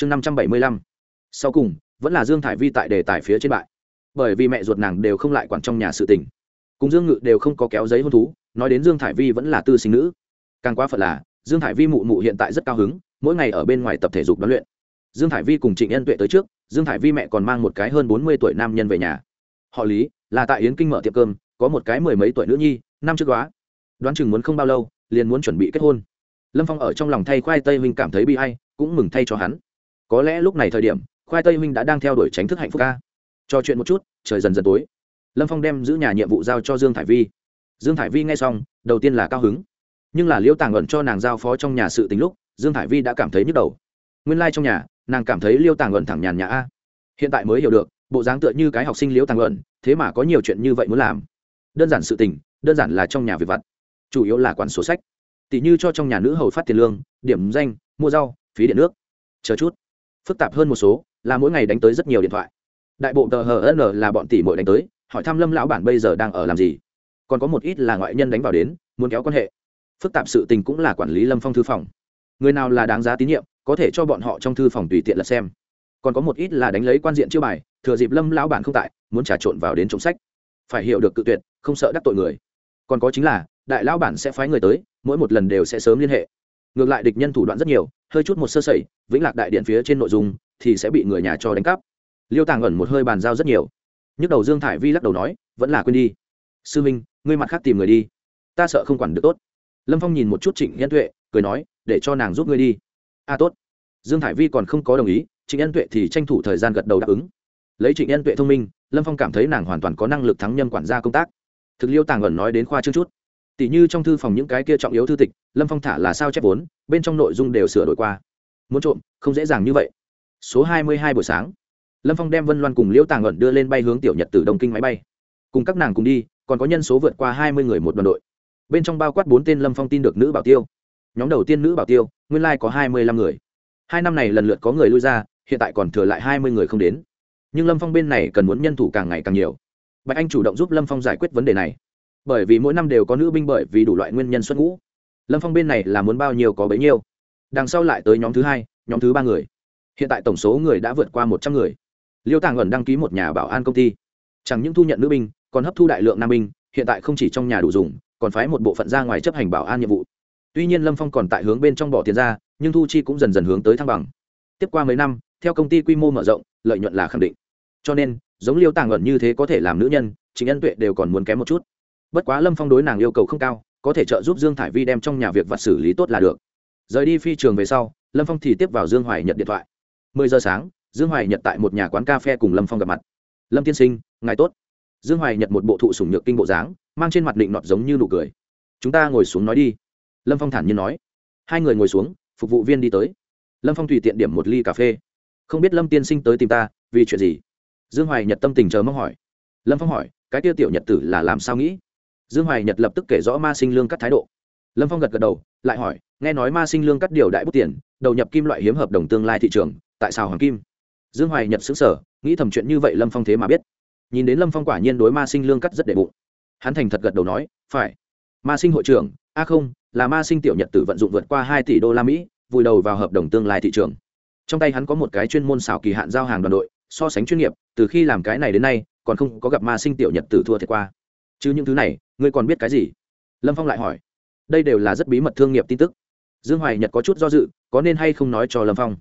chương năm trăm bảy mươi lăm. Sau cùng, vẫn là dương thải vi tại đề tài phía trên bại. Bởi vì mẹ ruột nàng đều không lại quản trong nhà sự tình. Cùng dương ngự đều không có kéo giấy hôn thú, nói đến dương thải vi vẫn là tư sinh nữ. Càng quá phận là, dương thải vi mụ mụ hiện tại rất cao hứng, mỗi ngày ở bên ngoài tập thể dục đoán luyện. Dương thải vi cùng trịnh Nhân tuệ tới trước, dương thải vi mẹ còn mang một cái hơn bốn mươi tuổi nam nhân về nhà. Họ lý, là tại yến kinh mở tiệm cơm, có một cái mười mấy tuổi nữ nhi, năm trước đó đoán chừng muốn không bao lâu, liền muốn chuẩn bị kết hôn. Lâm phong ở trong lòng thay khoai tây mình cảm thấy bị hay cũng mừng thay cho hắn có lẽ lúc này thời điểm, khoai tây minh đã đang theo đuổi tránh thức hạnh phúc ca. Trò chuyện một chút, trời dần dần tối. Lâm phong đem giữ nhà nhiệm vụ giao cho dương thải vi. Dương thải vi nghe xong, đầu tiên là cao hứng. Nhưng là liễu tàng ẩn cho nàng giao phó trong nhà sự tính lúc, dương thải vi đã cảm thấy nhức đầu. Nguyên lai、like、trong nhà, nàng cảm thấy liêu tàng ẩn thẳng nhàn nhà a. Hiện tại mới hiểu được, bộ dáng tựa như cái học sinh liễu tàng ẩn, thế mà có nhiều chuyện như vậy muốn làm. Đơn giản sự tình, đơn giản là trong nhà việc vặt. Chủ yếu là quản sổ sách. Tỷ như cho trong nhà nữ hầu phát tiền lương, điểm danh, mua rau, phí điện nước. Chờ chút phức tạp hơn một số, là mỗi ngày đánh tới rất nhiều điện thoại. Đại bộ tờ hn là bọn tỷ mội đánh tới, hỏi thăm lâm lão bản bây giờ đang ở làm gì. Còn có một ít là ngoại nhân đánh vào đến, muốn kéo quan hệ. Phức tạp sự tình cũng là quản lý lâm phong thư phòng. Người nào là đáng giá tín nhiệm, có thể cho bọn họ trong thư phòng tùy tiện là xem. Còn có một ít là đánh lấy quan diện chưa bài, thừa dịp lâm lão bản không tại, muốn trà trộn vào đến trộm sách. Phải hiểu được cự tuyệt, không sợ đắc tội người. Còn có chính là, đại lão bản sẽ phái người tới, mỗi một lần đều sẽ sớm liên hệ ngược lại địch nhân thủ đoạn rất nhiều hơi chút một sơ sẩy vĩnh lạc đại điện phía trên nội dung thì sẽ bị người nhà cho đánh cắp. Liêu tàng ẩn một hơi bàn giao rất nhiều. Nhức đầu dương thải vi lắc đầu nói vẫn là quên đi. Sư minh ngươi mặt khác tìm người đi. Ta sợ không quản được tốt. Lâm phong nhìn một chút trịnh nhân tuệ cười nói để cho nàng giúp ngươi đi. A à, tốt. Dương thải vi còn không có đồng ý trịnh nhân tuệ thì tranh thủ thời gian gật đầu đáp ứng. Lấy trịnh nhân tuệ thông minh lâm phong cảm thấy nàng hoàn toàn có năng lực thắng nhân quản gia công tác. Thực liêu tàng ẩn nói đến khoa chương chút tỷ như trong thư phòng những cái kia trọng yếu thư tịch, lâm phong thả là sao chép vốn, bên trong nội dung đều sửa đổi qua. Muốn trộm, không dễ dàng như vậy. Số hai mươi hai buổi sáng, lâm phong đem vân loan cùng liễu tàng ẩn đưa lên bay hướng tiểu nhật từ đông kinh máy bay. Cùng các nàng cùng đi, còn có nhân số vượt qua hai mươi người một đoàn đội. Bên trong bao quát bốn tên lâm phong tin được nữ bảo tiêu. Nhóm đầu tiên nữ bảo tiêu, nguyên lai、like、có hai mươi lăm người. Hai năm này lần lượt có người lui ra, hiện tại còn thừa lại hai mươi người không đến. Nhưng lâm phong bên này cần muốn nhân thủ càng ngày càng nhiều. Bạch anh chủ động giúp lâm phong giải quyết vấn đề này bởi vì mỗi năm đều có nữ binh bởi vì đủ loại nguyên nhân xuất ngũ. Lâm phong bên này là muốn bao nhiêu có bấy nhiêu. Đằng sau lại tới nhóm thứ hai, nhóm thứ ba người. Hiện tại tổng số người đã vượt qua một trăm người. Liêu tàng ẩn đăng ký một nhà bảo an công ty. Chẳng những thu nhận nữ binh, còn hấp thu đại lượng nam binh, hiện tại không chỉ trong nhà đủ dùng, còn phái một bộ phận ra ngoài chấp hành bảo an nhiệm vụ. Tuy nhiên lâm phong còn tại hướng bên trong bỏ tiền ra, nhưng thu chi cũng dần dần hướng tới thăng bằng. Tiếp qua mấy năm, theo công ty quy mô mở rộng, lợi nhuận là khẳng định. Cho nên, giống liêu tàng ẩn như thế có thể làm nữ nhân chính nhân tuệ đều còn muốn kém một chút bất quá lâm phong đối nàng yêu cầu không cao, có thể trợ giúp dương thải vi đem trong nhà việc vật xử lý tốt là được. Rời đi phi trường về sau, lâm phong thì tiếp vào dương hoài nhật điện thoại. Mười giờ sáng, dương hoài nhật tại một nhà quán cà phê cùng lâm phong gặp mặt. Lâm tiên sinh, ngài tốt. Dương hoài nhật một bộ thụ sủng nhược kinh bộ dáng, mang trên mặt định nọt giống như nụ cười. Chúng ta ngồi xuống nói đi. Lâm phong thản nhiên nói. Hai người ngồi xuống, phục vụ viên đi tới. Lâm phong tùy tiện điểm một ly cà phê. Không biết lâm tiên sinh tới tìm ta, vì chuyện gì? Dương hoài nhật tâm tình chờ mong hỏi. Lâm phong hỏi, cái tiêu tiểu nhật tử là làm sao nghĩ? Dương hoài nhật lập tức kể rõ ma sinh lương cắt thái độ. Lâm phong gật gật đầu, lại hỏi, nghe nói ma sinh lương cắt điều đại bút tiền, đầu nhập kim loại hiếm hợp đồng tương lai thị trường, tại sao hoàng kim? Dương hoài nhật xứng sở nghĩ thầm chuyện như vậy lâm phong thế mà biết. Nhìn đến lâm phong quả nhiên đối ma sinh lương cắt rất đệ bụng. Hắn thành thật gật đầu nói, phải. Ma sinh hội trưởng, a không, là ma sinh tiểu nhật tử vận dụng vượt qua hai tỷ đô la mỹ, vùi đầu vào hợp đồng tương lai thị trường. Trong tay hắn có một cái chuyên môn xảo kỳ hạn giao hàng đoàn đội, so sánh chuyên nghiệp, từ khi làm cái này đến nay, còn không có gặp ma sinh tiểu nhật tử thua thiệt qua chứ những thứ này, ngươi còn biết cái gì? Lâm phong lại hỏi. Đây đều là rất bí mật thương nghiệp tin tức. Dương hoài nhật có chút do dự, có nên hay không nói cho lâm phong.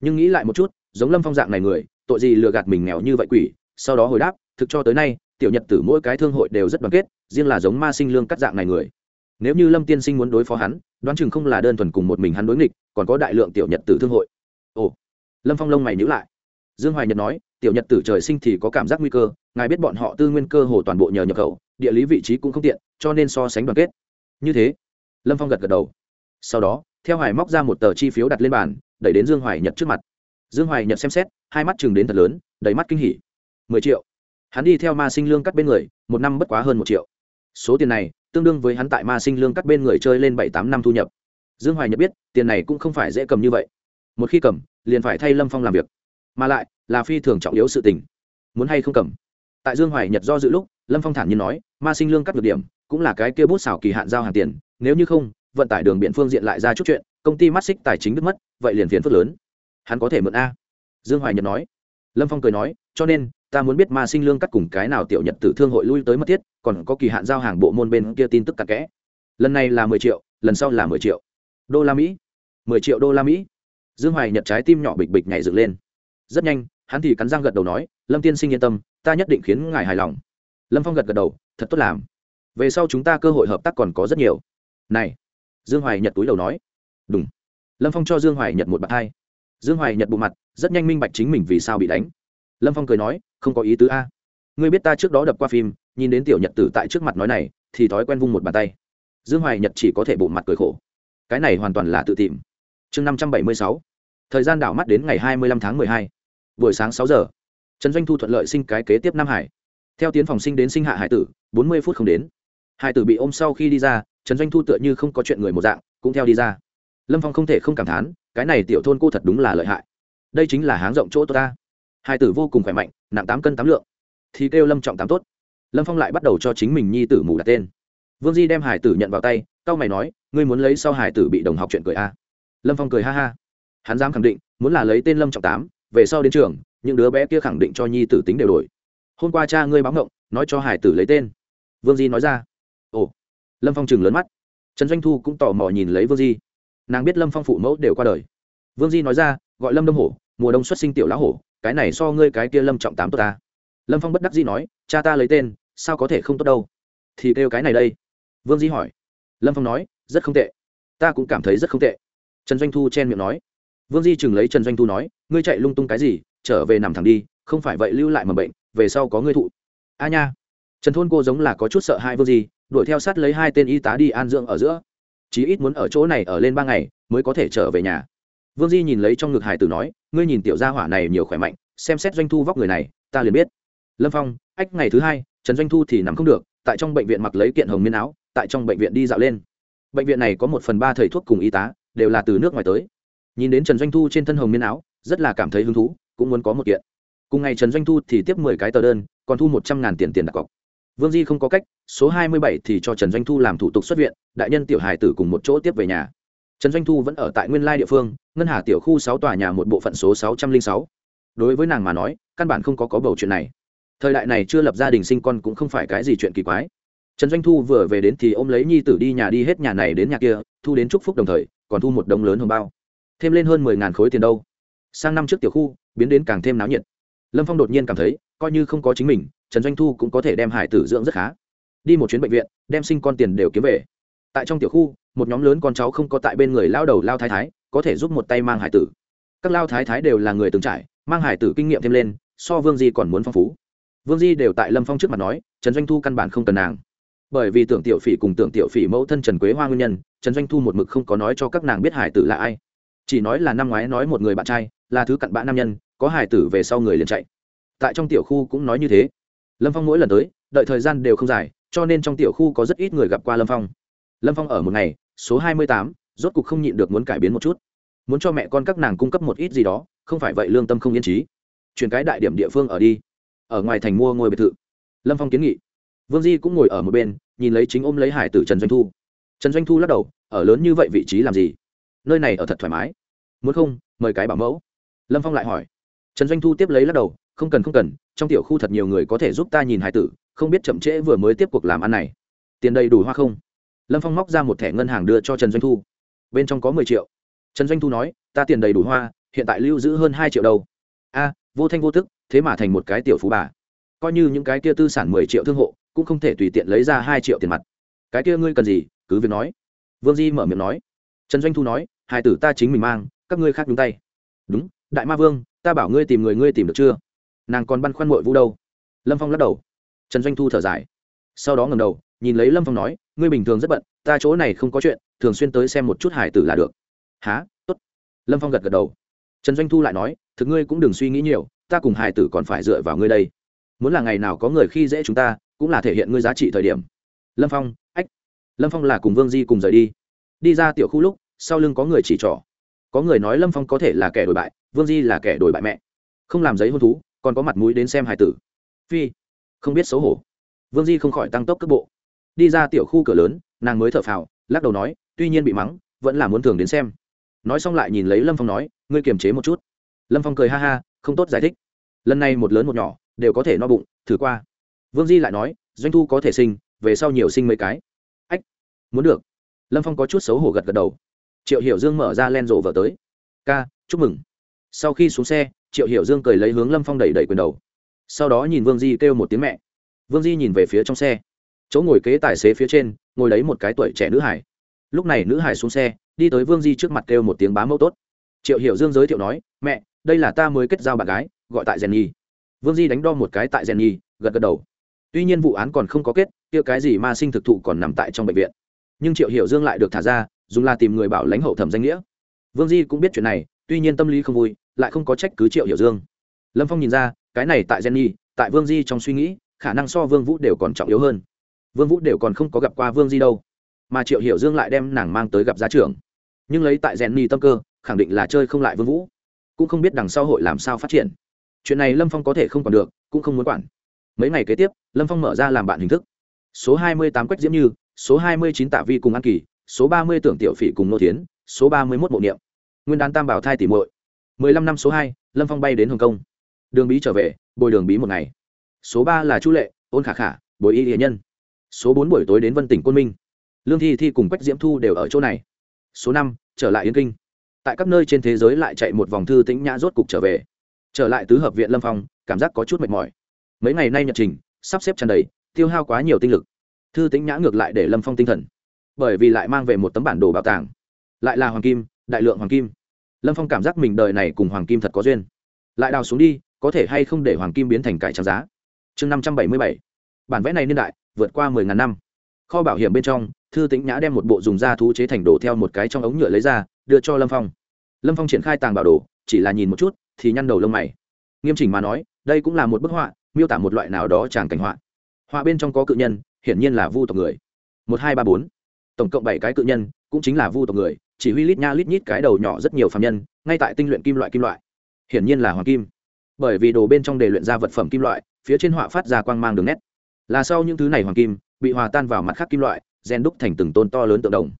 Nhưng nghĩ lại một chút, giống lâm phong dạng này người, tội gì lừa gạt mình nghèo như vậy quỷ, sau đó hồi đáp, thực cho tới nay, tiểu nhật tử mỗi cái thương hội đều rất đoàn kết, riêng là giống ma sinh lương cắt dạng này người. Nếu như lâm tiên sinh muốn đối phó hắn, đoán chừng không là đơn thuần cùng một mình hắn đối nghịch, còn có đại lượng tiểu nhật tử thương hội. Ồ. Lâm phong lông mày nhữ lại. Dương hoài nhật nói tiểu nhật tử trời sinh thì có cảm giác nguy cơ, ngài biết bọn họ tư nguyên cơ hồ toàn bộ nhờ nhập khẩu, địa lý vị trí cũng không tiện, cho nên so sánh đoàn kết. Như thế, lâm phong gật gật đầu. Sau đó, theo Hải móc ra một tờ chi phiếu đặt lên bàn, đẩy đến dương hoài nhật trước mặt. Dương hoài nhật xem xét, hai mắt chừng đến thật lớn, đầy mắt kinh hỉ. mười triệu. Hắn đi theo ma sinh lương cắt bên người, một năm bất quá hơn một triệu. Số tiền này, tương đương với hắn tại ma sinh lương cắt bên người chơi lên bảy tám năm thu nhập. Dương hoài nhật biết, tiền này cũng không phải dễ cầm như vậy. Một khi cầm, liền phải thay lâm phong làm việc. Mà lại là phi thường trọng yếu sự tình. Muốn hay không cầm? Tại dương hoài nhật do dự lúc, lâm phong thản nhiên nói, ma sinh lương cắt được điểm, cũng là cái kia bút xảo kỳ hạn giao hàng tiền, nếu như không, vận tải đường biện phương diện lại ra chút chuyện, công ty mắt xích tài chính đứt mất, vậy liền phiền phức lớn. Hắn có thể mượn a. Dương hoài nhật nói. Lâm phong cười nói, cho nên, ta muốn biết ma sinh lương cắt cùng cái nào tiểu nhật tử thương hội lui tới mất thiết, còn có kỳ hạn giao hàng bộ môn bên kia tin tức cặn kẽ. Lần này là mười triệu, lần sau là mười triệu. Đô la mỹ. mười triệu đô la mỹ. Dương hoài nhật trái tim nhỏ bịch bịch nhảy dựng lên. Rất nhanh hắn thì cắn răng gật đầu nói, lâm tiên sinh yên tâm, ta nhất định khiến ngài hài lòng. Lâm phong gật gật đầu, thật tốt làm. Về sau chúng ta cơ hội hợp tác còn có rất nhiều. Này. Dương hoài nhật túi đầu nói. Đúng lâm phong cho dương hoài nhật một bạt hai. Dương hoài nhật bộ mặt, rất nhanh minh bạch chính mình vì sao bị đánh. Lâm phong cười nói, không có ý tứ a. Ngươi biết ta trước đó đập qua phim, nhìn đến tiểu nhật tử tại trước mặt nói này, thì thói quen vung một bàn tay. Dương hoài nhật chỉ có thể bộ mặt cười khổ. Cái này hoàn toàn là tự tìm. Chương năm trăm bảy mươi sáu. Thời gian đảo mắt đến ngày hai mươi lăm tháng mười hai buổi sáng sáu giờ. Trần doanh thu thuận lợi sinh cái kế tiếp nam hải. Theo tiến phòng sinh đến sinh hạ hải tử, bốn mươi phút không đến. Hải tử bị ôm sau khi đi ra, trần doanh thu tựa như không có chuyện người một dạng, cũng theo đi ra. Lâm phong không thể không cảm thán, cái này tiểu thôn cô thật đúng là lợi hại. Đây chính là háng rộng chỗ tôi ta. Hải tử vô cùng khỏe mạnh, nặng tám cân tám lượng. Thì kêu lâm trọng tám tốt. Lâm phong lại bắt đầu cho chính mình nhi tử mù đặt tên. Vương di đem hải tử nhận vào tay c a o mày nói, ngươi muốn lấy sau hải tử bị đồng học chuyện cười a à? lâm phong cười ha ha. Hắn dám khẳng định, muốn là lấy tên lâm trọng tám về sau đến trường, những đứa bé kia khẳng định cho nhi tử tính đều đổi. Hôm qua cha ngươi báo ngộng, nói cho hải tử lấy tên. Vương di nói ra. Ồ. Lâm phong chừng lớn mắt. Trần doanh thu cũng tò mò nhìn lấy vương di. Nàng biết lâm phong phụ mẫu đều qua đời. Vương di nói ra, gọi lâm đông hổ, mùa đông xuất sinh tiểu lá hổ, cái này so ngươi cái kia lâm trọng tám tốt ta. Lâm phong bất đắc di nói, cha ta lấy tên, sao có thể không tốt đâu? Thì kêu cái này đây. Vương di hỏi. Lâm phong nói, rất không tệ. Ta cũng cảm thấy rất không tệ. Trần doanh thu chen miệng nói vương di chừng lấy trần doanh thu nói, ngươi chạy lung tung cái gì? Trở về nằm thẳng đi, không phải vậy lưu lại mầm bệnh, về sau có ngươi thụ. A nha. Trần thôn cô giống là có chút sợ hai vương di, đuổi theo sát lấy hai tên y tá đi an dưỡng ở giữa. Chí ít muốn ở chỗ này ở lên ba ngày, mới có thể trở về nhà. Vương di nhìn lấy trong ngực hải tử nói, ngươi nhìn tiểu gia hỏa này nhiều khỏe mạnh, xem xét doanh thu vóc người này, ta liền biết. Lâm phong, ách, ngày thứ hai, trần doanh thu thì nằm không được, tại trong bệnh viện mặc lấy kiện hồng miên áo, tại trong bệnh viện đi dạo lên. Bệnh viện này có một phần ba thầy thuốc cùng y tá, đều là từ nước ngoài tới nhìn đến trần doanh thu trên thân hồng miên áo, rất là cảm thấy hứng thú, cũng muốn có một kiện. Cùng ngày trần doanh thu thì tiếp mười cái tờ đơn, còn thu một trăm ngàn tiền tiền đặt cọc. Vương di không có cách, số hai mươi bảy thì cho trần doanh thu làm thủ tục xuất viện, đại nhân tiểu hài tử cùng một chỗ tiếp về nhà. Trần doanh thu vẫn ở tại nguyên lai địa phương, ngân hà tiểu khu sáu tòa nhà một bộ phận số sáu trăm linh sáu. Đối với nàng mà nói, căn bản không có có bầu chuyện này. Thời đại này chưa lập gia đình sinh con cũng không phải cái gì chuyện kỳ quái. Trần doanh thu vừa về đến thì ôm lấy nhi tử đi nhà đi hết nhà này đến nhà kia, thu đến chúc phúc đồng thời, còn thu một đống lớn hồng bao thêm lên hơn mười ngàn khối tiền đâu. Sang năm trước tiểu khu, biến đến càng thêm náo nhiệt. Lâm phong đột nhiên cảm thấy, coi như không có chính mình, trần doanh thu cũng có thể đem hải tử dưỡng rất khá. Đi một chuyến bệnh viện, đem sinh con tiền đều kiếm về. Tại trong tiểu khu, một nhóm lớn con cháu không có tại bên người lao đầu lao thái thái, có thể giúp một tay mang hải tử. Các lao thái thái đều là người từng trải, mang hải tử kinh nghiệm thêm lên, so vương di còn muốn phong phú. Vương di đều tại lâm phong trước mặt nói, trần doanh thu căn bản không cần nàng. Bởi vì tưởng tiểu phỉ cùng tưởng tiểu phỉ mẫu thân trần quế hoa nguyên nhân, trần doanh thu một mực không có nói cho các nàng biết hải tử là ai chỉ nói là năm ngoái nói một người bạn trai, là thứ cặn bã nam nhân, có hải tử về sau người liền chạy. Tại trong tiểu khu cũng nói như thế. Lâm phong mỗi lần tới, đợi thời gian đều không dài, cho nên trong tiểu khu có rất ít người gặp qua lâm phong. Lâm phong ở một ngày, số hai mươi tám, rốt cục không nhịn được muốn cải biến một chút. Muốn cho mẹ con các nàng cung cấp một ít gì đó, không phải vậy lương tâm không yên trí chuyển cái đại điểm địa phương ở đi. Ở ngoài thành mua ngôi biệt thự. Lâm phong kiến nghị. Vương di cũng ngồi ở một bên, nhìn lấy chính ôm lấy hải tử trần doanh thu. Trần doanh thu lắc đầu, ở lớn như vậy vị trí làm gì? Nơi này ở thật thoải mái. Muốn không, mời cái bảo mẫu. Lâm phong lại hỏi. Trần doanh thu tiếp lấy lắc đầu, không cần không cần, trong tiểu khu thật nhiều người có thể giúp ta nhìn hải tử, không biết chậm trễ vừa mới tiếp cuộc làm ăn này. Tiền đầy đủ hoa không? Lâm phong móc ra một thẻ ngân hàng đưa cho trần doanh thu. Bên trong có mười triệu. Trần doanh thu nói, ta tiền đầy đủ hoa, hiện tại lưu giữ hơn hai triệu đâu. A, vô thanh vô tức, thế mà thành một cái tiểu phú bà. Coi như những cái kia tư sản mười triệu thương hộ, cũng không thể tùy tiện lấy ra hai triệu tiền mặt. Cái kia ngươi cần gì, cứ việc nói. Vương di mở miệng nói. Trần doanh thu nói hai tử ta chính mình mang, các ngươi khác nhúng tay. Đúng, đại ma vương, ta bảo ngươi tìm người ngươi tìm được chưa? Nàng còn băn khoăn mội vũ đâu? Lâm phong lắc đầu. Trần doanh thu thở dài. Sau đó ngầm đầu, nhìn lấy lâm phong nói, ngươi bình thường rất bận, ta chỗ này không có chuyện, thường xuyên tới xem một chút hải tử là được. Há t ố t lâm phong gật gật đầu. Trần doanh thu lại nói, thực ngươi cũng đừng suy nghĩ nhiều, ta cùng hải tử còn phải dựa vào ngươi đây. Muốn là ngày nào có người khi dễ chúng ta, cũng là thể hiện ngươi giá trị thời điểm. Lâm phong, ách. Lâm phong là cùng vương di cùng rời đi. Đi ra tiểu khu lúc sau lưng có người chỉ trỏ. Có người nói lâm phong có thể là kẻ đổi bại, vương di là kẻ đổi bại mẹ. Không làm giấy hôn thú, còn có mặt mũi đến xem hải tử. Phi, không biết xấu hổ. Vương di không khỏi tăng tốc cước bộ. Đi ra tiểu khu cửa lớn, nàng mới thở phào, lắc đầu nói, tuy nhiên bị mắng, vẫn là muốn thường đến xem. Nói xong lại nhìn lấy lâm phong nói, ngươi kiềm chế một chút. Lâm phong cười ha ha, không tốt giải thích. Lần này một lớn một nhỏ, đều có thể no bụng, thử qua. Vương di lại nói, doanh thu có thể sinh, về sau nhiều sinh mấy cái. Ách, muốn được. Lâm phong có chút xấu hổ gật gật đầu triệu hiểu dương mở ra len rộ vợ tới. Ca, chúc mừng. Sau khi xuống xe, triệu hiểu dương cười lấy hướng lâm phong đẩy đẩy quyền đầu. Sau đó nhìn vương di kêu một tiếng mẹ. Vương di nhìn về phía trong xe. Chỗ ngồi kế tài xế phía trên, ngồi lấy một cái tuổi trẻ nữ hải. Lúc này nữ hải xuống xe, đi tới vương di trước mặt kêu một tiếng bá mẫu tốt. Triệu hiểu dương giới thiệu nói, mẹ, đây là ta mới kết giao bạn gái, gọi tại rèn nhi vương di đánh đo một cái tại rèn nhi gật gật đầu. Tuy nhiên vụ án còn không có kết, kia cái gì ma sinh thực thụ còn nằm tại trong bệnh viện. Nhưng triệu hiểu dương lại được thả ra dùng là tìm người bảo lãnh hậu thẩm danh nghĩa. Vương di cũng biết chuyện này, tuy nhiên tâm lý không vui, lại không có trách cứ triệu hiểu dương. Lâm phong nhìn ra, cái này tại jenny, tại vương di trong suy nghĩ, khả năng so vương vũ đều còn trọng yếu hơn. Vương vũ đều còn không có gặp qua vương di đâu, mà triệu hiểu dương lại đem nàng mang tới gặp giá trưởng. Nhưng lấy tại jenny tâm cơ, khẳng định là chơi không lại vương vũ. Cũng không biết đằng sau hội làm sao phát triển. Chuyện này lâm phong có thể không còn được, cũng không muốn quản. Mấy ngày kế tiếp, lâm phong mở ra làm bạn hình thức. Số hai mươi tám quách diễm như, số hai mươi chín tạ vi cùng an kỳ số ba mươi tưởng tiểu phỉ cùng nô tiến số ba mươi mốt mộ niệm. Nguyên đán tam bảo thai tỉ muội. Mười lăm năm số hai, lâm phong bay đến hồng kông. Đường bí trở về, bồi đường bí một ngày. Số ba là chu lệ, ôn khả khả, bồi y hiền nhân. Số bốn buổi tối đến vân tỉnh côn minh. Lương thi thi cùng quách diễm thu đều ở chỗ này. Số năm, trở lại yên kinh. Tại các nơi trên thế giới lại chạy một vòng thư tĩnh nhã rốt cục trở về. Trở lại tứ hợp viện lâm phong, cảm giác có chút mệt mỏi. Mấy ngày nay nhật trình, sắp xếp tràn đầy, tiêu hao quá nhiều tinh lực. Thư tĩnh nhã ngược lại để lâm phong tinh thần bởi vì lại mang về một tấm bản đồ bảo tàng. Lại là hoàng kim, đại lượng hoàng kim. Lâm phong cảm giác mình đời này cùng hoàng kim thật có duyên. Lại đào xuống đi, có thể hay không để hoàng kim biến thành cải trang giá? Chương năm trăm bảy mươi bảy. Bản vẽ này niên đại, vượt qua mười ngàn năm. Kho bảo hiểm bên trong, thư tĩnh nhã đem một bộ dùng da thú chế thành đồ theo một cái trong ống nhựa lấy ra, đưa cho lâm phong. Lâm phong triển khai tàng bảo đồ, chỉ là nhìn một chút, thì nhăn đầu lông mày. Nghiêm chỉnh mà nói, đây cũng là một bức họa, miêu tả một loại nào đó tràng cảnh họa. Họa bên trong có cự nhân, hiển nhiên là vu tộc người. Một, hai, ba, bốn tổng cộng bảy cái cự nhân, cũng chính là vu tộc người, chỉ huy lít nha lít nhít cái đầu nhỏ rất nhiều phạm nhân, ngay tại tinh luyện kim loại kim loại. Hiển nhiên là hoàng kim. Bởi vì đồ bên trong đề luyện ra vật phẩm kim loại, phía trên họa phát ra quang mang đường nét. Là sau những thứ này hoàng kim, bị hòa tan vào mặt khác kim loại, gen đúc thành từng tôn to lớn tượng đồng.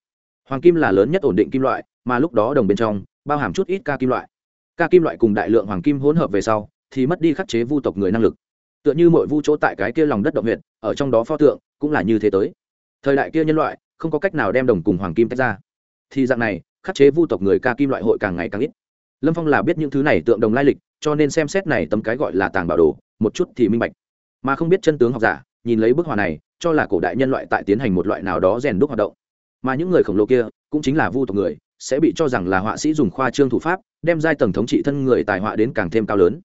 Hoàng kim là lớn nhất ổn định kim loại, mà lúc đó đồng bên trong, bao hàm chút ít ca kim loại. Ca kim loại cùng đại lượng hoàng kim hỗn hợp về sau, thì mất đi khắc chế vu tộc người năng lực. Tựa như mọi vu chỗ tại cái kia lòng đất động huyện ở trong đó pho tượng, cũng là như thế tới. Thời đại kia nhân loại không có cách nào đem đồng cùng hoàng kim tách ra. Thì dạng này, khắc chế vu tộc người ca kim loại hội càng ngày càng ít. Lâm phong là biết những thứ này tượng đồng lai lịch, cho nên xem xét này tấm cái gọi là tàng bảo đồ, một chút thì minh bạch. Mà không biết chân tướng học giả, nhìn lấy bức họa này, cho là cổ đại nhân loại tại tiến hành một loại nào đó rèn đúc hoạt động. Mà những người khổng lồ kia, cũng chính là vu tộc người, sẽ bị cho rằng là họa sĩ dùng khoa trương thủ pháp, đem giai tầng thống trị thân người tài họa đến càng thêm cao lớn.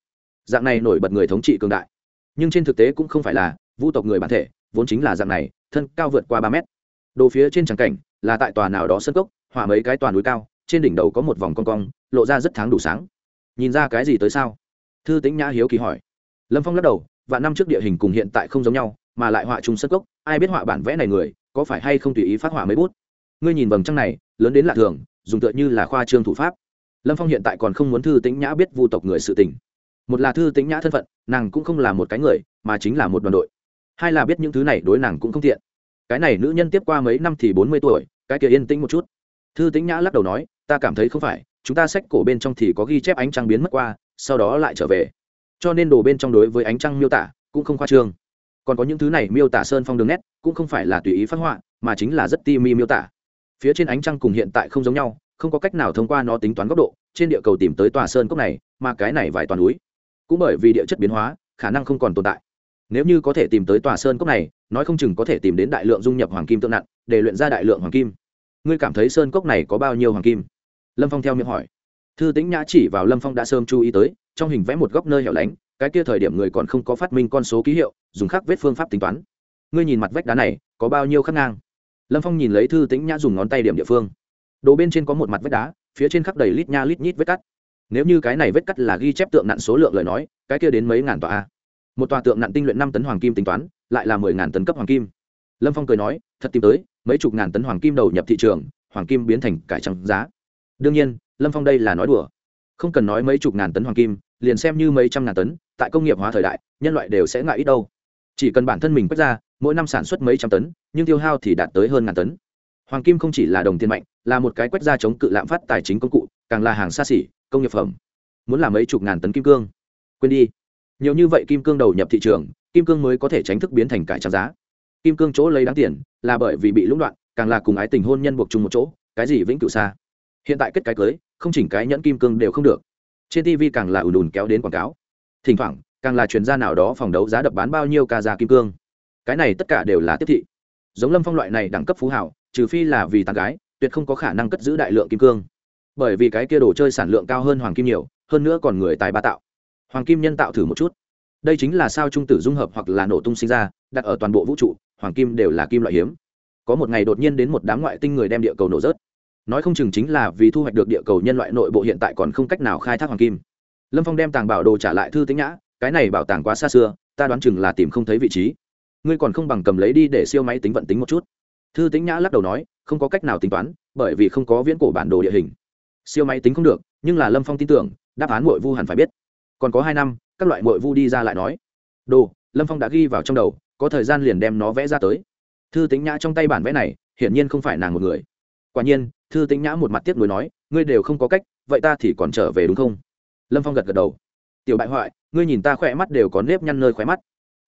Dạng này nổi bật người thống trị cường đại. Nhưng trên thực tế cũng không phải là, vu tộc người bản thể, vốn chính là dạng này, thân cao vượt qua ba mét đồ phía trên tràng cảnh, là tại tòa nào đó sân cốc hỏa mấy cái toàn núi cao, trên đỉnh đầu có một vòng con cong, lộ ra rất tháng đủ sáng. Nhìn ra cái gì tới sao? Thư tính nhã hiếu kỳ hỏi. Lâm phong lắc đầu và năm trước địa hình cùng hiện tại không giống nhau, mà lại họa chung sân cốc, ai biết họa bản vẽ này người, có phải hay không tùy ý phát họa mấy bút? Ngươi nhìn vầng trăng này, lớn đến lạ thường, dùng tựa như là khoa trương thủ pháp. Lâm phong hiện tại còn không muốn thư tính nhã biết vu tộc người sự tình. Một là thư tính nhã thân phận, nàng cũng không là một cái người, mà chính là một đoàn đội. Hai là biết những thứ này đối nàng cũng không tiện cái này nữ nhân tiếp qua mấy năm thì bốn mươi tuổi, cái kia yên tĩnh một chút. Thư tĩnh nhã lắc đầu nói, ta cảm thấy không phải, chúng ta sách cổ bên trong thì có ghi chép ánh trăng biến mất qua, sau đó lại trở về. Cho nên đồ bên trong đối với ánh trăng miêu tả cũng không khoa trương. Còn có những thứ này miêu tả sơn phong đường nét, cũng không phải là tùy ý phát họa, mà chính là rất ti mi miêu tả. Phía trên ánh trăng cùng hiện tại không giống nhau, không có cách nào thông qua nó tính toán góc độ, trên địa cầu tìm tới tòa sơn cốc này, mà cái này vài toàn núi. Cũng bởi vì địa chất biến hóa, khả năng không còn tồn tại nếu như có thể tìm tới tòa sơn cốc này, nói không chừng có thể tìm đến đại lượng dung nhập hoàng kim tượng nặng, để luyện ra đại lượng hoàng kim. Ngươi cảm thấy sơn cốc này có bao nhiêu hoàng kim? Lâm phong theo miệng hỏi. Thư tĩnh nhã chỉ vào lâm phong đã sớm chú ý tới, trong hình vẽ một góc nơi hẻo lánh, cái kia thời điểm người còn không có phát minh con số ký hiệu, dùng khắc vết phương pháp tính toán. Ngươi nhìn mặt vách đá này, có bao nhiêu khắc ngang? Lâm phong nhìn lấy thư tĩnh nhã dùng ngón tay điểm địa phương. Đồ bên trên có một mặt vách đá, phía trên khắc đầy lít nha lít nhít vết cắt. Nếu như cái này vết cắt là ghi chép tượng nặn số lượng lời nói, cái kia đến mấy ngàn tòa a? Một tòa tượng nặng tinh luyện năm tấn hoàng kim tính toán, lại là mười ngàn tấn cấp hoàng kim. Lâm phong cười nói, thật tìm tới, mấy chục ngàn tấn hoàng kim đầu nhập thị trường, hoàng kim biến thành cải trắng giá. Đương nhiên, lâm phong đây là nói đùa. Không cần nói mấy chục ngàn tấn hoàng kim, liền xem như mấy trăm ngàn tấn, tại công nghiệp hóa thời đại, nhân loại đều sẽ ngại ít đâu. Chỉ cần bản thân mình quét ra, mỗi năm sản xuất mấy trăm tấn, nhưng tiêu hao thì đạt tới hơn ngàn tấn. Hoàng kim không chỉ là đồng tiền mạnh, là một cái quét ra chống cự lạm phát tài chính công cụ, càng là hàng xa xỉ, công nghiệp phẩm. Muốn làm mấy chục ngàn tấn kim cương. Quên đi nhiều như vậy kim cương đầu nhập thị trường, kim cương mới có thể tránh thức biến thành cải trang giá. Kim cương chỗ lấy đáng tiền là bởi vì bị lũng đoạn, càng là cùng ái tình hôn nhân buộc chung một chỗ, cái gì vĩnh cửu xa. Hiện tại kết cái cưới, không chỉnh cái nhẫn kim cương đều không được. Trên tv càng là ùn ùn kéo đến quảng cáo. Thỉnh thoảng, càng là chuyên gia nào đó phòng đấu giá đập bán bao nhiêu ca giá kim cương. Cái này tất cả đều là tiếp thị. Giống lâm phong loại này đẳng cấp phú hảo trừ phi là vì tàn gái, tuyệt không có khả năng cất giữ đại lượng kim cương. Bởi vì cái kia đồ chơi sản lượng cao hơn hoàng kim nhiều, hơn nữa còn người tài ba tạo hoàng kim nhân tạo thử một chút. Đây chính là sao trung tử dung hợp hoặc là nổ tung sinh ra, đặt ở toàn bộ vũ trụ, hoàng kim đều là kim loại hiếm. Có một ngày đột nhiên đến một đám ngoại tinh người đem địa cầu nổ rớt. Nói không chừng chính là vì thu hoạch được địa cầu nhân loại nội bộ hiện tại còn không cách nào khai thác hoàng kim. Lâm phong đem tàng bảo đồ trả lại thư tính nhã, cái này bảo tàng quá xa xưa, ta đoán chừng là tìm không thấy vị trí. Ngươi còn không bằng cầm lấy đi để siêu máy tính vận tính một chút. Thư tính nhã lắc đầu nói, không có cách nào tính toán, bởi vì không có viễn cổ bản đồ địa hình. Siêu máy tính không được, nhưng là lâm phong tin tưởng, đáp án mội vu hẳn phải biết còn có hai năm, các loại mội vu đi ra lại nói. Đồ, lâm phong đã ghi vào trong đầu, có thời gian liền đem nó vẽ ra tới. Thư tính nhã trong tay bản vẽ này, hiển nhiên không phải nàng một người. Quả nhiên, thư tính nhã một mặt tiếp nối nói, ngươi đều không có cách, vậy ta thì còn trở về đúng không? Lâm phong gật gật đầu. Tiểu bại hoại, ngươi nhìn ta khỏe mắt đều có nếp nhăn nơi khóe mắt.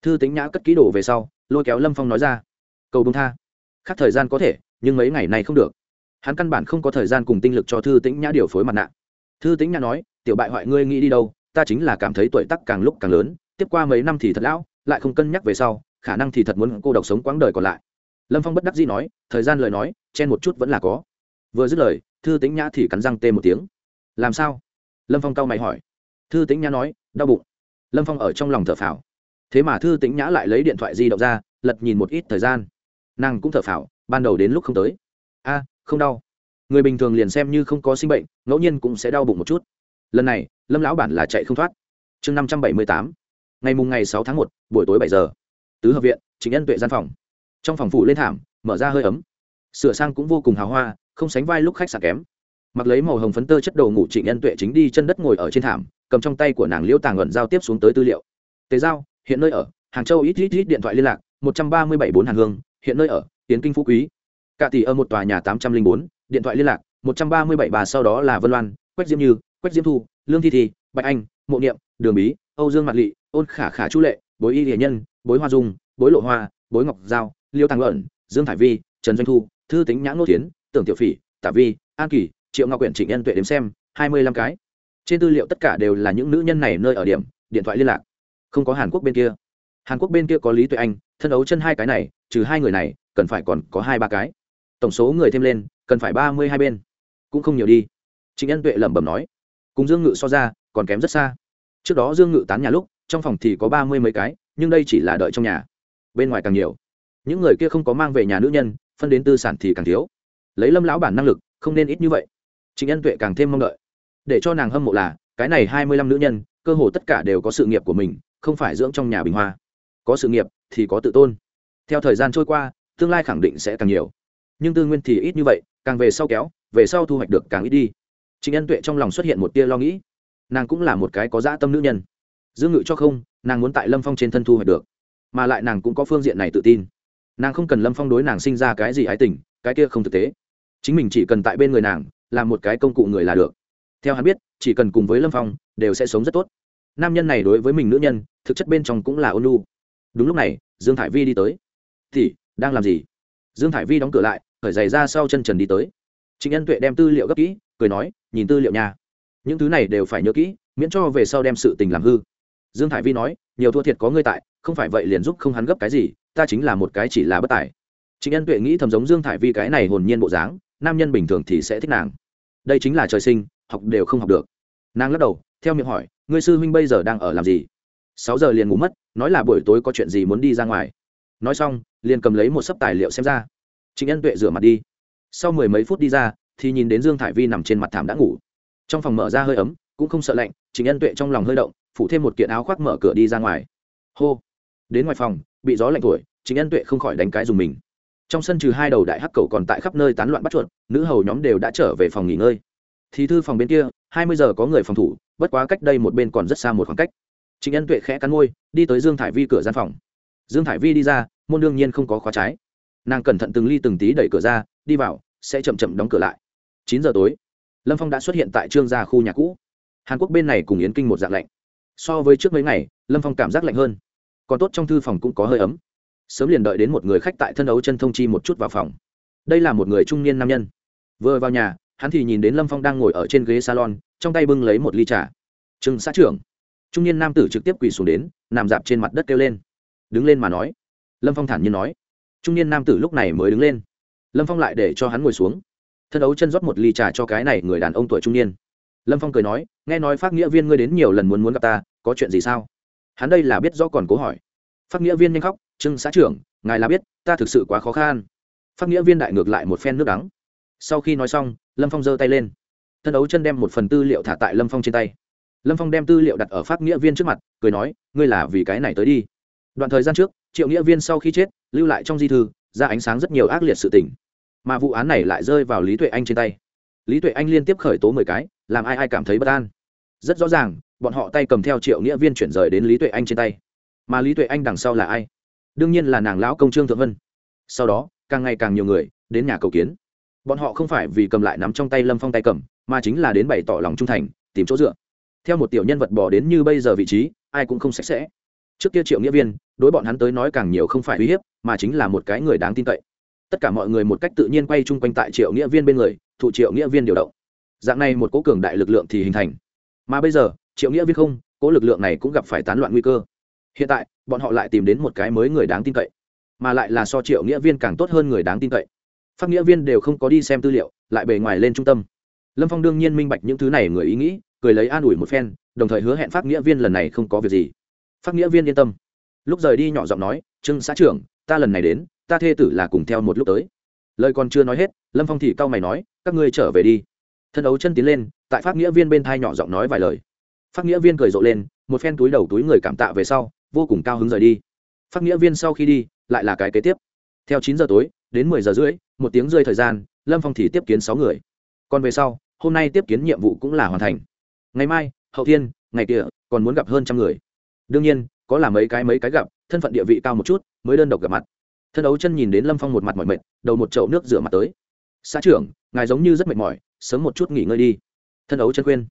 Thư tính nhã cất ký đồ về sau, lôi kéo lâm phong nói ra. Cầu bông tha. Khác thời gian có thể, nhưng mấy ngày này không được. Hắn căn bản không có thời gian cùng tinh lực cho thư tĩnh nhã điều phối mặt nạ. Thư tĩnh nhã nói, tiểu bại hoại, ngươi nghĩ đi đâu? Ta chính là cảm thấy tuổi tác càng lúc càng lớn, tiếp qua mấy năm thì thật lão, lại không cân nhắc về sau, khả năng thì thật muốn cô độc sống quãng đời còn lại. Lâm phong bất đắc dĩ nói, thời gian lời nói, chen một chút vẫn là có. Vừa dứt lời, thư tĩnh nhã thì cắn răng tê một tiếng. Làm sao? Lâm phong cau mày hỏi. Thư tĩnh nhã nói, đau bụng. Lâm phong ở trong lòng thở phào. Thế mà thư tĩnh nhã lại lấy điện thoại di động ra, lật nhìn một ít thời gian. Nàng cũng thở phào, ban đầu đến lúc không tới. A, không đau. Người bình thường liền xem như không có sinh bệnh, ngẫu nhiên cũng sẽ đau bụng một chút lần này, lâm lão bản là chạy không thoát. Chương năm trăm bảy mươi tám, ngày mùng ngày sáu tháng một, buổi tối bảy giờ. Tứ hợp viện chính nhân tuệ gian phòng. Trong phòng phủ lên thảm, mở ra hơi ấm. Sửa sang cũng vô cùng hào hoa, không sánh vai lúc khách sạn kém. Mặc lấy màu hồng phấn tơ chất đầu ngủ trịnh nhân tuệ chính đi chân đất ngồi ở trên thảm, cầm trong tay của nàng liễu tàng ẩn giao tiếp xuống tới tư liệu. Tế giao, hiện nơi ở, hàng châu ít ít ít điện thoại liên lạc, một trăm ba mươi bảy bốn hàn hương, hiện nơi ở tiến kinh phú quý. Cả tỷ ở một tòa nhà tám trăm linh bốn, điện thoại liên lạc, một trăm ba mươi bảy bà sau đó là vân loan, quách diễm như quách diễm thu, lương thi thi, bạch anh, mộ niệm, đường bí, âu dương mặt lỵ ôn khả khả chu lệ, bối y hiền nhân, bối hoa dung, bối lộ hoa, bối ngọc giao, liêu tàng ẩn dương thải vi, trần doanh thu, thư tính nhãn nô tiến tưởng tiểu phỉ, tả vi, an kỳ, triệu ngọc quyển trịnh nhân tuệ đếm xem, hai mươi lăm cái. Trên tư liệu tất cả đều là những nữ nhân này nơi ở điểm, điện thoại liên lạc. Không có hàn quốc bên kia. Hàn quốc bên kia có lý tuệ anh, thân ấu chân hai cái này, trừ hai người này, cần phải còn có hai ba cái. Tổng số người thêm lên, cần phải ba mươi hai bên. Cũng không nhiều đi. Trịnh nhân tuệ lẩm bẩm nói cùng dương ngự so ra, còn kém rất xa. Trước đó dương ngự tán nhà lúc, trong phòng thì có ba mươi mấy cái, nhưng đây chỉ là đợi trong nhà. Bên ngoài càng nhiều. Những người kia không có mang về nhà nữ nhân, phân đến tư sản thì càng thiếu. Lấy lâm lão bản năng lực, không nên ít như vậy. Trịnh nhân tuệ càng thêm mong đợi. Để cho nàng hâm mộ là, cái này hai mươi lăm nữ nhân, cơ hồ tất cả đều có sự nghiệp của mình, không phải dưỡng trong nhà bình hoa. Có sự nghiệp thì có tự tôn. Theo thời gian trôi qua, tương lai khẳng định sẽ càng nhiều. Nhưng tư nguyên thì ít như vậy, càng về sau kéo, về sau thu hoạch được càng ít đi chính nhân tuệ trong lòng xuất hiện một tia lo nghĩ. Nàng cũng là một cái có dã tâm nữ nhân. Dương ngự cho không, nàng muốn tại lâm phong trên thân thu hoạch được. Mà lại nàng cũng có phương diện này tự tin. Nàng không cần lâm phong đối nàng sinh ra cái gì ái tình, cái kia không thực tế. Chính mình chỉ cần tại bên người nàng, làm một cái công cụ người là được. Theo hắn biết, chỉ cần cùng với lâm phong, đều sẽ sống rất tốt. Nam nhân này đối với mình nữ nhân, thực chất bên trong cũng là ôn nhu. đúng lúc này, dương thải vi đi tới. Tỷ, đang làm gì? Dương thải vi đóng cửa lại khởi giày ra sau chân trần đi tới. Trịnh nhân tuệ đem tư liệu gấp kỹ cười nói, nhìn tư liệu nha. Những thứ này đều phải nhớ kỹ, miễn cho về sau đem sự tình làm hư. Dương thải vi nói, nhiều thua thiệt có ngươi tại, không phải vậy liền giúp không hắn gấp cái gì, ta chính là một cái chỉ là bất tài. Chính nhân tuệ nghĩ thầm giống dương thải vi cái này hồn nhiên bộ dáng, nam nhân bình thường thì sẽ thích nàng. Đây chính là trời sinh, học đều không học được. Nàng lắc đầu, theo miệng hỏi, ngươi sư huynh bây giờ đang ở làm gì? Sáu giờ liền ngủ mất, nói là buổi tối có chuyện gì muốn đi ra ngoài. Nói xong, liền cầm lấy một sấp tài liệu xem ra. Trịnh nhân tuệ rửa mặt đi. Sau mười mấy phút đi ra thì nhìn đến dương thải vi nằm trên mặt thảm đã ngủ. Trong phòng mở ra hơi ấm, cũng không sợ lạnh trịnh Ân tuệ trong lòng hơi động, phủ thêm một kiện áo khoác mở cửa đi ra ngoài. Hô! Đến ngoài phòng, bị gió lạnh thổi trịnh Ân tuệ không khỏi đánh cái dùng mình. Trong sân trừ hai đầu đại hắc cầu còn tại khắp nơi tán loạn bắt chuột, nữ hầu nhóm đều đã trở về phòng nghỉ ngơi. Thì thư phòng bên kia, hai mươi giờ có người phòng thủ, bất quá cách đây một bên còn rất xa một khoảng cách. Trịnh Ân tuệ khẽ cắn môi, đi tới dương thải vi cửa gian phòng. Dương thải vi đi ra, môn đương nhiên không có khóa trái. Nàng cẩn thận từng ly từng tí đẩy cửa ra, đi vào, sẽ chậm chậm đóng cửa lại chín giờ tối, lâm phong đã xuất hiện tại trương gia khu nhà cũ. Hàn quốc bên này cùng yến kinh một dạng lạnh. So với trước mấy ngày, lâm phong cảm giác lạnh hơn. Còn tốt trong thư phòng cũng có hơi ấm. Sớm liền đợi đến một người khách tại thân ấu chân thông chi một chút vào phòng. Đây là một người trung niên nam nhân. Vừa vào nhà, hắn thì nhìn đến lâm phong đang ngồi ở trên ghế salon, trong tay bưng lấy một ly trà. Trương xã trưởng. Trung niên nam tử trực tiếp quỳ xuống đến, nằm dạp trên mặt đất kêu lên. Đứng lên mà nói. Lâm phong thản nhiên nói. Trung niên nam tử lúc này mới đứng lên. Lâm phong lại để cho hắn ngồi xuống thân ấu chân rót một ly trà cho cái này người đàn ông tuổi trung niên. Lâm phong cười nói, nghe nói phát nghĩa viên ngươi đến nhiều lần muốn muốn gặp ta, có chuyện gì sao? Hắn đây là biết do còn cố hỏi. Phát nghĩa viên nhanh khóc trưng xã trưởng, ngài là biết, ta thực sự quá khó khăn. Phát nghĩa viên đại ngược lại một phen nước đắng. Sau khi nói xong, lâm phong giơ tay lên. Thân ấu chân đem một phần tư liệu thả tại lâm phong trên tay. Lâm phong đem tư liệu đặt ở phát nghĩa viên trước mặt, cười nói, ngươi là vì cái này tới đi. Đoạn thời gian trước, triệu nghĩa viên sau khi chết, lưu lại trong di thư, ra ánh sáng rất nhiều ác liệt sự tình mà vụ án này lại rơi vào lý tuệ anh trên tay. Lý tuệ anh liên tiếp khởi tố mười cái, làm ai ai cảm thấy bất an. Rất rõ ràng, bọn họ tay cầm theo triệu nghĩa viên chuyển rời đến lý tuệ anh trên tay. Mà lý tuệ anh đằng sau là ai? Đương nhiên là nàng lão công trương thượng vân. Sau đó, càng ngày càng nhiều người đến nhà cầu kiến. Bọn họ không phải vì cầm lại nắm trong tay lâm phong tay cầm, mà chính là đến bày tỏ lòng trung thành, tìm chỗ dựa. Theo một tiểu nhân vật bỏ đến như bây giờ vị trí, ai cũng không sạch sẽ. Trước kia triệu nghĩa viên, đối bọn hắn tới nói càng nhiều không phải uy hiếp, mà chính là một cái người đáng tin cậy tất cả mọi người một cách tự nhiên quay chung quanh tại triệu nghĩa viên bên người, thụ triệu nghĩa viên điều động. Dạng này một cố cường đại lực lượng thì hình thành. Mà bây giờ, triệu nghĩa viên không, cố lực lượng này cũng gặp phải tán loạn nguy cơ. Hiện tại, bọn họ lại tìm đến một cái mới người đáng tin cậy. Mà lại là so triệu nghĩa viên càng tốt hơn người đáng tin cậy. Pháp nghĩa viên đều không có đi xem tư liệu, lại bề ngoài lên trung tâm. Lâm phong đương nhiên minh bạch những thứ này người ý nghĩ, cười lấy an ủi một phen, đồng thời hứa hẹn pháp nghĩa viên lần này không có việc gì. Pháp nghĩa viên yên tâm. Lúc rời đi nhỏ giọng nói, trương xã trưởng, ta lần này đến ta thê tử là cùng theo một lúc tới. Lời còn chưa nói hết, lâm phong thì cau mày nói, các ngươi trở về đi. Thân ấu chân tiến lên, tại pháp nghĩa viên bên thai nhỏ giọng nói vài lời. Pháp nghĩa viên cười rộ lên, một phen túi đầu túi người cảm tạ về sau, vô cùng cao hứng rời đi. Pháp nghĩa viên sau khi đi, lại là cái kế tiếp. Theo chín giờ tối, đến mười giờ rưỡi, một tiếng rơi thời gian, lâm phong thì tiếp kiến sáu người. Còn về sau, hôm nay tiếp kiến nhiệm vụ cũng là hoàn thành. Ngày mai, hậu thiên, ngày kia, còn muốn gặp hơn trăm người. Đương nhiên, có là mấy cái mấy cái gặp, thân phận địa vị cao một chút, mới đơn độc gặp mặt thân đấu chân nhìn đến lâm phong một mặt mỏi mệt, đầu một chậu nước rửa mặt tới. Xã trưởng, ngài giống như rất mệt mỏi, sớm một chút nghỉ ngơi đi. Thân đấu chân khuyên.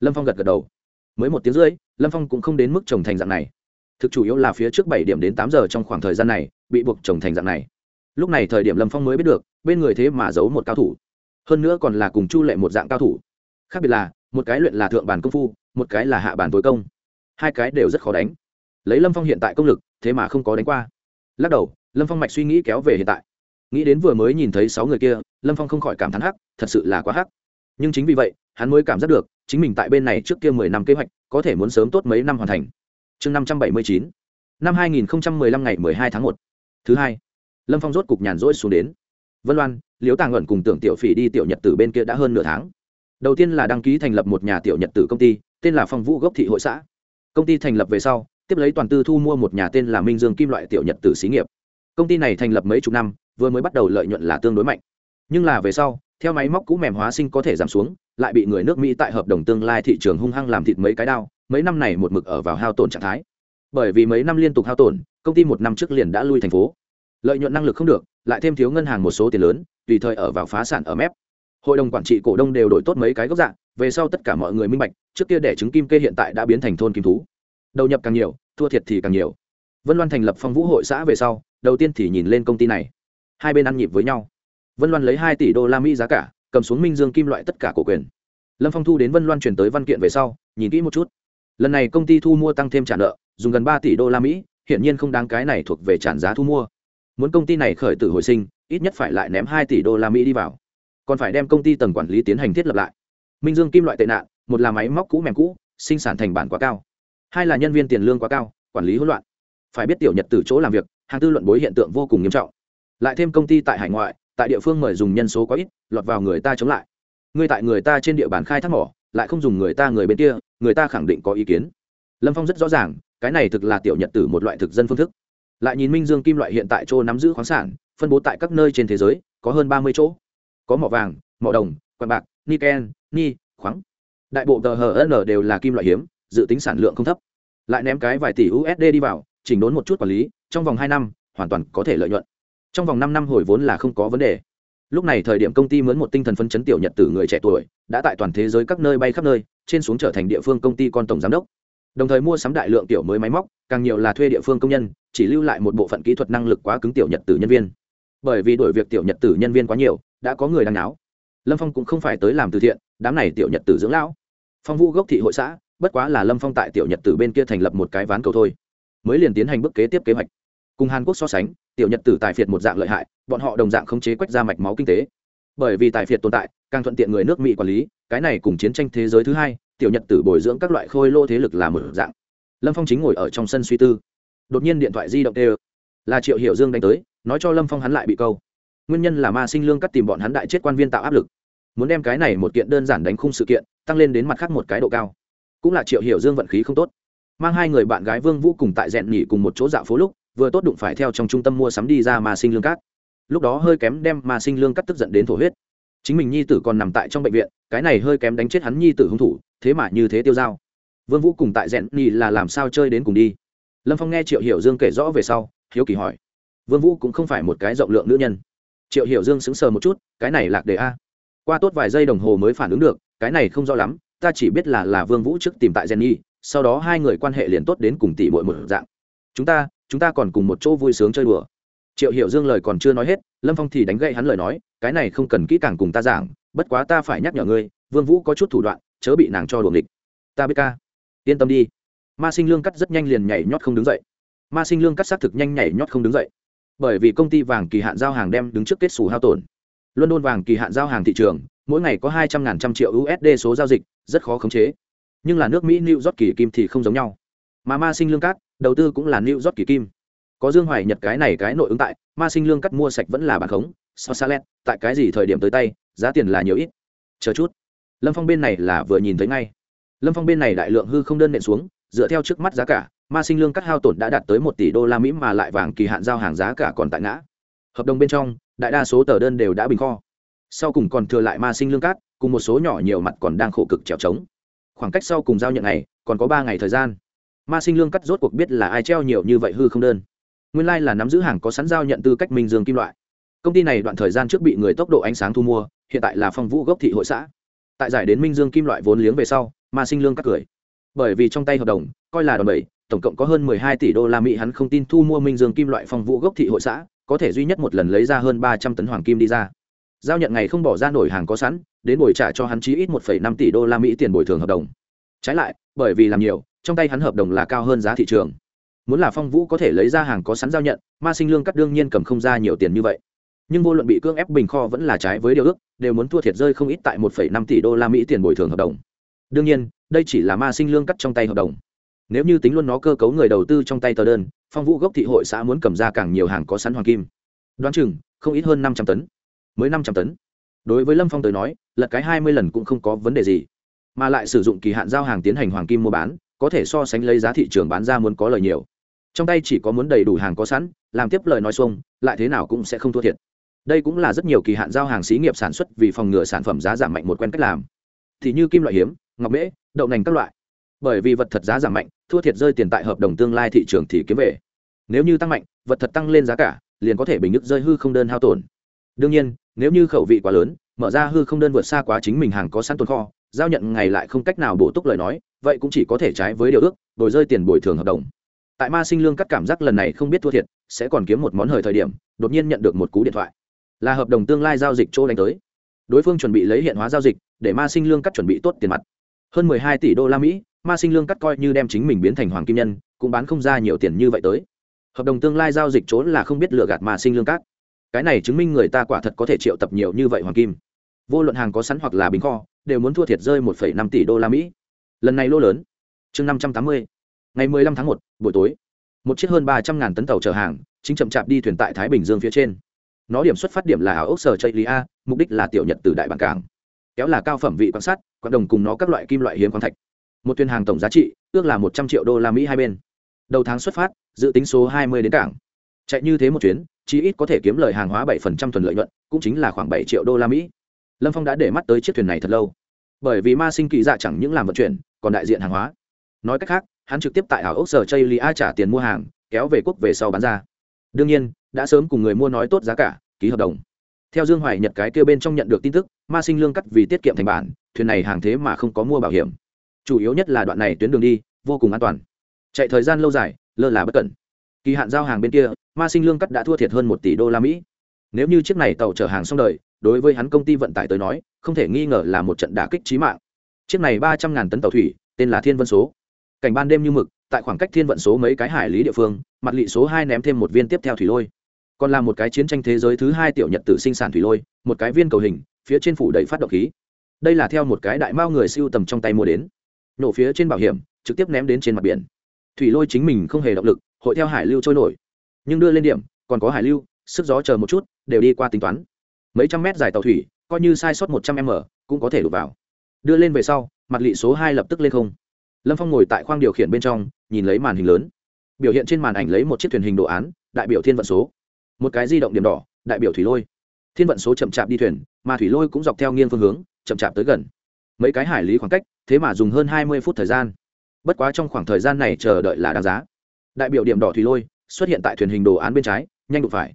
Lâm phong gật gật đầu. Mới một tiếng rưỡi, lâm phong cũng không đến mức trồng thành dạng này. Thực chủ yếu là phía trước bảy điểm đến tám giờ trong khoảng thời gian này, bị buộc trồng thành dạng này. Lúc này thời điểm lâm phong mới biết được, bên người thế mà giấu một cao thủ. Hơn nữa còn là cùng chu lệ một dạng cao thủ. Khác biệt là, một cái luyện là thượng bàn công phu, một cái là hạ bàn tối công. Hai cái đều rất khó đánh. Lấy lâm phong hiện tại công lực, thế mà không có đánh qua. Lắc đầu lâm phong mạch suy nghĩ kéo về hiện tại. Nghĩ đến vừa mới nhìn thấy sáu người kia, lâm phong không khỏi cảm thán hắc, thật sự là quá hắc. Nhưng chính vì vậy, hắn mới cảm giác được, chính mình tại bên này trước kia mười năm kế hoạch, có thể muốn sớm tốt mấy năm hoàn thành. Chương năm trăm bảy mươi chín, năm hai nghìn mười lăm ngày mười hai tháng một. Thứ hai, lâm phong rốt cục nhàn rỗi xuống đến. Vân loan liếu tàng luận cùng tưởng tiểu phỉ đi tiểu nhật tử bên kia đã hơn nửa tháng. Đầu tiên là đăng ký thành lập một nhà tiểu nhật tử công ty, tên là phong vũ gốc thị hội xã. Công ty thành lập về sau, tiếp lấy toàn tư thu mua một nhà tên là minh dương kim loại tiểu nhật tử xí nghiệp công ty này thành lập mấy chục năm, vừa mới bắt đầu lợi nhuận là tương đối mạnh. Nhưng là về sau, theo máy móc cũ mềm hóa sinh có thể giảm xuống, lại bị người nước mỹ tại hợp đồng tương lai thị trường hung hăng làm thịt mấy cái đao, mấy năm này một mực ở vào hao tổn trạng thái. Bởi vì mấy năm liên tục hao tổn, công ty một năm trước liền đã lui thành phố. Lợi nhuận năng lực không được, lại thêm thiếu ngân hàng một số tiền lớn, tùy thời ở vào phá sản ở mép. Hội đồng quản trị cổ đông đều đổi tốt mấy cái gốc dạng, về sau tất cả mọi người minh bạch, trước kia đẻ trứng kim kê hiện tại đã biến thành thôn kim thú. Đầu nhập càng nhiều, thua thiệt thì càng nhiều. Vân loan thành lập phong vũ hội xã về sau đầu tiên thì nhìn lên công ty này. Hai bên ăn nhịp với nhau. Vân loan lấy hai tỷ đô la mỹ giá cả, cầm xuống minh dương kim loại tất cả cổ quyền. Lâm phong thu đến vân loan chuyển tới văn kiện về sau, nhìn kỹ một chút. Lần này công ty thu mua tăng thêm trả nợ, dùng gần ba tỷ đô la mỹ hiện nhiên không đáng cái này thuộc về tràn giá thu mua. Muốn công ty này khởi tử hồi sinh, ít nhất phải lại ném hai tỷ đô la mỹ đi vào. Còn phải đem công ty tầng quản lý tiến hành thiết lập lại. Minh dương kim loại tệ nạn, một là máy móc cũ mềm cũ, sinh sản thành bản quá cao. Hai là nhân viên tiền lương quá cao, quản lý hỗn loạn. Phải biết tiểu nhật từ chỗ làm việc hàng tư luận bối hiện tượng vô cùng nghiêm trọng. Lại thêm công ty tại hải ngoại, tại địa phương mời dùng nhân số quá ít, lọt vào người ta chống lại. Người tại người ta trên địa bàn khai thác mỏ, lại không dùng người ta người bên kia, người ta khẳng định có ý kiến. Lâm phong rất rõ ràng, cái này thực là tiểu nhật tử một loại thực dân phương thức. Lại nhìn minh dương kim loại hiện tại chỗ nắm giữ khoáng sản, phân bố tại các nơi trên thế giới, có hơn ba mươi chỗ. Có mỏ vàng, mỏ đồng, quạng bạc, niken, ni, khoáng. Đại bộ tờ hn đều là kim loại hiếm, dự tính sản lượng không thấp. Lại ném cái vài tỷ usd đi vào, chỉnh đốn một chút quản lý trong vòng hai năm, hoàn toàn có thể lợi nhuận. Trong vòng năm năm hồi vốn là không có vấn đề. Lúc này thời điểm công ty mướn một tinh thần phấn chấn tiểu nhật tử người trẻ tuổi, đã tại toàn thế giới các nơi bay khắp nơi, trên xuống trở thành địa phương công ty con tổng giám đốc. Đồng thời mua sắm đại lượng tiểu mới máy móc, càng nhiều là thuê địa phương công nhân, chỉ lưu lại một bộ phận kỹ thuật năng lực quá cứng tiểu nhật tử nhân viên. Bởi vì đổi việc tiểu nhật tử nhân viên quá nhiều, đã có người đang náo. Lâm phong cũng không phải tới làm từ thiện, đám này tiểu nhật tử dưỡng lão. Phong vũ gốc thị hội xã, bất quá là lâm phong tại tiểu nhật tử bên kia thành lập một cái ván cầu thôi. Mới liền tiến hành bước kế tiếp kế hoạch cùng hàn quốc so sánh, tiểu nhật tử tài phiệt một dạng lợi hại, bọn họ đồng dạng khống chế quách ra mạch máu kinh tế. Bởi vì tài phiệt tồn tại, càng thuận tiện người nước mỹ quản lý, cái này cùng chiến tranh thế giới thứ hai, tiểu nhật tử bồi dưỡng các loại khôi lô thế lực là một dạng. Lâm phong chính ngồi ở trong sân suy tư. Đột nhiên điện thoại di động tê là triệu hiểu dương đánh tới, nói cho lâm phong hắn lại bị câu. Nguyên nhân là ma sinh lương cắt tìm bọn hắn đại chết quan viên tạo áp lực. Muốn đem cái này một kiện đơn giản đánh khung sự kiện, tăng lên đến mặt khác một cái độ cao. Cũng là triệu hiểu dương vận khí không tốt. Mang hai người bạn gái vương vũ cùng tại rèn nhỉ cùng một chỗ dạo phố lúc vừa tốt đụng phải theo trong trung tâm mua sắm đi ra ma sinh lương cát. Lúc đó hơi kém đem ma sinh lương cắt tức giận đến thổ huyết. Chính mình nhi tử còn nằm tại trong bệnh viện, cái này hơi kém đánh chết hắn nhi tử hung thủ, thế mà như thế tiêu dao. Vương vũ cùng tại rẽn nhì là làm sao chơi đến cùng đi? Lâm phong nghe triệu hiểu dương kể rõ về sau, hiếu kỳ hỏi. Vương vũ cũng không phải một cái rộng lượng nữ nhân. Triệu hiểu dương sững sờ một chút, cái này lạc đề a. Qua tốt vài giây đồng hồ mới phản ứng được, cái này không rõ lắm, ta chỉ biết là là vương vũ trước tìm tại jenny sau đó hai người quan hệ liền tốt đến cùng tỷ muội một dạng. Chúng ta chúng ta còn cùng một chỗ vui sướng chơi đùa. Triệu hiểu dương lời còn chưa nói hết, lâm phong thì đánh gậy hắn lời nói, cái này không cần kỹ càng cùng ta giảng, bất quá ta phải nhắc nhở ngươi, vương vũ có chút thủ đoạn, chớ bị nàng cho đuồng địch ta biết ca. Yên tâm đi. Ma sinh lương cắt rất nhanh liền nhảy nhót không đứng dậy. Ma sinh lương cắt xác thực nhanh nhảy nhót không đứng dậy. Bởi vì công ty vàng kỳ hạn giao hàng đem đứng trước kết xù hao tổn. London vàng kỳ hạn giao hàng thị trường, mỗi ngày có hai trăm ngàn trăm triệu usd số giao dịch, rất khó khống chế. Nhưng là nước mỹ, new york kỳ kim thì không giống nhau. Mà ma sinh lương cát đầu tư cũng là new york kỳ kim. Có dương hoài nhật cái này cái nội ứng tại, ma sinh lương cắt mua sạch vẫn là bản khống sao xa tại cái gì thời điểm tới tay, giá tiền là nhiều ít. Chờ chút. Lâm phong bên này là vừa nhìn thấy ngay. Lâm phong bên này đại lượng hư không đơn nện xuống, dựa theo trước mắt giá cả, ma sinh lương cắt hao tổn đã đạt tới một tỷ đô la mỹ mà lại vàng kỳ hạn giao hàng giá cả còn tại ngã. Hợp đồng bên trong, đại đa số tờ đơn đều đã bình kho. Sau cùng còn thừa lại ma sinh lương cát cùng một số nhỏ nhiều mặt còn đang khổ cực trèo trống. Khoảng cách sau cùng giao nhận này, còn có ba ngày thời gian ma sinh lương cắt rốt cuộc biết là ai treo nhiều như vậy hư không đơn. Nguyên lai、like、là nắm giữ hàng có sẵn giao nhận tư cách minh dương kim loại. Công ty này đoạn thời gian trước bị người tốc độ ánh sáng thu mua, hiện tại là phong vũ gốc thị hội xã. Tại giải đến minh dương kim loại vốn liếng về sau, ma sinh lương cắt cười. Bởi vì trong tay hợp đồng, coi là đòn bẩy, tổng cộng có hơn mười hai tỷ đô la mỹ hắn không tin thu mua minh dương kim loại phong vũ gốc thị hội xã, có thể duy nhất một lần lấy ra hơn ba trăm tấn hoàng kim đi ra. Giao nhận ngày không bỏ ra nổi hàng có sẵn, đến bồi trả cho hắn chí ít một năm tỷ đô la mỹ tiền bồi thường hợp đồng. Trái lại, bởi vì làm nhiều trong tay hắn hợp đồng là cao hơn giá thị trường. Muốn là phong vũ có thể lấy ra hàng có sẵn giao nhận, ma sinh lương cắt đương nhiên cầm không ra nhiều tiền như vậy. Nhưng vô luận bị cưỡng ép bình kho vẫn là trái với điều ước, đều muốn thua thiệt rơi không ít tại một năm tỷ đô la mỹ tiền bồi thường hợp đồng. Đương nhiên, đây chỉ là ma sinh lương cắt trong tay hợp đồng. Nếu như tính luôn nó cơ cấu người đầu tư trong tay tờ đơn, phong vũ gốc thị hội xã muốn cầm ra càng nhiều hàng có sẵn hoàng kim. Đoán chừng, không ít hơn năm trăm tấn. Mới năm trăm tấn. Đối với lâm phong tới nói, lật cái hai mươi lần cũng không có vấn đề gì. Mà lại sử dụng kỳ hạn giao hàng tiến hành hoàng kim mua bán có thể so sánh lấy giá thị trường bán ra muốn có lời nhiều. Trong tay chỉ có muốn đầy đủ hàng có sẵn, làm tiếp lời nói xuông, lại thế nào cũng sẽ không thua thiệt. Đây cũng là rất nhiều kỳ hạn giao hàng xí nghiệp sản xuất vì phòng ngừa sản phẩm giá giảm mạnh một quen cách làm. Thì như kim loại hiếm, ngọc mễ, đậu nành các loại. Bởi vì vật thật giá giảm mạnh, thua thiệt rơi tiền tại hợp đồng tương lai thị trường thì kiếm về. Nếu như tăng mạnh, vật thật tăng lên giá cả, liền có thể bình nhức rơi hư không đơn hao tổn. Đương nhiên, nếu như khẩu vị quá lớn, mở ra hư không đơn vượt xa quá chính mình hàng có sẵn tồn kho, giao nhận ngày lại không cách nào bổ túc lời nói vậy cũng chỉ có thể trái với điều ước, đổi rơi tiền bồi thường hợp đồng. Tại ma sinh lương cắt cảm giác lần này không biết thua thiệt, sẽ còn kiếm một món hời thời điểm, đột nhiên nhận được một cú điện thoại. Là hợp đồng tương lai giao dịch chỗ đánh tới. Đối phương chuẩn bị lấy hiện hóa giao dịch, để ma sinh lương cắt chuẩn bị tốt tiền mặt. Hơn mười hai tỷ đô la mỹ, ma sinh lương cắt coi như đem chính mình biến thành hoàng kim nhân, cũng bán không ra nhiều tiền như vậy tới. Hợp đồng tương lai giao dịch trốn là không biết lừa gạt ma sinh lương cắt. Cái này chứng minh người ta quả thật có thể triệu tập nhiều như vậy hoàng kim. Vô luận hàng có sẵn hoặc là bình kho, đều muốn thua thiệt rơi một năm tỷ đô la mỹ lần này lỗ lớn. Chương năm trăm tám mươi. Ngày mười lăm tháng một, buổi tối. Một chiếc hơn ba trăm ngàn tấn tàu chở hàng, chính chậm chạp đi thuyền tại thái bình dương phía trên. Nó điểm xuất phát điểm là ảo ốc sở chây lý a, mục đích là tiểu nhật từ đại bản cảng. Kéo là cao phẩm vị quan sát quan đồng cùng nó các loại kim loại hiếm khoáng thạch. Một thuyền hàng tổng giá trị, ước là một trăm triệu đô la mỹ hai bên. Đầu tháng xuất phát, dự tính số hai mươi đến cảng. Chạy như thế một chuyến, chí ít có thể kiếm lời hàng hóa bảy phần trăm thuần lợi nhuận, cũng chính là khoảng bảy triệu đô la mỹ. Lâm phong đã để mắt tới chiếc thuyền này thật lâu bởi vì ma sinh kỳ dạ chẳng những làm vận chuyển, còn đại diện hàng hóa. Nói cách khác, hắn trực tiếp tại ảo ốc sở chây li a trả tiền mua hàng, kéo về quốc về sau bán ra. Đương nhiên, đã sớm cùng người mua nói tốt giá cả, ký hợp đồng. Theo dương hoài nhật cái kêu bên trong nhận được tin tức, ma sinh lương cắt vì tiết kiệm thành bản, thuyền này hàng thế mà không có mua bảo hiểm. Chủ yếu nhất là đoạn này tuyến đường đi, vô cùng an toàn. Chạy thời gian lâu dài, lơ là bất cẩn. Kỳ hạn giao hàng bên kia, ma sinh lương cắt đã thua thiệt hơn một tỷ đô la mỹ. Nếu như chiếc này tàu chở hàng xong đời, đối với hắn công ty vận tải tới nói không thể nghi ngờ là một trận đả kích trí mạng. Chiếc này ba trăm ngàn tấn tàu thủy, tên là thiên vân số. Cảnh ban đêm như mực, tại khoảng cách thiên vận số mấy cái hải lý địa phương, mặt lị số hai ném thêm một viên tiếp theo thủy lôi. Còn là một cái chiến tranh thế giới thứ hai tiểu nhật tự sinh sản thủy lôi, một cái viên cầu hình, phía trên phủ đầy phát động khí. Đây là theo một cái đại mao người siêu tầm trong tay mua đến. Nổ phía trên bảo hiểm, trực tiếp ném đến trên mặt biển. Thủy lôi chính mình không hề động lực, hội theo hải lưu trôi nổi. Nhưng đưa lên điểm, còn có hải lưu, sức gió chờ một chút, đều đi qua tính toán. Mấy trăm mét dài tàu thủy coi như sai sót một trăm m cũng có thể đục vào. Đưa lên về sau, mặt lị số hai lập tức lên không. Lâm phong ngồi tại khoang điều khiển bên trong, nhìn lấy màn hình lớn. Biểu hiện trên màn ảnh lấy một chiếc thuyền hình đồ án, đại biểu thiên vận số. Một cái di động điểm đỏ, đại biểu thủy lôi. Thiên vận số chậm chạp đi thuyền, mà thủy lôi cũng dọc theo nghiêng phương hướng, chậm chạp tới gần. Mấy cái hải lý khoảng cách, thế mà dùng hơn hai mươi phút thời gian. Bất quá trong khoảng thời gian này chờ đợi là đáng giá. Đại biểu điểm đỏ thủy lôi xuất hiện tại thuyền hình đồ án bên trái, nhanh đụng phải.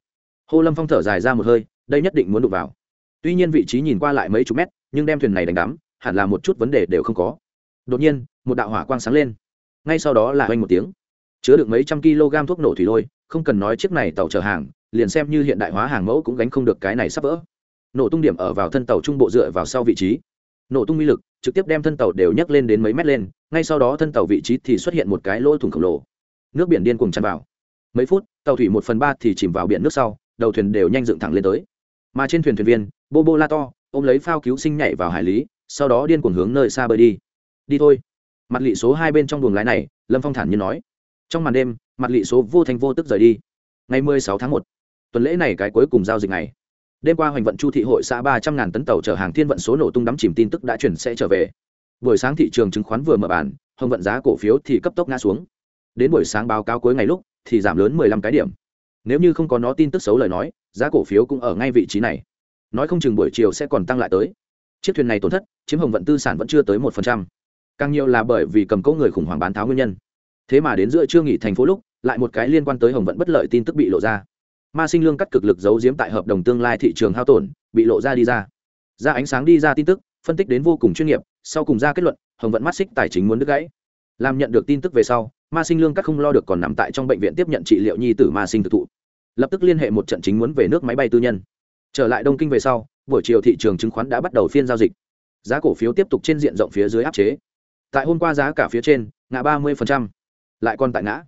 Hô lâm phong thở dài ra một hơi, đây nhất định muốn đụng vào tuy nhiên vị trí nhìn qua lại mấy chục mét, nhưng đem thuyền này đánh đắm, hẳn là một chút vấn đề đều không có. Đột nhiên, một đạo hỏa quang sáng lên. Ngay sau đó là oanh một tiếng. Chứa được mấy trăm kg thuốc nổ thủy lôi, không cần nói chiếc này tàu chở hàng, liền xem như hiện đại hóa hàng mẫu cũng gánh không được cái này sắp vỡ. Nổ tung điểm ở vào thân tàu trung bộ dựa vào sau vị trí. Nổ tung uy lực, trực tiếp đem thân tàu đều nhấc lên đến mấy mét lên, ngay sau đó thân tàu vị trí thì xuất hiện một cái lỗ thủng khổng lồ. Nước biển điên cuồng tràn vào. Mấy phút, tàu thủy một phần ba thì chìm vào biển nước sau, đầu thuyền đều nhanh dựng thẳng lên tới. Mà trên thuyền thuyền viên bô bô la to, ôm lấy phao cứu sinh nhảy vào hải lý, sau đó điên cuồng hướng nơi xa bơi đi. Đi thôi. Mặt lị số hai bên trong buồng lái này, lâm phong thản nhiên nói. Trong màn đêm, mặt lị số vô thành vô tức rời đi. Ngày mười sáu tháng một, tuần lễ này cái cuối cùng giao dịch này đêm qua hoành vận chu thị hội xã ba trăm ngàn tấn tàu chở hàng thiên vận số nổ tung đắm chìm tin tức đã chuyển sẽ trở về. Buổi sáng thị trường chứng khoán vừa mở bản hồng vận giá cổ phiếu thì cấp tốc ngã xuống. Đến buổi sáng báo cáo cuối ngày lúc, thì giảm lớn mười lăm cái điểm. Nếu như không có nó tin tức xấu lời nói, giá cổ phiếu cũng ở ngay vị trí này nói không chừng buổi chiều sẽ còn tăng lại tới. Chiếc thuyền này tổn thất, chiếm hồng vận tư sản vẫn chưa tới một phần trăm. Càng nhiều là bởi vì cầm cố người khủng hoảng bán tháo nguyên nhân. Thế mà đến giữa trưa nghỉ thành phố lúc, lại một cái liên quan tới hồng vận bất lợi tin tức bị lộ ra. Ma sinh lương cắt cực lực giấu giếm tại hợp đồng tương lai thị trường hao tổn, bị lộ ra đi ra. Ra ánh sáng đi ra tin tức, phân tích đến vô cùng chuyên nghiệp, sau cùng ra kết luận, hồng vận mắt xích tài chính muốn đứt gãy. Làm nhận được tin tức về sau, ma sinh lương cắt không lo được còn nằm tại trong bệnh viện tiếp nhận trị liệu nhi tử ma sinh thực thụ. Lập tức liên hệ một trận chính muốn về nước máy bay tư nhân trở lại đông kinh về sau, buổi chiều thị trường chứng khoán đã bắt đầu phiên giao dịch. Giá cổ phiếu tiếp tục trên diện rộng phía dưới áp chế. Tại hôm qua giá cả phía trên, ngã ba mươi lại còn tại ngã.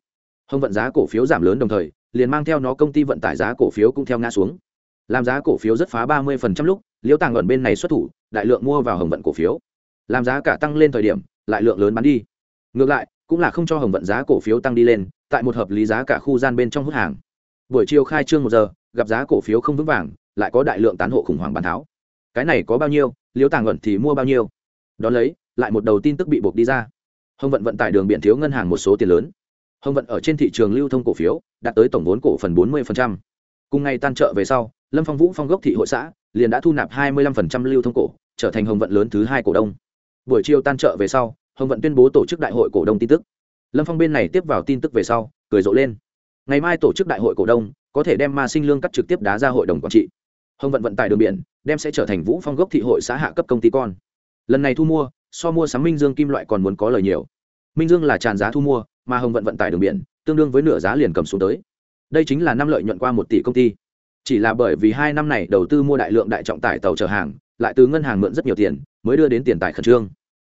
Hồng vận giá cổ phiếu giảm lớn đồng thời, liền mang theo nó công ty vận tải giá cổ phiếu cũng theo ngã xuống. Làm giá cổ phiếu rất phá ba mươi lúc liễu tàng ẩn bên này xuất thủ, đại lượng mua vào hồng vận cổ phiếu. Làm giá cả tăng lên thời điểm, lại lượng lớn bán đi. Ngược lại, cũng là không cho hồng vận giá cổ phiếu tăng đi lên, tại một hợp lý giá cả khu gian bên trong hút hàng. Buổi chiều khai trương một giờ, gặp giá cổ phiếu không vững vàng lại có đại lượng tán hộ khủng hoảng bán tháo. Cái này có bao nhiêu, liêu tàng ẩn thì mua bao nhiêu? Đón lấy, lại một đầu tin tức bị buộc đi ra. Hồng vận vận tải đường biển thiếu ngân hàng một số tiền lớn. Hồng vận ở trên thị trường lưu thông cổ phiếu, đạt tới tổng vốn cổ phần 40%. cùng ngày tan trợ về sau, lâm phong vũ phong gốc thị hội xã liền đã thu nạp 25% lưu thông cổ, trở thành hồng vận lớn thứ hai cổ đông. Buổi chiều tan trợ về sau, hồng vận tuyên bố tổ chức đại hội cổ đông tin tức. Lâm phong bên này tiếp vào tin tức về sau, cười rộ lên. Ngày mai tổ chức đại hội cổ đông, có thể đem ma sinh lương cắt trực tiếp đá ra hội đồng quản trị hồng vận vận tải đường biển, đem sẽ trở thành vũ phong gốc thị hội xã hạ cấp công ty con. Lần này thu mua, so mua sắm minh dương kim loại còn muốn có lời nhiều. Minh dương là tràn giá thu mua, mà hồng vận vận tải đường biển, tương đương với nửa giá liền cầm xuống tới. Đây chính là năm lợi nhuận qua một tỷ công ty. Chỉ là bởi vì hai năm này đầu tư mua đại lượng đại trọng tải tàu chở hàng, lại từ ngân hàng mượn rất nhiều tiền, mới đưa đến tiền tài khẩn trương.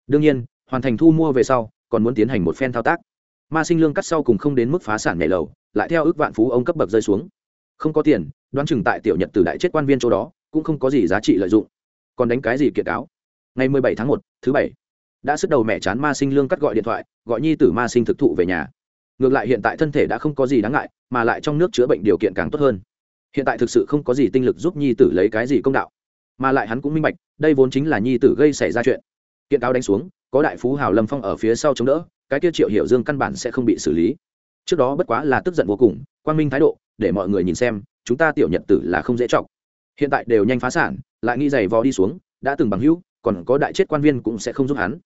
Đương nhiên, hoàn thành thu mua về sau, còn muốn tiến hành một phen thao tác. Ma sinh lương cắt sau cùng không đến mức phá sản nhảy lầu, lại theo ước vạn phú ông cấp bậc rơi xuống không có tiền, đoán chừng tại tiểu nhật từ đại chết quan viên chỗ đó, cũng không có gì giá trị lợi dụng. Còn đánh cái gì kiệt cáo? Ngày mười bảy tháng một, thứ bảy. Đã sức đầu mẹ chán ma sinh lương cắt gọi điện thoại, gọi nhi tử ma sinh thực thụ về nhà. Ngược lại hiện tại thân thể đã không có gì đáng ngại, mà lại trong nước chữa bệnh điều kiện càng tốt hơn. Hiện tại thực sự không có gì tinh lực giúp nhi tử lấy cái gì công đạo. Mà lại hắn cũng minh bạch, đây vốn chính là nhi tử gây xảy ra chuyện. Kiện cáo đánh xuống, có đại phú hào lâm phong ở phía sau chống đỡ, cái kia triệu hiểu dương căn bản sẽ không bị xử lý. Trước đó bất quá là tức giận vô cùng quan minh thái độ để mọi người nhìn xem, chúng ta tiểu nhật tử là không dễ chọc. Hiện tại đều nhanh phá sản, lại nghĩ giày vò đi xuống, đã từng bằng hữu, còn có đại chết quan viên cũng sẽ không giúp hắn.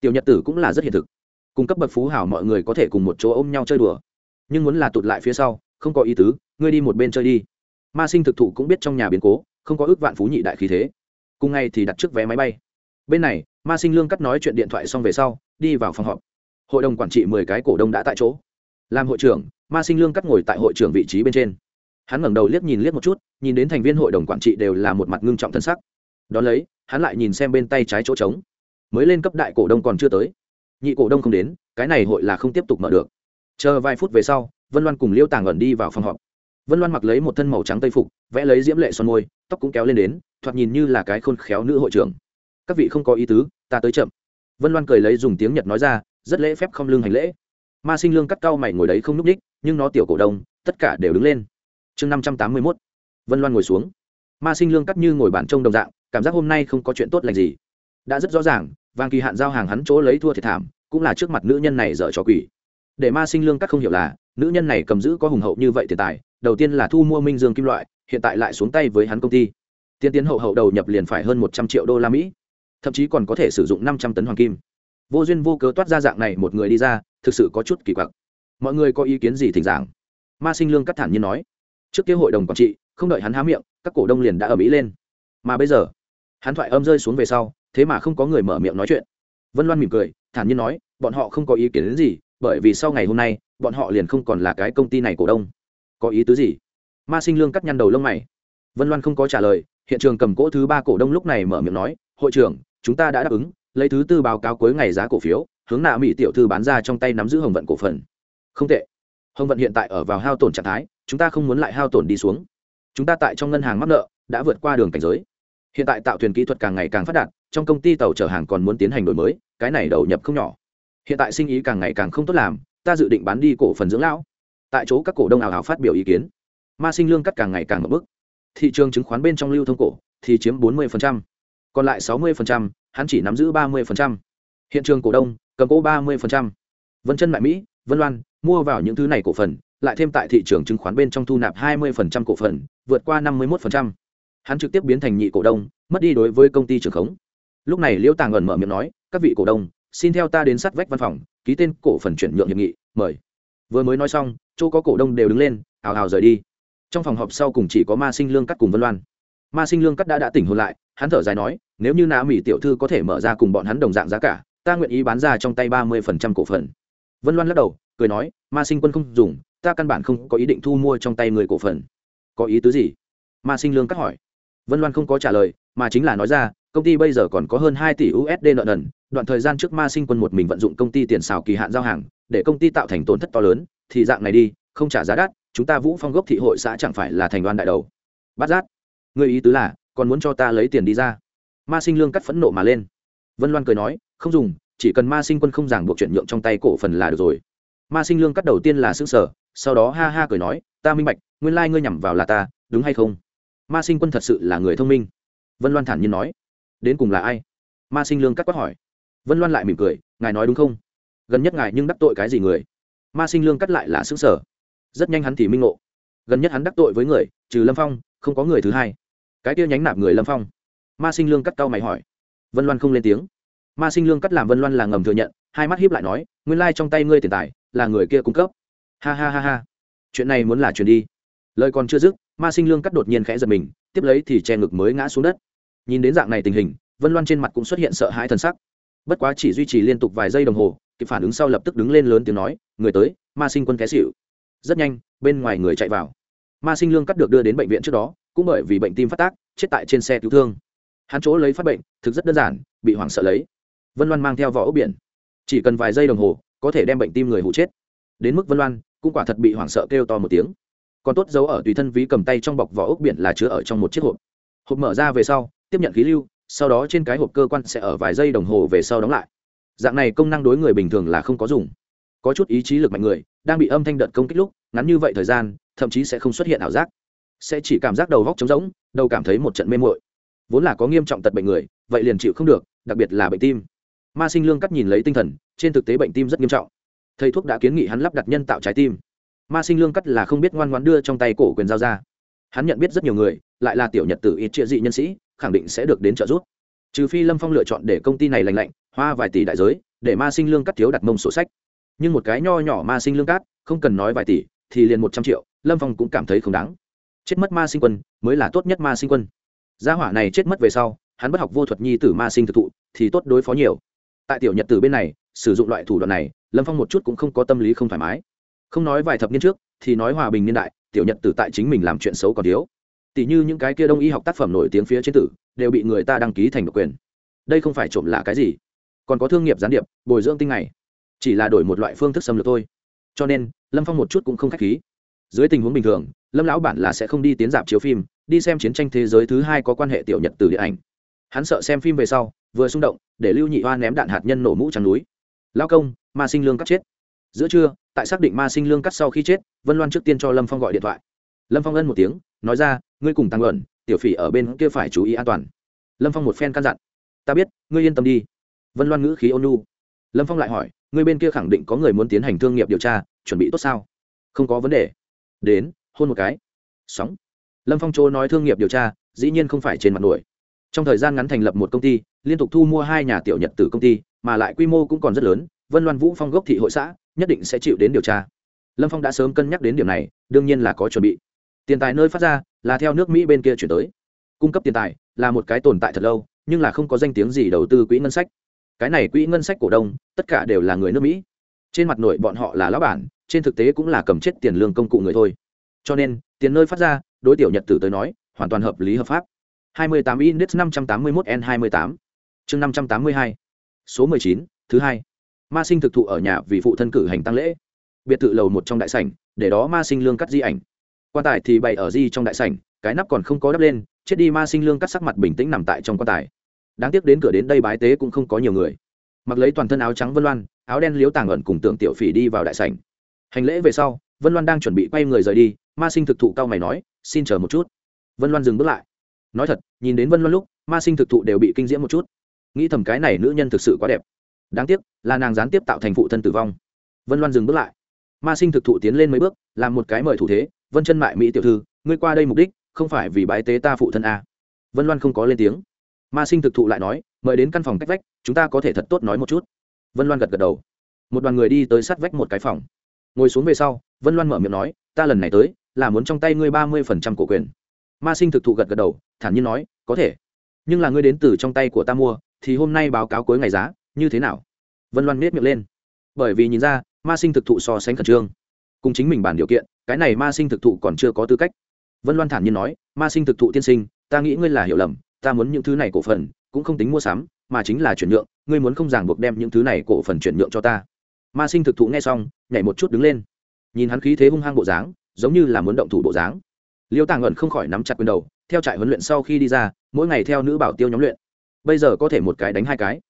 Tiểu nhật tử cũng là rất hiện thực. Cung cấp bậc phú hảo mọi người có thể cùng một chỗ ôm nhau chơi đùa. Nhưng muốn là tụt lại phía sau, không có ý tứ, ngươi đi một bên chơi đi. Ma sinh thực thụ cũng biết trong nhà biến cố, không có ước vạn phú nhị đại khí thế. Cùng ngày thì đặt trước vé máy bay. Bên này, ma sinh lương cắt nói chuyện điện thoại xong về sau, đi vào phòng họp. Hội đồng quản trị mười cái cổ đông đã tại chỗ. Làm hội trưởng ma sinh lương cắt ngồi tại hội trưởng vị trí bên trên. Hắn ngẩng đầu liếc nhìn liếc một chút, nhìn đến thành viên hội đồng quản trị đều là một mặt ngưng trọng thân sắc. Đón lấy, hắn lại nhìn xem bên tay trái chỗ trống. Mới lên cấp đại cổ đông còn chưa tới. Nhị cổ đông không đến, cái này hội là không tiếp tục mở được. Chờ vài phút về sau, vân loan cùng liêu tàng ẩn đi vào phòng họp. Vân loan mặc lấy một thân màu trắng tây phục, vẽ lấy diễm lệ son môi, tóc cũng kéo lên đến, thoạt nhìn như là cái khôn khéo nữ hội trưởng. Các vị không có ý tứ, ta tới chậm. Vân loan cười lấy dùng tiếng nhật nói ra, rất lễ phép không lương hành lễ ma sinh lương cắt cao mày ngồi đấy không núp ních, nhưng nó tiểu cổ đông, tất cả đều đứng lên. Chương năm trăm tám mươi mốt. Vân loan ngồi xuống. Ma sinh lương cắt như ngồi bàn trông đồng dạng, cảm giác hôm nay không có chuyện tốt lành gì. Đã rất rõ ràng vàng kỳ hạn giao hàng hắn chỗ lấy thua thiệt thảm, cũng là trước mặt nữ nhân này dở trò quỷ. Để ma sinh lương cắt không hiểu là, nữ nhân này cầm giữ có hùng hậu như vậy tiền tài, đầu tiên là thu mua minh dương kim loại, hiện tại lại xuống tay với hắn công ty. Tiên tiến hậu hậu đầu nhập liền phải hơn một trăm triệu đô la mỹ, thậm chí còn có thể sử dụng năm trăm tấn hoàng kim. Vô duyên vô cớ toát ra dạng này một người đi ra thực sự có chút kỳ quặc. Mọi người có ý kiến gì thỉnh giảng? Ma sinh lương cắt thản nhiên nói. Trước kia hội đồng quản trị, không đợi hắn há miệng, các cổ đông liền đã ở mỹ lên. Mà bây giờ, hắn thoại âm rơi xuống về sau, thế mà không có người mở miệng nói chuyện. Vân loan mỉm cười, thản nhiên nói, bọn họ không có ý kiến đến gì, bởi vì sau ngày hôm nay, bọn họ liền không còn là cái công ty này cổ đông. Có ý tứ gì? Ma sinh lương cắt nhăn đầu lông mày. Vân loan không có trả lời, hiện trường cầm cỗ thứ ba cổ đông lúc này mở miệng nói, hội trưởng, chúng ta đã đáp ứng, lấy thứ tư báo cáo cuối ngày giá cổ phiếu hướng nạ mỹ tiểu thư bán ra trong tay nắm giữ hồng vận cổ phần. Không tệ. Hồng vận hiện tại ở vào hao tổn trạng thái chúng ta không muốn lại hao tổn đi xuống. Chúng ta tại trong ngân hàng mắc nợ đã vượt qua đường cảnh giới. Hiện tại tạo thuyền kỹ thuật càng ngày càng phát đạt trong công ty tàu chở hàng còn muốn tiến hành đổi mới cái này đầu nhập không nhỏ. Hiện tại sinh ý càng ngày càng không tốt làm ta dự định bán đi cổ phần dưỡng lão. Tại chỗ các cổ đông ảo ảo phát biểu ý kiến. Ma sinh lương cắt càng ngày càng ở bức thị trường chứng khoán bên trong lưu thông cổ thì chiếm 40%, còn lại 60%, hắn chỉ nắm giữ 30%. hiện trường cổ đông cầm cố 30%. vân chân mại mỹ, vân loan, mua vào những thứ này cổ phần, lại thêm tại thị trường chứng khoán bên trong thu nạp 20% cổ phần, vượt qua 51%. hắn trực tiếp biến thành nhị cổ đông, mất đi đối với công ty trường khống lúc này liễu tàng ẩn mở miệng nói, các vị cổ đông, xin theo ta đến sát vách văn phòng, ký tên cổ phần chuyển nhượng hiệp nghị, mời vừa mới nói xong, chỗ có cổ đông đều đứng lên ào ào rời đi trong phòng họp sau cùng chỉ có ma sinh lương cắt cùng vân loan ma sinh lương cắt đã đã tỉnh hôn lại, hắn thở dài nói, nếu như nạ mỹ tiểu thư có thể mở ra cùng bọn hắn đồng dạng giá cả ta nguyện ý bán ra trong tay ba mươi phần trăm cổ phần. Vân loan lắc đầu, cười nói, ma sinh quân không dùng, ta căn bản không có ý định thu mua trong tay người cổ phần. Có ý tứ gì? Ma sinh lương cắt hỏi. Vân loan không có trả lời, mà chính là nói ra, công ty bây giờ còn có hơn hai tỷ usd nợ nần, đoạn thời gian trước ma sinh quân một mình vận dụng công ty tiền xào kỳ hạn giao hàng, để công ty tạo thành tổn thất to lớn, thì dạng này đi, không trả giá đắt, chúng ta vũ phong gốc thị hội xã chẳng phải là thành đoàn đại đầu. Bắt giác người ý tứ là, còn muốn cho ta lấy tiền đi ra? Ma sinh lương cắt phẫn nộ mà lên. Vân loan cười nói không dùng, chỉ cần ma sinh quân không giảng buộc chuyển nhượng trong tay cổ phần là được rồi. Ma sinh lương cắt đầu tiên là xương sở, sau đó ha ha cười nói, ta minh bạch, nguyên lai ngươi nhằm vào là ta, đúng hay không? Ma sinh quân thật sự là người thông minh. Vân loan thản nhiên nói, đến cùng là ai? Ma sinh lương cắt quát hỏi. Vân loan lại mỉm cười, ngài nói đúng không? Gần nhất ngài nhưng đắc tội cái gì người? Ma sinh lương cắt lại là xứng sở. Rất nhanh hắn thì minh ngộ. Gần nhất hắn đắc tội với người, trừ lâm phong, không có người thứ hai. Cái tiêu nhánh nạp người lâm phong. Ma sinh lương cắt cao mày hỏi. Vân loan không lên tiếng ma sinh lương cắt làm vân loan là ngầm thừa nhận hai mắt hiếp lại nói nguyên lai、like、trong tay ngươi tiền tài là người kia cung cấp ha ha ha ha chuyện này muốn là chuyện đi lời còn chưa dứt ma sinh lương cắt đột nhiên khẽ giật mình tiếp lấy thì che ngực mới ngã xuống đất nhìn đến dạng này tình hình vân loan trên mặt cũng xuất hiện sợ hãi t sắc bất quá chỉ duy trì liên tục vài giây đồng hồ kịp phản ứng sau lập tức đứng lên lớn tiếng nói người tới ma sinh quân té xịu rất nhanh bên ngoài người chạy vào ma sinh lương cắt được đưa đến bệnh viện trước đó cũng bởi vì bệnh tim phát tác chết tại trên xe cứu thương hắn chỗ lấy phát bệnh thực rất đơn giản bị hoảng sợ lấy vân loan mang theo vỏ ốc biển. Chỉ cần vài giây đồng hồ, có thể đem bệnh tim người hụ chết. Đến mức vân loan, cũng quả thật bị hoảng sợ kêu to một tiếng. Còn tốt giấu ở tùy thân ví cầm tay trong bọc vỏ ốc biển là chứa ở trong một chiếc hộp. Hộp mở ra về sau, tiếp nhận khí lưu, sau đó trên cái hộp cơ quan sẽ ở vài giây đồng hồ về sau đóng lại. Dạng này công năng đối người bình thường là không có dùng. Có chút ý chí lực mạnh người, đang bị âm thanh đợt công kích lúc, ngắn như vậy thời gian, thậm chí sẽ không xuất hiện ảo giác. Sẽ chỉ cảm giác đầu vóc trống rỗng, đầu cảm thấy một trận mê mội vốn là có nghiêm trọng tật bệnh người, vậy liền chịu không được, đặc biệt là bệnh tim ma sinh lương cắt nhìn lấy tinh thần, trên thực tế bệnh tim rất nghiêm trọng. Thầy thuốc đã kiến nghị hắn lắp đặt nhân tạo trái tim. Ma sinh lương cắt là không biết ngoan ngoan đưa trong tay cổ quyền giao ra. Hắn nhận biết rất nhiều người, lại là tiểu nhật tử ít trịa dị nhân sĩ, khẳng định sẽ được đến trợ giúp. Trừ phi lâm phong lựa chọn để công ty này lành lạnh, hoa vài tỷ đại giới, để ma sinh lương cắt thiếu đặt mông sổ sách. Nhưng một cái nho nhỏ ma sinh lương cát không cần nói vài tỷ, thì liền một trăm triệu, lâm phong cũng cảm thấy không đáng. Chết mất ma sinh quân, mới là tốt nhất ma sinh quân. Gia hỏa này chết mất về sau, hắn bất học vô thuật nhi tử ma sinh thực thụ, thì tốt đối phó nhiều tại tiểu nhật Từ bên này, sử dụng loại thủ đoạn này, lâm phong một chút cũng không có tâm lý không thoải mái. Không nói vài thập niên trước, thì nói hòa bình niên đại, tiểu nhật tử tại chính mình làm chuyện xấu còn thiếu. Tỷ như những cái kia đông y học tác phẩm nổi tiếng phía trên tử, đều bị người ta đăng ký thành độc quyền. Đây không phải trộm là cái gì? Còn có thương nghiệp gián điệp, bồi dưỡng tinh này chỉ là đổi một loại phương thức xâm lược thôi. Cho nên, lâm phong một chút cũng không k h á c h khí. Dưới tình huống bình thường, lâm lão bản là sẽ không đi tiến dạp chiếu phim, đi xem chiến tranh thế giới thứ hai có quan hệ tiểu nhật từ điện ảnh hắn sợ xem phim về sau, vừa xung động, để lưu nhị hoa ném đạn hạt nhân nổ mũ trắng núi. Lao công, ma sinh lương cắt chết. Giữa trưa, tại xác định ma sinh lương cắt sau khi chết, vân loan trước tiên cho lâm phong gọi điện thoại. Lâm phong ân một tiếng, nói ra, ngươi cùng tăng luận, tiểu phỉ ở bên kia phải chú ý an toàn. Lâm phong một phen căn dặn, ta biết, ngươi yên tâm đi. Vân loan ngữ khí ôn nhu. lâm phong lại hỏi, ngươi bên kia khẳng định có người muốn tiến hành thương nghiệp điều tra, chuẩn bị tốt sao? Không có vấn đề. Đến, hôn một cái. Sóng. Lâm phong chỗ nói thương nghiệp điều tra, dĩ nhiên không phải trên mặt nổi trong thời gian ngắn thành lập một công ty, liên tục thu mua hai nhà tiểu nhật từ công ty, mà lại quy mô cũng còn rất lớn, vân loan vũ phong gốc thị hội xã, nhất định sẽ chịu đến điều tra. Lâm phong đã sớm cân nhắc đến điểm này, đương nhiên là có chuẩn bị. Tiền tài nơi phát ra, là theo nước mỹ bên kia chuyển tới. Cung cấp tiền tài, là một cái tồn tại thật lâu, nhưng là không có danh tiếng gì đầu tư quỹ ngân sách. Cái này quỹ ngân sách cổ đông, tất cả đều là người nước mỹ. Trên mặt nội bọn họ là lão bản, trên thực tế cũng là cầm chết tiền lương công cụ người thôi. Cho nên, tiền nơi phát ra, đối tiểu nhật tử tới nói, hoàn toàn hợp lý hợp pháp. 28 index 581 n 28 chương 582 số 19 thứ hai. Ma sinh thực thụ ở nhà vì phụ thân cử hành tăng lễ. Biệt thự lầu một trong đại sảnh, để đó ma sinh lương cắt di ảnh. Quan tài thì bày ở di trong đại sảnh, cái nắp còn không có đắp lên, chết đi ma sinh lương cắt sắc mặt bình tĩnh nằm tại trong quan tài. Đáng tiếc đến cửa đến đây bái tế cũng không có nhiều người. Mặc lấy toàn thân áo trắng vân loan, áo đen liếu tàng ẩn cùng tượng tiểu phỉ đi vào đại sảnh. Hành lễ về sau, vân loan đang chuẩn bị quay người rời đi, ma sinh thực thụ cao mày nói, xin chờ một chút. Vân loan dừng bước lại nói thật, nhìn đến vân loan lúc, ma sinh thực thụ đều bị kinh diễm một chút. Nghĩ thầm cái này nữ nhân thực sự quá đẹp. Đáng tiếc, là nàng gián tiếp tạo thành phụ thân tử vong. Vân loan dừng bước lại. Ma sinh thực thụ tiến lên mấy bước, làm một cái mời thủ thế, vân chân mại mỹ tiểu thư, ngươi qua đây mục đích, không phải vì bái tế ta phụ thân a vân loan không có lên tiếng. Ma sinh thực thụ lại nói, mời đến căn phòng cách vách, chúng ta có thể thật tốt nói một chút. Vân loan gật gật đầu. Một đoàn người đi tới sát vách một cái phòng. Ngồi xuống về sau, vân loan mở miệng nói, ta lần này tới, là muốn trong tay ngươi ba mươi phần trăm cổ quyền ma sinh thực thụ gật gật đầu, thản nhiên nói, có thể. Nhưng là ngươi đến từ trong tay của ta mua, thì hôm nay báo cáo cuối ngày giá, như thế nào? Vân loan miết miệng lên. Bởi vì nhìn ra, ma sinh thực thụ so sánh khẩn trương. Cùng chính mình bản điều kiện, cái này ma sinh thực thụ còn chưa có tư cách. Vân loan thản nhiên nói, ma sinh thực thụ tiên sinh, ta nghĩ ngươi là hiểu lầm, ta muốn những thứ này cổ phần, cũng không tính mua sắm, mà chính là chuyển nhượng, ngươi muốn không ràng buộc đem những thứ này cổ phần chuyển nhượng cho ta. Ma sinh thực thụ nghe xong, nhảy một chút đứng lên. Nhìn hắn khí thế hung hăng bộ dáng, giống như là muốn động thủ bộ dáng liêu tàng ẩn không khỏi nắm chặt quyền đầu, theo trại huấn luyện sau khi đi ra, mỗi ngày theo nữ bảo tiêu nhóm luyện. Bây giờ có thể một cái đánh hai cái.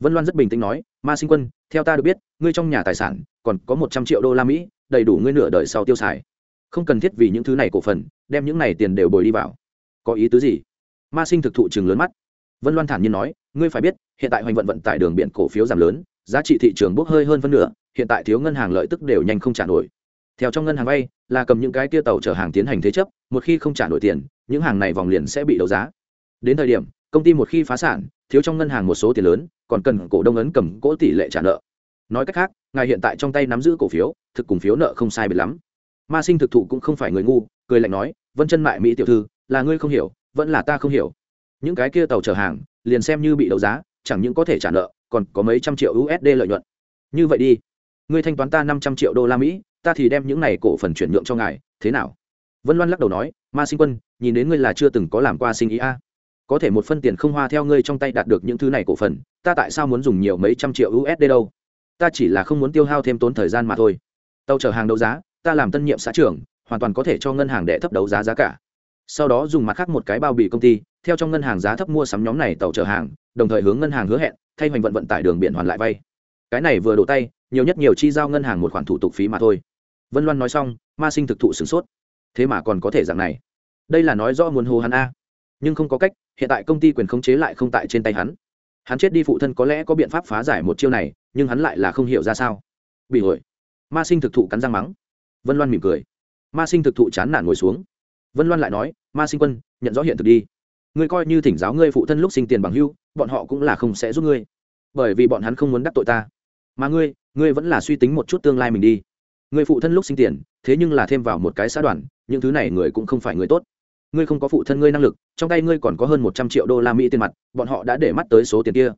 Vân loan rất bình tĩnh nói, ma sinh quân, theo ta được biết, ngươi trong nhà tài sản còn có một trăm triệu đô la mỹ, đầy đủ ngươi nửa đời sau tiêu xài. Không cần thiết vì những thứ này cổ phần, đem những này tiền đều bồi đi vào. Có ý tứ gì? Ma sinh thực thụ chừng lớn mắt. Vân loan thản nhiên nói, ngươi phải biết, hiện tại hoành vận vận tải đường biển cổ phiếu giảm lớn, giá trị thị trường bốc hơi hơn phân nửa, hiện tại thiếu ngân hàng lợi tức đều nhanh không trả nổi theo trong ngân hàng vay, là cầm những cái kia tàu chở hàng tiến hành thế chấp, một khi không trả nổi tiền, những hàng này vòng liền sẽ bị đấu giá. Đến thời điểm, công ty một khi phá sản, thiếu trong ngân hàng một số tiền lớn, còn cần cổ đông ấn cầm cỗ tỷ lệ trả nợ. Nói cách khác, ngài hiện tại trong tay nắm giữ cổ phiếu, thực cùng phiếu nợ không sai biệt lắm. Ma sinh thực thụ cũng không phải người ngu, cười lạnh nói, vân chân mại mỹ tiểu thư, là ngươi không hiểu, vẫn là ta không hiểu. Những cái kia tàu chở hàng, liền xem như bị đấu giá, chẳng những có thể trả nợ, còn có mấy trăm triệu usd lợi nhuận. Như vậy đi ngươi thanh toán ta năm trăm triệu đô la mỹ, ta thì đem những này cổ phần chuyển nhượng cho ngài, thế nào? Vân loan lắc đầu nói, ma sinh quân, nhìn đến ngươi là chưa từng có làm qua sinh ý a. Có thể một phân tiền không hoa theo ngươi trong tay đạt được những thứ này cổ phần, ta tại sao muốn dùng nhiều mấy trăm triệu usd đâu? Ta chỉ là không muốn tiêu hao thêm tốn thời gian mà thôi. Tàu chở hàng đấu giá, ta làm tân nhiệm xã trưởng, hoàn toàn có thể cho ngân hàng đệ thấp đấu giá giá cả. Sau đó dùng mặt khác một cái bao bì công ty, theo trong ngân hàng giá thấp mua sắm nhóm này tàu chở hàng, đồng thời hướng ngân hàng hứa hẹn, thay hoành vận vận tải đường biển hoàn lại vay cái này vừa đổ tay, nhiều nhất nhiều chi giao ngân hàng một khoản thủ tục phí mà thôi. Vân loan nói xong, ma sinh thực thụ sửng sốt. Thế mà còn có thể dạng này. Đây là nói rõ muốn hồ hắn a. Nhưng không có cách, hiện tại công ty quyền khống chế lại không tại trên tay hắn. Hắn chết đi phụ thân có lẽ có biện pháp phá giải một chiêu này, nhưng hắn lại là không hiểu ra sao. Bị hội ma sinh thực thụ cắn răng mắng. Vân loan mỉm cười. Ma sinh thực thụ chán nản ngồi xuống. Vân loan lại nói, ma sinh quân, nhận rõ hiện thực đi. Ngươi coi như thỉnh giáo ngươi phụ thân lúc sinh tiền bằng hưu, bọn họ cũng là không sẽ giúp ngươi. Bởi vì bọn hắn không muốn đắc tội ta mà ngươi ngươi vẫn là suy tính một chút tương lai mình đi. Người phụ thân lúc sinh tiền, thế nhưng là thêm vào một cái xã đoàn, những thứ này người cũng không phải người tốt. Ngươi không có phụ thân ngươi năng lực, trong tay ngươi còn có hơn một trăm triệu đô la mỹ tiền mặt, bọn họ đã để mắt tới số tiền kia.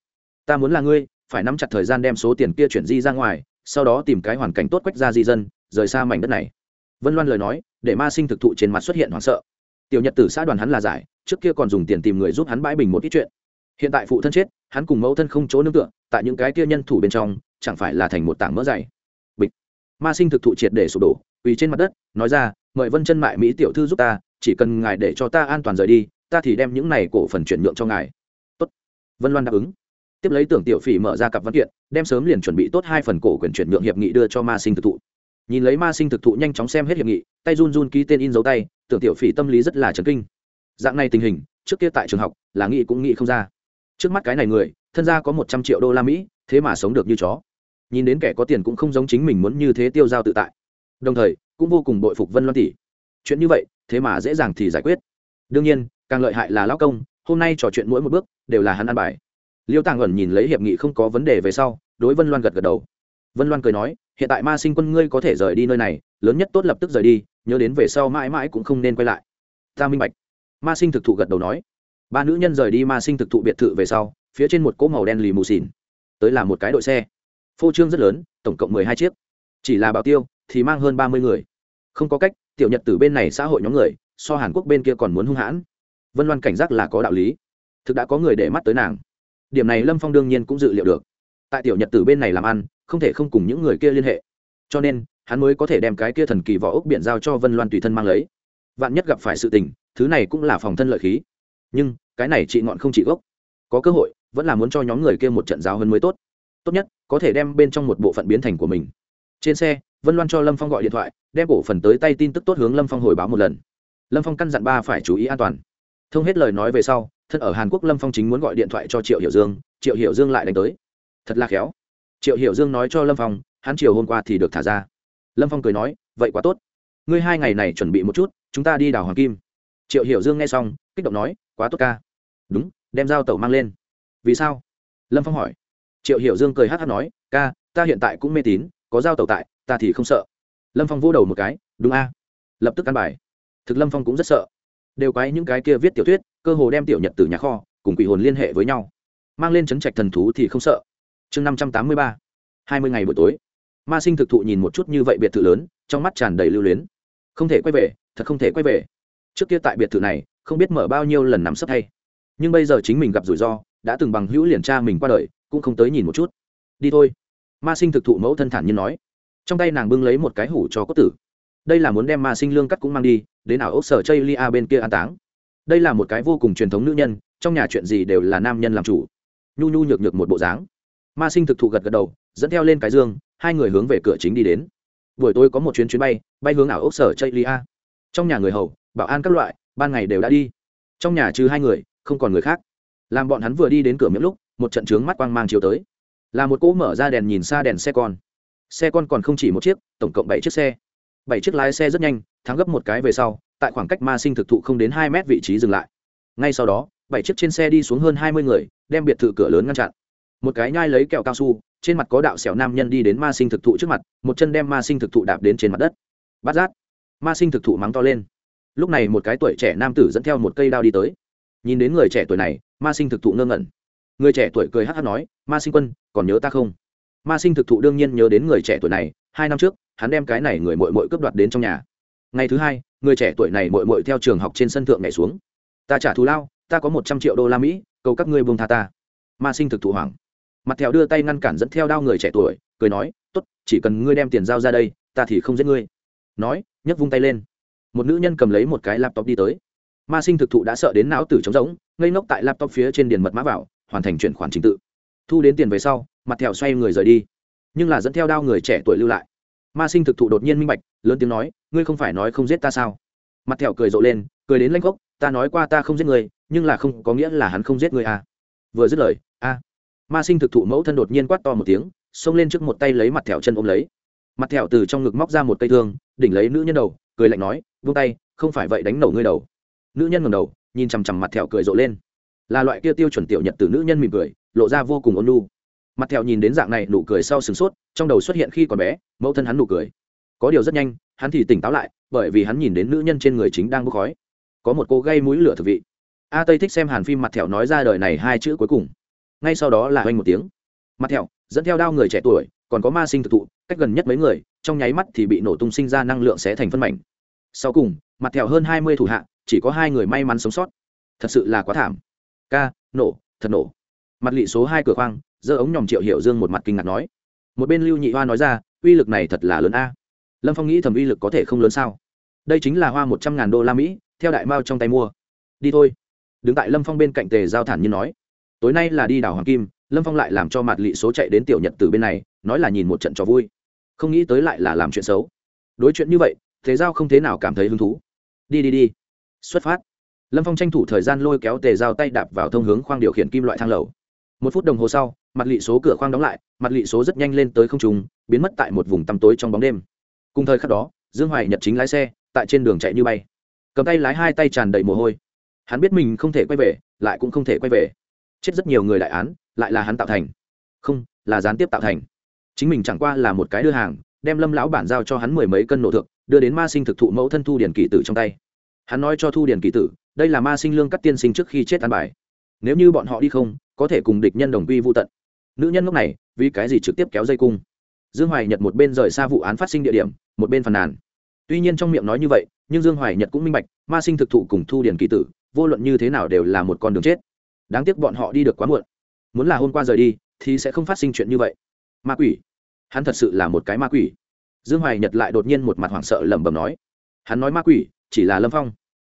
Ta muốn là ngươi, phải nắm chặt thời gian đem số tiền kia chuyển di ra ngoài, sau đó tìm cái hoàn cảnh tốt quách ra di dân, rời xa mảnh đất này. Vân loan lời nói, để ma sinh thực thụ trên mặt xuất hiện hoảng sợ. Tiểu nhật tử xã đoàn hắn là giải, trước kia còn dùng tiền tìm người giúp hắn bãi bình một ít chuyện. Hiện tại phụ thân chết, hắn cùng mẫu thân không chỗ nương tựa, tại những cái kia nhân thủ bên trong chẳng phải là thành một tảng mỡ dày. Bịch. Ma sinh thực thụ triệt để sụp đổ, quỳ trên mặt đất, nói ra, mời vân chân mại mỹ tiểu thư giúp ta, chỉ cần ngài để cho ta an toàn rời đi, ta thì đem những này cổ phần chuyển nhượng cho ngài. Tốt. Vân loan đáp ứng. Tiếp lấy tưởng tiểu phỉ mở ra cặp văn kiện, đem sớm liền chuẩn bị tốt hai phần cổ quyền chuyển nhượng hiệp nghị đưa cho ma sinh thực thụ. Nhìn lấy ma sinh thực thụ nhanh chóng xem hết hiệp nghị, tay run run ký tên in dấu tay, tưởng tiểu phỉ tâm lý rất là chấn kinh. Dạng này tình hình, trước kia tại trường học, là nghĩ cũng nghĩ không ra. Trước mắt cái này người, thân gia có một trăm triệu đô la mỹ, thế mà sống được như chó nhìn đến kẻ có tiền cũng không giống chính mình muốn như thế tiêu giao tự tại. Đồng thời, cũng vô cùng bội phục vân loan tỷ. Chuyện như vậy, thế mà dễ dàng thì giải quyết. Đương nhiên, càng lợi hại là lão công, hôm nay trò chuyện mỗi một bước, đều là hắn ăn bài. Liêu tàng ẩn nhìn lấy hiệp nghị không có vấn đề về sau, đối vân loan gật gật đầu. Vân loan cười nói, hiện tại ma sinh quân ngươi có thể rời đi nơi này, lớn nhất tốt lập tức rời đi, nhớ đến về sau mãi mãi cũng không nên quay lại. Ta minh bạch. Ma sinh thực thụ gật đầu nói. Ba nữ nhân rời đi ma sinh thực thụ biệt thự về sau, phía trên một cỗ màu đen lì mù xìn tới là một cái đội xe phô trương rất lớn, tổng cộng mười hai chiếc. Chỉ là bảo tiêu, thì mang hơn ba mươi người. Không có cách, tiểu nhật từ bên này xã hội nhóm người, so hàn quốc bên kia còn muốn hung hãn. Vân loan cảnh giác là có đạo lý. Thực đã có người để mắt tới nàng. Điểm này lâm phong đương nhiên cũng dự liệu được. Tại tiểu nhật từ bên này làm ăn, không thể không cùng những người kia liên hệ. Cho nên, hắn mới có thể đem cái kia thần kỳ vỏ ốc biển giao cho vân loan tùy thân mang lấy. Vạn nhất gặp phải sự tình, thứ này cũng là phòng thân lợi khí. Nhưng, cái này chị ngọn không chị gốc. Có cơ hội, vẫn là muốn cho nhóm người kia một trận giáo hơn mới tốt tốt nhất, có thể đem bên trong một bộ phận biến thành của mình. Trên xe, vân loan cho lâm phong gọi điện thoại, đem cổ phần tới tay tin tức tốt hướng lâm phong hồi báo một lần. Lâm phong căn dặn ba phải chú ý an toàn. Thông hết lời nói về sau, thân ở hàn quốc lâm phong chính muốn gọi điện thoại cho triệu hiểu dương, triệu hiểu dương lại đánh tới. Thật là khéo. Triệu hiểu dương nói cho lâm phong, hắn chiều hôm qua thì được thả ra. Lâm phong cười nói, vậy quá tốt. Ngươi hai ngày này chuẩn bị một chút, chúng ta đi đào hoàng kim. Triệu hiểu dương nghe xong, kích động nói, quá tốt ca. Đúng, đem dao tẩu mang lên. Vì sao? Lâm phong hỏi triệu hiểu dương cười hát hát nói, ca, ta hiện tại cũng mê tín, có dao tẩu tại, ta thì không sợ. Lâm phong vô đầu một cái, đúng a. Lập tức ăn bài. Thực lâm phong cũng rất sợ. Đều quái những cái kia viết tiểu thuyết, cơ hồ đem tiểu nhật từ nhà kho, cùng quỷ hồn liên hệ với nhau. Mang lên chấn trạch thần thú thì không sợ. Chương năm trăm tám mươi ba, hai mươi ngày buổi tối. Ma sinh thực thụ nhìn một chút như vậy biệt thự lớn, trong mắt tràn đầy lưu luyến. Không thể quay về, thật không thể quay về. Trước kia tại biệt thự này, không biết mở bao nhiêu lần nằm sấp thay nhưng bây giờ chính mình gặp rủi ro, đã từng bằng hữu liền cha mình qua đời cũng không tới nhìn một chút. Đi thôi. Ma sinh thực thụ mẫu thân thản nhiên nói. Trong tay nàng bưng lấy một cái hủ cho cốt tử. Đây là muốn đem ma sinh lương cắt cũng mang đi, đến ảo ốc sở chây lia bên kia an táng. Đây là một cái vô cùng truyền thống nữ nhân, trong nhà chuyện gì đều là nam nhân làm chủ. Nhu nhu nhược nhược một bộ dáng. Ma sinh thực thụ gật gật đầu, dẫn theo lên cái dương, hai người hướng về cửa chính đi đến. Buổi tối có một chuyến chuyến bay bay hướng ảo ốc sở chây lia. Trong nhà người hầu, bảo an các loại, ban ngày đều đã đi. Trong nhà trừ hai người, không còn người khác. Làm bọn hắn vừa đi đến cửa miệng lúc một trận trướng mắt quang mang chiều tới. Là một cỗ mở ra đèn nhìn xa đèn xe con. Xe con còn không chỉ một chiếc, tổng cộng bảy chiếc xe. Bảy chiếc lái xe rất nhanh, thắng gấp một cái về sau, tại khoảng cách ma sinh thực thụ không đến hai mét vị trí dừng lại. Ngay sau đó, bảy chiếc trên xe đi xuống hơn hai mươi người, đem biệt thự cửa lớn ngăn chặn. Một cái nhai lấy kẹo cao su, trên mặt có đạo xẻo nam nhân đi đến ma sinh thực thụ trước mặt, một chân đem ma sinh thực thụ đạp đến trên mặt đất. Bát giác, ma sinh thực thụ mắng to lên. Lúc này một cái tuổi trẻ nam tử dẫn theo một cây đao đi tới. Nhìn đến người trẻ tuổi này, ma sinh thực thụ ngơ ngẩn người trẻ tuổi cười hát hát nói, ma sinh quân, còn nhớ ta không? Ma sinh thực thụ đương nhiên nhớ đến người trẻ tuổi này, hai năm trước, hắn đem cái này người mội mội cướp đoạt đến trong nhà. Ngày thứ hai, người trẻ tuổi này mội mội theo trường học trên sân thượng nhảy xuống. Ta trả thù lao, ta có một trăm triệu đô la mỹ, cầu các ngươi buông tha ta. Ma sinh thực thụ hoảng. Mặt thèo đưa tay ngăn cản dẫn theo đao người trẻ tuổi, cười nói t ố t chỉ cần ngươi đem tiền giao ra đây, ta thì không giết ngươi. Nói, nhấc vung tay lên. Một nữ nhân cầm lấy một cái laptop đi tới. Ma sinh thực thụ đã sợ đến não tử trống rỗng, ngây ngốc tại laptop phía trên điền mật mã vào hoàn thành chuyển khoản trình tự. Thu đến tiền về sau, mặt thẹo xoay người rời đi. Nhưng là dẫn theo đao người trẻ tuổi lưu lại. Ma sinh thực thụ đột nhiên minh bạch, lớn tiếng nói, ngươi không phải nói không giết ta sao? Mặt thẹo cười rộ lên, cười đến lanh gốc ta nói qua ta không giết người nhưng là không có nghĩa là hắn không giết người à. vừa dứt lời, a. Ma sinh thực thụ mẫu thân đột nhiên quát to một tiếng, xông lên trước một tay lấy mặt thẹo chân ôm lấy. Mặt thẹo từ trong ngực móc ra một cây thương, đỉnh lấy nữ nhân đầu, cười lạnh nói, vung tay, không phải vậy đánh nổ ngươi đầu. Nữ nhân ngầm đầu, nhìn chằm chằm mặt thẹo cười rộ lên là loại kia tiêu chuẩn tiểu nhật từ nữ nhân mỉm cười, lộ ra vô cùng ôn lu mặt thẹo nhìn đến dạng này, nụ cười sau sửng sốt, trong đầu xuất hiện khi còn bé, mẫu thân hắn nụ cười. Có điều rất nhanh, hắn thì tỉnh táo lại, bởi vì hắn nhìn đến nữ nhân trên người chính đang bốc khói. Có một cô gây mũi lửa thực vị. A tây thích xem hàn phim mặt thẹo nói ra đời này hai chữ cuối cùng. Ngay sau đó là oanh một tiếng. Mặt thẹo, dẫn theo đao người trẻ tuổi, còn có ma sinh thực thụ, cách gần nhất mấy người, trong nháy mắt thì bị nổ tung sinh ra năng lượng xé thành phân mảnh. Sau cùng, mặt thẹo hơn hai mươi thủ hạ, chỉ có hai người may mắn sống sót. Thật sự là quá thảm ca, nổ, thật nổ. Mặt lị số hai cửa khoang, giơ ống nhòm triệu hiệu dương một mặt kinh ngạc nói. Một bên lưu nhị hoa nói ra, uy lực này thật là lớn a. Lâm phong nghĩ thầm uy lực có thể không lớn sao? Đây chính là hoa một trăm ngàn đô la mỹ, theo đại mao trong tay mua. Đi thôi. Đứng tại lâm phong bên cạnh tề giao thản như nói. Tối nay là đi đảo hoàng kim, lâm phong lại làm cho mặt lị số chạy đến tiểu nhật từ bên này, nói là nhìn một trận cho vui. Không nghĩ tới lại là làm chuyện xấu. Đối chuyện như vậy thế giao không thế nào cảm thấy hứng thú. Đi đi đi. Xuất phát lâm phong tranh thủ thời gian lôi kéo tề dao tay đạp vào thông hướng khoang điều khiển kim loại thang lầu. Một phút đồng hồ sau, mặt lị số cửa khoang đóng lại, mặt lị số rất nhanh lên tới không trùng biến mất tại một vùng tăm tối trong bóng đêm. Cùng thời khắc đó, dương hoài nhật chính lái xe, tại trên đường chạy như bay. Cầm tay lái hai tay tràn đầy mồ hôi. Hắn biết mình không thể quay về, lại cũng không thể quay về. Chết rất nhiều người đại án, lại là hắn tạo thành. Không, là gián tiếp tạo thành. Chính mình chẳng qua là một cái đưa hàng, đem lâm lão bản giao cho hắn mười mấy cân nổ thượng, đưa đến ma sinh thực thụ mẫu thân thu điển kỳ tử trong tay. Hắn nói cho thu điển kỳ tử đây là ma sinh lương cắt tiên sinh trước khi chết an bài. Nếu như bọn họ đi không, có thể cùng địch nhân đồng quy vô tận. Nữ nhân lúc này, vì cái gì trực tiếp kéo dây cung? Dương hoài nhật một bên rời xa vụ án phát sinh địa điểm, một bên phàn nàn. Tuy nhiên trong miệng nói như vậy, nhưng dương hoài nhật cũng minh bạch, ma sinh thực thụ cùng thu điển kỳ tử, vô luận như thế nào đều là một con đường chết. Đáng tiếc bọn họ đi được quá muộn. Muốn là hôm qua rời đi, thì sẽ không phát sinh chuyện như vậy. Ma quỷ. Hắn thật sự là một cái ma quỷ. Dương hoài nhật lại đột nhiên một mặt hoảng sợ lẩm bẩm nói. Hắn nói ma quỷ, chỉ là lâm phong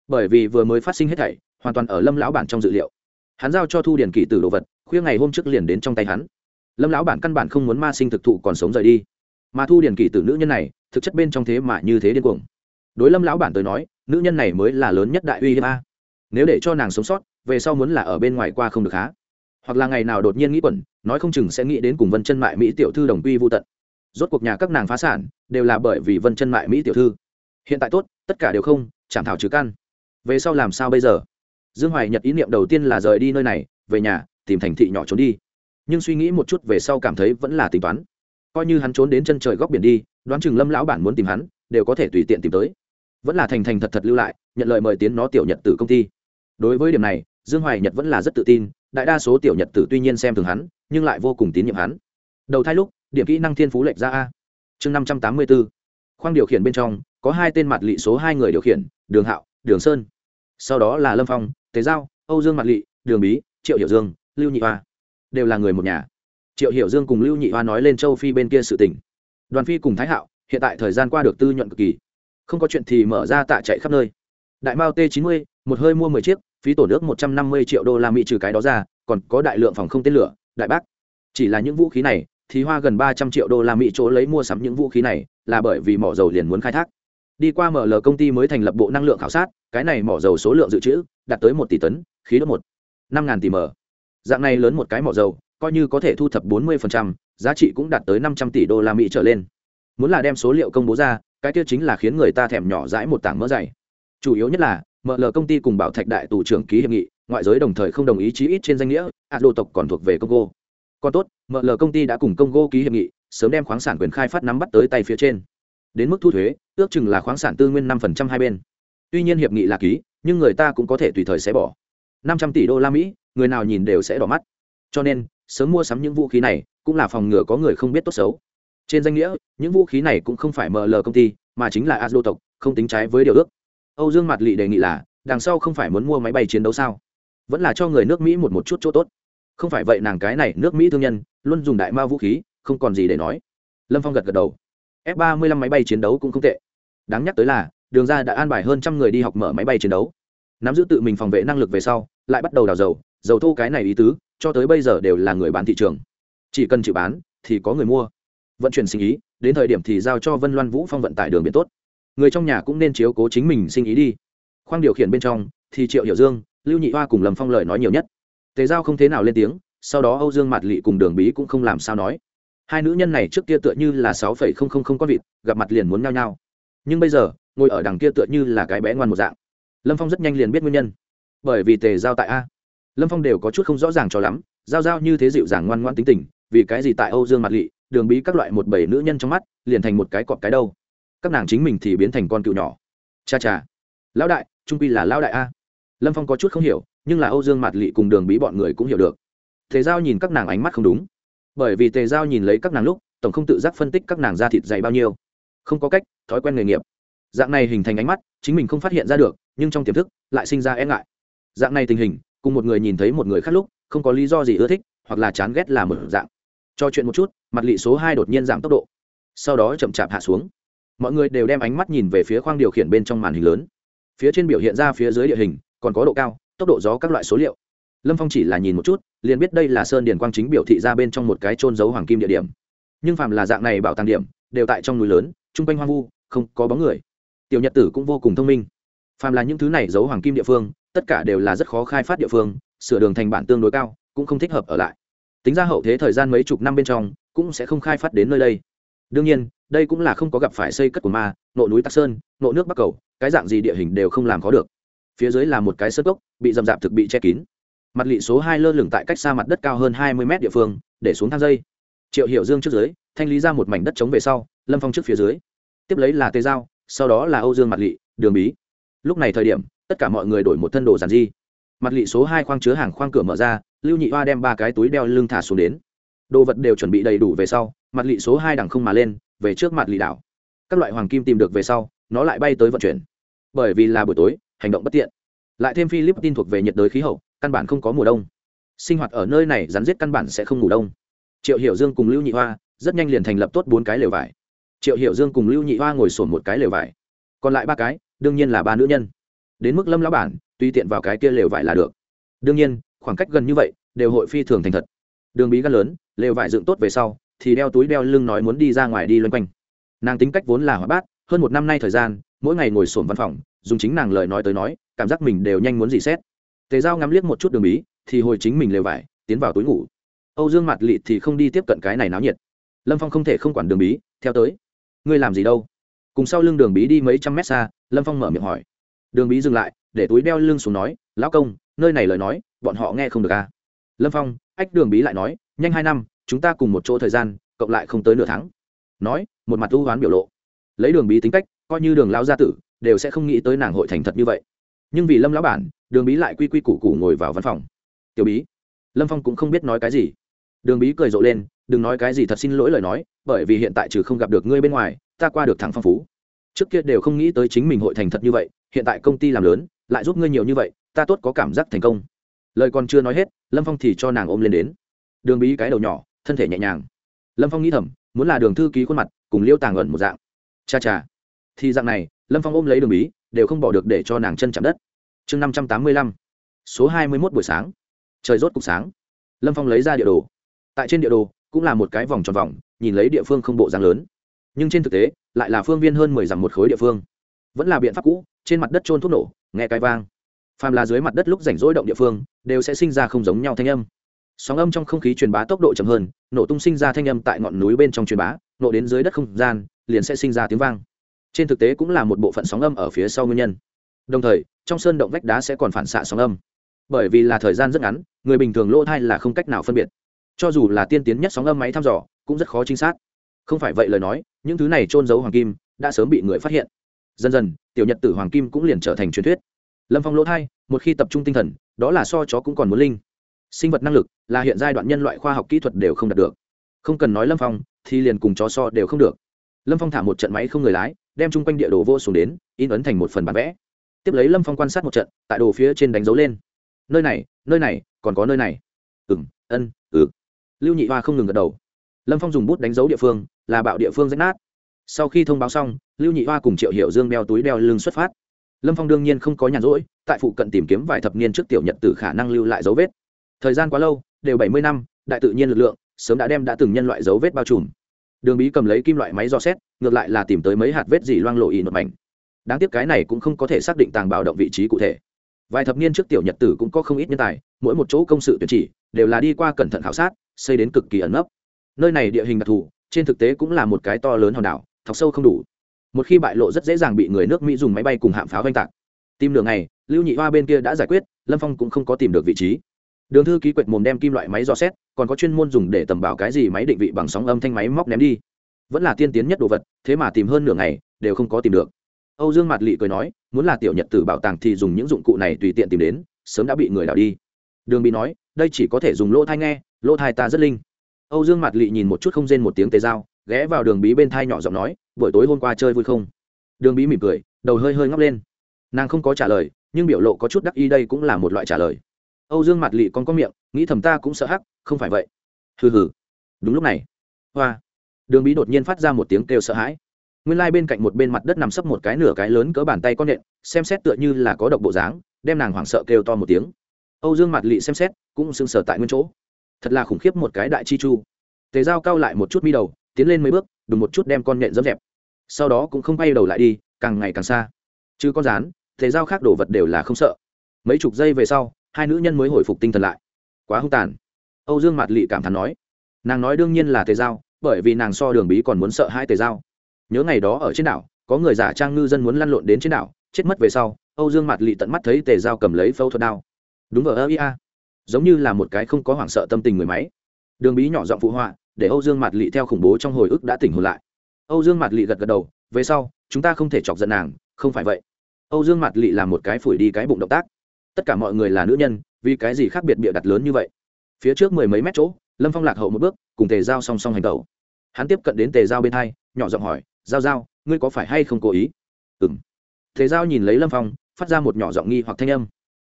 bởi vì vừa mới phát sinh hết thảy, hoàn toàn ở lâm lão bản trong dự liệu. Hắn giao cho thu điển kỳ tử đồ vật, khuya ngày hôm trước liền đến trong tay hắn. Lâm lão bản căn bản không muốn ma sinh thực thụ còn sống rời đi. Mà thu điển kỳ tử nữ nhân này, thực chất bên trong thế mà như thế điên cuồng. Đối lâm lão bản tới nói, nữ nhân này mới là lớn nhất đại uy hiếp a. Nếu để cho nàng sống sót, về sau muốn là ở bên ngoài qua không được há. Hoặc là ngày nào đột nhiên nghĩ quẩn, nói không chừng sẽ nghĩ đến cùng vân chân mại mỹ tiểu thư đồng quy vô tận. Rốt cuộc nhà các nàng phá sản, đều là bởi vì vân chân mại mỹ tiểu thư. Hiện tại tốt, tất cả đều không chẳng thảo trừ căn về sau làm sao bây giờ? Dương hoài nhật ý niệm đầu tiên là rời đi nơi này, về nhà, tìm thành thị nhỏ trốn đi. Nhưng suy nghĩ một chút về sau cảm thấy vẫn là tính toán. Coi như hắn trốn đến chân trời góc biển đi, đoán chừng lâm lão bản muốn tìm hắn, đều có thể tùy tiện tìm tới. Vẫn là thành thành thật thật lưu lại, nhận lời mời tiến nó tiểu nhật từ công ty. Đối với điểm này, dương hoài nhật vẫn là rất tự tin, đại đa số tiểu nhật tử tuy nhiên xem thường hắn, nhưng lại vô cùng tín nhiệm hắn. Đầu thai lúc, điểm kỹ năng thiên phú lệch ra a. Chương năm trăm tám mươi b ố khoang điều khiển bên trong, có hai tên mặt lị số hai người điều khiển, đường hạo đường sơn. Sau đó là lâm phong, tế giao, âu dương mặt lỵ đường bí, triệu hiểu dương, lưu nhị hoa. Đều là người một nhà. Triệu hiểu dương cùng lưu nhị hoa nói lên châu phi bên kia sự tỉnh đoàn phi cùng thái hạo, hiện tại thời gian qua được tư nhuận cực kỳ. Không có chuyện thì mở ra tạ chạy khắp nơi. Đại mao t chín mươi, một hơi mua mười chiếc, phí tổn ước một trăm năm mươi triệu đô la mỹ trừ cái đó ra, còn có đại lượng phòng không tên lửa, đại bác. Chỉ là những vũ khí này, thì hoa gần ba trăm triệu đô la mỹ chỗ lấy mua sắm những vũ khí này, là bởi vì mỏ dầu liền muốn khai thác đi qua mở lờ công ty mới thành lập bộ năng lượng khảo sát, cái này mỏ dầu số lượng dự trữ, đạt tới một tỷ tấn, khí đốt một. Năm ngàn tỷ mở dạng này lớn một cái mỏ dầu, coi như có thể thu thập bốn mươi phần trăm, giá trị cũng đạt tới năm trăm tỷ đô la mỹ trở lên. Muốn là đem số liệu công bố ra, cái kia chính là khiến người ta thèm nhỏ dãi một tảng mỡ dày. Chủ yếu nhất là ml công ty cùng bảo thạch đại tù trưởng ký hiệp nghị, ngoại giới đồng thời không đồng ý chí ít trên danh nghĩa, ạt lộ tộc còn thuộc về congo. Còn tốt ml công ty đã cùng congo ký hiệp nghị, sớm đem khoáng sản quyền khai phát nắm bắt tới tay phía trên đến mức thu thuế, ước chừng là khoáng sản tư nguyên năm hai bên. Tuy nhiên hiệp nghị là ký, nhưng người ta cũng có thể tùy thời sẽ bỏ. năm trăm tỷ đô la mỹ, người nào nhìn đều sẽ đỏ mắt. Cho nên, sớm mua sắm những vũ khí này, cũng là phòng ngừa có người không biết tốt xấu. Trên danh nghĩa, những vũ khí này cũng không phải ml công ty, mà chính là asdo tộc, không tính trái với điều ước. Âu dương mặt lị đề nghị là, đằng sau không phải muốn mua máy bay chiến đấu sao? Vẫn là cho người nước mỹ một một chút chỗ tốt. Không phải vậy nàng cái này nước mỹ thương nhân, luôn dùng đại mao vũ khí, không còn gì để nói. Lâm phong gật gật đầu f ba mươi lăm máy bay chiến đấu cũng không tệ. Đáng nhắc tới là, đường ra đã an bài hơn trăm người đi học mở máy bay chiến đấu. Nắm giữ tự mình phòng vệ năng lực về sau, lại bắt đầu đào dầu dầu thô cái này ý tứ, cho tới bây giờ đều là người bán thị trường. Chỉ cần chịu bán, thì có người mua. Vận chuyển sinh ý, đến thời điểm thì giao cho vân loan vũ phong vận tải đường biển tốt. Người trong nhà cũng nên chiếu cố chính mình sinh ý đi. Khoang điều khiển bên trong, thì triệu hiểu dương, lưu nhị hoa cùng lâm phong lời nói nhiều nhất. Tề giao không thế nào lên tiếng, sau đó âu dương mạt Lệ cùng đường bí cũng không làm sao nói hai nữ nhân này trước kia tựa như là sáu phẩy không không không con vịt, gặp mặt liền muốn nhao nhao. Nhưng bây giờ, ngồi ở đằng kia tựa như là cái bé ngoan một dạng. Lâm phong rất nhanh liền biết nguyên nhân. Bởi vì tề giao tại a. Lâm phong đều có chút không rõ ràng cho lắm, giao giao như thế dịu dàng ngoan ngoan tính tình, vì cái gì tại âu dương mặt lỵ đường bí các loại một bảy nữ nhân trong mắt, liền thành một cái cọp cái đâu. Các nàng chính mình thì biến thành con cựu nhỏ. Cha cha. Lão đại, trung quy là lão đại a. Lâm phong có chút không hiểu, nhưng là âu dương mặt lỵ cùng đường bí bọn người cũng hiểu được. Tề giao nhìn các nàng ánh mắt không đúng bởi vì tề giao nhìn lấy các nàng lúc, tổng không tự giác phân tích các nàng da thịt dày bao nhiêu. Không có cách, thói quen nghề nghiệp. Dạng này hình thành ánh mắt, chính mình không phát hiện ra được, nhưng trong tiềm thức, lại sinh ra e ngại. Dạng này tình hình, cùng một người nhìn thấy một người khác lúc, không có lý do gì ưa thích, hoặc là chán ghét là một dạng. Cho chuyện một chút, mặt lị số hai đột nhiên giảm tốc độ. Sau đó chậm chạp hạ xuống. Mọi người đều đem ánh mắt nhìn về phía khoang điều khiển bên trong màn hình lớn. Phía trên biểu hiện ra phía dưới địa hình, còn có độ cao, tốc độ gió các loại số liệu lâm phong chỉ là nhìn một chút, liền biết đây là sơn điền quang chính biểu thị ra bên trong một cái trôn giấu hoàng kim địa điểm. Nhưng phàm là dạng này bảo tàng điểm, đều tại trong núi lớn, chung quanh hoang vu, không có bóng người. Tiểu nhật tử cũng vô cùng thông minh. Phàm là những thứ này giấu hoàng kim địa phương, tất cả đều là rất khó khai phát địa phương, sửa đường thành bản tương đối cao, cũng không thích hợp ở lại. Tính ra hậu thế thời gian mấy chục năm bên trong, cũng sẽ không khai phát đến nơi đây. Đương nhiên, đây cũng là không có gặp phải xây cất của ma, nộ núi tắc sơn, nộ nước bắc cầu, cái dạng gì địa hình đều không làm có được. Phía dưới là một cái sơ cốc, bị dầm dạp thực bị che kín mặt lị số hai lơ lửng tại cách xa mặt đất cao hơn hai mươi mét địa phương, để xuống thang dây. Triệu hiểu dương trước dưới, thanh lý ra một mảnh đất trống về sau, lâm phong trước phía dưới. Tiếp lấy là tê giao, sau đó là âu dương mặt lị, đường bí. Lúc này thời điểm, tất cả mọi người đổi một thân đồ giàn di mặt lị số hai khoang chứa hàng khoang cửa mở ra, lưu nhị hoa đem ba cái túi đeo lưng thả xuống đến. Đồ vật đều chuẩn bị đầy đủ về sau, mặt lị số hai đằng không mà lên, về trước mặt lị đảo. Các loại hoàng kim tìm được về sau, nó lại bay tới vận chuyển. Bởi vì là buổi tối, hành động bất tiện. Lại thêm philippines thuộc về nhiệt đới khí hậu căn bản không có mùa đông. Sinh hoạt ở nơi này rắn rết căn bản sẽ không ngủ đông. Triệu hiểu dương cùng lưu nhị hoa rất nhanh liền thành lập tốt bốn cái lều vải. Triệu hiểu dương cùng lưu nhị hoa ngồi sổn một cái lều vải. Còn lại ba cái, đương nhiên là ba nữ nhân. Đến mức lâm lão bản, tùy tiện vào cái kia lều vải là được. Đương nhiên, khoảng cách gần như vậy, đều hội phi thường thành thật. Đường bí gan lớn, lều vải dựng tốt về sau, thì đeo túi đeo lưng nói muốn đi ra ngoài đi loanh quanh. Nàng tính cách vốn là hóa bát, hơn một năm nay thời gian, mỗi ngày ngồi sổm văn phòng, dùng chính nàng lời nói tới nói, cảm giác mình đều nhanh muốn dị xét tề giao ngắm liếc một chút đường bí, thì hồi chính mình lều vải, tiến vào túi ngủ. Âu dương mặt lị thì không đi tiếp cận cái này náo nhiệt. Lâm phong không thể không quản đường bí, theo tới. Ngươi làm gì đâu? Cùng sau lưng đường bí đi mấy trăm mét xa, lâm phong mở miệng hỏi. Đường bí dừng lại, để túi đeo lưng xuống nói, lão công, nơi này lời nói, bọn họ nghe không được à. lâm phong, ách, đường bí lại nói, nhanh hai năm, chúng ta cùng một chỗ thời gian, cộng lại không tới nửa tháng. Nói, một mặt ưu hoán biểu lộ. Lấy đường bí tính cách, coi như đường lao gia tử, đều sẽ không nghĩ tới nàng hội thành thật như vậy. Nhưng vì lâm lão bản đường bí lại quy quy củ củ ngồi vào văn phòng. Tiểu bí, lâm phong cũng không biết nói cái gì. Đường bí cười rộ lên, đừng nói cái gì thật xin lỗi lời nói, bởi vì hiện tại trừ không gặp được ngươi bên ngoài, ta qua được thẳng phong phú. Trước kia đều không nghĩ tới chính mình hội thành thật như vậy, hiện tại công ty làm lớn, lại giúp ngươi nhiều như vậy, ta tốt có cảm giác thành công. Lời còn chưa nói hết, lâm phong thì cho nàng ôm lên đến. Đường bí cái đầu nhỏ, thân thể nhẹ nhàng. Lâm phong nghĩ thầm, muốn là đường thư ký khuôn mặt, cùng liêu tàng ẩn một dạng. Cha cha. Thì dạng này, lâm phong ôm lấy đường bí, đều không bỏ được để cho nàng chân chạm đất chương năm trăm tám mươi lăm, số hai mươi mốt buổi sáng. Trời rốt cục sáng. Lâm phong lấy ra địa đồ. Tại trên địa đồ cũng là một cái vòng tròn vòng, nhìn lấy địa phương không bộ dáng lớn. Nhưng trên thực tế, lại là phương viên hơn mười dặm một khối địa phương. Vẫn là biện pháp cũ, trên mặt đất trôn thuốc nổ, nghe cái vang. Phàm là dưới mặt đất lúc rảnh rỗi động địa phương, đều sẽ sinh ra không giống nhau thanh âm. Sóng âm trong không khí truyền bá tốc độ chậm hơn, nổ tung sinh ra thanh âm tại ngọn núi bên trong truyền bá, nổ đến dưới đất không gian, liền sẽ sinh ra tiếng vang. Trên thực tế cũng là một bộ phận sóng âm ở phía sau nguyên nhân. Đồng thời trong sơn động vách đá sẽ còn phản xạ sóng âm. Bởi vì là thời gian rất ngắn, người bình thường lỗ thai là không cách nào phân biệt. Cho dù là tiên tiến nhất sóng âm máy thăm dò, cũng rất khó chính xác không phải vậy lời nói, những thứ này trôn giấu hoàng kim đã sớm bị người phát hiện. Dần dần, tiểu nhật tử hoàng kim cũng liền trở thành truyền thuyết. Lâm phong lỗ thai, một khi tập trung tinh thần, đó là so chó cũng còn muốn linh. Sinh vật năng lực là hiện giai đoạn nhân loại khoa học kỹ thuật đều không đạt được. Không cần nói lâm phong, thì liền cùng chó so đều không được. Lâm phong thả một trận máy không người lái, đem chung quanh địa đồ vô xuống đến, in ấn thành một phần bản vẽ tiếp lấy lâm phong quan sát một trận, tại đồ phía trên đánh dấu lên. Nơi này nơi này, còn có nơi này. Ừng ân ừ. Lưu nhị hoa không ngừng gật đầu. Lâm phong dùng bút đánh dấu địa phương, là bạo địa phương rách nát. Sau khi thông báo xong, lưu nhị hoa cùng triệu hiệu dương đeo túi đeo lưng xuất phát. Lâm phong đương nhiên không có nhàn rỗi, tại phụ cận tìm kiếm vài thập niên trước tiểu nhật tử khả năng lưu lại dấu vết. Thời gian quá lâu, đều bảy mươi năm, đại tự nhiên lực lượng, sớm đã đem đã từng nhân loại dấu vết bao trùm. Đường bí cầm lấy kim loại máy dò xét, ngược lại là tìm tới mấy hạt vết dỉ loang lộ ỉ một mảnh đáng tiếc cái này cũng không có thể xác định tàng bảo động vị trí cụ thể. Vài thập niên trước tiểu nhật tử cũng có không ít nhân tài, mỗi một chỗ công sự tuyển chỉ đều là đi qua cẩn thận khảo sát, xây đến cực kỳ ẩn nấp. Nơi này địa hình đặc thù, trên thực tế cũng là một cái to lớn hòn đảo, thọc sâu không đủ. Một khi bại lộ rất dễ dàng bị người nước mỹ dùng máy bay cùng hạm pháo oanh tạc. Tìm đường này lưu nhị hoa bên kia đã giải quyết, lâm phong cũng không có tìm được vị trí. Đường thư ký quệt mồm đem kim loại máy dò xét, còn có chuyên môn dùng để tầm bảo cái gì máy định vị bằng sóng âm thanh máy móc ném đi. Vẫn là tiên tiến nhất đồ vật, thế mà tìm hơn nửa ngày, đều không có tìm được âu dương mạt lị cười nói, muốn là tiểu nhật tử bảo tàng thì dùng những dụng cụ này tùy tiện tìm đến, sớm đã bị người đào đi. Đường bị nói, đây chỉ có thể dùng lỗ thai nghe, lỗ thai ta rất linh. Âu dương mạt lị nhìn một chút không rên một tiếng tề dao, ghé vào đường bí bên thai nhỏ giọng nói, buổi tối hôm qua chơi vui không? Đường bí mỉm cười, đầu hơi hơi ngóc lên. Nàng không có trả lời, nhưng biểu lộ có chút đắc ý đây cũng là một loại trả lời. Âu dương mặt lị còn có miệng, nghĩ thầm ta cũng sợ hắc, không phải vậy. Hừ hừ. Đúng lúc này. Hoa. Đường bí đột nhiên phát ra một tiếng kêu sợ hãi nguyên lai bên cạnh một bên mặt đất nằm sấp một cái nửa cái lớn cỡ bàn tay con nện xem xét tựa như là có độc bộ dáng, đem nàng hoảng sợ kêu to một tiếng. Âu dương mặt lị xem xét, cũng sưng sờ tại nguyên chỗ. Thật là khủng khiếp một cái đại chi chu. Tề dao cao lại một chút mi đầu, tiến lên mấy bước, đùng một chút đem con nện dấm dẹp. Sau đó cũng không bay đầu lại đi, càng ngày càng xa. Chứ con rán, tề dao khác đổ vật đều là không sợ. Mấy chục giây về sau, hai nữ nhân mới hồi phục tinh thần lại. Quá hung tàn. Âu dương mặt lị cảm thán nói. Nàng nói đương nhiên là tề giao, bởi vì nàng so đường bí còn muốn sợ hai tề giao nhớ ngày đó ở trên đảo, có người giả trang ngư dân muốn lăn lộn đến trên đảo, chết mất về sau, âu dương mạt lị tận mắt thấy tề giao cầm lấy phẫu thuật đao. Đúng vờ ơ ia giống như là một cái không có hoảng sợ tâm tình người máy. Đường bí nhỏ giọng phụ họa, để âu dương mạt lị theo khủng bố trong hồi ức đã tỉnh hồn lại. Âu dương mạt lị gật gật đầu, về sau, chúng ta không thể chọc giận nàng, không phải vậy. Âu dương mạt lị làm một cái phủi đi cái bụng động tác. Tất cả mọi người là nữ nhân, vì cái gì khác biệt bịa đặt lớn như vậy? Phía trước mười mấy mét chỗ, lâm phong lạc hậu một bước, cùng tề giao song song hành tẩu. Hắn tiếp cận đến tề giao bên hai, nhỏ giọng hỏi giao giao, ngươi có phải hay không cố ý? Ừng thế giao nhìn lấy lâm phong, phát ra một nhỏ giọng nghi hoặc thanh âm.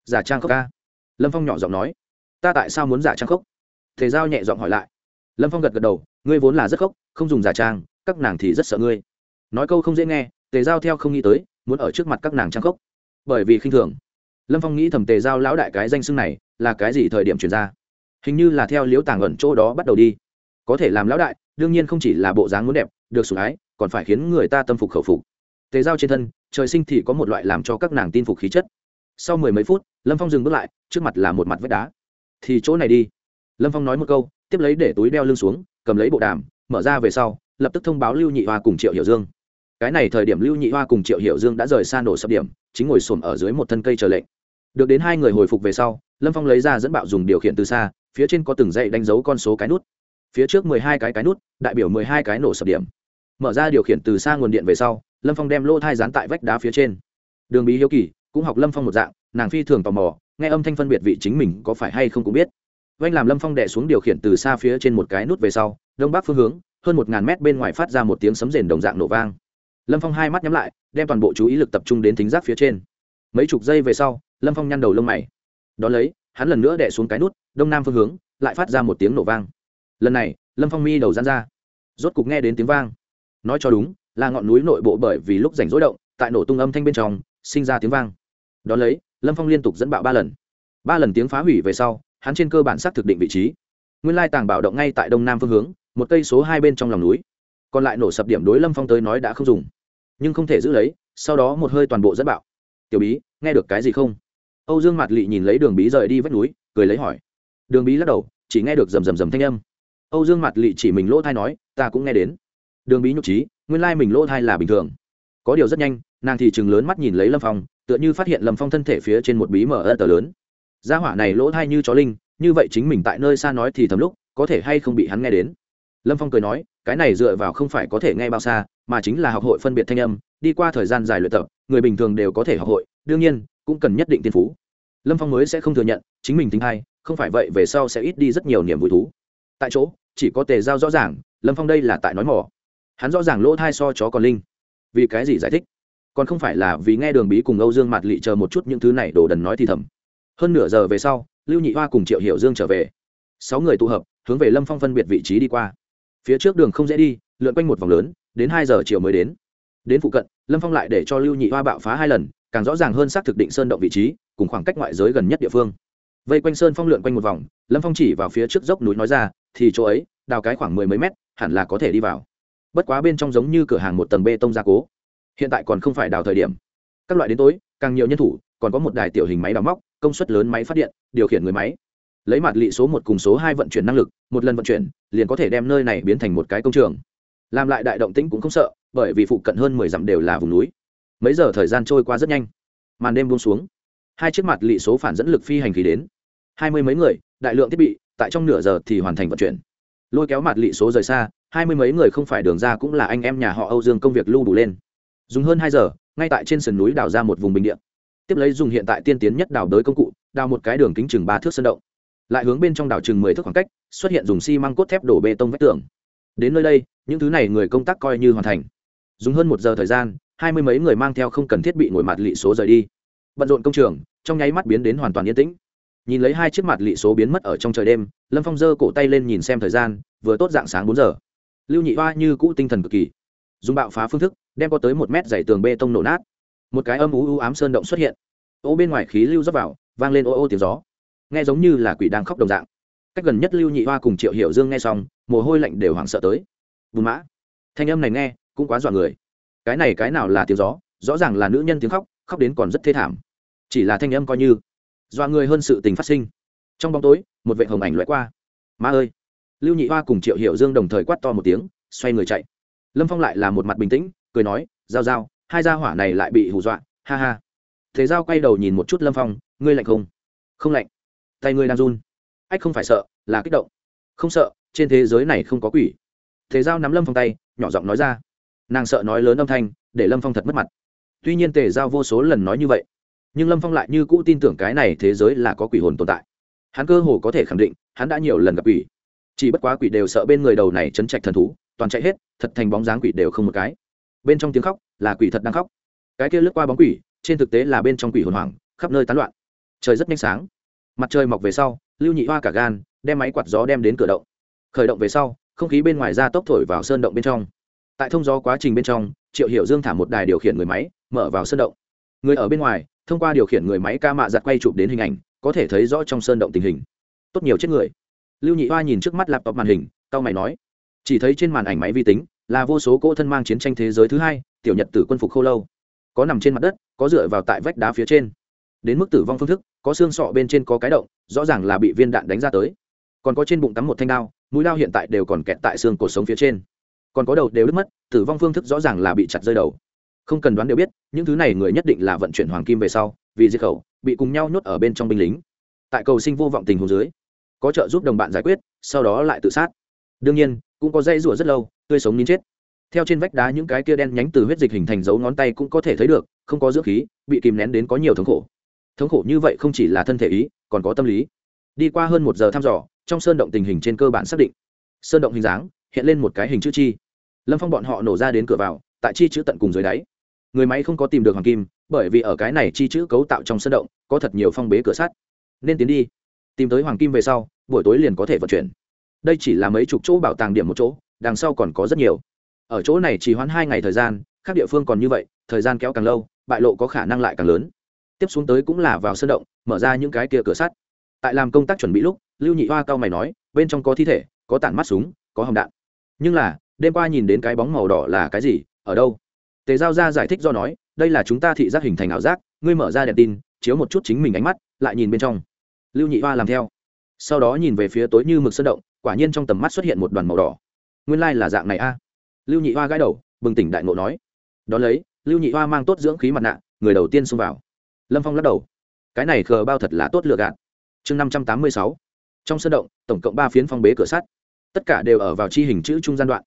Giả trang khóc ca. Lâm phong nhỏ giọng nói. Ta tại sao muốn giả trang khóc thế giao nhẹ giọng hỏi lại. Lâm phong gật gật đầu, ngươi vốn là rất khóc không dùng giả trang, các nàng thì rất sợ ngươi. Nói câu không dễ nghe, tề giao theo không nghĩ tới, muốn ở trước mặt các nàng trang khóc bởi vì khinh thường. Lâm phong nghĩ thầm tề giao lão đại cái danh xưng này, là cái gì thời điểm chuyển ra? Hình như là theo liễu tàng ẩn chỗ đó bắt đầu đi. Có thể làm lão đại, đương nhiên không chỉ là bộ dáng muốn đẹp, được sủng ái còn phải khiến người ta tâm phục khẩu phục. Tế giao trên thân, trời sinh thì có một loại làm cho các nàng tin phục khí chất. Sau mười mấy phút, lâm phong dừng bước lại, trước mặt là một mặt vách đá. Thì chỗ này đi. Lâm phong nói một câu, tiếp lấy để túi đeo lưng xuống, cầm lấy bộ đàm, mở ra về sau, lập tức thông báo lưu nhị hoa cùng triệu hiểu dương. Cái này thời điểm lưu nhị hoa cùng triệu hiểu dương đã rời xa nổ sập điểm, chính ngồi xổm ở dưới một thân cây chờ lệnh. Được đến hai người hồi phục về sau, lâm phong lấy ra dẫn bạo dùng điều khiển từ xa, phía trên có từng dãy đánh dấu con số cái nút. Phía trước mười hai cái cái nút, đại biểu mười hai cái nổ sập điểm mở ra điều khiển từ xa nguồn điện về sau, lâm phong đem lô thai dán tại vách đá phía trên. Đường bí hiếu kỳ cũng học lâm phong một dạng, nàng phi thường tò mò, nghe âm thanh phân biệt vị chính mình có phải hay không cũng biết. Vanh làm lâm phong đẻ xuống điều khiển từ xa phía trên một cái nút về sau, đông bắc phương hướng, hơn một ngàn mét bên ngoài phát ra một tiếng sấm rền đồng dạng nổ vang. Lâm phong hai mắt nhắm lại, đem toàn bộ chú ý lực tập trung đến thính giác phía trên. Mấy chục giây về sau, lâm phong nhăn đầu lông mày. Đón lấy, hắn lần nữa đẻ xuống cái nút, đông nam phương hướng, lại phát ra một tiếng nổ vang. Lần này, lâm phong mi đầu dán ra. Rốt cục nghe đến tiếng vang nói cho đúng, là ngọn núi nội bộ bởi vì lúc rảnh rối động, tại nổ tung âm thanh bên trong, sinh ra tiếng vang. Đón lấy, lâm phong liên tục dẫn bạo ba lần. Ba lần tiếng phá hủy về sau, hắn trên cơ bản xác thực định vị trí. Nguyên lai tàng bảo động ngay tại đông nam phương hướng, một cây số hai bên trong lòng núi. Còn lại nổ sập điểm đối lâm phong tới nói đã không dùng. Nhưng không thể giữ lấy, sau đó một hơi toàn bộ dẫn bạo. Tiểu bí, nghe được cái gì không? Âu dương mặt lị nhìn lấy đường bí rời đi vách núi, cười lấy hỏi. Đường bí lắc đầu, chỉ nghe được rầm rầm rầm thanh âm. Âu dương mặt lị chỉ mình lỗ thai nói, ta cũng nghe đến đường bí nhục trí, nguyên lai mình lỗ thai là bình thường. Có điều rất nhanh, nàng thì chừng lớn mắt nhìn lấy lâm phong, tựa như phát hiện lâm phong thân thể phía trên một bí mở ân tờ lớn. Gia hỏa này lỗ thai như chó linh, như vậy chính mình tại nơi xa nói thì thầm lúc, có thể hay không bị hắn nghe đến? Lâm phong cười nói, cái này dựa vào không phải có thể nghe bao xa, mà chính là học hội phân biệt thanh âm, đi qua thời gian dài luyện tập, người bình thường đều có thể học hội, đương nhiên, cũng cần nhất định tiên phú. Lâm phong mới sẽ không thừa nhận, chính mình tính hay không phải vậy về sau sẽ ít đi rất nhiều niềm vui thú. Tại chỗ, chỉ có tề giao rõ ràng, lâm phong đây là tại nói mỏ hắn rõ ràng lỗ thai so chó còn linh. Vì cái gì giải thích? Còn không phải là vì nghe đường bí cùng âu dương mạt lị chờ một chút những thứ này đổ đần nói thì thầm. Hơn nửa giờ về sau, lưu nhị hoa cùng triệu hiểu dương trở về. Sáu người tụ hợp, hướng về lâm phong phân biệt vị trí đi qua. Phía trước đường không dễ đi, lượn quanh một vòng lớn, đến hai giờ chiều mới đến. Đến phụ cận, lâm phong lại để cho lưu nhị hoa bạo phá hai lần, càng rõ ràng hơn xác thực định sơn động vị trí, cùng khoảng cách ngoại giới gần nhất địa phương. Vây quanh sơn phong lượn quanh một vòng, lâm phong chỉ vào phía trước dốc núi nói ra, thì chỗ ấy, đào cái khoảng mười mấy mét, hẳn là có thể đi vào bất quá bên trong giống như cửa hàng một tầng bê tông gia cố. Hiện tại còn không phải đào thời điểm. Các loại đến tối, càng nhiều nhân thủ, còn có một đài tiểu hình máy đào móc, công suất lớn máy phát điện, điều khiển người máy. Lấy mặt lị số một cùng số hai vận chuyển năng lực, một lần vận chuyển, liền có thể đem nơi này biến thành một cái công trường. Làm lại đại động tĩnh cũng không sợ, bởi vì phụ cận hơn mười dặm đều là vùng núi. Mấy giờ thời gian trôi qua rất nhanh. Màn đêm buông xuống. Hai chiếc mặt lị số phản dẫn lực phi hành khí đến. Hai mươi mấy người, đại lượng thiết bị, tại trong nửa giờ thì hoàn thành vận chuyển. Lôi kéo mặt lị số rời xa hai mươi mấy người không phải đường ra cũng là anh em nhà họ âu dương công việc lưu đủ lên. Dùng hơn hai giờ, ngay tại trên sườn núi đào ra một vùng bình địa. Tiếp lấy dùng hiện tại tiên tiến nhất đào đới công cụ, đào một cái đường kính chừng ba thước sân động. Lại hướng bên trong đảo chừng mười thước khoảng cách, xuất hiện dùng xi măng cốt thép đổ bê tông vách tường. Đến nơi đây, những thứ này người công tác coi như hoàn thành. Dùng hơn một giờ thời gian, hai mươi mấy người mang theo không cần thiết bị ngồi mặt lị số rời đi. Bận rộn công trường, trong nháy mắt biến đến hoàn toàn yên tĩnh. Nhìn lấy hai chiếc mặt lị số biến mất ở trong trời đêm, lâm phong giơ cổ tay lên nhìn xem thời gian, vừa tốt dạng sáng bốn giờ lưu nhị hoa như cũ tinh thần cực kỳ, dùng bạo phá phương thức, đem có tới một mét dày tường bê tông nổ nát. Một cái âm ú ú ám sơn động xuất hiện. Ô bên ngoài khí lưu rót vào, vang lên ô ô tiếng gió. Nghe giống như là quỷ đang khóc đồng dạng. Cách gần nhất lưu nhị hoa cùng triệu hiểu dương nghe xong, mồ hôi lạnh đều hoảng sợ tới. Bùn mã. Thanh âm này nghe, cũng quá dọa người. Cái này cái nào là tiếng gió? Rõ ràng là nữ nhân tiếng khóc khóc đến còn rất thê thảm. Chỉ là thanh âm coi như, dọa người hơn sự tình phát sinh. Trong bóng tối, một vệ hồng ảnh loại qua. Ma ơi! Lưu nhị hoa cùng triệu hiểu dương đồng thời quát to một tiếng, xoay người chạy. Lâm phong lại là một mặt bình tĩnh, cười nói, giao giao, hai gia hỏa này lại bị hù dọa, ha ha. Thế giao quay đầu nhìn một chút lâm phong, ngươi lạnh không? Không lạnh. Tay ngươi đang run. Ách, không phải sợ, là kích động. Không sợ, trên thế giới này không có quỷ. Thế giao nắm lâm phong tay, nhỏ giọng nói ra. Nàng sợ nói lớn âm thanh, để lâm phong thật mất mặt. Tuy nhiên tề giao vô số lần nói như vậy, nhưng lâm phong lại như cũ tin tưởng cái này thế giới là có quỷ hồn tồn tại. Hắn cơ hồ có thể khẳng định, hắn đã nhiều lần gặp quỷ chỉ bất quá quỷ đều sợ bên người đầu này chấn trạch thần thú, toàn chạy hết, thật thành bóng dáng quỷ đều không một cái. Bên trong tiếng khóc là quỷ thật đang khóc. Cái kia lướt qua bóng quỷ, trên thực tế là bên trong quỷ hồn hoảng, khắp nơi tán loạn. Trời rất nhanh sáng. Mặt trời mọc về sau, lưu nhị hoa cả gan, đem máy quạt gió đem đến cửa động. Khởi động về sau, không khí bên ngoài ra tốc thổi vào sơn động bên trong. Tại thông gió quá trình bên trong, triệu hiểu dương thả một đài điều khiển người máy, mở vào sơn động. Người ở bên ngoài, thông qua điều khiển người máy ca mạ giặt quay chụp đến hình ảnh, có thể thấy rõ trong sơn động tình hình. Tốt nhiều chết người lưu nhị hoa nhìn trước mắt laptop màn hình tao mày nói, chỉ thấy trên màn ảnh máy vi tính là vô số cỗ thân mang chiến tranh thế giới thứ hai, tiểu nhật tử quân phục khô lâu. Có nằm trên mặt đất, có dựa vào tại vách đá phía trên. Đến mức tử vong phương thức, có xương sọ bên trên có cái động, rõ ràng là bị viên đạn đánh ra tới. Còn có trên bụng tắm một thanh đao, mũi đao hiện tại đều còn kẹt tại xương cổ sống phía trên. Còn có đầu đều đứt mất, tử vong phương thức rõ ràng là bị chặt rơi đầu. Không cần đoán đều biết, những thứ này người nhất định là vận chuyển hoàng kim về sau, vì diệt khẩu, bị cùng nhau nhốt ở bên trong binh lính. Tại cầu sinh vô vọng tình hồ dưới có trợ giúp đồng bạn giải quyết, sau đó lại tự sát. Đương nhiên, cũng có dây rủa rất lâu, tươi sống nín chết. Theo trên vách đá những cái kia đen nhánh từ huyết dịch hình thành dấu ngón tay cũng có thể thấy được, không có dưỡng khí, bị kìm nén đến có nhiều thống khổ. Thống khổ như vậy không chỉ là thân thể ý, còn có tâm lý. Đi qua hơn một giờ thăm dò, trong sơn động tình hình trên cơ bản xác định. Sơn động hình dáng, hiện lên một cái hình chữ chi. Lâm phong bọn họ nổ ra đến cửa vào, tại chi chữ tận cùng dưới đáy. Người máy không có tìm được hoàng kim, bởi vì ở cái này chi chữ cấu tạo trong sơn động, có thật nhiều phong bế cửa sắt. Nên tiến đi tìm tới hoàng kim về sau, buổi tối liền có thể vận chuyển. Đây chỉ là mấy chục chỗ bảo tàng điểm một chỗ, đằng sau còn có rất nhiều. Ở chỗ này chỉ hoãn hai ngày thời gian các địa phương còn như vậy, thời gian kéo càng lâu, bại lộ có khả năng lại càng lớn. Tiếp xuống tới cũng là vào sân động, mở ra những cái kia cửa sắt. Tại làm công tác chuẩn bị lúc, lưu nhị hoa cao mày nói, bên trong có thi thể, có tản mắt súng, có hồng đạn. Nhưng là, đêm qua nhìn đến cái bóng màu đỏ là cái gì, ở đâu? Tề giao ra giải thích do nói, đây là chúng ta thị giác hình thành ảo giác, ngươi mở ra đèn tin, chiếu một chút chính mình ánh mắt, lại nhìn bên trong lưu nhị hoa làm theo. Sau đó nhìn về phía tối như mực sơn động, quả nhiên trong tầm mắt xuất hiện một đoàn màu đỏ. Nguyên lai、like、là dạng này a. Lưu nhị hoa gãi đầu, bừng tỉnh đại ngộ nói. Đón lấy, lưu nhị hoa mang tốt dưỡng khí mặt nạ, người đầu tiên xông vào. Lâm phong lắc đầu. Cái này khờ bao thật là tốt lựa gạt. Chương năm trăm tám mươi sáu. Trong sân động, tổng cộng ba phiến phong bế cửa sắt. Tất cả đều ở vào chi hình chữ trung gian đoạn.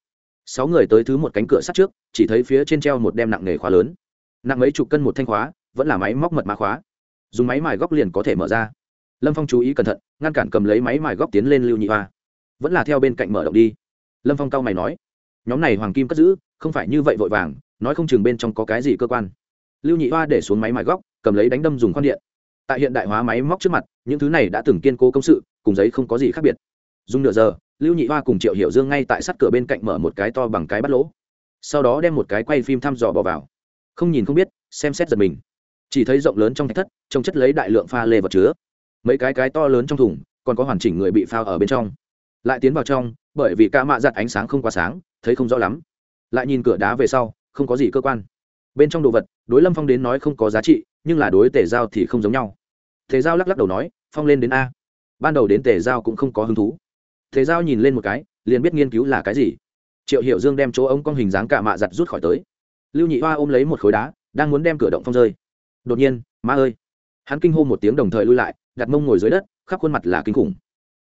Sáu người tới thứ một cánh cửa sắt trước, chỉ thấy phía trên treo một đem nặng nghề khóa lớn. Nặng mấy chục cân một thanh khóa, vẫn là máy móc mật mã khóa. Dùng máy mài góc liền có thể mở ra lâm phong chú ý cẩn thận, ngăn cản cầm lấy máy mài góc tiến lên lưu nhị hoa. Vẫn là theo bên cạnh mở động đi. Lâm phong cao mày nói, nhóm này hoàng kim cất giữ, không phải như vậy vội vàng, nói không chừng bên trong có cái gì cơ quan. Lưu nhị hoa để xuống máy mài góc, cầm lấy đánh đâm dùng khoan điện. Tại hiện đại hóa máy móc trước mặt, những thứ này đã từng kiên cố công sự, cùng giấy không có gì khác biệt. Dùng nửa giờ, lưu nhị hoa cùng triệu hiểu dương ngay tại sát cửa bên cạnh mở một cái to bằng cái bắt lỗ. Sau đó đem một cái quay phim thăm dò bỏ vào. Không nhìn không biết, xem xét giật mình. Chỉ thấy rộng lớn trong thạch thất, trông chất lấy đại lượng pha lê vật chứa mấy cái cái to lớn trong thùng, còn có hoàn chỉnh người bị phao ở bên trong. Lại tiến vào trong, bởi vì ca mạ giặt ánh sáng không quá sáng, thấy không rõ lắm. Lại nhìn cửa đá về sau, không có gì cơ quan. Bên trong đồ vật, đối lâm phong đến nói không có giá trị, nhưng là đối tề giao thì không giống nhau. Tề giao lắc lắc đầu nói, phong lên đến a. Ban đầu đến tề giao cũng không có hứng thú. Tề giao nhìn lên một cái, liền biết nghiên cứu là cái gì. Triệu hiệu dương đem chỗ ống con hình dáng cả mạ giặt rút khỏi tới. Lưu nhị hoa ôm lấy một khối đá, đang muốn đem cửa động phong rơi. Đột nhiên ma ơi! Hắn kinh hô một tiếng đồng thời lui lại đặt mông ngồi dưới đất, khắp khuôn mặt là kinh khủng.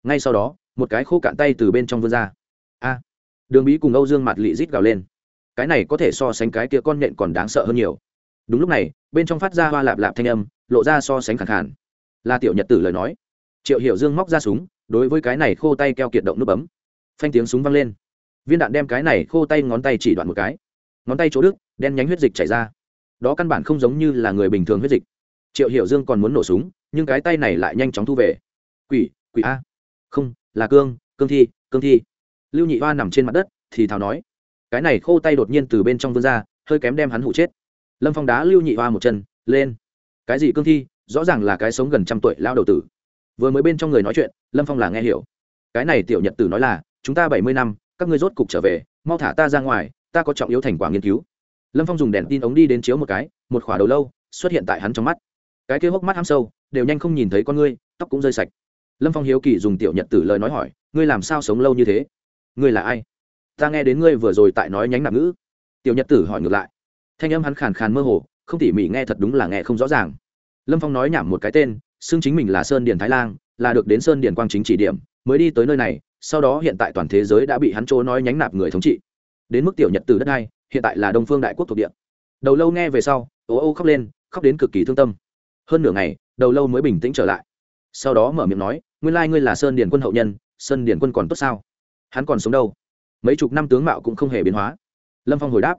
Ngay sau đó, một cái khô cạn tay từ bên trong vươn ra. A! Đường bí cùng âu dương mặt lị rít gào lên. Cái này có thể so sánh cái kia con nhện còn đáng sợ hơn nhiều. Đúng lúc này, bên trong phát ra hoa lạp lạp thanh âm, lộ ra so sánh khẳng khản là tiểu nhật tử lời nói. Triệu hiểu dương móc ra súng, đối với cái này khô tay keo kiệt động nút bấm. Phanh tiếng súng vang lên. Viên đạn đem cái này khô tay ngón tay chỉ đoạn một cái. Ngón tay chỗ đức đen nhánh huyết dịch chảy ra. Đó căn bản không giống như là người bình thường huyết dịch. Triệu hiểu dương còn muốn nổ súng nhưng cái tay này lại nhanh chóng thu về. Quỷ quỷ a. Không, là cương cương thi cương thi. Lưu nhị hoa nằm trên mặt đất, thì thào nói. Cái này khô tay đột nhiên từ bên trong vươn ra, hơi kém đem hắn hụ chết. Lâm phong đá lưu nhị hoa một chân, lên. Cái gì cương thi? Rõ ràng là cái sống gần trăm tuổi lao đầu tử. Vừa mới bên trong người nói chuyện, lâm phong là nghe hiểu. Cái này tiểu nhật tử nói là, chúng ta bảy mươi năm, các ngươi rốt cục trở về, mau thả ta ra ngoài, ta có trọng yếu thành quả nghiên cứu. Lâm phong dùng đèn tin ống đi đến chiếu một cái, một khỏa đầu lâu, xuất hiện tại hắn trong mắt. Cái kia hốc mắt ham sâu đều nhanh không nhìn thấy con ngươi, tóc cũng rơi sạch. Lâm phong hiếu kỳ dùng tiểu nhật tử lời nói hỏi, ngươi làm sao sống lâu như thế? Ngươi là ai? Ta nghe đến ngươi vừa rồi tại nói nhánh nạp ngữ. Tiểu nhật tử hỏi ngược lại. Thanh âm hắn khàn khàn mơ hồ, không tỉ mỉ nghe thật đúng là nghe không rõ ràng. Lâm phong nói nhảm một cái tên, xưng chính mình là sơn điền thái lan là được đến sơn điền quang chính chỉ điểm, mới đi tới nơi này, sau đó hiện tại toàn thế giới đã bị hắn chỗ nói nhánh nạp người thống trị. Đến mức tiểu nhật từ đất này, hiện tại là đông phương đại quốc thuộc địa. Đầu lâu nghe về sau ô ô khóc lên, khóc đến cực kỳ thương tâm. Hơn nửa ngày đầu lâu mới bình tĩnh trở lại. Sau đó mở miệng nói, nguyên lai ngươi là sơn điền quân hậu nhân, sơn điền quân còn tốt sao? Hắn còn sống đâu? Mấy chục năm tướng mạo cũng không hề biến hóa. Lâm phong hồi đáp,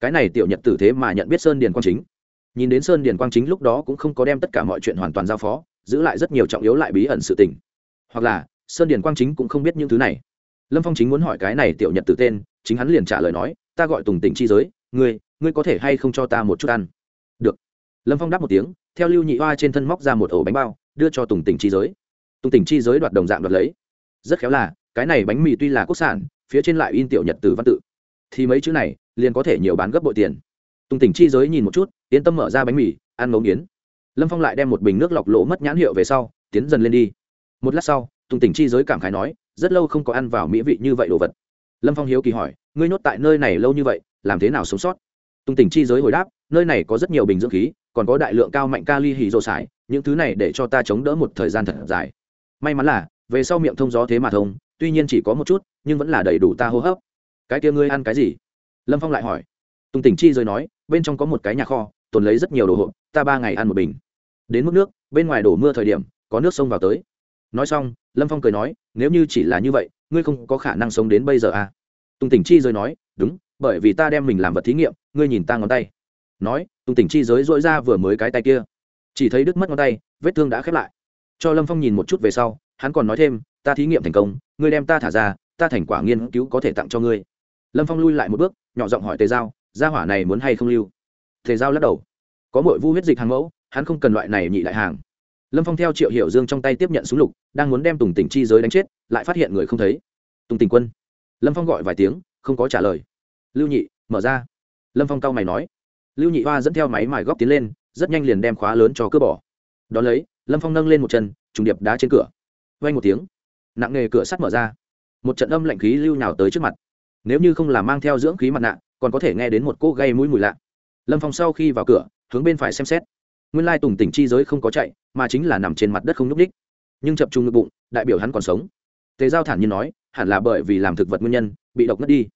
cái này tiểu nhật tử thế mà nhận biết sơn điền quang chính. Nhìn đến sơn điền quang chính lúc đó cũng không có đem tất cả mọi chuyện hoàn toàn giao phó, giữ lại rất nhiều trọng yếu lại bí ẩn sự tình. Hoặc là, sơn điền quang chính cũng không biết những thứ này. Lâm phong chính muốn hỏi cái này tiểu nhật tử tên, chính hắn liền trả lời nói, ta gọi tùng tỉnh chi giới, ngươi ngươi có thể hay không cho ta một chút ăn? Lâm phong đáp một tiếng, theo lưu nhị hoa trên thân móc ra một ổ bánh bao, đưa cho tùng tỉnh chi giới. Tùng tỉnh chi giới đoạt đồng dạng đoạt lấy. Rất khéo là, cái này bánh mì tuy là quốc sản, phía trên lại in tiểu nhật từ văn tự. Thì mấy chữ này, liền có thể nhiều bán gấp bội tiền. Tùng tỉnh chi giới nhìn một chút, yên tâm mở ra bánh mì, ăn ngấu nghiến. Lâm phong lại đem một bình nước lọc lỗ mất nhãn hiệu về sau, tiến dần lên đi. Một lát sau, tùng tỉnh chi giới cảm khái nói, rất lâu không có ăn vào mỹ vị như vậy đồ vật. Lâm phong hiếu kỳ hỏi, ngươi nhốt tại nơi này lâu như vậy, làm thế nào sống sót? Tung tỉnh chi giới hồi đáp, nơi này có rất nhiều bình dưỡng khí, còn có đại lượng cao mạnh kali hì rồ sải, những thứ này để cho ta chống đỡ một thời gian thật dài. May mắn là, về sau miệng thông gió thế mà thông, tuy nhiên chỉ có một chút, nhưng vẫn là đầy đủ ta hô hấp. Cái kia ngươi ăn cái gì? Lâm phong lại hỏi. Tùng tỉnh chi giới nói, bên trong có một cái nhà kho, tồn lấy rất nhiều đồ hộp, ta ba ngày ăn một bình. Đến mức nước, bên ngoài đổ mưa thời điểm, có nước sông vào tới. Nói xong, lâm phong cười nói, nếu như chỉ là như vậy, ngươi không có khả năng sống đến bây giờ à? Tùng tỉnh chi rồi nói, đúng bởi vì ta đem mình làm vật thí nghiệm, ngươi nhìn ta ngón tay. Nói, tùng tỉnh chi giới dỗi ra vừa mới cái tay kia. Chỉ thấy đứt mất ngón tay, vết thương đã khép lại. Cho lâm phong nhìn một chút về sau, hắn còn nói thêm, ta thí nghiệm thành công, ngươi đem ta thả ra, ta thành quả nghiên cứu có thể tặng cho ngươi. Lâm phong lui lại một bước, nhỏ giọng hỏi tề giao, gia hỏa này muốn hay không lưu? Tề giao lắc đầu. Có mỗi vu huyết dịch hàng mẫu, hắn không cần loại này nhị đại hàng. Lâm phong theo triệu hiểu dương trong tay tiếp nhận súng lục, đang muốn đem tùng tỉnh chi giới đánh chết, lại phát hiện người không thấy. Tùng tỉnh quân. Lâm phong gọi vài tiếng, không có trả lời lưu nhị, mở ra. Lâm phong cao mày nói. Lưu nhị hoa dẫn theo máy mài góc tiến lên, rất nhanh liền đem khóa lớn cho cướp bỏ. Đón lấy, lâm phong nâng lên một chân, trùng điệp đá trên cửa. Vay một tiếng, nặng nghề cửa sắt mở ra. Một trận âm lạnh khí lưu nhào tới trước mặt. Nếu như không là mang theo dưỡng khí mặt nạ, còn có thể nghe đến một cỗ gây mũi mùi lạ. Lâm phong sau khi vào cửa, hướng bên phải xem xét. Nguyên lai tùng tỉnh chi giới không có chạy, mà chính là nằm trên mặt đất không nhúc ních nhưng chập trung ngực bụng, đại biểu hắn còn sống. Tề giao thản nhiên nói, hẳn là bởi vì làm thực vật nguyên nhân, bị độc ngất đi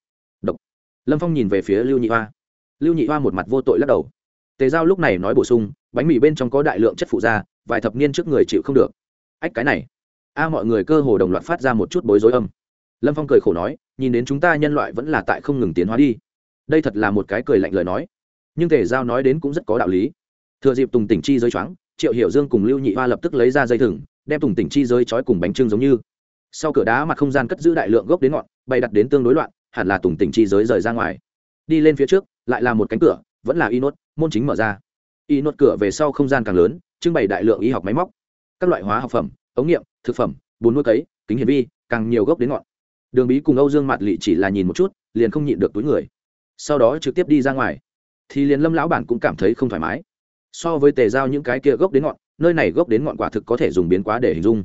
lâm phong nhìn về phía lưu nhị hoa. Lưu nhị hoa một mặt vô tội lắc đầu. Tề giao lúc này nói bổ sung, bánh mì bên trong có đại lượng chất phụ da vài thập niên trước người chịu không được. Ách, cái này. A, mọi người cơ hồ đồng loạt phát ra một chút bối rối âm. Lâm phong cười khổ nói, nhìn đến chúng ta nhân loại vẫn là tại không ngừng tiến hóa đi. Đây thật là một cái cười lạnh lời nói. Nhưng tề giao nói đến cũng rất có đạo lý. Thừa dịp tùng tỉnh chi giới choáng, triệu hiểu dương cùng lưu nhị hoa lập tức lấy ra dây thừng, đem tùng tỉnh chi giới trói cùng bánh trưng giống như. Sau cửa đá mặt không gian cất giữ đại lượng gốc đến ngọn, bày đặt đến tương đối loạn hẳn là tùng tỉnh chi giới rời ra ngoài. Đi lên phía trước, lại là một cánh cửa, vẫn là y nốt môn chính mở ra. Y nốt cửa về sau không gian càng lớn, trưng bày đại lượng y học máy móc. Các loại hóa học phẩm, ống nghiệm, thực phẩm, bùn nuôi cấy, kính hiển vi, càng nhiều gốc đến ngọn. Đường bí cùng âu dương mạt lị chỉ là nhìn một chút, liền không nhịn được túi người. Sau đó trực tiếp đi ra ngoài. Thì liền lâm lão bản cũng cảm thấy không thoải mái. So với tề giao những cái kia gốc đến ngọn, nơi này gốc đến ngọn quả thực có thể dùng biến quá để hình dung.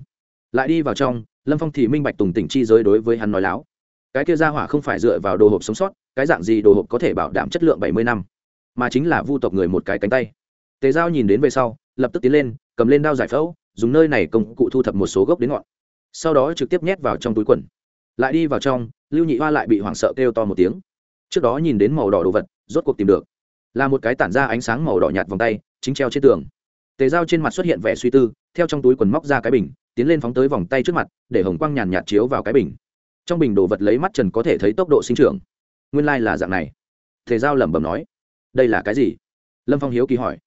Lại đi vào trong, lâm phong thì minh bạch tùng tỉnh chi giới đối với hắn nói láo cái kia ra hỏa không phải dựa vào đồ hộp sống sót, cái dạng gì đồ hộp có thể bảo đảm chất lượng bảy mươi năm? Mà chính là vu tộc người một cái cánh tay. Tề giao nhìn đến về sau, lập tức tiến lên, cầm lên đao giải phẫu, dùng nơi này công cụ thu thập một số gốc đến ngọn. Sau đó trực tiếp nhét vào trong túi quần. Lại đi vào trong, lưu nhị hoa lại bị hoảng sợ kêu to một tiếng. Trước đó nhìn đến màu đỏ đồ vật, rốt cuộc tìm được. Là một cái tản ra ánh sáng màu đỏ nhạt vòng tay, chính treo trên tường. Tề dao trên mặt xuất hiện vẻ suy tư, theo trong túi quần móc ra cái bình, tiến lên phóng tới vòng tay trước mặt, để hồng quang nhàn nhạt chiếu vào cái bình trong bình đồ vật lấy mắt trần có thể thấy tốc độ sinh trưởng. Nguyên lai、like、là dạng này. Tề giao lẩm bẩm nói, đây là cái gì? Lâm phong hiếu kỳ hỏi.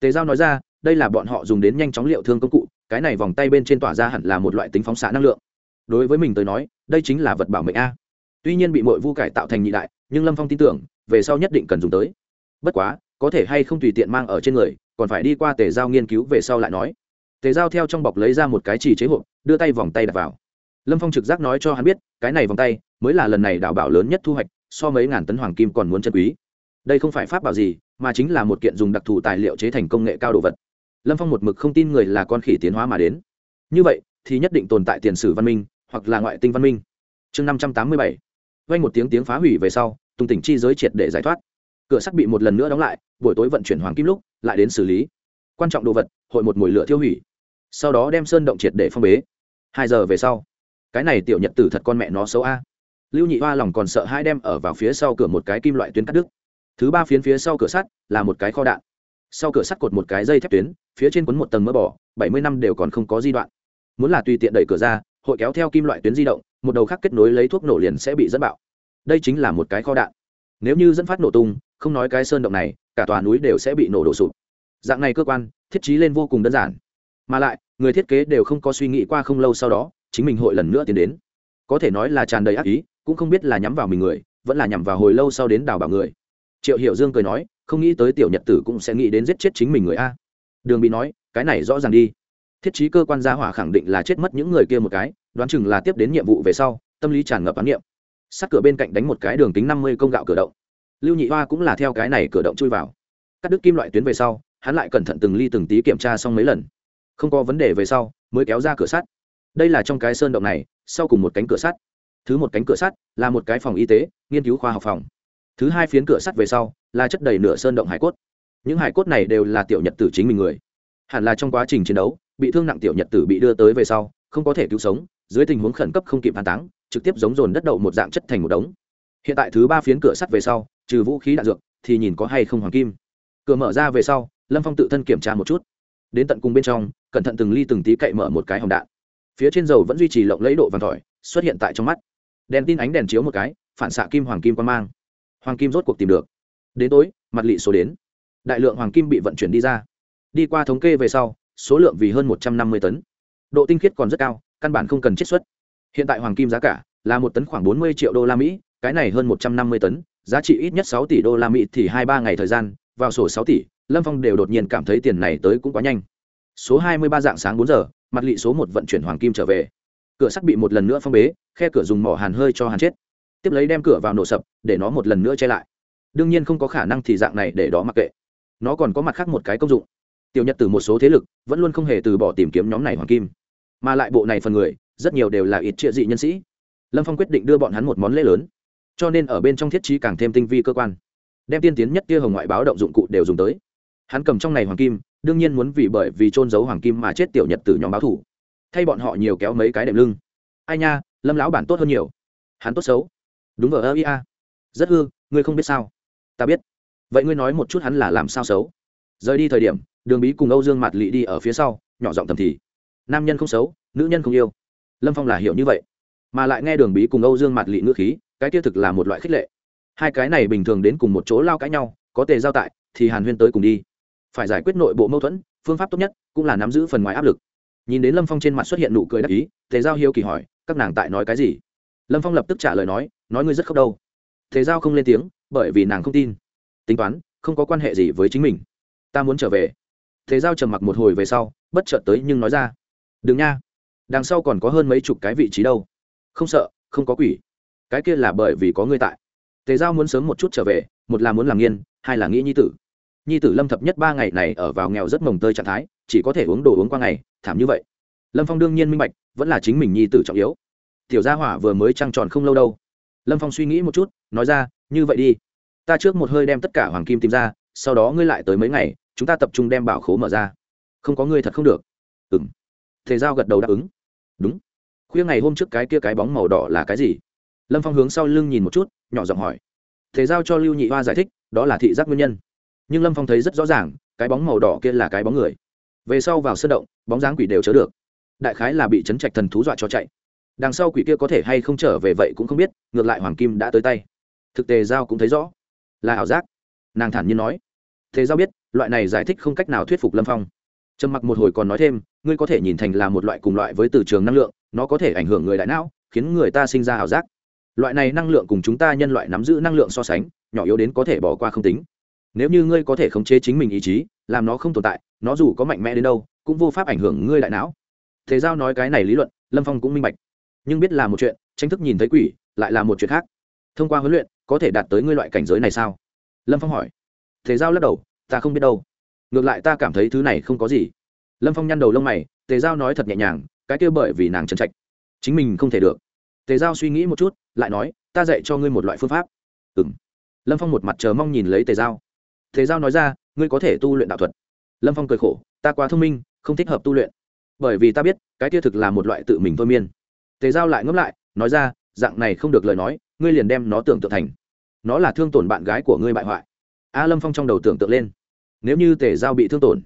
Tề giao nói ra, đây là bọn họ dùng đến nhanh chóng liệu thương công cụ, cái này vòng tay bên trên tỏa ra hẳn là một loại tính phóng xạ năng lượng. Đối với mình tới nói, đây chính là vật bảo mệnh a. Tuy nhiên bị mội vu cải tạo thành nhị đại, nhưng lâm phong tin tưởng, về sau nhất định cần dùng tới. Bất quá, có thể hay không tùy tiện mang ở trên người, còn phải đi qua tề giao nghiên cứu về sau lại nói. Tề giao theo trong bọc lấy ra một cái chỉ chế hộp, đưa tay vòng tay đặt vào lâm phong trực giác nói cho hắn biết, cái này vòng tay mới là lần này đào bảo lớn nhất thu hoạch, so mấy ngàn tấn hoàng kim còn muốn chân quý. Đây không phải pháp bảo gì, mà chính là một kiện dùng đặc thù tài liệu chế thành công nghệ cao đồ vật. Lâm phong một mực không tin người là con khỉ tiến hóa mà đến. Như vậy, thì nhất định tồn tại tiền sử văn minh, hoặc là ngoại tinh văn minh. Chương năm trăm tám mươi bảy. Vay một tiếng tiếng phá hủy về sau, tùng tỉnh chi giới triệt để giải thoát. Cửa sắt bị một lần nữa đóng lại, buổi tối vận chuyển hoàng kim lúc, lại đến xử lý. Quan trọng đồ vật, hội một mồi lửa thiêu hủy. Sau đó đem sơn động triệt để phong bế. Hai giờ về sau cái này tiểu nhật tử thật con mẹ nó xấu a. Lưu nhị hoa lòng còn sợ hai đem ở vào phía sau cửa một cái kim loại tuyến cắt đứt. Thứ ba phiến phía sau cửa sắt là một cái kho đạn. Sau cửa sắt cột một cái dây thép tuyến, phía trên quấn một tầng mỡ bỏ bảy mươi năm đều còn không có di đoạn. Muốn là tùy tiện đẩy cửa ra, hội kéo theo kim loại tuyến di động, một đầu khác kết nối lấy thuốc nổ liền sẽ bị dẫn bạo. Đây chính là một cái kho đạn. Nếu như dẫn phát nổ tung, không nói cái sơn động này, cả tòa núi đều sẽ bị nổ đổ sụp. Dạng này cơ quan, thiết trí lên vô cùng đơn giản. Mà lại, người thiết kế đều không có suy nghĩ qua không lâu sau đó chính mình hội lần nữa tiến đến. Có thể nói là tràn đầy ác ý, cũng không biết là nhắm vào mình người, vẫn là nhằm vào hồi lâu sau đến đào bảo người. Triệu hiểu dương cười nói, không nghĩ tới tiểu nhật tử cũng sẽ nghĩ đến giết chết chính mình người a. Đường bị nói, cái này rõ ràng đi. Thiết trí cơ quan gia hỏa khẳng định là chết mất những người kia một cái, đoán chừng là tiếp đến nhiệm vụ về sau, tâm lý tràn ngập án niệm sát cửa bên cạnh đánh một cái đường kính năm mươi công gạo cửa động. Lưu nhị hoa cũng là theo cái này cửa động chui vào. Cắt đứt kim loại tuyến về sau, hắn lại cẩn thận từng ly từng tí kiểm tra xong mấy lần. Không có vấn đề về sau, mới kéo ra cửa sắt đây là trong cái sơn động này, sau cùng một cánh cửa sắt. Thứ một cánh cửa sắt là một cái phòng y tế, nghiên cứu khoa học phòng. Thứ hai phiến cửa sắt về sau là chất đầy nửa sơn động hải cốt. Những hải cốt này đều là tiểu nhật tử chính mình người. Hẳn là trong quá trình chiến đấu, bị thương nặng tiểu nhật tử bị đưa tới về sau, không có thể cứu sống, dưới tình huống khẩn cấp không kịp an táng, trực tiếp giống dồn đất đậu một dạng chất thành một đống. Hiện tại thứ ba phiến cửa sắt về sau, trừ vũ khí đạn dược, thì nhìn có hay không hoàng kim. Cửa mở ra về sau, lâm phong tự thân kiểm tra một chút. Đến tận cùng bên trong, cẩn thận từng ly từng tí cậy mở một cái hồng đạn phía trên dầu vẫn duy trì lộng lấy độ vàng tỏi xuất hiện tại trong mắt. Đèn tin ánh đèn chiếu một cái, phản xạ kim hoàng kim quan mang. Hoàng kim rốt cuộc tìm được. Đến tối, mặt lị số đến. Đại lượng hoàng kim bị vận chuyển đi ra. Đi qua thống kê về sau, số lượng vì hơn một trăm năm mươi tấn. Độ tinh khiết còn rất cao, căn bản không cần chiết xuất. Hiện tại hoàng kim giá cả là một tấn khoảng bốn mươi triệu đô la mỹ, cái này hơn một trăm năm mươi tấn, giá trị ít nhất sáu tỷ đô la mỹ thì hai ba ngày thời gian, vào sổ sáu tỷ, lâm phong đều đột nhiên cảm thấy tiền này tới cũng quá nhanh. Số hai mươi ba dạng sáng bốn giờ mặt lị số một vận chuyển hoàng kim trở về. Cửa sắt bị một lần nữa phong bế, khe cửa dùng mỏ hàn hơi cho hàn chết. Tiếp lấy đem cửa vào nổ sập, để nó một lần nữa che lại. Đương nhiên không có khả năng thì dạng này để đó mặc kệ. Nó còn có mặt khác một cái công dụng. Tiểu nhật từ một số thế lực, vẫn luôn không hề từ bỏ tìm kiếm nhóm này hoàng kim. Mà lại bộ này phần người, rất nhiều đều là ít trịa dị nhân sĩ. Lâm phong quyết định đưa bọn hắn một món lễ lớn. Cho nên ở bên trong thiết trí càng thêm tinh vi cơ quan. Đem tiên tiến nhất kia hồng ngoại báo động dụng cụ đều dùng tới. Hắn cầm trong này hoàng kim đương nhiên muốn vì bởi vì trôn giấu hoàng kim mà chết tiểu nhật từ nhóm báo thủ. Thay bọn họ nhiều kéo mấy cái đệm lưng. Ai nha, lâm lão bản tốt hơn nhiều. Hắn tốt xấu. Đúng vờ ơ ia rất hư, ngươi không biết sao. Ta biết. Vậy ngươi nói một chút hắn là làm sao xấu. Rời đi thời điểm, đường bí cùng âu dương mạt lị đi ở phía sau, nhỏ giọng thầm thì. Nam nhân không xấu, nữ nhân không yêu. Lâm phong là hiểu như vậy. Mà lại nghe đường bí cùng âu dương mạt lị ngữ khí, cái kia thực là một loại khích lệ. Hai cái này bình thường đến cùng một chỗ lao cãi nhau, có tề giao tại, thì hàn huyên tới cùng đi phải giải quyết nội bộ mâu thuẫn, phương pháp tốt nhất cũng là nắm giữ phần ngoài áp lực. Nhìn đến lâm phong trên mặt xuất hiện nụ cười đắc ý thế giao hiếu kỳ hỏi, các nàng tại nói cái gì? Lâm phong lập tức trả lời nói nói ngươi rất khóc đâu. Thế giao không lên tiếng, bởi vì nàng không tin. Tính toán, không có quan hệ gì với chính mình. Ta muốn trở về. Thế giao trầm mặc một hồi về sau, bất chợt tới nhưng nói ra, đừng nha, đằng sau còn có hơn mấy chục cái vị trí đâu. Không sợ, không có quỷ. Cái kia là bởi vì có ngươi tại. Tề giao muốn sớm một chút trở về, một là muốn làm nghiên, hai là nghĩ nhi tử nhi tử lâm thập nhất ba ngày này ở vào nghèo rất mồng tơi trạng thái, chỉ có thể uống đồ uống qua ngày, thảm như vậy. Lâm phong đương nhiên minh bạch, vẫn là chính mình nhi tử trọng yếu. Tiểu gia hỏa vừa mới trăng tròn không lâu đâu. Lâm phong suy nghĩ một chút, nói ra, như vậy đi. Ta trước một hơi đem tất cả hoàng kim tìm ra, sau đó ngươi lại tới mấy ngày, chúng ta tập trung đem bảo khố mở ra. Không có ngươi thật không được. Ừ m thể giao gật đầu đáp ứng. Đúng. Khuya ngày hôm trước cái kia cái bóng màu đỏ là cái gì? Lâm phong hướng sau lưng nhìn một chút, nhỏ giọng hỏi. Thể giao cho lưu nhị hoa giải thích, đó là thị giác nguyên nhân nhưng lâm phong thấy rất rõ ràng cái bóng màu đỏ kia là cái bóng người về sau vào sân động bóng dáng quỷ đều chớ được đại khái là bị chấn trạch thần thú dọa cho chạy đằng sau quỷ kia có thể hay không trở về vậy cũng không biết ngược lại hoàng kim đã tới tay thực tế giao cũng thấy rõ là ảo giác nàng thản nhiên nói thế giao biết loại này giải thích không cách nào thuyết phục lâm phong trầm mặc một hồi còn nói thêm ngươi có thể nhìn thành là một loại cùng loại với từ trường năng lượng nó có thể ảnh hưởng người đại não khiến người ta sinh ra ảo giác loại này năng lượng cùng chúng ta nhân loại nắm giữ năng lượng so sánh nhỏ yếu đến có thể bỏ qua không tính nếu như ngươi có thể khống chế chính mình ý chí, làm nó không tồn tại, nó dù có mạnh mẽ đến đâu, cũng vô pháp ảnh hưởng ngươi đại não. Thế giao nói cái này lý luận, lâm phong cũng minh bạch. Nhưng biết là một chuyện, tranh thức nhìn thấy quỷ, lại là một chuyện khác. Thông qua huấn luyện, có thể đạt tới ngươi loại cảnh giới này sao? Lâm phong hỏi. Thế giao lắc đầu, ta không biết đâu. Ngược lại ta cảm thấy thứ này không có gì. Lâm phong nhăn đầu lông mày tề giao nói thật nhẹ nhàng, cái kia bởi vì nàng trần trạch. Chính mình không thể được. Tề giao suy nghĩ một chút, lại nói, ta dạy cho ngươi một loại phương pháp. Ừ m lâm phong một mặt chờ mong nhìn lấy tề giao tề giao nói ra, ngươi có thể tu luyện đạo thuật. Lâm phong cười khổ, ta quá thông minh, không thích hợp tu luyện. Bởi vì ta biết, cái kia thực là một loại tự mình thôi miên. Tề giao lại ngẫm lại, nói ra, dạng này không được lời nói, ngươi liền đem nó tưởng tượng thành. Nó là thương tổn bạn gái của ngươi bại hoại. A lâm phong trong đầu tưởng tượng lên. Nếu như tề giao bị thương tổn,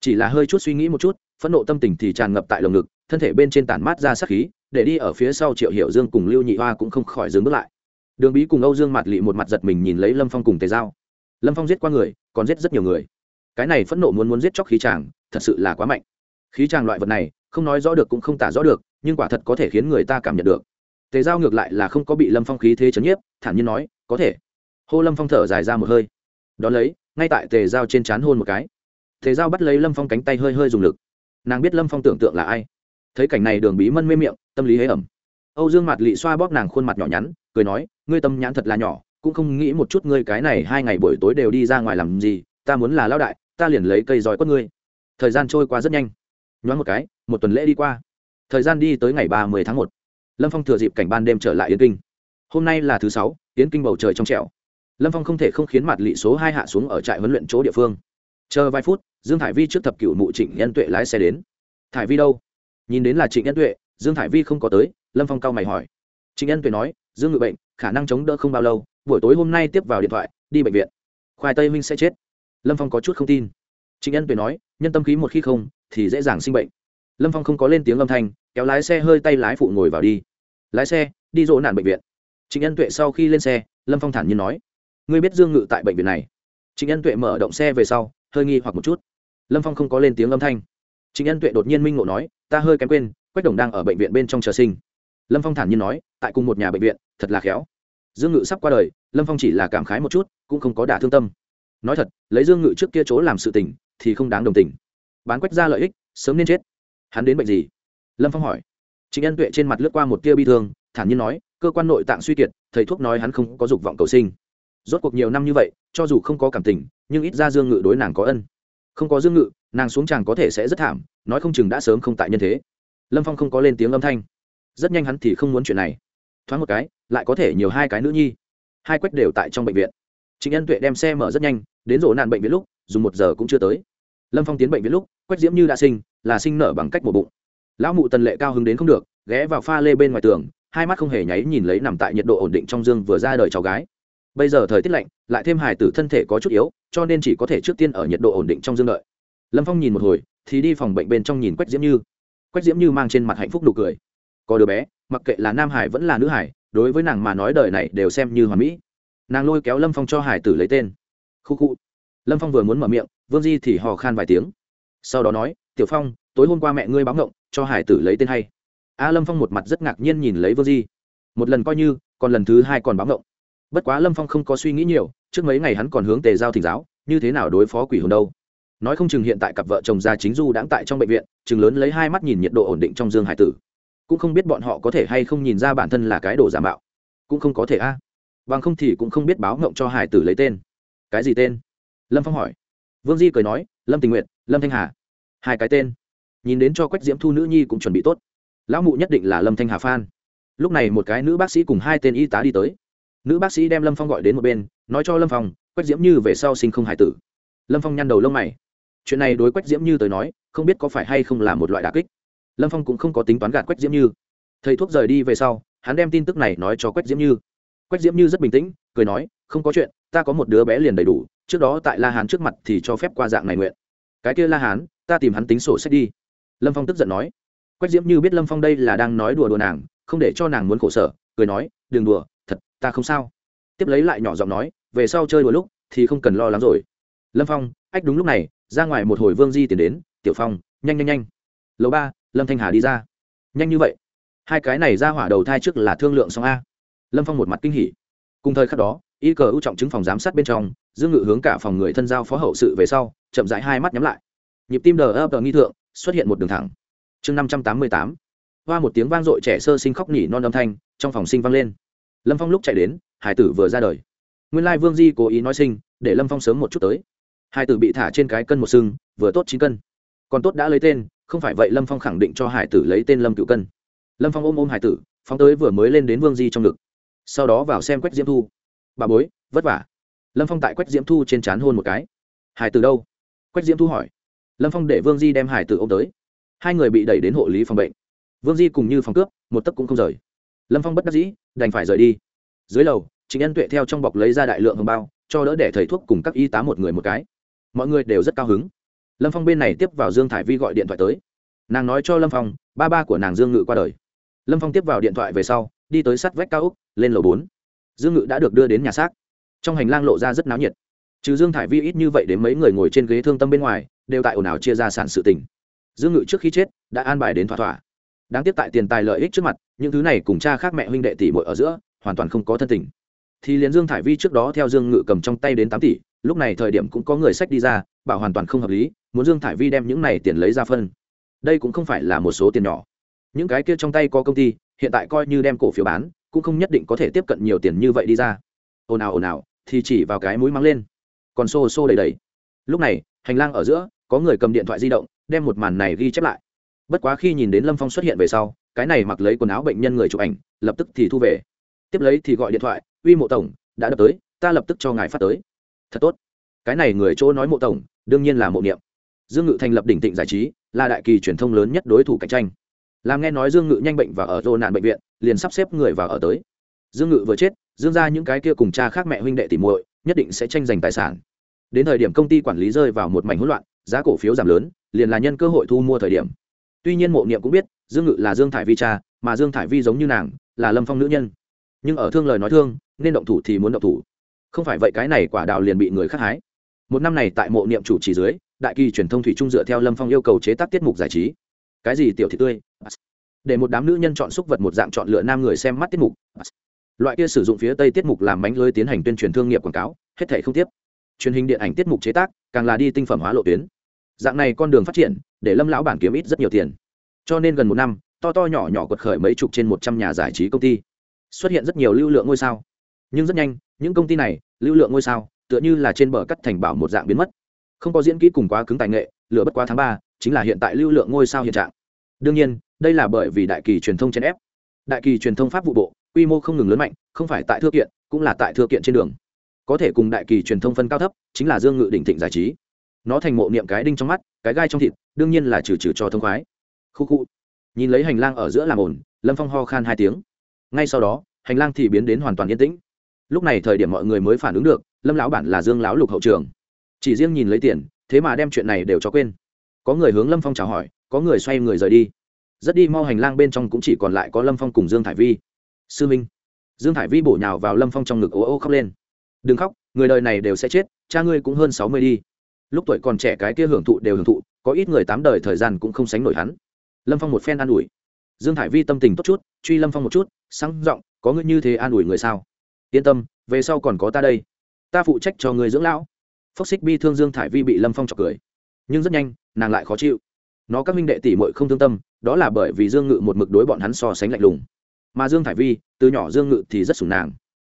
chỉ là hơi chút suy nghĩ một chút, phẫn nộ tâm tình thì tràn ngập tại lồng ngực, thân thể bên trên tản mát ra sắc khí, để đi ở phía sau triệu hiểu dương cùng lưu nhị hoa cũng không khỏi dừng bước lại. Đường bí cùng âu dương mặt lị một mặt giật mình nhìn lấy lâm phong cùng tề giao lâm phong giết qua người, còn giết rất nhiều người. Cái này phẫn nộ muốn muốn giết chóc khí tràng thật sự là quá mạnh. Khí tràng loại vật này, không nói rõ được cũng không tả rõ được, nhưng quả thật có thể khiến người ta cảm nhận được. Tề giao ngược lại là không có bị lâm phong khí thế chấn nhiếp, thản nhiên nói, có thể. Hô lâm phong thở dài ra một hơi. Đón lấy, ngay tại tề giao trên c h á n hôn một cái. Tề giao bắt lấy lâm phong cánh tay hơi hơi dùng lực. Nàng biết lâm phong tưởng tượng là ai. Thấy cảnh này đường bí mân mê miệng, tâm lý hế ẩm. Âu dương mặt lị xoa bóp nàng khuôn mặt nhỏ nhắn, cười nói, ngươi tâm nhãn thật là nhỏ cũng không nghĩ một chút ngươi cái này hai ngày buổi tối đều đi ra ngoài làm gì, ta muốn là lao đại, ta liền lấy cây roi quất ngươi. Thời gian trôi qua rất nhanh. Nhoáng một cái, một tuần lễ đi qua. Thời gian đi tới ngày ba mươi tháng một. Lâm phong thừa dịp cảnh ban đêm trở lại yến kinh. Hôm nay là thứ sáu, yến kinh bầu trời trong trẻo. Lâm phong không thể không khiến mặt lị số hai hạ xuống ở trại huấn luyện chỗ địa phương. Chờ vài phút, dương thải vi trước thập cựu mụ trịnh nhân tuệ lái xe đến. Thải vi đâu? Nhìn đến là trịnh nhân tuệ, dương thải vi không có tới, lâm phong cao mày hỏi. Trịnh nhân tuệ nói, dương ngự bệnh, khả năng chống đỡ không bao lâu buổi tối hôm nay tiếp vào điện thoại, đi bệnh viện. Khoai tây minh sẽ chết. Lâm phong có chút không tin. Trịnh nhân tuệ nói, nhân tâm khí một khi không, thì dễ dàng sinh bệnh. Lâm phong không có lên tiếng âm thanh, kéo lái xe hơi tay lái phụ ngồi vào đi. Lái xe, đi dỗ nạn bệnh viện. Trịnh nhân tuệ sau khi lên xe, lâm phong thản nhiên nói, ngươi biết dương ngự tại bệnh viện này? Trịnh nhân tuệ mở động xe về sau, hơi nghi hoặc một chút. Lâm phong không có lên tiếng âm thanh. Trịnh nhân tuệ đột nhiên minh ngộ nói, ta hơi kém quên, quách đồng đang ở bệnh viện bên trong chờ sinh. Lâm phong thản nhiên nói, tại cùng một nhà bệnh viện, thật là khéo dương ngự sắp qua đời, lâm phong chỉ là cảm khái một chút, cũng không có đả thương tâm. Nói thật, lấy dương ngự trước kia chỗ làm sự tình, thì không đáng đồng tình. Bán quách ra lợi ích, sớm nên chết. Hắn đến bệnh gì? Lâm phong hỏi. Chính nhân tuệ trên mặt lướt qua một tia bi thương, thản nhiên nói, cơ quan nội tạng suy kiệt, thầy thuốc nói hắn không có dục vọng cầu sinh. Rốt cuộc nhiều năm như vậy, cho dù không có cảm tình, nhưng ít ra dương ngự đối nàng có ân. Không có dương ngự, nàng xuống chàng có thể sẽ rất thảm, nói không chừng đã sớm không tại nhân thế. Lâm phong không có lên tiếng âm thanh. Rất nhanh hắn thì không muốn chuyện này thoáng một cái, lại có thể nhiều hai cái nữ nhi. Hai quách đều tại trong bệnh viện. Trịnh nhân tuệ đem xe mở rất nhanh, đến rổ nạn bệnh viện lúc, dùng một giờ cũng chưa tới. Lâm phong tiến bệnh viện lúc, quách diễm như đã sinh, là sinh nở bằng cách một bụng. Lão mụ tần lệ cao hứng đến không được, ghé vào pha lê bên ngoài tường, hai mắt không hề nháy nhìn lấy nằm tại nhiệt độ ổn định trong dương vừa ra đời cháu gái. Bây giờ thời tiết lạnh, lại thêm hài tử thân thể có chút yếu, cho nên chỉ có thể trước tiên ở nhiệt độ ổn định trong dương đợi. Lâm phong nhìn một hồi, thì đi phòng bệnh bên trong nhìn quách diễm như. Quách diễm như mang trên mặt hạnh phúc nụ cười. Có đứa bé mặc kệ là nam hải vẫn là nữ hải, đối với nàng mà nói đời này đều xem như hoàn mỹ. Nàng lôi kéo lâm phong cho hải tử lấy tên. Khu khu. Lâm phong vừa muốn mở miệng, vương di thì hò khan vài tiếng. Sau đó nói, tiểu phong, tối hôm qua mẹ ngươi báo ngộng, cho hải tử lấy tên hay. A lâm phong một mặt rất ngạc nhiên nhìn lấy vương di. Một lần coi như, còn lần thứ hai còn báo ngộng. Bất quá lâm phong không có suy nghĩ nhiều, trước mấy ngày hắn còn hướng tề giao thỉnh giáo, như thế nào đối phó quỷ hồn đâu. Nói không chừng hiện tại cặp vợ chồng già chính du đãng tại trong bệnh viện, chừng lớn lấy hai mắt nhìn nhiệt độ ổn định trong dương hải tử cũng không biết bọn họ có thể hay không nhìn ra bản thân là cái đồ giả mạo. Cũng không có thể a. Bằng không thì cũng không biết báo ngộng cho hải tử lấy tên. Cái gì tên? Lâm phong hỏi. Vương di cười nói, lâm tình nguyện lâm thanh hà. Hai cái tên. Nhìn đến cho quách diễm thu nữ nhi cũng chuẩn bị tốt. Lão mụ nhất định là lâm thanh hà phan lúc này một cái nữ bác sĩ cùng hai tên y tá đi tới. Nữ bác sĩ đem lâm phong gọi đến một bên, nói cho lâm phong, quách diễm như về sau sinh không hải tử. Lâm phong nhăn đầu lông mày. Chuyện này đối quách diễm như tới nói, không biết có phải hay không là một loại đà kích lâm phong cũng không có tính toán gạt quách diễm như. Thầy thuốc rời đi về sau, hắn đem tin tức này nói cho quách diễm như. Quách diễm như rất bình tĩnh, cười nói, không có chuyện, ta có một đứa bé liền đầy đủ, trước đó tại la hán trước mặt thì cho phép qua dạng này nguyện. Cái kia la hán, ta tìm hắn tính sổ sách đi. Lâm phong tức giận nói. Quách diễm như biết lâm phong đây là đang nói đùa đùa nàng, không để cho nàng muốn khổ sở, cười nói, đừng đùa, thật, ta không sao. Tiếp lấy lại nhỏ giọng nói, về sau chơi đùa lúc thì không cần lo lắng rồi. Lâm phong, ách đúng lúc này, ra ngoài một hồi vương di tiến đến, tiểu phong, nhanh nhanh nhanh. Lầu ba lâm thanh hà đi ra. Nhanh như vậy? Hai cái này ra hỏa đầu thai trước là thương lượng xong a. Lâm phong một mặt kinh hỉ. Cùng thời khắc đó, y cờ ưu trọng chứng phòng giám sát bên trong, dương ngự hướng cả phòng người thân giao phó hậu sự về sau, chậm rãi hai mắt nhắm lại. Nhịp tim đờ ấp đờ nghi thượng, xuất hiện một đường thẳng. Chương năm trăm tám mươi tám. Hoa một tiếng vang dội trẻ sơ sinh khóc nhỉ non âm thanh, trong phòng sinh vang lên. Lâm phong lúc chạy đến, hải tử vừa ra đời. Nguyên lai vương di cố ý nói sinh, để lâm phong sớm một chút tới. Hải tử bị thả trên cái cân một sưng vừa tốt chín cân. Còn tốt đã lấy tên không phải vậy lâm phong khẳng định cho hải tử lấy tên lâm cựu cân lâm phong ôm ôm hải tử phóng tới vừa mới lên đến vương di trong ngực sau đó vào xem quách diễm thu bà bối vất vả lâm phong tại quách diễm thu trên c h á n hôn một cái hải tử đâu quách diễm thu hỏi lâm phong để vương di đem hải tử ô m tới hai người bị đẩy đến hộ lý phòng bệnh vương di cùng như phòng cướp một tấc cũng không rời lâm phong bất đắc dĩ đành phải rời đi dưới lầu chính ân tuệ theo trong bọc lấy ra đại lượng hồng bao cho đỡ để thầy thuốc cùng các y tá một người một cái mọi người đều rất cao hứng lâm phong bên này tiếp vào dương thải vi gọi điện thoại tới. Nàng nói cho lâm phong, ba ba của nàng dương ngự qua đời. Lâm phong tiếp vào điện thoại về sau, đi tới sắt vách cao úc lên lầu bốn. Dương ngự đã được đưa đến nhà xác. Trong hành lang lộ ra rất náo nhiệt. Trừ dương thải vi ít như vậy đến mấy người ngồi trên ghế thương tâm bên ngoài, đều tại ồn ào chia ra sản sự tình. Dương ngự trước khi chết, đã an bài đến thỏa thỏa. Đáng tiếc tại tiền tài lợi ích trước mặt, những thứ này cùng cha khác mẹ huynh đệ tỷ muội ở giữa, hoàn toàn không có thân tình. Thì liền dương thải vi trước đó theo dương ngự cầm trong tay đến tám tỷ lúc này thời điểm cũng có người sách đi ra, bảo hoàn toàn không hợp lý, muốn dương thải vi đem những này tiền lấy ra phân. Đây cũng không phải là một số tiền nhỏ. Những cái kia trong tay có công ty, hiện tại coi như đem cổ phiếu bán, cũng không nhất định có thể tiếp cận nhiều tiền như vậy đi ra. Ồn ào ồn ào, thì chỉ vào cái mũi mắng lên. Còn xô xô đầy đầy. Lúc này, hành lang ở giữa, có người cầm điện thoại di động, đem một màn này ghi chép lại. Bất quá khi nhìn đến lâm phong xuất hiện về sau, cái này mặc lấy quần áo bệnh nhân người chụp ảnh, lập tức thì thu về. Tiếp lấy thì gọi điện thoại, uy mộ tổng, đã đập tới, ta lập tức cho ngài phát tới thật tốt. Cái này người chỗ nói mộ tổng, đương nhiên là mộ niệm. Dương ngự thành lập đỉnh tịnh giải trí, là đại kỳ truyền thông lớn nhất đối thủ cạnh tranh. Làm nghe nói dương ngự nhanh bệnh và ở rô nạn bệnh viện, liền sắp xếp người vào ở tới. Dương ngự vừa chết, dương ra những cái kia cùng cha khác mẹ huynh đệ tìm muội, nhất định sẽ tranh giành tài sản. Đến thời điểm công ty quản lý rơi vào một mảnh hỗn loạn, giá cổ phiếu giảm lớn, liền là nhân cơ hội thu mua thời điểm. Tuy nhiên mộ niệm cũng biết, dương ngự là dương thải vi cha, mà dương thải vi giống như nàng, là lâm phong nữ nhân. Nhưng ở thương lời nói thương, nên động thủ thì muốn động thủ không phải vậy cái này quả đào liền bị người khác hái. Một năm này tại mộ niệm chủ trì dưới, đại kỳ truyền thông thủy trung dựa theo lâm phong yêu cầu chế tác tiết mục giải trí. Cái gì tiểu thị tươi? Để một đám nữ nhân chọn xúc vật một dạng chọn lựa nam người xem mắt tiết mục. Loại kia sử dụng phía tây tiết mục làm bánh lưới tiến hành tuyên truyền thương nghiệp quảng cáo, hết thể không tiếp. Truyền hình điện ảnh tiết mục chế tác, càng là đi tinh phẩm hóa lộ tuyến. Dạng này con đường phát triển, để lâm lão bản kiếm ít rất nhiều tiền. Cho nên gần một năm, to to nhỏ nhỏ quật khởi mấy chục trên một trăm nhà giải trí công ty. Xuất hiện rất nhiều lưu lượng ngôi sao. Nhưng rất nhanh những công ty này, lưu lượng ngôi sao, tựa như là trên bờ cắt thành bảo một dạng biến mất. Không có diễn kỹ cùng quá cứng tài nghệ, lửa bất quá tháng ba, chính là hiện tại lưu lượng ngôi sao hiện trạng. Đương nhiên, đây là bởi vì đại kỳ truyền thông chèn ép. Đại kỳ truyền thông pháp vụ bộ, quy mô không ngừng lớn mạnh, không phải tại thư kiện, cũng là tại thư kiện trên đường. Có thể cùng đại kỳ truyền thông phân cao thấp, chính là dương ngự đỉnh thịnh giải trí. Nó thành mộ niệm cái đinh trong mắt, cái gai trong thịt, đương nhiên là trừ trừ cho thông khoái. Khu khu. Nhìn lấy hành lang ở giữa làm ổn lâm phong ho khan hai tiếng. Ngay sau đó, hành lang thì biến đến hoàn toàn yên tĩnh lúc này thời điểm mọi người mới phản ứng được, lâm lão bản là dương lão lục hậu trường. Chỉ riêng nhìn lấy tiền, thế mà đem chuyện này đều cho quên. Có người hướng lâm phong chào hỏi, có người xoay người rời đi. Rất đi mau hành lang bên trong cũng chỉ còn lại có lâm phong cùng dương thải vi. Sư minh. Dương thải vi bổ nhào vào lâm phong trong ngực ô ô khóc lên. Đừng khóc, người đời này đều sẽ chết, cha ngươi cũng hơn sáu mươi đi. Lúc tuổi còn trẻ cái kia hưởng thụ đều hưởng thụ, có ít người tám đời thời gian cũng không sánh nổi hắn. Lâm phong một phen an ủi. Dương thải vi tâm tình tốt chút, truy lâm phong một chút, sáng giọng, có ngươi như thế an ủi người sao? Yên tâm, về sau còn có ta đây. Ta phụ trách cho người dưỡng lão. Phốc xích bi thương dương thải vi bị lâm phong chọc cười. Nhưng rất nhanh, nàng lại khó chịu. Nó các minh đệ tỷ muội không thương tâm, đó là bởi vì dương ngự một mực đối bọn hắn so sánh lạnh lùng. Mà dương thải vi, từ nhỏ dương ngự thì rất sủng nàng.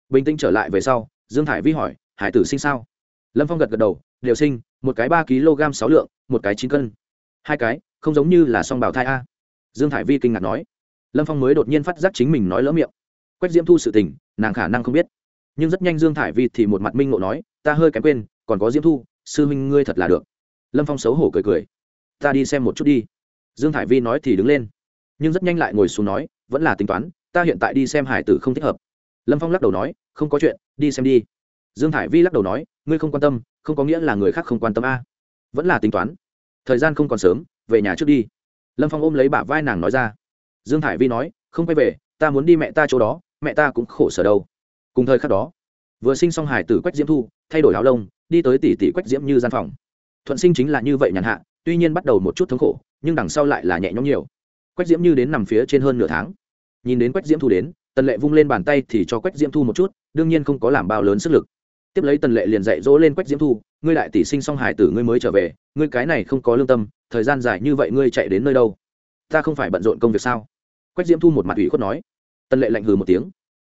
Bình tĩnh trở lại về sau, dương thải vi hỏi, hải tử sinh sao? Lâm phong gật gật đầu, đều sinh, một cái ba kg sáu lượng, một cái chín cân. Hai cái, không giống như là song bào thai a. Dương thải vi kinh ngạc nói. Lâm phong mới đột nhiên phát giác chính mình nói lỡ miệng quách diễm thu sự tình, nàng khả năng không biết. Nhưng rất nhanh dương thải vi thì một mặt minh ngộ nói, ta hơi kém quên, còn có diễm thu, sư minh ngươi thật là được. Lâm phong xấu hổ cười cười, ta đi xem một chút đi. Dương thải vi nói thì đứng lên, nhưng rất nhanh lại ngồi xuống nói, vẫn là tính toán, ta hiện tại đi xem hải tử không thích hợp. Lâm phong lắc đầu nói, không có chuyện, đi xem đi. Dương thải vi lắc đầu nói, ngươi không quan tâm, không có nghĩa là người khác không quan tâm a. Vẫn là tính toán. Thời gian không còn sớm, về nhà trước đi. Lâm phong ôm lấy bả vai nàng nói ra. Dương thải vi nói, không quay về, ta muốn đi mẹ ta chỗ đó mẹ ta cũng khổ sở đâu. Cùng thời khắc đó, vừa sinh xong hải tử quách diễm thu, thay đổi áo lông, đi tới tỷ tỷ quách diễm như gian phòng. Thuận sinh chính là như vậy nhàn hạ, tuy nhiên bắt đầu một chút thống khổ, nhưng đằng sau lại là nhẹ nhõm nhiều. Quách diễm như đến nằm phía trên hơn nửa tháng. Nhìn đến quách diễm thu đến, tần lệ vung lên bàn tay thì cho quách diễm thu một chút, đương nhiên không có làm bao lớn sức lực. Tiếp lấy tần lệ liền dạy dỗ lên quách diễm thu, ngươi đại tỷ sinh xong hải tử ngươi mới trở về, ngươi cái này không có lương tâm, thời gian dài như vậy ngươi chạy đến nơi đâu? Ta không phải bận rộn công việc sao? Quách diễm thu một mặt ủy khuất nói tần lệ lạnh hừ một tiếng.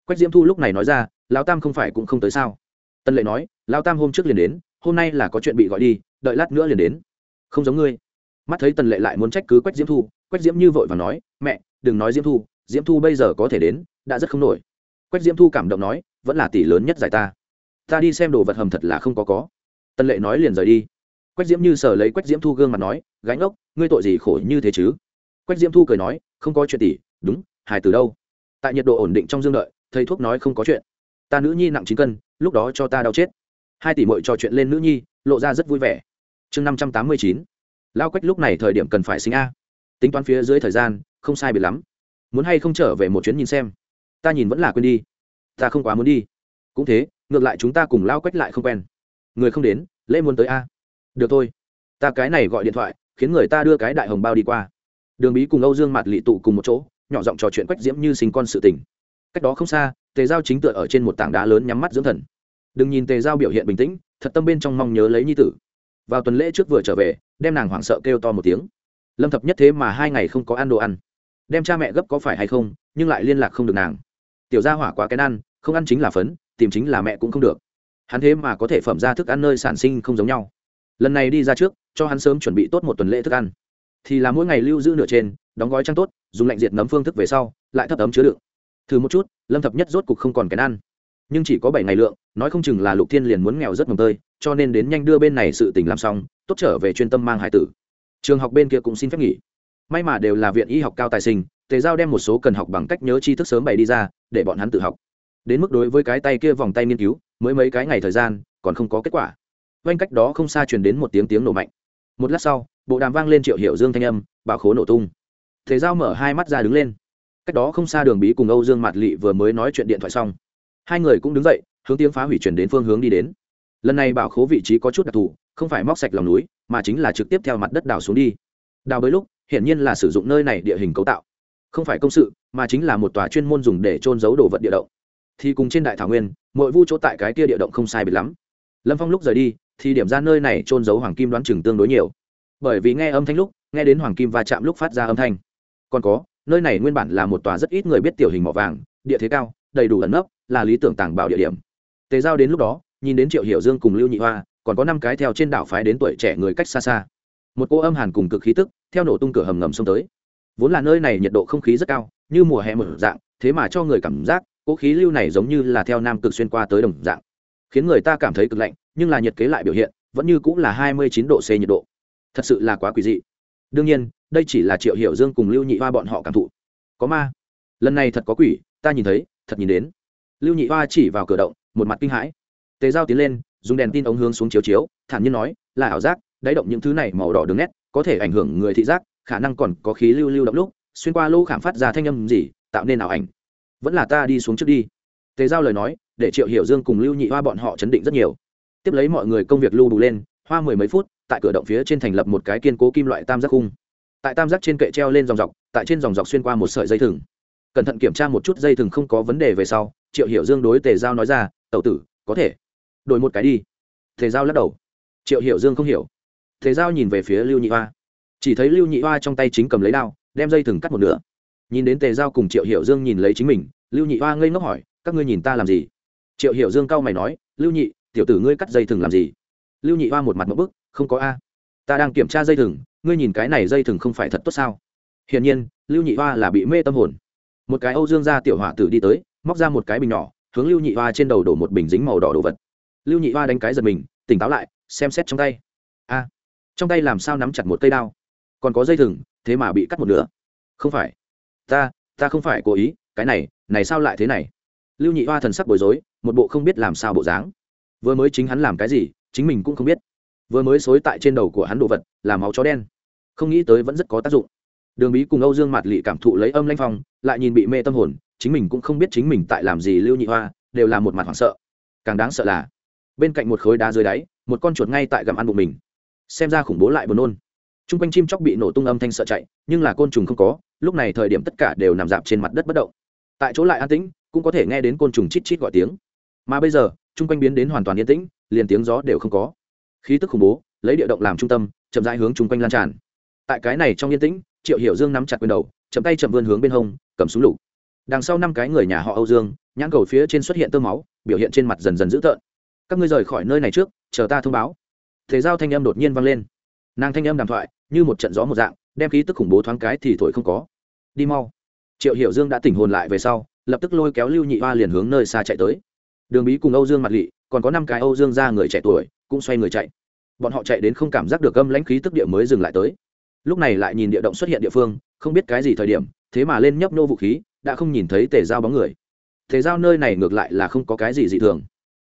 Quách diễm thu lúc này nói ra, lão tam không phải cũng không tới sao? Tần lệ nói, lão tam hôm trước liền đến, hôm nay là có chuyện bị gọi đi, đợi lát nữa liền đến. Không giống ngươi. Mắt thấy tần lệ lại muốn trách cứ quách diễm thu, quách diễm như vội và nói, mẹ, đừng nói diễm thu diễm thu bây giờ có thể đến, đã rất không nổi. Quách diễm thu cảm động nói, vẫn là tỷ lớn nhất giải ta. Ta đi xem đồ vật hầm thật là không có có. Tân lệ nói liền rời đi. Quách diễm như sờ lấy quách diễm thu gương mặt nói, gánh ốc, ngươi tội gì khổ như thế chứ? Quách diễm thu cười nói, không có chuyện tỷ, đúng, hài từ đâu tại nhiệt độ ổn định trong dương đợi, thầy thuốc nói không có chuyện. Ta nữ nhi nặng chín cân, lúc đó cho ta đau chết. Hai tỷ mội trò chuyện lên nữ nhi, lộ ra rất vui vẻ. Chương năm trăm tám mươi chín. Lao quách lúc này thời điểm cần phải sinh a. Tính toán phía dưới thời gian, không sai biệt lắm. Muốn hay không trở về một chuyến nhìn xem. Ta nhìn vẫn là quên đi. Ta không quá muốn đi. Cũng thế, ngược lại chúng ta cùng lao quách lại không quen. Người không đến, lễ muốn tới a. Được thôi. Ta cái này gọi điện thoại, khiến người ta đưa cái đại hồng bao đi qua. Đường bí cùng âu dương mặt lị tụ cùng một chỗ nhỏ giọng trò chuyện quách diễm như sinh con sự tình. Cách đó không xa, tề giao chính tựa ở trên một tảng đá lớn nhắm mắt dưỡng thần. Đừng nhìn tề giao biểu hiện bình tĩnh, thật tâm bên trong mong nhớ lấy nhi tử. Vào tuần lễ trước vừa trở về, đem nàng hoảng sợ kêu to một tiếng. Lâm thập nhất thế mà hai ngày không có ăn đồ ăn. Đem cha mẹ gấp có phải hay không, nhưng lại liên lạc không được nàng. Tiểu gia hỏa quá cái ăn, không ăn chính là phấn, tìm chính là mẹ cũng không được. Hắn thế mà có thể phẩm ra thức ăn nơi sản sinh không giống nhau. Lần này đi ra trước, cho hắn sớm chuẩn bị tốt một tuần lễ thức ăn. Thì là mỗi ngày lưu giữ nửa trên đóng gói trăng tốt, dùng lạnh diệt nấm phương thức về sau, lại thấp ấm chứa đựng. Thử một chút, lâm thập nhất rốt cục không còn cái ăn. Nhưng chỉ có bảy ngày lượng, nói không chừng là lục thiên liền muốn nghèo rất mồng tơi, cho nên đến nhanh đưa bên này sự tình làm xong, tốt trở về chuyên tâm mang hải tử. Trường học bên kia cũng xin phép nghỉ. May mà đều là viện y học cao tài sinh, tề giao đem một số cần học bằng cách nhớ tri thức sớm bày đi ra, để bọn hắn tự học. Đến mức đối với cái tay kia vòng tay nghiên cứu, mới mấy cái ngày thời gian, còn không có kết quả. Oanh cách đó không xa truyền đến một tiếng tiếng nổ mạnh. Một lát sau, bộ đàm vang lên triệu hiệu dương thanh âm bạo khố nổ tung thế giao mở hai mắt ra đứng lên. Cách đó không xa đường bí cùng âu dương mạt lị vừa mới nói chuyện điện thoại xong. Hai người cũng đứng dậy, hướng tiếng phá hủy chuyển đến phương hướng đi đến. Lần này bảo khố vị trí có chút đặc thù, không phải móc sạch lòng núi, mà chính là trực tiếp theo mặt đất đào xuống đi. Đào bới lúc, hiển nhiên là sử dụng nơi này địa hình cấu tạo. Không phải công sự, mà chính là một tòa chuyên môn dùng để trôn giấu đồ vật địa động. Thì cùng trên đại thảo nguyên mỗi vu chỗ tại cái kia địa động không sai biệt lắm. Lâm phong lúc rời đi, thì điểm ra nơi này trôn giấu hoàng kim đoán chừng tương đối nhiều. Bởi vì nghe âm thanh lúc, nghe đến hoàng kim va chạm lúc phát ra âm thanh còn có, nơi này nguyên bản là một tòa rất ít người biết tiểu hình mỏ vàng, địa thế cao, đầy đủ ẩn nấp, là lý tưởng tàng bảo địa điểm. Tề giao đến lúc đó, nhìn đến triệu hiểu dương cùng lưu nhị hoa, còn có năm cái theo trên đảo phái đến tuổi trẻ người cách xa xa. Một cô âm hàn cùng cực khí tức, theo nổ tung cửa hầm ngầm xông tới. Vốn là nơi này nhiệt độ không khí rất cao, như mùa hè mở dạng, thế mà cho người cảm giác, cỗ khí lưu này giống như là theo nam cực xuyên qua tới đồng dạng. Khiến người ta cảm thấy cực lạnh, nhưng là nhiệt kế lại biểu hiện, vẫn như cũng là hai mươi chín độ c nhiệt độ. Thật sự là quá quỷ dị. Đương nhiên đây chỉ là triệu hiểu dương cùng lưu nhị hoa bọn họ cảm thụ. Có ma. Lần này thật có quỷ, ta nhìn thấy, thật nhìn đến. Lưu nhị hoa chỉ vào cửa động, một mặt kinh hãi. Tề giao tiến lên, dùng đèn tin ống hướng xuống chiếu chiếu, thản nhiên nói, là ảo giác, đáy động những thứ này màu đỏ đường nét, có thể ảnh hưởng người thị giác, khả năng còn có khí lưu lưu động lúc, xuyên qua lỗ khảm phát ra thanh âm gì, tạo nên ảo ảnh. Vẫn là ta đi xuống trước đi. Tề giao lời nói, để triệu hiểu dương cùng lưu nhị hoa bọn họ chấn định rất nhiều. Tiếp lấy mọi người công việc lưu đủ lên, hoa mười mấy phút, tại cửa động phía trên thành lập một cái kiên cố kim loại tam giác khung tại tam giác trên kệ treo lên dòng dọc, tại trên dòng dọc xuyên qua một sợi dây thừng. Cẩn thận kiểm tra một chút dây thừng không có vấn đề về sau, triệu hiểu dương đối tề giao nói ra, tẩu tử, có thể. Đổi một cái đi. Tề giao lắc đầu. Triệu hiểu dương không hiểu. Tề giao nhìn về phía lưu nhị hoa. Chỉ thấy lưu nhị hoa trong tay chính cầm lấy đao, đem dây thừng cắt một nửa. Nhìn đến tề giao cùng triệu hiểu dương nhìn lấy chính mình, lưu nhị hoa ngây ngốc hỏi, các ngươi nhìn ta làm gì? Triệu hiểu dương cau mày nói, lưu nhị, tiểu tử ngươi cắt dây thừng làm gì? Lưu nhị hoa một mặt một bức, không có a. Ta đang kiểm tra dây thừng ngươi nhìn cái này dây thừng không phải thật tốt sao? Hiển nhiên, lưu nhị hoa là bị mê tâm hồn. Một cái âu dương gia tiểu hỏa tử đi tới, móc ra một cái bình nhỏ, hướng lưu nhị hoa trên đầu đổ một bình dính màu đỏ đồ vật. Lưu nhị hoa đánh cái giật mình, tỉnh táo lại, xem xét trong tay. A, trong tay làm sao nắm chặt một cây đao? Còn có dây thừng, thế mà bị cắt một nửa. Không phải. Ta ta không phải cố ý, cái này này sao lại thế này? Lưu nhị hoa thần sắc bối rối, một bộ không biết làm sao bộ dáng. Vừa mới chính hắn làm cái gì, chính mình cũng không biết. Vừa mới xối tại trên đầu của hắn đồ vật, là máu chó đen không nghĩ tới vẫn rất có tác dụng. Đường bí cùng âu dương mạt lị cảm thụ lấy âm lanh phong, lại nhìn bị mê tâm hồn, chính mình cũng không biết chính mình tại làm gì lưu nhị hoa, đều là một mặt hoảng sợ. Càng đáng sợ là, bên cạnh một khối đá dưới đáy, một con chuột ngay tại gặm ăn bụng mình. Xem ra khủng bố lại buồn nôn. T r u n g quanh chim chóc bị nổ tung âm thanh sợ chạy, nhưng là côn trùng không có, lúc này thời điểm tất cả đều nằm dạp trên mặt đất bất động. Tại chỗ lại an tĩnh, cũng có thể nghe đến côn trùng chít chít gọi tiếng. Mà bây giờ t r u n g quanh biến đến hoàn toàn yên tĩnh, liền tiếng gió đều không có. Khí tức khủng bố, lấy địa động làm trung tâm, chậm rãi hướng chung quanh lan tràn tại cái này trong yên tĩnh, triệu hiểu dương nắm chặt quyền đầu, chậm tay chậm vươn hướng bên hông, cầm súng lục. Đằng sau năm cái người nhà họ âu dương, nhãn cầu phía trên xuất hiện tơ máu, biểu hiện trên mặt dần dần dữ tợn. Các ngươi rời khỏi nơi này trước, chờ ta thông báo. Thế giao thanh âm đột nhiên vang lên. Nàng thanh âm đàm thoại, như một trận gió một dạng, đem khí tức khủng bố thoáng cái thì thổi không có. Đi mau. Triệu hiểu dương đã tỉnh hồn lại về sau, lập tức lôi kéo lưu nhị hoa liền hướng nơi xa chạy tới. Đường bí cùng âu dương mặt lị, còn có năm cái âu dương ra người trẻ tuổi, cũng xoay người chạy. Bọn họ chạy đến không cảm giác được âm lãnh khí tức địa mới dừng lại tới lúc này lại nhìn địa động xuất hiện địa phương, không biết cái gì thời điểm, thế mà lên nhấp nô vũ khí, đã không nhìn thấy tề giao bóng người. Tề giao nơi này ngược lại là không có cái gì dị thường.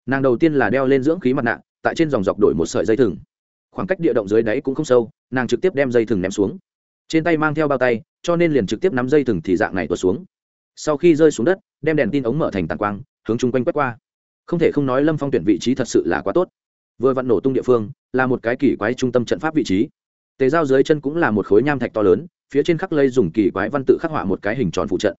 Nàng đầu tiên là đeo lên dưỡng khí mặt nạ, tại trên dòng dọc đổi một sợi dây thừng. Khoảng cách địa động dưới đáy cũng không sâu, nàng trực tiếp đem dây thừng ném xuống. Trên tay mang theo bao tay, cho nên liền trực tiếp nắm dây thừng thì dạng này tuột xuống. Sau khi rơi xuống đất, đem đèn tin ống mở thành tàn quang, hướng chung quanh quét qua. Không thể không nói lâm phong tuyển vị trí thật sự là quá tốt. Vừa vặn nổ tung địa phương, là một cái kỳ quái trung tâm trận pháp vị trí tề giao dưới chân cũng là một khối nham thạch to lớn, phía trên khắc lây dùng kỳ quái văn tự khắc họa một cái hình tròn phụ trận.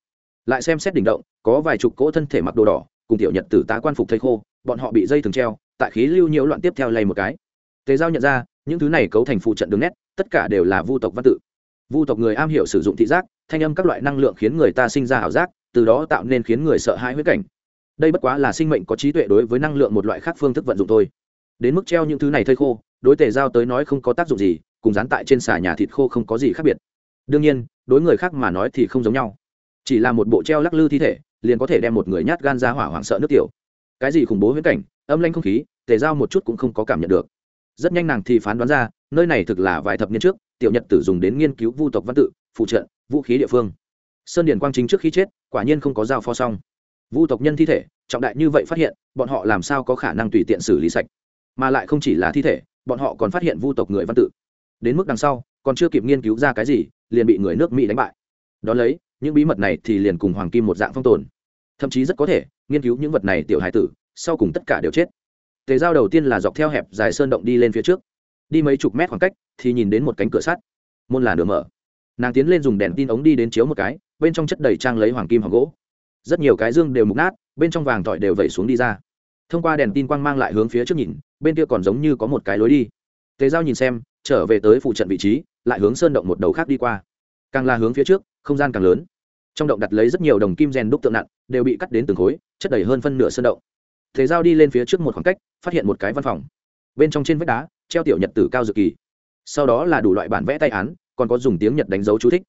Lại xem xét đỉnh động, có vài chục cỗ thân thể mặc đồ đỏ, cùng tiểu nhật tử tá quan phục thây khô, bọn họ bị dây thừng treo, tại khí lưu nhiễu loạn tiếp theo lay một cái. Tề giao nhận ra, những thứ này cấu thành phụ trận đường nét, tất cả đều là vu tộc văn tự. Vu tộc người am hiểu sử dụng thị giác, thanh âm các loại năng lượng khiến người ta sinh ra ảo giác, từ đó tạo nên khiến người sợ hãi huyết cảnh. Đây bất quá là sinh mệnh có trí tuệ đối với năng lượng một loại khác phương thức vận dụng thôi. Đến mức treo những thứ này thây khô, đối tề giao tới nói không có tác dụng gì cùng dán tại trên xà nhà thịt khô không có gì khác biệt. Đương nhiên, đối người khác mà nói thì không giống nhau. Chỉ là một bộ treo lắc lư thi thể, liền có thể đem một người nhát gan ra hỏa hoảng sợ nước tiểu. Cái gì khủng bố huyễn cảnh, âm lanh không khí, tề giao một chút cũng không có cảm nhận được. Rất nhanh nàng thì phán đoán ra, nơi này thực là vài thập niên trước, tiểu nhật tử dùng đến nghiên cứu vu tộc văn tự, phụ trợ, vũ khí địa phương. Sơn điển quang chính trước khi chết, quả nhiên không có dao pho xong. Vu tộc nhân thi thể, trọng đại như vậy phát hiện, bọn họ làm sao có khả năng tùy tiện xử lý sạch? Mà lại không chỉ là thi thể, bọn họ còn phát hiện vu tộc người văn tự đến mức đằng sau, còn chưa kịp nghiên cứu ra cái gì, liền bị người nước mỹ đánh bại. Đ ó lấy, những bí mật này thì liền cùng hoàng kim một dạng phong tồn. Thậm chí rất có thể, nghiên cứu những vật này tiểu hải tử, sau cùng tất cả đều chết. Tề giao đầu tiên là dọc theo hẹp dài sơn động đi lên phía trước. Đi mấy chục mét khoảng cách, thì nhìn đến một cánh cửa sắt. Môn là nửa mở. Nàng tiến lên dùng đèn tin ống đi đến chiếu một cái, bên trong chất đầy trang lấy hoàng kim hoặc gỗ. Rất nhiều cái dương đều mục nát, bên trong vàng tỏi đều vẩy xuống đi ra. Thông qua đèn tin quang mang lại hướng phía trước nhìn, bên kia còn giống như có một cái lối đi. Tề giao nhìn xem trở về tới phụ trận vị trí, lại hướng sơn động một đầu khác đi qua. Càng là hướng phía trước, không gian càng lớn. Trong động đặt lấy rất nhiều đồng kim rèn đúc tượng nặng, đều bị cắt đến từng khối, chất đầy hơn phân nửa sơn động. Thế giao đi lên phía trước một khoảng cách, phát hiện một cái văn phòng. Bên trong trên vách đá, treo tiểu nhật tử cao dự kỳ. Sau đó là đủ loại bản vẽ tay án, còn có dùng tiếng nhật đánh dấu chú thích.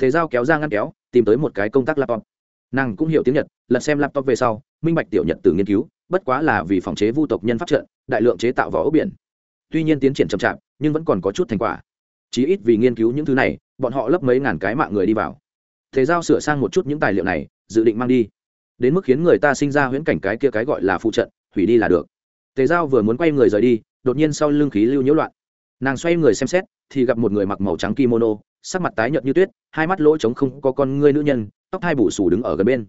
Thế giao kéo ra ngăn kéo, tìm tới một cái công tác laptop. Nàng cũng hiểu tiếng nhật, lật xem laptop về sau, minh bạch tiểu nhật tử nghiên cứu, bất quá là vì phòng chế vu tộc nhân pháp trận, đại lượng chế tạo vỏ ốc biển tuy nhiên tiến triển chậm chạp, nhưng vẫn còn có chút thành quả. Chí ít vì nghiên cứu những thứ này, bọn họ lấp mấy ngàn cái mạng người đi vào. Thế giao sửa sang một chút những tài liệu này, dự định mang đi. Đến mức khiến người ta sinh ra huyễn cảnh cái kia cái gọi là phụ trận, hủy đi là được. Tề giao vừa muốn quay người rời đi, đột nhiên sau lưng khí lưu nhiễu loạn. Nàng xoay người xem xét, thì gặp một người mặc màu trắng kimono, sắc mặt tái nhợt như tuyết, hai mắt lỗ trống không có con ngươi nữ nhân, tóc hai bù xù đứng ở gần bên.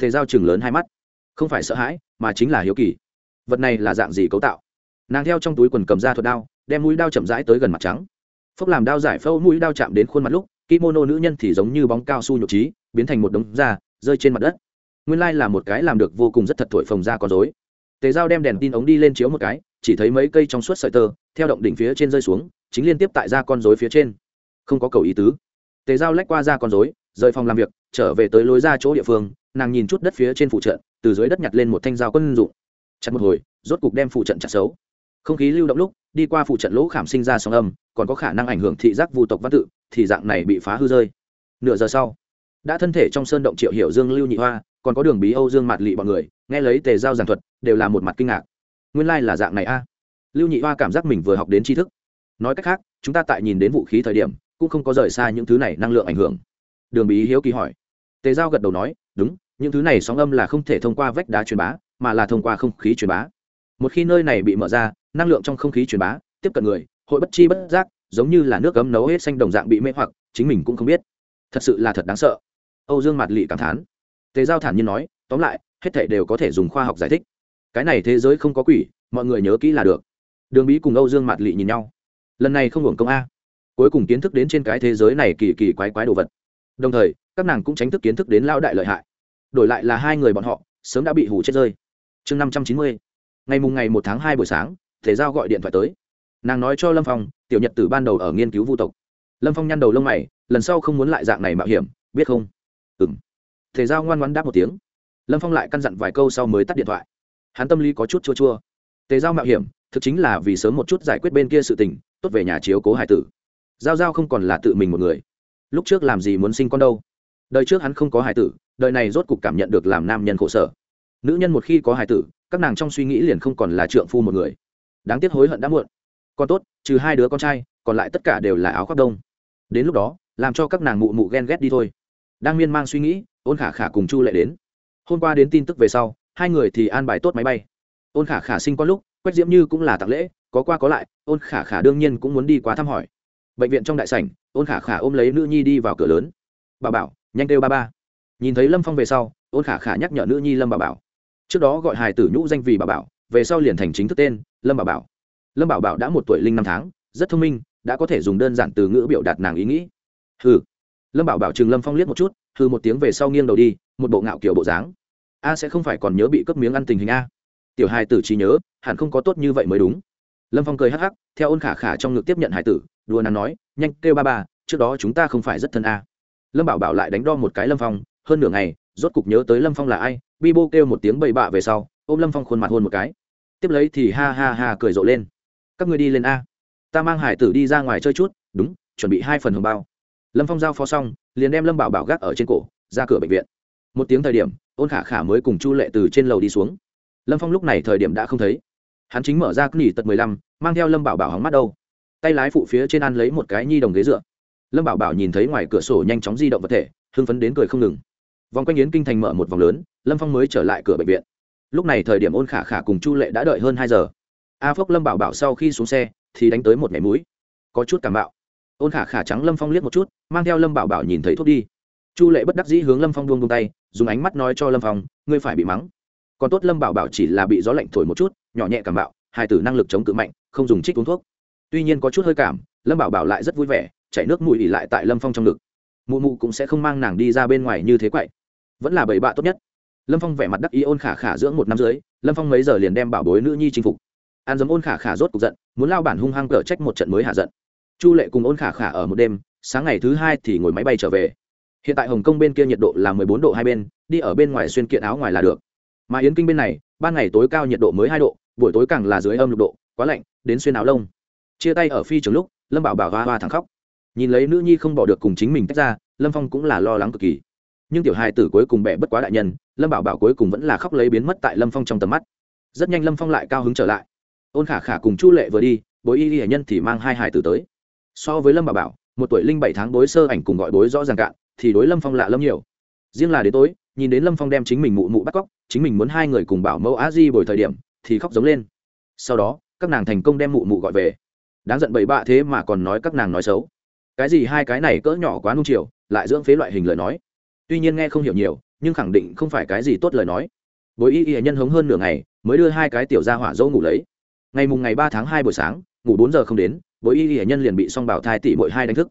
Tề giao chừng lớn hai mắt. Không phải sợ hãi, mà chính là hiếu kỳ. Vật này là dạng gì cấu tạo? Nàng theo trong túi quần cầm ra thuật đao, đem mũi đao chậm rãi tới gần mặt trắng. Phốc làm đao giải phâu mũi đao chạm đến khuôn mặt lúc, kimono nữ nhân thì giống như bóng cao su nhục trí, biến thành một đống da, rơi trên mặt đất. Nguyên lai là một cái làm được vô cùng rất thật thổi phồng ra con dối tề dao đem đèn tin ống đi lên chiếu một cái, chỉ thấy mấy cây trong suốt sợi tơ, theo động đỉnh phía trên rơi xuống, chính liên tiếp tại ra con dối phía trên. Không có cầu ý tứ. Tề dao lách qua ra con dối rời phòng làm việc, trở về tới lối ra chỗ địa phương, nàng nhìn chút đất phía trên phụ trận, từ dưới đất nhặt lên một thanh dao quân dụng. Chặt một hồi, rốt cục đem phụ trận chặt xấu không khí lưu động lúc, đi qua phụ trận lỗ khảm sinh ra sóng âm, còn có khả năng ảnh hưởng thị giác vu tộc văn tự, thì dạng này bị phá hư rơi. Nửa giờ sau, đã thân thể trong sơn động triệu hiểu dương, lưu nhị hoa, còn có đường bí âu dương mạt lị bọn người, nghe lấy tề giao giảng thuật, đều là một mặt kinh ngạc. Nguyên lai、like、là dạng này a. Lưu nhị hoa cảm giác mình vừa học đến tri thức. Nói cách khác, chúng ta tại nhìn đến vũ khí thời điểm, cũng không có rời xa những thứ này năng lượng ảnh hưởng. Đường bí hiếu kỳ hỏi. Tề giao gật đầu nói, đúng, những thứ này sóng âm là không thể thông qua vách đá truyền bá, mà là thông qua không khí truyền bá một khi nơi này bị mở ra, năng lượng trong không khí truyền bá, tiếp cận người, hội bất chi bất giác, giống như là nước cấm nấu hết xanh đồng dạng bị mê hoặc, chính mình cũng không biết. Thật sự là thật đáng sợ. Âu dương mạt lị cảm thán. Tề giao thản nhiên nói, tóm lại, hết thảy đều có thể dùng khoa học giải thích. Cái này thế giới không có quỷ, mọi người nhớ kỹ là được. Đường bí cùng âu dương mạt lị nhìn nhau. Lần này không hưởng công a. Cuối cùng kiến thức đến trên cái thế giới này kỳ kỳ quái quái đồ vật. Đồng thời, các nàng cũng tránh thức kiến thức đến lao đại lợi hại. Đổi lại là hai người bọn họ, sớm đã bị hủ chết rơi. Chương năm trăm chín mươi ngày mùng ngày một tháng hai buổi sáng thể giao gọi điện thoại tới. Nàng nói cho lâm phong, tiểu nhật từ ban đầu ở nghiên cứu vu tộc. Lâm phong nhăn đầu lông mày, lần sau không muốn lại dạng này mạo hiểm, biết không? Ừ m thể giao ngoan ngoan đáp một tiếng. Lâm phong lại căn dặn vài câu sau mới tắt điện thoại. Hắn tâm lý có chút chua chua. Tề giao mạo hiểm, thực chính là vì sớm một chút giải quyết bên kia sự tình, tốt về nhà chiếu cố hải tử. Giao giao không còn là tự mình một người. Lúc trước làm gì muốn sinh con đâu? Đời trước hắn không có hải tử, đời này rốt cục cảm nhận được làm nam nhân khổ sở. Nữ nhân một khi có hải tử các nàng trong suy nghĩ liền không còn là trượng phu một người. Đáng tiếc hối hận đã muộn. Còn tốt, trừ hai đứa con trai, còn lại tất cả đều là áo khoác đông. Đến lúc đó, làm cho các nàng mụ mụ ghen ghét đi thôi. Đang miên man suy nghĩ, ôn khả khả cùng chu lệ đến. Hôm qua đến tin tức về sau, hai người thì an bài tốt máy bay. Ôn khả khả sinh có lúc, quách diễm như cũng là tặng lễ, có qua có lại, ôn khả khả đương nhiên cũng muốn đi qua thăm hỏi. Bệnh viện trong đại sảnh, ôn khả khả ôm lấy nữ nhi đi vào cửa lớn. Bà bảo, nhanh kêu ba ba. Nhìn thấy lâm phong về sau, ôn khả khả nhắc nhở nữ nhi lâm bà bảo trước đó gọi hài tử nhũ danh vì bà bảo, về sau liền thành chính thức tên, lâm bà bảo. Lâm bảo bảo đã một tuổi linh năm tháng, rất thông minh, đã có thể dùng đơn giản từ ngữ biểu đạt nàng ý nghĩ. Hừ. Lâm bảo bảo chừng lâm phong liếc một chút, hừ một tiếng về sau nghiêng đầu đi, một bộ ngạo kiểu bộ dáng. A sẽ không phải còn nhớ bị cướp miếng ăn tình hình a. Tiểu hài tử trí nhớ, hẳn không có tốt như vậy mới đúng. Lâm phong cười hắc hắc, theo ôn khả khả trong ngực tiếp nhận hài tử, đùa nàng nói, nhanh kêu ba ba, trước đó chúng ta không phải rất thân a. Lâm bảo bảo lại đánh đo một cái lâm phong, hơn nửa ngày rốt cục nhớ tới lâm phong là ai bi bô kêu một tiếng bậy bạ về sau, ôm lâm phong khuôn mặt hôn một cái. Tiếp lấy thì ha ha ha cười rộ lên. Các người đi lên a. Ta mang hải tử đi ra ngoài chơi chút, đúng, chuẩn bị hai phần hồng bao. Lâm phong giao phó xong, liền đem lâm bảo bảo gác ở trên cổ, ra cửa bệnh viện. Một tiếng thời điểm, ôn khả khả mới cùng chu lệ từ trên lầu đi xuống. Lâm phong lúc này thời điểm đã không thấy. Hắn chính mở ra nghỉ tật mười lăm, mang theo lâm bảo bảo hóng mắt đâu. Tay lái phụ phía trên ăn lấy một cái nhi đồng ghế dựa. Lâm bảo bảo nhìn thấy ngoài cửa sổ nhanh chóng di động vật thể, hưng phấn đến cười không ngừng vòng quanh yến kinh thành mở một vòng lớn, lâm phong mới trở lại cửa bệnh viện. Lúc này thời điểm ôn khả khả cùng chu lệ đã đợi hơn hai giờ. A phốc lâm bảo bảo sau khi xuống xe, thì đánh tới một mẻ mũi. Có chút cảm bạo. Ôn khả khả trắng lâm phong liếc một chút, mang theo lâm bảo bảo nhìn thấy thuốc đi. Chu lệ bất đắc dĩ hướng lâm phong buông tay, dùng ánh mắt nói cho lâm phong, ngươi phải bị mắng. Còn tốt lâm bảo bảo chỉ là bị gió lạnh thổi một chút, nhỏ nhẹ cảm bạo, hai tử năng lực chống cự mạnh, không dùng trích uống thuốc. Tuy nhiên có chút hơi cảm, lâm bảo bảo lại rất vui vẻ, chảy nước mũi ỉ lại tại lâm phong trong ngực. Mụ mụ cũng sẽ không mang nàng đi ra bên ngoài như thế quậy vẫn là bảy bạ tốt nhất. Lâm phong vẻ mặt đắc ý ôn khả khả dưỡng một năm dưới, lâm phong mấy giờ liền đem bảo bối nữ nhi chinh phục. An dấm ôn khả khả rốt cục giận, muốn lao bản hung hăng cờ trách một trận mới hạ giận. Chu lệ cùng ôn khả khả ở một đêm, sáng ngày thứ hai thì ngồi máy bay trở về. Hiện tại hồng kông bên kia nhiệt độ là mười bốn độ hai bên, đi ở bên ngoài xuyên kiện áo ngoài là được. Mà yến kinh bên này, ban ngày tối cao nhiệt độ mới hai độ, buổi tối càng là dưới âm lục độ, quá lạnh, đến xuyên áo lông. Chia tay ở phi trường lúc, lâm bảo bảo hoa hoa thẳng khóc. Nhìn lấy nữ nhi không bỏ được cùng chính mình tách ra, lâm phong cũng là lo lắng cực kỳ nhưng tiểu hài tử cuối cùng bẻ bất quá đại nhân, lâm bảo bảo cuối cùng vẫn là khóc lấy biến mất tại lâm phong trong tầm mắt. Rất nhanh lâm phong lại cao hứng trở lại. Ôn khả khả cùng chu lệ vừa đi, bối y y nhân thì mang hai hài tử tới. So với lâm bảo bảo, một tuổi linh bảy tháng bối sơ ảnh cùng gọi bối rõ ràng cạn, thì đối lâm phong lạ lâm nhiều. Riêng là đến tối, nhìn đến lâm phong đem chính mình mụ mụ bắt cóc, chính mình muốn hai người cùng bảo mẫu á di bồi thời điểm, thì khóc giống lên. Sau đó, các nàng thành công đem mụ mụ gọi về. Đáng giận bậy bạ thế mà còn nói các nàng nói xấu. Cái gì hai cái này cỡ nhỏ quá nung chiều, lại dưỡng phế loại hình lời nói tuy nhiên nghe không hiểu nhiều, nhưng khẳng định không phải cái gì tốt lời nói. Bối y y nhân hống hơn nửa ngày, mới đưa hai cái tiểu ra hỏa dâu ngủ lấy. Ngày mùng ngày ba tháng hai buổi sáng, ngủ bốn giờ không đến, bối y y nhân liền bị song bảo thai tỷ mỗi hai đánh thức.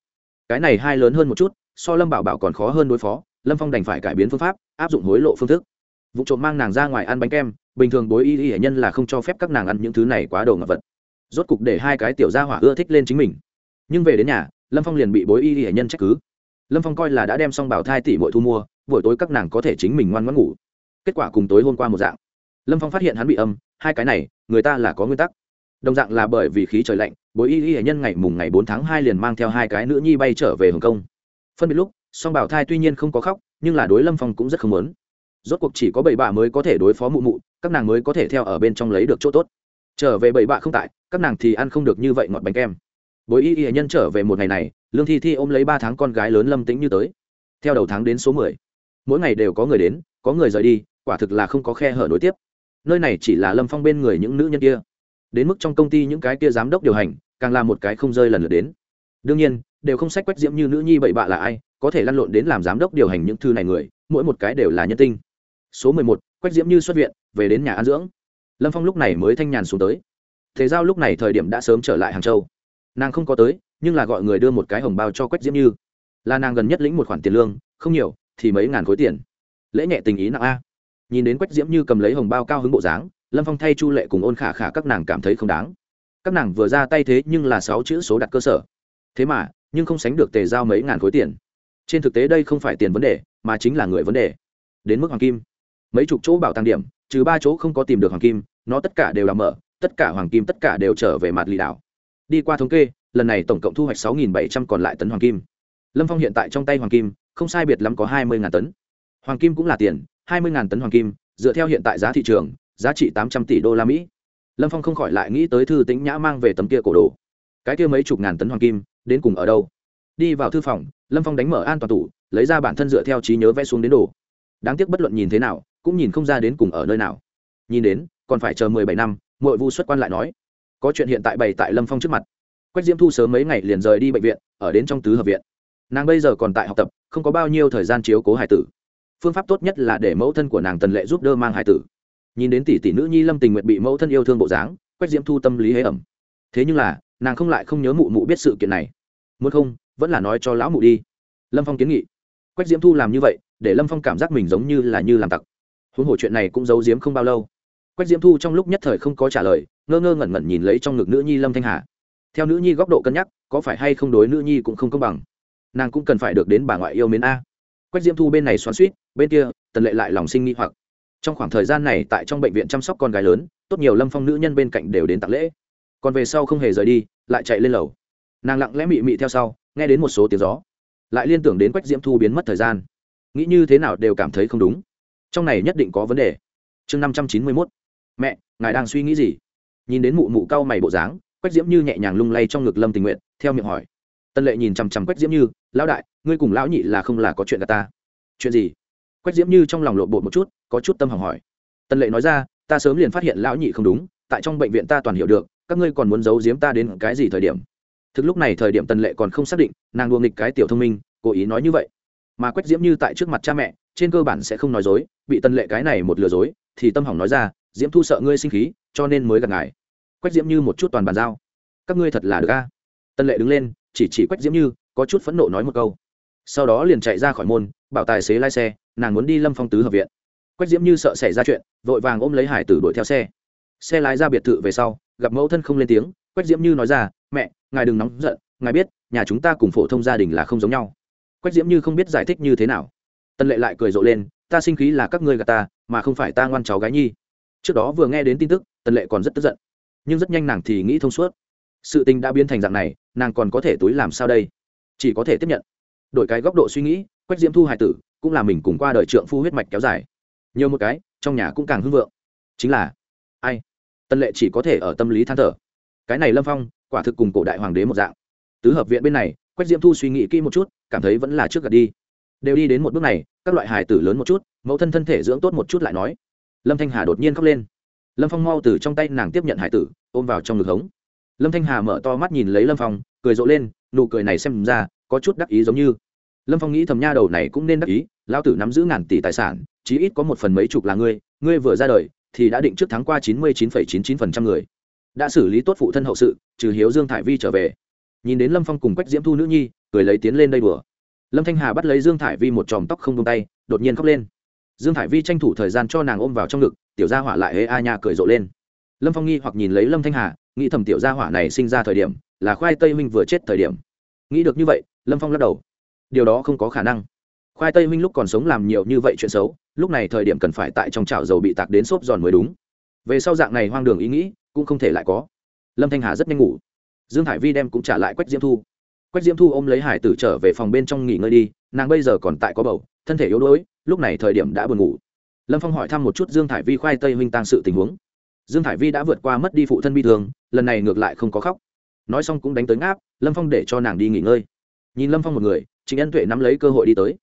Cái này hai lớn hơn một chút, so lâm bảo bảo còn khó hơn đối phó, lâm phong đành phải cải biến phương pháp, áp dụng hối lộ phương thức. Vụ trộm mang nàng ra ngoài ăn bánh kem, bình thường bối y y nhân là không cho phép các nàng ăn những thứ này quá đồ ngập vật. Rốt cục để hai cái tiểu gia hỏa ưa thích lên chính mình. Nhưng về đến nhà, lâm phong liền bị bối y y nhân trách cứ lâm phong coi là đã đem xong bảo thai tỷ mỗi thu mua, buổi tối các nàng có thể chính mình ngoan ngoãn ngủ. Kết quả cùng tối hôm qua một dạng. Lâm phong phát hiện hắn bị âm, hai cái này, người ta là có nguyên tắc. Đồng dạng là bởi vì khí trời lạnh, bối y y nhân ngày mùng ngày bốn tháng hai liền mang theo hai cái nữ nhi bay trở về hồng kông. Phân biệt lúc, song bảo thai tuy nhiên không có khóc, nhưng là đối lâm phong cũng rất không lớn rốt cuộc chỉ có bảy bạ mới có thể đối phó mụ mụ, các nàng mới có thể theo ở bên trong lấy được chỗ tốt. Trở về bảy bạ không tại, các nàng thì ăn không được như vậy ngọt bánh kem bối y y nhân trở về một ngày này, lương thi thi ôm lấy ba tháng con gái lớn lâm tĩnh như tới. Theo đầu tháng đến số mười, mỗi ngày đều có người đến, có người rời đi, quả thực là không có khe hở nối tiếp. Nơi này chỉ là lâm phong bên người những nữ nhân kia. Đến mức trong công ty những cái kia giám đốc điều hành, càng là một cái không rơi lần lượt đến. Đương nhiên, đều không sách quách diễm như nữ nhi bậy bạ là ai, có thể lăn lộn đến làm giám đốc điều hành những thư này người, mỗi một cái đều là nhân tinh. Số mười một, quách diễm như xuất viện, về đến nhà an dưỡng. Lâm phong lúc này mới thanh nhàn xuống tới. Thế giao lúc này thời điểm đã sớm trở lại hàng châu nàng không có tới, nhưng là gọi người đưa một cái hồng bao cho quách diễm như. Là nàng gần nhất lĩnh một khoản tiền lương, không nhiều, thì mấy ngàn khối tiền. Lễ nhẹ tình ý nặng a. Nhìn đến quách diễm như cầm lấy hồng bao cao hứng bộ dáng, lâm phong thay chu lệ cùng ôn khả khả các nàng cảm thấy không đáng. Các nàng vừa ra tay thế nhưng là sáu chữ số đặt cơ sở. Thế mà, nhưng không sánh được tề giao mấy ngàn khối tiền. Trên thực tế đây không phải tiền vấn đề, mà chính là người vấn đề. Đến mức hoàng kim. Mấy chục chỗ bảo tàng điểm, trừ ba chỗ không có tìm được hoàng kim, nó tất cả đều là mở, tất cả hoàng kim tất cả đều trở về mặt lì đảo đi qua thống kê, lần này tổng cộng thu hoạch sáu bảy trăm còn lại tấn hoàng kim. Lâm phong hiện tại trong tay hoàng kim, không sai biệt lắm có hai mươi tấn. Hoàng kim cũng là tiền, hai mươi tấn hoàng kim, dựa theo hiện tại giá thị trường, giá trị tám trăm tỷ đô la mỹ. Lâm phong không khỏi lại nghĩ tới thư tính nhã mang về tấm kia cổ đồ. Cái kia mấy chục ngàn tấn hoàng kim, đến cùng ở đâu? Đi vào thư phòng, lâm phong đánh mở an toàn tủ, lấy ra bản thân dựa theo trí nhớ vẽ xuống đến đồ. Đáng tiếc bất luận nhìn thế nào, cũng nhìn không ra đến cùng ở nơi nào. Nhìn đến, còn phải chờ mười bảy năm mội vu xuất quan lại nói có chuyện hiện tại bày tại lâm phong trước mặt. Quách diễm thu sớm mấy ngày liền rời đi bệnh viện, ở đến trong tứ hợp viện. Nàng bây giờ còn tại học tập, không có bao nhiêu thời gian chiếu cố hải tử. Phương pháp tốt nhất là để mẫu thân của nàng tần lệ giúp đỡ mang hải tử. Nhìn đến tỷ tỷ nữ nhi lâm tình nguyện bị mẫu thân yêu thương bộ dáng, quách diễm thu tâm lý hế ẩm. Thế nhưng là, nàng không lại không nhớ mụ mụ biết sự kiện này. Muốn không, vẫn là nói cho lão mụ đi. Lâm phong kiến nghị. Quách diễm thu làm như vậy, để lâm phong cảm giác mình giống như là như làm tặc. Huống hồ chuyện này cũng giấu diếm không bao lâu quách diễm thu trong lúc nhất thời không có trả lời, ngơ ngơ ngẩn ngẩn nhìn lấy trong ngực nữ nhi lâm thanh hà. Theo nữ nhi góc độ cân nhắc, có phải hay không đối nữ nhi cũng không công bằng. Nàng cũng cần phải được đến bà ngoại yêu mến a. Quách diễm thu bên này xoắn suýt bên kia, tần lệ lại lòng sinh nghi hoặc. Trong khoảng thời gian này tại trong bệnh viện chăm sóc con gái lớn, tốt nhiều lâm phong nữ nhân bên cạnh đều đến tặng lễ. Còn về sau không hề rời đi, lại chạy lên lầu. Nàng lặng lẽ mị mị theo sau, nghe đến một số tiếng gió. Lại liên tưởng đến quách diễm thu biến mất thời gian. Nghĩ như thế nào đều cảm thấy không đúng. Trong này nhất định có vấn đề. Chương năm trăm chín mươi mốt mẹ, ngài đang suy nghĩ gì? Nhìn đến mụ mụ cau mày bộ dáng, quách diễm như nhẹ nhàng lung lay trong ngực lâm tình nguyện theo miệng hỏi. Tân lệ nhìn chằm chằm quách diễm như, lão đại, ngươi cùng lão nhị là không là có chuyện cả ta? Chuyện gì? Quách diễm như trong lòng lộn bột một chút, có chút tâm hỏng hỏi. Tân lệ nói ra, ta sớm liền phát hiện lão nhị không đúng, tại trong bệnh viện ta toàn hiểu được, các ngươi còn muốn giấu giếm ta đến cái gì thời điểm? Thực lúc này thời điểm tân lệ còn không xác định, nàng đua nghịch cái tiểu thông minh, cố ý nói như vậy. Mà quách diễm như tại trước mặt cha mẹ, trên cơ bản sẽ không nói dối, bị tân lệ cái này một lừa dối, thì tâm hỏng nói ra diễm thu sợ ngươi sinh khí, cho nên mới gặp ngài. Quách diễm như một chút toàn bàn giao. Các ngươi thật là được a. Tân lệ đứng lên, chỉ chỉ quách diễm như, có chút phẫn nộ nói một câu. Sau đó liền chạy ra khỏi môn, bảo tài xế lái xe, nàng muốn đi lâm phong tứ hợp viện. Quách diễm như sợ xảy ra chuyện, vội vàng ôm lấy hải tử đuổi theo xe. Xe lái ra biệt thự về sau, gặp mẫu thân không lên tiếng, quách diễm như nói ra, mẹ, ngài đừng nóng giận, ngài biết, nhà chúng ta cùng phổ thông gia đình là không giống nhau. Quách diễm như không biết giải thích như thế nào. Tân lệ lại cười rộ lên, ta sinh khí là các ngươi gà ta, mà không phải ta ngoan cháu gái nhi trước đó vừa nghe đến tin tức, tần lệ còn rất tức giận. Nhưng rất nhanh nàng thì nghĩ thông suốt. Sự tình đã biến thành dạng này, nàng còn có thể túi làm sao đây? Chỉ có thể tiếp nhận. Đổi cái góc độ suy nghĩ, quách diễm thu hải tử, cũng là mình cùng qua đời trượng phu huyết mạch kéo dài. Nhiều một cái, trong nhà cũng càng hưng vượng. Chính là, ai? Tân lệ chỉ có thể ở tâm lý than thở. Cái này lâm phong, quả thực cùng cổ đại hoàng đế một dạng. Tứ hợp viện bên này, quách diễm thu suy nghĩ kỹ một chút, cảm thấy vẫn là trước gật đi. Đều đi đến một bước này, các loại hài tử lớn một chút, mẫu thân thân thể dưỡng tốt một chút lại nói lâm thanh hà đột nhiên khóc lên. Lâm phong mau từ trong tay nàng tiếp nhận hải tử, ôm vào trong ngực hống. Lâm thanh hà mở to mắt nhìn lấy lâm phong, cười rộ lên, nụ cười này xem ra có chút đắc ý giống như. Lâm phong nghĩ thầm nha đầu này cũng nên đắc ý, lão tử nắm giữ ngàn tỷ tài sản, chí ít có một phần mấy chục là ngươi ngươi vừa ra đời thì đã định trước tháng qua chín mươi chín phẩy chín chín phần trăm người. Đã xử lý tốt phụ thân hậu sự, trừ hiếu dương thải vi trở về. Nhìn đến lâm phong cùng quách diễm thu nữ nhi, cười lấy tiến lên đây đùa. Lâm thanh hà bắt lấy dương thải vi một chòm tóc không tung tay, đột nhiên khóc lên dương thải vi tranh thủ thời gian cho nàng ôm vào trong ngực, tiểu gia hỏa lại hễ a nha cười rộ lên. Lâm phong nghi hoặc nhìn lấy lâm thanh hà, nghĩ thầm tiểu gia hỏa này sinh ra thời điểm, là khoai tây minh vừa chết thời điểm. Nghĩ được như vậy, lâm phong lắc đầu. Điều đó không có khả năng. Khoai tây minh lúc còn sống làm nhiều như vậy chuyện xấu, lúc này thời điểm cần phải tại trong chảo dầu bị tạc đến xốp giòn mới đúng. Về sau dạng này hoang đường ý nghĩ, cũng không thể lại có. Lâm thanh hà rất nhanh ngủ. Dương hải vi đem cũng trả lại quách diễm thu. Quách diễm thu ôm lấy hải tử trở về phòng bên trong nghỉ ngơi đi, nàng bây giờ còn tại có bầu thân thể yếu đuối, lúc này thời điểm đã buồn ngủ. Lâm phong hỏi thăm một chút dương thải vi khoai tây huynh tăng sự tình huống. Dương thải vi đã vượt qua mất đi phụ thân bi thương, lần này ngược lại không có khóc. Nói xong cũng đánh tới ngáp, lâm phong để cho nàng đi nghỉ ngơi. Nhìn lâm phong một người Trình ân tuệ nắm lấy cơ hội đi tới.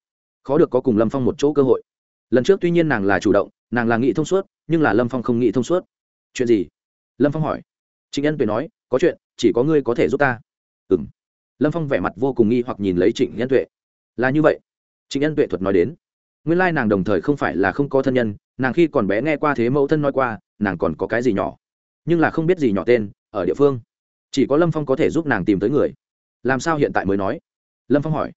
Khó được có cùng lâm phong một chỗ cơ hội. Lần trước tuy nhiên nàng là chủ động, nàng là nghĩ thông suốt, nhưng là lâm phong không nghĩ thông suốt. Chuyện gì? Lâm phong hỏi. Trịnh ân tuệ nói, có chuyện, chỉ có ngươi có thể giúp ta. Ừ m lâm phong vẻ mặt vô cùng nghi hoặc nhìn lấy trịnh nhân tuệ. Là như vậy trịnh nhân tuệ thuật nói đến, nguyên lai nàng đồng thời không phải là không có thân nhân, nàng khi còn bé nghe qua thế mẫu thân nói qua, nàng còn có cái gì nhỏ, nhưng là không biết gì nhỏ tên, ở địa phương. Chỉ có lâm phong có thể giúp nàng tìm tới người. Làm sao hiện tại mới nói? Lâm phong hỏi.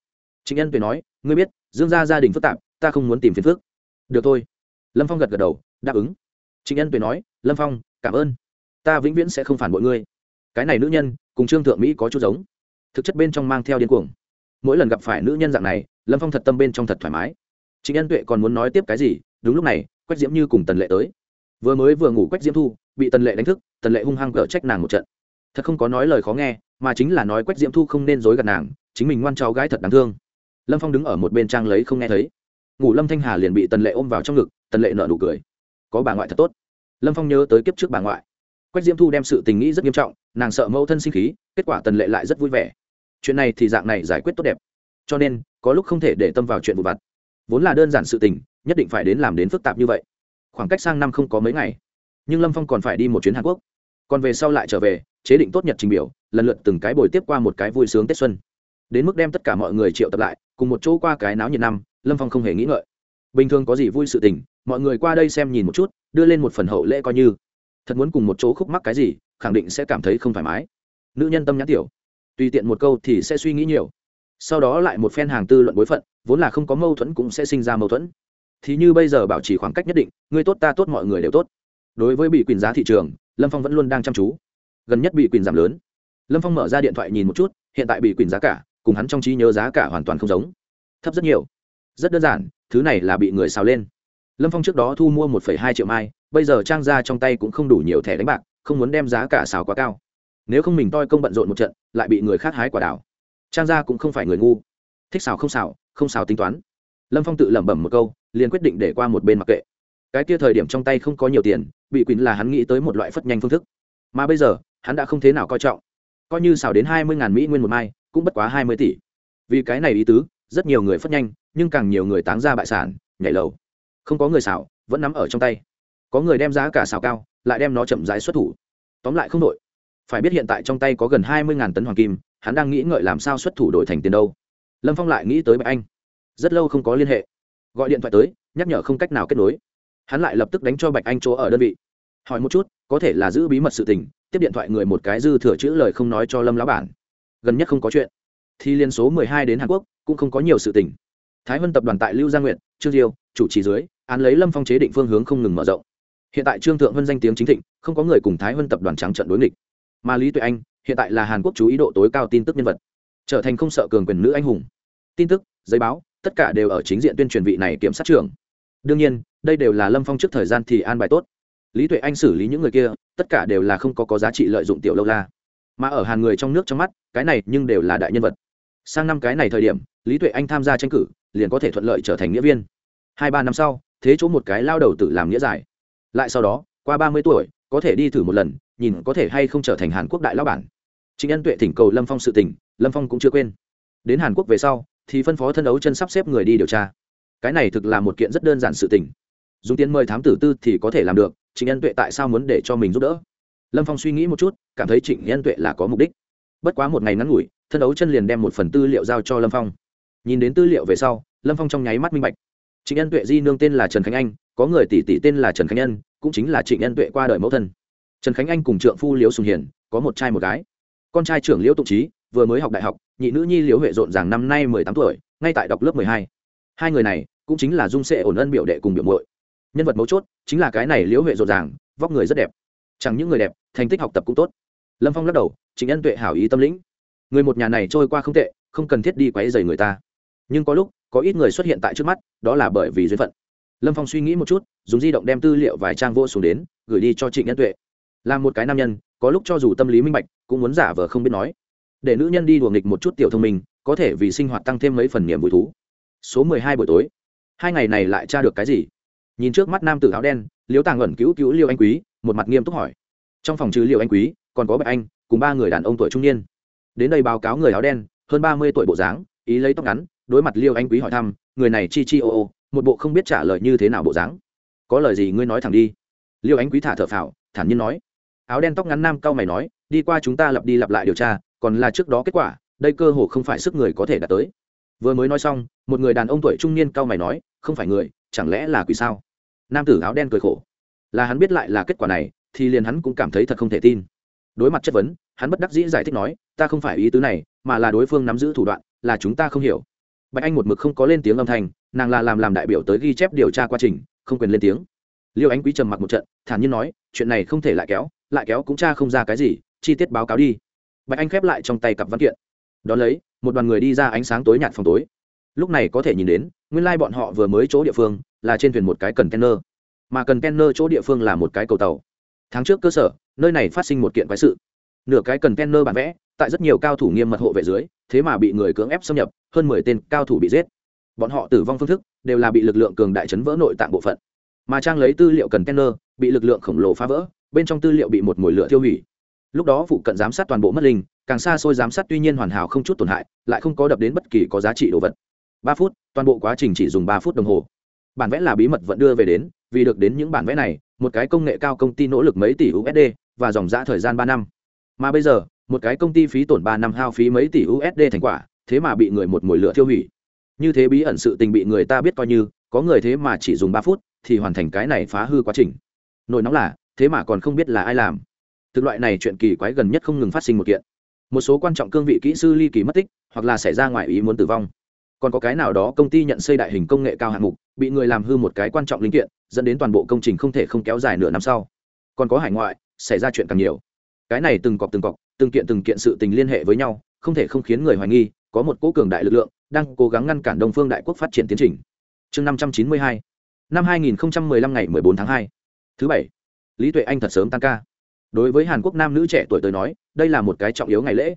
Trịnh nhân tuệ nói, ngươi biết, dương gia gia đình phức tạp, ta không muốn tìm phiền phức. Được thôi. Lâm phong gật gật đầu, đáp ứng. Trịnh nhân tuệ nói, lâm phong, cảm ơn. Ta vĩnh viễn sẽ không phản bội ngươi. Cái này nữ nhân, cùng trương thượng mỹ có chút giống. Thực chất bên trong mang theo điên cuồng. Mỗi lần gặp phải nữ nhân dạng này lâm phong thật tâm bên trong thật thoải mái. Chính nhân tuệ còn muốn nói tiếp cái gì? Đúng lúc này, quách diễm như cùng tần lệ tới. Vừa mới vừa ngủ quách diễm thu, bị tần lệ đánh thức, tần lệ hung hăng cở trách nàng một trận. Thật không có nói lời khó nghe, mà chính là nói quách diễm thu không nên dối gạt nàng, chính mình ngoan cháu gái thật đáng thương. Lâm phong đứng ở một bên trang lấy không nghe thấy. Ngủ lâm thanh hà liền bị tần lệ ôm vào trong ngực, tần lệ nợ nụ cười. Có bà ngoại thật tốt. Lâm phong nhớ tới kiếp trước bà ngoại. Quách diễm thu đem sự tình nghĩ rất nghiêm trọng, nàng sợ mẫu thân sinh khí, kết quả tần lệ lại rất vui vẻ. Chuyện này thì dạng này giải quyết tốt đẹp. Cho nên có lúc không thể để tâm vào chuyện vụ vặt. Vốn là đơn giản sự tình, nhất định phải đến làm đến phức tạp như vậy. Khoảng cách sang năm không có mấy ngày, nhưng lâm phong còn phải đi một chuyến hàn quốc. Còn về sau lại trở về, chế định tốt nhật trình biểu, lần lượt từng cái bồi tiếp qua một cái vui sướng tết xuân. Đến mức đem tất cả mọi người triệu tập lại, cùng một chỗ qua cái náo nhiệt năm, lâm phong không hề nghĩ ngợi. Bình thường có gì vui sự tình, mọi người qua đây xem nhìn một chút, đưa lên một phần hậu lễ coi như. Thật muốn cùng một chỗ khúc mắc cái gì, khẳng định sẽ cảm thấy không thoải mái. Nữ nhân tâm nhãn tiểu. Tùy tiện một câu thì sẽ suy nghĩ nhiều sau đó lại một phen hàng tư luận bối phận, vốn là không có mâu thuẫn cũng sẽ sinh ra mâu thuẫn. Thì như bây giờ bảo trì khoảng cách nhất định người tốt ta tốt mọi người đều tốt. Đối với bị quyền giá thị trường, lâm phong vẫn luôn đang chăm chú. Gần nhất bị quyền giảm lớn. Lâm phong mở ra điện thoại nhìn một chút, hiện tại bị quyền giá cả, cùng hắn trong trí nhớ giá cả hoàn toàn không giống. Thấp rất nhiều. Rất đơn giản, thứ này là bị người xào lên. Lâm phong trước đó thu mua một hai triệu mai, bây giờ trang ra trong tay cũng không đủ nhiều thẻ đánh bạc, không muốn đem giá cả xào quá cao. Nếu không mình toi công bận rộn một trận, lại bị người khác hái quả đảo trang gia cũng không phải người ngu. Thích xào không xào không xào tính toán. Lâm phong tự lẩm bẩm một câu, liền quyết định để qua một bên mặc kệ. Cái kia thời điểm trong tay không có nhiều tiền, bị quỳnh là hắn nghĩ tới một loại phất nhanh phương thức. Mà bây giờ, hắn đã không thế nào coi trọng. Coi như xào đến hai mươi ngàn mỹ nguyên một mai, cũng bất quá hai mươi tỷ. Vì cái này ý tứ, rất nhiều người phất nhanh, nhưng càng nhiều người táng ra bại sản, nhảy lầu. Không có người xào, vẫn nắm ở trong tay. Có người đem giá cả xào cao, lại đem nó chậm rãi xuất thủ. Tóm lại không đội phải biết hiện tại trong tay có gần hai mươi tấn hoàng kim hắn đang nghĩ ngợi làm sao xuất thủ đổi thành tiền đâu. Lâm phong lại nghĩ tới bạch anh. Rất lâu không có liên hệ. Gọi điện thoại tới, nhắc nhở không cách nào kết nối. Hắn lại lập tức đánh cho bạch anh chỗ ở đơn vị. Hỏi một chút, có thể là giữ bí mật sự tình, tiếp điện thoại người một cái dư thừa chữ lời không nói cho lâm lão bản. Gần nhất không có chuyện. Thì liên số mười hai đến hàn quốc, cũng không có nhiều sự tình. Thái vân tập đoàn tại lưu gia nguyện trương diêu, chủ trì dưới, án lấy lâm phong chế định phương hướng không ngừng mở rộng. Hiện tại trương thượng vân danh tiếng chính thịnh, không có người cùng thái vân tập đoàn trắng trận đối nghịch. Mà lý tuệ anh hiện tại là hàn quốc chú ý độ tối cao tin tức nhân vật. Trở thành không sợ cường quyền nữ anh hùng. Tin tức, giấy báo, tất cả đều ở chính diện tuyên truyền vị này kiểm sát trưởng. Đương nhiên, đây đều là lâm phong trước thời gian thì an bài tốt. Lý tuệ anh xử lý những người kia, tất cả đều là không có có giá trị lợi dụng tiểu lâu la. Mà ở hàn người trong nước trong mắt, cái này nhưng đều là đại nhân vật. Sang năm cái này thời điểm, lý tuệ anh tham gia tranh cử, liền có thể thuận lợi trở thành nghĩa viên. Hai ba năm sau, thế chỗ một cái lao đầu tự làm nghĩa giải. Lại sau đó, qua ba mươi tuổi, có thể đi thử một lần, nhìn có thể hay không trở thành hàn quốc đại lao bản chính ân tuệ thỉnh cầu lâm phong sự tỉnh, lâm phong cũng chưa quên. Đến hàn quốc về sau thì phân phó thân đấu chân sắp xếp người đi điều tra. Cái này thực là một kiện rất đơn giản sự tình. Dùng tiền mời thám tử tư thì có thể làm được trịnh ân tuệ tại sao muốn để cho mình giúp đỡ? Lâm phong suy nghĩ một chút cảm thấy trịnh ân tuệ là có mục đích. Bất quá một ngày ngắn ngủi thân đấu chân liền đem một phần tư liệu giao cho lâm phong. Nhìn đến tư liệu về sau lâm phong trong nháy mắt minh bạch. Trịnh ân tuệ di nương tên là trần khánh anh có người tỷ tỷ tên là trần khánh nhân cũng chính là trịnh ân tuệ qua đời mẫu thân. Trần khánh anh cùng trượng phu liễu sùng hiền có một trai một gái con trai trưởng liễu tụng trí vừa mới học đại học, nhị nữ nhi liễu huệ rộn ràng năm nay mười tám tuổi, ngay tại đọc lớp mười hai. Hai người này cũng chính là dung sệ ổn ân biểu đệ cùng biểu muội. Nhân vật mấu chốt chính là cái này liễu huệ rộn ràng vóc người rất đẹp. Chẳng những người đẹp, thành tích học tập cũng tốt. Lâm phong lắc đầu chính ân tuệ hảo ý tâm lĩnh. Người một nhà này trôi qua không tệ, không cần thiết đi quấy dày người ta. Nhưng có lúc, có ít người xuất hiện tại trước mắt, đó là bởi vì duyên phận. Lâm phong suy nghĩ một chút, dùng di động đem tư liệu vài trang vô xuống đến, gửi đi cho trịnh nhân tuệ. Là một cái nam nhân, có lúc cho dù tâm lý minh bạch cũng muốn giả vờ không biết nói. Để nữ nhân đi đùa nghịch một chút tiểu thông minh, có thể vì sinh hoạt tăng thêm mấy phần niềm vui thú. Số mười hai buổi tối. Hai ngày này lại tra được cái gì? Nhìn trước mắt nam tử áo đen liếu tàng ẩn cứu cứu liêu anh quý, một mặt nghiêm túc hỏi. Trong phòng trừ liêu anh quý, còn có bạch anh, cùng ba người đàn ông tuổi trung niên. Đến đây báo cáo người áo đen, hơn ba mươi tuổi bộ dáng, ý lấy tóc ngắn, đối mặt liêu anh quý hỏi thăm, người này chi chi ô ô, một bộ không biết trả lời như thế nào bộ dáng. Có lời gì ngươi nói thẳng đi. Liêu anh quý thả thở phào, thản nhiên nói. Áo đen tóc ngắn nam cao mày nói đi qua chúng ta lặp đi lặp lại điều tra, còn là trước đó kết quả, đây cơ hồ không phải sức người có thể đạt tới. Vừa mới nói xong, một người đàn ông tuổi trung niên cao mày nói, không phải người, chẳng lẽ là quỷ sao? Nam tử áo đen cười khổ. Là hắn biết lại là kết quả này, thì liền hắn cũng cảm thấy thật không thể tin. Đối mặt chất vấn, hắn bất đắc dĩ giải thích nói, ta không phải ý tứ này, mà là đối phương nắm giữ thủ đoạn, là chúng ta không hiểu. Bạch anh một mực không có lên tiếng âm thanh, nàng là làm làm đại biểu tới ghi chép điều tra quá trình, không quyền lên tiếng. Liêu ánh quý trầm mặc một trận, thản nhiên nói, chuyện này không thể lại kéo lại kéo cũng tra không ra cái gì chi tiết báo cáo đi. Bạch anh khép lại trong tay cặp văn kiện. Đón lấy, một đoàn người đi ra ánh sáng tối nhạt phòng tối. Lúc này có thể nhìn đến, nguyên lai、like、bọn họ vừa mới chỗ địa phương là trên thuyền một cái cần kenner mà cần kenner chỗ địa phương là một cái cầu tàu. Tháng trước cơ sở, nơi này phát sinh một kiện quái sự. Nửa cái cần kenner bản vẽ, tại rất nhiều cao thủ nghiêm mật hộ vệ dưới, thế mà bị người cưỡng ép xâm nhập, hơn mười tên cao thủ bị giết. Bọn họ tử vong phương thức đều là bị lực lượng cường đại chấn vỡ nội tạng bộ phận. Mà trang lấy tư liệu cần kenner bị lực lượng khổng lồ phá vỡ, bên trong tư liệu bị một mồi lửa tiêu hủy lúc đó phụ cận giám sát toàn bộ mất linh, càng xa xôi giám sát tuy nhiên hoàn hảo không chút tổn hại, lại không có đập đến bất kỳ có giá trị đồ vật. Ba phút, toàn bộ quá trình chỉ dùng ba phút đồng hồ. Bản vẽ là bí mật vẫn đưa về đến, vì được đến những bản vẽ này, một cái công nghệ cao công ty nỗ lực mấy tỷ usd và dòng giã thời gian ba năm. Mà bây giờ, một cái công ty phí tổn ba năm hao phí mấy tỷ usd thành quả, thế mà bị người một mồi lửa tiêu hủy. Như thế bí ẩn sự tình bị người ta biết coi như, có người thế mà chỉ dùng ba phút thì hoàn thành cái này phá hư quá trình. Nỗi nóng là, thế mà còn không biết là ai làm thực loại này chuyện kỳ quái gần nhất không ngừng phát sinh một kiện. Một số quan trọng cương vị kỹ sư ly kỳ mất tích, hoặc là xảy ra ngoài ý muốn tử vong. Còn có cái nào đó công ty nhận xây đại hình công nghệ cao hạng mục, bị người làm hư một cái quan trọng linh kiện, dẫn đến toàn bộ công trình không thể không kéo dài nửa năm sau. Còn có hải ngoại, xảy ra chuyện càng nhiều. Cái này từng cọc từng cọc, từng kiện từng kiện sự tình liên hệ với nhau, không thể không khiến người hoài nghi, có một cố cường đại lực lượng đang cố gắng ngăn cản đông phương đại quốc phát triển tiến trình. Chương năm trăm chín mươi hai, năm hai nghìn lăm ngày mười bốn tháng hai, thứ bảy. Lý tuệ anh thật sớm tăng ca đối với hàn quốc nam nữ trẻ tuổi tới nói, đây là một cái trọng yếu ngày lễ.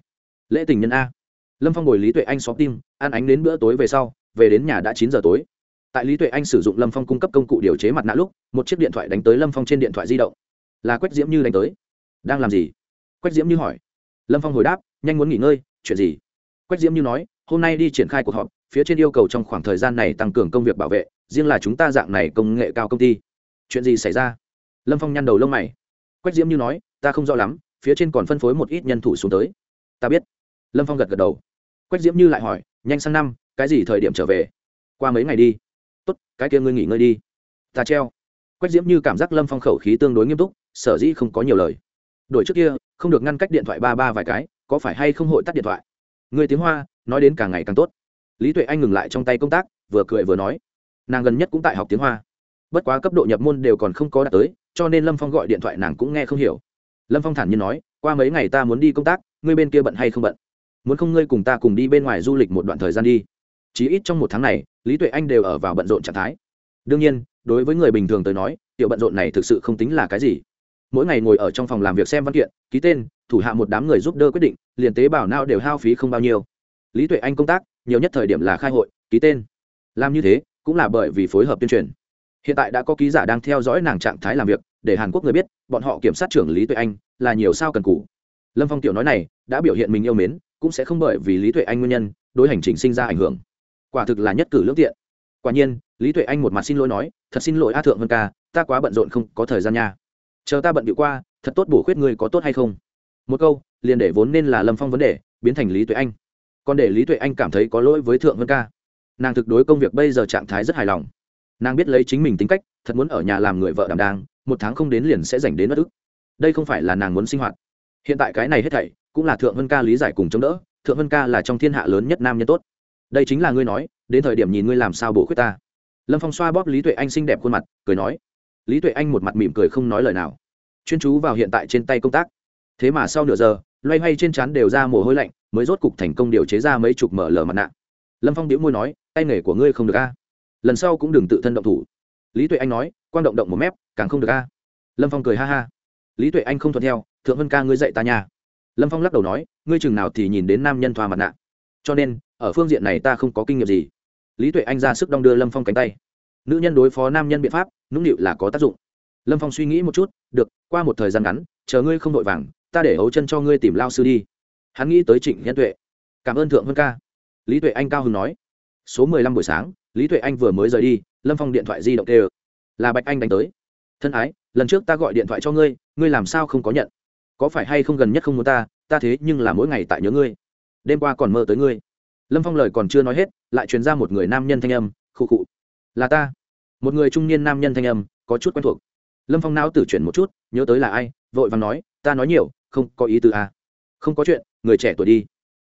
Lễ tình nhân a. Lâm phong ngồi lý tuệ anh xóm tim ăn ánh đến bữa tối về sau, về đến nhà đã chín giờ tối. Tại lý tuệ anh sử dụng lâm phong cung cấp công cụ điều chế mặt nạ lúc, một chiếc điện thoại đánh tới lâm phong trên điện thoại di động. Là quách diễm như đánh tới. Đang làm gì? Quách diễm như hỏi. Lâm phong hồi đáp, nhanh muốn nghỉ ngơi, chuyện gì? Quách diễm như nói, hôm nay đi triển khai cuộc họp, phía trên yêu cầu trong khoảng thời gian này tăng cường công việc bảo vệ, riêng là chúng ta dạng này công nghệ cao công ty. Chuyện gì xảy ra? Lâm phong nhăn đầu lông mày quách diễm như nói, ta không rõ lắm, phía trên còn phân phối một ít nhân thủ xuống tới. Ta biết. Lâm phong gật gật đầu. Quách diễm như lại hỏi, nhanh sang năm, cái gì thời điểm trở về? Qua mấy ngày đi. Tốt, cái kia ngươi nghỉ ngơi đi. Ta treo. Quách diễm như cảm giác lâm phong khẩu khí tương đối nghiêm túc, sở dĩ không có nhiều lời. Đổi trước kia, không được ngăn cách điện thoại ba ba vài cái, có phải hay không hội tắt điện thoại? Người tiếng hoa, nói đến càng ngày càng tốt. Lý tuệ anh ngừng lại trong tay công tác, vừa cười vừa nói. Nàng gần nhất cũng tại học tiếng hoa bất quá cấp độ nhập môn đều còn không có đạt tới, cho nên lâm phong gọi điện thoại nàng cũng nghe không hiểu. Lâm phong thản nhiên nói, qua mấy ngày ta muốn đi công tác, ngươi bên kia bận hay không bận? Muốn không ngươi cùng ta cùng đi bên ngoài du lịch một đoạn thời gian đi? Chí ít trong một tháng này, lý tuệ anh đều ở vào bận rộn trạng thái. Đương nhiên, đối với người bình thường tới nói, tiểu bận rộn này thực sự không tính là cái gì. Mỗi ngày ngồi ở trong phòng làm việc xem văn kiện, ký tên, thủ hạ một đám người giúp đỡ quyết định, liền tế bảo nào đều hao phí không bao nhiêu. Lý tuệ anh công tác, nhiều nhất thời điểm là khai hội, ký tên. Làm như thế, cũng là bởi vì phối hợp tuyên truyền hiện tại đã có ký giả đang theo dõi nàng trạng thái làm việc, để hàn quốc người biết, bọn họ kiểm sát trưởng lý tuệ anh là nhiều sao cần cũ lâm phong tiểu nói này, đã biểu hiện mình yêu mến, cũng sẽ không bởi vì lý tuệ anh nguyên nhân, đối hành trình sinh ra ảnh hưởng. Quả thực là nhất cử lương tiện. Quả nhiên, lý tuệ anh một mặt xin lỗi nói, thật xin lỗi a thượng vân ca, ta quá bận rộn không có thời gian nha. Chờ ta bận bị qua, thật tốt bổ khuyết người có tốt hay không. Một câu, liền để vốn nên là lâm phong vấn đề, biến thành lý tuệ anh. Còn để lý tuệ anh cảm thấy có lỗi với thượng vân ca. Nàng thực đối công việc bây giờ trạng thái rất hài lòng nàng biết lấy chính mình tính cách, thật muốn ở nhà làm người vợ đảm đang, một tháng không đến liền sẽ dành đến bất ức. Đây không phải là nàng muốn sinh hoạt. Hiện tại cái này hết thảy, cũng là thượng vân ca lý giải cùng chống đỡ, thượng vân ca là trong thiên hạ lớn nhất nam nhân tốt. Đây chính là ngươi nói, đến thời điểm nhìn ngươi làm sao bổ khuyết ta. Lâm phong xoa bóp lý tuệ anh xinh đẹp khuôn mặt, cười nói. Lý tuệ anh một mặt mỉm cười không nói lời nào. Chuyên chú vào hiện tại trên tay công tác. Thế mà sau nửa giờ, loay hoay trên trán đều ra mồ hôi lạnh, mới rốt cục thành công điều chế ra mấy chục mở lở mặt nạ. Lâm phong đĩu môi nói, tay nghề của ngươi không được a lần sau cũng đừng tự thân động thủ. Lý tuệ anh nói quan động động một mép, càng không được a. Lâm phong cười ha ha. Lý tuệ anh không thuận theo, thượng vân ca ngươi dạy ta nhà lâm phong lắc đầu nói, ngươi chừng nào thì nhìn đến nam nhân thoa mặt nạ. Cho nên, ở phương diện này ta không có kinh nghiệm gì. Lý tuệ anh ra sức đong đưa lâm phong cánh tay. Nữ nhân đối phó nam nhân biện pháp, nũng nịu là có tác dụng. Lâm phong suy nghĩ một chút, được, qua một thời gian ngắn, chờ ngươi không vội vàng, ta để hấu chân cho ngươi tìm lao sư đi. Hắn nghĩ tới trịnh nhân tuệ. Cảm ơn thượng vân ca. Lý tuệ anh cao hưng nói. Số mười lăm buổi sáng lý tuệ anh vừa mới rời đi, lâm phong điện thoại di động tê ơ là bạch anh đánh tới. Thân ái, lần trước ta gọi điện thoại cho ngươi ngươi làm sao không có nhận? Có phải hay không gần nhất không muốn ta ta thế nhưng là mỗi ngày tại nhớ ngươi. Đêm qua còn mơ tới ngươi. Lâm phong lời còn chưa nói hết, lại truyền ra một người nam nhân thanh âm, khụ khụ. Là ta. Một người trung niên nam nhân thanh âm, có chút quen thuộc. Lâm phong não tử chuyển một chút, nhớ tới là ai, vội vàng nói, ta nói nhiều, không có ý tư à. không có chuyện, người trẻ tuổi đi.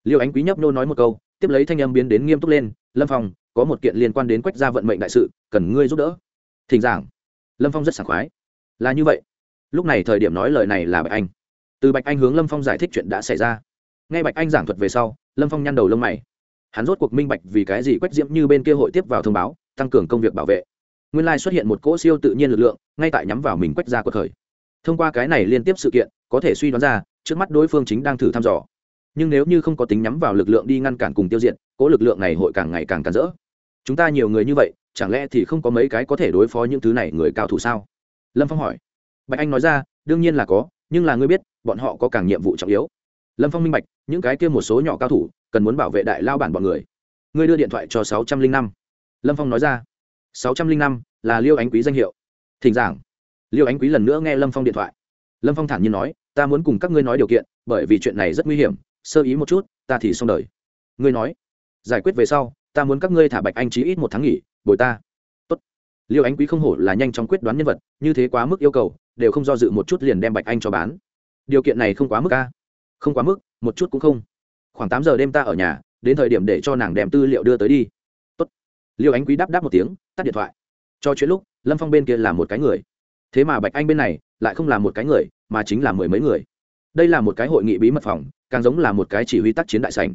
Liêu ánh quý nhấp nô nói một câu, tiếp lấy thanh âm biến đến nghiêm túc lên, lâm phong có một kiện liên quan đến quách gia vận mệnh đại sự, cần ngươi giúp đỡ. Thỉnh giảng. Lâm phong rất sảng khoái. Là như vậy. Lúc này thời điểm nói lời này là bạch anh. Từ bạch anh hướng lâm phong giải thích chuyện đã xảy ra. Ngay bạch anh giảng thuật về sau, lâm phong nhăn đầu lông mày. Hắn rốt cuộc minh bạch vì cái gì quách diễm như bên kia hội tiếp vào thông báo, tăng cường công việc bảo vệ. Nguyên lai xuất hiện một cỗ siêu tự nhiên lực lượng, ngay tại nhắm vào mình quách ra cuộc khởi. Thông qua cái này liên tiếp sự kiện, có thể suy đoán ra, trước mắt đối phương chính đang thử thăm dò. Nhưng nếu như không có tính nhắm vào lực lượng đi ngăn cản cùng tiêu diệt, cỗ lực lượng này hội càng ngày càng càn rỡ chúng ta nhiều người như vậy, chẳng lẽ thì không có mấy cái có thể đối phó những thứ này người cao thủ sao? Lâm phong hỏi. Bạch anh nói ra, đương nhiên là có, nhưng là ngươi biết, bọn họ có càng nhiệm vụ trọng yếu. Lâm phong minh bạch, những cái kia một số nhỏ cao thủ, cần muốn bảo vệ đại lao bản bọn người. Ngươi đưa điện thoại cho sáu trăm linh năm. Lâm phong nói ra. sáu trăm linh năm là liêu ánh quý danh hiệu. Thỉnh giảng. Liêu ánh quý lần nữa nghe lâm phong điện thoại. Lâm phong thản nhiên nói, ta muốn cùng các ngươi nói điều kiện, bởi vì chuyện này rất nguy hiểm, sơ ý một chút, ta thì xong đời. Ngươi nói. Giải quyết về sau ta muốn các ngươi thả bạch anh chí ít một tháng nghỉ, bồi ta. Tốt. liêu ánh quý không hổ là nhanh chóng quyết đoán nhân vật, như thế quá mức yêu cầu, đều không do dự một chút liền đem bạch anh cho bán. Điều kiện này không quá mức ca không quá mức, một chút cũng không. Khoảng tám giờ đêm ta ở nhà, đến thời điểm để cho nàng đem tư liệu đưa tới đi. Tốt. liêu ánh quý đáp đáp một tiếng, tắt điện thoại. Cho chuyện lúc, lâm phong bên kia là một cái người. Thế mà bạch anh bên này, lại không là một cái người, mà chính là mười mấy người. Đây là một cái hội nghị bí mật phòng, càng giống là một cái chỉ huy tác chiến đại sảnh.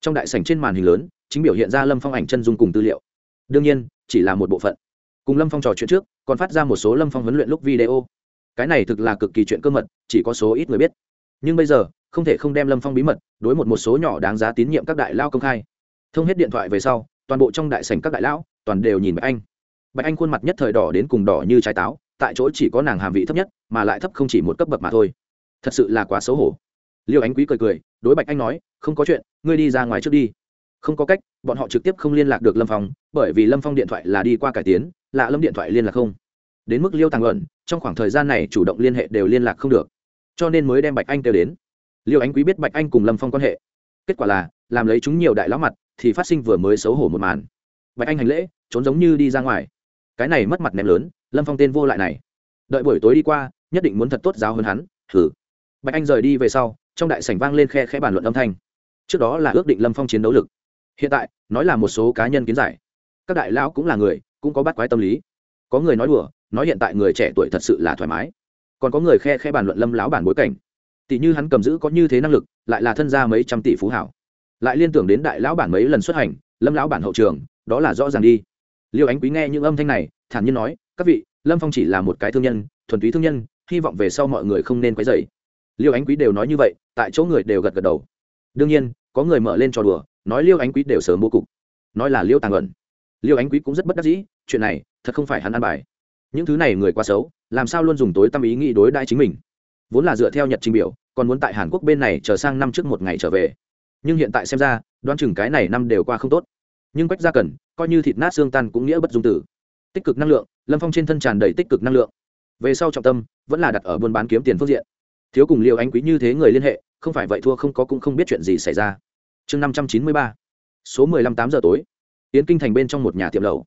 Trong đại sảnh trên màn hình lớn chính biểu hiện ra lâm phong ảnh chân dung cùng tư liệu. Đương nhiên, chỉ là một bộ phận. Cùng lâm phong trò chuyện trước, còn phát ra một số lâm phong huấn luyện lúc video. Cái này thực là cực kỳ chuyện cơ mật, chỉ có số ít người biết. Nhưng bây giờ, không thể không đem lâm phong bí mật đối một một số nhỏ đáng giá tín nhiệm các đại lao công khai. Thông hết điện thoại về sau, toàn bộ trong đại sảnh các đại lão, toàn đều nhìn bạch anh. Bạch anh khuôn mặt nhất thời đỏ đến cùng đỏ như trái táo, tại chỗ chỉ có nàng hàm vị thấp nhất, mà lại thấp không chỉ một cấp bậc mà thôi. Thật sự là quá xấu hổ. Liêu ánh quý cười cười, đối bạch anh nói, không có chuyện, ngươi đi ra ngoài trước đi không có cách, bọn họ trực tiếp không liên lạc được lâm phong, bởi vì lâm phong điện thoại là đi qua cải tiến, lạ lâm điện thoại liên lạc không. Đến mức liêu tàng luận, trong khoảng thời gian này chủ động liên hệ đều liên lạc không được. Cho nên mới đem bạch anh kêu đến. Liêu ánh quý biết bạch anh cùng lâm phong quan hệ. Kết quả là, làm lấy chúng nhiều đại lão mặt, thì phát sinh vừa mới xấu hổ một màn. Bạch anh hành lễ, trốn giống như đi ra ngoài. Cái này mất mặt ném lớn, lâm phong tên vô lại này. Đợi buổi tối đi qua, nhất định muốn thật tốt giáo hơn hắn thử bạch anh rời đi về sau, trong đại sảnh vang lên khe khẽ bàn luận âm thanh. Trước đó là ước định lâm phong chiến đấu lực hiện tại, nói là một số cá nhân kiến giải. Các đại lão cũng là người, cũng có bắt quái tâm lý. Có người nói đùa, nói hiện tại người trẻ tuổi thật sự là thoải mái. Còn có người khe khe bàn luận lâm lão bản bối cảnh. Tỷ như hắn cầm giữ có như thế năng lực, lại là thân gia mấy trăm tỷ phú hảo. Lại liên tưởng đến đại lão bản mấy lần xuất hành, lâm lão bản hậu trường, đó là rõ ràng đi. Liêu ánh quý nghe những âm thanh này, thản nhiên nói, các vị, lâm phong chỉ là một cái thương nhân, thuần túy thương nhân, hy vọng về sau mọi người không nên quấy dày liêu ánh quý đều nói như vậy, tại chỗ người đều gật gật đầu. Đương nhiên, có người mở lên trò đùa nói liêu ánh quý đều sớm bố cục. Nói là liêu tàng ẩn. Liêu ánh quý cũng rất bất đắc dĩ, chuyện này, thật không phải hắn ăn bài. Những thứ này người quá xấu, làm sao luôn dùng tối tâm ý nghĩ đối đãi chính mình? Vốn là dựa theo nhật trình biểu, còn muốn tại hàn quốc bên này chờ sang năm trước một ngày trở về. Nhưng hiện tại xem ra, đoán chừng cái này năm đều qua không tốt. Nhưng quách ra cần, coi như thịt nát xương tan cũng nghĩa bất dung tử. Tích cực năng lượng, lâm phong trên thân tràn đầy tích cực năng lượng. Về sau trọng tâm, vẫn là đặt ở buôn bán kiếm tiền phương diện. Thiếu cùng liều ánh quý như thế người liên hệ, không phải vậy thua không có cũng không biết chuyện gì xảy ra chương năm trăm chín mươi ba, số mười lăm tám giờ tối, yến kinh thành bên trong một nhà tiệm lầu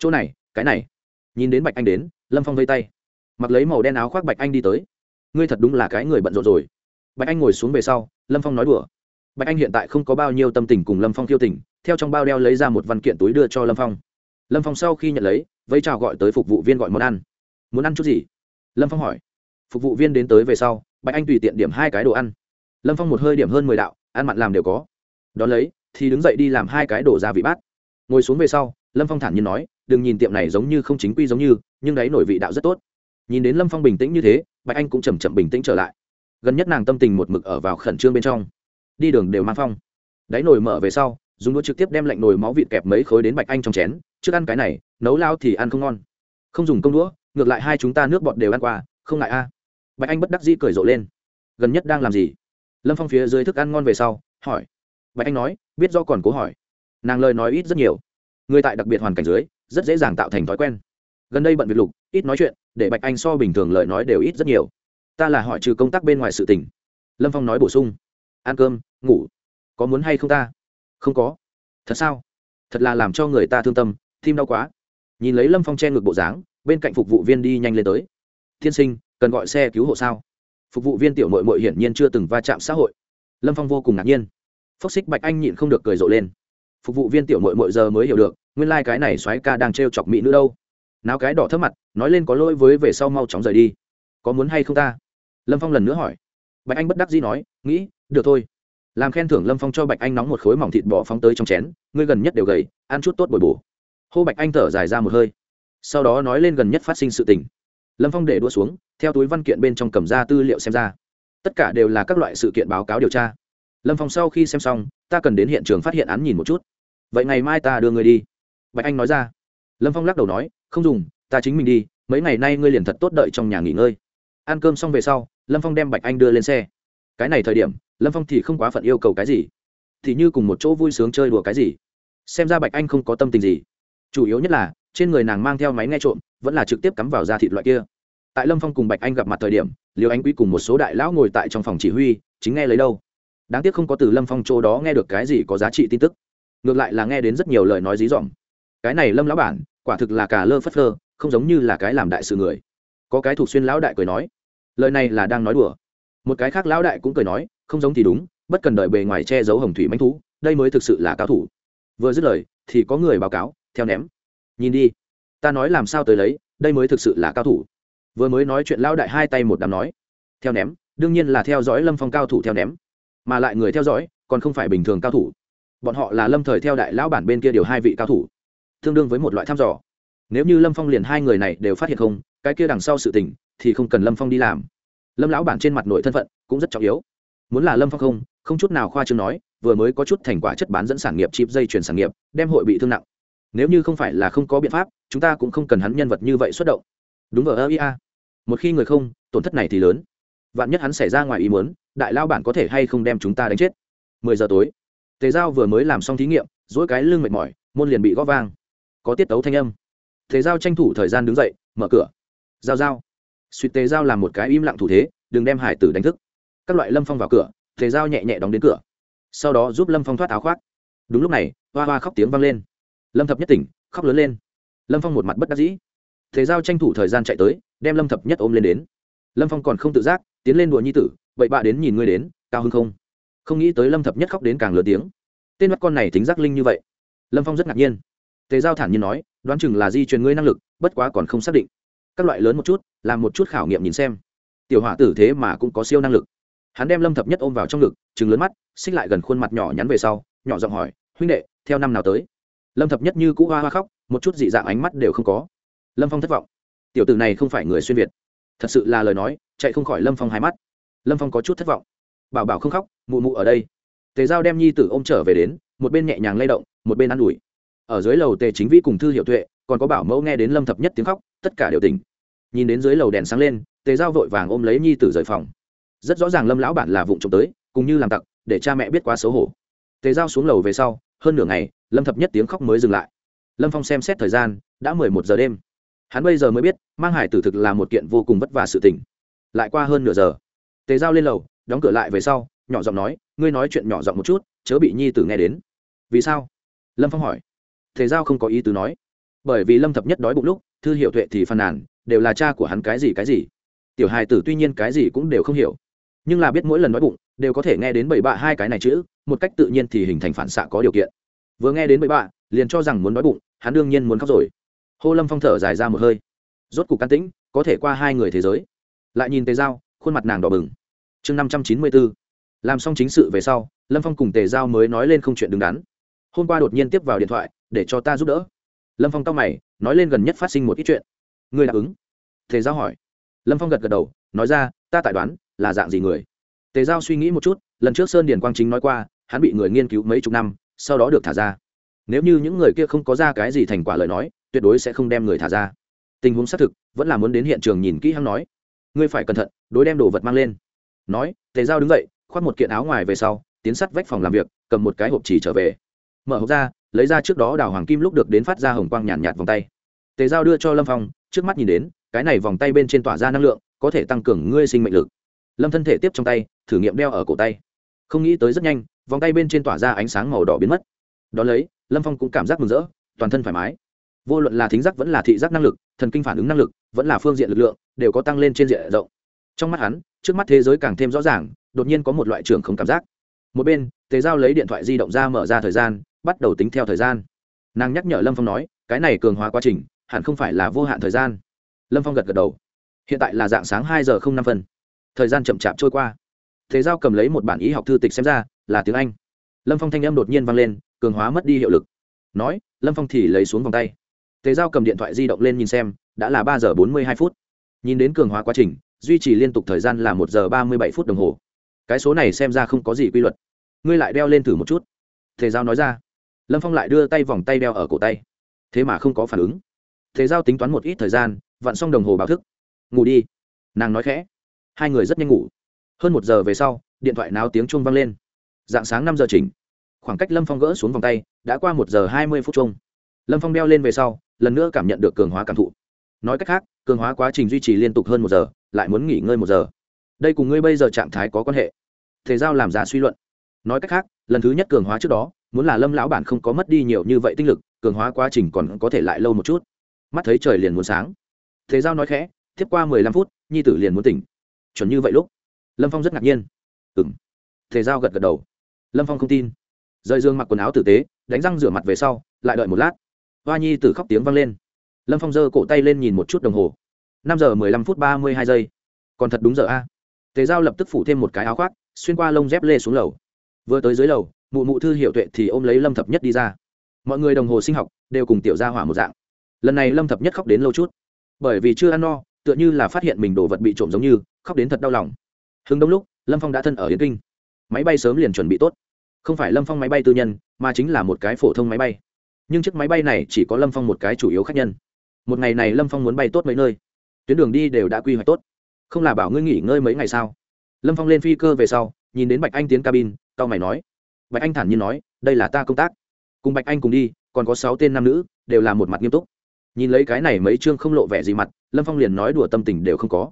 chỗ này, cái này. Nhìn đến bạch anh đến, lâm phong vây tay. Mặc lấy màu đen áo khoác bạch anh đi tới. Ngươi thật đúng là cái người bận rộn rồi. Bạch anh ngồi xuống về sau, lâm phong nói đùa. Bạch anh hiện tại không có bao nhiêu tâm tình cùng lâm phong thiêu tình, theo trong bao đeo lấy ra một văn kiện túi đưa cho lâm phong. Lâm phong sau khi nhận lấy vây chào gọi tới phục vụ viên gọi món ăn. Muốn ăn chút gì? Lâm phong hỏi. Phục vụ viên đến tới về sau, bạch anh tùy tiện điểm hai cái đồ ăn. Lâm phong một hơi điểm hơn mười đạo, ăn mặn làm đều có đón lấy, thì đứng dậy đi làm hai cái đổ ra vị bát. Ngồi xuống về sau, lâm phong thản nhiên nói, đừng nhìn tiệm này giống như không chính quy giống như, nhưng đấy nổi vị đạo rất tốt. Nhìn đến lâm phong bình tĩnh như thế, bạch anh cũng chầm chậm bình tĩnh trở lại. Gần nhất nàng tâm tình một mực ở vào khẩn trương bên trong. Đi đường đều mang phong. Đáy nồi mở về sau, dùng đũa trực tiếp đem lạnh nồi máu vịt kẹp mấy khối đến bạch anh trong chén, trước ăn cái này, nấu lao thì ăn không ngon. Không dùng công đũa, ngược lại hai chúng ta nước bọt đều ăn qua, không ngại a. Bạch anh bất đắc dĩ cười rộ lên. Gần nhất đang làm gì? Lâm phong phía dưới thức ăn ngon về sau, hỏi bạch anh nói, biết do còn cố hỏi. Nàng lời nói ít rất nhiều. Người tại đặc biệt hoàn cảnh dưới, rất dễ dàng tạo thành thói quen. Gần đây bận việc lục, ít nói chuyện, để bạch anh so bình thường lời nói đều ít rất nhiều. Ta là hỏi trừ công tác bên ngoài sự tình. Lâm phong nói bổ sung. Ăn cơm, ngủ. Có muốn hay không ta? Không có. Thật sao? Thật là làm cho người ta thương tâm, tim đau quá. Nhìn lấy lâm phong che ngực bộ dáng, bên cạnh phục vụ viên đi nhanh lên tới. Tiên sinh, cần gọi xe cứu hộ sao? Phục vụ viên tiểu nội mội hiển nhiên chưa từng va chạm xã hội. Lâm phong vô cùng ngạc nhiên phốc xích bạch anh nhịn không được cười rộ lên. Phục vụ viên tiểu mội mội giờ mới hiểu được, nguyên lai、like、cái này xoáy ca đang t r e o chọc mỹ nữ đâu. Nào cái đỏ thấp mặt, nói lên có lỗi với về sau mau chóng rời đi. Có muốn hay không ta? Lâm phong lần nữa hỏi. Bạch anh bất đắc dĩ nói, nghĩ, được thôi. Làm khen thưởng lâm phong cho bạch anh nóng một khối mỏng thịt bò phóng tới trong chén, ngươi gần nhất đều gầy, ăn chút tốt bồi bổ. Hô bạch anh thở dài ra một hơi. Sau đó nói lên gần nhất phát sinh sự tình. Lâm phong để đua xuống, theo túi văn kiện bên trong cầm ra tư liệu xem ra. Tất cả đều là các loại sự kiện báo cáo điều tra lâm phong sau khi xem xong, ta cần đến hiện trường phát hiện án nhìn một chút. Vậy ngày mai ta đưa người đi. Bạch anh nói ra. Lâm phong lắc đầu nói, không dùng, ta chính mình đi, mấy ngày nay ngươi liền thật tốt đợi trong nhà nghỉ ngơi. Ăn cơm xong về sau, lâm phong đem bạch anh đưa lên xe. Cái này thời điểm, lâm phong thì không quá phận yêu cầu cái gì. Thì như cùng một chỗ vui sướng chơi đùa cái gì. Xem ra bạch anh không có tâm tình gì. Chủ yếu nhất là, trên người nàng mang theo máy nghe trộm, vẫn là trực tiếp cắm vào da thịt loại kia. Tại lâm phong cùng bạch anh gặp mặt thời điểm liều anh quý cùng một số đại lão ngồi tại trong phòng chỉ huy, chính nghe lấy đâu đáng tiếc không có từ lâm phong chỗ đó nghe được cái gì có giá trị tin tức. Ngược lại là nghe đến rất nhiều lời nói dí dỏm. Cái này lâm lão bản, quả thực là cả lơ phất lơ, không giống như là cái làm đại sự người. Có cái thuộc xuyên lão đại cười nói, lời này là đang nói đùa. Một cái khác lão đại cũng cười nói, không giống thì đúng, bất cần đợi bề ngoài che giấu hồng thủy manh thú, đây mới thực sự là cao thủ. Vừa dứt lời, thì có người báo cáo, theo ném. Nhìn đi, ta nói làm sao tới lấy, đây mới thực sự là cao thủ. Vừa mới nói chuyện lão đại hai tay một đám nói, theo ném, đương nhiên là theo dõi lâm phong cao thủ theo ném mà lại người theo dõi, còn không phải bình thường cao thủ. Bọn họ là lâm thời theo đại lão bản bên kia điều hai vị cao thủ. Tương đương với một loại thăm dò. Nếu như lâm phong liền hai người này đều phát hiện không, cái kia đằng sau sự tình thì không cần lâm phong đi làm. Lâm lão bản trên mặt nội thân phận cũng rất trọng yếu. Muốn là lâm phong không không chút nào khoa chương nói, vừa mới có chút thành quả chất bán dẫn sản nghiệp chip dây chuyển sản nghiệp, đem hội bị thương nặng. Nếu như không phải là không có biện pháp, chúng ta cũng không cần hắn nhân vật như vậy xuất động. Đúng vào ơ ia một khi người không, tổn thất này thì lớn. Vạn nhất hắn xảy ra ngoài ý muốn đại lao bản có thể hay không đem chúng ta đánh chết? Mười giờ tối, tề giao vừa mới làm xong thí nghiệm dỗi cái lưng mệt mỏi, môn liền bị góp vang. Có tiết tấu thanh âm. Tề giao tranh thủ thời gian đứng dậy, mở cửa. Giao giao. Suýt tề giao làm một cái im lặng thủ thế, đừng đem hải tử đánh thức. Các loại lâm phong vào cửa, tề giao nhẹ nhẹ đóng đến cửa. Sau đó giúp lâm phong thoát áo khoác. Đúng lúc này, hoa hoa khóc tiếng vang lên. Lâm thập nhất tỉnh, khóc lớn lên. Lâm phong một mặt bất đắc dĩ. Tề giao tranh thủ thời gian chạy tới, đem lâm thập nhất ôm lên đến. Lâm phong còn không tự giác, tiến lên đùa nhi tử vậy bạ đến nhìn ngươi đến, cao hơn không? Không nghĩ tới lâm thập nhất khóc đến càng lớn tiếng. Tên mắt con này tính giác linh như vậy. Lâm phong rất ngạc nhiên. Tề giao thản nhiên nói, đoán chừng là di truyền ngươi năng lực, bất quá còn không xác định. Các loại lớn một chút, làm một chút khảo nghiệm nhìn xem. Tiểu hỏa tử thế mà cũng có siêu năng lực. Hắn đem lâm thập nhất ôm vào trong ngực chừng lớn mắt, xích lại gần khuôn mặt nhỏ nhắn về sau, nhỏ giọng hỏi, huynh đệ, theo năm nào tới? Lâm thập nhất như cũ hoa hoa khóc, một chút dị dạng ánh mắt đều không có. Lâm phong thất vọng. Tiểu tử này không phải người xuyên việt. Thật sự là lời nói, chạy không khỏi lâm phong hai mắt lâm phong có chút thất vọng bảo bảo không khóc mụ mụ ở đây tề giao đem nhi tử ôm trở về đến một bên nhẹ nhàng lay động một bên ă n ủi ở dưới lầu tề chính vĩ cùng thư hiệu tuệ còn có bảo mẫu nghe đến lâm thập nhất tiếng khóc tất cả đều tỉnh nhìn đến dưới lầu đèn sáng lên tề giao vội vàng ôm lấy nhi tử rời phòng rất rõ ràng lâm lão bản là vụng trộm tới cùng như làm tặc để cha mẹ biết quá xấu hổ tề giao xuống lầu về sau hơn nửa ngày lâm thập nhất tiếng khóc mới dừng lại lâm phong xem xét thời gian đã mười một giờ đêm hắn bây giờ mới biết mang hải tử thực là một kiện vô cùng vất vả sự tình lại qua hơn nửa giờ tề giao lên lầu, đóng cửa lại về sau, nhỏ giọng nói, ngươi nói chuyện nhỏ giọng một chút, chớ bị nhi tử nghe đến. Vì sao? Lâm phong hỏi. Tề giao không có ý tứ nói. Bởi vì lâm thập nhất đói bụng lúc, thư hiệu tuệ thì phàn nàn, đều là cha của hắn cái gì cái gì. Tiểu hài tử tuy nhiên cái gì cũng đều không hiểu, nhưng là biết mỗi lần đói bụng, đều có thể nghe đến bảy bạ hai cái này chữ, một cách tự nhiên thì hình thành phản xạ có điều kiện. Vừa nghe đến bảy bạ, liền cho rằng muốn đói bụng, hắn đương nhiên muốn khóc rồi. Hô lâm phong thở dài ra một hơi. Rốt cục can tĩnh, có thể qua hai người thế giới. Lại nhìn tề giao, khuôn mặt nàng đỏ bừng chương năm trăm chín mươi bốn. Làm xong chính sự về sau, lâm phong cùng tề giao mới nói lên không chuyện đứng đắn. Hôm qua đột nhiên tiếp vào điện thoại, để cho ta giúp đỡ. Lâm phong tao mày, nói lên gần nhất phát sinh một ít chuyện. Người đáp ứng. Tề giao hỏi. Lâm phong gật gật đầu, nói ra, ta tại đoán, là dạng gì người? Tề giao suy nghĩ một chút, lần trước sơn điền quang chính nói qua, hắn bị người nghiên cứu mấy chục năm, sau đó được thả ra. Nếu như những người kia không có ra cái gì thành quả lời nói, tuyệt đối sẽ không đem người thả ra. Tình huống xác thực, vẫn là muốn đến hiện trường nhìn kỹ hắn nói. Ngươi phải cẩn thận, đối đem đồ vật mang lên nói tề giao đứng dậy khoác một kiện áo ngoài về sau tiến sắt vách phòng làm việc cầm một cái hộp chỉ trở về. Mở hộp ra lấy ra trước đó đào hoàng kim lúc được đến phát ra hồng quang nhàn nhạt, nhạt vòng tay. Tề giao đưa cho lâm phong trước mắt nhìn đến cái này vòng tay bên trên tỏa ra năng lượng có thể tăng cường ngươi sinh mệnh lực. Lâm thân thể tiếp trong tay thử nghiệm đeo ở cổ tay. Không nghĩ tới rất nhanh vòng tay bên trên tỏa ra ánh sáng màu đỏ biến mất. Đ ó lấy lâm phong cũng cảm giác mừng rỡ toàn thân thoải mái. Vô luận là thính giác vẫn là thị giác năng lực thần kinh phản ứng năng lực vẫn là phương diện lực lượng đều có tăng lên trên diện rộng. Trong mắt hắn trước mắt thế giới càng thêm rõ ràng, đột nhiên có một loại trường không cảm giác. Một bên, tề giao lấy điện thoại di động ra mở ra thời gian, bắt đầu tính theo thời gian. Nàng nhắc nhở lâm phong nói, cái này cường hóa quá trình, hẳn không phải là vô hạn thời gian. Lâm phong gật gật đầu. Hiện tại là dạng sáng hai giờ không năm phân. Thời gian chậm chạp trôi qua. Thế giao cầm lấy một bản ý học thư tịch xem ra, là tiếng anh. Lâm phong thanh âm đột nhiên vang lên, cường hóa mất đi hiệu lực. Nói, lâm phong thì lấy xuống vòng tay. Thế giao cầm điện thoại di động lên nhìn xem, đã là ba giờ bốn mươi hai phút. Nhìn đến cường hóa quá trình duy trì liên tục thời gian là một giờ ba mươi bảy phút đồng hồ. Cái số này xem ra không có gì quy luật. Ngươi lại đeo lên thử một chút. Thế giao nói ra. Lâm phong lại đưa tay vòng tay đeo ở cổ tay. Thế mà không có phản ứng. Thế giao tính toán một ít thời gian, vặn xong đồng hồ báo thức. Ngủ đi. Nàng nói khẽ. Hai người rất nhanh ngủ. Hơn một giờ về sau, điện thoại náo tiếng chuông vang lên. Dạng sáng năm giờ chỉnh. Khoảng cách lâm phong gỡ xuống vòng tay, đã qua một giờ hai mươi phút chung lâm phong đeo lên về sau, lần nữa cảm nhận được cường hóa cảm thụ. Nói cách khác, cường hóa quá trình duy trì liên tục hơn một giờ lại muốn nghỉ ngơi một giờ. Đây cùng ngươi bây giờ trạng thái có quan hệ. Thể giao làm ra suy luận. Nói cách khác, lần thứ nhất cường hóa trước đó, muốn là lâm lão bản không có mất đi nhiều như vậy tinh lực, cường hóa quá trình còn có thể lại lâu một chút. Mắt thấy trời liền muốn sáng. Thế giao nói khẽ, tiếp qua mười lăm phút, nhi tử liền muốn tỉnh. Chuẩn như vậy lúc, lâm phong rất ngạc nhiên. Ừng thế giao gật gật đầu. Lâm phong không tin. Rời dương mặc quần áo tử tế, đánh răng rửa mặt về sau, lại đợi một lát. Hoa nhi tử khóc tiếng vang lên. Lâm phong giơ cổ tay lên nhìn một chút đồng hồ năm giờ mười lăm phút ba mươi hai giây. Còn thật đúng giờ a. Tề giao lập tức phủ thêm một cái áo khoác, xuyên qua lông dép lê xuống lầu. Vừa tới dưới lầu, mụ mụ thư hiệu tuệ thì ôm lấy lâm thập nhất đi ra. Mọi người đồng hồ sinh học đều cùng tiểu ra hỏa một dạng. Lần này lâm thập nhất khóc đến lâu chút. Bởi vì chưa ăn no, tựa như là phát hiện mình đồ vật bị trộm giống như, khóc đến thật đau lòng. Hưng đông lúc, lâm phong đã thân ở yên kinh. Máy bay sớm liền chuẩn bị tốt. Không phải lâm phong máy bay tư nhân, mà chính là một cái phổ thông máy bay. Nhưng chiếc máy bay này chỉ có lâm phong một cái chủ yếu khác nhân. Một ngày này lâm phong muốn bay tốt mấy nơi tuyến đường đi đều đã quy hoạch tốt. Không là bảo ngươi nghỉ ngơi mấy ngày sao? Lâm phong lên phi cơ về sau, nhìn đến bạch anh tiến cabin tao mày nói. Bạch anh thản nhiên nói, đây là ta công tác. Cùng bạch anh cùng đi, còn có sáu tên nam nữ, đều là một mặt nghiêm túc. Nhìn lấy cái này mấy chương không lộ vẻ gì mặt, lâm phong liền nói đùa tâm tình đều không có.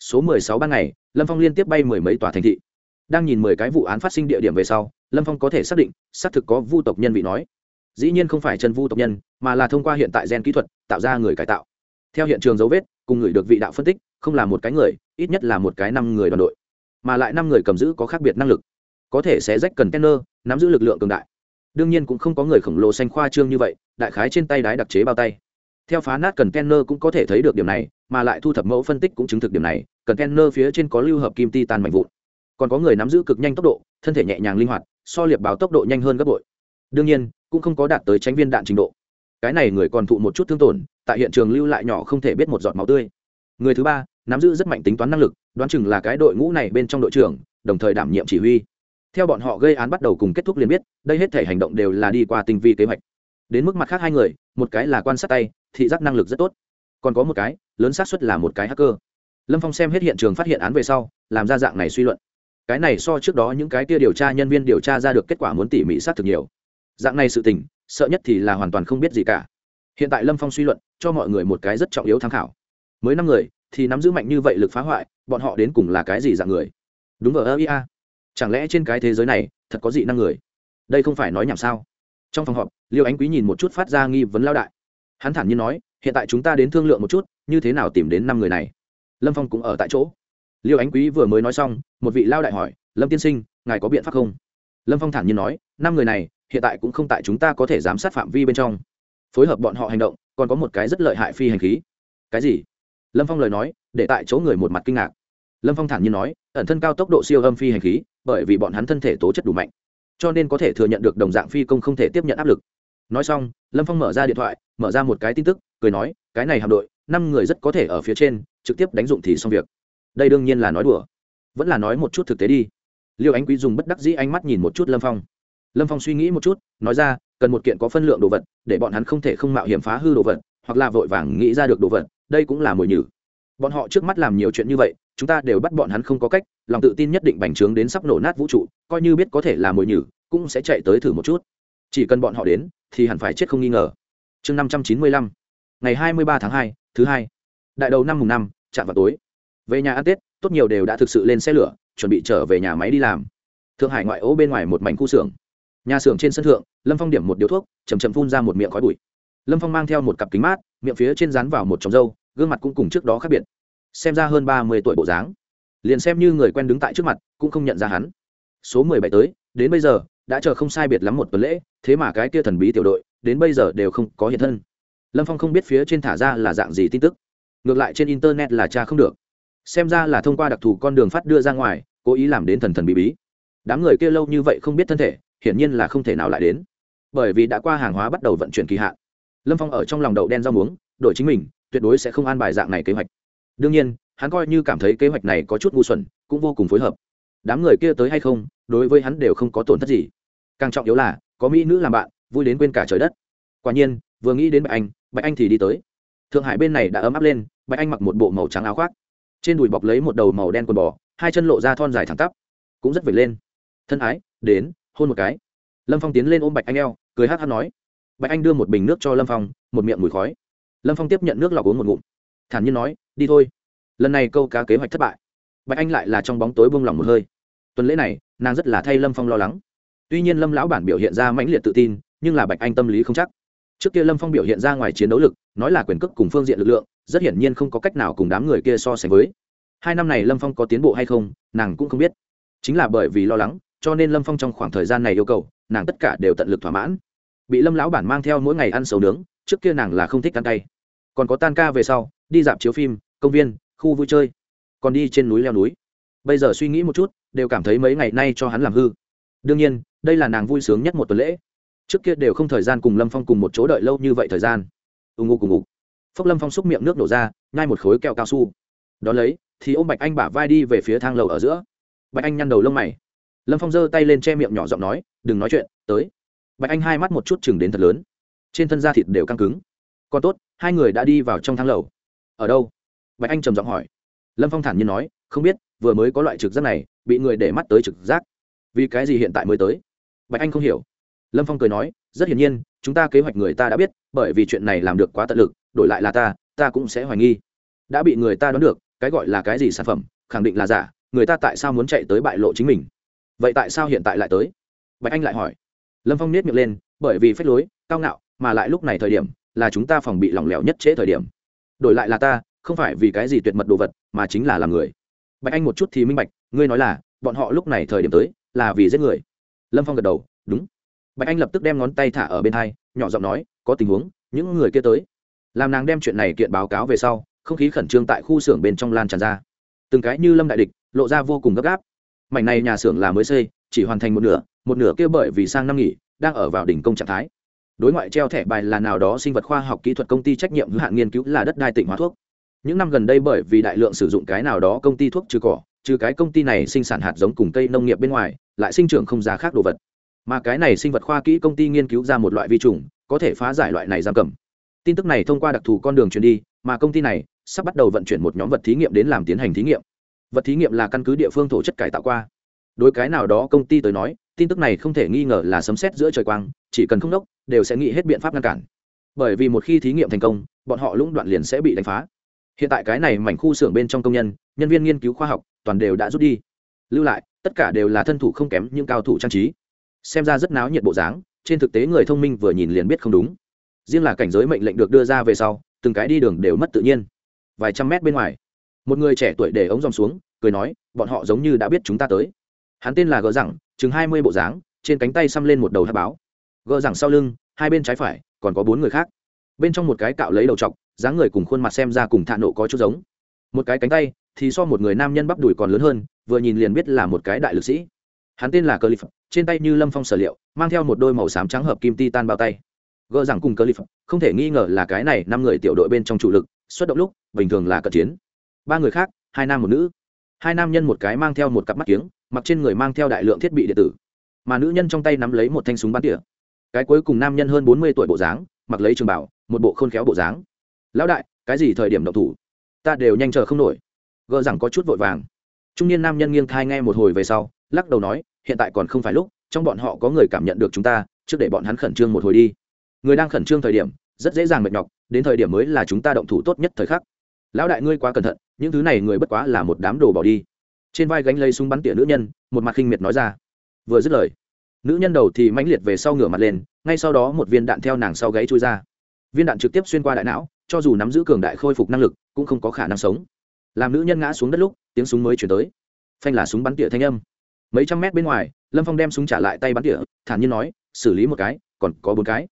Số mười sáu ban ngày, lâm phong liên tiếp bay mười mấy tòa thành thị. Đang nhìn mười cái vụ án phát sinh địa điểm về sau, lâm phong có thể xác định, xác thực có vu tộc nhân vị nói. Dĩ nhiên không phải chân vu tộc nhân, mà là thông qua hiện tại gen kỹ thuật, tạo ra người cải tạo. Theo hiện trường dấu vết cùng người được vị đạo phân tích, không là một cái người, ít nhất là một cái năm người đoàn đội. Mà lại năm người cầm giữ có khác biệt năng lực. Có thể sẽ rách cần kenner, nắm giữ lực lượng cường đại. Đương nhiên cũng không có người khổng lồ xanh khoa trương như vậy, đại khái trên tay đái đặc chế bao tay. Theo phá nát cần kenner cũng có thể thấy được điểm này, mà lại thu thập mẫu phân tích cũng chứng thực điểm này, cần kenner phía trên có lưu hợp kim ti tan mạnh vụn. Còn có người nắm giữ cực nhanh tốc độ, thân thể nhẹ nhàng linh hoạt, so liệp báo tốc độ nhanh hơn gấp bội. Đương nhiên, cũng không có đạt tới tránh viên đạn trình độ. Cái này người còn thụ một chút thương tổn tại hiện trường lưu lại nhỏ không thể biết một giọt máu tươi. Người thứ ba, nắm giữ rất mạnh tính toán năng lực, đoán chừng là cái đội ngũ này bên trong đội trưởng, đồng thời đảm nhiệm chỉ huy. Theo bọn họ gây án bắt đầu cùng kết thúc liền biết, đây hết thể hành động đều là đi qua tinh vi kế hoạch. Đến mức mặt khác hai người, một cái là quan sát tay, thị giác năng lực rất tốt. Còn có một cái, lớn xác suất là một cái hacker. Lâm phong xem hết hiện trường phát hiện án về sau, làm ra dạng này suy luận. Cái này so trước đó những cái kia điều tra nhân viên điều tra ra được kết quả muốn tỉ mỉ sát thực nhiều. Dạng này sự tình, sợ nhất thì là hoàn toàn không biết gì cả hiện tại lâm phong suy luận, cho mọi người một cái rất trọng yếu tham khảo. Mới năm người, thì nắm giữ mạnh như vậy lực phá hoại, bọn họ đến cùng là cái gì dạng người? Đúng ở ơ ia chẳng lẽ trên cái thế giới này, thật có dị năng người? Đây không phải nói nhảm sao? Trong phòng họp, liêu ánh quý nhìn một chút phát ra nghi vấn lao đại. Hắn thản nhiên nói, hiện tại chúng ta đến thương lượng một chút, như thế nào tìm đến năm người này? Lâm phong cũng ở tại chỗ. Liêu ánh quý vừa mới nói xong, một vị lao đại hỏi, lâm tiên sinh, ngài có biện pháp không? Lâm phong thản nhiên nói, năm người này, hiện tại cũng không tại chúng ta có thể giám sát phạm vi bên trong phối hợp bọn họ hành động, còn có một cái rất lợi hại phi hành khí. Cái gì? Lâm phong lời nói, để tại chỗ người một mặt kinh ngạc. Lâm phong thản nhiên nói, ẩn thân cao tốc độ siêu âm phi hành khí, bởi vì bọn hắn thân thể tố chất đủ mạnh, cho nên có thể thừa nhận được đồng dạng phi công không thể tiếp nhận áp lực. Nói xong, lâm phong mở ra điện thoại, mở ra một cái tin tức, cười nói, cái này hạm đội, năm người rất có thể ở phía trên, trực tiếp đánh dụng thì xong việc. Đây đương nhiên là nói đùa. Vẫn là nói một chút thực tế đi. Liêu ánh quý dùng bất đắc dĩ ánh mắt nhìn một chút lâm phong. Lâm phong suy nghĩ một chút, nói ra cần một kiện có phân lượng đồ vật, để bọn hắn không thể không mạo hiểm phá hư đồ vật, hoặc là vội vàng nghĩ ra được đồ vật, đây cũng là mồi nhử. Bọn họ trước mắt làm nhiều chuyện như vậy, chúng ta đều bắt bọn hắn không có cách, lòng tự tin nhất định bành trướng đến sắp nổ nát vũ trụ, coi như biết có thể là mồi nhử, cũng sẽ chạy tới thử một chút. Chỉ cần bọn họ đến, thì hẳn phải chết không nghi ngờ. Chương năm trăm chín mươi lăm, ngày hai mươi ba tháng hai, thứ hai. Đại đầu năm mùng năm, chạm vào tối. Về nhà ăn tết, tốt nhiều đều đã thực sự lên xe lửa, chuẩn bị trở về nhà máy đi làm. Thượng hải ngoại ô bên ngoài một mảnh khu xưởng nhà xưởng trên sân thượng lâm phong điểm một điếu thuốc chầm chầm phun ra một miệng khói bụi. Lâm phong mang theo một cặp kính mát miệng phía trên rán vào một tròng dâu, gương mặt cũng cùng trước đó khác biệt. Xem ra hơn ba mươi tuổi bộ dáng. Liền xem như người quen đứng tại trước mặt cũng không nhận ra hắn. Số mười bảy tới đến bây giờ đã chờ không sai biệt lắm một tuần lễ thế mà cái kia thần bí tiểu đội đến bây giờ đều không có hiện thân. Lâm phong không biết phía trên thả ra là dạng gì tin tức. Ngược lại trên internet là cha không được. Xem ra là thông qua đặc thù con đường phát đưa ra ngoài cố ý làm đến thần thần bí bí. Đám người kia lâu như vậy không biết thân thể hiển nhiên là không thể nào lại đến. Bởi vì đã qua hàng hóa bắt đầu vận chuyển kỳ hạn. Lâm phong ở trong lòng đậu đen rau muống, đổi chính mình, tuyệt đối sẽ không an bài dạng này kế hoạch. Đương nhiên, hắn coi như cảm thấy kế hoạch này có chút ngu xuẩn, cũng vô cùng phối hợp. Đám người kia tới hay không, đối với hắn đều không có tổn thất gì. Càng trọng yếu là, có mỹ nữ làm bạn, vui đến quên cả trời đất. Quả nhiên, vừa nghĩ đến bạch anh bạch anh thì đi tới. Thượng hải bên này đã ấm áp lên, bạch anh mặc một bộ màu trắng áo khoác. Trên đùi bọc lấy một đầu màu đen quần bò, hai chân lộ ra thon dài thẳng tắp, cũng rất vệt lên. Thân ái, đến hôn một cái. Lâm phong tiến lên ôm bạch anh eo, cười hát hát nói. Bạch anh đưa một bình nước cho lâm phong, một miệng mùi khói. Lâm phong tiếp nhận nước lọc uống một ngụm. Thản nhiên nói, đi thôi. Lần này câu cá kế hoạch thất bại. Bạch anh lại là trong bóng tối buông lỏng một hơi. Tuần lễ này, nàng rất là thay lâm phong lo lắng. Tuy nhiên lâm lão bản biểu hiện ra mãnh liệt tự tin, nhưng là bạch anh tâm lý không chắc. Trước kia lâm phong biểu hiện ra ngoài chiến đấu lực, nói là quyền cước cùng phương diện lực lượng, rất hiển nhiên không có cách nào cùng đám người kia so sánh với. Hai năm này lâm phong có tiến bộ hay không, nàng cũng không biết. Chính là bởi vì lo lắng cho nên lâm phong trong khoảng thời gian này yêu cầu, nàng tất cả đều tận lực thỏa mãn. Bị lâm lão bản mang theo mỗi ngày ăn sầu nướng, trước kia nàng là không thích ăn tay còn có tan ca về sau, đi dạp chiếu phim, công viên, khu vui chơi. Còn đi trên núi leo núi. Bây giờ suy nghĩ một chút, đều cảm thấy mấy ngày nay cho hắn làm hư. Đương nhiên, đây là nàng vui sướng nhất một tuần lễ. Trước kia đều không thời gian cùng lâm phong cùng một chỗ đợi lâu như vậy thời gian. Ù ngụ cùng ngụ phốc lâm phong xúc miệng nước đổ ra, nhai một khối kẹo cao su. Đ ó lấy, thì ô m bạch anh bả vai đi về phía thang lầu ở giữa. Bạch anh nhăn đầu lông mày lâm phong giơ tay lên che miệng nhỏ giọng nói, đừng nói chuyện, tới. Bạch anh hai mắt một chút chừng đến thật lớn. Trên thân da thịt đều căng cứng. Còn tốt, hai người đã đi vào trong thang lầu. Ở đâu? Bạch anh trầm giọng hỏi. Lâm phong thản nhiên nói, không biết, vừa mới có loại trực giác này, bị người để mắt tới trực giác. Vì cái gì hiện tại mới tới? Bạch anh không hiểu. Lâm phong cười nói, rất hiển nhiên, chúng ta kế hoạch người ta đã biết, bởi vì chuyện này làm được quá tận lực, đổi lại là ta ta cũng sẽ hoài nghi. Đã bị người ta đoán được, cái gọi là cái gì sản phẩm, khẳng định là giả, người ta tại sao muốn chạy tới bại lộ chính mình? Vậy tại sao hiện tại lại tới? Bạch anh lại hỏi. Lâm phong nết miệng lên, bởi vì phép lối, cao ngạo, mà lại lúc này thời điểm, là chúng ta phòng bị lỏng lẻo nhất trễ thời điểm. Đổi lại là ta, không phải vì cái gì tuyệt mật đồ vật, mà chính là làm người. Bạch anh một chút thì minh bạch, ngươi nói là, bọn họ lúc này thời điểm tới, là vì giết người. Lâm phong gật đầu, đúng. Bạch anh lập tức đem ngón tay thả ở bên hai, nhỏ giọng nói, có tình huống, những người kia tới. Làm nàng đem chuyện này kiện báo cáo về sau, không khí khẩn trương tại khu xưởng bên trong lan tràn ra. Từng cái như lâm đại địch, lộ ra vô cùng gấp gáp mảnh này nhà xưởng là mới xây, chỉ hoàn thành một nửa một nửa kia bởi vì sang năm nghỉ, đang ở vào đỉnh công trạng thái. Đối ngoại treo thẻ bài là nào đó sinh vật khoa học kỹ thuật công ty trách nhiệm hữu hạn nghiên cứu là đất đai tỉnh hóa thuốc. Những năm gần đây bởi vì đại lượng sử dụng cái nào đó công ty thuốc trừ cỏ, trừ cái công ty này sinh sản hạt giống cùng cây nông nghiệp bên ngoài, lại sinh trưởng không ra khác đồ vật. Mà cái này sinh vật khoa kỹ công ty nghiên cứu ra một loại vi trùng, có thể phá giải loại này giam cầm. Tin tức này thông qua đặc thù con đường truyền đi, mà công ty này sắp bắt đầu vận chuyển một nhóm vật thí nghiệm đến làm tiến hành thí nghiệm vật thí nghiệm là căn cứ địa phương thổ chất cải tạo qua. Đối cái nào đó công ty tới nói, tin tức này không thể nghi ngờ là sấm xét giữa trời quang, chỉ cần không đốc, đều sẽ nghĩ hết biện pháp ngăn cản. Bởi vì một khi thí nghiệm thành công, bọn họ lũng đoạn liền sẽ bị đánh phá. Hiện tại cái này mảnh khu xưởng bên trong công nhân nhân viên nghiên cứu khoa học, toàn đều đã rút đi. Lưu lại, tất cả đều là thân thủ không kém những cao thủ trang trí. Xem ra rất náo nhiệt bộ dáng, trên thực tế người thông minh vừa nhìn liền biết không đúng. Riêng là cảnh giới mệnh lệnh được đưa ra về sau, từng cái đi đường đều mất tự nhiên. Vài trăm mét bên ngoài một người trẻ tuổi để ống dòng xuống, cười nói, bọn họ giống như đã biết chúng ta tới. Hắn tên là gờ rằng chừng hai mươi bộ dáng, trên cánh tay xăm lên một đầu hát báo. Gờ rằng sau lưng, hai bên trái phải, còn có bốn người khác. Bên trong một cái cạo lấy đầu t dáng người cùng khuôn mặt xem ra cùng thạ nộ có chút giống. Một cái cánh tay, thì so một người nam nhân bắp đùi còn lớn hơn, vừa nhìn liền biết là một cái đại lực sĩ. Hắn tên là cliff, trên tay như lâm phong sở liệu, mang theo một đôi màu xám trắng hợp kim ti tan bao tay. Gỡ rằng cùng cliff, không thể nghi ngờ là cái này năm người tiểu đội bên trong chủ lực, xuất động lúc, bình thường là cận chiến ba người khác, hai nam một nữ. Hai nam nhân một cái mang theo một cặp mắt kiếng, mặc trên người mang theo đại lượng thiết bị điện tử. Mà nữ nhân trong tay nắm lấy một thanh súng bắn tỉa. Cái cuối cùng nam nhân hơn bốn mươi tuổi bộ dáng, mặc lấy trường bảo, một bộ khôn khéo bộ dáng. Lão đại, cái gì thời điểm động thủ? Ta đều nhanh chờ không nổi. Gờ rằng có chút vội vàng. Trung niên nam nhân nghiêng thai nghe một hồi về sau, lắc đầu nói, hiện tại còn không phải lúc, trong bọn họ có người cảm nhận được chúng ta, trước để bọn hắn khẩn trương một hồi đi. Người đang khẩn trương thời điểm, rất dễ dàng mệt nhọc, đến thời điểm mới là chúng ta động thủ tốt nhất thời khắc lão đại ngươi quá cẩn thận, những thứ này người bất quá là một đám đồ bỏ đi. Trên vai gánh lấy súng bắn tỉa nữ nhân, một mặt khinh miệt nói ra. Vừa dứt lời, nữ nhân đầu thì mãnh liệt về sau ngửa mặt lên, ngay sau đó một viên đạn theo nàng sau gáy chui ra. Viên đạn trực tiếp xuyên qua đại não, cho dù nắm giữ cường đại khôi phục năng lực, cũng không có khả năng sống. Làm nữ nhân ngã xuống đất lúc, tiếng súng mới chuyển tới. Phanh là súng bắn tỉa thanh âm. Mấy trăm mét bên ngoài, lâm phong đem súng trả lại tay bắn tỉa, thản nhiên nói, xử lý một cái, còn có bốn cái.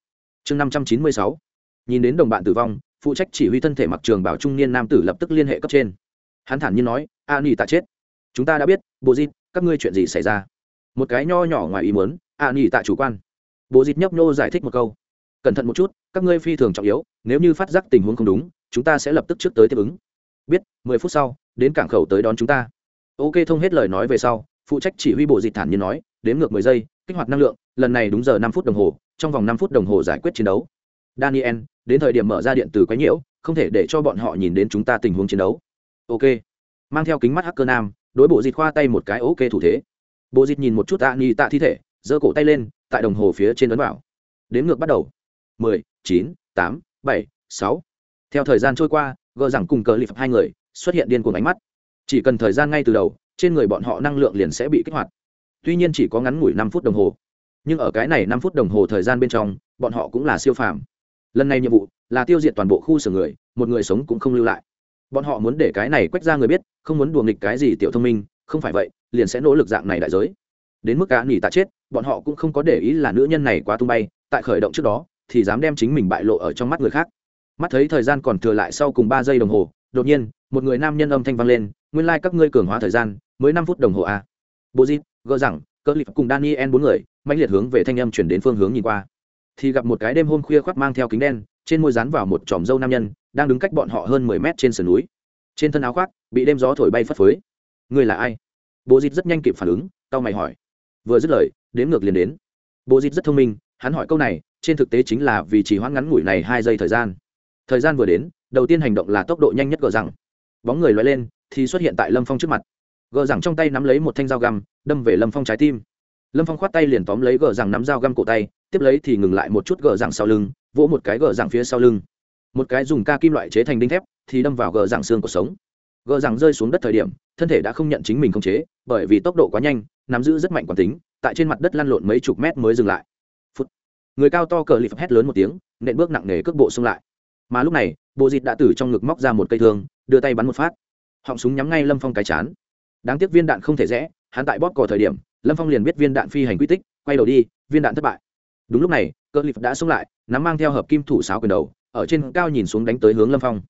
Chương năm trăm chín mươi sáu. Nhìn đến đồng bạn tử vong phụ trách chỉ huy thân thể mặc trường bảo trung niên nam tử lập tức liên hệ cấp trên. Hắn thản nhiên nói, a ni tạ chết. Chúng ta đã biết bộ dịt, các ngươi chuyện gì xảy ra? Một cái nho nhỏ ngoài ý muốn, a ni tạ chủ quan. Bộ dịt nhấp nhô giải thích một câu, cẩn thận một chút, các ngươi phi thường trọng yếu, nếu như phát giác tình huống không đúng, chúng ta sẽ lập tức trước tới tiếp ứng. Biết, mười phút sau, đến cảng khẩu tới đón chúng ta. Ok thông hết lời nói về sau, phụ trách chỉ huy bộ dịt thản nhiên nói đếm ngược mười giây, kích hoạt năng lượng, lần này đúng giờ năm phút đồng hồ, trong vòng năm phút đồng hồ giải quyết chiến đấu daniel, đến thời điểm mở ra điện từ quái nhiễu, không thể để cho bọn họ nhìn đến chúng ta tình huống chiến đấu. Ok. Mang theo kính mắt hacker nam, đối bộ dịch khoa tay một cái ok thủ thế. Bộ dịch nhìn một chút tạ ni tạ thi thể, giơ cổ tay lên, tại đồng hồ phía trên ấn vào. Đếm ngược bắt đầu. Mười, chín, tám, bảy, sáu. Theo thời gian trôi qua, gờ rằng cùng cờ lip hai người xuất hiện điên cuồng ánh mắt. Chỉ cần thời gian ngay từ đầu, trên người bọn họ năng lượng liền sẽ bị kích hoạt. Tuy nhiên chỉ có ngắn ngủi năm phút đồng hồ, nhưng ở cái này năm phút đồng hồ thời gian bên trong, bọn họ cũng là siêu phàm lần này nhiệm vụ là tiêu diệt toàn bộ khu sở người, một người sống cũng không lưu lại. Bọn họ muốn để cái này quách ra người biết, không muốn đùa nghịch cái gì tiểu thông minh, không phải vậy, liền sẽ nỗ lực dạng này đại giới. Đến mức cá nghỉ tạ chết, bọn họ cũng không có để ý là nữ nhân này quá tung bay, tại khởi động trước đó, thì dám đem chính mình bại lộ ở trong mắt người khác. Mắt thấy thời gian còn thừa lại sau cùng ba giây đồng hồ, đột nhiên, một người nam nhân âm thanh vang lên, nguyên lai、like、các ngươi cường hóa thời gian, mới năm phút đồng hồ a bô dít gỡ rằng cơ lip cùng daniel bốn người mạnh liệt hướng về thanh âm chuyển đến phương hướng nhìn qua thì gặp một cái đêm hôm khuya khoác mang theo kính đen, trên môi dán vào một tròm dâu nam nhân, đang đứng cách bọn họ hơn mười mét trên sườn núi. Trên thân áo khoác, bị đêm gió thổi bay phất phới. Người là ai? Bộ dít rất nhanh kịp phản ứng tao mày hỏi. Vừa dứt lời, đếm ngược liền đến. Bộ dít rất thông minh, hắn hỏi câu này, trên thực tế chính là vì chỉ hoãn ngắn ngủi này hai giây thời gian. Thời gian vừa đến, đầu tiên hành động là tốc độ nhanh nhất gờ rằng bóng người loay lên, thì xuất hiện tại lâm phong trước mặt. Gờ rằng trong tay nắm lấy một thanh dao găm, đâm về lâm phong trái tim lâm phong khoát tay liền tóm lấy gờ rằng nắm dao găm cổ tay, tiếp lấy thì ngừng lại một chút gờ rằng sau lưng, vỗ một cái gờ rằng phía sau lưng. Một cái dùng ca kim loại chế thành đinh thép, thì đâm vào gờ rằng xương cuộc sống. Gờ rằng rơi xuống đất thời điểm, thân thể đã không nhận chính mình không chế, bởi vì tốc độ quá nhanh, nắm giữ rất mạnh quản tính, tại trên mặt đất lăn lộn mấy chục mét mới dừng lại. Phút. người cao to cờ lip hét lớn một tiếng, nện bước nặng nề cước bộ xông lại. Mà lúc này, bộ dịt đã từ trong ngực móc ra một cây thương, đưa tay bắn một phát. Họng súng nhắm ngay lâm phong cái chán. Đáng tiếc viên đạn không thể rẽ, hắn tại bóp cò thời điểm lâm phong liền biết viên đạn phi hành quy tích, quay đầu đi, viên đạn thất bại. Đúng lúc này, cơ lip đã xông lại, nắm mang theo hợp kim thủ sáo quyền đầu, ở trên cao nhìn xuống đánh tới hướng lâm phong.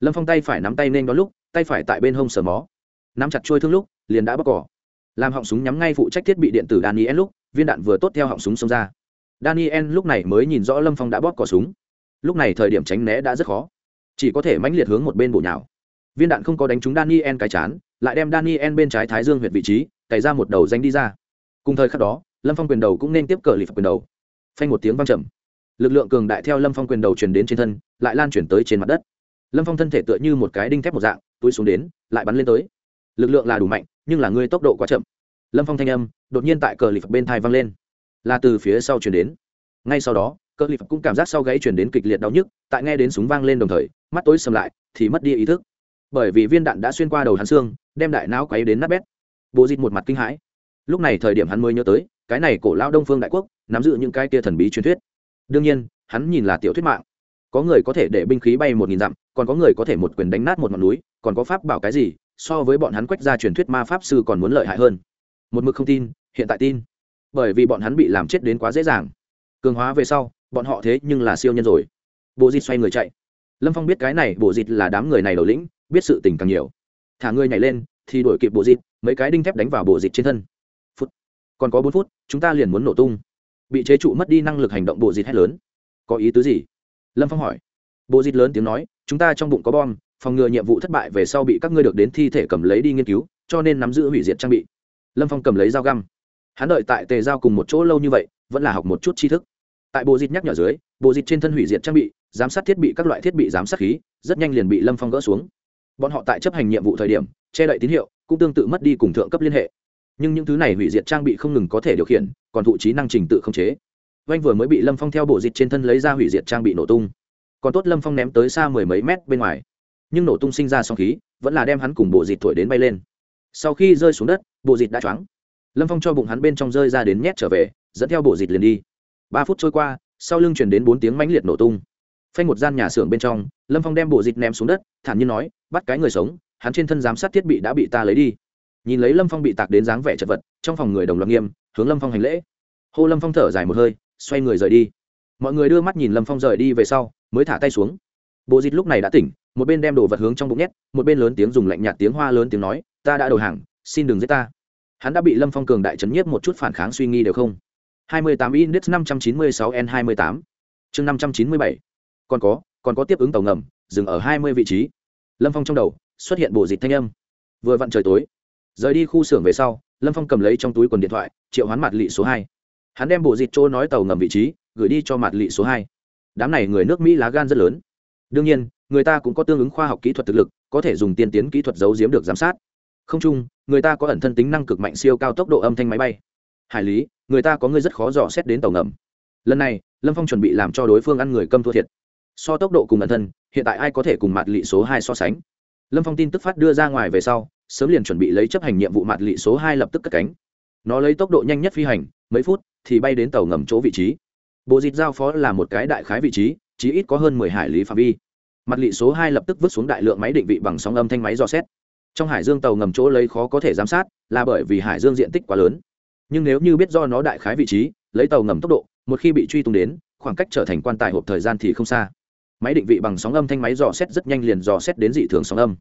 Lâm phong tay phải nắm tay nên đón lúc, tay phải tại bên hông sờ mó. Nắm chặt trôi thương lúc, liền đã bóc cỏ. Làm họng súng nhắm ngay phụ trách thiết bị điện tử daniel lúc, viên đạn vừa tốt theo họng súng xông ra. Daniel lúc này mới nhìn rõ lâm phong đã bóp cỏ súng. Lúc này thời điểm tránh né đã rất khó. Chỉ có thể mãnh liệt hướng một bên bổ nhào. Viên đạn không có đánh trúng daniel cái chán, lại đem daniel bên trái thái dương huyệt vị trí, cày ra một đầu danh đi ra cùng thời khắc đó, lâm phong quyền đầu cũng nên tiếp cờ phật quyền đầu. Phanh một tiếng vang trầm. Lực lượng cường đại theo lâm phong quyền đầu truyền đến trên thân, lại lan chuyển tới trên mặt đất. Lâm phong thân thể tựa như một cái đinh thép một dạng, túi xuống đến, lại bắn lên tới. Lực lượng là đủ mạnh, nhưng là ngươi tốc độ quá chậm. Lâm phong thanh âm, đột nhiên tại cờ lip bên thai vang lên. Là từ phía sau chuyển đến. Ngay sau đó, cờ lip cũng cảm giác sau gáy chuyển đến kịch liệt đau nhức, tại nghe đến súng vang lên đồng thời, mắt tối sầm lại, thì mất đi ý thức. Bởi vì viên đạn đã xuyên qua đầu hắn xương, đem đại não quấy đến nát bét. Bộ dịt một mặt kinh hãi lúc này thời điểm hắn mới nhớ tới, cái này cổ lao đông phương đại quốc, nắm giữ những cái kia thần bí truyền thuyết. Đương nhiên, hắn nhìn là tiểu thuyết mạng. Có người có thể để binh khí bay một nghìn dặm, còn có người có thể một quyền đánh nát một ngọn núi, còn có pháp bảo cái gì, so với bọn hắn quách ra truyền thuyết ma pháp sư còn muốn lợi hại hơn. Một mực không tin, hiện tại tin. Bởi vì bọn hắn bị làm chết đến quá dễ dàng. Cường hóa về sau, bọn họ thế nhưng là siêu nhân rồi. Bộ dịt xoay người chạy. Lâm phong biết cái này bộ dịt là đám người này đầu lĩnh, biết sự tình càng nhiều. Thả người nhảy lên, thì đổi kịp bộ dịt mấy cái đinh thép đánh vào bộ dịt trên thân còn có bốn phút, chúng ta liền muốn nổ tung. Bị chế trụ mất đi năng lực hành động bộ dịt hét lớn. Có ý tứ gì? Lâm phong hỏi. Bộ dịt lớn tiếng nói, chúng ta trong bụng có bom, phòng ngừa nhiệm vụ thất bại về sau bị các ngươi được đến thi thể cầm lấy đi nghiên cứu, cho nên nắm giữ hủy diệt trang bị. Lâm phong cầm lấy dao găm. Hắn đợi tại tề giao cùng một chỗ lâu như vậy, vẫn là học một chút tri thức. Tại bộ dịt nhắc nhở dưới, bộ dịt trên thân hủy diệt trang bị, giám sát thiết bị các loại thiết bị giám sát khí, rất nhanh liền bị lâm phong gỡ xuống. Bọn họ tại chấp hành nhiệm vụ thời điểm, che đậy tín hiệu, cũng tương tự mất đi cùng thượng cấp liên hệ nhưng những thứ này hủy diệt trang bị không ngừng có thể điều khiển, còn thụ trí năng trình tự không chế. Oanh vừa mới bị lâm phong theo bộ dịch trên thân lấy ra hủy diệt trang bị nổ tung. Còn tốt lâm phong ném tới xa mười mấy mét bên ngoài. Nhưng nổ tung sinh ra song khí, vẫn là đem hắn cùng bộ dịch thổi đến bay lên. Sau khi rơi xuống đất, bộ dịch đã choáng. Lâm phong cho bụng hắn bên trong rơi ra đến nhét trở về, dẫn theo bộ dịch liền đi. Ba phút trôi qua, sau lưng chuyển đến bốn tiếng mãnh liệt nổ tung. Phanh một gian nhà xưởng bên trong, lâm phong đem bộ dịch ném xuống đất, thản nhiên nói, bắt cái người sống, hắn trên thân giám sát thiết bị đã bị ta lấy đi nhìn lấy lâm phong bị tạc đến dáng vẻ chật vật trong phòng người đồng loạt nghiêm hướng lâm phong hành lễ hô lâm phong thở dài một hơi xoay người rời đi mọi người đưa mắt nhìn lâm phong rời đi về sau mới thả tay xuống bộ dịt lúc này đã tỉnh một bên đem đồ vật hướng trong bụng nhét một bên lớn tiếng dùng lạnh nhạt tiếng hoa lớn tiếng nói ta đã đầu hàng xin đừng giết ta hắn đã bị lâm phong cường đại trấn nhiếp một chút phản kháng suy nghi đều không 28 index 596 n 28 chương 597 còn có còn có tiếp ứng tàu ngầm dừng ở 20 vị trí lâm phong trong đầu xuất hiện bộ dịch thanh âm vừa vặn trời tối rời đi khu xưởng về sau, lâm phong cầm lấy trong túi quần điện thoại, triệu hoán mặt lị số hai. Hắn đem bộ dịt chỗ nói tàu ngầm vị trí, gửi đi cho mặt lị số hai. Đám này người nước mỹ lá gan rất lớn. Đương nhiên, người ta cũng có tương ứng khoa học kỹ thuật thực lực, có thể dùng tiên tiến kỹ thuật giấu giếm được giám sát. Không chung, người ta có ẩn thân tính năng cực mạnh siêu cao tốc độ âm thanh máy bay. Hải lý, người ta có người rất khó dò xét đến tàu ngầm. Lần này, lâm phong chuẩn bị làm cho đối phương ăn người câm thua thiệt. So tốc độ cùng ẩn thân, hiện tại ai có thể cùng mặt lị số hai so sánh? Lâm phong tin tức phát đưa ra ngoài về sau, sớm liền chuẩn bị lấy chấp hành nhiệm vụ mặt lị số hai lập tức cất cánh. Nó lấy tốc độ nhanh nhất phi hành, mấy phút thì bay đến tàu ngầm chỗ vị trí. Bộ dịch giao phó là một cái đại khái vị trí chỉ ít có hơn mười hải lý phạm vi. Mặt lị số hai lập tức vứt xuống đại lượng máy định vị bằng sóng âm thanh máy dò xét. Trong hải dương tàu ngầm chỗ lấy khó có thể giám sát là bởi vì hải dương diện tích quá lớn. Nhưng nếu như biết do nó đại khái vị trí, lấy tàu ngầm tốc độ, một khi bị truy tung đến, khoảng cách trở thành quan tài hộp thời gian thì không xa máy định vị bằng sóng âm thanh máy dò xét rất nhanh liền dò xét đến dị thường sóng âm.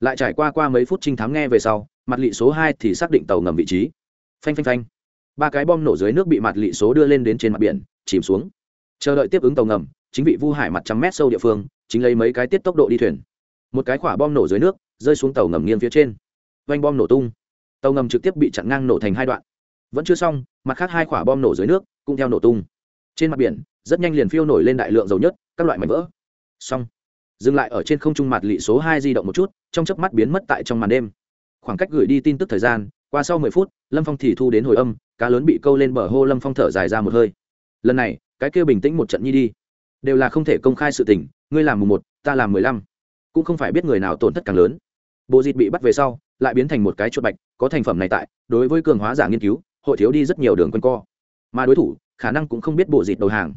Lại trải qua qua mấy phút trinh thám nghe về sau, mặt lị số hai thì xác định tàu ngầm vị trí. Phanh phanh phanh. Ba cái bom nổ dưới nước bị mặt lị số đưa lên đến trên mặt biển, chìm xuống. Chờ đợi tiếp ứng tàu ngầm, chính vị vu hải mặt trăm mét sâu địa phương, chính lấy mấy cái tiết tốc độ đi thuyền. Một cái quả bom nổ dưới nước rơi xuống tàu ngầm nghiêng phía trên. Vanh bom nổ tung. Tàu ngầm trực tiếp bị chặn ngang nổ thành hai đoạn. Vẫn chưa xong, mặt khác hai quả bom nổ dưới nước cũng theo nổ tung. Trên mặt biển, rất nhanh liền phiêu nổi lên đại lượng dầu nhất, các loại mảnh vỡ xong. Dừng lại ở trên không trung mặt lị số hai di động một chút, trong chớp mắt biến mất tại trong màn đêm. Khoảng cách gửi đi tin tức thời gian, qua sau mười phút, lâm phong thì thu đến hồi âm, cá lớn bị câu lên bờ hô lâm phong thở dài ra một hơi. Lần này, cái kia bình tĩnh một trận nhi đi. Đều là không thể công khai sự tình, ngươi làm mùng một, ta làm mười lăm. Cũng không phải biết người nào tổn thất càng lớn. Bộ dịt bị bắt về sau, lại biến thành một cái chuột bạch, có thành phẩm này tại, đối với cường hóa giả nghiên cứu, hội thiếu đi rất nhiều đường q co. Mà đối thủ, khả năng cũng không biết bộ dịt đầu hàng.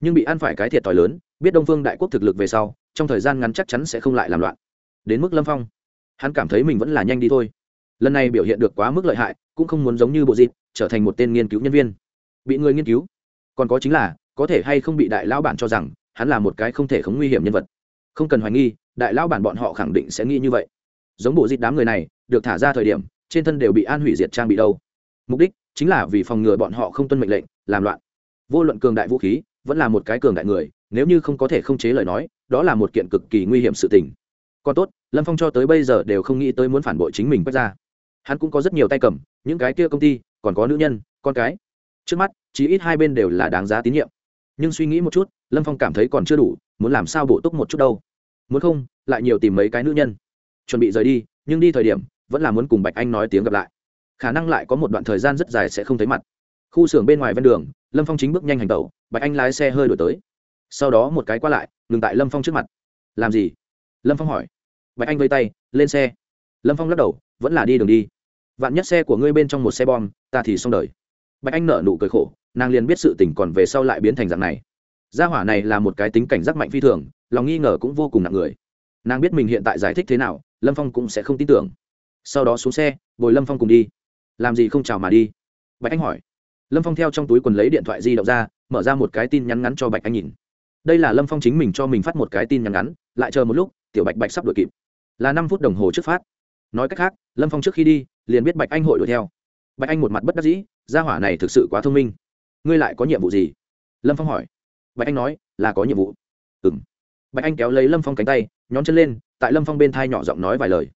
Nhưng bị ăn phải cái thiệt t h i lớn biết đông phương đại quốc thực lực về sau, trong thời gian ngắn chắc chắn sẽ không lại làm loạn. Đến mức lâm phong, hắn cảm thấy mình vẫn là nhanh đi thôi. Lần này biểu hiện được quá mức lợi hại, cũng không muốn giống như bộ dịp, trở thành một tên nghiên cứu nhân viên. Bị người nghiên cứu, còn có chính là, có thể hay không bị đại lão bản cho rằng, hắn là một cái không thể không nguy hiểm nhân vật. Không cần hoài nghi, đại lão bản bọn họ khẳng định sẽ nghĩ như vậy. Giống bộ dịp đám người này, được thả ra thời điểm, trên thân đều bị an hủy diệt trang bị đâu. Mục đích chính là vì phòng ngừa bọn họ không tuân mệnh lệnh, làm loạn. Vô luận cường đại vũ khí, vẫn là một cái cường đại người nếu như không có thể không chế lời nói, đó là một kiện cực kỳ nguy hiểm sự tình. Còn tốt, lâm phong cho tới bây giờ đều không nghĩ tới muốn phản bội chính mình quét ra. Hắn cũng có rất nhiều tay cầm, những cái kia công ty, còn có nữ nhân, con cái. Trước mắt, chí ít hai bên đều là đáng giá tín nhiệm. Nhưng suy nghĩ một chút, lâm phong cảm thấy còn chưa đủ, muốn làm sao bổ túc một chút đâu. Muốn không, lại nhiều tìm mấy cái nữ nhân. Chuẩn bị rời đi, nhưng đi thời điểm, vẫn là muốn cùng bạch anh nói tiếng gặp lại. Khả năng lại có một đoạn thời gian rất dài sẽ không thấy mặt. Khu xưởng bên ngoài ven đường, lâm phong chính bước nhanh hành tẩu, bạch anh lái xe hơi đổi tới sau đó một cái qua lại, ngừng tại lâm phong trước mặt. Làm gì? Lâm phong hỏi. Bạch anh vây tay, lên xe. Lâm phong lắc đầu, vẫn là đi đường đi. Vạn nhất xe của ngươi bên trong một xe bom, ta thì xong đời. Bạch anh nở nụ cười khổ, nàng liền biết sự tình còn về sau lại biến thành dạng này. Gia hỏa này là một cái tính cảnh giác mạnh phi thường, lòng nghi ngờ cũng vô cùng nặng người. Nàng biết mình hiện tại giải thích thế nào, lâm phong cũng sẽ không tin tưởng. Sau đó xuống xe, bồi lâm phong cùng đi. Làm gì không chào mà đi? Bạch anh hỏi. Lâm phong theo trong túi quần lấy điện thoại di động ra, mở ra một cái tin nhắn ngắn cho bạch anh nhìn đây là lâm phong chính mình cho mình phát một cái tin nhắn ngắn, lại chờ một lúc, tiểu bạch bạch sắp đuổi kịp. Là năm phút đồng hồ trước phát. Nói cách khác, lâm phong trước khi đi, liền biết bạch anh hội đuổi theo. Bạch anh một mặt bất đắc dĩ, gia hỏa này thực sự quá thông minh. Ngươi lại có nhiệm vụ gì? Lâm phong hỏi. Bạch anh nói, là có nhiệm vụ. Ừ m bạch anh kéo lấy lâm phong cánh tay, nhón chân lên, tại lâm phong bên thai nhỏ giọng nói vài lời.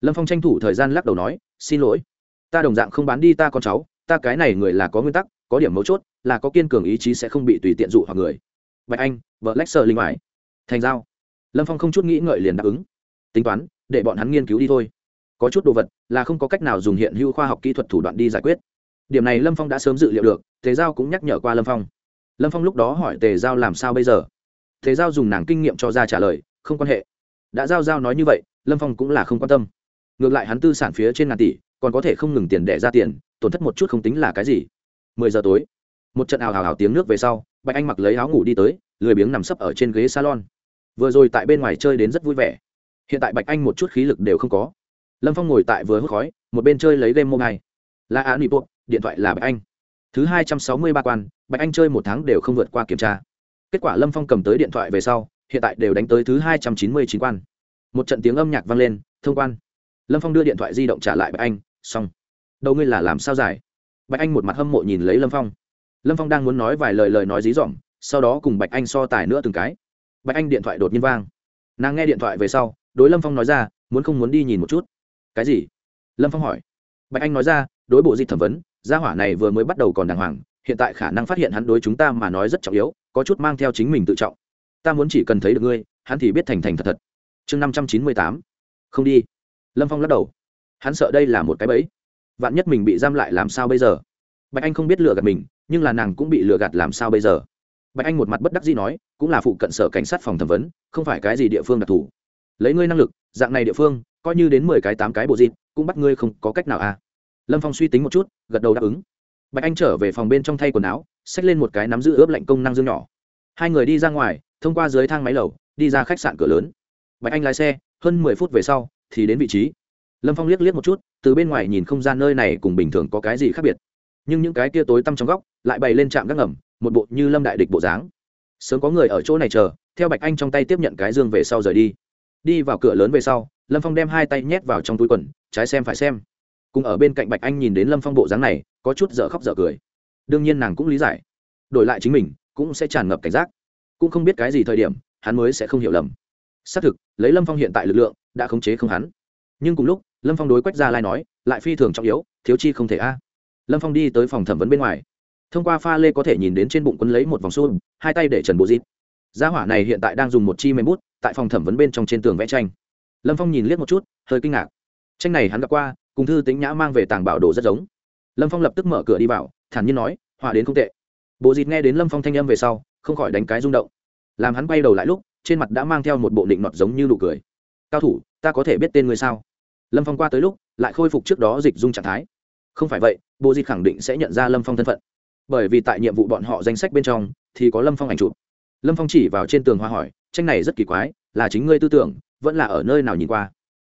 Lâm phong tranh thủ thời gian lắc đầu nói, xin lỗi. Ta đồng dạng không bán đi ta con cháu, ta cái này người là có nguyên tắc, có điểm mấu chốt, là có kiên cường ý chí sẽ không bị tùy tiện dụ hoặc người bạch anh, vợ lách sợ linh ngoại. thành giao. Lâm phong không chút nghĩ ngợi liền đáp ứng. Tính toán, để bọn hắn nghiên cứu đi thôi. Có chút đồ vật là không có cách nào dùng hiện hữu khoa học kỹ thuật thủ đoạn đi giải quyết. Điểm này lâm phong đã sớm dự liệu được, tề giao cũng nhắc nhở qua lâm phong. Lâm phong lúc đó hỏi tề giao làm sao bây giờ? Tề giao dùng nàng kinh nghiệm cho ra trả lời, không quan hệ. Đã giao giao nói như vậy, lâm phong cũng là không quan tâm. Ngược lại hắn tư sản phía trên ngàn tỷ, còn có thể không ngừng tiền đẻ ra tiền, tổn thất một chút không tính là cái gì. Mười giờ tối, một trận ào hào hào tiếng nước về sau bạch anh mặc lấy áo ngủ đi tới, lười biếng nằm sấp ở trên ghế salon. Vừa rồi tại bên ngoài chơi đến rất vui vẻ. Hiện tại bạch anh một chút khí lực đều không có. Lâm phong ngồi tại vừa hút khói, một bên chơi lấy game mobile là á nịp bộ điện thoại là bạch anh. Thứ hai trăm sáu mươi ba quan, bạch anh chơi một tháng đều không vượt qua kiểm tra. Kết quả lâm phong cầm tới điện thoại về sau, hiện tại đều đánh tới thứ hai trăm chín mươi chín quan. Một trận tiếng âm nhạc vang lên, thông quan. Lâm phong đưa điện thoại di động trả lại bạch anh, xong. Đầu ngươi là làm sao giải? Bạch anh một mặt hâm mộ nhìn lấy lâm phong lâm phong đang muốn nói vài lời lời nói dí dỏm, sau đó cùng bạch anh so tài nữa từng cái. Bạch anh điện thoại đột nhiên vang. Nàng nghe điện thoại về sau, đối lâm phong nói ra, muốn không muốn đi nhìn một chút? Cái gì? Lâm phong hỏi. Bạch anh nói ra, đối bộ dịch thẩm vấn, gia hỏa này vừa mới bắt đầu còn đàng hoàng, hiện tại khả năng phát hiện hắn đối chúng ta mà nói rất trọng yếu, có chút mang theo chính mình tự trọng. Ta muốn chỉ cần thấy được ngươi, hắn thì biết thành thành thật thật. Chương năm trăm chín mươi tám. Không đi. Lâm phong lắc đầu. Hắn sợ đây là một cái bẫy. Vạn nhất mình bị giam lại làm sao bây giờ? Bạch anh không biết lừa gạt mình, nhưng là nàng cũng bị lừa gạt làm sao bây giờ? Bạch anh một mặt bất đắc dĩ nói, cũng là phụ cận sở cảnh sát phòng thẩm vấn, không phải cái gì địa phương đặc thù. Lấy ngươi năng lực, dạng này địa phương, coi như đến mười cái, tám cái bộ dịt cũng bắt ngươi không có cách nào à? Lâm phong suy tính một chút, gật đầu đáp ứng. Bạch anh trở về phòng bên trong thay quần áo, xách lên một cái nắm giữ ướp lạnh công năng dương nhỏ. Hai người đi ra ngoài, thông qua dưới thang máy lầu, đi ra khách sạn cửa lớn. Bạch anh lái xe, hơn mười phút về sau, thì đến vị trí. Lâm phong liếc liếc một chút, từ bên ngoài nhìn không gian nơi này cùng bình thường có cái gì khác biệt nhưng những cái kia tối tăm trong góc lại bày lên trạm gác ngầm, một bộ như lâm đại địch bộ dáng. Sớm có người ở chỗ này chờ, theo bạch anh trong tay tiếp nhận cái dương về sau rời đi. Đi vào cửa lớn về sau, lâm phong đem hai tay nhét vào trong túi quần, trái xem phải xem. Cùng ở bên cạnh bạch anh nhìn đến lâm phong bộ dáng này, có chút dở khóc dở cười. Đương nhiên nàng cũng lý giải. Đổi lại chính mình, cũng sẽ tràn ngập cảnh giác. Cũng không biết cái gì thời điểm, hắn mới sẽ không hiểu lầm. Xác thực, lấy lâm phong hiện tại lực lượng, đã khống chế không hắn. Nhưng cùng lúc, lâm phong đối quách gia lai nói, lại phi thường trọng yếu, thiếu chi không thể a lâm phong đi tới phòng thẩm vấn bên ngoài. Thông qua pha lê có thể nhìn đến trên bụng quấn lấy một vòng xô hai tay để trần bố dít gia hỏa này hiện tại đang dùng một chi mềm bút, tại phòng thẩm vấn bên trong trên tường vẽ tranh. Lâm phong nhìn liếc một chút, hơi kinh ngạc. Tranh này hắn gặp qua, cùng thư tính nhã mang về tàng bảo đồ rất giống. Lâm phong lập tức mở cửa đi vào, thản nhiên nói, họa đến không tệ. Bộ dịt nghe đến lâm phong thanh âm về sau, không khỏi đánh cái rung động. Làm hắn quay đầu lại lúc, trên mặt đã mang theo một bộ định nọt giống như nụ cười. Cao thủ, ta có thể biết tên người sao? Lâm phong qua tới lúc, lại khôi phục trước đó dịch dung trạng thái không phải vậy bộ dịt khẳng định sẽ nhận ra lâm phong thân phận. Bởi vì tại nhiệm vụ bọn họ danh sách bên trong, thì có lâm phong ảnh chụp. Lâm phong chỉ vào trên tường hoa hỏi, tranh này rất kỳ quái, là chính ngươi tư tưởng, vẫn là ở nơi nào nhìn qua?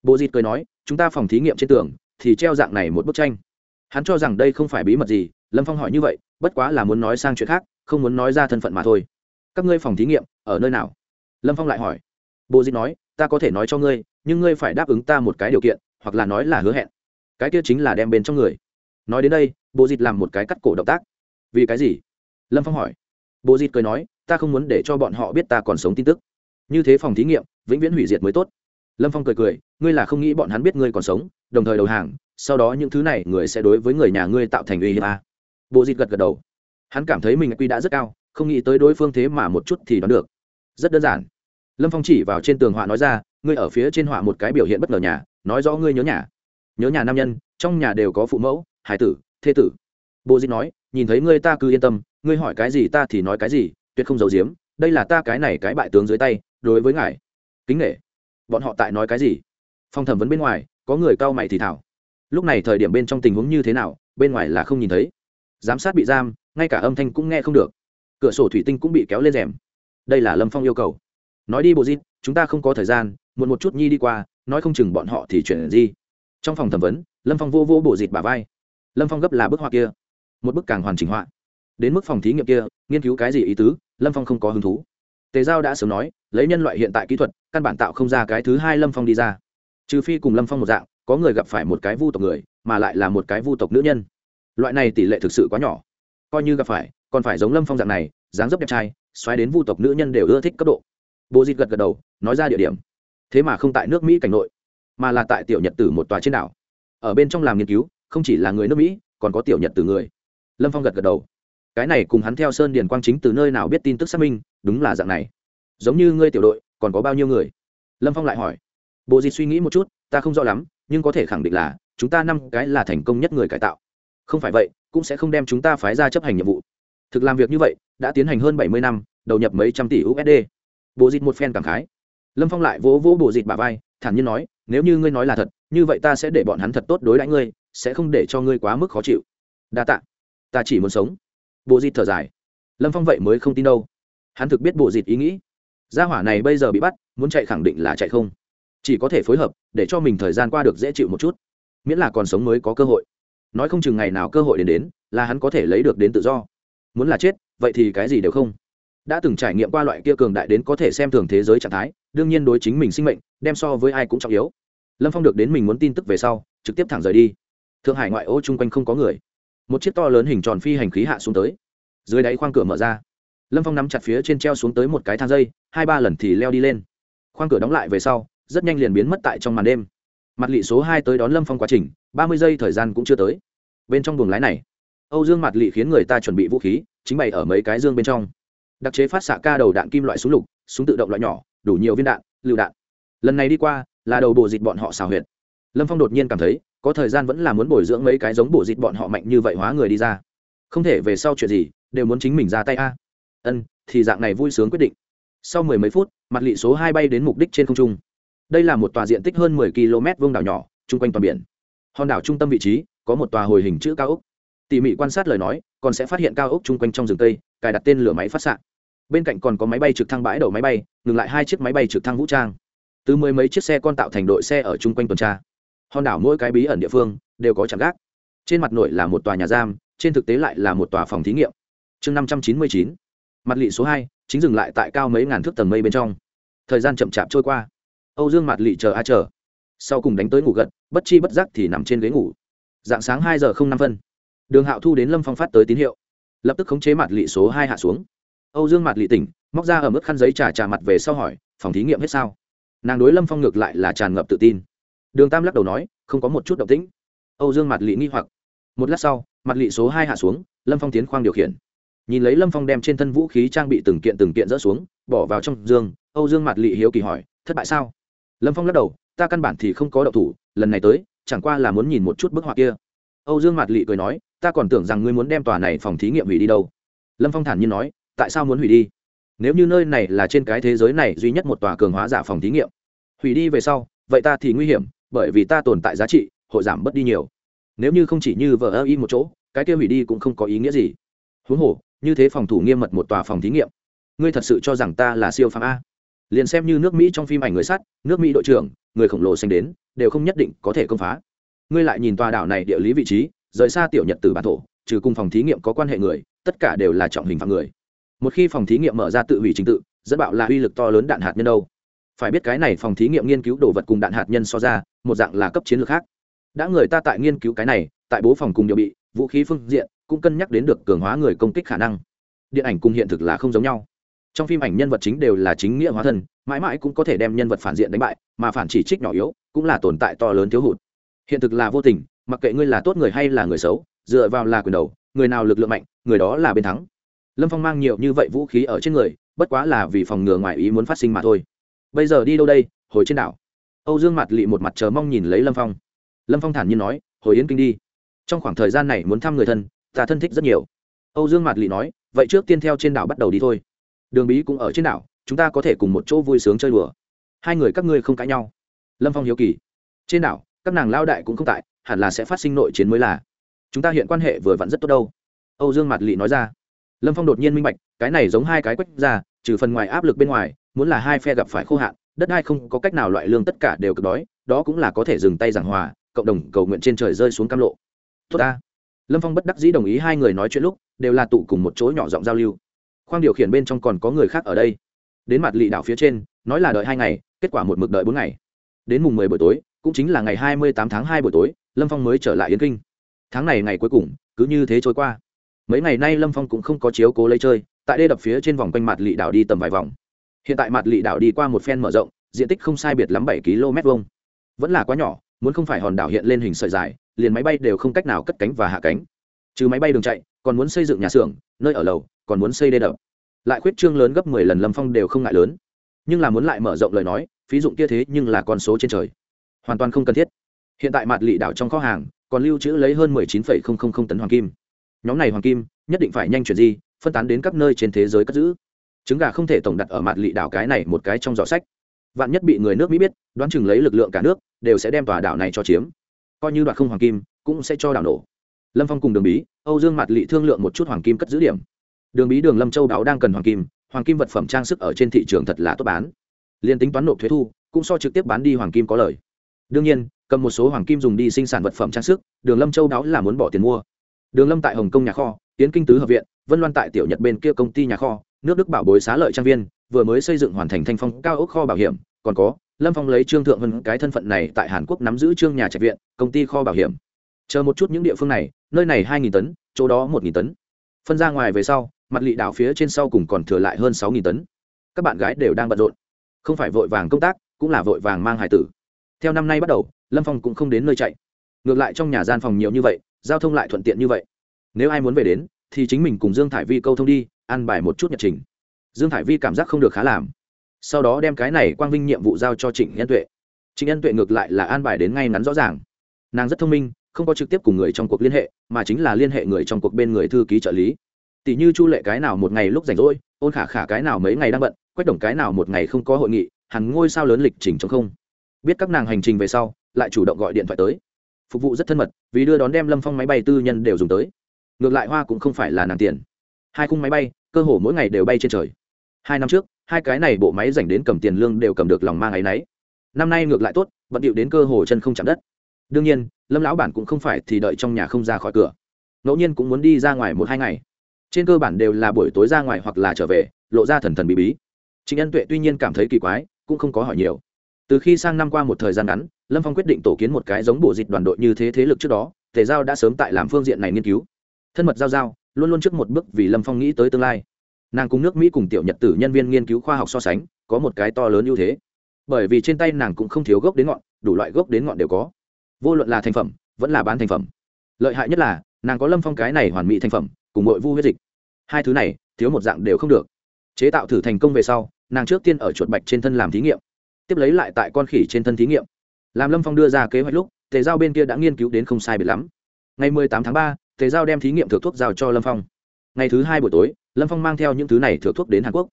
Bộ dịt cười nói, chúng ta phòng thí nghiệm trên tường, thì treo dạng này một bức tranh. Hắn cho rằng đây không phải bí mật gì, lâm phong hỏi như vậy, bất quá là muốn nói sang chuyện khác, không muốn nói ra thân phận mà thôi. Các ngươi phòng thí nghiệm, ở nơi nào? Lâm phong lại hỏi. Bộ dịt nói, ta có thể nói cho ngươi, nhưng ngươi phải đáp ứng ta một cái điều kiện, hoặc là nói là hứa hẹn. Cái kia chính là đem bên trong người nói đến đây bộ dịt làm một cái cắt cổ động tác. Vì cái gì? Lâm phong hỏi. Bộ dịt cười nói, ta không muốn để cho bọn họ biết ta còn sống tin tức. Như thế phòng thí nghiệm, vĩnh viễn hủy diệt mới tốt. Lâm phong cười cười, ngươi là không nghĩ bọn hắn biết ngươi còn sống, đồng thời đầu hàng, sau đó những thứ này người sẽ đối với người nhà ngươi tạo thành uy hiếp à. bộ dịt gật gật đầu. Hắn cảm thấy mình quy đã rất cao, không nghĩ tới đối phương thế mà một chút thì đoán được. Rất đơn giản. Lâm phong chỉ vào trên tường họa nói ra, ngươi ở phía trên họa một cái biểu hiện bất ngờ nhà, nói rõ ngươi nhớ nhà. Nhớ nhà nam nhân, trong nhà đều có phụ mẫu hải tử, thê tử. Bộ dịch nói, nhìn thấy ngươi ta cứ yên tâm, ngươi hỏi cái gì ta thì nói cái gì, tuyệt không giấu giếm, đây là ta cái này cái bại tướng dưới tay, đối với ngài. Kính nghệ bọn họ tại nói cái gì? Phong thẩm vấn bên ngoài, có người cao mày thì thảo. Lúc này thời điểm bên trong tình huống như thế nào, bên ngoài là không nhìn thấy. Giám sát bị giam, ngay cả âm thanh cũng nghe không được. Cửa sổ thủy tinh cũng bị kéo lên rèm. Đây là lâm phong yêu cầu. Nói đi bộ di chúng ta không có thời gian, muộn một chút nhi đi qua, nói không chừng bọn họ thì chuyển gì. Trong phòng thẩm vấn, lâm phong vô vô bộ dịt bà vai lâm phong gấp là bức họa kia một bức càng hoàn chỉnh họa đến mức phòng thí nghiệm kia nghiên cứu cái gì ý tứ lâm phong không có hứng thú tề giao đã sớm nói lấy nhân loại hiện tại kỹ thuật căn bản tạo không ra cái thứ hai lâm phong đi ra trừ phi cùng lâm phong một dạng có người gặp phải một cái vu tộc người mà lại là một cái vu tộc nữ nhân loại này tỷ lệ thực sự quá nhỏ coi như gặp phải còn phải giống lâm phong dạng này dáng dấp đẹp trai xoáy đến vu tộc nữ nhân đều ưa thích cấp độ bộ dịt gật gật đầu nói ra địa điểm thế mà không tại nước mỹ cảnh nội mà là tại tiểu nhật tử một tòa trên đảo ở bên trong làm nghiên cứu không chỉ là người nước mỹ, còn có tiểu nhật từ người. Lâm phong gật gật đầu. Cái này cùng hắn theo sơn điền quang chính từ nơi nào biết tin tức xác minh, đúng là dạng này. Giống như ngươi tiểu đội, còn có bao nhiêu người? Lâm phong lại hỏi. Bộ Di suy nghĩ một chút, ta không rõ lắm, nhưng có thể khẳng định là, chúng ta năm cái là thành công nhất người cải tạo. Không phải vậy, cũng sẽ không đem chúng ta phái ra chấp hành nhiệm vụ. Thực làm việc như vậy, đã tiến hành hơn bảy mươi năm, đầu nhập mấy trăm tỷ usd bộ dịt một phen cảm khái. Lâm phong lại vỗ vỗ bộ dịt bà vai, thản nhiên nói, nếu như ngươi nói là thật như vậy ta sẽ để bọn hắn thật tốt đối đãi ngươi, sẽ không để cho ngươi quá mức khó chịu. Đa tạ. Ta chỉ muốn sống. Bộ dịt thở dài. Lâm phong vậy mới không tin đâu. Hắn thực biết bộ dịt ý nghĩ. Gia hỏa này bây giờ bị bắt, muốn chạy khẳng định là chạy không. Chỉ có thể phối hợp, để cho mình thời gian qua được dễ chịu một chút. Miễn là còn sống mới có cơ hội. Nói không chừng ngày nào cơ hội đến đến, là hắn có thể lấy được đến tự do. Muốn là chết, vậy thì cái gì đều không. Đã từng trải nghiệm qua loại kia cường đại đến có thể xem thường thế giới trạng thái, đương nhiên đối chính mình sinh mệnh, đem so với ai cũng trọng yếu lâm phong được đến mình muốn tin tức về sau, trực tiếp thẳng rời đi. Thượng hải ngoại ô chung quanh không có người. Một chiếc to lớn hình tròn phi hành khí hạ xuống tới. Dưới đáy khoang cửa mở ra. Lâm phong nắm chặt phía trên treo xuống tới một cái thang dây, hai ba lần thì leo đi lên. Khoang cửa đóng lại về sau, rất nhanh liền biến mất tại trong màn đêm. Mặt lị số hai tới đón lâm phong quá trình, ba mươi giây thời gian cũng chưa tới. Bên trong buồng lái này, âu dương mặt lị khiến người ta chuẩn bị vũ khí, chính bày ở mấy cái dương bên trong. Đặc chế phát xạ ca đầu đạn kim loại súng lục, súng tự động loại nhỏ, đủ nhiều viên đạn, lựu đạn. Lần này đi qua là đầu bộ dịch bọn họ xào huyệt. Lâm phong đột nhiên cảm thấy, có thời gian vẫn là muốn bồi dưỡng mấy cái giống bộ dịch bọn họ mạnh như vậy hóa người đi ra. Không thể về sau chuyện gì, đều muốn chính mình ra tay a. Ân, thì dạng này vui sướng quyết định. Sau mười mấy phút, mặt lị số hai bay đến mục đích trên không trung. Đây là một tòa diện tích hơn mười km vuông đảo nhỏ, chung quanh toàn biển. Hòn đảo trung tâm vị trí, có một tòa hồi hình chữ cao ốc. Tỉ mỉ quan sát lời nói, còn sẽ phát hiện cao ốc chung quanh trong rừng tây cài đặt tên lửa máy phát s bên cạnh còn có máy bay trực thăng bãi đầu máy bay, ngừng lại hai chiếc máy bay trực thăng vũ trang từ mười mấy chiếc xe con tạo thành đội xe ở chung quanh tuần tra. Hòn đảo mỗi cái bí ẩn địa phương đều có chẳng gác. Trên mặt nội là một tòa nhà giam, trên thực tế lại là một tòa phòng thí nghiệm. Chương năm trăm chín mươi chín. Mặt lị số hai, chính dừng lại tại cao mấy ngàn thước tầng mây bên trong. Thời gian chậm chạp trôi qua. Âu dương mặt lị chờ a chờ. Sau cùng đánh tới ngủ gật, bất chi bất giác thì nằm trên ghế ngủ. Dạng sáng hai giờ không năm phân. Đường hạo thu đến lâm phong phát tới tín hiệu. Lập tức khống chế mặt lị số hai hạ xuống. Âu dương mặt lị tỉnh, móc ra ở mức khăn giấy trà trà mặt về sau hỏi, phòng thí nghiệm hết sao? Nàng đối lâm phong ngược lại là tràn ngập tự tin đường tam lắc đầu nói không có một chút động tĩnh âu dương mặt lị nghi hoặc một lát sau mặt lị số hai hạ xuống lâm phong tiến khoang điều khiển nhìn lấy lâm phong đem trên thân vũ khí trang bị từng kiện từng kiện dỡ xuống bỏ vào trong dương âu dương mặt lị hiếu kỳ hỏi thất bại sao lâm phong lắc đầu ta căn bản thì không có đậu thủ lần này tới chẳng qua là muốn nhìn một chút bức họa kia âu dương mặt lị cười nói ta còn tưởng rằng ngươi muốn đem tòa này phòng thí nghiệm hủy đi đâu lâm phong thản nhiên nói tại sao muốn hủy đi nếu như nơi này là trên cái thế giới này duy nhất một tòa cường hóa giả phòng thí nghiệm, hủy đi về sau, vậy ta thì nguy hiểm, bởi vì ta tồn tại giá trị, hội giảm bớt đi nhiều. Nếu như không chỉ như vờ ơ y một chỗ, cái kia hủy đi cũng không có ý nghĩa gì. Huống hồ, như thế phòng thủ nghiêm mật một tòa phòng thí nghiệm, ngươi thật sự cho rằng ta là siêu phàm a? Liền xem như nước mỹ trong phim ảnh người sắt, nước mỹ đội trưởng, người khổng lồ xanh đến, đều không nhất định có thể công phá. Ngươi lại nhìn tòa đảo này địa lý vị trí, rời xa tiểu nhật từ bản thổ, trừ cùng phòng thí nghiệm có quan hệ người, tất cả đều là trọng hình phạm người một khi phòng thí nghiệm mở ra tự hủy trình tự, dẫn bạo là uy lực to lớn đạn hạt nhân đâu. Phải biết cái này phòng thí nghiệm nghiên cứu đồ vật cùng đạn hạt nhân so ra, một dạng là cấp chiến lược khác. Đã người ta tại nghiên cứu cái này, tại bố phòng cùng điều bị, vũ khí phương diện, cũng cân nhắc đến được cường hóa người công kích khả năng. Điện ảnh cùng hiện thực là không giống nhau. Trong phim ảnh nhân vật chính đều là chính nghĩa hóa thân, mãi mãi cũng có thể đem nhân vật phản diện đánh bại, mà phản chỉ trích nhỏ yếu, cũng là tồn tại to lớn thiếu hụt. Hiện thực là vô tình, mặc kệ ngươi là tốt người hay là người xấu, dựa vào là quyền đầu, người nào lực lượng mạnh, người đó là bên thắng lâm phong mang nhiều như vậy vũ khí ở trên người, bất quá là vì phòng ngừa ngoài ý muốn phát sinh mà thôi. Bây giờ đi đâu đây? Hồi trên đảo. Âu dương mặt lị một mặt chờ mong nhìn lấy lâm phong. Lâm phong thản nhiên nói, hồi yến kinh đi. Trong khoảng thời gian này muốn thăm người thân, ta thân thích rất nhiều. Âu dương mặt lị nói, vậy trước tiên theo trên đảo bắt đầu đi thôi. Đường bí cũng ở trên đảo, chúng ta có thể cùng một chỗ vui sướng chơi đùa. Hai người các ngươi không cãi nhau. Lâm phong hiếu kỳ. Trên đảo, các nàng lao đại cũng không tại, hẳn là sẽ phát sinh nội chiến mới là. Chúng ta hiện quan hệ vừa vặn rất tốt đâu. Âu dương mặt lị nói ra lâm phong đột nhiên minh bạch, cái này giống hai cái quách ra trừ phần ngoài áp lực bên ngoài, muốn là hai phe gặp phải khô hạn, đất đai không có cách nào loại lương tất cả đều cực đói, đó cũng là có thể dừng tay giảng hòa, cộng đồng cầu nguyện trên trời rơi xuống cam lộ. Tốt ta. Lâm phong bất đắc dĩ đồng ý hai người nói chuyện lúc, đều là tụ cùng một chỗ nhỏ giọng giao lưu. Khoang điều khiển bên trong còn có người khác ở đây. Đến mặt lị đảo phía trên, nói là đợi hai ngày, kết quả một mực đợi bốn ngày. Đến mùng mười buổi tối, cũng chính là ngày hai mươi tám tháng hai buổi tối, lâm phong mới trở lại yến kinh. Tháng này ngày cuối cùng, cứ như thế trôi qua mấy ngày nay lâm phong cũng không có chiếu cố lấy chơi tại đây đập phía trên vòng quanh mặt lị đảo đi tầm vài vòng hiện tại mặt lị đảo đi qua một phen mở rộng diện tích không sai biệt lắm bảy km vuông. vẫn là quá nhỏ muốn không phải hòn đảo hiện lên hình sợi dài liền máy bay đều không cách nào cất cánh và hạ cánh trừ máy bay đường chạy còn muốn xây dựng nhà xưởng nơi ở lầu còn muốn xây đê đập lại khuyết trương lớn gấp mười lần lâm phong đều không ngại lớn nhưng là muốn lại mở rộng lời nói phí dụng kia thế nhưng là con số trên trời hoàn toàn không cần thiết hiện tại mặt lị đảo trong kho hàng còn lưu trữ lấy hơn mười chín phẩy không không không tấn hoàng kim nhóm này hoàng kim, nhất định phải nhanh chuyển di, phân tán đến các nơi trên thế giới cất giữ. Trứng gà không thể tổng đặt ở mặt lị đảo cái này một cái trong giỏ sách. Vạn nhất bị người nước mỹ biết, đoán chừng lấy lực lượng cả nước, đều sẽ đem tòa đảo này cho chiếm. Coi như đoạt không hoàng kim, cũng sẽ cho đảo nổ. Lâm phong cùng đường bí, âu dương mặt lị thương lượng một chút hoàng kim cất giữ điểm. Đường bí, đường lâm châu đảo đang cần hoàng kim hoàng kim vật phẩm trang sức ở trên thị trường thật là tốt bán. Liền tính toán nộp thuế thu, cũng so trực tiếp bán đi hoàng kim có lời đương nhiên, cầm một số hoàng kim dùng đi sinh sản vật phẩm trang sức, đường lâm châu đáo là muốn bỏ tiền mua đường lâm tại hồng kông nhà kho tiến kinh tứ hợp viện, vân loan tại tiểu nhật bên kia công ty nhà kho, nước đức bảo bối xá lợi trang viên, vừa mới xây dựng hoàn thành thanh phong cao ốc kho bảo hiểm, còn có, lâm phong lấy trương thượng vân cái thân phận này tại hàn quốc nắm giữ trương nhà trạch viện, công ty kho bảo hiểm. Chờ một chút những địa phương này, nơi này hai nghìn tấn, chỗ đó một nghìn tấn. Phân ra ngoài về sau, mặt lị đảo phía trên sau cùng còn thừa lại hơn sáu nghìn tấn. Các bạn gái đều đang bận rộn. Không phải vội vàng công tác, cũng là vội vàng mang hải tử. Theo năm nay bắt đầu, lâm phong cũng không đến nơi chạy. Ngược lại trong nhà gian phòng nhiều như vậy giao thông lại thuận tiện như vậy. Nếu ai muốn về đến, thì chính mình cùng dương thải vi câu thông đi ăn bài một chút nhật trình. Dương thải vi cảm giác không được khá làm. Sau đó đem cái này quang vinh nhiệm vụ giao cho trịnh nhân tuệ. Trịnh nhân tuệ ngược lại là an bài đến ngay ngắn rõ ràng. Nàng rất thông minh, không có trực tiếp cùng người trong cuộc liên hệ, mà chính là liên hệ người trong cuộc bên người thư ký trợ lý. Tỷ như chu lệ cái nào một ngày lúc rảnh rỗi, ôn khả khả cái nào mấy ngày đang bận, quách đồng cái nào một ngày không có hội nghị hẳn ngôi sao lớn lịch trình trong không. Biết các nàng hành trình về sau, lại chủ động gọi điện thoại tới phục vụ rất thân mật, vì đưa đón đem lâm phong máy bay tư nhân đều dùng tới. Ngược lại hoa cũng không phải là nàng tiền. Hai khung máy bay, cơ hồ mỗi ngày đều bay trên trời. Hai năm trước, hai cái này bộ máy dành đến cầm tiền lương đều cầm được lòng mang áy náy. Năm nay ngược lại tốt, bận điệu đến cơ hồ chân không chạm đất. Đương nhiên, lâm lão bản cũng không phải thì đợi trong nhà không ra khỏi cửa. Ngẫu nhiên cũng muốn đi ra ngoài một hai ngày. Trên cơ bản đều là buổi tối ra ngoài hoặc là trở về, lộ ra thần thần bí bí. Chính nhân tuệ tuy nhiên cảm thấy kỳ quái, cũng không có hỏi nhiều. Từ khi sang năm qua một thời gian ngắn lâm phong quyết định tổ kiến một cái giống bộ dịch đoàn đội như thế thế lực trước đó thể giao đã sớm tại làm phương diện này nghiên cứu. Thân mật giao giao, luôn luôn trước một bước vì lâm phong nghĩ tới tương lai. Nàng cùng nước mỹ cùng tiểu nhật tử nhân viên nghiên cứu khoa học so sánh, có một cái to lớn ưu thế. Bởi vì trên tay nàng cũng không thiếu gốc đến ngọn, đủ loại gốc đến ngọn đều có. Vô luận là thành phẩm, vẫn là bán thành phẩm. Lợi hại nhất là, nàng có lâm phong cái này hoàn mỹ thành phẩm, cùng mọi vu huyết dịch. Hai thứ này, thiếu một dạng đều không được. Chế tạo thử thành công về sau, nàng trước tiên ở chuột bạch trên thân làm thí nghiệm, tiếp lấy lại tại con khỉ trên thân thí nghiệm làm lâm phong đưa ra kế hoạch lúc tề giao bên kia đã nghiên cứu đến không sai biệt lắm ngày mười tám tháng ba, tề giao đem thí nghiệm thược thuốc giao cho lâm phong ngày thứ hai buổi tối, lâm phong mang theo những thứ này thược thuốc đến hàn quốc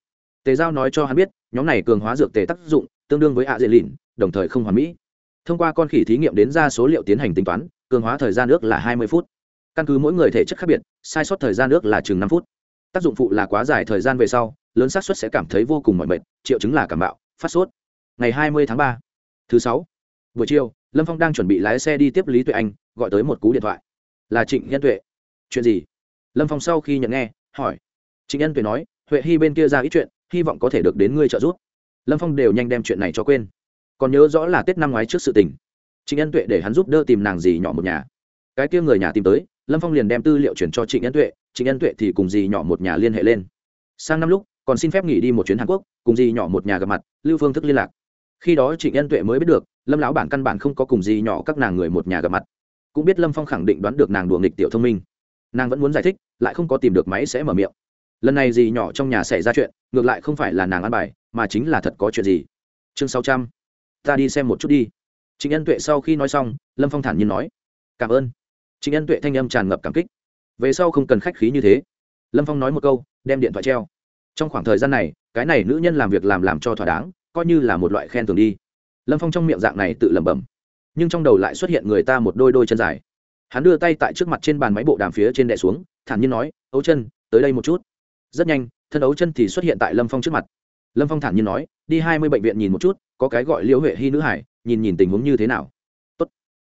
tề giao nói cho hắn biết nhóm này cường hóa dược tề tác dụng tương đương với hạ dệ lìn, đồng thời không hoàn mỹ thông qua con khỉ thí nghiệm đến ra số liệu tiến hành tính toán, cường hóa thời gian nước là hai mươi phút căn cứ mỗi người thể chất khác biệt, sai sót thời gian nước là chừng năm phút tác dụng phụ là quá dài thời gian về sau, lớn xác suất sẽ cảm thấy vô cùng mỏi mệt, triệu chứng là cảm bạo, phát sốt ngày hai mươi tháng ba, thứ sáu buổi chiều, lâm phong đang chuẩn bị lái xe đi tiếp lý tuệ anh, gọi tới một cú điện thoại. Là trịnh nhân tuệ. Chuyện gì? Lâm phong sau khi nhận nghe, hỏi. Trịnh nhân tuệ nói, huệ hy bên kia ra ít chuyện, hy vọng có thể được đến ngươi trợ giúp. Lâm phong đều nhanh đem chuyện này cho quên. Còn nhớ rõ là tết năm ngoái trước sự tình. Trịnh nhân tuệ để hắn giúp đỡ tìm nàng gì nhỏ một nhà. Cái kia người nhà tìm tới, lâm phong liền đem tư liệu chuyển cho trịnh nhân tuệ, trịnh nhân tuệ thì cùng dì nhỏ một nhà liên hệ lên. Sang năm lúc, còn xin phép nghỉ đi một chuyến hàn quốc, cùng dì nhỏ một nhà gặp mặt, lưu phương thức liên lạc. Khi đó trịnh nhân tuệ mới biết được lâm lão bản căn bản không có cùng gì nhỏ các nàng người một nhà gặp mặt cũng biết lâm phong khẳng định đoán được nàng đùa nghịch tiểu thông minh nàng vẫn muốn giải thích lại không có tìm được máy sẽ mở miệng lần này gì nhỏ trong nhà xảy ra chuyện ngược lại không phải là nàng ăn bài mà chính là thật có chuyện gì chương sáu trăm ta đi xem một chút đi trịnh nhân tuệ sau khi nói xong lâm phong thản nhiên nói cảm ơn trịnh nhân tuệ thanh âm tràn ngập cảm kích về sau không cần khách khí như thế lâm phong nói một câu đem điện thoại treo trong khoảng thời gian này cái này nữ nhân làm việc làm làm cho thỏa đáng coi như là một loại khen thường đi lâm phong trong miệng dạng này tự lẩm bẩm. Nhưng trong đầu lại xuất hiện người ta một đôi đôi chân dài. Hắn đưa tay tại trước mặt trên bàn máy bộ đàm phía trên đè xuống, thản nhiên nói, ấu chân, tới đây một chút. Rất nhanh, thân ấu chân thì xuất hiện tại lâm phong trước mặt. Lâm phong thản nhiên nói, đi hai mươi bệnh viện nhìn một chút, có cái gọi liễu huệ hy nữ hải, nhìn nhìn tình huống như thế nào. Tốt.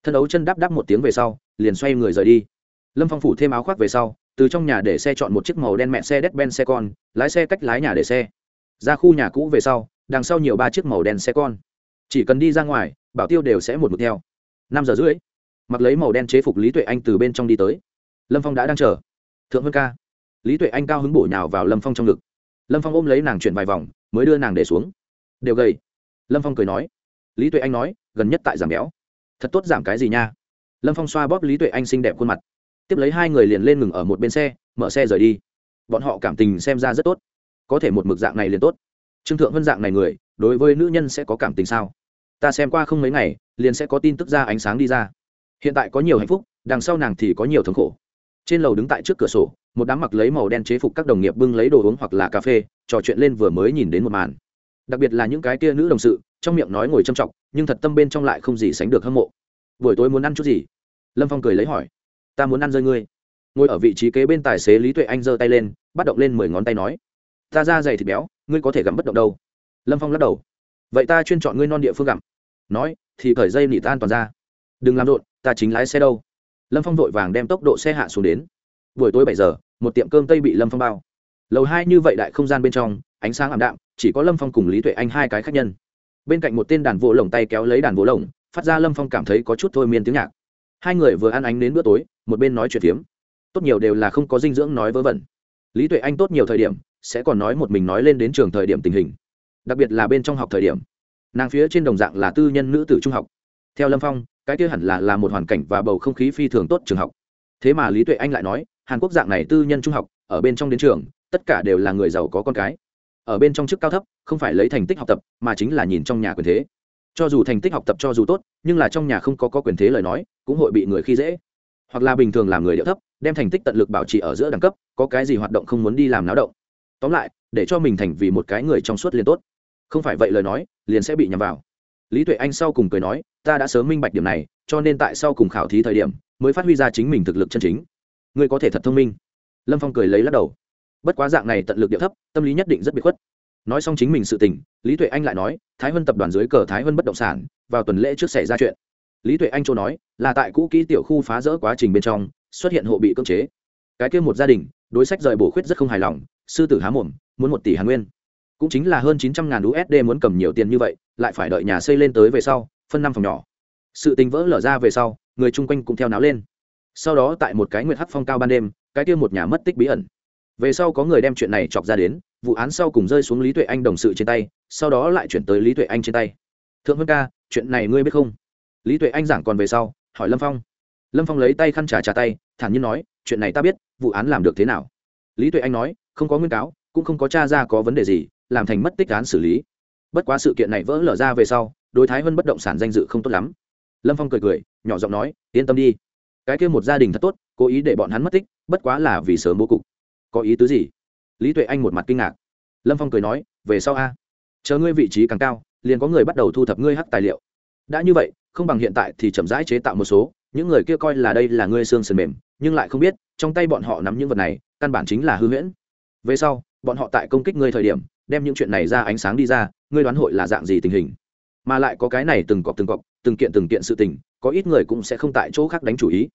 thân ấu chân đáp đáp một tiếng về sau, liền xoay người rời đi. Lâm phong phủ thêm áo khoác về sau, từ trong nhà để xe chọn một chiếc màu đen mẹ xe đét ben xe con, lái xe cách lái nhà để xe. Ra khu nhà cũ về sau, đằng sau nhiều ba chiếc màu đen xe con chỉ cần đi ra ngoài, bảo tiêu đều sẽ một mực theo. Năm giờ rưỡi, mặc lấy màu đen chế phục lý tuệ anh từ bên trong đi tới. Lâm phong đã đang chờ. Thượng vân ca. Lý tuệ anh cao hứng bổ nhào vào lâm phong trong ngực. Lâm phong ôm lấy nàng chuyển vài vòng, mới đưa nàng để xuống. Đều gầy. Lâm phong cười nói. Lý tuệ anh nói, gần nhất tại giảm béo. Thật tốt giảm cái gì nha? Lâm phong xoa bóp lý tuệ anh xinh đẹp khuôn mặt. Tiếp lấy hai người liền lên ngừng ở một bên xe, mở xe rời đi. Bọn họ cảm tình xem ra rất tốt. Có thể một mực dạng này liền tốt. Trương thượng vân dạng này người, đối với nữ nhân sẽ có cảm tình sao? Ta xem qua không mấy ngày, liền sẽ có tin tức ra ánh sáng đi ra. Hiện tại có nhiều hạnh phúc, đằng sau nàng thì có nhiều thống khổ. Trên lầu đứng tại trước cửa sổ, một đám mặc lấy màu đen chế phục các đồng nghiệp bưng lấy đồ uống hoặc là cà phê, trò chuyện lên vừa mới nhìn đến một màn. Đặc biệt là những cái kia nữ đồng sự, trong miệng nói ngồi châm trọng nhưng thật tâm bên trong lại không gì sánh được hâm mộ. Buổi tối muốn ăn chút gì? Lâm phong cười lấy hỏi. Ta muốn ăn rơi ngươi. Ngồi ở vị trí kế bên tài xế lý tuệ anh giơ tay lên, bắt động lên mười ngón tay nói. Ta ra dày thịt béo, ngươi có thể gặm bất động đâu. Lâm phong lắc đầu. Vậy ta chuyên chọn ngươi non địa phương gặm nói, thì cởi dây nị tan toàn ra. Đừng làm rộn, ta chính lái xe đâu. Lâm phong vội vàng đem tốc độ xe hạ xuống đến. Buổi tối bảy giờ, một tiệm cơm tây bị lâm phong bao. Lầu hai như vậy đại không gian bên trong, ánh sáng ảm đạm, chỉ có lâm phong cùng lý tuệ anh hai cái khác nhân. Bên cạnh một tên đàn vỗ lồng tay kéo lấy đàn vỗ lồng, phát ra lâm phong cảm thấy có chút thôi miên tiếng nhạc. Hai người vừa ăn ánh đến bữa tối, một bên nói chuyện phiếm. Tốt nhiều đều là không có dinh dưỡng nói vớ vẩn. Lý tuệ anh tốt nhiều thời điểm, sẽ còn nói một mình nói lên đến trường thời điểm tình hình. Đặc biệt là bên trong học thời điểm nàng phía trên đồng dạng là tư nhân nữ tử trung học. Theo lâm phong cái kia hẳn là là một hoàn cảnh và bầu không khí phi thường tốt trường học. Thế mà lý tuệ anh lại nói hàn quốc dạng này tư nhân trung học ở bên trong đến trường tất cả đều là người giàu có con cái. Ở bên trong chức cao thấp không phải lấy thành tích học tập mà chính là nhìn trong nhà quyền thế. Cho dù thành tích học tập cho dù tốt nhưng là trong nhà không có, có quyền thế lời nói cũng hội bị người khi dễ. Hoặc là bình thường làm người điệu thấp đem thành tích tận lực bảo trì ở giữa đẳng cấp có cái gì hoạt động không muốn đi làm náo động. Tóm lại để cho mình thành vì một cái người trong suốt liền tốt. Không phải vậy lời nói liền sẽ bị nhầm vào. Lý tuệ anh sau cùng cười nói, ta đã sớm minh bạch điểm này, cho nên tại sau cùng khảo thí thời điểm, mới phát huy ra chính mình thực lực chân chính. Ngươi có thể thật thông minh. Lâm phong cười lấy lắc đầu. Bất quá dạng này tận lực điệu thấp, tâm lý nhất định rất bị khuất. Nói xong chính mình sự tình, lý tuệ anh lại nói, thái vân tập đoàn dưới cờ thái vân bất động sản, vào tuần lễ trước xảy ra chuyện. Lý tuệ anh châu nói, là tại cũ kỹ tiểu khu phá rỡ quá trình bên trong, xuất hiện hộ bị cưỡng chế. Cái kia một gia đình, đối sách rời bổ khuyết rất không hài lòng, sư tử há mồm, muốn một tỷ hàn nguyên cũng chính là hơn chín trăm ngàn usd muốn cầm nhiều tiền như vậy, lại phải đợi nhà xây lên tới về sau, phân năm phòng nhỏ. Sự tình vỡ lở ra về sau, người chung quanh cũng theo náo lên. Sau đó tại một cái nguyệt hắc phong cao ban đêm, cái kia một nhà mất tích bí ẩn. Về sau có người đem chuyện này chọc ra đến, vụ án sau cùng rơi xuống lý tuệ anh đồng sự trên tay, sau đó lại chuyển tới lý tuệ anh trên tay. Thượng vân ca, chuyện này ngươi biết không? Lý tuệ anh giảng còn về sau, hỏi lâm phong. Lâm phong lấy tay khăn trà trà tay, thản nhiên nói, chuyện này ta biết, vụ án làm được thế nào? Lý tuệ anh nói, không có nguyên cáo, cũng không có t r a ra có vấn đề gì làm thành mất tích án xử lý. Bất quá sự kiện này vỡ lở ra về sau, đối thái vân bất động sản danh dự không tốt lắm. Lâm phong cười cười, nhỏ giọng nói, yên tâm đi. Cái kia một gia đình thật tốt, cố ý để bọn hắn mất tích, bất quá là vì sớm bố cục. Có ý tứ gì? Lý tuệ anh một mặt kinh ngạc. Lâm phong cười nói, về sau a, chờ ngươi vị trí càng cao, liền có người bắt đầu thu thập ngươi hắc tài liệu. Đã như vậy, không bằng hiện tại thì chậm rãi chế tạo một số, những người kia coi là đây là ngươi xương sườn mềm, nhưng lại không biết, trong tay bọn họ nắm những vật này, căn bản chính là hư huyễn. Về sau, bọn họ tại công kích ngươi thời điểm đem những chuyện này ra ánh sáng đi ra, ngươi đoán hội là dạng gì tình hình? Mà lại có cái này từng cọc từng cọc, từng kiện từng kiện sự tình, có ít người cũng sẽ không tại chỗ khác đánh chủ ý.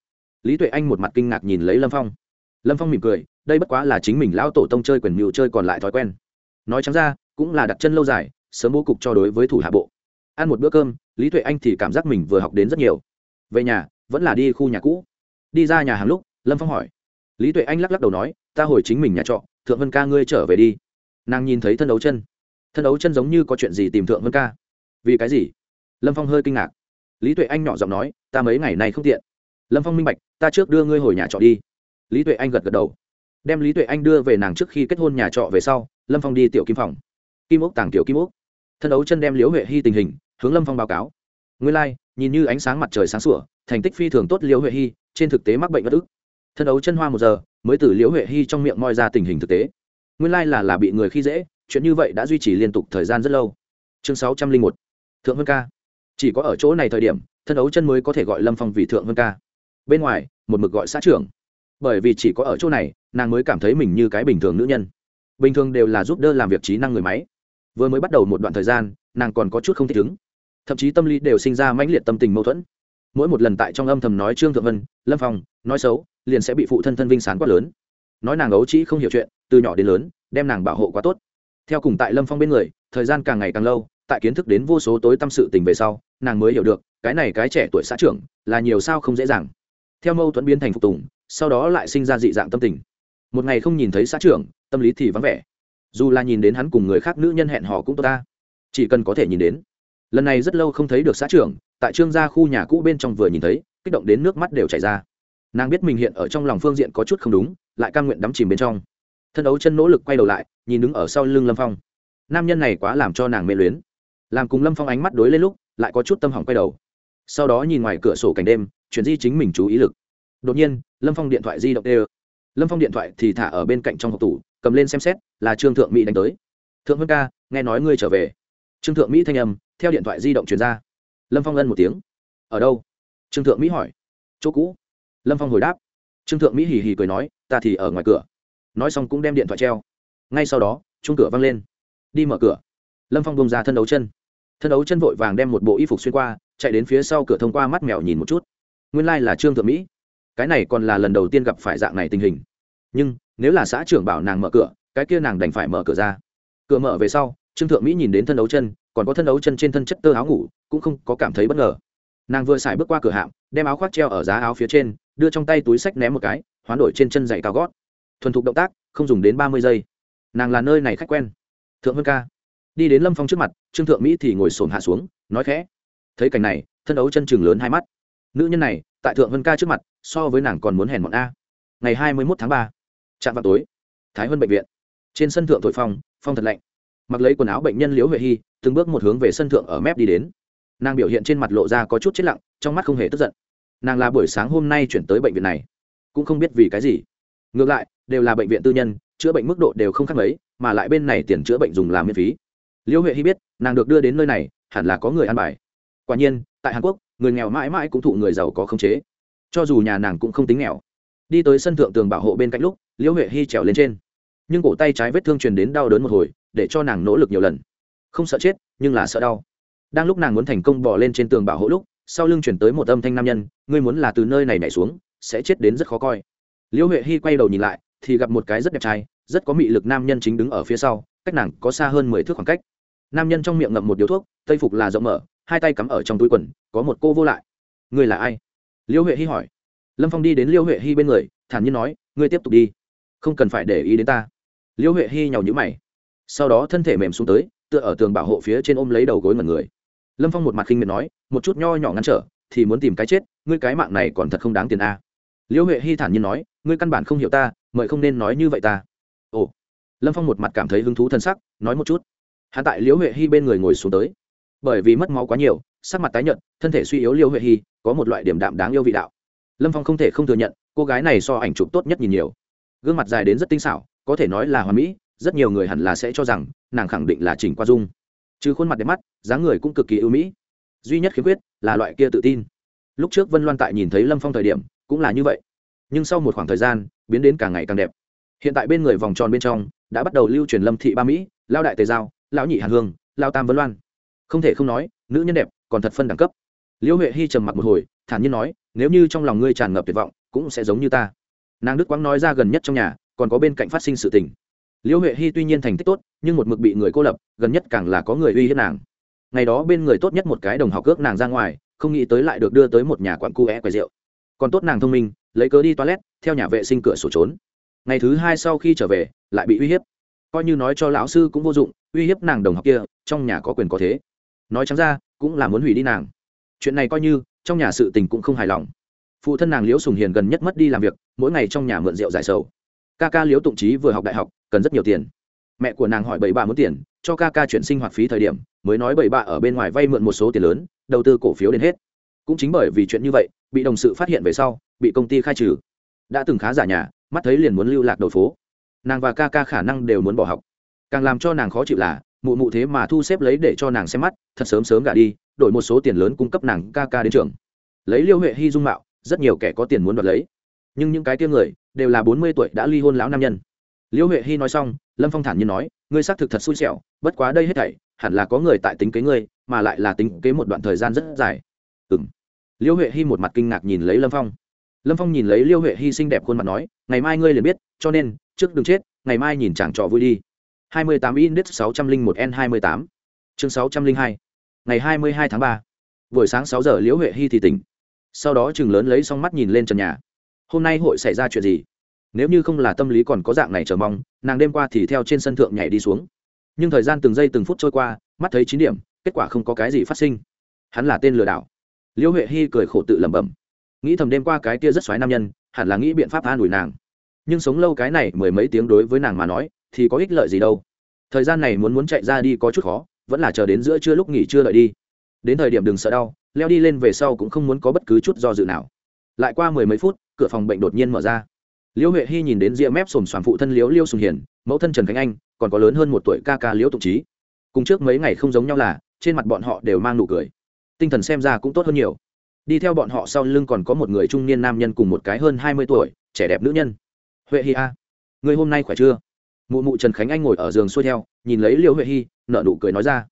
Lý tuệ anh một mặt kinh ngạc nhìn lấy lâm phong. Lâm phong mỉm cười, đây bất quá là chính mình lão tổ tông chơi quyền mưu chơi còn lại thói quen. Nói chẳng ra, cũng là đặt chân lâu dài, sớm bố cục cho đối với thủ hạ bộ. Ăn một bữa cơm, lý tuệ anh thì cảm giác mình vừa học đến rất nhiều. Về nhà, vẫn là đi khu nhà cũ. Đi ra nhà hàng lúc, lâm phong hỏi. Lý tuệ anh lắc lắc đầu nói, ta hồi chính mình nhà trọ, thượng vân ca ngươi trở về đi nàng nhìn thấy thân đấu chân. Thân đấu chân giống như có chuyện gì tìm thượng vân ca. Vì cái gì? Lâm phong hơi kinh ngạc. Lý tuệ anh nhỏ giọng nói ta mấy ngày này không tiện. Lâm phong minh bạch ta trước đưa ngươi hồi nhà trọ đi. Lý tuệ anh gật gật đầu. Đem lý tuệ anh đưa về nàng trước khi kết hôn nhà trọ về sau lâm phong đi tiểu kim phòng. Kim ốc tàng tiểu kim ốc thân đấu chân đem liễu huệ hy tình hình hướng lâm phong báo cáo. Ngươi lai、like, nhìn như ánh sáng mặt trời sáng sủa thành tích phi thường tốt liễu huệ hy trên thực tế mắc bệnh bất ức. Thân đấu chân hoa một giờ mới từ liễu huệ hy trong miệng moi ra tình hình thực tế nguyên lai là là bị người khi dễ, chuyện như vậy đã duy trì liên tục thời gian rất lâu. Chương sáu trăm linh một, thượng vân ca. Chỉ có ở chỗ này thời điểm, thân đấu chân mới có thể gọi lâm phong vì thượng vân ca. Bên ngoài, một mực gọi xã trưởng. Bởi vì chỉ có ở chỗ này, nàng mới cảm thấy mình như cái bình thường nữ nhân. Bình thường đều là giúp đỡ làm việc trí năng người máy. Vừa mới bắt đầu một đoạn thời gian, nàng còn có chút không thích ứng. Thậm chí tâm lý đều sinh ra mãnh liệt tâm tình mâu thuẫn. Mỗi một lần tại trong âm thầm nói trương thượng vân, lâm phong, nói xấu, liền sẽ bị phụ thân thân vinh sán quá lớn. Nói nàng ấu trĩ không hiểu chuyện từ nhỏ đến lớn, đem nàng bảo hộ quá tốt. Theo cùng tại lâm phong bên người, thời gian càng ngày càng lâu, tại kiến thức đến vô số tối tâm sự tình về sau, nàng mới hiểu được, cái này cái trẻ tuổi xã trưởng là nhiều sao không dễ dàng. Theo mâu thuẫn biến thành phục tùng, sau đó lại sinh ra dị dạng tâm tình. Một ngày không nhìn thấy xã trưởng, tâm lý thì vắng vẻ. Dù là nhìn đến hắn cùng người khác nữ nhân hẹn họ cũng tốt ta. Chỉ cần có thể nhìn đến. Lần này rất lâu không thấy được xã trưởng, tại trương gia khu nhà cũ bên trong vừa nhìn thấy, kích động đến nước mắt đều chảy ra. Nàng biết mình hiện ở trong lòng phương diện có chút không đúng, lại căn nguyện đắm chìm bên trong thân đấu chân nỗ lực quay đầu lại, nhìn đứng ở sau lưng lâm phong. Nam nhân này quá làm cho nàng mê luyến. Làm cùng lâm phong ánh mắt đối lên lúc, lại có chút tâm hỏng quay đầu. Sau đó nhìn ngoài cửa sổ cảnh đêm, chuyển di chính mình chú ý lực. Đột nhiên, lâm phong điện thoại di động đê lâm phong điện thoại thì thả ở bên cạnh trong hộp tủ, cầm lên xem xét, là trương thượng mỹ đánh tới. Thượng vân ca, nghe nói ngươi trở về. Trương thượng mỹ thanh âm, theo điện thoại di động truyền ra. Lâm phong ân một tiếng. Ở đâu? Trương thượng mỹ hỏi. Chỗ cũ. Lâm phong hồi đáp. Trương thượng mỹ hì hì cười nói, ta thì ở ngoài cửa nói xong cũng đem điện thoại treo. Ngay sau đó chung cửa văng lên. Đi mở cửa. Lâm phong bông ra thân đấu chân. Thân đấu chân vội vàng đem một bộ y phục xuyên qua, chạy đến phía sau cửa thông qua mắt mèo nhìn một chút. Nguyên lai、like、là trương thượng mỹ. Cái này còn là lần đầu tiên gặp phải dạng này tình hình. Nhưng, nếu là xã trưởng bảo nàng mở cửa, cái kia nàng đành phải mở cửa ra. Cửa mở về sau, trương thượng mỹ nhìn đến thân đấu chân, còn có thân đấu chân trên thân chất tơ áo ngủ, cũng không có cảm thấy bất ngờ. Nàng vừa xài bước qua cửa hạm, đem áo khoác treo ở giá áo phía trên, đưa trong tay túi sách ném một cái, hoán đổi trên chân giày cao gót thuần thục động tác, không dùng đến ba mươi giây. Nàng là nơi này khách quen. Thượng vân ca. Đi đến lâm phong trước mặt, trương thượng mỹ thì ngồi xổm hạ xuống, nói khẽ. Thấy cảnh này, thân đấu chân chừng lớn hai mắt. Nữ nhân này, tại thượng vân ca trước mặt, so với nàng còn muốn hèn bọn a. Ngày hai mươi mốt tháng ba, trạm vào tối, thái vân bệnh viện. Trên sân thượng thổi phong phong thật lạnh. Mặc lấy quần áo bệnh nhân liễu huệ hy, từng bước một hướng về sân thượng ở mép đi đến. Nàng biểu hiện trên mặt lộ ra có chút chết lặng, trong mắt không hề tức giận. Nàng là buổi sáng hôm nay chuyển tới bệnh viện này, cũng không biết vì cái gì ngược lại, đều là bệnh viện tư nhân, chữa bệnh mức độ đều không khác mấy, mà lại bên này tiền chữa bệnh dùng làm miễn phí. Liễu huệ hy biết, nàng được đưa đến nơi này, hẳn là có người ăn bài. Quả nhiên, tại hàn quốc, người nghèo mãi mãi cũng thụ người giàu có khống chế. Cho dù nhà nàng cũng không tính nghèo. Đi tới sân thượng tường bảo hộ bên cạnh lúc, liễu huệ hy trèo lên trên. Nhưng cổ tay trái vết thương truyền đến đau đớn một hồi, để cho nàng nỗ lực nhiều lần. Không sợ chết, nhưng là sợ đau. Đang lúc nàng muốn thành công bỏ lên trên tường bảo hộ lúc, sau lưng chuyển tới một âm thanh nam nhân, ngươi muốn là từ nơi này nhảy xuống, sẽ chết đến rất khó coi liễu huệ hy quay đầu nhìn lại, thì gặp một cái rất đẹp trai, rất có mị lực nam nhân chính đứng ở phía sau, cách nàng có xa hơn mười thước khoảng cách. Nam nhân trong miệng ngậm một điếu thuốc, tây phục là rộng mở, hai tay cắm ở trong túi quần, có một cô vô lại. Người là ai? Liễu huệ hy hỏi. Lâm phong đi đến liễu huệ hy bên người, thản nhiên nói, ngươi tiếp tục đi, không cần phải để ý đến ta. Liễu huệ hy nhào nhữ mày. Sau đó thân thể mềm xuống tới, tựa ở tường bảo hộ phía trên ôm lấy đầu gối mật người. Lâm phong một mặt khinh miệt nói, một chút nho nhỏ ngăn trở, thì muốn tìm cái chết, ngươi cái mạng này còn thật không đáng tiền a. Liễu huệ hy thản nhiên nói ngươi căn bản không hiểu ta, mời không nên nói như vậy ta. Ồ. Lâm phong một mặt cảm thấy hứng thú thân sắc, nói một chút. Hạ tại liễu huệ hy bên người ngồi xuống tới. Bởi vì mất máu quá nhiều, sắc mặt tái nhợt, thân thể suy yếu liễu huệ hy có một loại điểm đạm đáng yêu vị đạo. Lâm phong không thể không thừa nhận, cô gái này so ảnh chụp tốt nhất nhìn nhiều. Gương mặt dài đến rất tinh xảo, có thể nói là hoàn mỹ, rất nhiều người hẳn là sẽ cho rằng, nàng khẳng định là chỉnh qua dung. Chứ khuôn mặt đẹp mắt, dáng người cũng cực kỳ ưu mỹ. Duy nhất khiếm khuyết là loại kia tự tin. Lúc trước vân loan tại nhìn thấy lâm phong thời điểm, cũng là như vậy nhưng sau một khoảng thời gian, biến đến càng ngày càng đẹp. Hiện tại bên người vòng tròn bên trong, đã bắt đầu lưu truyền lâm thị ba mỹ, lao đại tề giao, lão nhị hàn hương, lao tam vân loan. Không thể không nói, nữ nhân đẹp, còn thật phân đẳng cấp. Liễu huệ hy trầm mặc một hồi, thản nhiên nói, nếu như trong lòng ngươi tràn ngập tuyệt vọng, cũng sẽ giống như ta. Nàng đức quang nói ra gần nhất trong nhà, còn có bên cạnh phát sinh sự tình. Liễu huệ hy tuy nhiên thành tích tốt, nhưng một mực bị người cô lập, gần nhất càng là có người uy hiếp nàng. Ngày đó bên người tốt nhất một cái đồng học ước nàng ra ngoài, không nghĩ tới lại được đưa tới một nhà quặn cu é quầy rượu. Còn tốt nàng thông minh lấy cớ đi toilet, theo nhà vệ sinh cửa sổ trốn. Ngày thứ hai sau khi trở về, lại bị uy hiếp. Coi như nói cho lão sư cũng vô dụng, uy hiếp nàng đồng học kia, trong nhà có quyền có thế. Nói chẳng ra, cũng là muốn hủy đi nàng. Chuyện này coi như, trong nhà sự tình cũng không hài lòng. Phụ thân nàng liễu sùng hiền gần nhất mất đi làm việc, mỗi ngày trong nhà mượn rượu giải sầu. Ca ca liễu tụng trí vừa học đại học, cần rất nhiều tiền. Mẹ của nàng hỏi bảy bà muốn tiền, cho ca ca chuyển sinh hoạt phí thời điểm, mới nói bảy bà ở bên ngoài vay mượn một số tiền lớn, đầu tư cổ phiếu đến hết. Cũng chính bởi vì chuyện như vậy bị đồng sự phát hiện về sau, bị công ty khai trừ. Đã từng khá giả nhà, mắt thấy liền muốn lưu lạc đầu phố. Nàng và ca ca khả năng đều muốn bỏ học. Càng làm cho nàng khó chịu là, mụ mụ thế mà thu xếp lấy để cho nàng xem mắt, thật sớm sớm gả đi, đổi một số tiền lớn cung cấp nàng ca ca đến trường. Lấy liêu huệ hy dung mạo, rất nhiều kẻ có tiền muốn đoạt lấy. Nhưng những cái tiêu người, đều là bốn mươi tuổi đã ly hôn lão nam nhân. Liêu huệ hy nói xong, lâm phong thản nhiên nói, ngươi xác thực thật xui xẻo, bất quá đây hết thảy, hẳn là có người tại tính kế ngươi, mà lại là tính kế một đoạn thời gian rất dài. Ừ m liêu huệ hy một mặt kinh ngạc nhìn lấy lâm phong. Lâm phong nhìn lấy liêu huệ hy xinh đẹp khuôn mặt nói, ngày mai ngươi liền biết, cho nên, trước đừng chết, ngày mai nhìn chàng trò vui đi. Hai mươi tám index sáu trăm linh một n hai mươi tám. Chương sáu trăm linh hai. Ngày hai mươi hai tháng 3 buổi sáng 6 giờ liễu huệ hy thì tỉnh. Sau đó chừng lớn lấy xong mắt nhìn lên trần nhà. Hôm nay hội xảy ra chuyện gì? Nếu như không là tâm lý còn có dạng này chờ mong, nàng đêm qua thì theo trên sân thượng nhảy đi xuống. Nhưng thời gian từng giây từng phút trôi qua, mắt thấy chín điểm, kết quả không có cái gì phát sinh. Hắn là tên lừa đảo liễu huệ hy cười khổ tự lẩm bẩm. Nghĩ thầm đêm qua cái kia rất xoáy nam nhân, hẳn là nghĩ biện pháp an ủi nàng. Nhưng sống lâu cái này mười mấy tiếng đối với nàng mà nói, thì có ích lợi gì đâu. Thời gian này muốn muốn chạy ra đi có chút khó, vẫn là chờ đến giữa trưa lúc nghỉ trưa đợi đi. Đến thời điểm đừng sợ đau, leo đi lên về sau cũng không muốn có bất cứ chút do dự nào. Lại qua mười mấy phút, cửa phòng bệnh đột nhiên mở ra. Liễu huệ hy nhìn đến ria mép sồm xoàm phụ thân liễu liêu sùng hiền, mẫu thân trần khánh anh, còn có lớn hơn một tuổi ca ca liễu tụng trí cùng trước mấy ngày không giống nhau là, trên mặt bọn họ đều mang nụ cười tinh thần xem ra cũng tốt hơn nhiều. Đi theo bọn họ sau lưng còn có một người trung niên nam nhân cùng một cái hơn hai mươi tuổi, trẻ đẹp nữ nhân. Huệ hi a. Người hôm nay khỏe chưa? Mụ mụ trần khánh anh ngồi ở giường xuôi theo, nhìn lấy liễu huệ hy nợ nụ cười nói ra.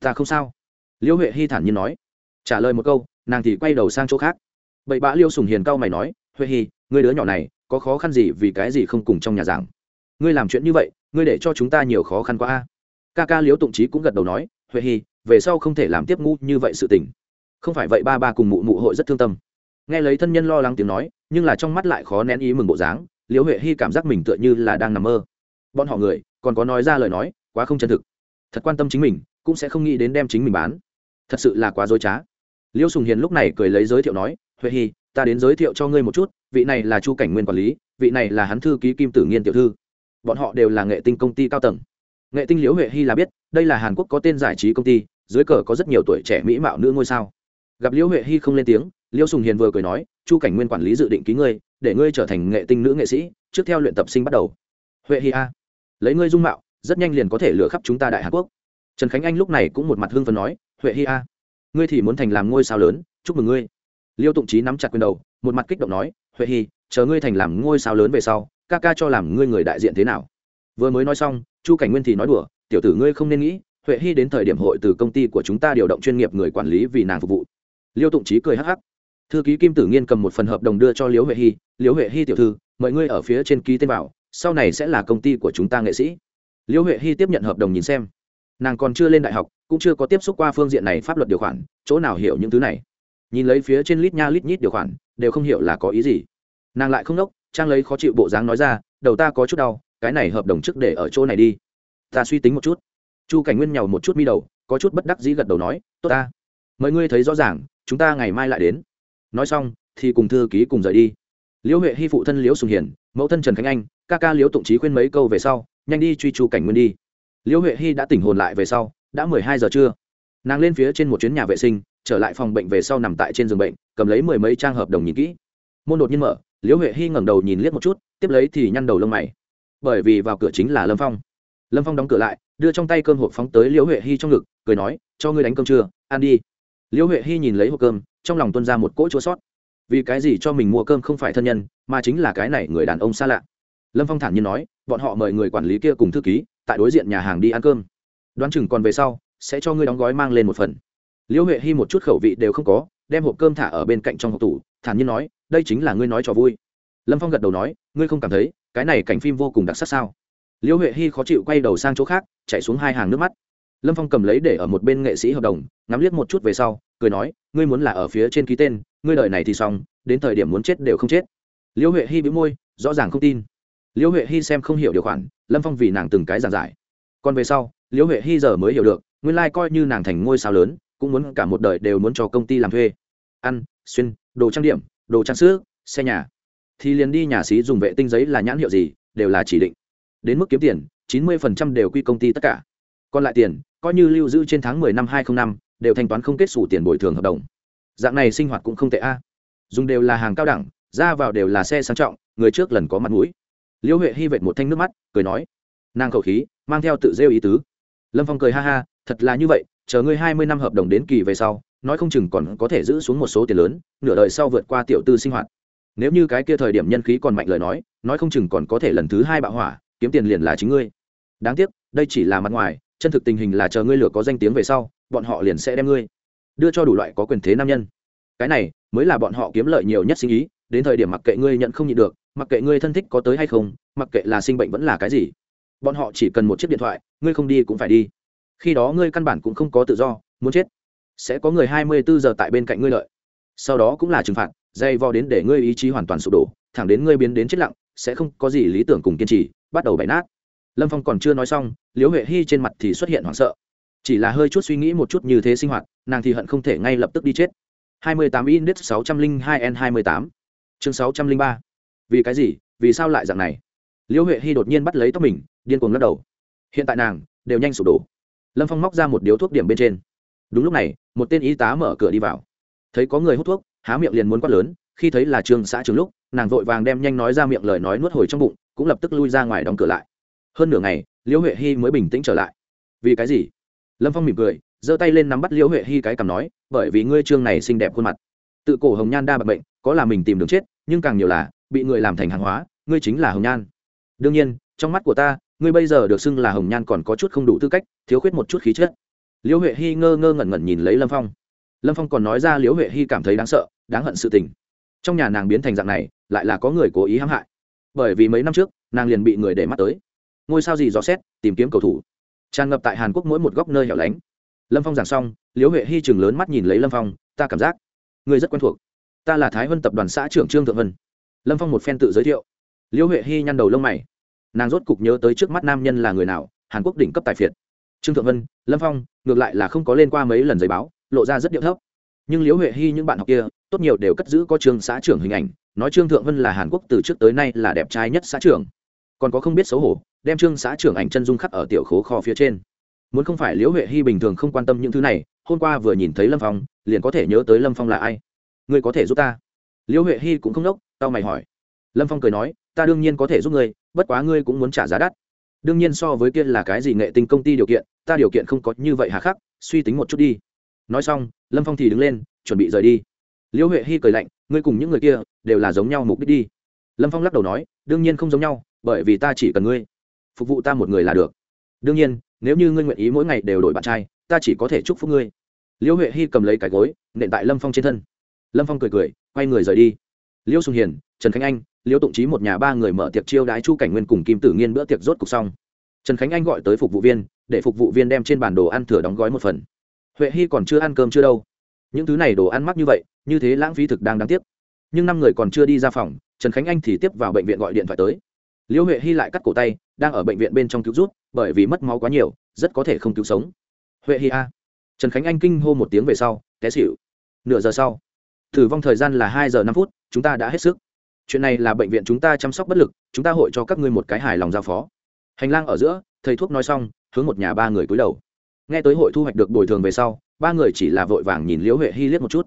Ta không sao. Liễu huệ hy thản nhiên nói. Trả lời một câu, nàng thì quay đầu sang chỗ khác. Bậy bạ liêu sùng hiền cao mày nói, huệ hy người đứa nhỏ này, có khó khăn gì vì cái gì không cùng trong nhà giảng? Ngươi làm chuyện như vậy, ngươi để cho chúng ta nhiều khó khăn quá a. Ca ca liễu tụng trí cũng gật đầu nói huệ hy về sau không thể làm tiếp ngu như vậy sự tình. Không phải vậy ba ba cùng mụ mụ hội rất thương tâm. Nghe lấy thân nhân lo lắng tiếng nói, nhưng là trong mắt lại khó nén ý mừng bộ dáng, liễu huệ hy cảm giác mình tựa như là đang nằm mơ. Bọn họ người, còn có nói ra lời nói, quá không chân thực. Thật quan tâm chính mình, cũng sẽ không nghĩ đến đem chính mình bán. Thật sự là quá dối trá. Liễu sùng hiền lúc này cười lấy giới thiệu nói, huệ hy ta đến giới thiệu cho ngươi một chút, vị này là chu cảnh nguyên quản lý, vị này là hắn thư ký kim tử nghiên tiểu thư. Bọn họ đều là nghệ tinh công ty cao tầng. Nghệ tinh liễu huệ hy là biết đây là hàn quốc có tên giải trí công ty, dưới cờ có rất nhiều tuổi trẻ mỹ mạo nữ ngôi sao. Gặp liễu huệ hy không lên tiếng, Liễu sùng hiền vừa cười nói, chu cảnh nguyên quản lý dự định ký ngươi, để ngươi trở thành nghệ tinh nữ nghệ sĩ, trước theo luyện tập sinh bắt đầu. Huệ hy a, lấy ngươi dung mạo, rất nhanh liền có thể lừa khắp chúng ta đại hàn quốc. Trần khánh anh lúc này cũng một mặt hưng phấn nói, huệ hy a, ngươi thì muốn thành làm ngôi sao lớn, chúc mừng ngươi. Liêu tụng trí nắm chặt quyền đầu, một mặt kích động nói, huệ hy chờ ngươi thành làm ngôi sao lớn về sau, ca ca cho làm ngươi người đại diện thế nào? Vừa mới nói xong, chu cảnh nguyên thì nói đùa tiểu tử ngươi không nên nghĩ, huệ hy đến thời điểm hội từ công ty của chúng ta điều động chuyên nghiệp người quản lý vì nàng phục vụ. Liêu tụng trí cười hắc hắc. Thư ký kim tử nghiên cầm một phần hợp đồng đưa cho liễu huệ hy. Liễu huệ hy tiểu thư, mời ngươi ở phía trên ký tên vào, sau này sẽ là công ty của chúng ta nghệ sĩ. Liễu huệ hy tiếp nhận hợp đồng nhìn xem. Nàng còn chưa lên đại học, cũng chưa có tiếp xúc qua phương diện này pháp luật điều khoản, chỗ nào hiểu những thứ này? Nhìn lấy phía trên lít nha lít nhít điều khoản, đều không hiểu là có ý gì. Nàng lại không đốc trang lấy khó chịu bộ dáng nói ra, đầu ta có chút đau, cái này hợp đồng trước để ở chỗ này đi ta suy tính một chút. Chu cảnh nguyên nhàu một chút mi đầu, có chút bất đắc dĩ gật đầu nói, tốt ta. Mời ngươi thấy rõ ràng, chúng ta ngày mai lại đến. Nói xong, thì cùng thư ký cùng rời đi. Liễu huệ hy phụ thân liễu sùng hiền, mẫu thân trần khánh anh, ca ca liễu tụng trí khuyên mấy câu về sau, nhanh đi truy chu cảnh nguyên đi. Liễu huệ hy đã tỉnh hồn lại về sau, đã mười hai giờ trưa. Nàng lên phía trên một chuyến nhà vệ sinh, trở lại phòng bệnh về sau nằm tại trên giường bệnh, cầm lấy mười mấy trang hợp đồng nhìn kỹ. Môn đột nhiên mở, liễu huệ hy ngẩng đầu nhìn liếc một chút, tiếp lấy thì nhăn đầu lông mày. Bởi vì vào cửa chính là lâm phong lâm phong đóng cửa lại, đưa trong tay cơm hộp phóng tới liễu huệ hy trong ngực, cười nói, cho ngươi đánh cơm trưa, ăn đi. Liễu huệ hy nhìn lấy hộp cơm, trong lòng tuân ra một cỗ chua sót. Vì cái gì cho mình mua cơm không phải thân nhân, mà chính là cái này người đàn ông xa lạ. Lâm phong thản nhiên nói, bọn họ mời người quản lý kia cùng thư ký, tại đối diện nhà hàng đi ăn cơm. Đoán chừng còn về sau, sẽ cho ngươi đóng gói mang lên một phần. Liễu huệ hy một chút khẩu vị đều không có, đem hộp cơm thả ở bên cạnh trong hộp tủ, thản nhiên nói, đây chính là ngươi nói cho vui. Lâm phong gật đầu nói, ngươi không cảm thấy, cái này cảnh phim vô cùng đặc sắc sao? Liễu huệ hy khó chịu quay đầu sang chỗ khác, chạy xuống hai hàng nước mắt. Lâm phong cầm lấy để ở một bên nghệ sĩ hợp đồng, ngắm liếc một chút về sau, cười nói, ngươi muốn là ở phía trên ký tên, ngươi đợi này thì xong, đến thời điểm muốn chết đều không chết. Liễu huệ hy bị môi, rõ ràng không tin. Liễu huệ hy xem không hiểu điều khoản, lâm phong vì nàng từng cái giảng giải. Còn về sau, liễu huệ hy giờ mới hiểu được, nguyên lai、like、coi như nàng thành ngôi sao lớn, cũng muốn cả một đời đều muốn cho công ty làm thuê. Ăn, xuyên, đồ trang điểm, đồ trang sức, xe nhà. Thì liền đi nhà xí dùng vệ tinh giấy là nhãn hiệu gì, đều là chỉ định đến mức kiếm tiền, chín mươi đều quy công ty tất cả. Còn lại tiền, coi như lưu giữ trên tháng mười năm hai không năm, đều thanh toán không kết sổ tiền bồi thường hợp đồng. Dạng này sinh hoạt cũng không tệ a. Dùng đều là hàng cao đẳng, ra vào đều là xe sang trọng, người trước lần có mặt mũi. Liễu huệ hy vệt một thanh nước mắt, cười nói, nàng khẩu khí, mang theo tự rêu ý tứ. Lâm phong cười ha ha, thật là như vậy, chờ ngươi hai mươi năm hợp đồng đến kỳ về sau, nói không chừng còn có thể giữ xuống một số tiền lớn, nửa đời sau vượt qua tiểu tư sinh hoạt. Nếu như cái kia thời điểm nhân khí còn mạnh lời nói nói không chừng còn có thể lần thứ hai bạo hỏa kiếm tiền liền là chính ngươi. Đáng tiếc, đây chỉ là mặt ngoài, chân thực tình hình là chờ ngươi lửa có danh tiếng về sau, bọn họ liền sẽ đem ngươi đưa cho đủ loại có quyền thế nam nhân. Cái này mới là bọn họ kiếm lợi nhiều nhất sinh ý, đến thời điểm mặc kệ ngươi nhận không nhịn được, mặc kệ ngươi thân thích có tới hay không, mặc kệ là sinh bệnh vẫn là cái gì, bọn họ chỉ cần một chiếc điện thoại, ngươi không đi cũng phải đi. Khi đó ngươi căn bản cũng không có tự do, muốn chết, sẽ có người hai mươi bốn giờ tại bên cạnh ngươi lợi sau đó cũng là trừng phạt, dây vo đến để ngươi ý chí hoàn toàn sụp đổ, thẳng đến ngươi biến đến chết lặng, sẽ không có gì lý tưởng cùng kiên trì bắt đầu bày nát. Lâm phong còn chưa nói xong, liễu huệ hy trên mặt thì xuất hiện hoảng sợ. Chỉ là hơi chút suy nghĩ một chút như thế sinh hoạt, nàng thì hận không thể ngay lập tức đi chết. 28 index 602 n 28 chương 603 vì cái gì? Vì sao lại dạng này? Liễu huệ hy đột nhiên bắt lấy tóc mình, điên cuồng lắc đầu. Hiện tại nàng đều nhanh sụp đổ. Lâm phong móc ra một điếu thuốc điểm bên trên. Đúng lúc này, một tên y tá mở cửa đi vào. Thấy có người hút thuốc, há miệng liền muốn quát lớn, khi thấy là trương xã trường lúc nàng vội vàng đem nhanh nói ra miệng lời nói nuốt hồi trong bụng, cũng lập tức lui ra ngoài đóng cửa lại. Hơn nửa ngày, liễu huệ hy mới bình tĩnh trở lại. Vì cái gì? Lâm phong mỉm cười, giơ tay lên nắm bắt liễu huệ hy cái cằm nói, bởi vì ngươi trương này xinh đẹp khuôn mặt. Tự cổ hồng nhan đa bạc bệnh có là mình tìm đường chết, nhưng càng nhiều là, bị người làm thành hàng hóa, ngươi chính là hồng nhan. Đương nhiên, trong mắt của ta, ngươi bây giờ được xưng là hồng nhan còn có chút không đủ tư cách, thiếu khuyết một chút khí chất. Liễu huệ hy ngơ ngơ ngẩn ngẩn nhìn lấy lâm phong. Lâm phong còn nói ra liễu huệ hy cảm thấy đáng sợ, đáng hận sự tình. Trong nhà nàng biến thành dạng này lại là có người cố ý hãm hại. Bởi vì mấy năm trước, nàng liền bị người để mắt tới. Ngôi sao gì dò xét, tìm kiếm cầu thủ. Tràn ngập tại hàn quốc mỗi một góc nơi hẻo lánh. Lâm phong giảng xong, liễu huệ hy chừng lớn mắt nhìn lấy lâm phong, ta cảm giác người rất quen thuộc. Ta là thái huân tập đoàn xã trưởng trương thượng vân. Lâm phong một phen tự giới thiệu. Liễu huệ hy nhăn đầu lông mày. Nàng rốt cục nhớ tới trước mắt nam nhân là người nào, hàn quốc đỉnh cấp tài phiệt. Trương thượng vân, lâm phong, ngược lại là không có lên qua mấy lần giấy báo, lộ ra rất điệu thấp nhưng liễu huệ hy những bạn học kia, tốt nhiều đều cất giữ có trường xã trưởng hình ảnh, nói trương thượng vân là hàn quốc từ trước tới nay là đẹp trai nhất xã trưởng. Còn có không biết xấu hổ, đem trương xã trưởng ảnh chân dung khắc ở tiểu khố kho phía trên. Muốn không phải liễu huệ hy bình thường không quan tâm những thứ này, hôm qua vừa nhìn thấy lâm phong, liền có thể nhớ tới lâm phong là ai. Ngươi có thể giúp ta? Liễu huệ hy cũng không đốc tao mày hỏi. Lâm phong cười nói, ta đương nhiên có thể giúp ngươi, bất quá ngươi cũng muốn trả giá đắt. Đương nhiên so với kia là cái gì nghệ tinh công ty điều kiện, ta điều kiện không có như vậy hà khắc, suy tính một chút đi nói xong, lâm phong thì đứng lên, chuẩn bị rời đi. Liễu huệ hy cười lạnh, ngươi cùng những người kia đều là giống nhau mục đích đi. Lâm phong lắc đầu nói, đương nhiên không giống nhau, bởi vì ta chỉ cần ngươi phục vụ ta một người là được. Đương nhiên, nếu như ngươi nguyện ý mỗi ngày đều đổi bạn trai, ta chỉ có thể chúc phúc ngươi. Liễu huệ hy cầm lấy cái gối, nện tại lâm phong trên thân. Lâm phong cười cười, quay người rời đi. Liễu sùng hiền, trần khánh anh, liễu tụng trí một nhà ba người mở tiệc chiêu đái chu cảnh nguyên cùng kim tử nghiên bữa tiệc rốt cục xong. Trần khánh anh gọi tới phục vụ viên, để phục vụ viên đem trên bản đồ ăn thừa đóng gói một phần huệ hy còn chưa ăn cơm chưa đâu. Những thứ này đồ ăn mắc như vậy, như thế lãng phí thực đang đáng tiếc. Nhưng năm người còn chưa đi ra phòng, trần khánh anh thì tiếp vào bệnh viện gọi điện thoại tới. Liễu huệ hy lại cắt cổ tay, đang ở bệnh viện bên trong cứu rút bởi vì mất máu quá nhiều, rất có thể không cứu sống. Huệ hy a. Trần khánh anh kinh hô một tiếng về sau, té xịu nửa giờ sau, tử vong thời gian là hai giờ năm phút, chúng ta đã hết sức. Chuyện này là bệnh viện chúng ta chăm sóc bất lực, chúng ta hội cho các ngươi một cái hài lòng giao phó. Hành lang ở giữa, thầy thuốc nói xong, hướng một nhà ba người cúi đầu nghe tới hội thu hoạch được bồi thường về sau, ba người chỉ là vội vàng nhìn liễu huệ hy liếc một chút.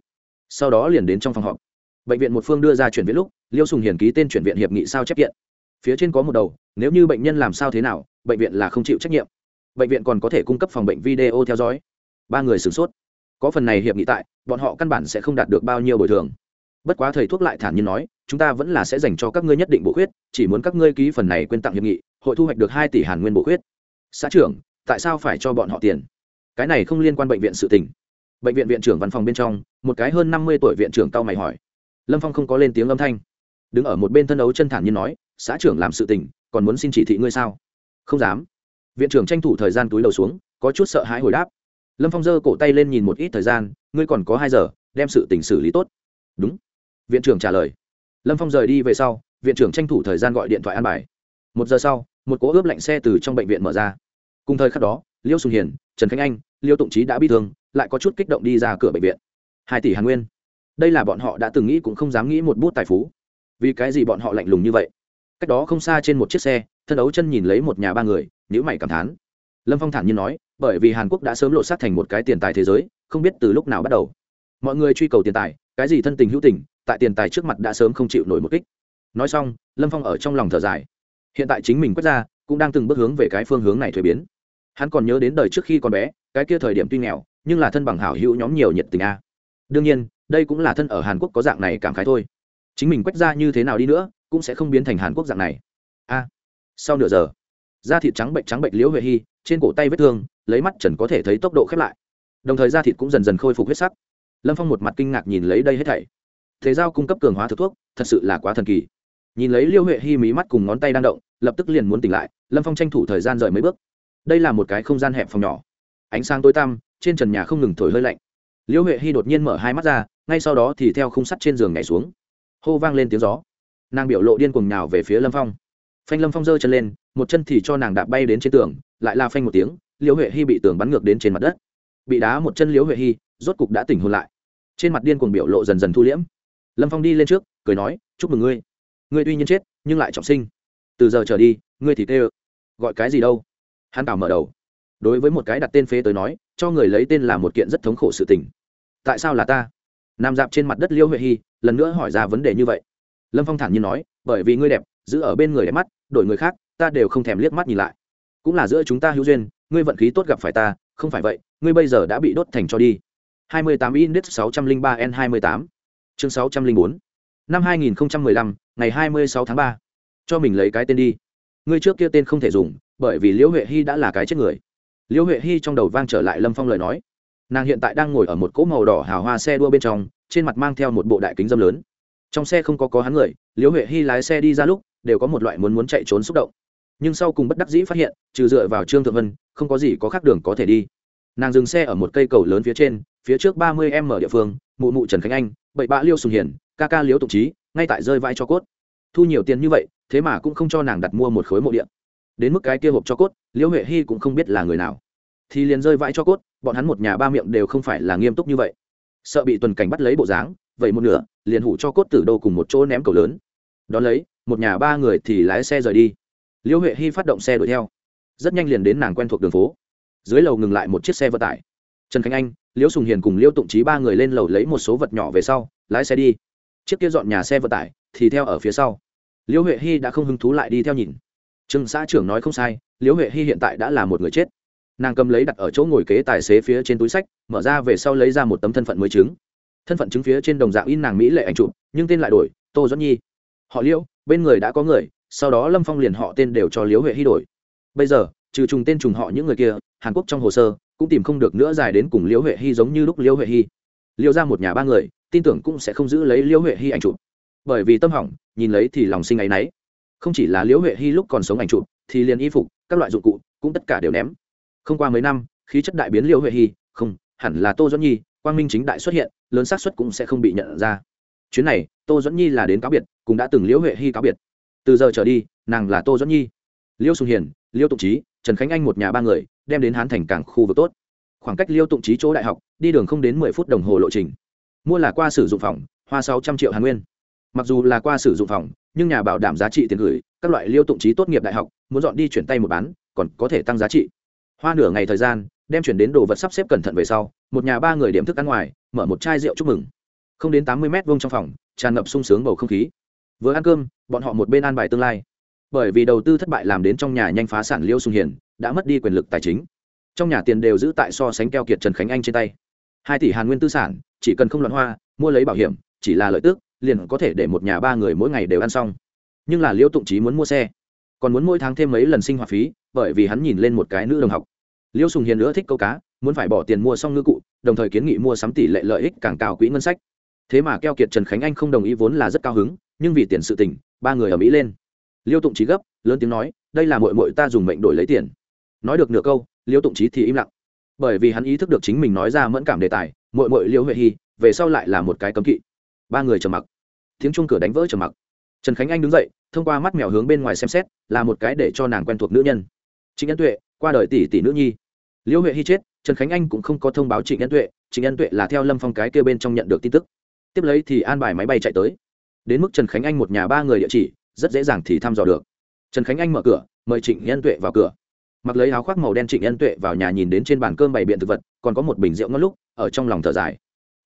Sau đó liền đến trong phòng họp. Bệnh viện một phương đưa ra chuyển viện lúc liêu sùng hiền ký tên chuyển viện hiệp nghị sao chép kiện. Phía trên có một đầu, nếu như bệnh nhân làm sao thế nào, bệnh viện là không chịu trách nhiệm. Bệnh viện còn có thể cung cấp phòng bệnh video theo dõi. Ba người sửng sốt. Có phần này hiệp nghị tại, bọn họ căn bản sẽ không đạt được bao nhiêu bồi thường. Bất quá thầy thuốc lại thản nhiên nói, chúng ta vẫn là sẽ dành cho các ngươi nhất định bổ khuyết, chỉ muốn các ngươi ký phần này quyên tặng hiệp nghị, hội thu hoạch được hai tỷ hàn nguyên bổ khuyết. Xã trưởng tại sao phải cho bọn họ tiền? Cái này không liên quan bệnh viện sự tình. Bệnh viện viện trưởng văn phòng bên trong, một cái hơn năm mươi tuổi viện trưởng tao mày hỏi. Lâm phong không có lên tiếng âm thanh. Đứng ở một bên thân đấu chân thản nhiên nói, xã trưởng làm sự tình, còn muốn xin chỉ thị ngươi sao? Không dám. Viện trưởng tranh thủ thời gian túi đầu xuống, có chút sợ hãi hồi đáp. Lâm phong giơ cổ tay lên nhìn một ít thời gian, ngươi còn có hai giờ, đem sự tình xử lý tốt. Đúng. Viện trưởng trả lời. Lâm phong rời đi về sau, viện trưởng tranh thủ thời gian gọi điện thoại an bài. Một giờ sau, một cỗ ướp lạnh xe từ trong bệnh viện mở ra cùng thời khắc đó, liêu sùng hiền, trần khánh anh, liêu tụng trí đã bị thương, lại có chút kích động đi ra cửa bệnh viện. Hai tỷ hàn nguyên. Đây là bọn họ đã từng nghĩ cũng không dám nghĩ một bút tài phú. Vì cái gì bọn họ lạnh lùng như vậy? Cách đó không xa trên một chiếc xe, thân đấu chân nhìn lấy một nhà ba người nhữ mày cảm thán. Lâm phong thản nhiên nói, bởi vì hàn quốc đã sớm lộ sát thành một cái tiền tài thế giới, không biết từ lúc nào bắt đầu. Mọi người truy cầu tiền tài, cái gì thân tình hữu tình, tại tiền tài trước mặt đã sớm không chịu nổi một kích. Nói xong, lâm phong ở trong lòng thở dài. Hiện tại chính mình quét ra, cũng đang từng bước hướng về cái phương hướng này thuế biến hắn còn nhớ đến đời trước khi còn bé, cái kia thời điểm tuy nghèo, nhưng là thân bằng hảo hữu nhóm nhiều nhiệt tình a. Đương nhiên, đây cũng là thân ở hàn quốc có dạng này cảm khái thôi. Chính mình quét ra như thế nào đi nữa, cũng sẽ không biến thành hàn quốc dạng này. A. Sau nửa giờ, da thịt trắng bệnh trắng bệnh liễu huệ hy trên cổ tay vết thương, lấy mắt trần có thể thấy tốc độ khép lại. Đồng thời da thịt cũng dần dần khôi phục huyết sắc. Lâm phong một mặt kinh ngạc nhìn lấy đây hết thảy. Thế giao cung cấp cường hóa thực thuốc, thật sự là quá thần kỳ. Nhìn lấy liêu huệ hy mí mắt cùng ngón tay đang động, lập tức liền muốn tỉnh lại, lâm phong tranh thủ thời gian rời mấy bước đây là một cái không gian hẹp phòng nhỏ. Ánh sáng tối tăm, trên trần nhà không ngừng thổi hơi lạnh. Liễu huệ hy đột nhiên mở hai mắt ra, ngay sau đó thì theo khung sắt trên giường nhảy xuống. Hô vang lên tiếng gió. Nàng biểu lộ điên cuồng nhào về phía lâm phong. Phanh lâm phong giơ chân lên, một chân thì cho nàng đạp bay đến trên tường, lại la phanh một tiếng, liễu huệ hy bị tường bắn ngược đến trên mặt đất. Bị đá một chân liễu huệ hy rốt cục đã tỉnh hôn lại. Trên mặt điên cuồng biểu lộ dần dần thu liễm. Lâm phong đi lên trước, cười nói, chúc mừng ngươi. Ngươi tuy nhiên chết, nhưng lại trọng sinh. Từ giờ trở đi, ngươi thì tê ơ. Gọi cái gì đâu? Hắn tào mở đầu. Đối với một cái đặt tên phế tới nói, cho người lấy tên là một kiện rất thống khổ sự tình. Tại sao là ta? Nằm dạp trên mặt đất liêu huệ hy lần nữa hỏi ra vấn đề như vậy. Lâm phong thản nhiên nói, bởi vì ngươi đẹp, giữ ở bên người đẹp mắt, đổi người khác, ta đều không thèm liếc mắt nhìn lại. Cũng là giữa chúng ta hữu duyên, ngươi vận khí tốt gặp phải ta, không phải vậy, ngươi bây giờ đã bị đốt thành cho đi. 28 index 603 n 28 chương 604 năm 2015 ngày 26 tháng 3 cho mình lấy cái tên đi. Ngươi trước kia tên không thể dùng bởi vì liễu huệ hy đã là cái chết người. Liễu huệ hy trong đầu vang trở lại lâm phong lời nói. Nàng hiện tại đang ngồi ở một cỗ màu đỏ hào hoa xe đua bên trong, trên mặt mang theo một bộ đại kính dâm lớn. Trong xe không có có hắn người, liễu huệ hy lái xe đi ra lúc, đều có một loại muốn muốn chạy trốn xúc động. Nhưng sau cùng bất đắc dĩ phát hiện, trừ dựa vào trương thượng vân, không có gì có khác đường có thể đi. Nàng dừng xe ở một cây cầu lớn phía trên, phía trước ba mươi em ở địa phương, mụ mụ trần khánh anh, bậy bạ liêu sùng hiển ca ca liễu tụng trí ngay tại rơi vai cho cốt. Thu nhiều tiền như vậy, thế mà cũng không cho nàng đặt mua một khối mộ điện đến mức cái kia hộp cho cốt, liễu huệ hy cũng không biết là người nào. Thì liền rơi vãi cho cốt, bọn hắn một nhà ba miệng đều không phải là nghiêm túc như vậy. Sợ bị tuần cảnh bắt lấy bộ dáng, vậy một nửa, liền hủ cho cốt tử đâu cùng một chỗ ném cầu lớn. Đón lấy, một nhà ba người thì lái xe rời đi. Liễu huệ hy phát động xe đuổi theo. Rất nhanh liền đến nàng quen thuộc đường phố. Dưới lầu ngừng lại một chiếc xe vận tải. Trần khánh anh, liễu sùng hiền cùng liễu tụng trí ba người lên lầu lấy một số vật nhỏ về sau, lái xe đi. Chiếc kia dọn nhà xe vận tải thì theo ở phía sau. Liễu huệ hy đã không hứng thú lại đi theo nhìn trương xã trưởng nói không sai, liễu huệ hy hiện tại đã là một người chết. Nàng cầm lấy đặt ở chỗ ngồi kế tài xế phía trên túi sách, mở ra về sau lấy ra một tấm thân phận mới chứng. Thân phận chứng phía trên đồng dạng in nàng mỹ lệ ảnh chụp, nhưng tên lại đổi, tô doãn nhi. Họ liễu, bên người đã có người, sau đó lâm phong liền họ tên đều cho liễu huệ hy đổi. Bây giờ, trừ trùng tên trùng họ những người kia, hàn quốc trong hồ sơ cũng tìm không được nữa dài đến cùng liễu huệ hy giống như lúc liễu huệ hy. Liễu ra một nhà ba người, tin tưởng cũng sẽ không giữ lấy liễu huệ hy ảnh chụp. Bởi vì tâm hỏng, nhìn lấy thì lòng sinh áy náy không chỉ là liễu huệ hy lúc còn sống ảnh chụp, thì liền y phục, các loại dụng cụ, cũng tất cả đều ném. Không qua mấy năm, khí chất đại biến liễu huệ hy, không, hẳn là tô doãn nhi, quang minh chính đại xuất hiện, lớn xác suất cũng sẽ không bị nhận ra. Chuyến này, tô doãn nhi là đến cáo biệt, cũng đã từng liễu huệ hy cáo biệt. Từ giờ trở đi, nàng là tô doãn nhi. Liễu sùng hiền, liễu tụng trí trần khánh anh một nhà ba người, đem đến hán thành cảng khu vực tốt. Khoảng cách liễu tụng trí chỗ đại học, đi đường không đến mười phút đồng hồ lộ trình. Mua là qua sử dụng phòng, hoa sáu trăm triệu hàn nguyên. Mặc dù là qua sử dụng phòng nhưng nhà bảo đảm giá trị tiền gửi, các loại liêu tụng trí tốt nghiệp đại học, muốn dọn đi chuyển tay một bán, còn có thể tăng giá trị. Hoa nửa ngày thời gian, đem chuyển đến đồ vật sắp xếp cẩn thận về sau, một nhà ba người điểm thức ăn ngoài, mở một chai rượu chúc mừng. Không đến tám mươi mét vuông trong phòng, tràn ngập sung sướng bầu không khí. Vừa ăn cơm, bọn họ một bên an bài tương lai. Bởi vì đầu tư thất bại làm đến trong nhà nhanh phá sản liêu sung hiền, đã mất đi quyền lực tài chính. Trong nhà tiền đều giữ tại so sánh keo kiệt trần khánh anh trên tay. Hai tỷ hàn nguyên tư sản, chỉ cần không loạn hoa, mua lấy bảo hiểm, chỉ là lợi tức liền có thể để một nhà ba người mỗi ngày đều ăn xong. Nhưng là liễu tụng trí muốn mua xe. Còn muốn mỗi tháng thêm mấy lần sinh hoạt phí, bởi vì hắn nhìn lên một cái nữ đồng học. Liễu sùng hiền nữa thích câu cá, muốn phải bỏ tiền mua xong ngư cụ, đồng thời kiến nghị mua sắm tỷ lệ lợi ích càng cao quỹ ngân sách. Thế mà keo kiệt trần khánh anh không đồng ý vốn là rất cao hứng, nhưng vì tiền sự tình, ba người ở mỹ lên. Liêu tụng trí gấp, lớn tiếng nói, đây là mội mội ta dùng mệnh đổi lấy tiền. Nói được nửa câu liêu tụng trí thì im lặng. Bởi vì hắn ý thức được chính mình nói ra mẫn cảm đề tài mội mội liêu huệ hy, về sau lại là một cái cấm kỵ ba người trầm mặc. Tiếng chuông cửa đánh vỡ trầm mặc. Trần khánh anh đứng dậy, thông qua mắt mèo hướng bên ngoài xem xét, là một cái để cho nàng quen thuộc nữ nhân. Trịnh ân tuệ, qua đời tỷ tỷ nữ nhi. Liễu huệ hy chết, trần khánh anh cũng không có thông báo trịnh ân tuệ, trịnh ân tuệ là theo lâm phong cái kêu bên trong nhận được tin tức. Tiếp lấy thì an bài máy bay chạy tới. Đến mức trần khánh anh một nhà ba người địa chỉ, rất dễ dàng thì thăm dò được. Trần khánh anh mở cửa, mời trịnh ân tuệ vào cửa. Mặc lấy áo khoác màu đen trịnh ân tuệ vào nhà nhìn đến trên bàn cơm bày biện thực vật, còn có một bình rượu ngất lúc, ở trong lòng thở dài.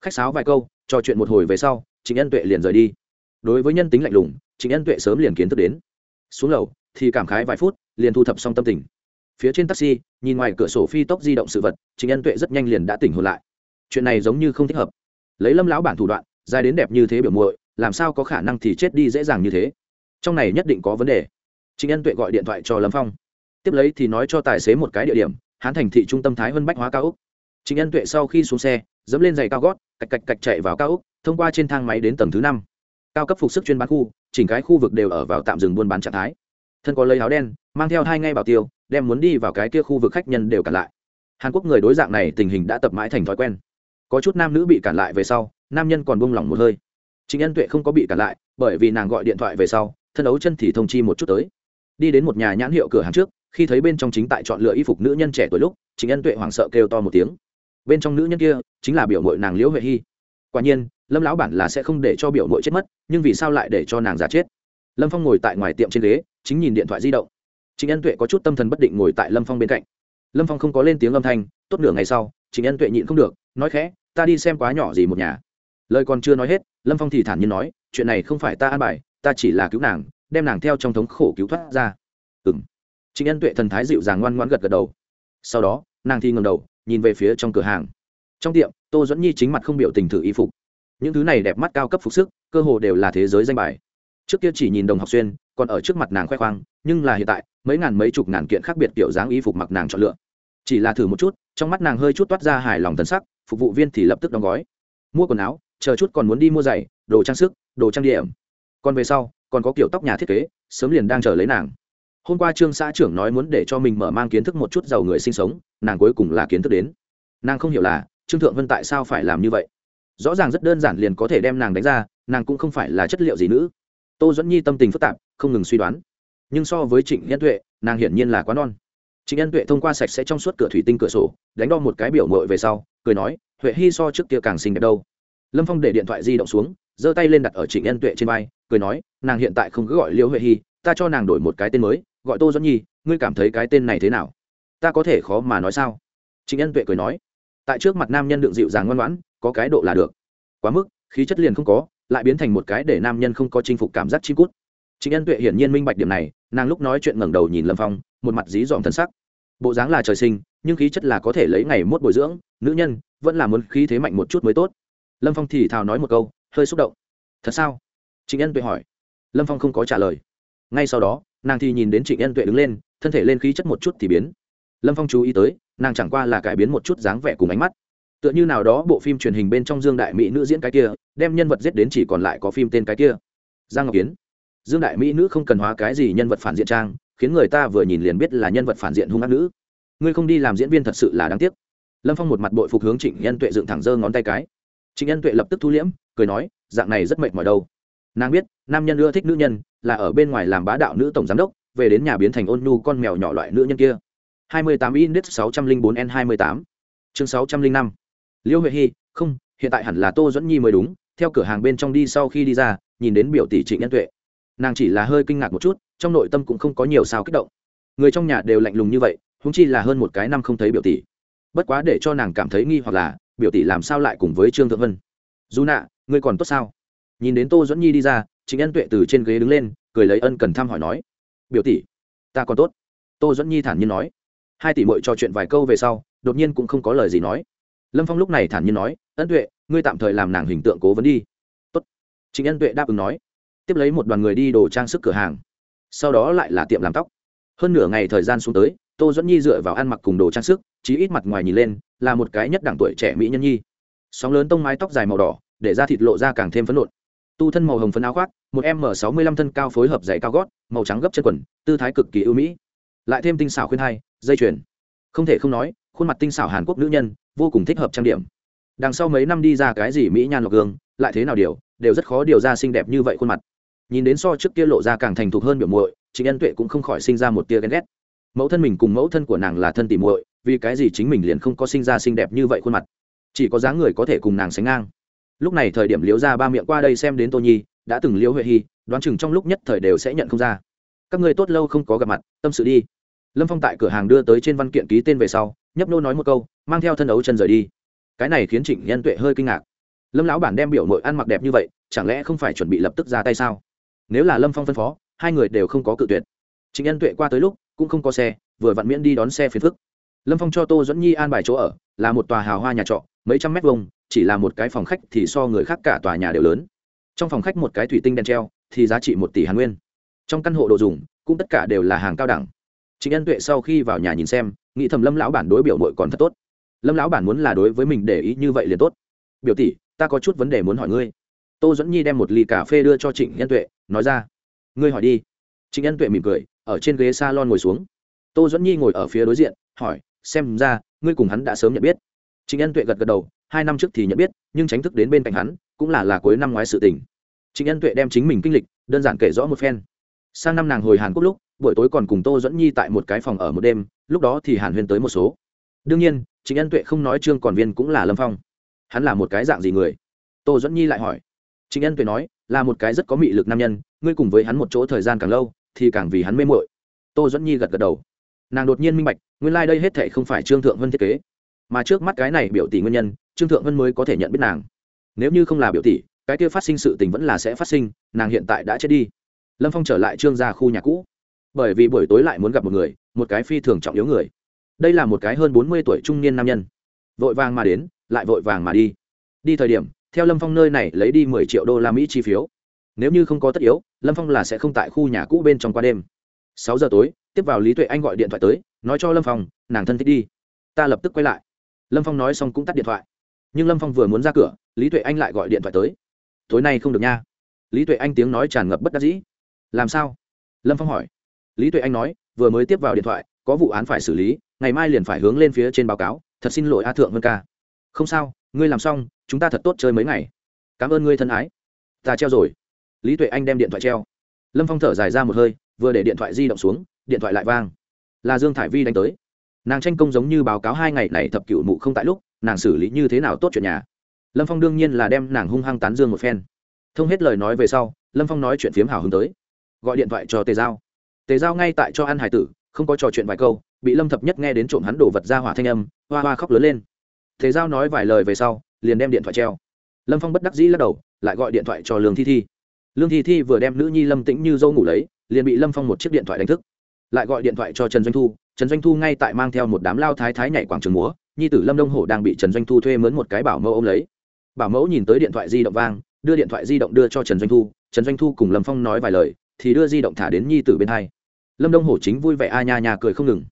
Khách sáo vài câu trò chuyện một hồi về sau, trịnh nhân tuệ liền rời đi. Đối với nhân tính lạnh lùng, trịnh nhân tuệ sớm liền kiến thức đến. Xuống lầu, thì cảm khái vài phút, liền thu thập xong tâm tình. Phía trên taxi, nhìn ngoài cửa sổ phi tốc di động sự vật, trịnh nhân tuệ rất nhanh liền đã tỉnh hồn lại. Chuyện này giống như không thích hợp. Lấy lâm lão bản thủ đoạn, dài đến đẹp như thế biểu muội, làm sao có khả năng thì chết đi dễ dàng như thế? Trong này nhất định có vấn đề. Trịnh nhân tuệ gọi điện thoại cho lâm phong. Tiếp lấy thì nói cho tài xế một cái địa điểm, hán thành thị trung tâm thái vân bách hóa cao úc. Trịnh nhân tuệ sau khi xuống xe, dẫm lên giày cao gót cạch cạch cạch chạy vào cao ốc thông qua trên thang máy đến tầng thứ năm. Cao cấp phục sức chuyên bán khu, chỉnh cái khu vực đều ở vào tạm dừng buôn bán trạng thái. Thân có lấy áo đen, mang theo hai ngay bảo tiêu, đem muốn đi vào cái kia khu vực khách nhân đều cản lại. Hàn quốc người đối dạng này tình hình đã tập mãi thành thói quen. Có chút nam nữ bị cản lại về sau, nam nhân còn buông lỏng một hơi. Chính nhân tuệ không có bị cản lại, bởi vì nàng gọi điện thoại về sau, thân ấu chân thì thông chi một chút tới. Đi đến một nhà nhãn hiệu cửa hàng trước, khi thấy bên trong chính tại chọn lựa y phục nữ nhân trẻ tuổi lúc chính nhân tuệ hoảng sợ kêu to một tiếng bên trong nữ nhân kia chính là biểu mội nàng liễu huệ hy quả nhiên lâm lão bản là sẽ không để cho biểu mội chết mất nhưng vì sao lại để cho nàng giả chết lâm phong ngồi tại ngoài tiệm trên ghế chính nhìn điện thoại di động chính ân tuệ có chút tâm thần bất định ngồi tại lâm phong bên cạnh lâm phong không có lên tiếng âm thanh tốt nửa ngày sau chính ân tuệ nhịn không được nói khẽ ta đi xem quá nhỏ gì một nhà lời còn chưa nói hết lâm phong thì thản nhiên nói chuyện này không phải ta an bài ta chỉ là cứu nàng đem nàng theo trong thống khổ cứu thoát ra ừng chính ân tuệ thần thái dịu dàng ngoan ngoan gật gật đầu sau đó nàng thì ngầm đầu nhìn về phía trong cửa hàng. Trong tiệm, tô dẫn nhi chính mặt không biểu tình thử y phục. Những thứ này đẹp mắt cao cấp phục sức, cơ hồ đều là thế giới danh bài. Trước kia chỉ nhìn đồng học xuyên, còn ở trước mặt nàng khoe khoang, nhưng là hiện tại, mấy ngàn mấy chục ngàn kiện khác biệt kiểu dáng y phục mặc nàng chọn lựa. Chỉ là thử một chút, trong mắt nàng hơi chút toát ra hài lòng tân sắc, phục vụ viên thì lập tức đóng gói. Mua quần áo, chờ chút còn muốn đi mua giày, đồ trang sức, đồ trang điểm. Còn về sau, còn có kiểu tóc nhà thiết kế, sớm liền đang chờ lấy nàng hôm qua trương xã trưởng nói muốn để cho mình mở mang kiến thức một chút giàu người sinh sống, nàng cuối cùng là kiến thức đến. Nàng không hiểu là, trương thượng vân tại sao phải làm như vậy? Rõ ràng rất đơn giản liền có thể đem nàng đánh ra, nàng cũng không phải là chất liệu gì nữ. Tô dẫn nhi tâm tình phức tạp, không ngừng suy đoán. Nhưng so với trịnh nhân tuệ, nàng hiển nhiên là quá non. Trịnh nhân tuệ thông qua sạch sẽ trong suốt cửa thủy tinh cửa sổ, đánh đo một cái biểu mội về sau, cười nói, huệ hy so trước kia càng xinh đẹp đâu. Lâm phong để điện thoại di động xuống, giơ tay lên đặt ở trịnh nhân tuệ trên vai, cười nói, nàng hiện tại không cứ gọi liễu huệ hy ta cho nàng đổi một cái tên mới gọi tô dẫn nhi, ngươi cảm thấy cái tên này thế nào? Ta có thể khó mà nói sao? Trịnh nhân tuệ cười nói, tại trước mặt nam nhân đựng dịu dàng ngoan ngoãn, có cái độ là được. Quá mức, khí chất liền không có, lại biến thành một cái để nam nhân không có chinh phục cảm giác chi cút. Trịnh nhân tuệ hiển nhiên minh bạch điểm này, nàng lúc nói chuyện ngẩng đầu nhìn lâm phong, một mặt dí dỏm thân sắc. Bộ dáng là trời sinh, nhưng khí chất là có thể lấy ngày mốt bồi dưỡng, nữ nhân vẫn là muốn khí thế mạnh một chút mới tốt. Lâm phong thì thào nói một câu, hơi xúc động. Thật sao? Trịnh nhân tuệ hỏi. Lâm phong không có trả lời. Ngay sau đó nàng thì nhìn đến trịnh nhân tuệ đứng lên, thân thể lên khí chất một chút thì biến. Lâm phong chú ý tới, nàng chẳng qua là cải biến một chút dáng vẻ cùng ánh mắt. Tựa như nào đó bộ phim truyền hình bên trong dương đại mỹ nữ diễn cái kia, đem nhân vật giết đến chỉ còn lại có phim tên cái kia. Giang ngọc kiến dương đại mỹ nữ không cần hóa cái gì nhân vật phản diện trang, khiến người ta vừa nhìn liền biết là nhân vật phản diện hung ác nữ. Ngươi không đi làm diễn viên thật sự là đáng tiếc. Lâm phong một mặt bội phục hướng trịnh nhân tuệ dựng thẳng dơ ngón tay cái. Trịnh nhân tuệ lập tức thu liễm, cười nói, dạng này rất mệt mỏi đâu nàng biết, nam nhân ưa thích nữ nhân, là ở bên ngoài làm bá đạo nữ tổng giám đốc, về đến nhà biến thành ôn nhu con mèo nhỏ loại nữ nhân kia. 28 index 604 n 28 chương 605 liêu huệ hy, không, hiện tại hẳn là tô duẫn nhi mới đúng, theo cửa hàng bên trong đi sau khi đi ra, nhìn đến biểu tỷ trịnh nhân tuệ. Nàng chỉ là hơi kinh ngạc một chút, trong nội tâm cũng không có nhiều sao kích động. Người trong nhà đều lạnh lùng như vậy húng chi là hơn một cái năm không thấy biểu tỷ. Bất quá để cho nàng cảm thấy nghi hoặc là, biểu tỷ làm sao lại cùng với trương thượng vân? Dù nạ, ngươi còn tốt sao? Nhìn đến tô dẫn nhi đi ra chính ân tuệ từ trên ghế đứng lên, cười lấy ân cần thăm hỏi nói, biểu tỷ, ta còn tốt. Tô dẫn nhi thản nhiên nói. Hai tỷ mội trò chuyện vài câu về sau, đột nhiên cũng không có lời gì nói. Lâm phong lúc này thản nhiên nói, ân tuệ, ngươi tạm thời làm nàng hình tượng cố vấn đi. Tốt. chính ân tuệ đáp ứng nói. Tiếp lấy một đoàn người đi đồ trang sức cửa hàng. Sau đó lại là tiệm làm tóc. Hơn nửa ngày thời gian xuống tới, tô dẫn nhi dựa vào ăn mặc cùng đồ trang sức, chí ít mặt ngoài nhìn lên, là một cái nhất đẳng tuổi trẻ mỹ nhân nhi. Sóng lớn tông mái tóc dài màu đỏ, để da thịt lộ ra càng thêm phấn nộn tu thân màu hồng phấn áo khoác, một m sáu mươi lăm thân cao phối hợp dày cao gót, màu trắng gấp chân quần, tư thái cực kỳ ưu mỹ. Lại thêm tinh xảo khuyên hai, dây chuyền. Không thể không nói, khuôn mặt tinh xảo hàn quốc nữ nhân, vô cùng thích hợp trang điểm. Đằng sau mấy năm đi ra cái gì mỹ nhan lọc gương, lại thế nào điều, đều rất khó điều ra xinh đẹp như vậy khuôn mặt. Nhìn đến so trước kia lộ ra càng thành thục hơn biểu muội chính ân tuệ cũng không khỏi sinh ra một tia ghen ghét. Mẫu thân mình cùng mẫu thân của nàng là thân tỉ muội, vì cái gì chính mình liền không có sinh ra xinh đẹp như vậy khuôn mặt? Chỉ có dáng người có thể cùng nàng sánh ngang lúc này thời điểm liếu ra ba miệng qua đây xem đến tô nhi, đã từng liễu huệ hy, đoán chừng trong lúc nhất thời đều sẽ nhận không ra. Các người tốt lâu không có gặp mặt, tâm sự đi. Lâm phong tại cửa hàng đưa tới trên văn kiện ký tên về sau, nhấp nô nói một câu, mang theo thân ấu chân rời đi. Cái này khiến trịnh nhân tuệ hơi kinh ngạc. Lâm lão bản đem biểu mội ăn mặc đẹp như vậy, chẳng lẽ không phải chuẩn bị lập tức ra tay sao? Nếu là lâm phong phân phó, hai người đều không có cự tuyệt. Trịnh nhân tuệ qua tới lúc, cũng không có xe, vừa vặn miễn đi đón xe phiền phức. Lâm phong cho tô dẫn nhi an bài chỗ ở, là một tòa hào hoa nhà trọ, mấy trăm mét vuông chỉ là một cái phòng khách thì so người khác cả tòa nhà đều lớn. Trong phòng khách một cái thủy tinh đen treo, thì giá trị một tỷ hàn nguyên. Trong căn hộ đồ dùng, cũng tất cả đều là hàng cao đẳng. Chính nhân tuệ sau khi vào nhà nhìn xem, nghĩ thầm lâm lão bản đối biểu mội còn thật tốt. Lâm lão bản muốn là đối với mình để ý như vậy liền tốt. Biểu tỷ, ta có chút vấn đề muốn hỏi ngươi. Tô dẫn nhi đem một ly cà phê đưa cho trịnh nhân tuệ, nói ra, ngươi hỏi đi. Trịnh nhân tuệ mỉm cười, ở trên ghế s a lon ngồi xuống. Tô dẫn nhi ngồi ở phía đối diện, hỏi, xem ra, ngươi cùng hắn đã sớm nhận biết. Trịnh nhân tuệ gật gật đầu hai năm trước thì nhận biết, nhưng tránh thức đến bên cạnh hắn, cũng là là cuối năm ngoái sự tình. Trịnh nhân tuệ đem chính mình kinh lịch, đơn giản kể rõ một phen. Sang năm nàng hồi hàn quốc lúc, buổi tối còn cùng tô dẫn nhi tại một cái phòng ở một đêm, lúc đó thì hàn huyên tới một số. Đương nhiên, trịnh nhân tuệ không nói trương còn viên cũng là lâm phong. Hắn là một cái dạng gì người? Tô dẫn nhi lại hỏi. Trịnh nhân tuệ nói, là một cái rất có mị lực nam nhân, ngươi cùng với hắn một chỗ thời gian càng lâu, thì càng vì hắn mê mội tô dẫn nhi gật gật đầu. Nàng đột nhiên minh bạch, nguyên lai、like、đây hết thệ không phải trương thượng vân thiết kế. Mà trước mắt cái này biểu tỷ nguyên nhân trương thượng vân mới có thể nhận biết nàng. Nếu như không là biểu tỷ, cái kia phát sinh sự tình vẫn là sẽ phát sinh, nàng hiện tại đã chết đi. Lâm phong trở lại trương gia khu nhà cũ. Bởi vì buổi tối lại muốn gặp một người, một cái phi thường trọng yếu người. Đây là một cái hơn bốn mươi tuổi trung niên nam nhân. Vội vàng mà đến, lại vội vàng mà đi. Đi thời điểm, theo lâm phong nơi này lấy đi mười triệu đô la mỹ chi phiếu. Nếu như không có tất yếu, lâm phong là sẽ không tại khu nhà cũ bên trong qua đêm. Sáu giờ tối, tiếp vào lý tuệ anh gọi điện thoại tới, nói cho lâm phong, nàng thân thích đi. Ta lập tức quay lại. Lâm phong nói xong cũng tắt điện thoại nhưng lâm phong vừa muốn ra cửa lý tuệ anh lại gọi điện thoại tới tối nay không được nha lý tuệ anh tiếng nói tràn ngập bất đắc dĩ làm sao lâm phong hỏi lý tuệ anh nói vừa mới tiếp vào điện thoại có vụ án phải xử lý ngày mai liền phải hướng lên phía trên báo cáo thật xin lỗi a thượng vân ca không sao ngươi làm xong chúng ta thật tốt chơi mấy ngày cảm ơn ngươi thân ái ta treo rồi lý tuệ anh đem điện thoại treo lâm phong thở dài ra một hơi vừa để điện thoại di động xuống điện thoại lại vang là dương thải vi đánh tới nàng tranh công giống như báo cáo hai ngày này thập cựu mụ không tại lúc nàng xử lý như thế nào tốt chuyện nhà. Lâm phong đương nhiên là đem nàng hung hăng tán dương một phen. Thông hết lời nói về sau, lâm phong nói chuyện phiếm hào hứng tới. Gọi điện thoại cho tề giao. Tề giao ngay tại cho ăn hải tử, không có trò chuyện vài câu, bị lâm thập nhất nghe đến trộm hắn đổ vật ra hỏa thanh âm, hoa hoa khóc lớn lên. Tề giao nói vài lời về sau, liền đem điện thoại treo. Lâm phong bất đắc dĩ lắc đầu, lại gọi điện thoại cho lương thi thi. Lương thi thi vừa đem nữ nhi lâm tĩnh như dâu ngủ lấy, liền bị lâm phong một chiếc điện thoại đánh thức. Lại gọi điện thoại cho trần doanh thu. Trần doanh thu ngay tại mang theo một đám lao thái thái nhảy quảng trường múa nhi tử lâm đông hổ đang bị trần doanh thu thuê mướn một cái bảo mẫu ô m lấy bảo mẫu nhìn tới điện thoại di động vang đưa điện thoại di động đưa cho trần doanh thu trần doanh thu cùng lâm phong nói vài lời thì đưa di động thả đến nhi tử bên hai lâm đông hổ chính vui vẻ a nha nha cười không ngừng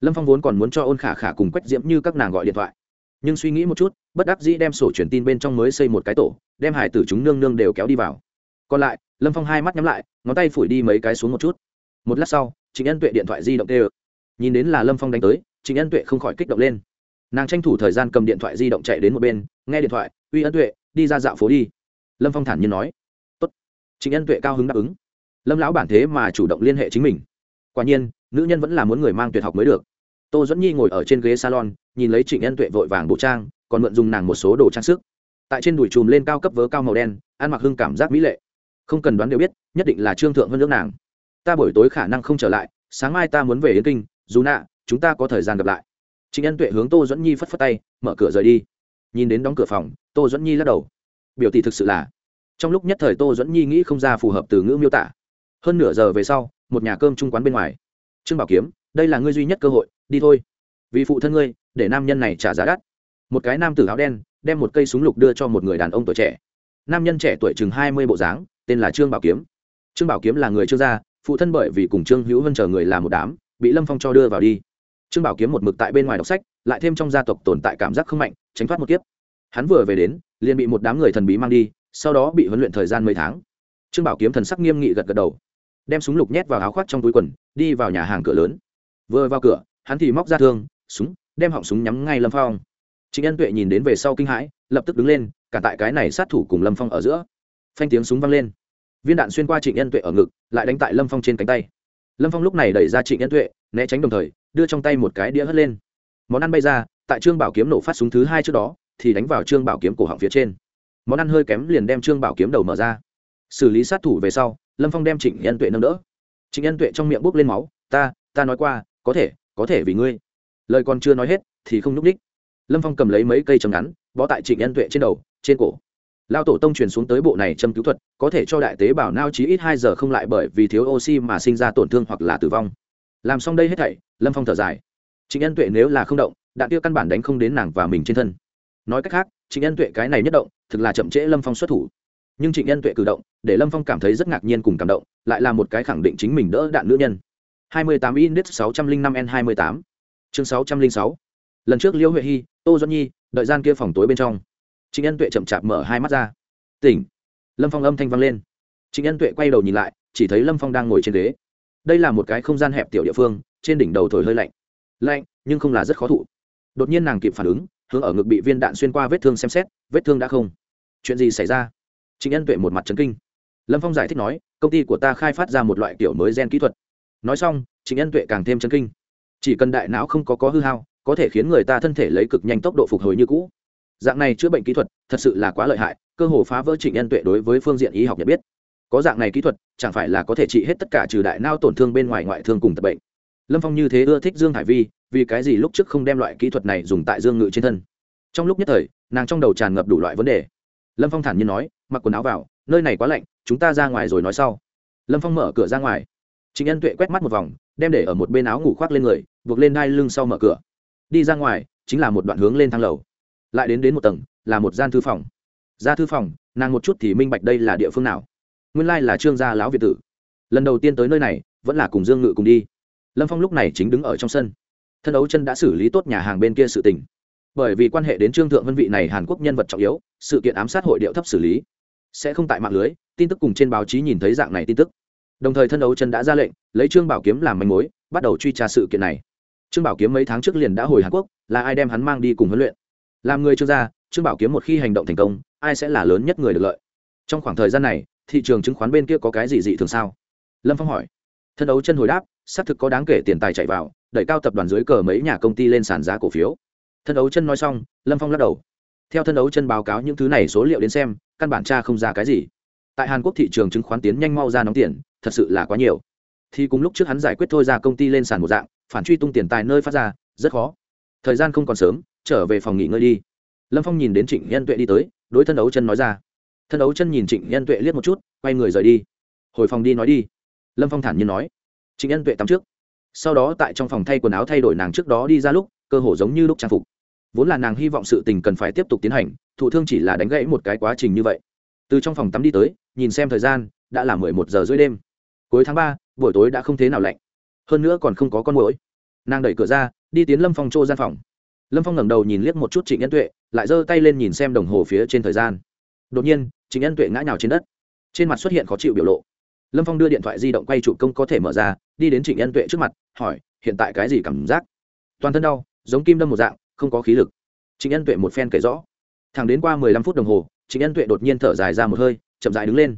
lâm phong vốn còn muốn cho ôn khả khả cùng quách diễm như các nàng gọi điện thoại nhưng suy nghĩ một chút bất đắc dĩ đem sổ truyền tin bên trong mới xây một cái tổ đem hải tử chúng nương nương đều kéo đi vào còn lại lâm phong hai mắt nhắm lại ngón tay phủi đi mấy cái xuống một chút một lát sau trịnh ân tuệ điện thoại di động tê ơ nhìn đến là lâm phong đánh tới trịnh ân tuệ không khỏi kích động lên nàng tranh thủ thời gian cầm điện thoại di động chạy đến một bên, nghe điện thoại, uy ân tuệ, đi ra dạo phố đi. Lâm phong thản nhiên nói. Tốt. trịnh ân tuệ cao hứng đáp ứng. Lâm lão bản thế mà chủ động liên hệ chính mình. Quả nhiên, nữ nhân vẫn là muốn người mang tuyệt học mới được. Tô dẫn nhi ngồi ở trên ghế salon, nhìn lấy trịnh ân tuệ vội vàng bộ trang, còn mượn dùng nàng một số đồ trang sức. Tại trên đùi chùm lên cao cấp vớ cao màu đen, ăn mặc hưng cảm giác mỹ lệ. Không cần đoán đều biết, nhất định là trương thượng hơn nước nàng. Ta buổi tối khả năng không trở lại, sáng mai ta muốn về yến kinh, dù nạ, chúng ta có thời gian gặp lại trịnh ân tuệ hướng tô dẫn nhi phất phất tay, mở cửa rời đi. Nhìn đến đóng cửa phòng, tô dẫn nhi lắc đầu. Biểu thị thực sự là. Trong lúc nhất thời tô dẫn nhi nghĩ không ra phù hợp từ ngữ miêu tả. Hơn nửa giờ về sau, một nhà cơm trung quán bên ngoài. Trương bảo kiếm, đây là ngươi duy nhất cơ hội, đi thôi. Vì phụ thân ngươi, để nam nhân này trả giá đắt. Một cái nam tử áo đen, đem một cây súng lục đưa cho một người đàn ông tuổi trẻ. Nam nhân trẻ tuổi chừng hai mươi bộ dáng, tên là trương bảo kiếm. Trương bảo kiếm là người trương gia, phụ thân bởi vì cùng trương hữu vân chờ người làm một đám, bị lâm phong cho đưa vào đi trương bảo kiếm một mực tại bên ngoài đọc sách, lại thêm trong gia tộc tồn tại cảm giác không mạnh, tránh thoát một kiếp. Hắn vừa về đến, liền bị một đám người thần bí mang đi, sau đó bị huấn luyện thời gian mấy tháng. Trương bảo kiếm thần sắc nghiêm nghị gật gật đầu, đem súng lục nhét vào áo khoác trong túi quần, đi vào nhà hàng cửa lớn. Vừa vào cửa, hắn thì móc ra thương, súng, đem họng súng nhắm ngay lâm phong. Trịnh ân tuệ nhìn đến về sau kinh hãi, lập tức đứng lên, cả tại cái này sát thủ cùng lâm phong ở giữa. Phanh tiếng súng văng lên. Viên đạn xuyên qua trịnh ân tuệ ở ngực, lại đánh tại lâm phong trên cánh tay. Lâm phong lúc này đẩy ra trịnh ân tuệ, né tránh đồng thời đưa trong tay một cái đĩa hất lên. Món ăn bay ra, tại trương bảo kiếm nổ phát súng thứ hai trước đó, thì đánh vào trương bảo kiếm cổ họng phía trên. Món ăn hơi kém liền đem trương bảo kiếm đầu mở ra. Xử lý sát thủ về sau, lâm phong đem trịnh nhân tuệ nâng đỡ. Trịnh nhân tuệ trong miệng bốc lên máu, ta ta nói qua, có thể có thể vì ngươi. Lời còn chưa nói hết, thì không n ú c đích. Lâm phong cầm lấy mấy cây chấm ngắn, bó tại trịnh nhân tuệ trên đầu, trên cổ. Lao tổ tông truyền xuống tới bộ này châm cứu thuật, có thể cho đại tế bào nao chí ít hai giờ không lại bởi vì thiếu oxy mà sinh ra tổn thương hoặc là tử vong. Làm xong đây hết thảy lâm phong thở dài trịnh nhân tuệ nếu là không động đạn tiêu căn bản đánh không đến nàng và mình trên thân nói cách khác trịnh nhân tuệ cái này nhất động thực là chậm trễ lâm phong xuất thủ nhưng trịnh nhân tuệ cử động để lâm phong cảm thấy rất ngạc nhiên cùng cảm động lại là một cái khẳng định chính mình đỡ đạn nữ nhân 28 index 605 n 28 chương 606 lần trước liễu huệ hy tô doãn nhi đợi gian kia phòng tối bên trong trịnh ân tuệ chậm chạp mở hai mắt ra tỉnh lâm phong âm thanh vang lên trịnh ân tuệ quay đầu nhìn lại chỉ thấy lâm phong đang ngồi trên ghế đây là một cái không gian hẹp tiểu địa phương, trên đỉnh đầu thổi hơi lạnh. Lạnh, nhưng không là rất khó thụ. Đột nhiên nàng kịp phản ứng, hướng ở ngực bị viên đạn xuyên qua vết thương xem xét, vết thương đã không. Chuyện gì xảy ra? Trịnh ân tuệ một mặt trấn kinh. Lâm phong giải thích nói, công ty của ta khai phát ra một loại kiểu mới gen kỹ thuật. Nói xong, trịnh ân tuệ càng thêm chấn kinh. Chỉ cần đại não không có có hư hao, có thể khiến người ta thân thể lấy cực nhanh tốc độ phục hồi như cũ. Dạng này chữa bệnh kỹ thuật thật sự là quá lợi hại, cơ hồ phá vỡ trịnh ân tuệ đối với phương diện y học nhận biết có dạng này kỹ thuật, chẳng phải là có thể trị hết tất cả trừ đại não tổn thương bên ngoài ngoại thương cùng tập bệnh. Lâm phong như thế ưa thích dương hải vi, vì cái gì lúc trước không đem loại kỹ thuật này dùng tại dương ngự trên thân? Trong lúc nhất thời, nàng trong đầu tràn ngập đủ loại vấn đề. Lâm phong thản nhiên nói, mặc quần áo vào, nơi này quá lạnh, chúng ta ra ngoài rồi nói sau. Lâm phong mở cửa ra ngoài. Chính ân tuệ quét mắt một vòng, đem để ở một bên áo ngủ khoác lên người, buộc lên đai lưng sau mở cửa. Đi ra ngoài, chính là một đoạn hướng lên thang lầu. Lại đến đến một tầng, là một gian thư phòng. Ra thư phòng, nàng một chút thì minh bạch đây là địa phương nào nguyên lai là trương gia lão việt tử. Lần đầu tiên tới nơi này, vẫn là cùng dương ngự cùng đi. Lâm phong lúc này chính đứng ở trong sân. Thân đấu chân đã xử lý tốt nhà hàng bên kia sự tình. Bởi vì quan hệ đến trương thượng vân vị này hàn quốc nhân vật trọng yếu, sự kiện ám sát hội điệu thấp xử lý. Sẽ không tại mạng lưới, tin tức cùng trên báo chí nhìn thấy dạng này tin tức. Đồng thời thân đấu chân đã ra lệnh, lấy trương bảo kiếm làm manh mối, bắt đầu truy tra sự kiện này. Trương bảo kiếm mấy tháng trước liền đã hồi hàn quốc, là ai đem hắn mang đi cùng huấn luyện? Làm người trương gia, trương bảo kiếm một khi hành động thành công, ai sẽ là lớn nhất người được lợi? Trong khoảng thời gian này thị trường chứng khoán bên kia có cái gì dị thường sao? Lâm phong hỏi. Thân đấu chân hồi đáp, xác thực có đáng kể tiền tài chạy vào, đẩy cao tập đoàn dưới cờ mấy nhà công ty lên sàn giá cổ phiếu. Thân đấu chân nói xong, lâm phong lắc đầu. Theo thân đấu chân báo cáo những thứ này số liệu đến xem, căn bản cha không ra cái gì. Tại hàn quốc thị trường chứng khoán tiến nhanh mau ra nóng tiền, thật sự là quá nhiều. Thì cùng lúc trước hắn giải quyết thôi ra công ty lên sàn một dạng, phản truy tung tiền tài nơi phát ra, rất khó. Thời gian không còn sớm, trở về phòng nghỉ ngơi đi. Lâm phong nhìn đến trịnh nhân tuệ đi tới, đối thân đấu chân nói ra thân đấu chân nhìn trịnh nhân tuệ liếc một chút, quay người rời đi. Hồi phòng đi nói đi. Lâm phong thản nhiên nói. Trịnh nhân tuệ tắm trước. Sau đó tại trong phòng thay quần áo thay đổi nàng trước đó đi ra lúc, cơ hồ giống như lúc trang phục. Vốn là nàng hy vọng sự tình cần phải tiếp tục tiến hành, thụ thương chỉ là đánh gãy một cái quá trình như vậy. Từ trong phòng tắm đi tới, nhìn xem thời gian, đã là mười một giờ rưỡi đêm. Cuối tháng ba, buổi tối đã không thế nào lạnh. Hơn nữa còn không có con mũi nàng đẩy cửa ra, đi tiến lâm phong chỗ gian phòng. Lâm phong ngẩng đầu nhìn liếc một chút trịnh nhân tuệ, lại giơ tay lên nhìn xem đồng hồ phía trên thời gian. Đột nhiên trịnh nhân tuệ ngã nhào trên đất. Trên mặt xuất hiện khó chịu biểu lộ. Lâm phong đưa điện thoại di động quay trụ công có thể mở ra đi đến trịnh nhân tuệ trước mặt hỏi hiện tại cái gì cảm giác? Toàn thân đau giống kim đâm một dạng không có khí lực. Trịnh nhân tuệ một phen kể rõ. Thẳng đến qua mười lăm phút đồng hồ trịnh nhân tuệ đột nhiên thở dài ra một hơi chậm dài đứng lên.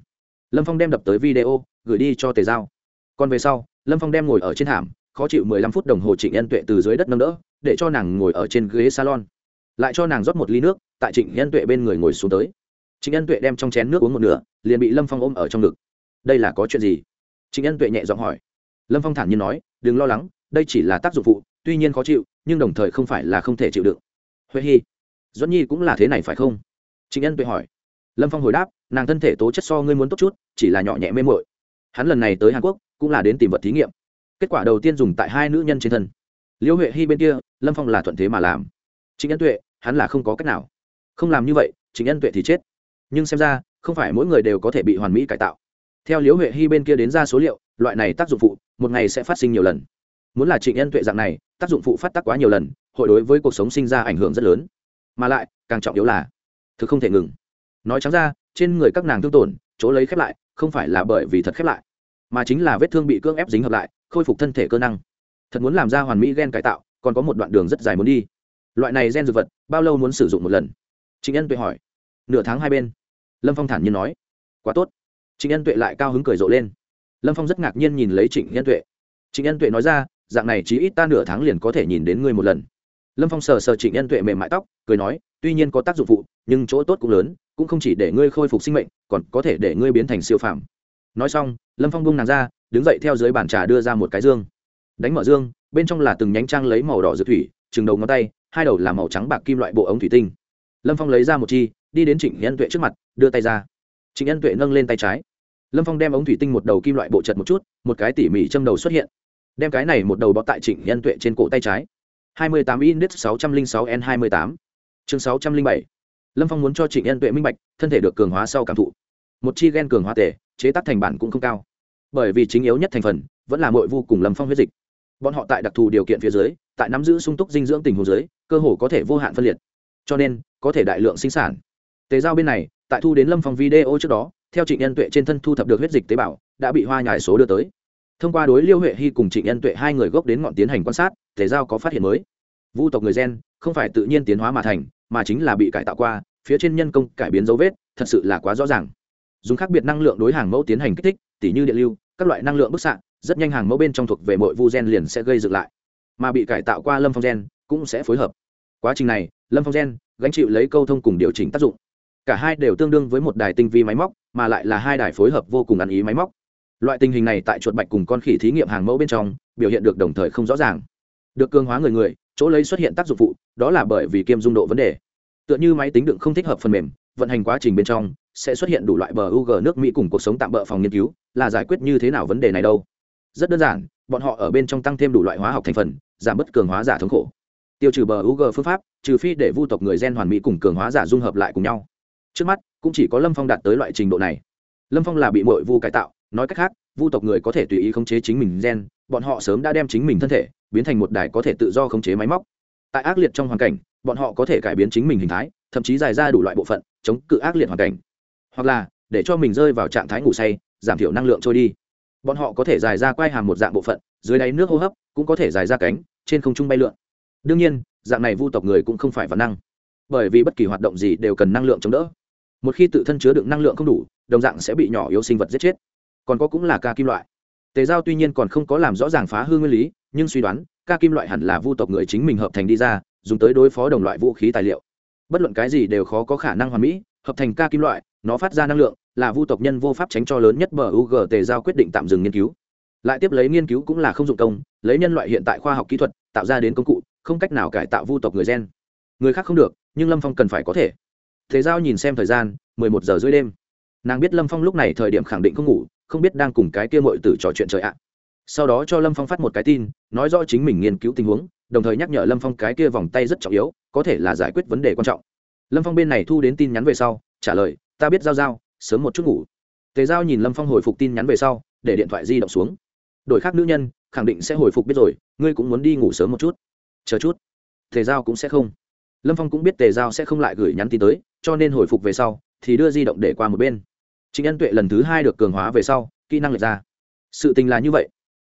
Lâm phong đem đập tới video gửi đi cho tề giao. Còn về sau lâm phong đem ngồi ở trên hàm, khó chịu mười lăm phút đồng hồ trịnh nhân tuệ từ dưới đất nâng đỡ để cho nàng ngồi ở trên ghế salon. Lại cho nàng rót một ly nước tại trịnh nhân tuệ bên người ngồi xuống tới trịnh Ân tuệ đem trong chén nước uống một nửa liền bị lâm phong ôm ở trong ngực. Đây là có chuyện gì? Trịnh Ân tuệ nhẹ giọng hỏi. Lâm phong thản nhiên nói đừng lo lắng đây chỉ là tác dụng phụ tuy nhiên khó chịu nhưng đồng thời không phải là không thể chịu đựng. Huệ Hi, duẫn nhi cũng là thế này phải không? Trịnh Ân tuệ hỏi. Lâm phong hồi đáp nàng thân thể tố chất so ngươi muốn tốt chút chỉ là nhỏ nhẹ mê muội. hắn lần này tới hàn quốc cũng là đến tìm vật thí nghiệm. Kết quả đầu tiên dùng tại hai nữ nhân trên thân. Liễu huệ Hi bên kia lâm phong là thuận thế mà làm. Trịnh Ân tuệ hắn là không có cách nào. Không làm như vậy trịnh Ân tuệ thì chết nhưng xem ra, không phải mỗi người đều có thể bị hoàn mỹ cải tạo. Theo liễu huệ hy bên kia đến ra số liệu, loại này tác dụng phụ, một ngày sẽ phát sinh nhiều lần. Muốn là trịnh nhân tuệ dạng này, tác dụng phụ phát tác quá nhiều lần, hội đối với cuộc sống sinh ra ảnh hưởng rất lớn. Mà lại, càng trọng yếu là thực không thể ngừng. Nói trắng ra, trên người các nàng thương tổn, chỗ lấy khép lại, không phải là bởi vì thật khép lại, mà chính là vết thương bị cưỡng ép dính hợp lại, khôi phục thân thể cơ năng. Thật muốn làm ra hoàn mỹ gen cải tạo, còn có một đoạn đường rất dài muốn đi. Loại này gen dược vật, bao lâu muốn sử dụng một lần? Trịnh nhân tuệ hỏi. Nửa tháng hai bên lâm phong thản nhiên nói, quá tốt. Trịnh nhân tuệ lại cao hứng cười rộ lên. Lâm phong rất ngạc nhiên nhìn lấy trịnh nhân tuệ. Trịnh nhân tuệ nói ra, dạng này chỉ ít ta nửa tháng liền có thể nhìn đến ngươi một lần. Lâm phong sờ sờ trịnh nhân tuệ mềm mại tóc, cười nói, tuy nhiên có tác dụng phụ, nhưng chỗ tốt cũng lớn, cũng không chỉ để ngươi khôi phục sinh mệnh, còn có thể để ngươi biến thành siêu phàm. Nói xong, lâm phong bung nàng ra, đứng dậy theo dưới bàn trà đưa ra một cái dương. Đánh mở dương, bên trong là từng nhánh trang lấy màu đỏ dược thủy, chừng đầu ngón tay, hai đầu là màu trắng bạc kim loại bộ ống thủy tinh lâm phong lấy ra một chi, đi đến trịnh nhân tuệ trước mặt, đưa tay ra. Trịnh nhân tuệ nâng lên tay trái. Lâm phong đem ống thủy tinh một đầu kim loại bộ chật một chút, một cái tỉ mỉ châm đầu xuất hiện. Đem cái này một đầu bó tại trịnh nhân tuệ trên cổ tay trái. Hai mươi tám index sáu trăm linh sáu n hai mươi tám. Chương sáu trăm linh bảy. Lâm phong muốn cho trịnh nhân tuệ minh bạch, thân thể được cường hóa sau cảm thụ. Một chi gen cường hóa tể chế tác thành bản cũng không cao. Bởi vì chính yếu nhất thành phần, vẫn là muội vu cùng lâm phong huyết dịch. Bọn họ tại đặc thù điều kiện phía dưới, tại nắm giữ sung túc dinh dưỡng tình huống dưới, cơ hồ có thể vô hạn phân liệt cho nên, có thể đại lượng sinh sản. Tế giao bên này, tại thu đến lâm phong video trước đó, theo trịnh nhân tuệ trên thân thu thập được huyết dịch tế bào, đã bị hoa nhải số đưa tới. Thông qua đối liêu huệ hy cùng trịnh nhân tuệ hai người gốc đến ngọn tiến hành quan sát tế giao có phát hiện mới. Vu tộc người gen, không phải tự nhiên tiến hóa mà thành, mà chính là bị cải tạo qua, phía trên nhân công cải biến dấu vết, thật sự là quá rõ ràng. Dùng khác biệt năng lượng đối hàng mẫu tiến hành kích thích, tỉ như điện lưu, các loại năng lượng bức xạ, rất nhanh hàng mẫu bên trong thuộc về mọi vu gen liền sẽ gây dựng lại. Mà bị cải tạo qua lâm phong gen, cũng sẽ phối hợp. Quá trình này lâm phong gen, gánh chịu lấy câu thông cùng điều chỉnh tác dụng. Cả hai đều tương đương với một đài tinh vi máy móc, mà lại là hai đài phối hợp vô cùng ăn ý máy móc. Loại tình hình này tại chuột bạch cùng con khỉ thí nghiệm hàng mẫu bên trong, biểu hiện được đồng thời không rõ ràng. Được cương hóa người người, chỗ lấy xuất hiện tác dụng phụ, đó là bởi vì kiêm dung độ vấn đề. Tựa như máy tính đựng không thích hợp phần mềm, vận hành quá trình bên trong, sẽ xuất hiện đủ loại bờ u g nước mỹ cùng cuộc sống tạm bỡ phòng nghiên cứu, là giải quyết như thế nào vấn đề này đâu. Rất đơn giản, bọn họ ở bên trong tăng thêm đủ loại hóa học thành phần, giảm bất cường hóa giả thống khổ tiêu trừ bờ UG phương pháp, trừ phi để vu tộc người gen hoàn mỹ cùng cường hóa giả dung hợp lại cùng nhau. Trước mắt, cũng chỉ có lâm phong đạt tới loại trình độ này. Lâm phong là bị mội vu cải tạo, nói cách khác, vu tộc người có thể tùy ý khống chế chính mình gen, bọn họ sớm đã đem chính mình thân thể biến thành một đài có thể tự do khống chế máy móc. Tại ác liệt trong hoàn cảnh, bọn họ có thể cải biến chính mình hình thái, thậm chí dài ra đủ loại bộ phận, chống cự ác liệt hoàn cảnh. Hoặc là, để cho mình rơi vào trạng thái ngủ say, giảm thiểu năng lượng trôi đi. Bọn họ có thể dài ra quai hàm một dạng bộ phận, dưới đáy nước hô hấp cũng có thể dài ra cánh, trên không trung bay lượn đương nhiên, dạng này vu tộc người cũng không phải văn năng. Bởi vì bất kỳ hoạt động gì đều cần năng lượng chống đỡ. Một khi tự thân chứa đựng năng lượng không đủ, đồng dạng sẽ bị nhỏ yếu sinh vật giết chết. Còn có cũng là ca kim loại. Tề giao tuy nhiên còn không có làm rõ ràng phá hư nguyên lý, nhưng suy đoán, ca kim loại hẳn là vu tộc người chính mình hợp thành đi ra, dùng tới đối phó đồng loại vũ khí tài liệu. Bất luận cái gì đều khó có khả năng hoàn mỹ, hợp thành ca kim loại, nó phát ra năng lượng, là vu tộc nhân vô pháp tránh cho lớn nhất bờ u g tề giao quyết định tạm dừng nghiên cứu. Lại tiếp lấy nghiên cứu cũng là không dụng công, lấy nhân loại hiện tại khoa học kỹ thuật, tạo ra đến công cụ không cách nào cải tạo vu tộc người gen. Người khác không được, nhưng lâm phong cần phải có thể. Thế giao nhìn xem thời gian, mười một giờ rưỡi đêm. Nàng biết lâm phong lúc này thời điểm khẳng định không ngủ, không biết đang cùng cái kia mội tử trò chuyện trời ạ. Sau đó cho lâm phong phát một cái tin, nói rõ chính mình nghiên cứu tình huống, đồng thời nhắc nhở lâm phong cái kia vòng tay rất trọng yếu, có thể là giải quyết vấn đề quan trọng. Lâm phong bên này thu đến tin nhắn về sau, trả lời, ta biết giao giao, sớm một chút ngủ. Tề giao nhìn lâm phong hồi phục tin nhắn về sau, để điện thoại di động xuống. Đổi khác nữ nhân, khẳng định sẽ hồi phục biết rồi, ngươi cũng muốn đi ngủ sớm một chút chờ chút. Tề giao cũng sẽ không. Lâm phong cũng biết tề giao sẽ không lại gửi nhắn tin tới, cho nên hồi phục về sau, thì đưa di động để qua một bên. Chính ân tuệ lần thứ hai được cường hóa về sau, kỹ năng lệch ra. Sự tình là như vậy.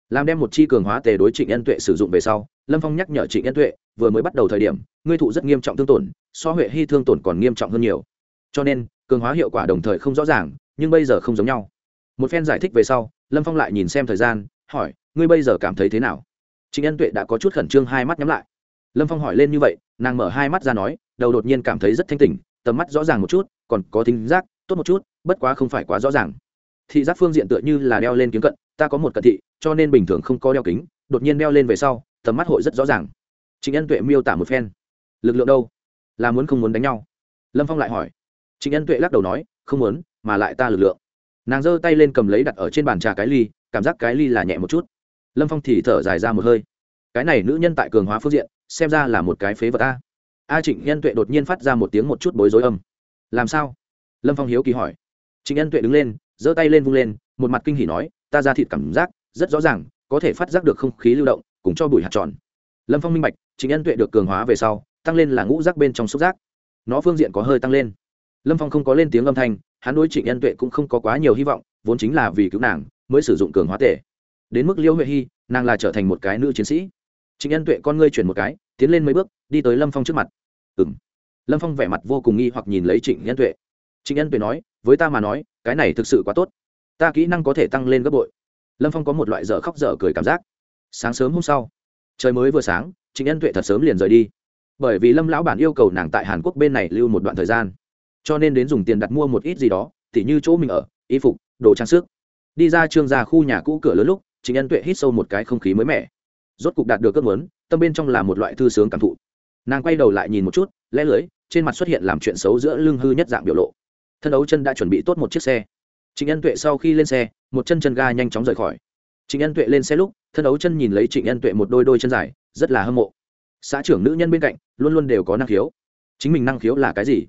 Làm đem một chi cường hóa tề đối trịnh ân tuệ sử dụng về sau, lâm phong nhắc nhở trịnh ân tuệ, vừa mới bắt đầu thời điểm, ngươi thụ rất nghiêm trọng thương tổn, so huệ hy thương tổn còn nghiêm trọng hơn nhiều. Cho nên, cường hóa hiệu quả đồng thời không rõ ràng, nhưng bây giờ không giống nhau. Một phen giải thích về sau, lâm phong lại nhìn xem thời gian, hỏi, ngươi bây giờ cảm thấy thế nào? Trịnh ân tuệ đã có chút khẩn trương hai mắt nhắm lại lâm phong hỏi lên như vậy, nàng mở hai mắt ra nói, đầu đột nhiên cảm thấy rất thanh tỉnh, tầm mắt rõ ràng một chút, còn có thính giác, tốt một chút, bất quá không phải quá rõ ràng. Thị giác phương diện tựa như là đeo lên kiếm cận, ta có một cận thị, cho nên bình thường không có đeo kính, đột nhiên đeo lên về sau, tầm mắt hội rất rõ ràng. Trịnh ân tuệ miêu tả một phen. Lực lượng đâu? Là muốn không muốn đánh nhau? Lâm phong lại hỏi. Trịnh ân tuệ lắc đầu nói, không muốn, mà lại ta lực lượng. Nàng giơ tay lên cầm lấy đặt ở trên bàn trà cái ly, cảm giác cái ly là nhẹ một chút. Lâm phong thì thở dài ra một hơi cái này nữ nhân tại cường hóa phương diện xem ra là một cái phế vật a. A trịnh nhân tuệ đột nhiên phát ra một tiếng một chút bối rối âm. Làm sao? Lâm phong hiếu kỳ hỏi. Trịnh nhân tuệ đứng lên giơ tay lên vung lên một mặt kinh hỉ nói ta ra thịt cảm giác rất rõ ràng có thể phát giác được không khí lưu động cùng cho bụi hạt tròn. Lâm phong minh bạch trịnh nhân tuệ được cường hóa về sau tăng lên là ngũ rác bên trong xúc rác, nó phương diện có hơi tăng lên. Lâm phong không có lên tiếng âm thanh hắn đối trịnh nhân tuệ cũng không có quá nhiều hy vọng vốn chính là vì cứu nàng mới sử dụng cường hóa tể. Đến mức liễu huệ hy nàng là trở thành một cái nữ chiến sĩ trịnh nhân tuệ con ngươi chuyển một cái, tiến lên mấy bước, đi tới lâm phong trước mặt. Ừ m lâm phong vẻ mặt vô cùng nghi hoặc nhìn lấy trịnh nhân tuệ. Trịnh nhân tuệ nói, với ta mà nói, cái này thực sự quá tốt. Ta kỹ năng có thể tăng lên gấp bội. Lâm phong có một loại dở khóc dở cười cảm giác. Sáng sớm hôm sau, trời mới vừa sáng, trịnh nhân tuệ thật sớm liền rời đi. Bởi vì lâm lão bản yêu cầu nàng tại hàn quốc bên này lưu một đoạn thời gian, cho nên đến dùng tiền đặt mua một ít gì đó, tỉ như chỗ mình ở, y phục, đồ trang sức. Đi ra trương gia khu nhà cũ cửa lớn lúc, trịnh nhân tuệ hít sâu một cái không khí mới mẻ rốt cục đạt được cơn muốn, tâm bên trong là một loại thư sướng cảm thụ. Nàng quay đầu lại nhìn một chút, lẽ lưới trên mặt xuất hiện làm chuyện xấu giữa lưng hư nhất dạng biểu lộ. Thân đấu chân đã chuẩn bị tốt một chiếc xe. Trịnh ân tuệ sau khi lên xe, một chân chân ga nhanh chóng rời khỏi. Trịnh ân tuệ lên xe lúc, thân đấu chân nhìn lấy trịnh ân tuệ một đôi đôi chân dài, rất là hâm mộ. Xã trưởng nữ nhân bên cạnh, luôn luôn đều có năng khiếu. Chính mình năng khiếu là cái gì?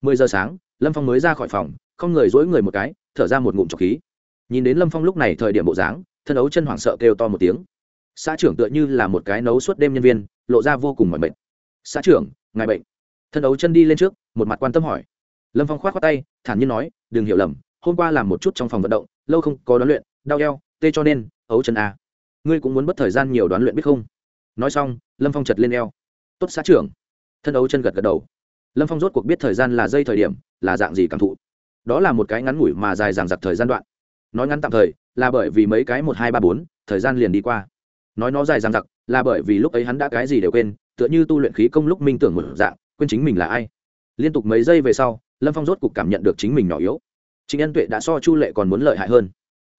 Mười giờ sáng, lâm phong mới ra khỏi phòng, không người dối người một cái, thở ra một ngụm trọc khí. Nhìn đến lâm phong lúc này thời điểm bộ dáng, thân đấu chân hoảng sợ kêu to một tiếng xã trưởng tựa như là một cái nấu suốt đêm nhân viên, lộ ra vô cùng mỏi mệt. Xã trưởng, ngài bệnh. Thân ấu chân đi lên trước, một mặt quan tâm hỏi. Lâm phong k h o á t khoác tay, thản nhiên nói, đừng hiểu lầm, hôm qua làm một chút trong phòng vận động, lâu không có đoán luyện, đau eo, tê cho nên, ấu chân a. Ngươi cũng muốn mất thời gian nhiều đoán luyện biết không? Nói xong, lâm phong chật lên eo. Tốt, xã trưởng. Thân ấu chân gật gật đầu. Lâm phong rốt cuộc biết thời gian là dây thời điểm, là dạng gì cảm thụ. Đó là một cái ngắn ngủi mà dài dằng dặc thời gian đoạn. Nói ngắn tạm thời, là bởi vì mấy cái một hai ba bốn, thời gian liền đi qua nói nó dài dằng dặc, là bởi vì lúc ấy hắn đã cái gì đều quên, tựa như tu luyện khí công lúc minh tưởng một dạng, quên chính mình là ai. Liên tục mấy giây về sau, lâm phong rốt cục cảm nhận được chính mình nhỏ yếu. Trịnh ân tuệ đã so chu lệ còn muốn lợi hại hơn.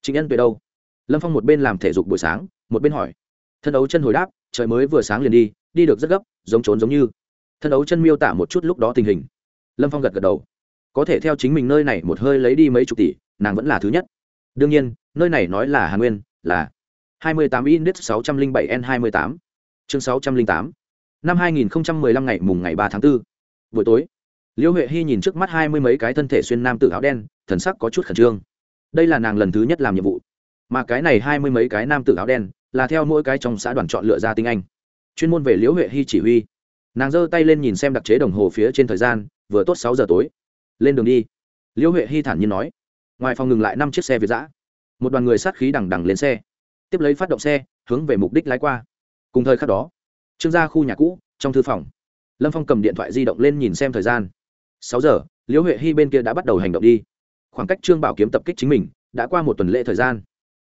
Trịnh ân tuệ đâu? Lâm phong một bên làm thể dục buổi sáng, một bên hỏi. Thân đấu chân hồi đáp, trời mới vừa sáng liền đi đi được rất gấp, giống trốn giống như. Thân đấu chân miêu tả một chút lúc đó tình hình. Lâm phong gật gật đầu. Có thể theo chính mình nơi này một hơi lấy đi mấy chục tỷ, nàng vẫn là thứ nhất. Đương nhiên, nơi này nói là hà nguyên, là 28 index 607 n 28 chương 608 năm 2015 ngày mùng ngày 3 tháng 4. buổi tối, liễu huệ Hi nhìn trước mắt hai mươi mấy cái thân thể xuyên nam tử áo đen, thần sắc có chút khẩn trương. Đây là nàng lần thứ nhất làm nhiệm vụ, mà cái này hai mươi mấy cái nam tử áo đen là theo mỗi cái trong xã đoàn chọn lựa ra tinh anh. Chuyên môn về liễu huệ Hi chỉ huy. Nàng giơ tay lên nhìn xem đặc chế đồng hồ phía trên thời gian, vừa tốt sáu giờ tối. Lên đường đi. Liễu huệ Hi thản nhiên nói. Ngoài phòng ngừng lại năm chiếc xe việt dã. Một đoàn người sát khí đằng đằng lên xe tiếp lấy phát động xe, hướng về mục đích lái qua. Cùng thời khắc đó, trương gia khu nhà cũ, trong thư phòng, lâm phong cầm điện thoại di động lên nhìn xem thời gian. Sáu giờ, liễu huệ hy bên kia đã bắt đầu hành động đi. Khoảng cách trương bảo kiếm tập kích chính mình, đã qua một tuần lễ thời gian.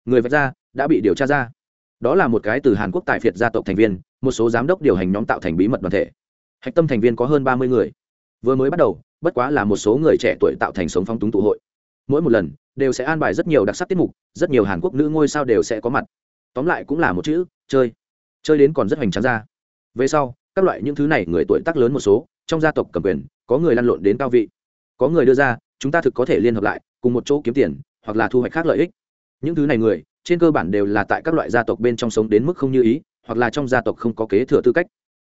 Người vạch ra, đã bị điều tra ra. Đó là một cái từ hàn quốc tài phiệt gia tộc thành viên, một số giám đốc điều hành nhóm tạo thành bí mật đoàn thể. Hạch tâm thành viên có hơn ba mươi người. Vừa mới bắt đầu, bất quá là một số người trẻ tuổi tạo thành sống phong túng tụ hội. Mỗi một lần đều sẽ an bài rất nhiều đặc sắc tiết mục, rất nhiều hàn quốc nữ ngôi sao đều sẽ có mặt. Tóm lại cũng là một chữ, chơi. Chơi đến còn rất hoành tráng ra. Về sau, các loại những thứ này người tuổi tác lớn một số, trong gia tộc cầm quyền, có người lăn lộn đến cao vị. Có người đưa ra, chúng ta thực có thể liên hợp lại, cùng một chỗ kiếm tiền, hoặc là thu hoạch khác lợi ích. Những thứ này người, trên cơ bản đều là tại các loại gia tộc bên trong sống đến mức không như ý, hoặc là trong gia tộc không có kế thừa tư cách.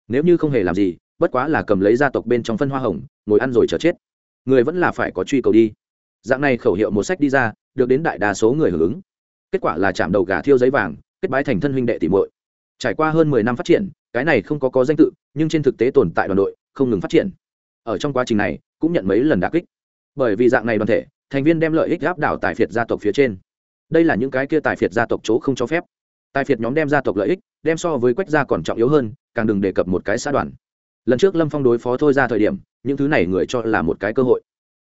Nếu như không hề làm gì, bất quá là cầm lấy gia tộc bên trong phân hoa hồng, ngồi ăn rồi chờ chết. Người vẫn là phải có truy cầu đi dạng này khẩu hiệu một sách đi ra, được đến đại đa số người hưởng ứng. Kết quả là chạm đầu gà thiêu giấy vàng, kết bái thành thân huynh đệ tỷ muội. Trải qua hơn mười năm phát triển, cái này không có có danh tự, nhưng trên thực tế tồn tại đoàn đội, không ngừng phát triển. Ở trong quá trình này, cũng nhận mấy lần đả kích. Bởi vì dạng này đoàn thể, thành viên đem lợi ích áp đảo tài phiệt gia tộc phía trên. Đây là những cái kia tài phiệt gia tộc chỗ không cho phép. Tài phiệt nhóm đem gia tộc lợi ích, đem so với quách gia còn trọng yếu hơn, càng đừng đề cập một cái xã đoàn. Lần trước lâm phong đối phó thôi ra thời điểm, những thứ này người cho là một cái cơ hội.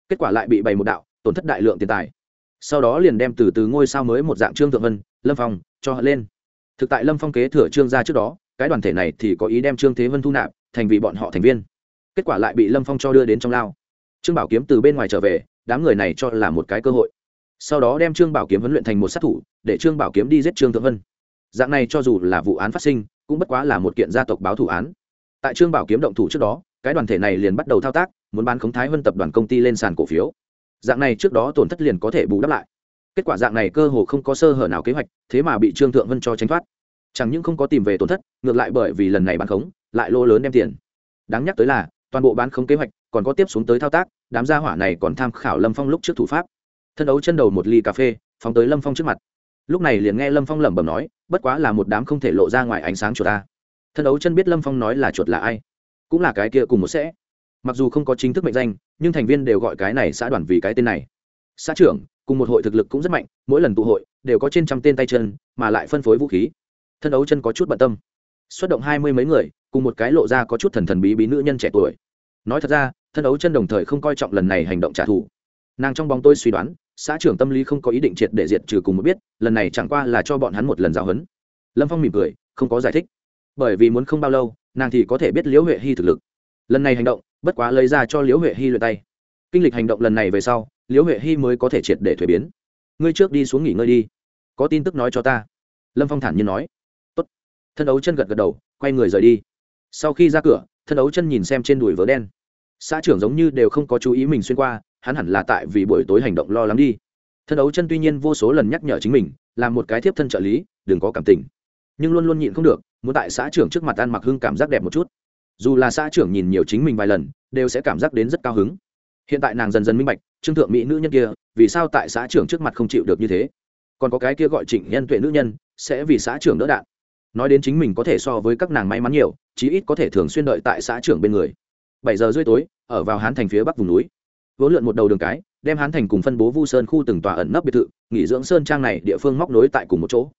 Kết quả lại bị bày một đạo tổn thất đại lượng tiền tài. Sau đó liền đem từ từ ngôi sao mới một dạng trương thượng vân, lâm phong cho hận lên. Thực tại lâm phong kế thừa trương gia trước đó, cái đoàn thể này thì có ý đem trương thế vân thu nạp, thành vì bọn họ thành viên. Kết quả lại bị lâm phong cho đưa đến trong lao. Trương bảo kiếm từ bên ngoài trở về, đám người này cho là một cái cơ hội. Sau đó đem trương bảo kiếm huấn luyện thành một sát thủ, để trương bảo kiếm đi giết trương thượng vân. Dạng này cho dù là vụ án phát sinh, cũng bất quá là một kiện gia tộc báo thủ án. Tại trương bảo kiếm động thủ trước đó, cái đoàn thể này liền bắt đầu thao tác, muốn bán khống thái vân tập đoàn công ty lên sàn cổ phiếu dạng này trước đó tổn thất liền có thể bù đắp lại. Kết quả dạng này cơ hồ không có sơ hở nào kế hoạch, thế mà bị trương thượng vân cho tránh thoát. Chẳng những không có tìm về tổn thất, ngược lại bởi vì lần này bán khống, lại lô lớn đem tiền. Đáng nhắc tới là, toàn bộ bán khống kế hoạch còn có tiếp xuống tới thao tác, đám gia hỏa này còn tham khảo lâm phong lúc trước thủ pháp. Thân đấu chân đầu một ly cà phê, phóng tới lâm phong trước mặt. Lúc này liền nghe lâm phong lẩm bẩm nói, bất quá là một đám không thể lộ ra ngoài ánh sáng chuột ta. Thân đấu chân biết lâm phong nói là chuột là ai, cũng là cái kia cùng một sẽ mặc dù không có chính thức mệnh danh, nhưng thành viên đều gọi cái này xã đoàn vì cái tên này. Xã trưởng, cùng một hội thực lực cũng rất mạnh, mỗi lần tụ hội, đều có trên trăm tên tay chân, mà lại phân phối vũ khí. Thân đấu chân có chút bận tâm. Xuất động hai mươi mấy người, cùng một cái lộ ra có chút thần thần bí bí nữ nhân trẻ tuổi. Nói thật ra, thân đấu chân đồng thời không coi trọng lần này hành động trả thù. Nàng trong bóng tôi suy đoán, xã trưởng tâm lý không có ý định triệt để diệt trừ cùng một biết, lần này chẳng qua là cho bọn hắn một lần giáo huấn. Lâm phong mỉm cười, không có giải thích. Bởi vì muốn không bao lâu, nàng thì có thể biết liễu huệ hy thực lực. Lần này hành động bất quá lấy ra cho liễu huệ hy luyện tay. Kinh lịch hành động lần này về sau, liễu huệ hy mới có thể triệt để thuế biến. Ngươi trước đi xuống nghỉ ngơi đi. Có tin tức nói cho ta. Lâm phong thản nhiên nói. Tốt. thân ấu chân gật gật đầu, quay người rời đi. Sau khi ra cửa, thân ấu chân nhìn xem trên đùi vớ đen. Xã trưởng giống như đều không có chú ý mình xuyên qua, hắn hẳn là tại vì buổi tối hành động lo lắng đi. Thân ấu chân tuy nhiên vô số lần nhắc nhở chính mình làm một cái thiếp thân trợ lý, đừng có cảm tình. Nhưng luôn luôn nhịn không được, muốn tại xã trưởng trước mặt ăn mặc hưng cảm giác đẹp một chút dù là xã trưởng nhìn nhiều chính mình vài lần, đều sẽ cảm giác đến rất cao hứng. Hiện tại nàng dần dần minh bạch, trương thượng mỹ nữ nhân kia, vì sao tại xã trưởng trước mặt không chịu được như thế? Còn có cái kia gọi trịnh nhân tuệ nữ nhân, sẽ vì xã trưởng đỡ đạn. Nói đến chính mình có thể so với các nàng may mắn nhiều, chí ít có thể thường xuyên đợi tại xã trưởng bên người. Bảy giờ rưỡi tối, ở vào hán thành phía bắc vùng núi. Vốn lượn một đầu đường cái, đem hán thành cùng phân bố vu sơn khu từng tòa ẩn nấp biệt thự, nghỉ dưỡng sơn trang này địa phương móc nối tại cùng một chỗ.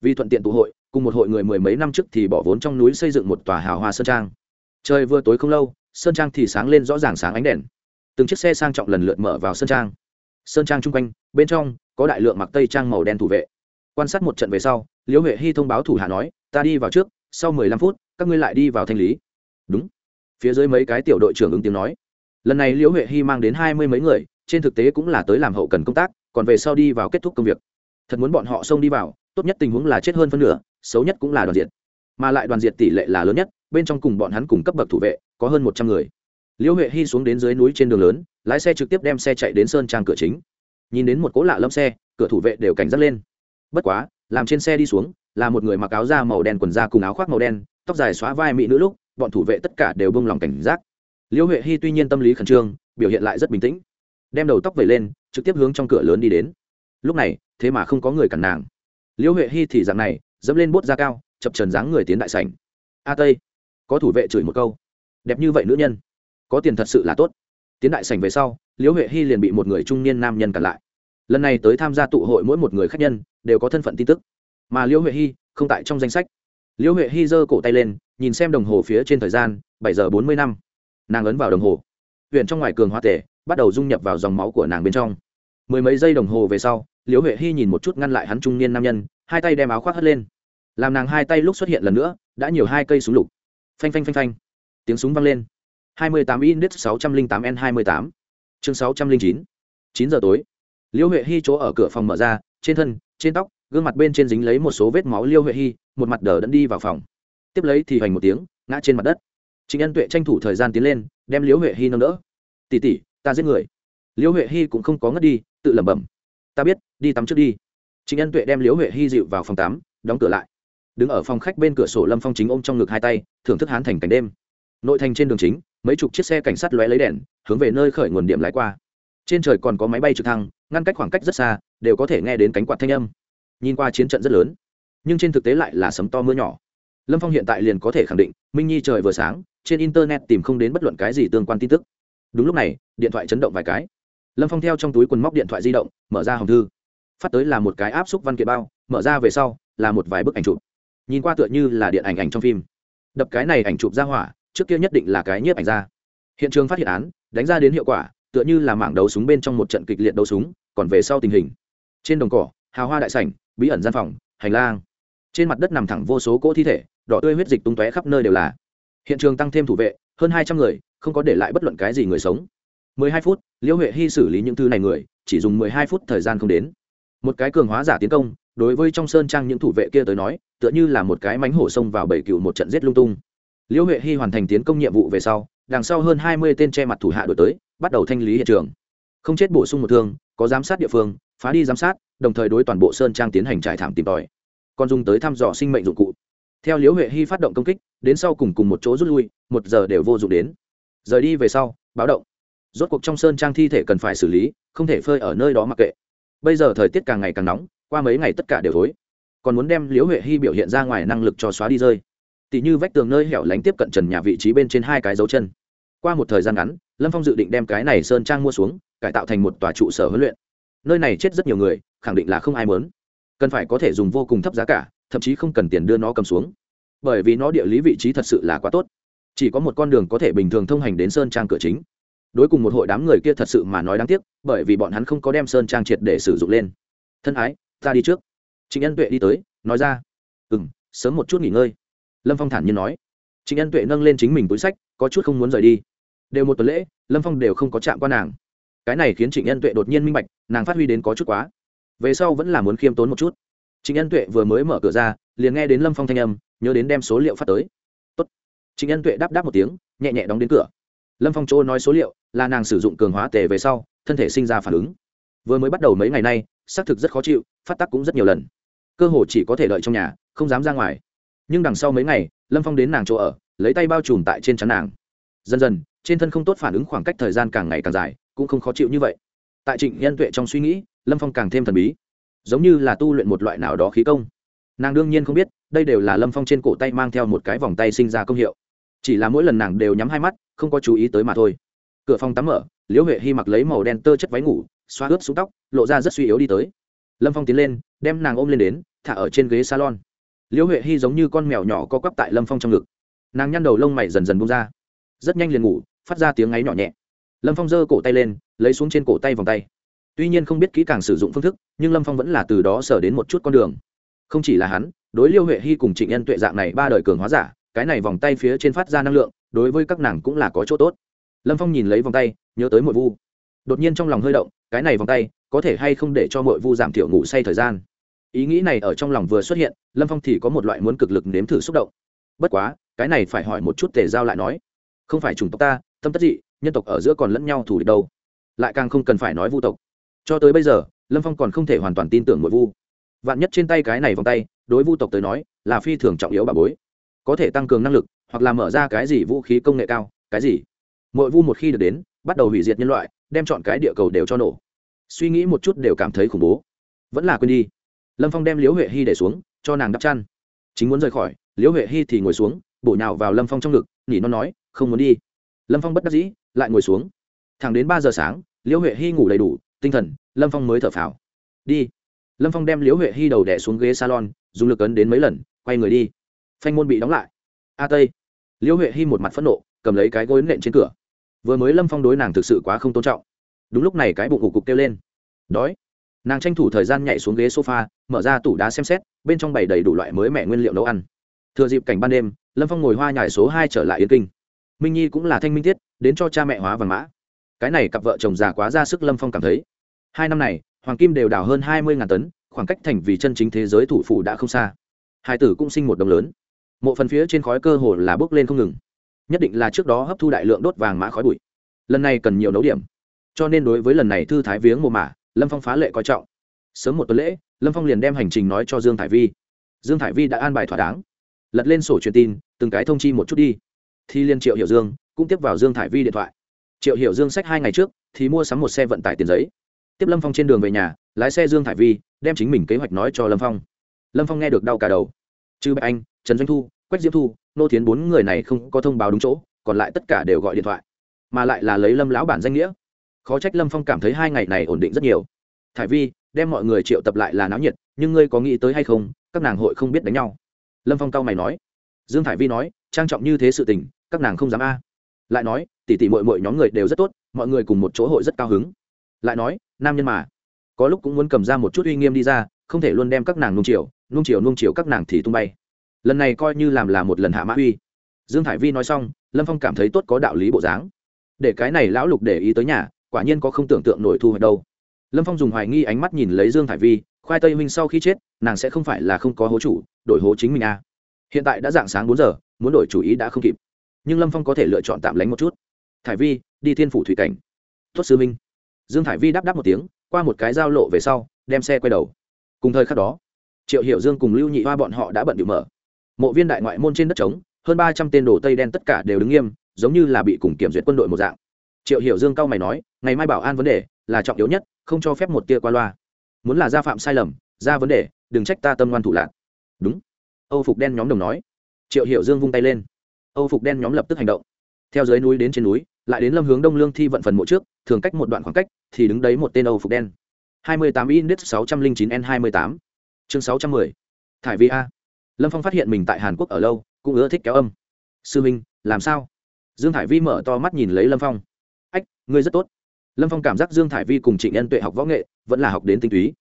Vì thuận tiện tụ hội, cùng một hội người mười mấy năm trước thì bỏ vốn trong núi xây dựng một tòa hào hoa sơn trang trời vừa tối không lâu, sơn trang thì sáng lên rõ ràng sáng ánh đèn. Từng chiếc xe sang trọng lần lượt mở vào sơn trang. Sơn trang chung quanh, bên trong, có đại lượng mặc tây trang màu đen thủ vệ. Quan sát một trận về sau, liễu huệ hy thông báo thủ hạ nói, ta đi vào trước, sau mười lăm phút, các ngươi lại đi vào thanh lý. Đúng. Phía dưới mấy cái tiểu đội trưởng ứng tiếng nói. Lần này liễu huệ hy mang đến hai mươi mấy người, trên thực tế cũng là tới làm hậu cần công tác, còn về sau đi vào kết thúc công việc. Thật muốn bọn họ xông đi vào, tốt nhất tình huống là chết hơn phân nửa, xấu nhất cũng là đoàn diệt. Mà lại đoàn diệt tỷ lệ là lớn nhất bên trong cùng bọn hắn cùng cấp bậc thủ vệ, có hơn một trăm người. Liễu huệ hy xuống đến dưới núi trên đường lớn, lái xe trực tiếp đem xe chạy đến sơn trang cửa chính. Nhìn đến một cỗ lạ lâm xe, cửa thủ vệ đều cảnh giác lên. Bất quá, làm trên xe đi xuống, là một người mặc áo da màu đen quần da cùng áo khoác màu đen, tóc dài xóa vai mỹ nữ lúc, bọn thủ vệ tất cả đều bông lòng cảnh giác. Liễu huệ hy tuy nhiên tâm lý khẩn trương, biểu hiện lại rất bình tĩnh. Đem đầu tóc vẩy lên, trực tiếp hướng trong cửa lớn đi đến. Lúc này, thế mà không có người cản nàng. Liễu huệ hy thì dạng này, dẫm lên bốt da cao, chập trần dáng người tiến đại sảnh. A tây có thủ vệ chửi một câu. Đẹp như vậy nữ nhân, có tiền thật sự là tốt. Tiến đại sảnh về sau, liễu huệ hy liền bị một người trung niên nam nhân cản lại. Lần này tới tham gia tụ hội mỗi một người khách nhân đều có thân phận tin tức. Mà liễu huệ hy không tại trong danh sách. Liễu huệ hy giơ cổ tay lên, nhìn xem đồng hồ phía trên thời gian, bảy giờ bốn mươi năm. Nàng ấn vào đồng hồ. Huyện trong ngoài cường hoa tể bắt đầu dung nhập vào dòng máu của nàng bên trong. Mười mấy giây đồng hồ về sau, liễu huệ hy nhìn một chút ngăn lại hắn trung niên nam nhân, hai tay đem áo khoác hất lên. Làm nàng hai tay lúc xuất hiện lần nữa, đã nhiều hai cây súng lục phanh phanh phanh phanh. Tiếng súng vang lên. hai mươi tám index sáu trăm linh tám n hai mươi tám. Chương sáu trăm linh chín. Chín giờ tối. Liễu huệ hy chỗ ở cửa phòng mở ra, trên thân, trên tóc, gương mặt bên trên dính lấy một số vết máu liêu huệ hy, một mặt đờ đẫn đi vào phòng. Tiếp lấy thì hoành một tiếng, ngã trên mặt đất. Trịnh ân tuệ tranh thủ thời gian tiến lên, đem liễu huệ hy nâng đỡ. Tỉ tỉ ta giết người. Liễu huệ hy cũng không có ngất đi, tự lẩm bẩm. Ta biết, đi tắm trước đi. Trịnh ân tuệ đem liễu huệ hy dịu vào phòng tắm, đóng cửa lại đứng ở phòng khách bên cửa sổ lâm phong chính ôm trong ngực hai tay, thưởng thức hán thành cảnh đêm. Nội thành trên đường chính, mấy chục chiếc xe cảnh sát lóe lấy đèn, hướng về nơi khởi nguồn điểm lái qua. Trên trời còn có máy bay trực thăng, ngăn cách khoảng cách rất xa, đều có thể nghe đến cánh quạt thanh âm. Nhìn qua chiến trận rất lớn, nhưng trên thực tế lại là sấm to mưa nhỏ. Lâm phong hiện tại liền có thể khẳng định, minh nhi trời vừa sáng, trên internet tìm không đến bất luận cái gì tương quan tin tức. Đúng lúc này, điện thoại chấn động vài cái. Lâm phong theo trong túi quần móc điện thoại di động, mở ra hòm thư. Phát tới là một cái áp xúc văn kiện bao, mở ra về sau, là một vài bức ảnh chụp nhìn qua tựa như là điện ảnh ảnh trong phim. Đập cái này ảnh chụp ra hỏa, trước kia nhất định là cái nhiếp ảnh ra. Hiện trường phát hiện án, đánh ra đến hiệu quả, tựa như là mảng đấu súng bên trong một trận kịch liệt đấu súng, còn về sau tình hình. Trên đồng cỏ, hào hoa đại sảnh, bí ẩn gian phòng, hành lang. Trên mặt đất nằm thẳng vô số cỗ thi thể, đỏ tươi huyết dịch tung tóe khắp nơi đều là. Hiện trường tăng thêm thủ vệ, hơn hai trăm người, không có để lại bất luận cái gì người sống. Mười hai phút, liễu huệ hy xử lý những thứ này người, chỉ dùng mười hai phút thời gian không đến. Một cái cường hóa giả tiến công đối với trong sơn trang những thủ vệ kia tới nói, tựa như là một cái mánh hổ xông vào bảy cựu một trận giết lung tung. Liễu huệ hy hoàn thành tiến công nhiệm vụ về sau, đằng sau hơn hai mươi tên che mặt thủ hạ đổi tới, bắt đầu thanh lý hiện trường. Không chết bổ sung một thương, có giám sát địa phương, phá đi giám sát, đồng thời đối toàn bộ sơn trang tiến hành trải thảm tìm tòi. Còn dùng tới thăm dò sinh mệnh dụng cụ. Theo liễu huệ hy phát động công kích, đến sau cùng cùng một chỗ rút lui, một giờ đều vô dụng đến. Rời đi về sau, báo động. Rốt cuộc trong sơn trang thi thể cần phải xử lý, không thể phơi ở nơi đó mặc kệ. Bây giờ thời tiết càng ngày càng nóng qua mấy ngày tất cả đều thối. Còn muốn đem liễu huệ hy biểu hiện ra ngoài năng lực cho xóa đi rơi. Tỉ như vách tường nơi hẻo lánh tiếp cận trần nhà vị trí bên trên hai cái dấu chân. Qua một thời gian ngắn, lâm phong dự định đem cái này sơn trang mua xuống, cải tạo thành một tòa trụ sở huấn luyện. Nơi này chết rất nhiều người, khẳng định là không ai mớn cần phải có thể dùng vô cùng thấp giá cả, thậm chí không cần tiền đưa nó cầm xuống. Bởi vì nó địa lý vị trí thật sự là quá tốt. Chỉ có một con đường có thể bình thường thông hành đến sơn trang cửa chính. Đối cùng một hội đám người kia thật sự mà nói đáng tiếc, bởi vì bọn hắn không có đem sơn trang triệt để sử dụng lên. Thân ái ta đi trước. Trịnh ân tuệ đi tới, nói ra. Ừ m sớm một chút nghỉ ngơi. Lâm phong thản nhiên nói. Trịnh ân tuệ nâng lên chính mình túi sách, có chút không muốn rời đi. Đều một tuần lễ, lâm phong đều không có chạm qua nàng. Cái này khiến trịnh ân tuệ đột nhiên minh bạch, nàng phát huy đến có chút quá. Về sau vẫn là muốn khiêm tốn một chút. Trịnh ân tuệ vừa mới mở cửa ra, liền nghe đến lâm phong thanh âm, nhớ đến đem số liệu phát tới. Tốt. trịnh ân tuệ đáp đáp một tiếng, nhẹ nhẹ đóng đến cửa. Lâm phong chỗ nói số liệu là nàng sử dụng cường hóa tề về sau, thân thể sinh ra phản ứng. Vừa mới bắt đầu mấy ngày nay xác thực rất khó chịu, phát tắc cũng rất nhiều lần. Cơ hồ chỉ có thể đợi trong nhà, không dám ra ngoài. Nhưng đằng sau mấy ngày, lâm phong đến nàng chỗ ở, lấy tay bao trùm tại trên chắn nàng. Dần dần, trên thân không tốt phản ứng khoảng cách thời gian càng ngày càng dài, cũng không khó chịu như vậy. Tại trịnh nhân tuệ trong suy nghĩ, lâm phong càng thêm thần bí. Giống như là tu luyện một loại nào đó khí công. Nàng đương nhiên không biết, đây đều là lâm phong trên cổ tay mang theo một cái vòng tay sinh ra công hiệu. Chỉ là mỗi lần nàng đều nhắm hai mắt, không có chú ý tới mà thôi. Cửa phòng tắm mở, liễu huệ hy mặc lấy màu đen tơ chất váy ngủ xoa ướt xuống tóc, lộ ra rất suy yếu đi tới. Lâm phong tiến lên, đem nàng ôm lên đến, thả ở trên ghế salon. Liễu huệ hy giống như con mèo nhỏ co quắp tại lâm phong trong ngực. Nàng nhăn đầu lông mày dần dần bung ra. Rất nhanh liền ngủ, phát ra tiếng ngáy nhỏ nhẹ. Lâm phong giơ cổ tay lên, lấy xuống trên cổ tay vòng tay. Tuy nhiên không biết kỹ càng sử dụng phương thức, nhưng lâm phong vẫn là từ đó sở đến một chút con đường. Không chỉ là hắn, đối liêu huệ hy cùng trịnh nhân tuệ dạng này ba đời cường hóa giả, cái này vòng tay phía trên phát ra năng lượng, đối với các nàng cũng là có chỗ tốt. Lâm phong nhìn lấy vòng tay, nhớ tới mội vu. Đột nhiên trong lòng hơi động cái này vòng tay, có thể hay không để cho mội vu giảm thiểu ngủ say thời gian? Ý nghĩ này ở trong lòng vừa xuất hiện, lâm phong thì có một loại muốn cực lực nếm thử xúc động. Bất quá, cái này phải hỏi một chút tề giao lại nói. Không phải chủng tộc ta, tâm tất dị, nhân tộc ở giữa còn lẫn nhau thủ địch đâu. Lại càng không cần phải nói vu tộc. Cho tới bây giờ, lâm phong còn không thể hoàn toàn tin tưởng mội vu. Vạn nhất trên tay cái này vòng tay, đối vu tộc tới nói, là phi thường trọng yếu bà bối. Có thể tăng cường năng lực, hoặc là mở ra cái gì vũ khí công nghệ cao, cái gì. Mội vu một khi được đến, bắt đầu hủy diệt nhân loại, đem chọn cái địa cầu đều cho nổ suy nghĩ một chút đều cảm thấy khủng bố. Vẫn là quên đi. Lâm phong đem liễu huệ hy để xuống, cho nàng đắp chăn. Chính muốn rời khỏi, liễu huệ hy thì ngồi xuống, bổ nhào vào lâm phong trong ngực nhỉ nó nói, không muốn đi. Lâm phong bất đắc dĩ, lại ngồi xuống. Thẳng đến ba giờ sáng, liễu huệ hy ngủ đầy đủ, tinh thần, lâm phong mới thở phào. Đi. Lâm phong đem liễu huệ hy đầu đẻ xuống ghế salon, dùng lực ấn đến mấy lần, quay người đi. Phanh môn bị đóng lại. A tây. Liễu huệ hy một mặt phẫn nộ, cầm lấy cái gối nện trên cửa. Vừa mới lâm phong đối nàng thực sự quá không tôn trọng đúng lúc này cái bụng ủ cục kêu lên. Đói. Nàng tranh thủ thời gian nhảy xuống ghế sofa, mở ra tủ đá xem xét, bên trong bày đầy đủ loại mới mẹ nguyên liệu nấu ăn. Thừa dịp cảnh ban đêm, lâm phong ngồi hoa nhải số hai trở lại yên kinh. Minh nhi cũng là thanh minh tiết đến cho cha mẹ hóa vàng mã. Cái này cặp vợ chồng già quá ra sức lâm phong cảm thấy. Hai năm này, hoàng kim đều đào hơn hai mươi tấn, khoảng cách thành vì chân chính thế giới thủ phủ đã không xa. Hai tử cũng sinh một đồng lớn. Mộ phần phía trên khói cơ hồ là bước lên không ngừng. Nhất định là trước đó hấp thu đại lượng đốt vàng mã khói bụi. Lần này cần nhiều nấu điểm cho nên đối với lần này thư thái viếng mồ mả, lâm phong phá lệ coi trọng. Sớm một tuần lễ, lâm phong liền đem hành trình nói cho dương thải vi. Dương thải vi đã an bài thỏa đáng. Lật lên sổ truyền tin, từng cái thông chi một chút đi. Thì liên triệu hiểu dương, cũng tiếp vào dương thải vi điện thoại. Triệu hiểu dương sách hai ngày trước, thì mua sắm một xe vận tải tiền giấy. Tiếp lâm phong trên đường về nhà, lái xe dương thải vi, đem chính mình kế hoạch nói cho lâm phong. Lâm phong nghe được đau cả đầu. Chư bạch anh, trần doanh thu, quách diễm thu, nô thiến bốn người này không có thông báo đúng chỗ, còn lại tất cả đều gọi điện thoại. Mà lại là lấy lâm lão bản danh nghĩa khó trách lâm phong cảm thấy hai ngày này ổn định rất nhiều. Thải vi, đem mọi người triệu tập lại là náo nhiệt, nhưng ngươi có nghĩ tới hay không? Các nàng hội không biết đánh nhau. Lâm phong cao mày nói. Dương thải vi nói, trang trọng như thế sự tình, các nàng không dám a. Lại nói, tỉ tỉ mọi mọi nhóm người đều rất tốt, mọi người cùng một chỗ hội rất cao hứng. Lại nói, nam nhân mà. Có lúc cũng muốn cầm ra một chút uy nghiêm đi ra, không thể luôn đem các nàng nung chiều nung chiều nung chiều các nàng thì tung bay. Lần này coi như làm là một lần hạ mã uy. Dương thải vi nói xong, lâm phong cảm thấy tốt có đạo lý bộ dáng. Để cái này lão lục để ý tới nhà quả nhiên có không tưởng tượng nổi thu hoạch đâu. Lâm phong dùng hoài nghi ánh mắt nhìn lấy dương thải vi, khoai tây huynh sau khi chết, nàng sẽ không phải là không có hố chủ, đổi hố chính mình à. hiện tại đã dạng sáng bốn giờ, muốn đổi chủ ý đã không kịp. Nhưng lâm phong có thể lựa chọn tạm lánh một chút. Thải vi, đi thiên phủ thủy cảnh. Tuất sư minh. Dương thải vi đáp đáp một tiếng, qua một cái giao lộ về sau, đem xe quay đầu. Cùng thời khắc đó, triệu hiểu dương cùng lưu nhị hoa bọn họ đã bận điệu mở. Mộ viên đại ngoại môn trên đất trống, hơn ba trăm tên đồ tây đen tất cả đều đứng nghiêm, giống như là bị cùng kiểm duyệt quân đội một dạng triệu hiểu dương cao mày nói, ngày mai bảo an vấn đề là trọng yếu nhất, không cho phép một tia qua loa. Muốn là gia phạm sai lầm, ra vấn đề, đừng trách ta tâm ngoan thủ lạc. Đúng. Âu phục đen nhóm đồng nói. Triệu hiểu dương vung tay lên. Âu phục đen nhóm lập tức hành động. Theo dưới núi đến trên núi, lại đến lâm hướng đông lương thi vận phần mộ trước, thường cách một đoạn khoảng cách, thì đứng đấy một tên âu phục đen. 28 index 609 n 28 chương 610 thải vi a. Lâm phong phát hiện mình tại hàn quốc ở lâu, cũng ưa thích kéo âm. Sư minh, làm sao? Dương thải vi mở to mắt nhìn lấy lâm phong ngươi rất tốt. Lâm phong cảm giác dương thải vi cùng trịnh ân tuệ học võ nghệ vẫn là học đến tinh túy.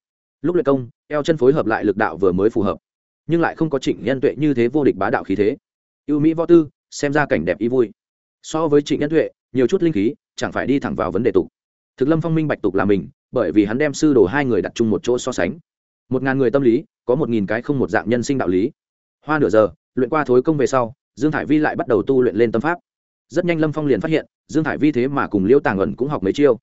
Lúc luyện công, eo chân phối hợp lại lực đạo vừa mới phù hợp, nhưng lại không có trịnh ân tuệ như thế vô địch bá đạo khí thế. Ưu mỹ võ tư, xem ra cảnh đẹp ý vui. So với trịnh ân tuệ, nhiều chút linh khí, chẳng phải đi thẳng vào vấn đề tục. Thực lâm phong minh bạch tục là mình, bởi vì hắn đem sư đồ hai người đặt chung một chỗ so sánh. Một ngàn người tâm lý, có một nghìn cái không một dạng nhân sinh đạo lý. Hoa nửa giờ, luyện qua thối công về sau, dương thải vi lại bắt đầu tu luyện lên tâm pháp rất nhanh lâm phong liền phát hiện dương thải vi thế mà cùng liêu tàng ẩn cũng học mấy chiêu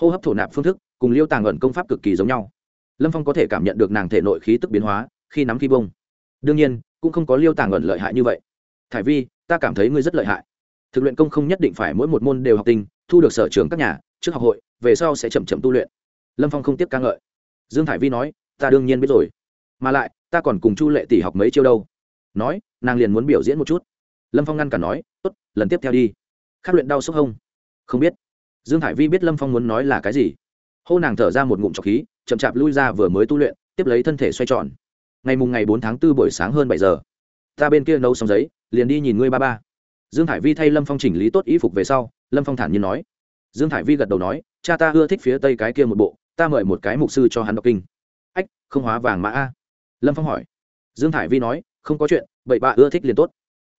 hô hấp thổ nạp phương thức cùng liêu tàng ẩn công pháp cực kỳ giống nhau lâm phong có thể cảm nhận được nàng thể nội khí tức biến hóa khi nắm khi bông đương nhiên cũng không có liêu tàng ẩn lợi hại như vậy thải vi ta cảm thấy ngươi rất lợi hại thực luyện công không nhất định phải mỗi một môn đều học tinh thu được sở trường các nhà trước học hội về sau sẽ chậm chậm tu luyện lâm phong không tiếp ca ngợi dương thải vi nói ta đương nhiên biết rồi mà lại ta còn cùng chu lệ tỷ học mấy chiêu đâu nói nàng liền muốn biểu diễn một chút lâm phong ngăn cả nói, tốt, lần tiếp theo đi. Khắc luyện đau sốc hông. Không biết. Dương thải vi biết lâm phong muốn nói là cái gì. Hô nàng thở ra một ngụm trọc khí, chậm chạp lui ra vừa mới tu luyện, tiếp lấy thân thể xoay tròn. Ngày mùng ngày bốn tháng b ố buổi sáng hơn bảy giờ. Ta bên kia nấu xong giấy, liền đi nhìn ngươi ba ba. Dương thải vi thay lâm phong chỉnh lý tốt y phục về sau, lâm phong thản nhiên nói. Dương thải vi gật đầu nói, cha ta ưa thích phía tây cái kia một bộ, ta mời một cái mục sư cho hắn đọc kinh. Ách, không hóa vàng mã a. Lâm phong hỏi. Dương thải vi nói, không có chuyện, bậy bạ ưa thích liền tốt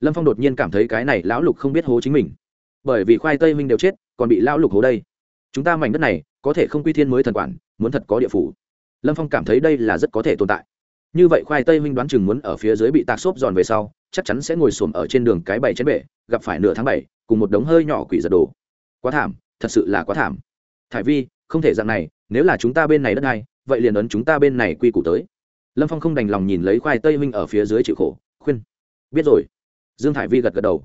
lâm phong đột nhiên cảm thấy cái này lão lục không biết hố chính mình bởi vì khoai tây minh đều chết còn bị lão lục hố đây chúng ta mảnh đất này có thể không quy thiên mới thần quản muốn thật có địa phủ lâm phong cảm thấy đây là rất có thể tồn tại như vậy khoai tây minh đoán chừng muốn ở phía dưới bị tạc xốp giòn về sau chắc chắn sẽ ngồi xổm ở trên đường cái bảy chén bể, gặp phải nửa tháng bảy, cùng một đống hơi nhỏ quỷ giật đồ quá thảm, thật sự là quá thảm. Thải vi, không thể dạng này, nếu là chúng ta bên này đất này vậy liền ấn chúng ta bên này quy củ tới. Lâm phong không đành lòng nhìn lấy khoai tây minh ở phía dưới chịu khổ, khuyên. Biết rồi dương thải vi gật gật đầu.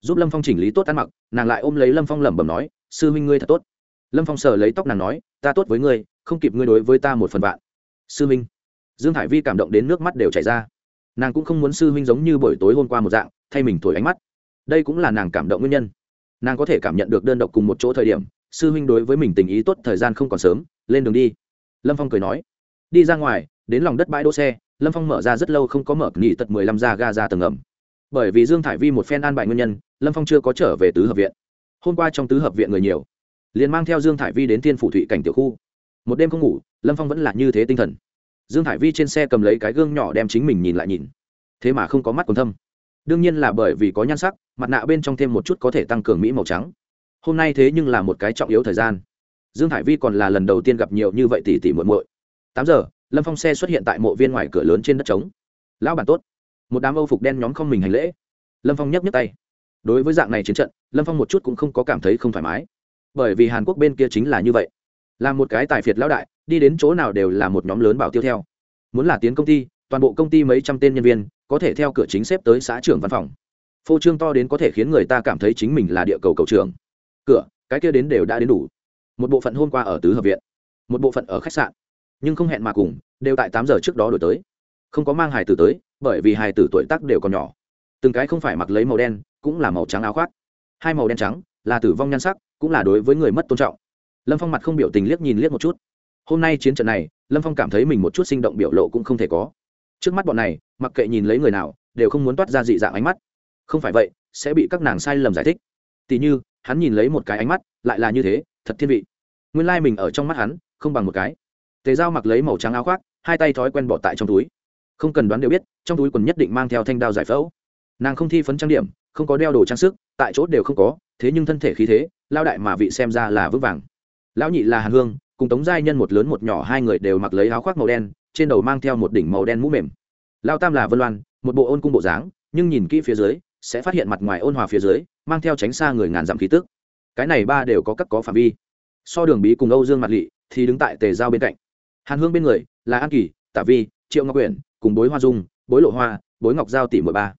Giúp lâm phong chỉnh lý tốt ăn mặc, nàng lại ôm lấy lâm phong lẩm bẩm nói, sư huynh ngươi thật tốt. Lâm phong sờ lấy tóc nàng nói, ta tốt với ngươi, không kịp ngươi đối với ta một phần vạn. Sư huynh. Dương thải vi cảm động đến nước mắt đều chảy ra. Nàng cũng không muốn sư huynh giống như buổi tối hôm qua một dạng, thay mình thổi ánh mắt. Đây cũng là nàng cảm động nguyên nhân. Nàng có thể cảm nhận được đơn độc cùng một chỗ thời điểm, sư huynh đối với mình tình ý tốt thời gian không còn sớm, lên đường đi. Lâm phong cười nói, đi ra ngoài, đến lòng đất bãi đỗ xe. Lâm phong mở ra rất lâu không có mở, nghỉ tật mười lăm ra ga ra tầng ẩm bởi vì dương thải vi một phen an bài nguyên nhân, lâm phong chưa có trở về tứ hợp viện. Hôm qua trong tứ hợp viện người nhiều, liền mang theo dương thải vi đến thiên phủ thụy cảnh tiểu khu. Một đêm không ngủ, lâm phong vẫn là như thế tinh thần. Dương thải vi trên xe cầm lấy cái gương nhỏ đem chính mình nhìn lại nhìn. Thế mà không có mắt còn thâm. Đương nhiên là bởi vì có nhan sắc, mặt nạ bên trong thêm một chút có thể tăng cường mỹ màu trắng. Hôm nay thế nhưng là một cái trọng yếu thời gian. Dương thải vi còn là lần đầu tiên gặp nhiều như vậy tỷ tỷ muộn muội. Tám giờ, lâm phong xe xuất hiện tại mộ viên ngoài cửa lớn trên đất trống. Lão bản tốt một đám âu phục đen nhóm không mình hành lễ. Lâm phong nhấc nhấc tay. Đối với dạng này chiến trận, lâm phong một chút cũng không có cảm thấy không thoải mái. Bởi vì hàn quốc bên kia chính là như vậy. Là một cái tài phiệt lão đại, đi đến chỗ nào đều là một nhóm lớn bảo tiêu theo. Muốn là tiến công ty, toàn bộ công ty mấy trăm tên nhân viên, có thể theo cửa chính xếp tới xã trưởng văn phòng. Phô trương to đến có thể khiến người ta cảm thấy chính mình là địa cầu cầu trưởng. Cửa, cái kia đến đều đã đến đủ. Một bộ phận hôm qua ở tứ hợp viện, một bộ phận ở khách sạn. Nhưng không hẹn mà cùng, đều tại tám giờ trước đó đổi tới. Không có mang hải tử tới bởi vì hài tử tuổi tác đều còn nhỏ. Từng cái không phải mặc lấy màu đen, cũng là màu trắng áo khoác. Hai màu đen trắng, là tử vong nhan sắc, cũng là đối với người mất tôn trọng. Lâm phong mặt không biểu tình liếc nhìn liếc một chút. Hôm nay chiến trận này, lâm phong cảm thấy mình một chút sinh động biểu lộ cũng không thể có. Trước mắt bọn này, mặc kệ nhìn lấy người nào, đều không muốn toát ra dị dạng ánh mắt. Không phải vậy, sẽ bị các nàng sai lầm giải thích. Tỉ như, hắn nhìn lấy một cái ánh mắt, lại là như thế, thật thiên vị. Nguyên lai、like、mình ở trong mắt hắn, không bằng một cái. Tề dao mặc lấy màu trắng áo khoác, hai tay thói quen bỏ tại trong túi không cần đoán đều biết, trong túi quần nhất định mang theo thanh đao giải phẫu. Nàng không thi phấn trang điểm, không có đeo đồ trang sức, tại chỗ đều không có, thế nhưng thân thể khí thế lao đại mà vị xem ra là vững vàng. Lão nhị là hàn hương, cùng tống giai nhân một lớn một nhỏ hai người đều mặc lấy áo khoác màu đen, trên đầu mang theo một đỉnh màu đen mũ mềm. Lao tam là vân loan, một bộ ôn cung bộ dáng, nhưng nhìn kỹ phía dưới, sẽ phát hiện mặt ngoài ôn hòa phía dưới, mang theo tránh xa người ngàn dặm khí tức. Cái này ba đều có các có phạm vi. So đường bí cùng âu dương mặt lỵ thì đứng tại tề giao bên cạnh. Hàn hương bên người là an kỳ, tả vi, triệu ngọc quyển cùng bối hoa dung, bối lộ hoa, bối ngọc giao tỷ mười ba.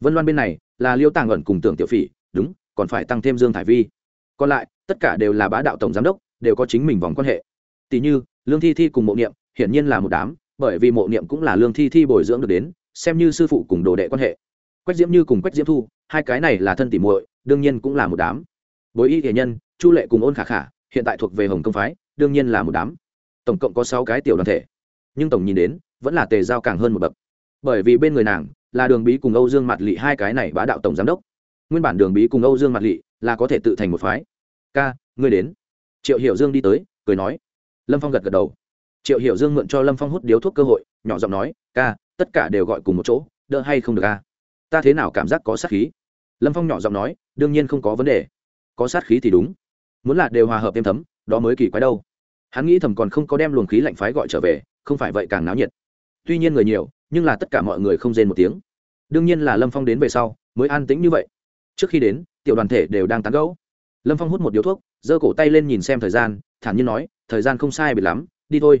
Vân loan bên này là liêu tàng ẩn cùng tưởng tiểu phỉ, đúng, còn phải tăng thêm dương thải vi. Còn lại, tất cả đều là bá đạo tổng giám đốc, đều có chính mình vòng quan hệ. Tỷ như, lương thi thi cùng mộ niệm, hiển nhiên là một đám, bởi vì mộ niệm cũng là lương thi thi bồi dưỡng được đến, xem như sư phụ cùng đồ đệ quan hệ. Quách diễm như cùng quách diễm thu, hai cái này là thân tỷ muội, đương nhiên cũng là một đám. Bối y thể nhân, chu lệ cùng ôn khả khả, hiện tại thuộc về hồng công phái, đương nhiên là một đám. Tổng cộng có sáu cái tiểu đoàn thể. Nhưng tổng nhìn đến vẫn là tề giao càng hơn một bậc. Bởi vì bên người nàng là đường bí cùng âu dương mặt lị hai cái này bá đạo tổng giám đốc. Nguyên bản đường bí cùng âu dương mặt lị là có thể tự thành một phái. Ca, ngươi đến. Triệu hiểu dương đi tới, cười nói. Lâm phong gật gật đầu. Triệu hiểu dương mượn cho lâm phong hút điếu thuốc cơ hội, nhỏ giọng nói, ca, tất cả đều gọi cùng một chỗ, đỡ hay không được ca ta thế nào cảm giác có sát khí? Lâm phong nhỏ giọng nói, đương nhiên không có vấn đề. Có sát khí thì đúng. Muốn là đều hòa hợp êm thấm, đó mới kỳ quái đâu. Hắn nghĩ thầm còn không có đem luồng khí lạnh phái gọi trở về, không phải vậy càng náo nhiệt tuy nhiên người nhiều, nhưng là tất cả mọi người không rên một tiếng. Đương nhiên là lâm phong đến về sau, mới an tĩnh như vậy. Trước khi đến, tiểu đoàn thể đều đang tán gẫu. Lâm phong hút một điếu thuốc, giơ cổ tay lên nhìn xem thời gian, thản nhiên nói, thời gian không sai bị lắm, đi thôi.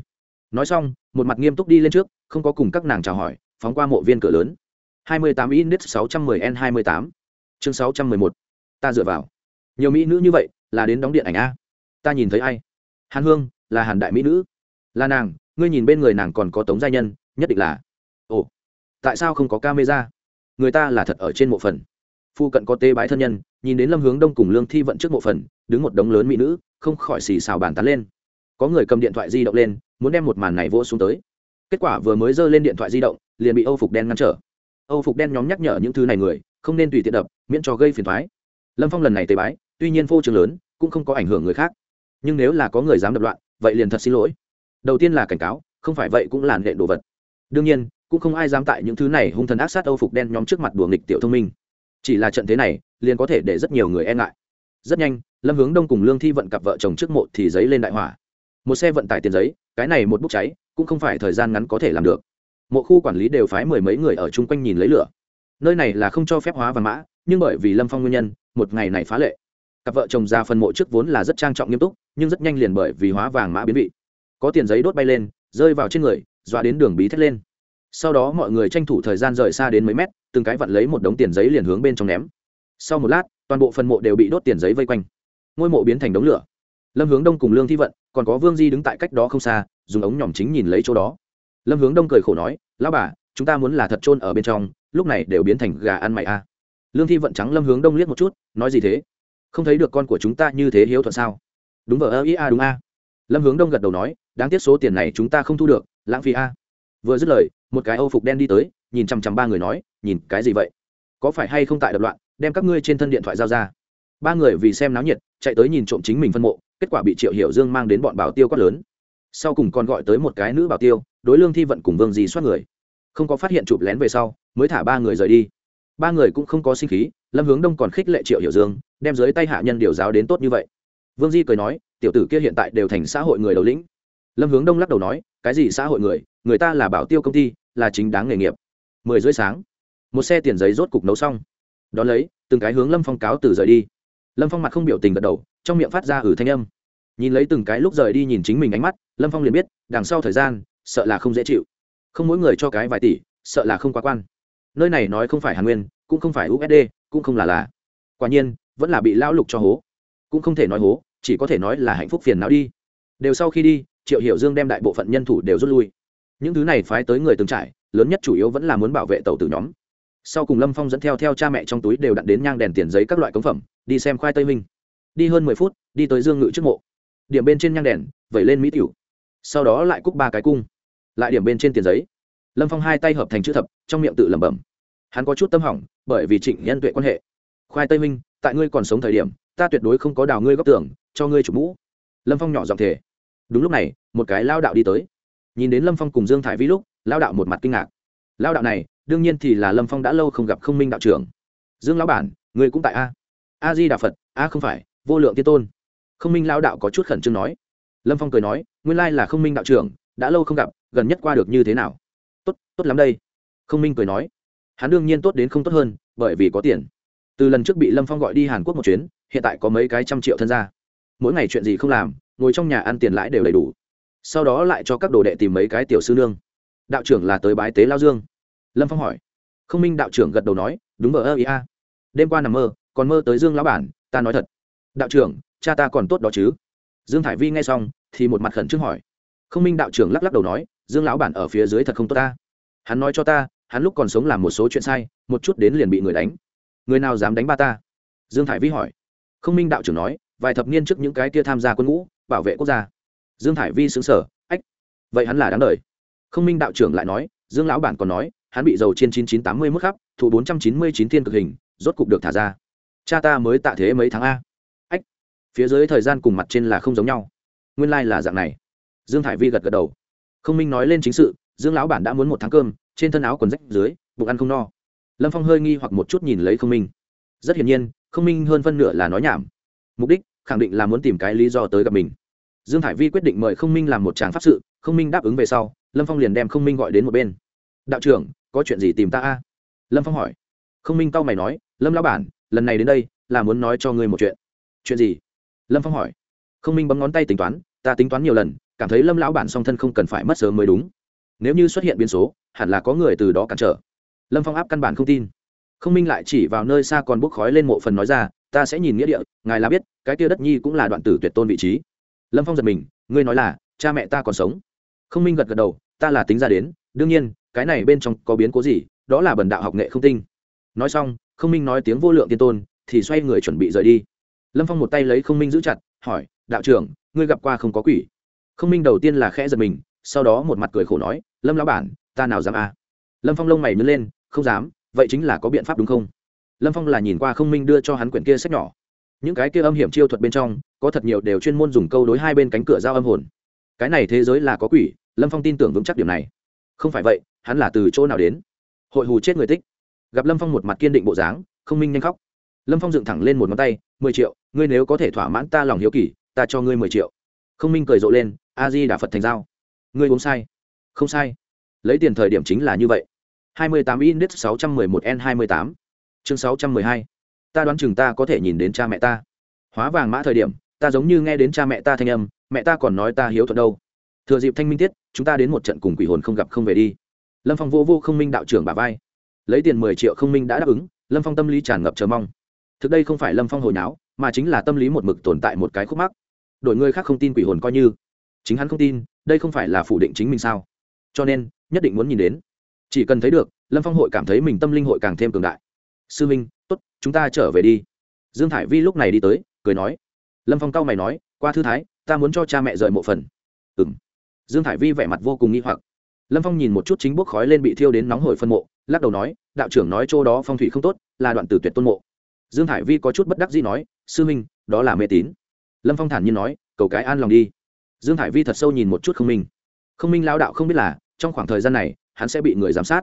Nói xong, một mặt nghiêm túc đi lên trước, không có cùng các nàng chào hỏi, phóng qua mộ viên cửa lớn. 28 index 610 n 28 chương 611 ta dựa vào. Nhiều mỹ nữ như vậy, là đến đóng điện ảnh a. Ta nhìn thấy ai? Hàn hương, là hàn đại mỹ nữ. Là nàng, ngươi nhìn bên người nàng còn có tống gia nhân nhất định là, ồ, tại sao không có camera? Người ta là thật ở trên mộ phần. Phu cận có tê bái thân nhân, nhìn đến lâm hướng đông cùng lương thi vận trước mộ phần, đứng một đống lớn mỹ nữ, không khỏi xì xào bàn tán lên. Có người cầm điện thoại di động lên, muốn đem một màn này vỗ xuống tới. Kết quả vừa mới giơ lên điện thoại di động, liền bị âu phục đen ngăn trở. Âu phục đen nhóm nhắc nhở những thứ này người, không nên tùy tiện đập, miễn cho gây phiền thoái lâm phong lần này tê bái, tuy nhiên phô trường lớn, cũng không có ảnh hưởng người khác. Nhưng nếu là có người dám đập loạn, vậy liền thật xin lỗi. Đầu tiên là cảnh cáo, không phải vậy cũng là nện đồ vật đương nhiên, cũng không ai dám tại những thứ này hung thần ác sát âu phục đen nhóm trước mặt đùa nghịch tiểu thông minh. Chỉ là trận thế này, liền có thể để rất nhiều người e ngại. Rất nhanh, lâm hướng đông cùng lương thi vận cặp vợ chồng trước mộ thì giấy lên đại hỏa. Một xe vận tải tiền giấy, cái này một bút cháy, cũng không phải thời gian ngắn có thể làm được. Mộ khu quản lý đều phái mười mấy người ở chung quanh nhìn lấy lửa. Nơi này là không cho phép hóa vàng mã, nhưng bởi vì lâm phong nguyên nhân, một ngày này phá lệ. Cặp vợ chồng ra phần mộ trước vốn là rất trang trọng nghiêm túc, nhưng rất nhanh liền bởi vì hóa vàng mã biến vị. Có tiền giấy đốt bay lên, rơi vào trên người dọa đến đường bí thét lên. Sau đó mọi người tranh thủ thời gian rời xa đến mấy mét, từng cái vặn lấy một đống tiền giấy liền hướng bên trong ném. Sau một lát, toàn bộ phần mộ đều bị đốt tiền giấy vây quanh. Ngôi mộ biến thành đống lửa. Lâm hướng đông cùng lương thi vận, còn có vương di đứng tại cách đó không xa, dùng ống nhỏm chính nhìn lấy chỗ đó. Lâm hướng đông cười khổ nói, lão bà, chúng ta muốn là thật trôn ở bên trong, lúc này đều biến thành gà ăn mày a. Lương thi vận trắng lâm hướng đông liếc một chút, nói gì thế? Không thấy được con của chúng ta như thế hiếu thuận sao? Đúng vợ ơ ý a, đúng a. Lâm hướng đông gật đầu nói, đáng tiếc số tiền này chúng ta không thu được lãng phí a. Vừa dứt lời, một cái âu phục đen đi tới, nhìn chằm chằm ba người nói, nhìn cái gì vậy? Có phải hay không tại đập loạn, đem các ngươi trên thân điện thoại giao ra? Ba người vì xem náo nhiệt, chạy tới nhìn trộm chính mình phân mộ, kết quả bị triệu hiểu dương mang đến bọn bảo tiêu quát lớn. Sau cùng còn gọi tới một cái nữ bảo tiêu, đối lương thi vận cùng vương di soát người. Không có phát hiện chụp lén về sau, mới thả ba người rời đi. Ba người cũng không có sinh khí, lâm hướng đông còn khích lệ triệu hiểu dương, đem dưới tay hạ nhân điều giáo đến tốt như vậy. Vương di cười nói, tiểu tử kia hiện tại đều thành xã hội người đầu lĩnh. Lâm hướng đông lắc đầu nói cái gì xã hội người người ta là bảo tiêu công ty, là chính đáng nghề nghiệp. Mười rưỡi sáng, một xe tiền giấy rốt cục nấu xong. Đón lấy, từng cái hướng lâm phong cáo từ rời đi. Lâm phong mặt không biểu tình gật đầu, trong miệng phát ra ử thanh âm. Nhìn lấy từng cái lúc rời đi nhìn chính mình ánh mắt, lâm phong liền biết, đằng sau thời gian, sợ là không dễ chịu. Không mỗi người cho cái vài tỷ, sợ là không quá quan. Nơi này nói không phải hàn nguyên, cũng không phải usd cũng không là là. Quả nhiên, vẫn là bị lão lục cho hố. Cũng không thể nói hố, chỉ có thể nói là hạnh phúc phiền não đi. Đều sau khi đi triệu hiểu dương đem đại bộ phận nhân thủ đều rút lui. Những thứ này phái tới người từng trải, lớn nhất chủ yếu vẫn là muốn bảo vệ tàu tử nhóm. Sau cùng lâm phong dẫn theo theo cha mẹ trong túi đều đặt đến nhang đèn tiền giấy các loại cống phẩm, đi xem khoai tây minh đi hơn mười phút, đi tới dương ngự trước mộ. Điểm bên trên nhang đèn, vẩy lên mỹ tiểu. Sau đó lại cúc ba cái cung. Lại điểm bên trên tiền giấy. Lâm phong hai tay hợp thành chữ thập, trong miệng tự lẩm bẩm. Hắn có chút tâm hỏng, bởi vì trịnh nhân tuệ quan hệ. Khoai tây minh tại ngươi còn sống thời điểm, ta tuyệt đối không có đào ngươi góp tưởng cho ngươi chủ mũ. Lâm phong nhỏ giọng thể đúng lúc này, một cái lao đạo đi tới. Nhìn đến lâm phong cùng dương thải vi lúc, lao đạo một mặt kinh ngạc. Lao đạo này, đương nhiên thì là lâm phong đã lâu không gặp không minh đạo trưởng. Dương lão bản, người cũng tại a? A di đà phật, a không phải, vô lượng tiên tôn. Không minh lao đạo có chút khẩn trương nói. Lâm phong cười nói, nguyên lai là không minh đạo trưởng, đã lâu không gặp, gần nhất qua được như thế nào? Tốt tốt lắm đây. Không minh cười nói. Hắn đương nhiên tốt đến không tốt hơn, bởi vì có tiền. Từ lần trước bị lâm phong gọi đi hàn quốc một chuyến, hiện tại có mấy cái trăm triệu thân gia. Mỗi ngày chuyện gì không làm ngồi trong nhà ăn tiền lãi đều đầy đủ. Sau đó lại cho các đồ đệ tìm mấy cái tiểu sư nương. Đạo trưởng là tới bái tế lao dương. Lâm phong hỏi. Không minh đạo trưởng gật đầu nói, đúng vờ ơ ý a. Đêm qua nằm mơ, còn mơ tới dương lão bản, ta nói thật. Đạo trưởng, cha ta còn tốt đó chứ. Dương thải vi nghe xong, thì một mặt khẩn trương hỏi. Không minh đạo trưởng lắc lắc đầu nói, dương lão bản ở phía dưới thật không tốt ta. Hắn nói cho ta, hắn lúc còn sống làm một số chuyện sai, một chút đến liền bị người đánh. Người nào dám đánh ba ta? Dương thải vi hỏi. Không minh đạo trưởng nói, vài thập niên trước những cái kia tham gia quân ngũ bảo vệ quốc gia. Dương thải vi xứng sở ách, vậy hắn là đáng đời. Không minh đạo trưởng lại nói, dương lão bản còn nói, hắn bị dầu trên chín chín tám mươi mức khắp, thủ bốn trăm chín mươi chín thiên cực hình, rốt cục được thả ra. Cha ta mới tạ thế mấy tháng a. Ách, phía dưới thời gian cùng mặt trên là không giống nhau. Nguyên lai、like、là dạng này. Dương thải vi gật gật đầu. Không minh nói lên chính sự, dương lão bản đã muốn một tháng cơm, trên thân áo quần rách dưới, bụng ăn không no. Lâm phong hơi nghi hoặc một chút nhìn lấy không minh. Rất hiển nhiên, không minh hơn phân nửa là nói nhảm. Mục đích khẳng định là muốn tìm cái lý do tới gặp mình. Dương thải vi quyết định mời không minh làm một tràng pháp sự không minh đáp ứng về sau, lâm phong liền đem không minh gọi đến một bên. Đạo trưởng, có chuyện gì tìm ta a? Lâm phong hỏi. Không minh cau mày nói, lâm lão bản, lần này đến đây là muốn nói cho ngươi một chuyện. Chuyện gì? Lâm phong hỏi. Không minh bấm ngón tay tính toán, ta tính toán nhiều lần, cảm thấy lâm lão bản song thân không cần phải mất sớm mới đúng. Nếu như xuất hiện biến số, hẳn là có người từ đó cản trở. Lâm phong áp căn bản không tin. Không minh lại chỉ vào nơi xa còn bốc khói lên mộ phần nói ra ta sẽ nhìn nghĩa địa, ngài là biết, cái kia đất nhi cũng là đoạn tử tuyệt tôn vị trí. Lâm phong giật mình, ngươi nói là, cha mẹ ta còn sống. Không minh gật gật đầu, ta là tính ra đến, đương nhiên, cái này bên trong có biến cố gì, đó là bần đạo học nghệ không tinh. Nói xong, không minh nói tiếng vô lượng tiên tôn, thì xoay người chuẩn bị rời đi. Lâm phong một tay lấy không minh giữ chặt, hỏi, đạo trưởng, ngươi gặp qua không có quỷ? Không minh đầu tiên là khẽ giật mình, sau đó một mặt cười khổ nói, lâm lão bản, ta nào dám à lâm phong lông mày nhớ lên, không dám, vậy chính là có biện pháp đúng không? lâm phong là nhìn qua không minh đưa cho hắn quyển kia sách nhỏ. Những cái kia âm hiểm chiêu thuật bên trong, có thật nhiều đều chuyên môn dùng câu đối hai bên cánh cửa giao âm hồn. Cái này thế giới là có quỷ, lâm phong tin tưởng vững chắc điểm này. Không phải vậy, hắn là từ chỗ nào đến? Hội hù chết người tích. Gặp lâm phong một mặt kiên định bộ dáng, không minh nhanh khóc. Lâm phong dựng thẳng lên một ngón tay, mười triệu, ngươi nếu có thể thỏa mãn ta lòng hiếu kỳ, ta cho ngươi mười triệu. Không minh cười rộ lên, a di đà phật thành dao ngươi uống sai. Không sai. Lấy tiền thời điểm chính là như vậy. Hai mươi tám inch sáu 28 Index một n hai mươi tám chương sáu trăm mười hai. Ta đoán chừng ta có thể nhìn đến cha mẹ ta. Hóa vàng mã thời điểm, ta giống như nghe đến cha mẹ ta thanh âm, mẹ ta còn nói ta hiếu thuận đâu. Thừa dịp thanh minh tiết, chúng ta đến một trận cùng quỷ hồn không gặp không về đi. Lâm phong vô vô không minh đạo trưởng bà vai. Lấy tiền mười triệu không minh đã đáp ứng, lâm phong tâm lý tràn ngập chờ mong. Thực đây không phải lâm phong hồi náo mà chính là tâm lý một mực tồn tại một cái khúc mắc. Đổi người khác không tin quỷ hồn coi như. Chính hắn không tin, đây không phải là phủ định chính mình sao? Cho nên, nhất định muốn nhìn đến. Chỉ cần thấy được, lâm phong hội cảm thấy mình tâm linh hội càng thêm cường đại sư minh, tốt, chúng ta trở về đi. Dương thải vi lúc này đi tới, cười nói. Lâm phong cao mày nói, qua thư thái, ta muốn cho cha mẹ rời mộ phần. Ừ m dương thải vi vẻ mặt vô cùng nghi hoặc. Lâm phong nhìn một chút chính bốc khói lên bị thiêu đến nóng hổi phân mộ, lắc đầu nói, đạo trưởng nói chỗ đó phong thủy không tốt, là đoạn tử tuyệt tôn mộ. Dương thải vi có chút bất đắc dĩ nói, sư minh, đó là mê tín. Lâm phong thản nhiên nói, cầu cái an lòng đi. Dương thải vi thật sâu nhìn một chút không minh. Không minh lao đạo không biết là, trong khoảng thời gian này, hắn sẽ bị người giám sát.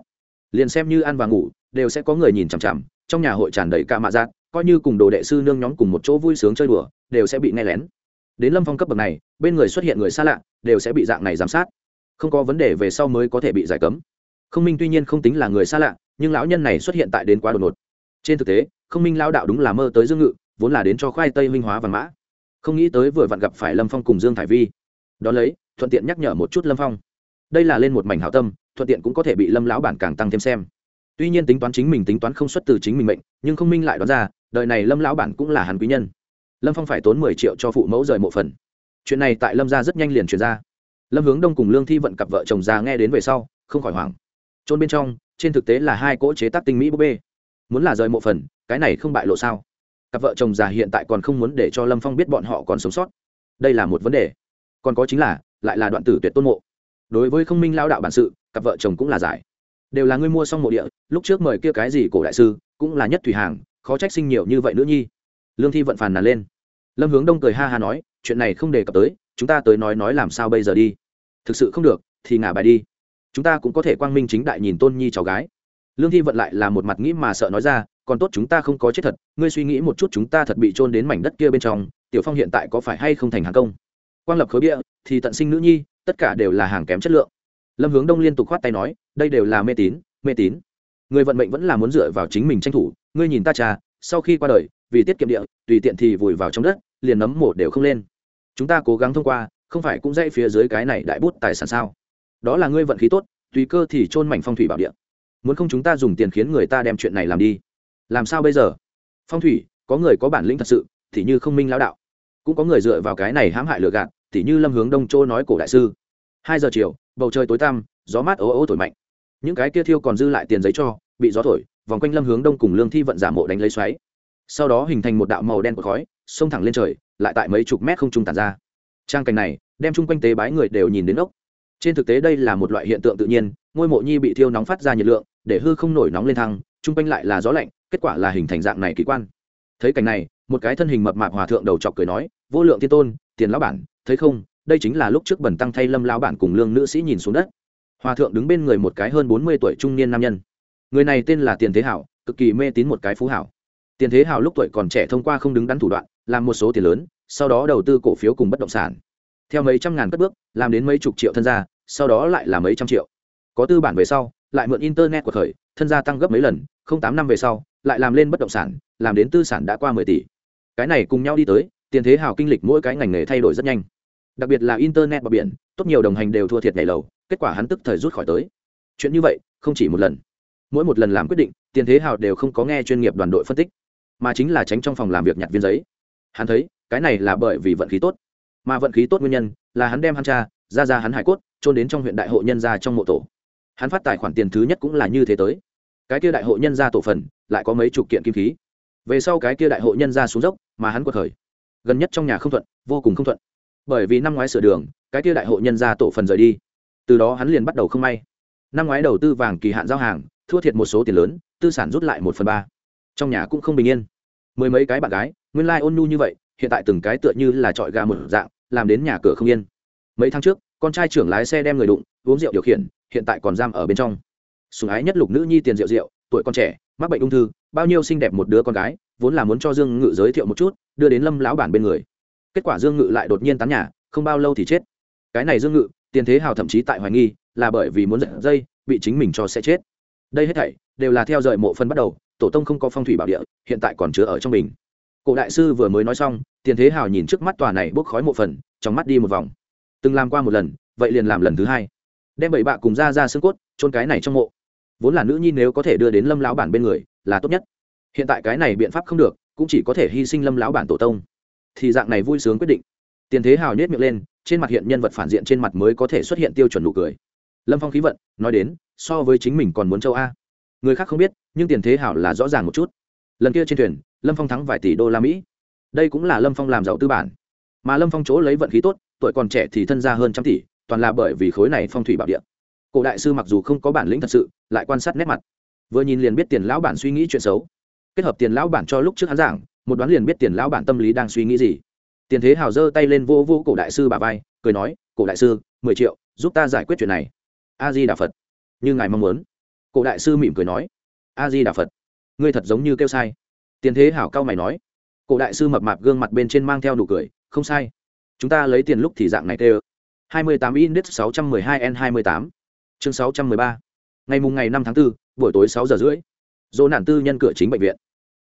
Liền xem như ăn và ngủ, đều sẽ có người nhìn chằm chằm trong nhà hội tràn đầy ca mạ giác, coi như cùng đồ đệ sư nương nhóm cùng một chỗ vui sướng chơi đùa, đều sẽ bị nghe lén. Đến lâm phong cấp bậc này, bên người xuất hiện người xa lạ, đều sẽ bị dạng này giám sát. Không có vấn đề về sau mới có thể bị giải cấm. Không minh tuy nhiên không tính là người xa lạ, nhưng lão nhân này xuất hiện tại đến quá đột ngột. Trên thực tế, không minh lao đạo đúng là mơ tới dương ngự, vốn là đến cho khoai tây minh hóa và mã. Không nghĩ tới vừa vặn gặp phải lâm phong cùng dương thải vi. Đ ó lấy, thuận tiện nhắc nhở một chút lâm phong. Đây là lên một mảnh hảo tâm, thuận tiện cũng có thể bị lâm lão bản càng tăng thêm xem tuy nhiên tính toán chính mình tính toán không xuất từ chính mình mệnh, nhưng không minh lại đoán ra, đời này lâm lão bản cũng là hàn quý nhân. Lâm phong phải tốn mười triệu cho phụ mẫu rời mộ phần. Chuyện này tại lâm gia rất nhanh liền truyền ra. Lâm hướng đông cùng lương thi vận cặp vợ chồng già nghe đến về sau, không khỏi hoảng. Trôn bên trong, trên thực tế là hai cỗ chế tác tinh mỹ búp bê. Muốn là rời mộ phần, cái này không bại lộ sao? Cặp vợ chồng già hiện tại còn không muốn để cho lâm phong biết bọn họ còn sống sót. Đây là một vấn đề. Còn có chính là, lại là đoạn tử tuyệt tôn mộ. Đối với không minh lao đạo bản sự, cặp vợ chồng cũng là giải đều là ngươi mua xong mộ địa, lúc trước mời kia cái gì cổ đại sư, cũng là nhất thủy hàng, khó trách sinh nhiều như vậy nữa nhi. Lương thi vận phàn nàn lên. Lâm hướng đông cười ha ha nói, chuyện này không đề cập tới, chúng ta tới nói nói làm sao bây giờ đi. Thực sự không được, thì ngả bài đi. Chúng ta cũng có thể quang minh chính đại nhìn tôn nhi cháu gái. Lương thi vận lại là một mặt nghĩ mà sợ nói ra, còn tốt chúng ta không có chết thật, ngươi suy nghĩ một chút chúng ta thật bị trôn đến mảnh đất kia bên trong, tiểu phong hiện tại có phải hay không thành hàng công? Quang lập khối bia, thì tận sinh nữ nhi, tất cả đều là hàng kém chất lượng lâm hướng đông liên tục khoát tay nói, đây đều là mê tín mê tín. Người vận mệnh vẫn là muốn dựa vào chính mình tranh thủ. Ngươi nhìn ta cha sau khi qua đời, vì tiết kiệm địa, tùy tiện thì vùi vào trong đất, liền nấm mổ đều không lên. Chúng ta cố gắng thông qua, không phải cũng dãy phía dưới cái này đại bút tài sản sao? Đó là ngươi vận khí tốt, tùy cơ thì trôn mảnh phong thủy bảo địa. Muốn không chúng ta dùng tiền khiến người ta đem chuyện này làm đi. Làm sao bây giờ? Phong thủy, có người có bản lĩnh thật sự, thì như không minh lão đạo. Cũng có người dựa vào cái này hãm hại lừa gạt, thì như lâm hướng đông châu nói cổ đại sư hai giờ chiều, bầu trời tối tăm, gió mát ố ố thổi mạnh. Những cái kia thiêu còn dư lại tiền giấy cho, bị gió thổi, vòng quanh lâm hướng đông cùng lương thi vận giả mộ đánh lấy xoáy. Sau đó hình thành một đạo màu đen của khói, xông thẳng lên trời, lại tại mấy chục mét không trung tàn ra. Trang cảnh này, đem chung quanh tế bái người đều nhìn đến ốc trên thực tế đây là một loại hiện tượng tự nhiên, ngôi mộ nhi bị thiêu nóng phát ra nhiệt lượng, để hư không nổi nóng lên thăng, chung quanh lại là gió lạnh, kết quả là hình thành dạng này kỳ quan. Thấy cảnh này, một cái thân hình mập mạp hòa thượng đầu chọc cười nói, vô lượng thiên tôn, tiền lão bản, thấy không? Đây chính là lúc trước bẩn tăng thay lâm lao bản cùng lương nữ sĩ nhìn xuống đất. Hòa thượng đứng bên người một cái hơn bốn mươi tuổi trung niên nam nhân. Người này tên là tiền thế hảo, cực kỳ mê tín một cái phú hảo. Tiền thế hảo lúc tuổi còn trẻ thông qua không đứng đắn thủ đoạn, làm một số tiền lớn, sau đó đầu tư cổ phiếu cùng bất động sản. Theo mấy trăm ngàn cất bước, làm đến mấy chục triệu thân gia, sau đó lại là mấy trăm triệu. Có tư bản về sau, lại mượn internet của khởi, thân gia tăng gấp mấy lần, không tám năm về sau, lại làm lên bất động sản, làm đến tư sản đã qua mười tỷ. Cái này cùng nhau đi tới, tiền thế hào kinh lịch mỗi cái ngành nghề thay đổi rất nhanh đặc biệt là internet bờ biển, tốt nhiều đồng hành đều thua thiệt nhảy lầu, kết quả hắn tức thời rút khỏi tới. Chuyện như vậy, không chỉ một lần. Mỗi một lần làm quyết định, tiền thế hào đều không có nghe chuyên nghiệp đoàn đội phân tích, mà chính là tránh trong phòng làm việc nhặt viên giấy. Hắn thấy, cái này là bởi vì vận khí tốt. Mà vận khí tốt nguyên nhân là hắn đem hắn cha, ra ra hắn hải cốt trôn đến trong huyện đại hộ nhân gia trong mộ tổ. Hắn phát tài khoản tiền thứ nhất cũng là như thế tới. Cái kia đại hộ nhân gia tổ phần, lại có mấy chục kiện kim khí. Về sau cái kia đại hộ nhân gia xuống dốc, mà hắn quật khởi. Gần nhất trong nhà không thuận, vô cùng không thuận bởi vì năm ngoái sửa đường, cái kia đại hộ nhân gia tổ phần rời đi. Từ đó hắn liền bắt đầu không may. Năm ngoái đầu tư vàng kỳ hạn giao hàng, thua thiệt một số tiền lớn, tư sản rút lại một phần ba. Trong nhà cũng không bình yên. Mười mấy cái bạn gái, nguyên lai ôn nhu như vậy, hiện tại từng cái tựa như là trọi gà một dạng, làm đến nhà cửa không yên. Mấy tháng trước, con trai trưởng lái xe đem người đụng, uống rượu điều khiển, hiện tại còn giam ở bên trong. Sùng ái nhất lục nữ nhi tiền rượu rượu, tuổi con trẻ, mắc bệnh ung thư, bao nhiêu xinh đẹp một đứa con gái, vốn là muốn cho dương ngự giới thiệu một chút, đưa đến lâm lão bản bên người kết quả dương ngự lại đột nhiên tán nhà, không bao lâu thì chết. Cái này dương ngự, tiền thế hào thậm chí tại hoài nghi, là bởi vì muốn giật dây, bị chính mình cho sẽ chết. Đây hết thảy đều là theo dời mộ phân bắt đầu, tổ tông không có phong thủy bảo địa, hiện tại còn chứa ở trong mình. Cổ đại sư vừa mới nói xong, tiền thế hào nhìn trước mắt tòa này bốc khói một phần, trong mắt đi một vòng. Từng làm qua một lần, vậy liền làm lần thứ hai. Đem bảy bạ cùng ra ra xương cốt trôn cái này trong mộ. Vốn là nữ nhi nếu có thể đưa đến lâm lão bản bên người, là tốt nhất. Hiện tại cái này biện pháp không được, cũng chỉ có thể hy sinh lâm lão bản tổ tông thì dạng này vui sướng quyết định. Tiền thế hào nhét miệng lên, trên mặt hiện nhân vật phản diện trên mặt mới có thể xuất hiện tiêu chuẩn nụ cười. Lâm phong khí vận, nói đến, so với chính mình còn muốn châu a. Người khác không biết, nhưng tiền thế hảo là rõ ràng một chút. Lần kia trên thuyền, lâm phong thắng vài tỷ đô la mỹ. Đây cũng là lâm phong làm giàu tư bản. Mà lâm phong chỗ lấy vận khí tốt, tuổi còn trẻ thì thân ra hơn trăm tỷ, toàn là bởi vì khối này phong thủy bảo địa. Cổ đại sư mặc dù không có bản lĩnh thật sự, lại quan sát nét mặt. Vừa nhìn liền biết tiền lão bản suy nghĩ chuyện xấu. Kết hợp tiền lão bản cho lúc trước hắn giảng một đoán liền biết tiền lão bản tâm lý đang suy nghĩ gì. Tiền thế hào giơ tay lên vô vô cổ đại sư bà vai cười nói cổ đại sư mười triệu giúp ta giải quyết chuyện này. A di đà phật như ngài mong muốn. Cổ đại sư mỉm cười nói a di đà phật ngươi thật giống như kêu sai. Tiền thế hảo cao mày nói cổ đại sư mập mạp gương mặt bên trên mang theo nụ cười không sai. Chúng ta lấy tiền lúc thì dạng này kêu. hai mươi tám index sáu trăm mười hai n hai mươi tám. Chương sáu trăm mười ba. Ngày mùng ngày năm tháng 4, buổi tối sáu giờ rưỡi. Dỗ nạn tư nhân cửa chính bệnh viện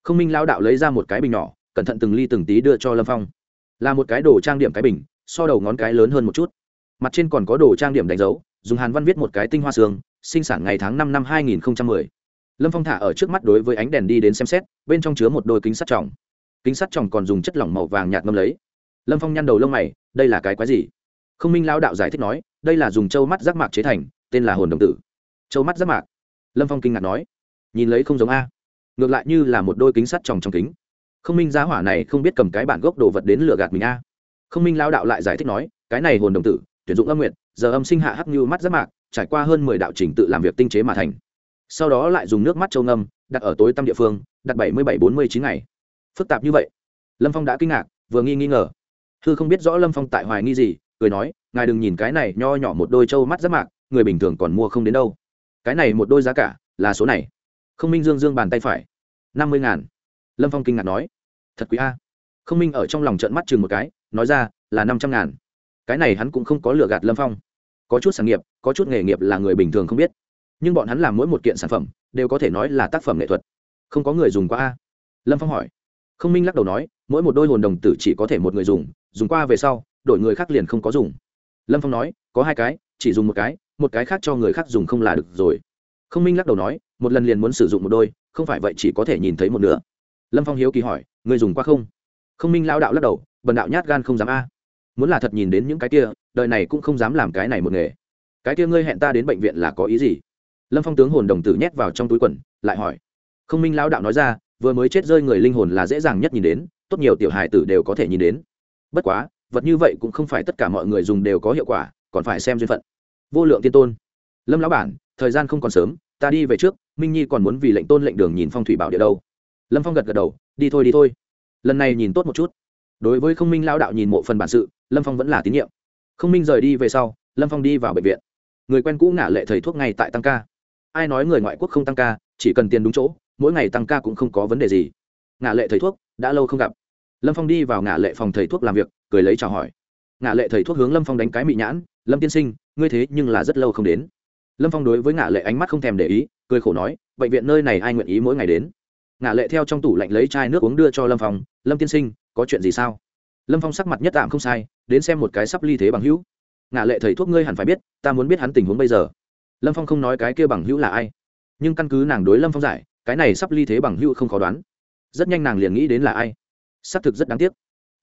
không minh lao đạo lấy ra một cái bình nhỏ, cẩn thận từng ly từng tí đưa cho lâm phong. Là một cái đồ trang điểm cái bình, so đầu ngón cái lớn hơn một chút. Mặt trên còn có đồ trang điểm đánh dấu, dùng hàn văn viết một cái tinh hoa xương sinh sản ngày tháng năm năm hai nghìn mười. Lâm phong thả ở trước mắt đối với ánh đèn đi đến xem xét, bên trong chứa một đôi kính sắt tròng. Kính sắt tròng còn dùng chất lỏng màu vàng nhạt ngâm lấy. Lâm phong nhăn đầu lông mày, đây là cái quái gì? Không minh lao đạo giải thích nói, đây là dùng châu mắt giác mạc chế thành, tên là hồn đồng tử. Châu mắt giác mạc. Lâm phong kinh ngạc nói. Nhìn lấy không giống a ngược lại như là một đôi kính sắt tròng trong kính. Không minh giá hỏa này không biết cầm cái bản gốc đồ vật đến lừa gạt mình a. Không minh lao đạo lại giải thích nói, cái này hồn đồng tử, tuyển dụng âm nguyện giờ âm sinh hạ hắc như mắt giác mạc, trải qua hơn mười đạo trình tự làm việc tinh chế mà thành. Sau đó lại dùng nước mắt châu ngâm, đặt ở tối tăm địa phương, đặt bảy mươi bảy bốn mươi chín ngày. Phức tạp như vậy. Lâm phong đã kinh ngạc, vừa nghi nghi ngờ. Thư không biết rõ lâm phong tại hoài nghi gì, cười nói, ngài đừng nhìn cái này nho nhỏ một đôi trâu mắt rất mạc, người bình thường còn mua không đến đâu. Cái này một đôi giá cả là số này không minh dương dương bàn tay phải. Năm mươi ngàn. Lâm phong kinh ngạc nói. Thật quý a. Không minh ở trong lòng trợn mắt chừng một cái, nói ra, là năm trăm ngàn. Cái này hắn cũng không có lừa gạt lâm phong. Có chút sản nghiệp, có chút nghề nghiệp là người bình thường không biết. Nhưng bọn hắn làm mỗi một kiện sản phẩm, đều có thể nói là tác phẩm nghệ thuật. Không có người dùng qua a. Lâm phong hỏi. Không minh lắc đầu nói, mỗi một đôi hồn đồng tử chỉ có thể một người dùng dùng qua về sau, đổi người khác liền không có dùng. Lâm phong nói, có hai cái, chỉ dùng một cái một cái khác cho người khác dùng không là được rồi không minh lắc đầu nói, một lần liền muốn sử dụng một đôi, không phải vậy chỉ có thể nhìn thấy một nửa. Lâm phong hiếu kỳ hỏi người dùng qua không? Không minh lao đạo lắc đầu, bần đạo nhát gan không dám a. Muốn là thật nhìn đến những cái kia, đời này cũng không dám làm cái này một nghề. Cái kia ngươi hẹn ta đến bệnh viện là có ý gì? Lâm phong tướng hồn đồng tử nhét vào trong túi quần, lại hỏi. Không minh lao đạo nói ra, vừa mới chết rơi người linh hồn là dễ dàng nhất nhìn đến, tốt nhiều tiểu hài tử đều có thể nhìn đến. Bất quá, vật như vậy cũng không phải tất cả mọi người dùng đều có hiệu quả, còn phải xem duyên phận. Vô lượng tiên tôn. Lâm lão bản thời gian không còn sớm, ta đi về trước, minh nhi còn muốn vì lệnh tôn lệnh đường nhìn phong thủy bảo địa đâu. Lâm phong gật gật đầu, đi thôi đi thôi. Lần này nhìn tốt một chút. Đối với không minh lao đạo nhìn mộ phần bản sự, lâm phong vẫn là tín nhiệm. Không minh rời đi về sau, lâm phong đi vào bệnh viện. Người quen cũ ngả lệ thầy thuốc ngay tại tăng ca. Ai nói người ngoại quốc không tăng ca, chỉ cần tiền đúng chỗ, mỗi ngày tăng ca cũng không có vấn đề gì. Ngả lệ thầy thuốc, đã lâu không gặp. Lâm phong đi vào ngả lệ phòng thầy thuốc làm việc, cười lấy chào hỏi. Ngả lệ thầy thuốc hướng lâm phong đánh cái mị nhãn, lâm tiên sinh, ngươi thế nhưng là rất lâu không đến lâm phong đối với ngạ lệ ánh mắt không thèm để ý, cười khổ nói, bệnh viện nơi này ai nguyện ý mỗi ngày đến? Ngạ lệ theo trong tủ lạnh lấy chai nước uống đưa cho lâm phong, lâm tiên sinh, có chuyện gì sao? Lâm phong sắc mặt nhất tạm không sai, đến xem một cái sắp ly thế bằng hữu. Ngạ lệ thầy thuốc ngươi hẳn phải biết, ta muốn biết hắn tình huống bây giờ. Lâm phong không nói cái kia bằng hữu là ai, nhưng căn cứ nàng đối lâm phong giải, cái này sắp ly thế bằng hữu không khó đoán. Rất nhanh nàng liền nghĩ đến là ai. Xác thực rất đáng tiếc.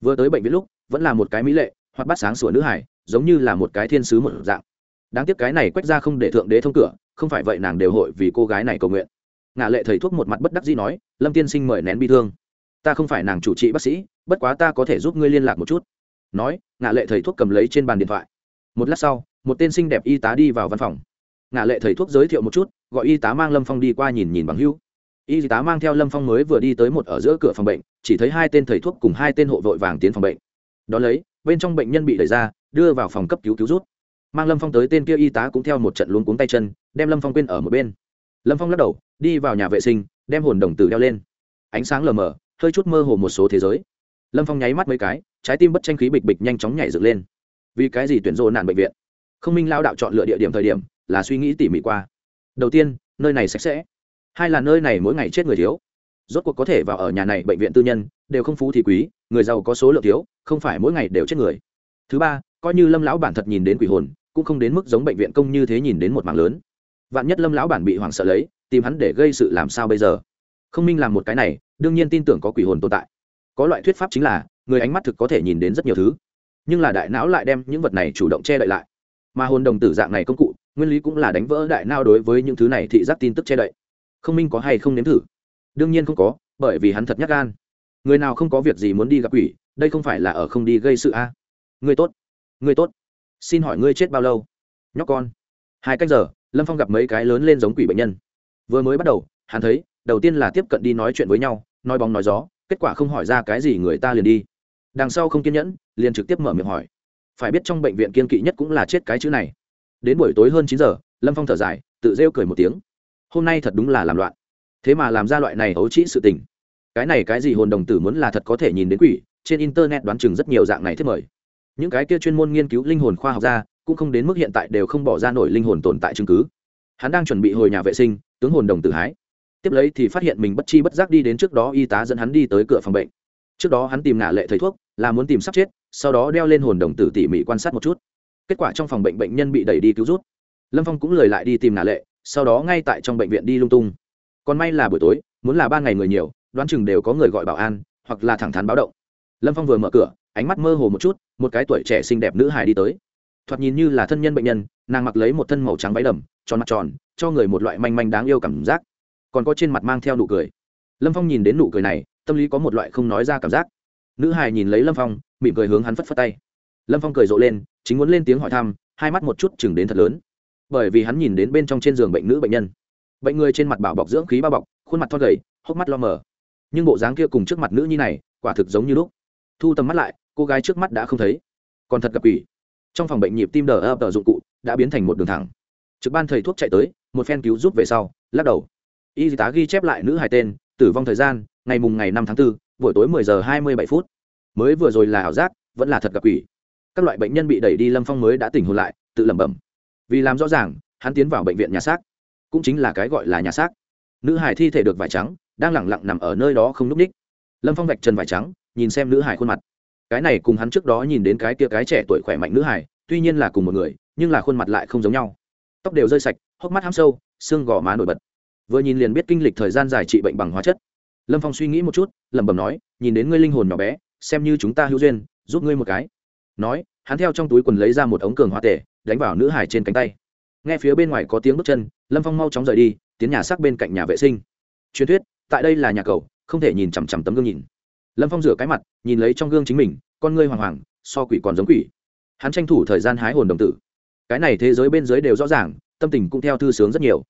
Vừa tới bệnh viện lúc, vẫn là một cái mỹ lệ hoặc bắt sáng sủa nữ hải giống như là một cái thiên sứ một dạng đáng tiếc cái này quét ra không để thượng đế thông cửa, không phải vậy nàng đều hội vì cô gái này cầu nguyện. Ngả lệ thầy thuốc một mặt bất đắc dĩ nói, lâm tiên sinh mời nén bi thương. Ta không phải nàng chủ trị bác sĩ, bất quá ta có thể giúp ngươi liên lạc một chút. Nói ngạ lệ thầy thuốc cầm lấy trên bàn điện thoại. Một lát sau, một tên xinh đẹp y tá đi vào văn phòng. Ngạ lệ thầy thuốc giới thiệu một chút, gọi y tá mang lâm phong đi qua nhìn nhìn bằng hưu y tá mang theo lâm phong mới vừa đi tới một ở giữa cửa phòng bệnh, chỉ thấy hai tên thầy thuốc cùng hai tên hộ vội vàng tiến phòng bệnh. Đón lấy, bên trong bệnh nhân bị đẩy ra, đưa vào phòng cấp cứu cứu rút mang lâm phong tới tên kia y tá cũng theo một trận luống cuống tay chân, đem lâm phong quên ở một bên. Lâm phong lắc đầu, đi vào nhà vệ sinh, đem hồn đồng tử đeo lên. Ánh sáng lờ mờ, hơi chút mơ hồ một số thế giới. Lâm phong nháy mắt mấy cái, trái tim bất tranh khí bịch bịch nhanh chóng nhảy dựng lên. Vì cái gì tuyển rộ nạn bệnh viện? Không minh lao đạo chọn lựa địa điểm thời điểm, là suy nghĩ tỉ mỉ qua. Đầu tiên, nơi này sạch sẽ. Hai là nơi này mỗi ngày chết người thiếu. Rốt cuộc có thể vào ở nhà này bệnh viện tư nhân, đều không phú thì quý, người giàu có số lượng thiếu, không phải mỗi ngày đều chết người. Thứ ba, coi như lâm lão bản thật nhìn đến quỷ hồn cũng không đến mức giống bệnh viện công như thế nhìn đến một mảng lớn. Vạn nhất lâm lão bản bị hoảng sợ lấy, tìm hắn để gây sự làm sao bây giờ? Không minh làm một cái này, đương nhiên tin tưởng có quỷ hồn tồn tại. Có loại thuyết pháp chính là, người ánh mắt thực có thể nhìn đến rất nhiều thứ. Nhưng là đại não lại đem những vật này chủ động che đậy lại. Mà hồn đồng tử dạng này công cụ, nguyên lý cũng là đánh vỡ đại não đối với những thứ này thị giác tin tức che đậy. Không minh có hay không nếm thử? Đương nhiên không có, bởi vì hắn thật nhắc gan. Người nào không có việc gì muốn đi gặp quỷ, đây không phải là ở không đi gây sự a? À? người tốt người tốt xin hỏi ngươi chết bao lâu? Nhóc con. Hai cách giờ, lâm phong gặp mấy cái lớn lên giống quỷ bệnh nhân. Vừa mới bắt đầu, hắn thấy, đầu tiên là tiếp cận đi nói chuyện với nhau, nói bóng nói gió, kết quả không hỏi ra cái gì người ta liền đi. Đằng sau không kiên nhẫn, liền trực tiếp mở miệng hỏi. Phải biết trong bệnh viện kiên kỵ nhất cũng là chết cái chữ này. Đến buổi tối hơn chín giờ, lâm phong thở dài, tự rêu cười một tiếng. Hôm nay thật đúng là làm loạn. Thế mà làm ra loại này ấu trĩ sự tình. Cái này cái gì hồn đồng tử muốn là thật có thể nhìn đến quỷ, trên internet đoán chừng rất nhiều dạng này thế mời những cái kia chuyên môn nghiên cứu linh hồn khoa học ra, cũng không đến mức hiện tại đều không bỏ ra nổi linh hồn tồn tại chứng cứ. Hắn đang chuẩn bị hồi nhà vệ sinh, tướng hồn đồng tử hái. Tiếp lấy thì phát hiện mình bất chi bất giác đi đến trước đó y tá dẫn hắn đi tới cửa phòng bệnh. Trước đó hắn tìm ngả lệ thầy thuốc, là muốn tìm sắp chết, sau đó đeo lên hồn đồng tử tỉ mỉ quan sát một chút. Kết quả trong phòng bệnh bệnh nhân bị đẩy đi cứu rút. Lâm phong cũng lời lại đi tìm ngả lệ, sau đó ngay tại trong bệnh viện đi lung tung. Còn may là buổi tối, muốn là ba ngày người nhiều, đoán chừng đều có người gọi bảo an, hoặc là thẳng thắn báo động. Lâm phong vừa mở cửa ánh mắt mơ hồ một chút, một cái tuổi trẻ xinh đẹp nữ hài đi tới. Thoạt nhìn như là thân nhân bệnh nhân, nàng mặc lấy một thân màu trắng váy đầm, tròn mặt tròn, cho người một loại manh manh đáng yêu cảm giác. Còn có trên mặt mang theo nụ cười. Lâm phong nhìn đến nụ cười này, tâm lý có một loại không nói ra cảm giác. Nữ hài nhìn lấy lâm phong, mỉm cười hướng hắn phất phất tay. Lâm phong cười rộ lên, chính muốn lên tiếng hỏi thăm, hai mắt một chút chừng đến thật lớn. Bởi vì hắn nhìn đến bên trong trên giường bệnh nữ bệnh nhân. Bệnh người trên mặt bảo bọc dưỡng khí bao bọc, khuôn mặt thon gầy, hốc mắt lo mờ. Nhưng bộ dáng kia cùng trước mặt nữ nhi này, quả thực giống như lúc. Thu tầm mắt lại cô gái trước mắt đã không thấy. Còn thật gặp ủy trong phòng bệnh nhịp tim đờ ập tờ dụng cụ đã biến thành một đường thẳng. Trực ban thầy thuốc chạy tới một phen cứu giúp về sau lắc đầu. Y tá ghi chép lại nữ hài tên tử vong thời gian ngày mùng ngày năm tháng 4, buổi tối 10 giờ 27 phút. Mới vừa rồi là ảo giác vẫn là thật gặp quỷ. Các loại bệnh nhân bị đẩy đi lâm phong mới đã tỉnh hồn lại tự lẩm bẩm. Vì làm rõ ràng hắn tiến vào bệnh viện nhà xác. Cũng chính là cái gọi là nhà xác. Nữ hải thi thể được vải trắng đang lẳng lặng nằm ở nơi đó không n ú c ních. Lâm phong vạch trần vải trắng nhìn xem nữ hải khuôn mặt cái này cùng hắn trước đó nhìn đến cái kia cái trẻ tuổi khỏe mạnh nữ hải tuy nhiên là cùng một người, nhưng là khuôn mặt lại không giống nhau. Tóc đều rơi sạch, hốc mắt ham sâu, xương gò má nổi bật. Vừa nhìn liền biết kinh lịch thời gian dài trị bệnh bằng hóa chất. Lâm phong suy nghĩ một chút, lẩm bẩm nói, nhìn đến ngươi linh hồn nhỏ bé, xem như chúng ta hữu duyên, giúp ngươi một cái. Nói, hắn theo trong túi quần lấy ra một ống cường hoa tể, đánh vào nữ hải trên cánh tay. Nghe phía bên ngoài có tiếng bước chân, lâm phong mau chóng rời đi, tiến nhà xác bên cạnh nhà vệ sinh. Truyền thuyết, tại đây là nhà cầu, không thể nhìn chằm chằm tấm gương nhìn lâm phong rửa cái mặt, nhìn lấy trong gương chính mình, con ngươi hoàng hoàng, so quỷ còn giống quỷ. Hắn tranh thủ thời gian hái hồn đồng tử. Cái này thế giới bên dưới đều rõ ràng, tâm tình cũng theo thư sướng rất nhiều.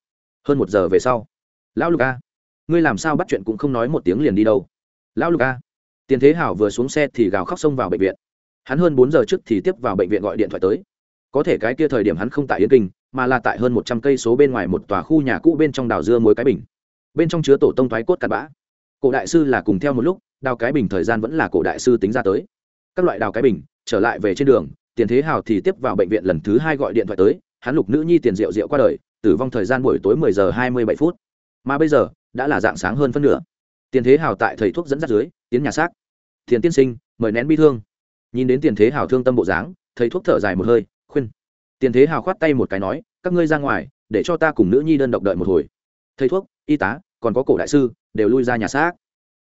Hơn một giờ về sau, lão lục a, ngươi làm sao bắt chuyện cũng không nói một tiếng liền đi đâu. Lão lục a. Tiền thế hảo vừa xuống xe thì gào khóc xông vào bệnh viện. Hắn hơn bốn giờ trước thì tiếp vào bệnh viện gọi điện thoại tới. Có thể cái kia thời điểm hắn không tại yên kinh, mà là tại hơn một trăm cây số bên ngoài một tòa khu nhà cũ bên trong đào dưa muối cái bình. Bên trong chứa tổ tông thoái cốt cặn bã. Cổ đại sư là cùng theo một lúc đào cái bình thời gian vẫn là cổ đại sư tính ra tới. Các loại đào cái bình, trở lại về trên đường, tiền thế hào thì tiếp vào bệnh viện lần thứ hai gọi điện thoại tới, hắn lục nữ nhi tiền rượu rượu qua đời, tử vong thời gian buổi tối mười giờ hai mươi bảy phút. Mà bây giờ, đã là dạng sáng hơn phân nửa. Tiền thế hào tại thầy thuốc dẫn dắt dưới, tiến nhà xác. Tiền tiên sinh, mời nén bi thương. Nhìn đến tiền thế hào thương tâm bộ dáng, thầy thuốc thở dài một hơi, khuyên. Tiền thế hào khoát tay một cái nói, các ngươi ra ngoài, để cho ta cùng nữ nhi đơn độc đợi một hồi. Thầy thuốc, y tá, còn có cổ đại sư, đều lui ra nhà xác.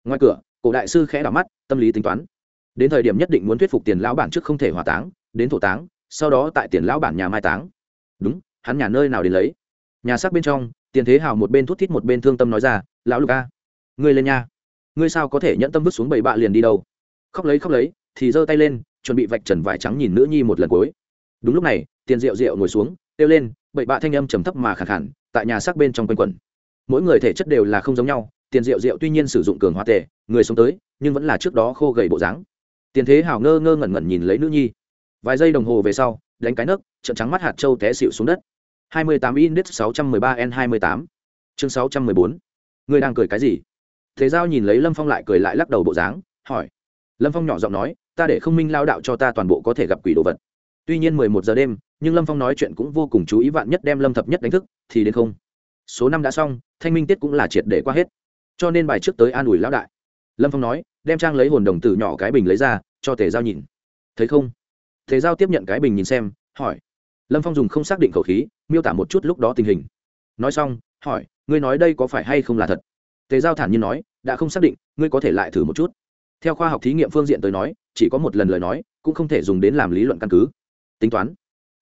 Ngoài cửa cổ đại sư khẽ đảo mắt, tâm lý tính toán. Đến thời điểm nhất định muốn thuyết phục tiền lão bản trước không thể hỏa táng, đến thổ táng, sau đó tại tiền lão bản nhà mai táng. Đúng, hắn nhà nơi nào đến lấy? Nhà xác bên trong, tiền thế hào một bên thút thít một bên thương tâm nói ra, lão lục a, ngươi lên nha. Ngươi sao có thể nhẫn tâm vứt xuống bầy bạ liền đi đâu? Khóc lấy khóc lấy, thì giơ tay lên, chuẩn bị vạch trần vải trắng nhìn nữ nhi một lần cuối. Đúng lúc này, tiền rượu rượu ngồi xuống, kêu lên bậy bạ thanh âm trầm thấp mà khẳng khẳng tại nhà xác bên trong quanh quẩn. Mỗi người thể chất đều là không giống nhau tiền rượu rượu tuy nhiên sử dụng cường hoa tệ người sống tới, nhưng vẫn là trước đó khô gầy bộ dáng. Tiền thế hào ngơ ngơ ngẩn ngẩn nhìn lấy nữ nhi. Vài giây đồng hồ về sau, đánh cái nấc trận trắng mắt hạt trâu té xịu xuống đất. 28 index 613 n 28 chương 614 ngươi đang cười cái gì? Thế giao nhìn lấy lâm phong lại cười lại lắc đầu bộ dáng, hỏi. Lâm phong nhỏ giọng nói, ta để không minh lao đạo cho ta toàn bộ có thể gặp quỷ đồ vật. Tuy nhiên mười một giờ đêm, nhưng lâm phong nói chuyện cũng vô cùng chú ý vạn nhất đem lâm thập nhất đánh thức, thì đến không? Số năm đã xong, thanh minh tiết cũng là triệt để qua hết cho nên bài trước tới an ủi lão đại. Lâm phong nói, đem trang lấy hồn đồng tử nhỏ cái bình lấy ra, cho tề giao nhìn. Thấy không? Tề giao tiếp nhận cái bình nhìn xem, hỏi. Lâm phong dùng không xác định khẩu khí, miêu tả một chút lúc đó tình hình. Nói xong, hỏi, ngươi nói đây có phải hay không là thật? Tề giao thản nhiên nói, đã không xác định, ngươi có thể lại thử một chút. Theo khoa học thí nghiệm phương diện tới nói, chỉ có một lần lời nói, cũng không thể dùng đến làm lý luận căn cứ. Tính toán.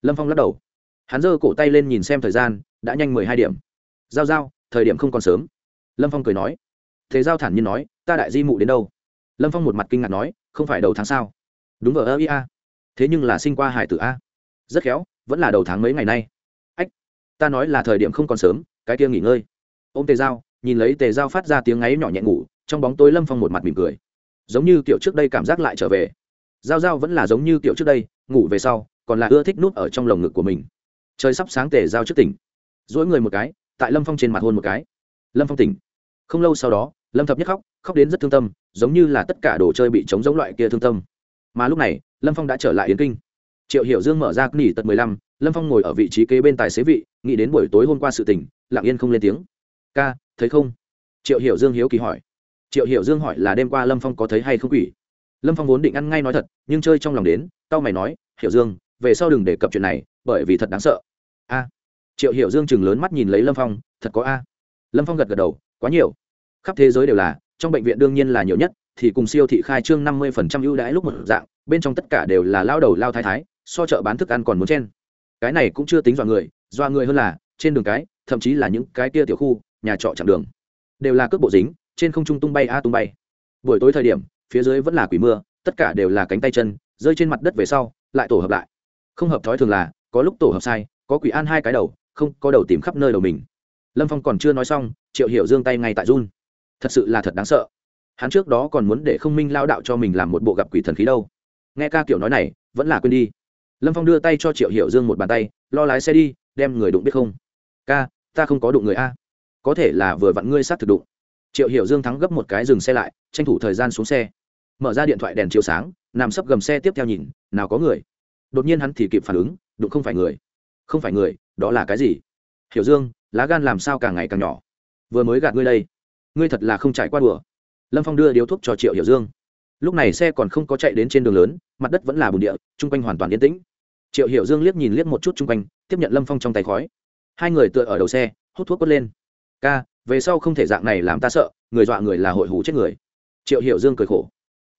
Lâm phong lắc đầu. Hắn giơ cổ tay lên nhìn xem thời gian, đã nhanh mười hai điểm. Giao giao, thời điểm không còn sớm. Lâm phong cười nói thế giao thản nhiên nói, ta đại di mụ đến đâu? Lâm phong một mặt kinh ngạc nói, không phải đầu tháng sao? Đúng vờ ơ ia thế nhưng là sinh qua hải tử a. Rất khéo, vẫn là đầu tháng mấy ngày nay. Ách, ta nói là thời điểm không còn sớm, cái kia nghỉ ngơi. Ô m tề giao, nhìn lấy tề giao phát ra tiếng ngáy nhỏ nhẹ ngủ, trong bóng tối lâm phong một mặt mỉm cười. Giống như kiểu trước đây cảm giác lại trở về. Giao giao vẫn là giống như kiểu trước đây, ngủ về sau, còn là ưa thích nút ở trong lồng ngực của mình. Trời sắp sáng tề giao trước tỉnh. Dỗi người một cái, tại lâm phong trên mặt hôn một cái. Lâm phong tỉnh. Không lâu sau đó lâm thập nhất khóc khóc đến rất thương tâm, giống như là tất cả đồ chơi bị chống giống loại kia thương tâm. Mà lúc này, lâm phong đã trở lại yến kinh. Triệu hiểu dương mở ra nghỉ tật mười lăm, lâm phong ngồi ở vị trí kế bên tài xế vị, nghĩ đến buổi tối hôm qua sự tình, lặng yên không lên tiếng. Ca, thấy không? Triệu hiểu dương hiếu kỳ hỏi. Triệu hiểu dương hỏi là đêm qua lâm phong có thấy hay không quỷ? Lâm phong vốn định ăn ngay nói thật, nhưng chơi trong lòng đến tao mày nói, hiểu dương, về sau đừng đề cập chuyện này, bởi vì thật đáng sợ. A. Triệu hiểu dương chừng lớn mắt nhìn lấy lâm phong, thật có a. Lâm phong gật gật đầu, quá nhiều khắp thế giới đều là, trong bệnh viện đương nhiên là nhiều nhất, thì cùng siêu thị khai trương năm mươi phần trăm ưu đãi lúc một dạng, bên trong tất cả đều là lao đầu lao thái thái, so chợ bán thức ăn còn muốn chen. Cái này cũng chưa tính dọa người dọa người hơn là, trên đường cái, thậm chí là những cái kia tiểu khu, nhà trọ chặng đường, đều là cước bộ dính, trên không trung tung bay a à tung bay. Buổi tối thời điểm, phía dưới vẫn là quỷ mưa, tất cả đều là cánh tay chân, rơi trên mặt đất về sau, lại tổ hợp lại. Không hợp thói thường là, có lúc tổ hợp sai, có quỷ an hai cái đầu, không, có đầu tìm khắp nơi đầu mình. Lâm phong còn chưa nói xong, triệu hiểu dương tay ngay tại run thật sự là thật đáng sợ. Hắn trước đó còn muốn để không minh lao đạo cho mình làm một bộ gặp quỷ thần khí đâu. Nghe ca kiểu nói này, vẫn là quên đi. Lâm phong đưa tay cho triệu hiểu dương một bàn tay, lo lái xe đi, đem người đụng biết không? Ca, ta không có đụng người a. Có thể là vừa vặn ngươi sát thực đụng. Triệu hiểu dương thắng gấp một cái dừng xe lại, tranh thủ thời gian xuống xe. Mở ra điện thoại đèn chiếu sáng, nằm sấp gầm xe tiếp theo nhìn, nào có người. Đột nhiên hắn thì kịp phản ứng, đụng không phải người. Không phải người, đó là cái gì? Hiểu dương, lá gan làm sao càng ngày càng nhỏ? Vừa mới gạt ngươi đây ngươi thật là không trải qua đùa. Lâm phong đưa điếu thuốc cho triệu hiểu dương. Lúc này xe còn không có chạy đến trên đường lớn, mặt đất vẫn là bùn địa, chung quanh hoàn toàn yên tĩnh. Triệu hiểu dương liếc nhìn liếc một chút chung quanh, tiếp nhận lâm phong trong tay khói. Hai người tựa ở đầu xe, hút thuốc quất lên. Ca, về sau không thể dạng này làm ta sợ, người dọa người là hội hủ chết người. Triệu hiểu dương cười khổ.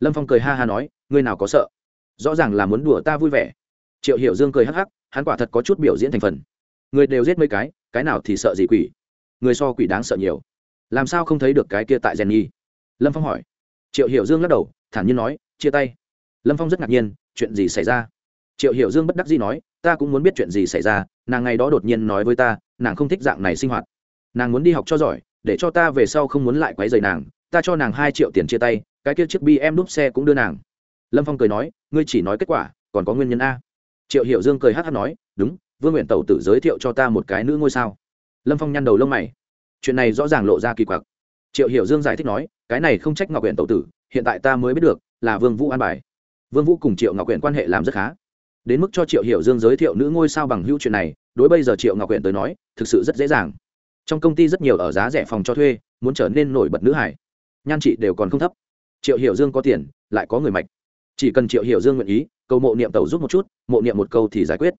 Lâm phong cười ha ha nói, ngươi nào có sợ? Rõ ràng là muốn đùa ta vui vẻ. Triệu hiểu dương cười hắc hắc, hắn quả thật có chút biểu diễn thành phần. Người đều giết mấy cái cái nào thì sợ gì quỷ? Người so quỷ đáng sợ nhiều làm sao không thấy được cái kia tại rèn nhi lâm phong hỏi. Triệu hiểu dương lắc đầu, thản nhiên nói, chia tay. Lâm phong rất ngạc nhiên, chuyện gì xảy ra? Triệu hiểu dương bất đắc dĩ nói, ta cũng muốn biết chuyện gì xảy ra, nàng ngày đó đột nhiên nói với ta, nàng không thích dạng này sinh hoạt. Nàng muốn đi học cho giỏi, để cho ta về sau không muốn lại quấy rầy nàng, ta cho nàng hai triệu tiền chia tay, cái kia chiếc bi em đúp xe cũng đưa nàng. Lâm phong cười nói, ngươi chỉ nói kết quả, còn có nguyên nhân a. Triệu hiểu dương cười hát hát nói, đúng, vương nguyện tẩu tử giới thiệu cho ta một cái nữ ngôi sao. Lâm phong nhăn đầu lông mày chuyện này rõ ràng lộ ra kỳ quặc. Triệu hiểu dương giải thích nói, cái này không trách ngọc huyện tẩu tử, hiện tại ta mới biết được, là vương vũ an bài. Vương vũ cùng triệu ngọc huyện quan hệ làm rất khá. Đến mức cho triệu hiểu dương giới thiệu nữ ngôi sao bằng hữu chuyện này, đối bây giờ triệu ngọc huyện tới nói, thực sự rất dễ dàng. Trong công ty rất nhiều ở giá rẻ phòng cho thuê, muốn trở nên nổi bật nữ hải. Nhan chị đều còn không thấp. Triệu hiểu dương có tiền, lại có người mạch. Chỉ cần triệu hiểu dương nguyện ý câu mộ niệm tẩu giúp một chút, mộ niệm một câu thì giải quyết.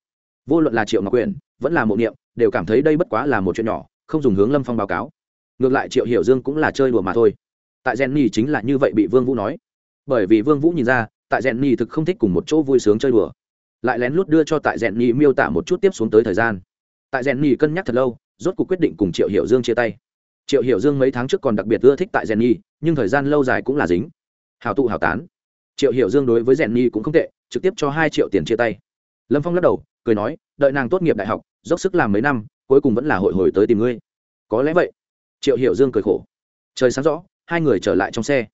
Vô luận là triệu ngọc quyền vẫn là mộ niệm, đều cảm thấy đây bất quá là một chuyện nhỏ không dùng hướng lâm phong báo cáo. Ngược lại triệu hiểu dương cũng là chơi đùa mà thôi. Tại gen nhi chính là như vậy bị vương vũ nói. Bởi vì vương vũ nhìn ra, tại gen nhi thực không thích cùng một chỗ vui sướng chơi đùa. Lại lén lút đưa cho tại gen nhi miêu tả một chút tiếp xuống tới thời gian. Tại gen nhi cân nhắc thật lâu, rốt cuộc quyết định cùng triệu hiểu dương chia tay. Triệu hiểu dương mấy tháng trước còn đặc biệt ưa thích tại gen nhi, nhưng thời gian lâu dài cũng là dính. Hào tụ hào tán. Triệu hiểu dương đối với gen nhi cũng không tệ, trực tiếp cho hai triệu tiền chia tay. Lâm phong lắc đầu, cười nói, đợi nàng tốt nghiệp đại học, dốc sức làm mấy năm cuối cùng vẫn là hội hồi tới tìm ngươi. Có lẽ vậy. Triệu hiểu dương cười khổ. Trời sáng rõ, hai người trở lại trong xe.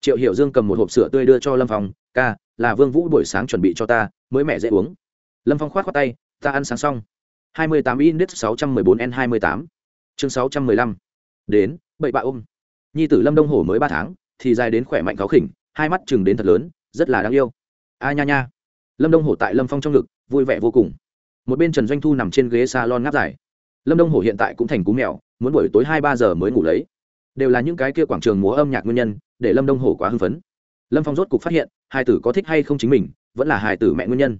Triệu hiểu dương cầm một hộp sữa tươi đưa cho lâm phong, ca, là vương vũ buổi sáng chuẩn bị cho ta, mới mẹ dễ uống. Lâm phong khoát khoát tay, ta ăn sáng xong. Hai mươi tám index sáu trăm mười bốn n hai mươi tám. Chương sáu trăm mười lăm. Đến, bậy bạ ôm. Nhi tử lâm đông hổ mới ba tháng, thì dài đến khỏe mạnh khó khỉnh, hai mắt chừng đến thật lớn, rất là đáng yêu. A nha nha. Lâm đông hổ tại lâm phong trong ngực, vui vẻ vô cùng. Một bên trần doanh thu nằm trên ghế s a lon ngáp dài lâm đông hổ hiện tại cũng thành cú mèo muốn buổi tối hai ba giờ mới ngủ lấy. Đều là những cái kia quảng trường múa âm nhạc nguyên nhân để lâm đông hổ quá hưng phấn. Lâm phong rốt cục phát hiện hai tử có thích hay không chính mình vẫn là hài tử mẹ nguyên nhân.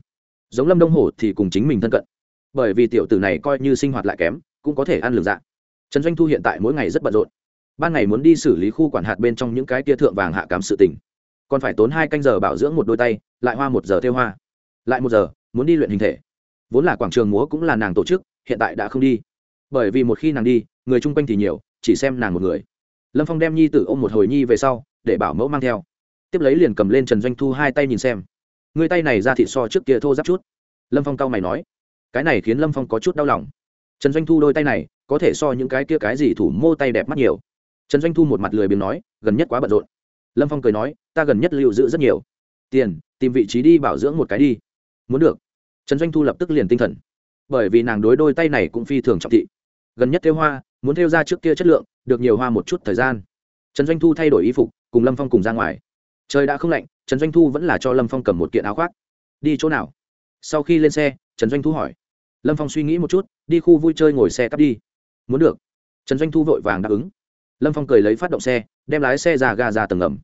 Giống lâm đông hổ thì cùng chính mình thân cận. Bởi vì tiểu tử này coi như sinh hoạt lại kém cũng có thể ăn lường dạ. Trần doanh thu hiện tại mỗi ngày rất bận rộn. Ban ngày muốn đi xử lý khu quản hạt bên trong những cái tia thượng vàng hạ cám sự tình, còn phải tốn hai canh giờ bảo dưỡng một đôi tay lại hoa một giờ theo hoa. Lại một giờ muốn đi luyện hình thể. Vốn là quảng trường múa cũng là nàng tổ chức hiện tại đã không đi bởi vì một khi nàng đi, người chung quanh thì nhiều, chỉ xem nàng một người. Lâm phong đem nhi tử ôm một hồi nhi về sau, để bảo mẫu mang theo. Tiếp lấy liền cầm lên trần doanh thu hai tay nhìn xem. Người tay này ra thịt so trước kia thô giáp chút. Lâm phong cau mày nói, cái này khiến lâm phong có chút đau lòng. Trần doanh thu đôi tay này, có thể so những cái kia cái gì thủ mô tay đẹp mắt nhiều. Trần doanh thu một mặt lười biếng nói, gần nhất quá bận rộn. Lâm phong cười nói, ta gần nhất lưu giữ rất nhiều. Tiền, tìm vị trí đi bảo dưỡng một cái đi. Muốn được. Trần doanh thu lập tức liền tinh thần. Bởi vì nàng đối đôi tay này cũng phi thường trọng thị gần nhất theo hoa, muốn theo ra trước kia chất lượng, được nhiều hoa một chút thời gian. Trần doanh thu thay đổi y phục, cùng lâm phong cùng ra ngoài. Trời đã không lạnh, trần doanh thu vẫn là cho lâm phong cầm một kiện áo khoác. Đi chỗ nào? Sau khi lên xe, trần doanh thu hỏi. Lâm phong suy nghĩ một chút, đi khu vui chơi ngồi xe cắp đi. Muốn được. Trần doanh thu vội vàng đáp ứng. Lâm phong cười lấy phát động xe, đem lái xe ra ga ra tầng ngầm.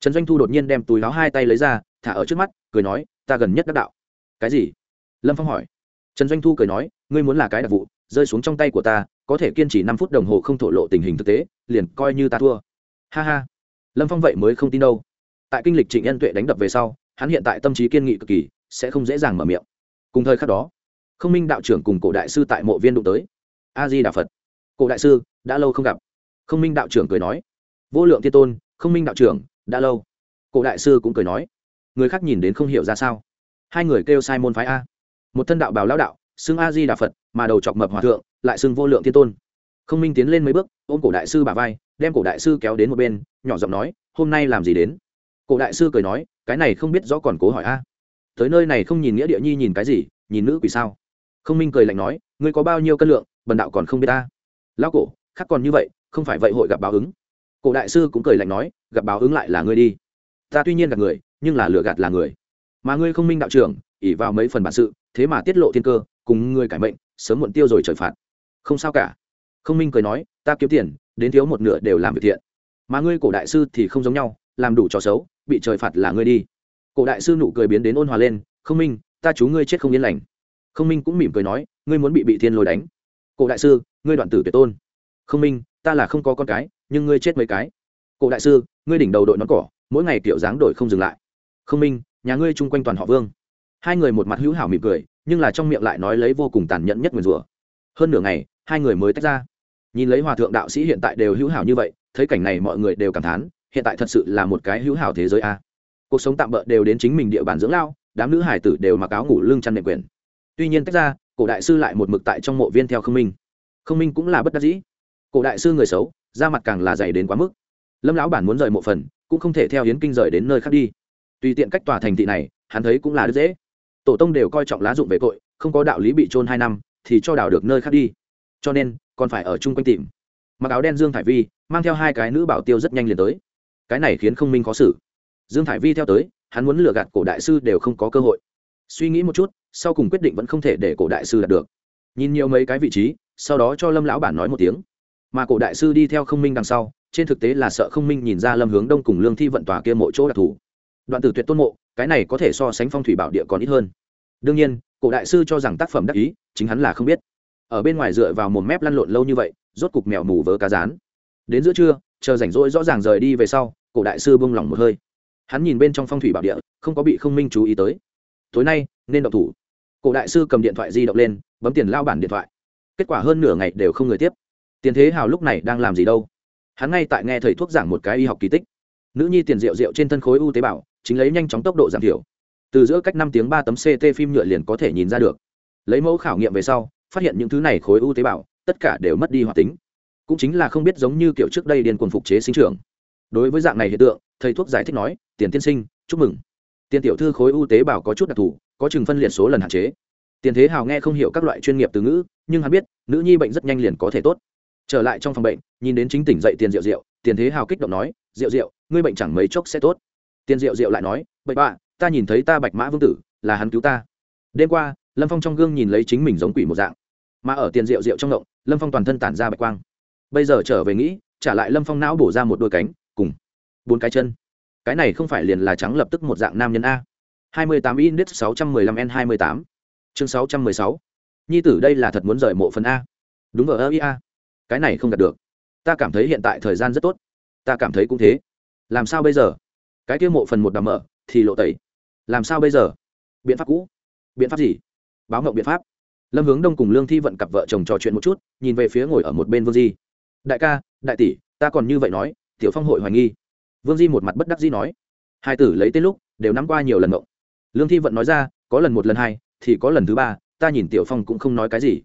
Trần doanh thu đột nhiên đem túi láo hai tay lấy ra, thả ở trước mắt, cười nói, ta gần nhất đắc đạo. Cái gì? Lâm phong hỏi. Trần doanh thu cười nói, ngươi muốn là cái đặc vụ rơi xuống trong tay của ta, có thể kiên trì năm phút đồng hồ không thổ lộ tình hình thực tế, liền coi như ta thua. Ha ha. Lâm phong vậy mới không tin đâu. Tại kinh lịch trịnh nhân tuệ đánh đập về sau, hắn hiện tại tâm trí kiên nghị cực kỳ, sẽ không dễ dàng mở miệng. Cùng thời khắc đó, không minh đạo trưởng cùng cổ đại sư tại mộ viên đụng tới. A di đà phật. Cổ đại sư, đã lâu không gặp. Không minh đạo trưởng cười nói. Vô lượng thiên tôn, không minh đạo trưởng, đã lâu. Cổ đại sư cũng cười nói. Người khác nhìn đến không hiểu ra sao. Hai người kêu sai môn phái a. Một thân đạo bào lão đạo xưng a di đà phật mà đầu chọc mập hòa thượng lại xưng vô lượng thiên tôn không minh tiến lên mấy bước ôm cổ đại sư bà vai đem cổ đại sư kéo đến một bên nhỏ giọng nói hôm nay làm gì đến cổ đại sư cười nói cái này không biết rõ còn cố hỏi a tới nơi này không nhìn nghĩa địa nhi nhìn cái gì nhìn nữ quỷ sao không minh cười lạnh nói ngươi có bao nhiêu cân lượng bần đạo còn không biết ta lão cổ khác còn như vậy không phải vậy hội gặp báo ứng cổ đại sư cũng cười lạnh nói gặp báo ứng lại là ngươi đi ta tuy nhiên là người nhưng là lừa gạt là người mà ngươi không minh đạo trưởng ỉ vào mấy phần bản sự thế mà tiết lộ thiên cơ cùng ngươi cải mệnh, sớm muộn tiêu rồi trời phạt. Không sao cả. Không minh cười nói, ta kiếm tiền, đến thiếu một nửa đều làm việc thiện. Mà ngươi cổ đại sư thì không giống nhau, làm đủ trò xấu, bị trời phạt là ngươi đi. Cổ đại sư nụ cười biến đến ôn hòa lên, không minh, ta chú ngươi chết không yên lành. Không minh cũng mỉm cười nói, ngươi muốn bị bị thiên lôi đánh. Cổ đại sư, ngươi đoạn tử tuyệt tôn. Không minh, ta là không có con cái, nhưng ngươi chết mấy cái. Cổ đại sư, ngươi đỉnh đầu đội nón cỏ, mỗi ngày kiểu dáng đổi không dừng lại. Không minh, nhà ngươi chung quanh toàn họ vương. Hai người một mặt hữu hảo mỉm cười nhưng là trong miệng lại nói lấy vô cùng tàn nhẫn nhất nguyền rủa. Hơn nửa ngày, hai người mới tách ra. Nhìn lấy hòa thượng đạo sĩ hiện tại đều hữu hảo như vậy, thấy cảnh này mọi người đều cảm thán, hiện tại thật sự là một cái hữu hảo thế giới a. Cuộc sống tạm bỡ đều đến chính mình địa bàn dưỡng lao, đám nữ hải tử đều mặc áo ngủ lưng chăn nệm quyền. Tuy nhiên tách ra, cổ đại sư lại một mực tại trong mộ viên theo không minh. Không minh cũng là bất đắc dĩ. Cổ đại sư người xấu, da mặt càng là dày đến quá mức. Lâm lão bản muốn rời mộ phần, cũng không thể theo hiến kinh rời đến nơi khác đi. Tùy tiện cách tòa thành thị này, hắn thấy cũng là dễ tổ tông đều coi trọng lá dụng về cội, không có đạo lý bị trôn hai năm thì cho đào được nơi khác đi. Cho nên còn phải ở chung quanh tìm. Mặc áo đen dương thải vi mang theo hai cái nữ bảo tiêu rất nhanh liền tới. Cái này khiến không minh khó xử. Dương thải vi theo tới hắn muốn lừa gạt cổ đại sư đều không có cơ hội. Suy nghĩ một chút sau cùng quyết định vẫn không thể để cổ đại sư đạt được. Nhìn nhiều mấy cái vị trí sau đó cho lâm lão bản nói một tiếng. Mà cổ đại sư đi theo không minh đằng sau trên thực tế là sợ không minh nhìn ra lâm hướng đông cùng lương thi vận tòa kia mỗi chỗ đặc thù đoạn tử tuyệt tôn mộ, cái này có thể so sánh phong thủy bảo địa còn ít hơn. Đương nhiên, cổ đại sư cho rằng tác phẩm đắc ý, chính hắn là không biết. Ở bên ngoài dựa vào một mép lăn lộn lâu như vậy, rốt cục mèo mù vớ cá rán. Đến giữa trưa, chờ rảnh rỗi rõ ràng rời đi về sau, cổ đại sư bông lỏng một hơi. Hắn nhìn bên trong phong thủy bảo địa, không có bị không minh chú ý tới. Tối nay, nên độc thủ. Cổ đại sư cầm điện thoại di động lên, bấm tiền lao bản điện thoại. Kết quả hơn nửa ngày đều không người tiếp. Tiền thế hào lúc này đang làm gì đâu? Hắn ngay tại nghe thầy thuốc giảng một cái y học kỳ tích nữ nhi tiền rượu rượu trên thân khối u tế bào, chính lấy nhanh chóng tốc độ giảm thiểu. Từ giữa cách năm tiếng ba tấm ct phim nhựa liền có thể nhìn ra được. Lấy mẫu khảo nghiệm về sau, phát hiện những thứ này khối u tế bào, tất cả đều mất đi hoạt tính. Cũng chính là không biết giống như kiểu trước đây điền quần phục chế sinh trưởng. Đối với dạng này hiện tượng, thầy thuốc giải thích nói, tiền tiên sinh, chúc mừng. Tiền tiểu thư khối u tế bào có chút đặc thù, có chừng phân liệt số lần hạn chế. Tiền thế hào nghe không hiểu các loại chuyên nghiệp từ ngữ, nhưng hắn biết, nữ nhi bệnh rất nhanh liền có thể tốt. Trở lại trong phòng bệnh, nhìn đến chính tỉnh dậy tiền rượu rượu, tiền thế hào kích động nói, rượu rượu ngươi bệnh chẳng mấy chốc sẽ tốt. Tiền Diệu Diệu lại nói bệnh bạ, ta nhìn thấy ta bạch mã vương tử, là hắn cứu ta. Đêm qua, lâm phong trong gương nhìn lấy chính mình giống quỷ một dạng. Mà ở tiền rượu rượu trong động lâm phong toàn thân tản ra bạch quang. Bây giờ trở về nghĩ, trả lại lâm phong não bổ ra một đôi cánh, cùng bốn cái chân. Cái này không phải liền là trắng lập tức một dạng nam nhân a. hai mươi tám index sáu trăm mười lăm n hai mươi tám. Chương sáu trăm mười sáu. Nhi tử đây là thật muốn rời mộ phần a. Đúng vờ ơ ia cái này không đạt được. Ta cảm thấy hiện tại thời gian rất tốt. Ta cảm thấy cũng thế làm sao bây giờ? Cái kia mộ phần một đàm mở, thì lộ tẩy. Làm sao bây giờ? Biện pháp cũ. Biện pháp gì? Báo mộng biện pháp. Lâm hướng đông cùng lương thi vận cặp vợ chồng trò chuyện một chút, nhìn về phía ngồi ở một bên vương di. Đại ca, đại tỷ, ta còn như vậy nói, tiểu phong hội hoài nghi. Vương di một mặt bất đắc dĩ nói. Hai tử lấy tên lúc, đều nắm qua nhiều lần mộng lương thi vận nói ra, có lần một lần hai, thì có lần thứ ba, ta nhìn tiểu phong cũng không nói cái gì.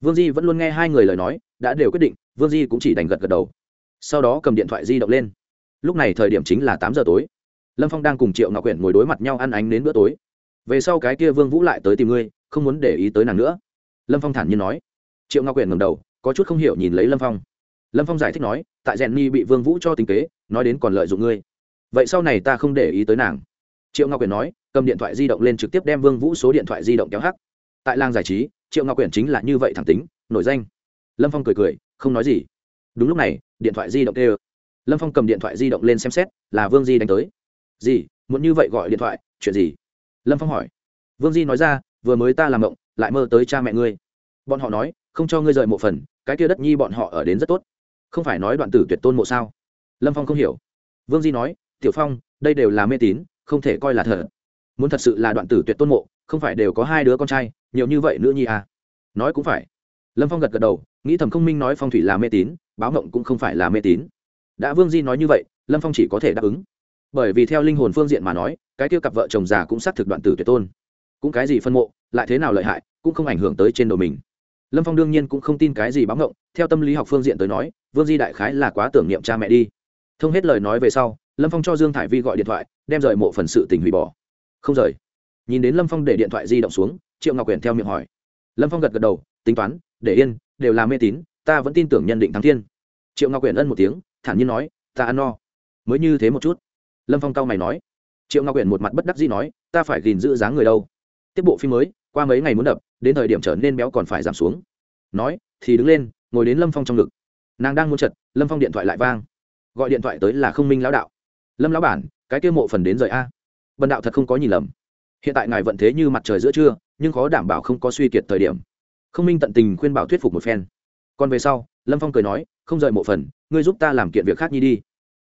Vương di vẫn luôn nghe hai người lời nói, đã đều quyết định, vương di cũng chỉ đành gật gật đầu. Sau đó cầm điện thoại di động lên lúc này thời điểm chính là tám giờ tối. Lâm phong đang cùng triệu ngọc quyển ngồi đối mặt nhau ăn ánh đến bữa tối. Về sau cái kia vương vũ lại tới tìm ngươi, không muốn để ý tới nàng nữa. Lâm phong thản nhiên nói. Triệu ngọc quyển ngầm đầu, có chút không hiểu nhìn lấy lâm phong. Lâm phong giải thích nói, tại rèn ni bị vương vũ cho tình kế, nói đến còn lợi dụng ngươi. Vậy sau này ta không để ý tới nàng. Triệu ngọc quyển nói, cầm điện thoại di động lên trực tiếp đem vương vũ số điện thoại di động kéo hắc. Tại làng giải trí, triệu ngọc quyển chính là như vậy thẳng tính, nổi danh. Lâm phong cười cười, không nói gì. Đúng lúc này, điện thoại di động kêu lâm phong cầm điện thoại di động lên xem xét, là vương di đánh tới. Gì? Muốn như vậy gọi điện thoại? Chuyện gì? Lâm phong hỏi. Vương di nói ra, vừa mới ta làm mộng, lại mơ tới cha mẹ ngươi. Bọn họ nói, không cho ngươi rời mộ phần, cái kia đất nhi bọn họ ở đến rất tốt. Không phải nói đoạn tử tuyệt tôn mộ sao? Lâm phong không hiểu. Vương di nói, tiểu phong, đây đều là mê tín, không thể coi là thật muốn thật sự là đoạn tử tuyệt tôn mộ, không phải đều có hai đứa con trai, nhiều như vậy nữa nhi à? Nói cũng phải. Lâm phong gật gật đầu, nghĩ thầm không minh nói phong thủy là mê tín, báo mộng cũng không phải là mê tín đã vương di nói như vậy, lâm phong chỉ có thể đáp ứng. Bởi vì theo linh hồn phương diện mà nói, cái kia cặp vợ chồng già cũng xác thực đoạn tử tuyệt tôn. Cũng cái gì phân mộ, lại thế nào lợi hại, cũng không ảnh hưởng tới trên đầu mình. Lâm phong đương nhiên cũng không tin cái gì báo ngộng, theo tâm lý học phương diện tới nói, vương di đại khái là quá tưởng niệm cha mẹ đi. Thông hết lời nói về sau, lâm phong cho dương thải vi gọi điện thoại, đem rời mộ phần sự tình hủy bỏ. Không rời. Nhìn đến lâm phong để điện thoại di động xuống, triệu ngọc quyển theo miệng hỏi. Lâm phong gật gật đầu, tính toán, để yên, đều là mê tín, ta vẫn tin tưởng nhân định thắng thiên. Triệu ngọc quyển ân một tiếng thản nhiên nói, ta ăn no. Mới như thế một chút. Lâm phong cao mày nói. Triệu ngọc quyển một mặt bất đắc dĩ nói, ta phải gìn giữ dáng người đâu. Tiếp bộ phim mới, qua mấy ngày muốn đập, đến thời điểm trở nên béo còn phải giảm xuống. Nói, thì đứng lên, ngồi đến lâm phong trong ngực. Nàng đang muốn chật, lâm phong điện thoại lại vang. Gọi điện thoại tới là không minh lão đạo. Lâm lão bản, cái kia mộ phần đến rời a. Bần đạo thật không có nhìn lầm. Hiện tại ngài vận thế như mặt trời giữa trưa, nhưng khó đảm bảo không có suy kiệt thời điểm. Không minh tận tình khuyên bảo thuyết phục một phen. Còn về sau, lâm phong cười nói, không rời mộ phần ngươi giúp ta làm kiện việc khác nhi đi.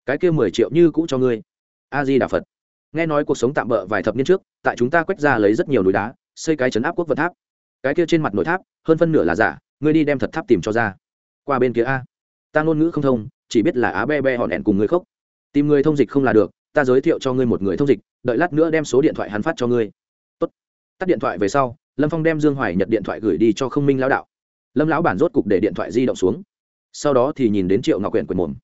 Cái kia mười triệu như cũ cho ngươi. A di đà phật. Nghe nói cuộc sống tạm bỡ vài thập niên trước, tại chúng ta quét ra lấy rất nhiều núi đá, xây cái chấn áp quốc vật tháp. Cái kia trên mặt nội tháp, hơn phân nửa là giả, ngươi đi đem thật tháp tìm cho ra. Qua bên kia a. Ta ngôn ngữ không thông, chỉ biết là á be be hòn hẹn cùng ngươi khóc. Tìm người thông dịch không là được, ta giới thiệu cho ngươi một người thông dịch, đợi lát nữa đem số điện thoại hắn phát cho ngươi. Tốt. tắt điện thoại về sau, lâm phong đem dương hoài nhật điện thoại gửi đi cho không minh lão đạo. Lâm lão bản rốt cục để điện thoại di động xuống sau đó thì nhìn đến triệu ngọc quyển quyển mồm.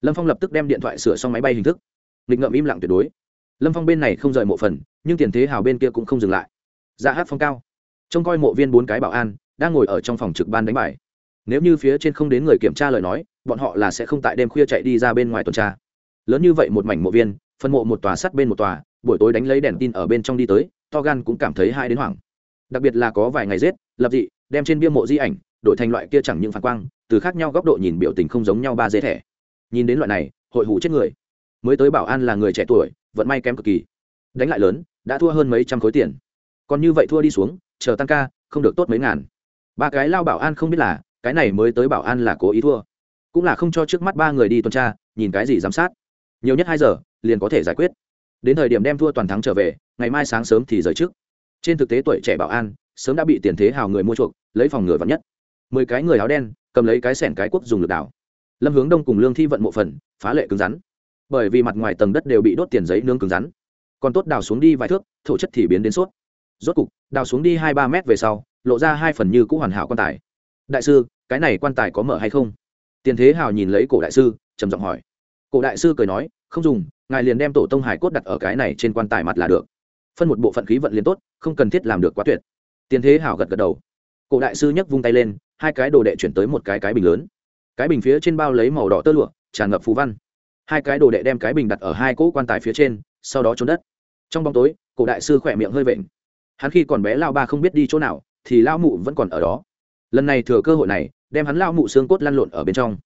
Lâm phong lập tức đem điện thoại sửa xong máy bay hình thức. Nghịch ngậm im lặng tuyệt đối. Lâm phong bên này không rời mộ phần, nhưng tiền thế hào bên kia cũng không dừng lại. Ra dạ hát phong cao. Trông coi mộ viên bốn cái bảo an, đang ngồi ở trong phòng trực ban đánh bài. Nếu như phía trên không đến người kiểm tra lời nói, bọn họ là sẽ không tại đêm khuya chạy đi ra bên ngoài tuần tra. Lớn như vậy một mảnh mộ viên, phân mộ một tòa sắt bên một tòa, buổi tối đánh lấy đèn tin ở bên trong đi tới, to gan cũng cảm thấy hai đến hoảng. Đặc biệt là có vài ngày rét lập dị, đem trên bia mộ di ảnh, đổi thành loại kia chẳng những phản quang từ khác nhau góc độ nhìn biểu tình không giống nhau ba dễ thẻ. Nhìn đến loại này, hội hủ chết người. Mới tới bảo an là người trẻ tuổi, vận may kém cực kỳ. Đánh lại lớn, đã thua hơn mấy trăm khối tiền. Còn như vậy thua đi xuống, chờ tăng ca, không được tốt mấy ngàn. Ba cái lao bảo an không biết là, cái này mới tới bảo an là cố ý thua. Cũng là không cho trước mắt ba người đi tuần tra, nhìn cái gì giám sát. Nhiều nhất hai giờ, liền có thể giải quyết. Đến thời điểm đem thua toàn thắng trở về, ngày mai sáng sớm thì rời trước. Trên thực tế tuổi trẻ bảo an, sớm đã bị tiền thế hào người mua chuộc, lấy phòng ngừa vắn nhất. Mười cái người áo đen cầm lấy cái sẻn cái quốc dùng lực đảo. Lâm hướng đông cùng lương thi vận mộ phần, phá lệ cứng rắn. Bởi vì mặt ngoài tầng đất đều bị đốt tiền giấy nương cứng rắn. Còn tốt đào xuống đi vài thước, thổ chất thì biến đến suốt rốt cục, đào xuống đi hai ba mét về sau, lộ ra hai phần như cũ hoàn hảo quan tài. Đại sư, cái này quan tài có mở hay không? Tiền thế hào nhìn lấy cổ đại sư, trầm giọng hỏi. Cổ đại sư cười nói, không dùng, ngài liền đem tổ tông hải cốt đặt ở cái này trên quan tài mặt là được. Phân một bộ phận khí vận liền tốt, không cần thiết làm được quá tuyệt. Tiền thế hào gật gật đầu. Cổ đại sư nhấc vung tay lên hai cái đồ đệ chuyển tới một cái cái bình lớn. Cái bình phía trên bao lấy màu đỏ tơ lụa, tràn ngập phú văn. Hai cái đồ đệ đem cái bình đặt ở hai cỗ quan tài phía trên, sau đó trốn đất. Trong bóng tối, cổ đại sư khỏe miệng hơi vện. Hắn khi còn bé lao ba không biết đi chỗ nào, thì lao mụ vẫn còn ở đó. Lần này thừa cơ hội này, đem hắn lao mụ xương cốt lăn lộn ở bên trong.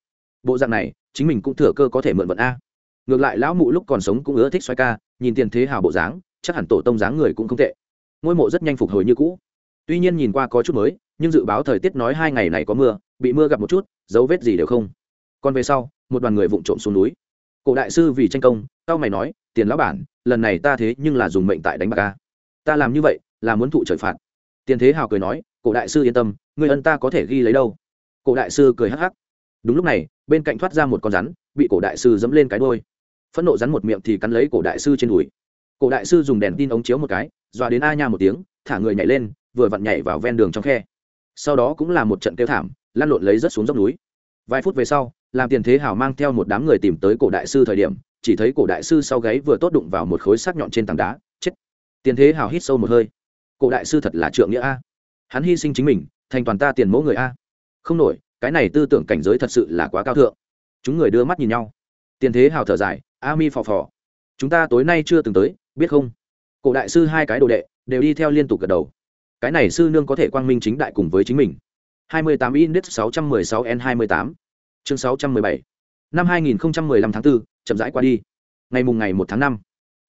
Bộ dạng này, chính mình cũng thừa cơ có thể mượn vận a. Ngược lại lão mụ lúc còn sống cũng ưa thích xoay ca, nhìn tiền thế hào bộ dáng, chắc hẳn tổ tông dáng người cũng không tệ. Ngôi mộ rất nhanh phục hồi như cũ. Tuy nhiên nhìn qua có chút mới nhưng dự báo thời tiết nói hai ngày này có mưa, bị mưa gặp một chút, dấu vết gì đều không. Còn về sau, một đoàn người vụng trộm xuống núi. Cổ đại sư vì tranh công tao mày nói, tiền lão bản, lần này ta thế nhưng là dùng mệnh tại đánh bạc ca ta làm như vậy, là muốn thụ trời phạt. Tiền thế hào cười nói, cổ đại sư yên tâm, người ân ta có thể ghi lấy đâu. Cổ đại sư cười hắc hắc. Đúng lúc này, bên cạnh thoát ra một con rắn, bị cổ đại sư dẫm lên cái đôi phẫn nộ rắn một miệng thì cắn lấy cổ đại sư trên đùi. Cổ đại sư dùng đèn tin ống chiếu một cái, dọa đến a nha một tiếng, thả người nhảy lên, vừa vặn nhảy vào ven đường trong khe sau đó cũng là một trận kêu thảm, lăn lộn lấy rớt xuống dốc núi. Vài phút về sau, làm tiền thế hào mang theo một đám người tìm tới cổ đại sư thời điểm, chỉ thấy cổ đại sư sau gáy vừa tốt đụng vào một khối sắc nhọn trên tảng đá, chết. Tiền thế hào hít sâu một hơi. Cổ đại sư thật là trượng nghĩa a. Hắn hy sinh chính mình, thành toàn ta tiền mẫu người a. Không nổi, cái này tư tưởng cảnh giới thật sự là quá cao thượng. Chúng người đưa mắt nhìn nhau. Tiền thế hào thở dài, a mi phò phò. Chúng ta tối nay chưa từng tới, biết không? Cổ đại sư hai cái đồ đệ, đều đi theo liên tục gật đầu cái này sư nương có thể quang minh chính đại cùng với chính mình. 28 index 616 n 28 chương 617 năm 2015 tháng 4, chậm rãi qua đi. Ngày mùng ngày 1 tháng 5,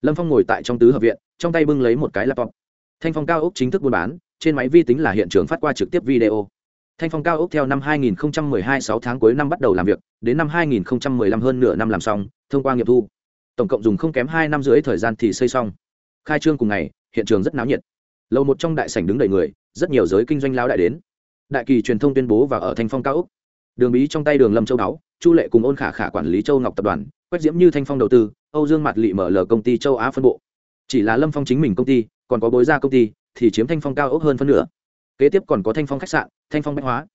lâm phong ngồi tại trong tứ hợp viện trong tay bưng lấy một cái laptop. Thanh phong cao ốc chính thức buôn bán trên máy vi tính là hiện trường phát qua trực tiếp video. Thanh phong cao ốc theo năm 2012 6 tháng cuối năm bắt đầu làm việc đến năm 2015 hơn nửa năm làm xong thông qua nghiệp thu. Tổng cộng dùng không kém hai năm rưỡi thời gian thì xây xong. Khai trương cùng ngày hiện trường rất náo nhiệt lầu một trong đại sảnh đứng đầy người, rất nhiều giới kinh doanh lao đại đến. Đại kỳ truyền thông tuyên bố và ở thanh phong cao úc đường bí trong tay đường lâm châu đáo chu lệ cùng ôn khả khả quản lý châu ngọc tập đoàn quét diễm như thanh phong đầu tư, âu dương mặt lị mở lờ công ty châu á phân bộ. Chỉ là lâm phong chính mình công ty, còn có bối gia công ty, thì chiếm thanh phong cao ốc hơn phân nửa. Kế tiếp còn có thanh phong khách sạn, thanh phong bách hóa.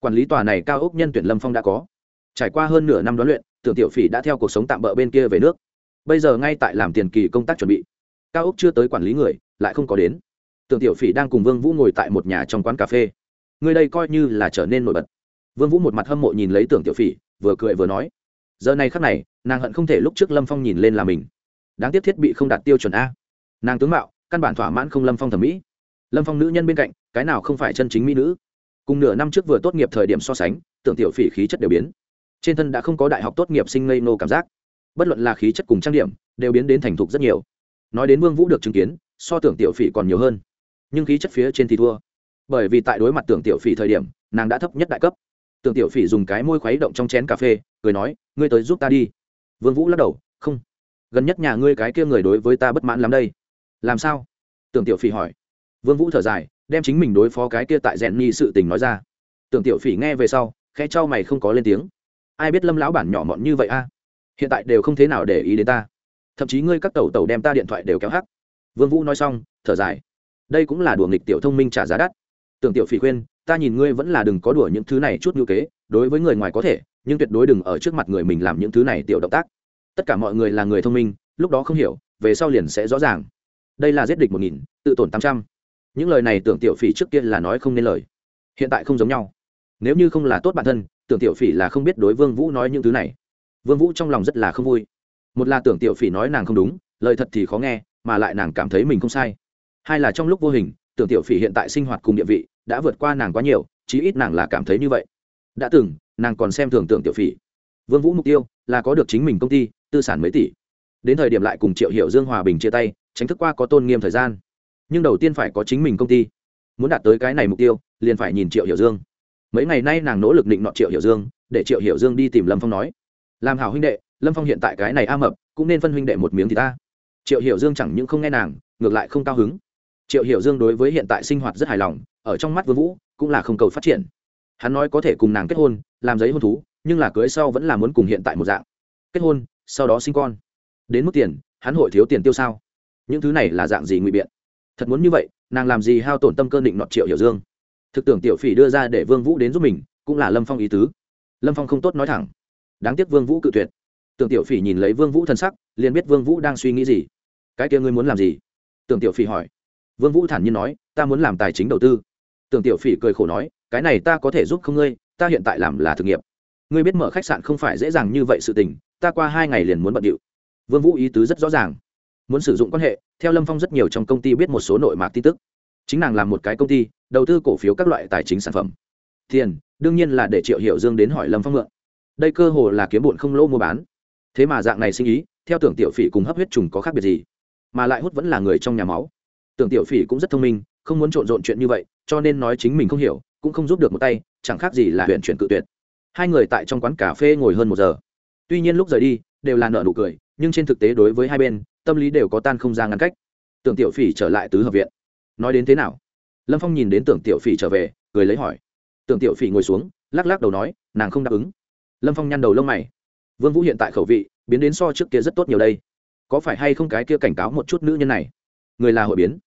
Quản lý tòa này cao ốc nhân tuyển lâm phong đã có. Trải qua hơn nửa năm đoán luyện, tưởng tiểu phỉ đã theo cuộc sống tạm bỡ bên kia về nước. Bây giờ ngay tại làm tiền kỳ công tác chuẩn bị. Cao ốc chưa tới quản lý người, lại không có đến tưởng tiểu phỉ đang cùng vương vũ ngồi tại một nhà trong quán cà phê. Người đây coi như là trở nên nổi bật. Vương vũ một mặt hâm mộ nhìn lấy tưởng tiểu phỉ, vừa cười vừa nói, giờ này khắc này, nàng hận không thể lúc trước lâm phong nhìn lên là mình. Đáng tiếc thiết bị không đạt tiêu chuẩn a. Nàng tướng mạo, căn bản thỏa mãn không lâm phong thẩm mỹ. Lâm phong nữ nhân bên cạnh, cái nào không phải chân chính mỹ nữ? Cùng nửa năm trước vừa tốt nghiệp thời điểm so sánh, tưởng tiểu phỉ khí chất đều biến. Trên thân đã không có đại học tốt nghiệp sinh ngây nô cảm giác. Bất luận là khí chất cùng trang điểm, đều biến đến thành thục rất nhiều. Nói đến vương vũ được chứng kiến, so tưởng tiểu phỉ còn nhiều hơn nhưng khí chất phía trên thì thua. Bởi vì tại đối mặt tưởng tiểu phỉ thời điểm, nàng đã thấp nhất đại cấp. Tưởng tiểu phỉ dùng cái môi khuấy động trong chén cà phê, cười nói, ngươi tới giúp ta đi. Vương vũ lắc đầu, không. Gần nhất nhà ngươi cái kia người đối với ta bất mãn lắm đây. Làm sao? Tưởng tiểu phỉ hỏi. Vương vũ thở dài, đem chính mình đối phó cái kia tại rèn nhi sự tình nói ra. Tưởng tiểu phỉ nghe về sau, khẽ cho mày không có lên tiếng. Ai biết lâm lão bản nhỏ mọn như vậy a? Hiện tại đều không thế nào để ý đến ta. Thậm chí ngươi các tẩu tẩu đem ta điện thoại đều kéo hắc. Vương vũ nói xong, thở dài đây cũng là đùa nghịch tiểu thông minh trả giá đắt. Tưởng tiểu phỉ khuyên, ta nhìn ngươi vẫn là đừng có đùa những thứ này chút ngữ kế, đối với người ngoài có thể, nhưng tuyệt đối đừng ở trước mặt người mình làm những thứ này tiểu động tác. Tất cả mọi người là người thông minh, lúc đó không hiểu, về sau liền sẽ rõ ràng. Đây là giết địch một nghìn, tự tổn tám trăm. Những lời này tưởng tiểu phỉ trước kia là nói không nên lời. Hiện tại không giống nhau. Nếu như không là tốt bản thân, tưởng tiểu phỉ là không biết đối vương vũ nói những thứ này. Vương vũ trong lòng rất là không vui. Một là tưởng tiểu phỉ nói nàng không đúng, lời thật thì khó nghe, mà lại nàng cảm thấy mình không sai hai là trong lúc vô hình, tưởng tiểu phỉ hiện tại sinh hoạt cùng địa vị đã vượt qua nàng quá nhiều, chí ít nàng là cảm thấy như vậy. Đã từng, nàng còn xem thường tưởng tiểu phỉ. Vương vũ mục tiêu là có được chính mình công ty, tư sản mấy tỷ. Đến thời điểm lại cùng triệu hiểu dương hòa bình chia tay, tránh thức qua có tôn nghiêm thời gian. Nhưng đầu tiên phải có chính mình công ty. Muốn đạt tới cái này mục tiêu, liền phải nhìn triệu hiểu dương. Mấy ngày nay nàng nỗ lực định nọ triệu hiểu dương, để triệu hiểu dương đi tìm lâm phong nói. Làm hảo huynh đệ, lâm phong hiện tại cái này a mập, cũng nên phân huynh đệ một miếng thì ta. Triệu hiểu dương chẳng những không nghe nàng, ngược lại không cao hứng triệu hiểu dương đối với hiện tại sinh hoạt rất hài lòng, ở trong mắt vương vũ cũng là không cầu phát triển. Hắn nói có thể cùng nàng kết hôn, làm giấy hôn thú, nhưng là cưới sau vẫn là muốn cùng hiện tại một dạng. Kết hôn, sau đó sinh con. Đến mức tiền, hắn hội thiếu tiền tiêu sao? Những thứ này là dạng gì ngụy biện? Thật muốn như vậy, nàng làm gì hao tổn tâm cơn định nọt triệu hiểu dương? Thực tưởng tiểu phỉ đưa ra để vương vũ đến giúp mình, cũng là lâm phong ý tứ. Lâm phong không tốt nói thẳng. Đáng tiếc vương vũ cự tuyệt. Tưởng tiểu phỉ nhìn lấy vương vũ thân sắc, liền biết vương vũ đang suy nghĩ gì. Cái kia ngươi muốn làm gì? Tưởng tiểu phỉ hỏi vương vũ thản nhiên nói, ta muốn làm tài chính đầu tư. Tưởng tiểu phỉ cười khổ nói, cái này ta có thể giúp không ngươi, ta hiện tại làm là thực nghiệp. Ngươi biết mở khách sạn không phải dễ dàng như vậy sự tình, ta qua hai ngày liền muốn bận điệu. Vương vũ ý tứ rất rõ ràng. Muốn sử dụng quan hệ, theo lâm phong rất nhiều trong công ty biết một số nội mạc tin tức. Chính nàng làm một cái công ty, đầu tư cổ phiếu các loại tài chính sản phẩm. Tiền, đương nhiên là để triệu hiệu dương đến hỏi lâm phong mượn. Đây cơ hồ là kiếm bụn không lỗ mua bán. Thế mà dạng này sinh ý, theo tưởng tiểu phỉ cùng hấp huyết trùng có khác biệt gì? Mà lại hút vẫn là người trong nhà máu tưởng tiểu phỉ cũng rất thông minh, không muốn trộn rộn chuyện như vậy, cho nên nói chính mình không hiểu, cũng không giúp được một tay, chẳng khác gì là huyện chuyển cự tuyệt. Hai người tại trong quán cà phê ngồi hơn một giờ. Tuy nhiên lúc rời đi, đều là nợ nụ cười, nhưng trên thực tế đối với hai bên, tâm lý đều có tan không ra ngăn cách. Tưởng tiểu phỉ trở lại tứ hợp viện. Nói đến thế nào? Lâm phong nhìn đến tưởng tiểu phỉ trở về, cười lấy hỏi. Tưởng tiểu phỉ ngồi xuống, lắc lắc đầu nói, nàng không đáp ứng. Lâm phong nhăn đầu lông mày. Vương vũ hiện tại khẩu vị, biến đến so trước kia rất tốt nhiều đây. Có phải hay không cái kia cảnh cáo một chút nữ nhân này? Người là hội biến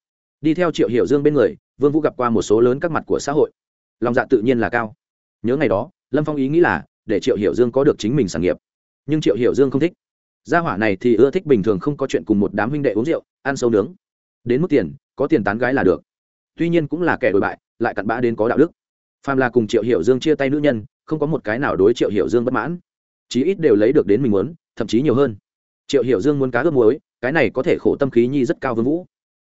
đi theo triệu hiểu dương bên người, vương vũ gặp qua một số lớn các mặt của xã hội. Lòng dạ tự nhiên là cao. Nhớ ngày đó, lâm phong ý nghĩ là để triệu hiểu dương có được chính mình sản nghiệp. Nhưng triệu hiểu dương không thích. Gia hỏa này thì ưa thích bình thường không có chuyện cùng một đám huynh đệ uống rượu, ăn sâu nướng. Đến mức tiền, có tiền tán gái là được. Tuy nhiên cũng là kẻ đổi bại, lại cặn bã đến có đạo đức. Phàm là cùng triệu hiểu dương chia tay nữ nhân, không có một cái nào đối triệu hiểu dương bất mãn. Chí ít đều lấy được đến mình muốn, thậm chí nhiều hơn. Triệu hiểu dương muốn cá ướp muối, cái này có thể khổ tâm khí nhi rất cao vương vũ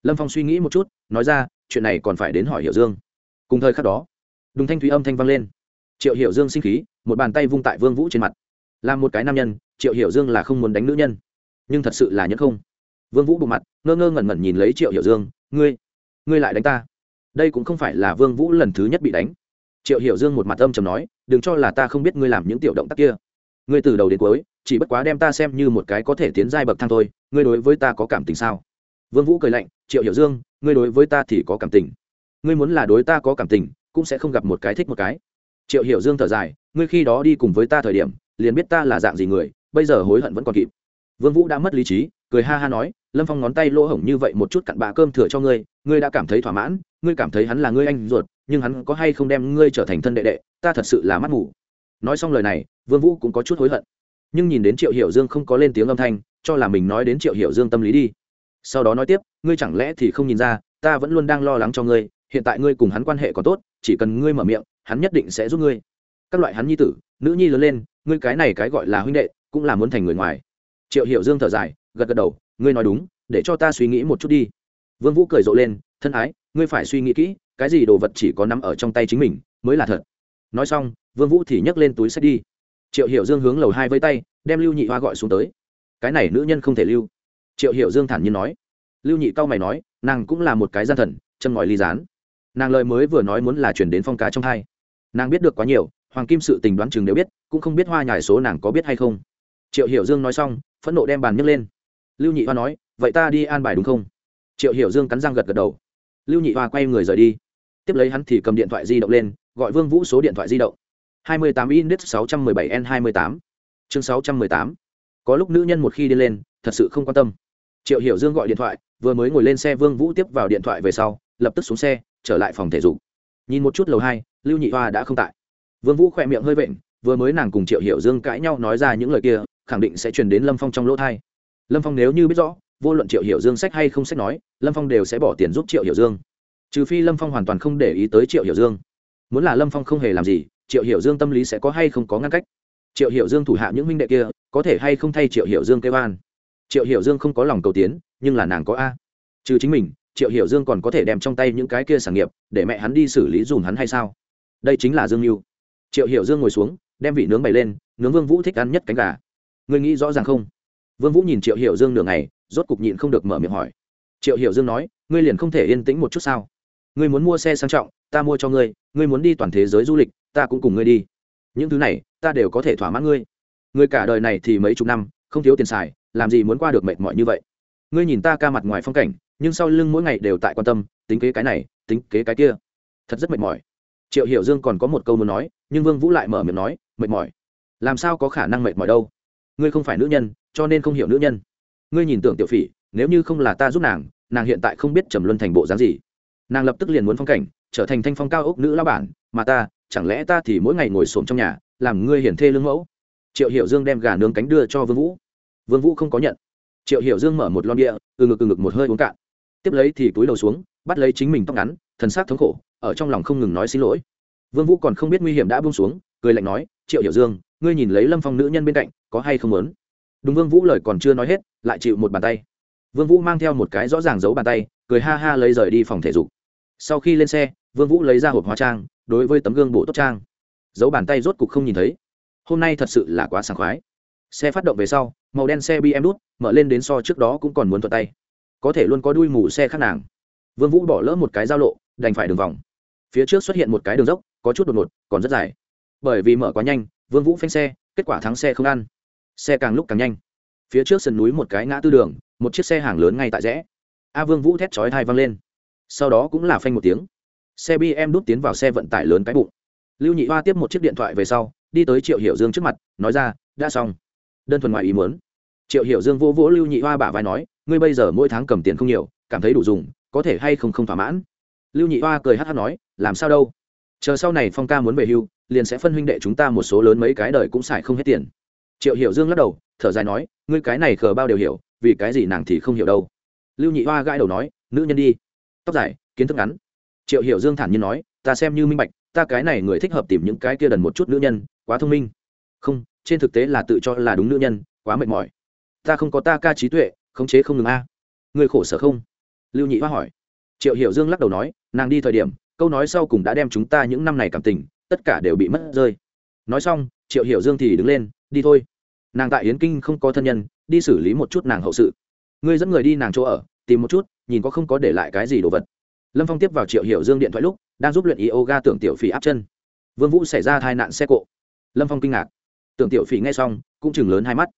lâm phong suy nghĩ một chút, nói ra, chuyện này còn phải đến hỏi hiểu dương. Cùng thời khắc đó, đùng thanh thúy âm thanh vang lên. Triệu hiểu dương sinh khí, một bàn tay vung tại vương vũ trên mặt. Là một cái nam nhân, triệu hiểu dương là không muốn đánh nữ nhân. Nhưng thật sự là nhẫn không. Vương vũ bụng mặt, ngơ ngơ ngẩn ngẩn nhìn lấy triệu hiểu dương, ngươi ngươi lại đánh ta? Đây cũng không phải là vương vũ lần thứ nhất bị đánh. Triệu hiểu dương một mặt âm trầm nói, đừng cho là ta không biết ngươi làm những tiểu động tác kia. Ngươi từ đầu đến cuối, chỉ bất quá đem ta xem như một cái có thể tiến giai bậc thang thôi, ngươi đối với ta có cảm tình sao? Vương vũ cười lạnh, triệu hiểu dương, ngươi đối với ta thì có cảm tình. Ngươi muốn là đối ta có cảm tình, cũng sẽ không gặp một cái thích một cái. Triệu hiểu dương thở dài, ngươi khi đó đi cùng với ta thời điểm, liền biết ta là dạng gì người, bây giờ hối hận vẫn còn kịp. Vương vũ đã mất lý trí, cười ha ha nói, lâm phong ngón tay lỗ hổng như vậy một chút cặn bã cơm thừa cho ngươi ngươi đã cảm thấy thỏa mãn, ngươi cảm thấy hắn là ngươi anh ruột, nhưng hắn có hay không đem ngươi trở thành thân đệ đệ, ta thật sự là mắt mù. nói xong lời này, vương vũ cũng có chút hối hận. Nhưng nhìn đến triệu hiểu dương không có lên tiếng âm thanh, cho là mình nói đến triệu hiểu dương tâm lý đi sau đó nói tiếp, ngươi chẳng lẽ thì không nhìn ra, ta vẫn luôn đang lo lắng cho ngươi, hiện tại ngươi cùng hắn quan hệ còn tốt, chỉ cần ngươi mở miệng, hắn nhất định sẽ giúp ngươi. Các loại hắn nhi tử, nữ nhi lớn lên, ngươi cái này cái gọi là huynh đệ, cũng là muốn thành người ngoài. Triệu hiểu dương thở dài, gật gật đầu, ngươi nói đúng, để cho ta suy nghĩ một chút đi. Vương vũ cười rộ lên, thân ái, ngươi phải suy nghĩ kỹ, cái gì đồ vật chỉ có nắm ở trong tay chính mình, mới là thật. Nói xong, vương vũ thì nhấc lên túi sách đi. Triệu hiểu dương hướng lầu hai với tay, đem lưu nhị hoa gọi xuống tới. Cái này nữ nhân không thể lưu triệu hiểu dương thản nhiên nói. Lưu nhị cao mày nói, nàng cũng là một cái gian thần, châm ngòi ly gián. Nàng lời mới vừa nói muốn là chuyển đến phong cá trong hai. Nàng biết được quá nhiều, hoàng kim sự tình đoán chừng đều biết, cũng không biết hoa nhải số nàng có biết hay không. Triệu hiểu dương nói xong, phẫn nộ đem bàn nhấc lên. Lưu nhị hoa nói, vậy ta đi an bài đúng không? Triệu hiểu dương cắn răng gật gật đầu. Lưu nhị hoa quay người rời đi. Tiếp lấy hắn thì cầm điện thoại di động lên, gọi vương vũ số điện thoại di động. 28 index 617 n 28 chương 618 có lúc nữ nhân một khi đi lên, thật sự không quan tâm triệu hiểu dương gọi điện thoại, vừa mới ngồi lên xe vương vũ tiếp vào điện thoại về sau, lập tức xuống xe, trở lại phòng thể dục. Nhìn một chút lầu hai, lưu nhị hoa đã không tại. Vương vũ khỏe miệng hơi vện, vừa mới nàng cùng triệu hiểu dương cãi nhau nói ra những lời kia, khẳng định sẽ truyền đến lâm phong trong lỗ thai. Lâm phong nếu như biết rõ, vô luận triệu hiểu dương sách hay không sách nói, lâm phong đều sẽ bỏ tiền giúp triệu hiểu dương. Trừ phi lâm phong hoàn toàn không để ý tới triệu hiểu dương. Muốn là lâm phong không hề làm gì, triệu hiểu dương tâm lý sẽ có hay không có ngăn cách. Triệu hiểu dương thủ hạ những minh đệ kia, có thể hay không thay triệu hiểu dương kêu an? Triệu hiểu dương không có lòng cầu tiến, nhưng là nàng có a. Trừ chính mình, triệu hiểu dương còn có thể đem trong tay những cái kia sản nghiệp, để mẹ hắn đi xử lý dùm hắn hay sao? Đây chính là dương mưu triệu hiểu dương ngồi xuống, đem vị nướng bày lên, nướng vương vũ thích ăn nhất cánh gà. Người nghĩ rõ ràng không? Vương vũ nhìn triệu hiểu dương nửa ngày, rốt cục nhịn không được mở miệng hỏi. Triệu hiểu dương nói, ngươi liền không thể yên tĩnh một chút sao? Ngươi muốn mua xe sang trọng, ta mua cho ngươi ngươi muốn đi toàn thế giới du lịch, ta cũng cùng ngươi đi. Những thứ này, ta đều có thể thỏa mãn ngươi. Ngươi cả đời này thì mấy chục năm, không thiếu tiền xài làm gì muốn qua được mệt mỏi như vậy? Ngươi nhìn ta ca mặt ngoài phong cảnh, nhưng sau lưng mỗi ngày đều tại quan tâm, tính kế cái này, tính kế cái kia. Thật rất mệt mỏi. Triệu hiểu dương còn có một câu muốn nói, nhưng vương vũ lại mở miệng nói, mệt mỏi? Làm sao có khả năng mệt mỏi đâu? Ngươi không phải nữ nhân, cho nên không hiểu nữ nhân. Ngươi nhìn tưởng tiểu phỉ, nếu như không là ta giúp nàng nàng hiện tại không biết trầm luân thành bộ dáng gì. Nàng lập tức liền muốn phong cảnh, trở thành thanh phong cao ốc nữ lao bản, mà ta, chẳng lẽ ta thì mỗi ngày ngồi xổm trong nhà, làm ngươi hiển thê lương mẫu? Triệu hiểu dương đem gà nướng cánh đưa cho vương vũ vương vũ không có nhận. Triệu hiểu dương mở một lon bia, từ ngực từ ngực một hơi uống cạn. Tiếp lấy thì túi đầu xuống bắt lấy chính mình tóc ngắn thần sắc thống khổ ở trong lòng không ngừng nói xin lỗi. Vương vũ còn không biết nguy hiểm đã buông xuống cười lạnh nói triệu hiểu dương ngươi nhìn lấy lâm phong nữ nhân bên cạnh có hay không muốn? Đúng vương vũ lời còn chưa nói hết lại chịu một bàn tay. Vương vũ mang theo một cái rõ ràng giấu bàn tay cười ha ha lấy rời đi phòng thể dục. Sau khi lên xe vương vũ lấy ra hộp hóa trang đối với tấm gương bộ tốt trang. Giấu bàn tay rốt cục không nhìn thấy. Hôm nay thật sự là quá sảng khoái. Xe phát động về sau màu đen xe bm đút, mở lên đến so trước đó cũng còn muốn thuận tay. Có thể luôn có đuôi mù xe khác nàng. Vương vũ bỏ lỡ một cái giao lộ, đành phải đường vòng. Phía trước xuất hiện một cái đường dốc, có chút đột ngột, còn rất dài. Bởi vì mở quá nhanh, vương vũ phanh xe, kết quả thắng xe không ăn. Xe càng lúc càng nhanh. Phía trước sườn núi một cái ngã tư đường, một chiếc xe hàng lớn ngay tại rẽ. A vương vũ thét chói thai văng lên. Sau đó cũng là phanh một tiếng. Xe bm đút tiến vào xe vận tải lớn cái bụng. Lưu nhị hoa tiếp một chiếc điện thoại về sau, đi tới triệu hiểu dương trước mặt, nói ra, đã xong đơn thuần ngoài ý muốn. Triệu hiểu dương vô vỗ lưu nhị hoa bả vai nói, ngươi bây giờ mỗi tháng cầm tiền không nhiều, cảm thấy đủ dùng, có thể hay không không thỏa mãn? Lưu nhị hoa cười hát hát nói, làm sao đâu? Chờ sau này phong ca muốn về hưu, liền sẽ phân huynh đệ chúng ta một số lớn mấy cái đời cũng xài không hết tiền. Triệu hiểu dương lắc đầu, thở dài nói, ngươi cái này khờ bao đều hiểu, vì cái gì nàng thì không hiểu đâu? Lưu nhị hoa gãi đầu nói, nữ nhân đi. Tóc dài, kiến thức ngắn. Triệu hiểu dương thản nhiên nói, ta xem như minh bạch, ta cái này người thích hợp tìm những cái kia đần một chút nữ nhân, quá thông minh. Không trên thực tế là tự cho là đúng nữ nhân, quá mệt mỏi. Ta không có ta ca trí tuệ, khống chế không ngừng a. Người khổ sở không? Lưu nhị hoa hỏi. Triệu hiểu dương lắc đầu nói, nàng đi thời điểm, câu nói sau cùng đã đem chúng ta những năm này cảm tình, tất cả đều bị mất rơi. Nói xong, triệu hiểu dương thì đứng lên, đi thôi. Nàng tại yến kinh không có thân nhân, đi xử lý một chút nàng hậu sự. Ngươi dẫn người đi nàng chỗ ở, tìm một chút, nhìn có không có để lại cái gì đồ vật. Lâm phong tiếp vào triệu hiểu dương điện thoại lúc, đang giúp luyện yoga tưởng tiểu phỉ áp chân. Vương vũ xảy ra tai nạn xe cộ. Lâm phong kinh ngạc tưởng tiểu phỉ nghe xong, cũng chừng lớn hai mắt.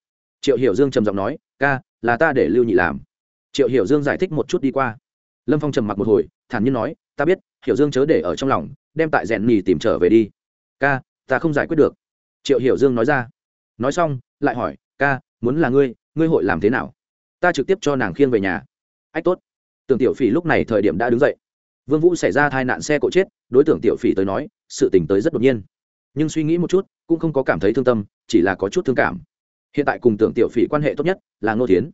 Triệu hiểu dương trầm giọng nói, ca, là ta để lưu nhị làm. Triệu hiểu dương giải thích một chút đi qua. Lâm phong trầm mặc một hồi, thản nhiên nói, ta biết, hiểu dương chớ để ở trong lòng, đem tại rèn nhì tìm trở về đi. Ca, ta không giải quyết được. Triệu hiểu dương nói ra. Nói xong, lại hỏi, ca, muốn là ngươi ngươi hội làm thế nào? Ta trực tiếp cho nàng khiêng về nhà. Ách tốt. Tưởng tiểu phỉ lúc này thời điểm đã đứng dậy. Vương vũ xảy ra tai nạn xe cộ chết, đối tượng tiểu phỉ tới nói, sự tình tới rất đột nhiên nhưng suy nghĩ một chút, cũng không có cảm thấy thương tâm, chỉ là có chút thương cảm. Hiện tại cùng tưởng tiểu phỉ quan hệ tốt nhất là ngô thiến.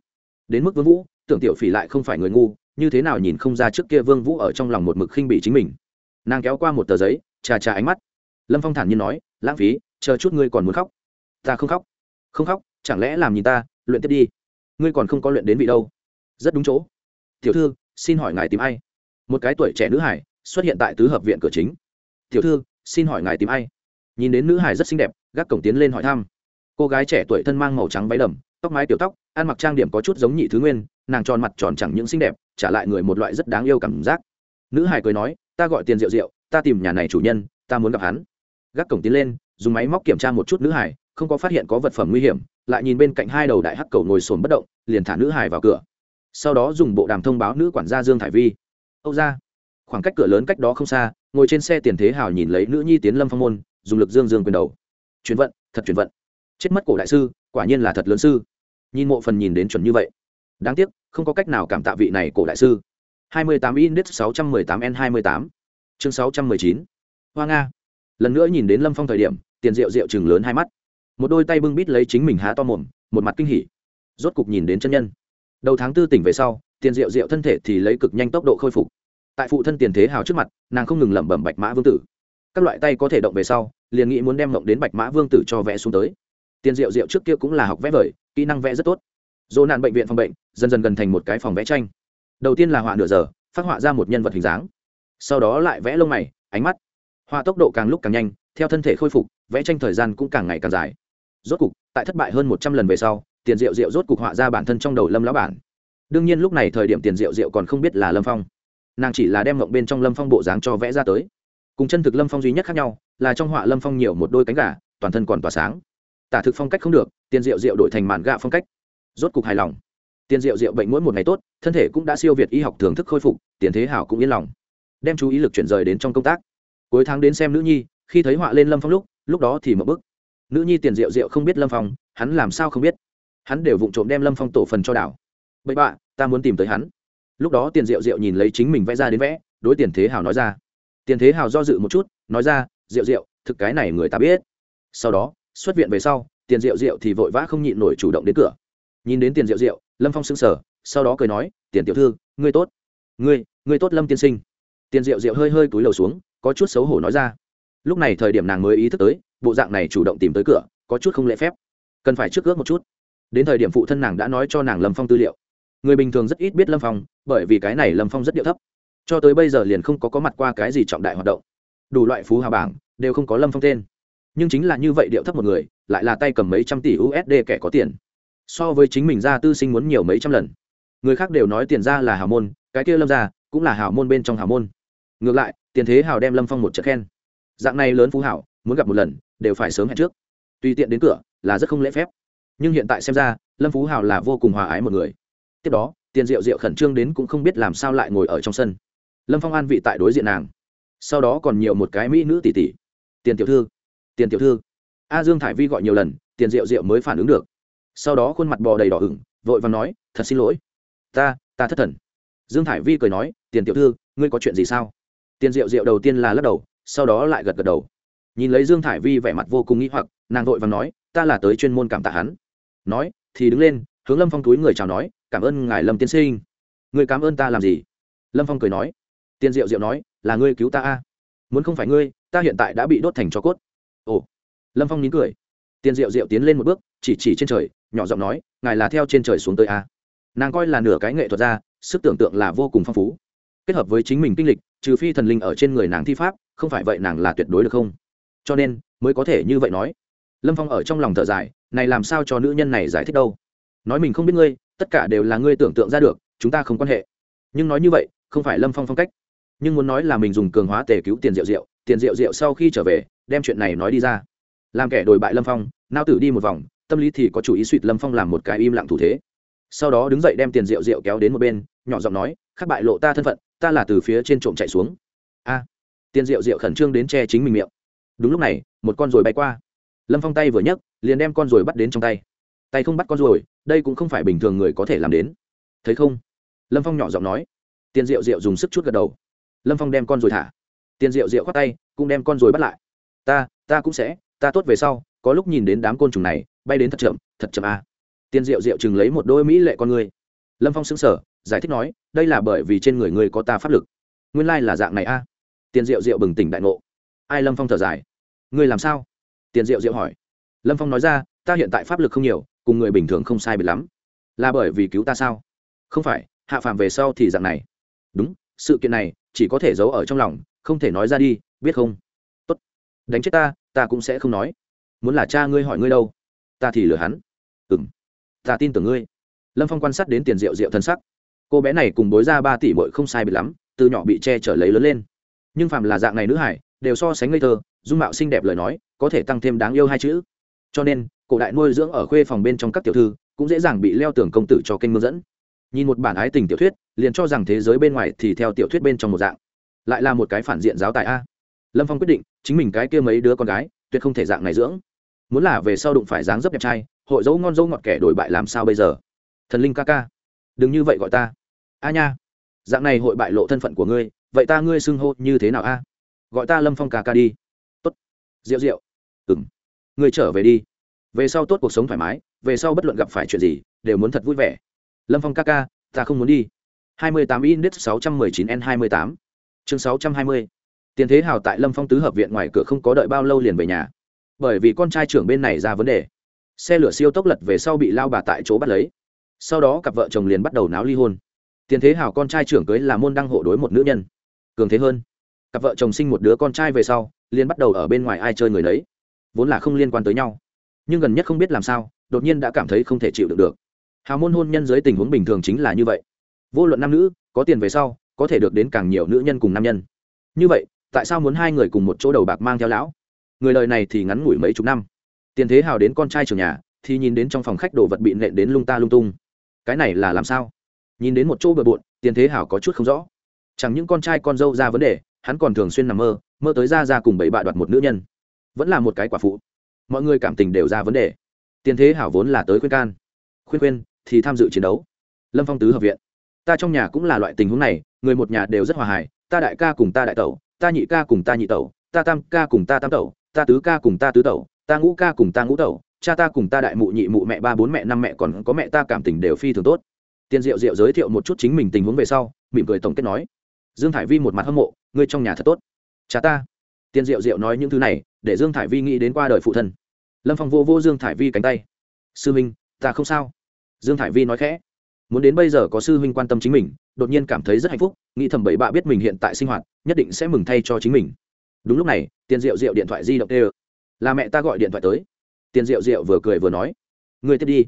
Đến mức vương vũ, tưởng tiểu phỉ lại không phải người ngu, như thế nào nhìn không ra trước kia vương vũ ở trong lòng một mực khinh bị chính mình. Nàng kéo qua một tờ giấy, trà trà ánh mắt. Lâm phong thản nhiên nói, lãng phí, chờ chút ngươi còn muốn khóc. Ta không khóc. Không khóc? Chẳng lẽ làm nhìn ta, luyện tiếp đi? Ngươi còn không có luyện đến vị đâu. Rất đúng chỗ. Tiểu thư, xin hỏi ngài tìm ai? Một cái tuổi trẻ nữ hải, xuất hiện tại tứ hợp viện cửa chính. Tiểu thư, xin hỏi ngài tìm ai? Nhìn đến nữ hải rất xinh đẹp, gác cổng tiến lên hỏi thăm. Cô gái trẻ tuổi thân mang màu trắng váy đầm, tóc mái tiểu tóc, ăn mặc trang điểm có chút giống nhị thứ nguyên, nàng tròn mặt tròn chẳng những xinh đẹp, trả lại người một loại rất đáng yêu cảm giác. Nữ hải cười nói, ta gọi tiền rượu rượu, ta tìm nhà này chủ nhân, ta muốn gặp hắn. Gác cổng tiến lên, dùng máy móc kiểm tra một chút nữ hải, không có phát hiện có vật phẩm nguy hiểm, lại nhìn bên cạnh hai đầu đại hắc cầu ngồi sồn bất động, liền thả nữ hải vào cửa. Sau đó dùng bộ đàm thông báo nữ quản gia dương thải vi. Âu ra khoảng cách cửa lớn cách đó không xa, ngồi trên xe tiền thế hào nhìn lấy nữ nhi tiến lâm phong môn dùng lực dương dương quyền đầu. Chuyển vận, thật chuyển vận. Chết mất cổ đại sư, quả nhiên là thật lớn sư. Nhìn mộ phần nhìn đến chuẩn như vậy. Đáng tiếc, không có cách nào cảm tạ vị này cổ đại sư. 28 index 618 n 28 chương 619 hoa nga. Lần nữa nhìn đến lâm phong thời điểm, tiền rượu rượu chừng lớn hai mắt. Một đôi tay bưng bít lấy chính mình há to mồm, một mặt kinh hỉ. Rốt cục nhìn đến chân nhân. Đầu tháng tư tỉnh về sau, tiền rượu rượu thân thể thì lấy cực nhanh tốc độ khôi phục. Tại phụ thân tiền thế hào trước mặt, nàng không ngừng lẩm bẩm bạch mã vương tử. Các loại tay có thể động về sau liền nghĩ muốn đem mộng đến bạch mã vương tử cho vẽ xuống tới. Tiền rượu rượu trước kia cũng là học vẽ vời, kỹ năng vẽ rất tốt. Dỗ nạn bệnh viện phòng bệnh, dần dần gần thành một cái phòng vẽ tranh. Đầu tiên là họa nửa giờ, phát họa ra một nhân vật hình dáng. Sau đó lại vẽ lông mày, ánh mắt. Họa tốc độ càng lúc càng nhanh, theo thân thể khôi phục, vẽ tranh thời gian cũng càng ngày càng dài. Rốt cục, tại thất bại hơn một trăm lần về sau, tiền rượu rượu rốt cục họa ra bản thân trong đầu lâm lão bản. Đương nhiên lúc này thời điểm tiền rượu rượu còn không biết là lâm phong. Nàng chỉ là đem mộng bên trong lâm phong bộ dáng cho vẽ ra tới. Cùng chân thực lâm phong duy nhất khác nhau là trong họa lâm phong nhiều một đôi cánh gà, toàn thân còn tỏa sáng. Tả thực phong cách không được tiền rượu rượu đổi thành màn gạ phong cách. Rốt cục hài lòng. Tiền rượu rượu bệnh mỗi một ngày tốt, thân thể cũng đã siêu việt y học thưởng thức khôi phục, tiền thế hảo cũng yên lòng. Đem chú ý lực chuyển rời đến trong công tác. Cuối tháng đến xem nữ nhi, khi thấy họa lên lâm phong lúc lúc đó thì mở bức. Nữ nhi tiền rượu rượu không biết lâm phong, hắn làm sao không biết. Hắn đều vụng trộm đem lâm phong tổ phần cho đảo. Bậy bạ, ta muốn tìm tới hắn. Lúc đó tiền rượu rượu nhìn lấy chính mình vẽ ra đến vẽ, đối tiền thế hào nói ra. Tiền thế hào do dự một chút, nói ra rượu rượu thực cái này người ta biết. Sau đó, xuất viện về sau, tiền rượu rượu thì vội vã không nhịn nổi chủ động đến cửa. Nhìn đến tiền rượu rượu lâm phong sững sờ, sau đó cười nói, tiền tiểu thư, ngươi tốt. Ngươi ngươi tốt lâm tiên sinh. Tiền rượu rượu hơi hơi cúi đầu xuống, có chút xấu hổ nói ra. Lúc này thời điểm nàng mới ý thức tới, bộ dạng này chủ động tìm tới cửa, có chút không lễ phép. Cần phải trước ước một chút. Đến thời điểm phụ thân nàng đã nói cho nàng lâm phong tư liệu. Người bình thường rất ít biết lâm phong, bởi vì cái này lâm phong rất điệu thấp. Cho tới bây giờ liền không có có mặt qua cái gì trọng đại hoạt động đủ loại phú hào bảng, đều không có lâm phong tên. Nhưng chính là như vậy điệu thấp một người, lại là tay cầm mấy trăm tỷ usd kẻ có tiền. So với chính mình ra tư sinh muốn nhiều mấy trăm lần. Người khác đều nói tiền ra là hào môn, cái kia lâm ra, cũng là hào môn bên trong hào môn. Ngược lại, tiền thế hào đem lâm phong một trận khen. Dạng này lớn phú hảo, muốn gặp một lần, đều phải sớm hẹn trước. Tùy tiện đến cửa, là rất không lễ phép. Nhưng hiện tại xem ra, lâm phú hào là vô cùng hòa ái một người. Tiếp đó, tiền rượu rượu khẩn trương đến cũng không biết làm sao lại ngồi ở trong sân. Lâm phong an vị tại đối diện nàng sau đó còn nhiều một cái mỹ nữ tỷ tỷ tiền tiểu thư, tiền tiểu thư. A dương thải vi gọi nhiều lần, tiền rượu rượu mới phản ứng được. Sau đó khuôn mặt bò đầy đỏ ửng, vội và nói, thật xin lỗi. Ta ta thất thần. Dương thải vi cười nói, tiền tiểu thư, ngươi có chuyện gì sao? Tiền rượu rượu đầu tiên là lắc đầu, sau đó lại gật gật đầu. Nhìn lấy dương thải vi vẻ mặt vô cùng nghĩ hoặc, nàng vội và nói, ta là tới chuyên môn cảm tạ hắn. Nói, thì đứng lên, hướng lâm phong túi người chào nói, cảm ơn ngài lâm tiên sinh. Người cảm ơn ta làm gì? Lâm phong cười nói Tiên diệu diệu nói, là ngươi cứu ta a? Muốn không phải ngươi, ta hiện tại đã bị đốt thành cho cốt. Ồ. Lâm phong nín cười. Tiên diệu diệu tiến lên một bước, chỉ chỉ trên trời, nhỏ giọng nói, ngài là theo trên trời xuống tới a? Nàng coi là nửa cái nghệ thuật ra, sức tưởng tượng là vô cùng phong phú. Kết hợp với chính mình kinh lịch, trừ phi thần linh ở trên người nàng thi pháp, không phải vậy nàng là tuyệt đối được không? Cho nên, mới có thể như vậy nói. Lâm phong ở trong lòng thở dài, này làm sao cho nữ nhân này giải thích đâu? Nói mình không biết ngươi, tất cả đều là ngươi tưởng tượng ra được, chúng ta không quan hệ. Nhưng nói như vậy, không phải lâm phong phong cách nhưng muốn nói là mình dùng cường hóa tề cứu tiền rượu rượu tiền rượu rượu sau khi trở về, đem chuyện này nói đi ra. Làm kẻ đổi bại lâm phong, nao tử đi một vòng, tâm lý thì có chủ ý suỵt lâm phong làm một cái im lặng thủ thế. Sau đó đứng dậy đem tiền rượu rượu kéo đến một bên, nhỏ giọng nói, khắc bại lộ ta thân phận, ta là từ phía trên trộm chạy xuống. A. Tiền rượu rượu khẩn trương đến che chính mình miệng. Đúng lúc này, một con ruồi bay qua. Lâm phong tay vừa nhấc, liền đem con ruồi bắt đến trong tay. Tay không bắt con ruồi, đây cũng không phải bình thường người có thể làm đến. Thấy không? Lâm phong nhỏ giọng nói. Tiền rượu rượu dùng sức chút gật đầu lâm phong đem con rồi thả tiền rượu rượu khoác tay cũng đem con rồi bắt lại ta ta cũng sẽ ta tốt về sau có lúc nhìn đến đám côn trùng này bay đến thật chậm thật chậm à. tiền rượu rượu chừng lấy một đôi mỹ lệ con người lâm phong xứng sở giải thích nói đây là bởi vì trên người ngươi có ta pháp lực nguyên lai là dạng này a à. tiền rượu rượu bừng tỉnh đại ngộ ai lâm phong thở dài ngươi làm sao tiền diệu diệu hỏi lâm phong nói ra ta hiện tại pháp lực không nhiều cùng người bình thường không sai biệt lắm là bởi vì cứu ta sao không phải hạ phạm về sau thì dạng này đúng sự kiện này chỉ có thể giấu ở trong lòng, không thể nói ra đi, biết không? Tốt. Đánh chết ta ta cũng sẽ không nói. Muốn là cha ngươi hỏi ngươi đâu, ta thì lừa hắn. Ừ m ta tin tưởng ngươi. Lâm phong quan sát đến tiền rượu rượu thân sắc. Cô bé này cùng bối ra ba tỷ bội không sai biệt lắm, từ nhỏ bị che chở lấy lớn lên. Nhưng phạm là dạng này nữ hải, đều so sánh ngây thơ, dung mạo xinh đẹp lời nói, có thể tăng thêm đáng yêu hai chữ. Cho nên, cổ đại nuôi dưỡng ở khuê phòng bên trong các tiểu thư, cũng dễ dàng bị leo tường công tử cho kênh mương dẫn nhìn một bản ái tình tiểu thuyết, liền cho rằng thế giới bên ngoài thì theo tiểu thuyết bên trong một dạng. Lại là một cái phản diện giáo tài a. Lâm phong quyết định, chính mình cái kia mấy đứa con gái, tuyệt không thể dạng này dưỡng. Muốn là về sau đụng phải dáng dấp đẹp trai, hội dấu ngon dấu ngọt kẻ đổi bại làm sao bây giờ? Thần linh ca ca, đừng như vậy gọi ta. A nha, dạng này hội bại lộ thân phận của ngươi, vậy ta ngươi xưng hô như thế nào a? Gọi ta lâm phong ca ca đi. Tốt. Rượu rượu. Ừng ngươi trở về đi. Về sau tốt cuộc sống thoải mái, về sau bất luận gặp phải chuyện gì, đều muốn thật vui vẻ lâm phong ca ca, ta không muốn đi. Hai mươi tám index sáu trăm mười chín n hai mươi tám. Chương sáu trăm hai mươi. Tiền thế hào tại lâm phong tứ hợp viện ngoài cửa không có đợi bao lâu liền về nhà. Bởi vì con trai trưởng bên này ra vấn đề. Xe lửa siêu tốc lật về sau bị lao bà tại chỗ bắt lấy. Sau đó cặp vợ chồng liền bắt đầu náo ly hôn. Tiền thế hào con trai trưởng cưới là môn đăng hộ đối một nữ nhân. Cường thế hơn. Cặp vợ chồng sinh một đứa con trai về sau, liền bắt đầu ở bên ngoài ai chơi người đấy vốn là không liên quan tới nhau. Nhưng gần nhất không biết làm sao, đột nhiên đã cảm thấy không thể chịu được được hào môn hôn nhân dưới tình huống bình thường chính là như vậy. Vô luận nam nữ, có tiền về sau, có thể được đến càng nhiều nữ nhân cùng nam nhân. Như vậy, tại sao muốn hai người cùng một chỗ đầu bạc mang theo lão? Người lời này thì ngắn ngủi mấy chục năm. Tiền thế hào đến con trai trường nhà, thì nhìn đến trong phòng khách đồ vật bị nện đến lung ta lung tung. Cái này là làm sao? Nhìn đến một chỗ bừa bộn, tiền thế hào có chút không rõ. Chẳng những con trai con dâu ra vấn đề, hắn còn thường xuyên nằm mơ mơ tới ra ra cùng bảy bạ đoạt một nữ nhân. Vẫn là một cái quả phụ. Mọi người cảm tình đều ra vấn đề. Tiền thế hảo vốn là tới khuyên can khuyên khuyên, thì tham dự chiến đấu. Lâm phong tứ hợp viện. Ta trong nhà cũng là loại tình huống này, người một nhà đều rất hòa hài, ta đại ca cùng ta đại tẩu, ta nhị ca cùng ta nhị tẩu, ta tam ca cùng ta tam tẩu, ta tứ ca cùng ta tứ tẩu, ta ngũ ca cùng ta ngũ tẩu, cha ta cùng ta đại mụ nhị mụ mẹ ba bốn mẹ năm mẹ còn có mẹ ta cảm tình đều phi thường tốt. Tiền diệu diệu giới thiệu một chút chính mình tình huống về sau, mỉm cười tổng kết nói. Dương thải vi một mặt hâm mộ ngươi trong nhà thật tốt. Cha ta. Tiền diệu diệu nói những thứ này, để dương thải vi nghĩ đến qua đời phụ thân. Lâm phong vô vô dương thải vi cánh tay. Sư minh, ta không sao dương thải vi nói khẽ, muốn đến bây giờ có sư huynh quan tâm chính mình, đột nhiên cảm thấy rất hạnh phúc, nghĩ thầm bảy bạ biết mình hiện tại sinh hoạt, nhất định sẽ mừng thay cho chính mình. Đúng lúc này, tiền diệu diệu điện thoại di động tê là mẹ ta gọi điện thoại tới. Tiền diệu diệu vừa cười vừa nói người tiếp đi.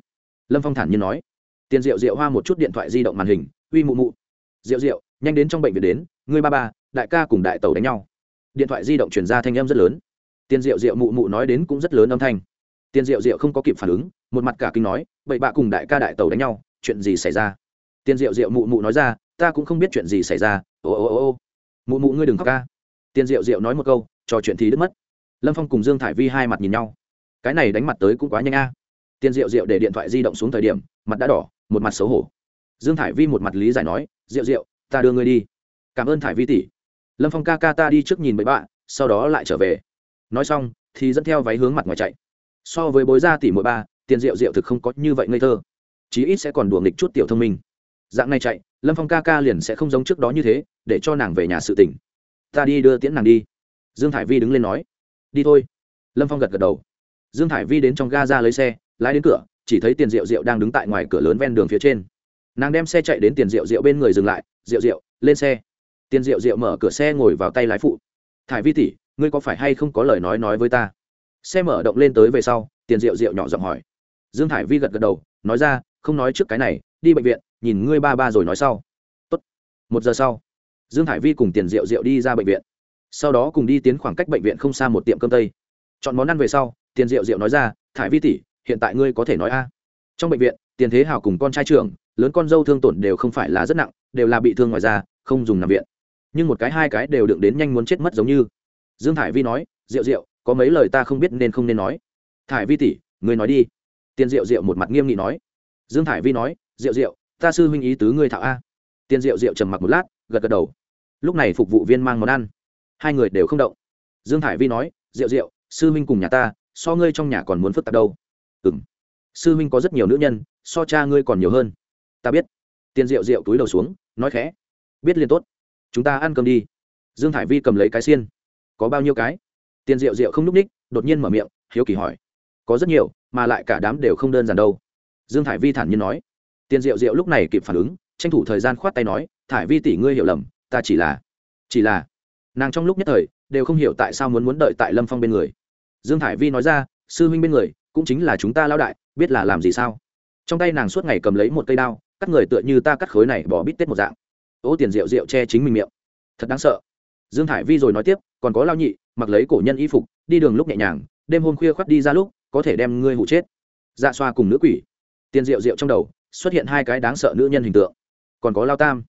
Lâm phong thản nhiên nói, tiền diệu diệu hoa một chút điện thoại di động màn hình, uy mụ mụ. Diệu diệu, nhanh đến trong bệnh viện đến, ngươi ba ba, đại ca cùng đại tàu đánh nhau. Điện thoại di động chuyển ra thanh âm rất lớn. Tiền diệu diệu mụ mụ nói đến cũng rất lớn âm thanh tiền diệu diệu không có kịp phản ứng, một mặt cả kinh nói, bậy bạ cùng đại ca đại tàu đánh nhau, chuyện gì xảy ra? Tiền diệu diệu mụ mụ nói ra, ta cũng không biết chuyện gì xảy ra, ô ô ô ô, mụ mụ ngươi đừng khóc ca. Tiền diệu diệu nói một câu, trò chuyện thì đứt mất. Lâm phong cùng dương thải vi hai mặt nhìn nhau. Cái này đánh mặt tới cũng quá nhanh a. Tiền diệu diệu để điện thoại di động xuống thời điểm, mặt đã đỏ, một mặt xấu hổ. Dương thải vi một mặt lý giải nói, diệu diệu, ta đưa ngươi đi. Cảm ơn thải vi tỷ. Lâm phong ca ca ta đi trước nhìn bậy bạn sau đó lại trở về. Nói xong, thì dẫn theo váy hướng mặt ngoài chạy so với bối gia tỷ mỗi ba, tiền rượu rượu thực không có như vậy ngây thơ. Chí ít sẽ còn đùa nghịch chút tiểu thông minh. Dạng này chạy, lâm phong ca ca liền sẽ không giống trước đó như thế, để cho nàng về nhà sự tỉnh. Ta đi đưa tiễn nàng đi. Dương thải vi đứng lên nói. Đi thôi. Lâm phong gật gật đầu. Dương thải vi đến trong ga ra lấy xe, lái đến cửa, chỉ thấy tiền rượu rượu đang đứng tại ngoài cửa lớn ven đường phía trên. Nàng đem xe chạy đến tiền rượu rượu bên người dừng lại, rượu rượu, lên xe. Tiền rượu rượu mở cửa xe ngồi vào tay lái phụ. Thải vi tỷ, ngươi có phải hay không có lời nói nói với ta? Xe mở động lên tới về sau, tiền rượu rượu nhỏ giọng hỏi. Dương thải vi gật gật đầu, nói ra, không nói trước cái này, đi bệnh viện, nhìn ngươi ba ba rồi nói sau. Tốt. một giờ sau, dương thải vi cùng tiền rượu rượu đi ra bệnh viện. Sau đó cùng đi tiến khoảng cách bệnh viện không xa một tiệm cơm tây. Chọn món ăn về sau, tiền rượu rượu nói ra, thải vi tỷ, hiện tại ngươi có thể nói a. Trong bệnh viện, tiền thế hào cùng con trai trưởng, lớn con dâu thương tổn đều không phải là rất nặng, đều là bị thương ngoài da, không dùng nằm viện. Nhưng một cái hai cái đều đựng đến nhanh muốn chết mất giống như. Dương thải vi nói rượu rượu có mấy lời ta không biết nên không nên nói. Thải vi tỷ, ngươi nói đi. Tiền rượu rượu một mặt nghiêm nghị nói. Dương thải vi nói rượu rượu ta sư huynh ý tứ ngươi thạo a. Tiền rượu rượu trầm mặc một lát, gật gật đầu. Lúc này phục vụ viên mang món ăn. Hai người đều không động. Dương thải vi nói rượu rượu sư huynh cùng nhà ta, so ngươi trong nhà còn muốn phức tạp đâu. Ừ m sư huynh có rất nhiều nữ nhân, so cha ngươi còn nhiều hơn. Ta biết. Tiền rượu rượu túi đầu xuống, nói khẽ. Biết liền tốt. Chúng ta ăn cơm đi. Dương thải vi cầm lấy cái xiên. Có bao nhiêu cái? Tiền rượu rượu không n ú c ních, đột nhiên mở miệng, hiếu kỳ hỏi. Có rất nhiều, mà lại cả đám đều không đơn giản đâu. Dương thải vi thản nhiên nói. Tiền rượu rượu lúc này kịp phản ứng, tranh thủ thời gian khoát tay nói, thải vi tỷ ngươi hiểu lầm, ta chỉ là chỉ là. Nàng trong lúc nhất thời, đều không hiểu tại sao muốn muốn đợi tại lâm phong bên người. Dương thải vi nói ra, sư huynh bên người, cũng chính là chúng ta lao đại, biết là làm gì sao? Trong tay nàng suốt ngày cầm lấy một cây đao, cắt người tựa như ta cắt khối này bỏ bít tết một dạng. Ố tiền rượu rượu che chính mình miệng. Thật đáng sợ. Dương thải vi rồi nói tiếp, còn có lao nhị mặc lấy cổ nhân y phục, đi đường lúc nhẹ nhàng, đêm hôm khuya khoắt đi ra lúc, có thể đem ngươi hụ chết. Dạ xoa cùng nữ quỷ. Tiền rượu rượu trong đầu, xuất hiện hai cái đáng sợ nữ nhân hình tượng. Còn có lao tam.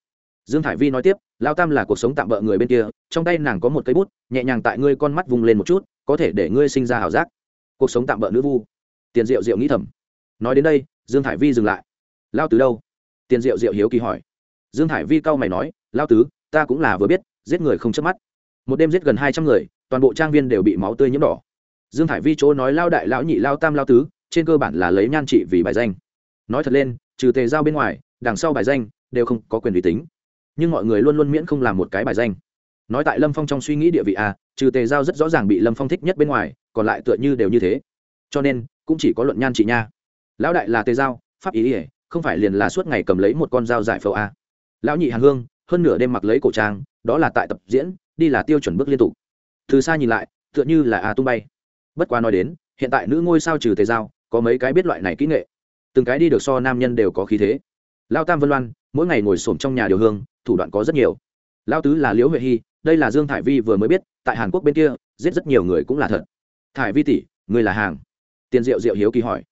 Dương thải vi nói tiếp, lao tam là cuộc sống tạm bỡ người bên kia, trong tay nàng có một cây bút, nhẹ nhàng tại ngươi con mắt vùng lên một chút, có thể để ngươi sinh ra ảo giác. Cuộc sống tạm bỡ nữ vu. Tiền rượu rượu nghĩ thầm. Nói đến đây, dương thải vi dừng lại. Lao tứ đâu? Tiền rượu rượu hiếu kỳ hỏi. Dương thải vi cau mày nói, lao tứ, ta cũng là vừa biết, giết người không chớp mắt. Một đêm giết gần hai trăm người toàn bộ trang viên đều bị máu tươi nhiễm đỏ. Dương thải vi chỗ nói lao đại, lão nhị, lao tam, lao tứ, trên cơ bản là lấy nhan trị vì bài danh. Nói thật lên, trừ tề giao bên ngoài, đằng sau bài danh đều không có quyền uy tính nhưng mọi người luôn luôn miễn không làm một cái bài danh. Nói tại lâm phong trong suy nghĩ địa vị a trừ tề giao rất rõ ràng bị lâm phong thích nhất bên ngoài, còn lại tựa như đều như thế. Cho nên, cũng chỉ có luận nhan chị nha. Lão đại là tề giao, pháp ý ỉa không phải liền là suốt ngày cầm lấy một con dao giải phẫu a lão nhị hàn hương, hơn nửa đêm mặc lấy cổ trang, đó là tại tập diễn, đi là tiêu chuẩn bước liên tục từ xa nhìn lại, tựa như là a tung bay. Bất quá nói đến, hiện tại nữ ngôi sao trừ tề giao, có mấy cái biết loại này kỹ nghệ. Từng cái đi được so nam nhân đều có khí thế. Lao tam vân loan, mỗi ngày ngồi xổm trong nhà điều hương, thủ đoạn có rất nhiều. Lao tứ là liễu huệ hy, đây là dương thải vi vừa mới biết, tại hàn quốc bên kia, giết rất nhiều người cũng là thật. Thải vi tỷ, người là hàng. Tiền diệu diệu hiếu kỳ hỏi.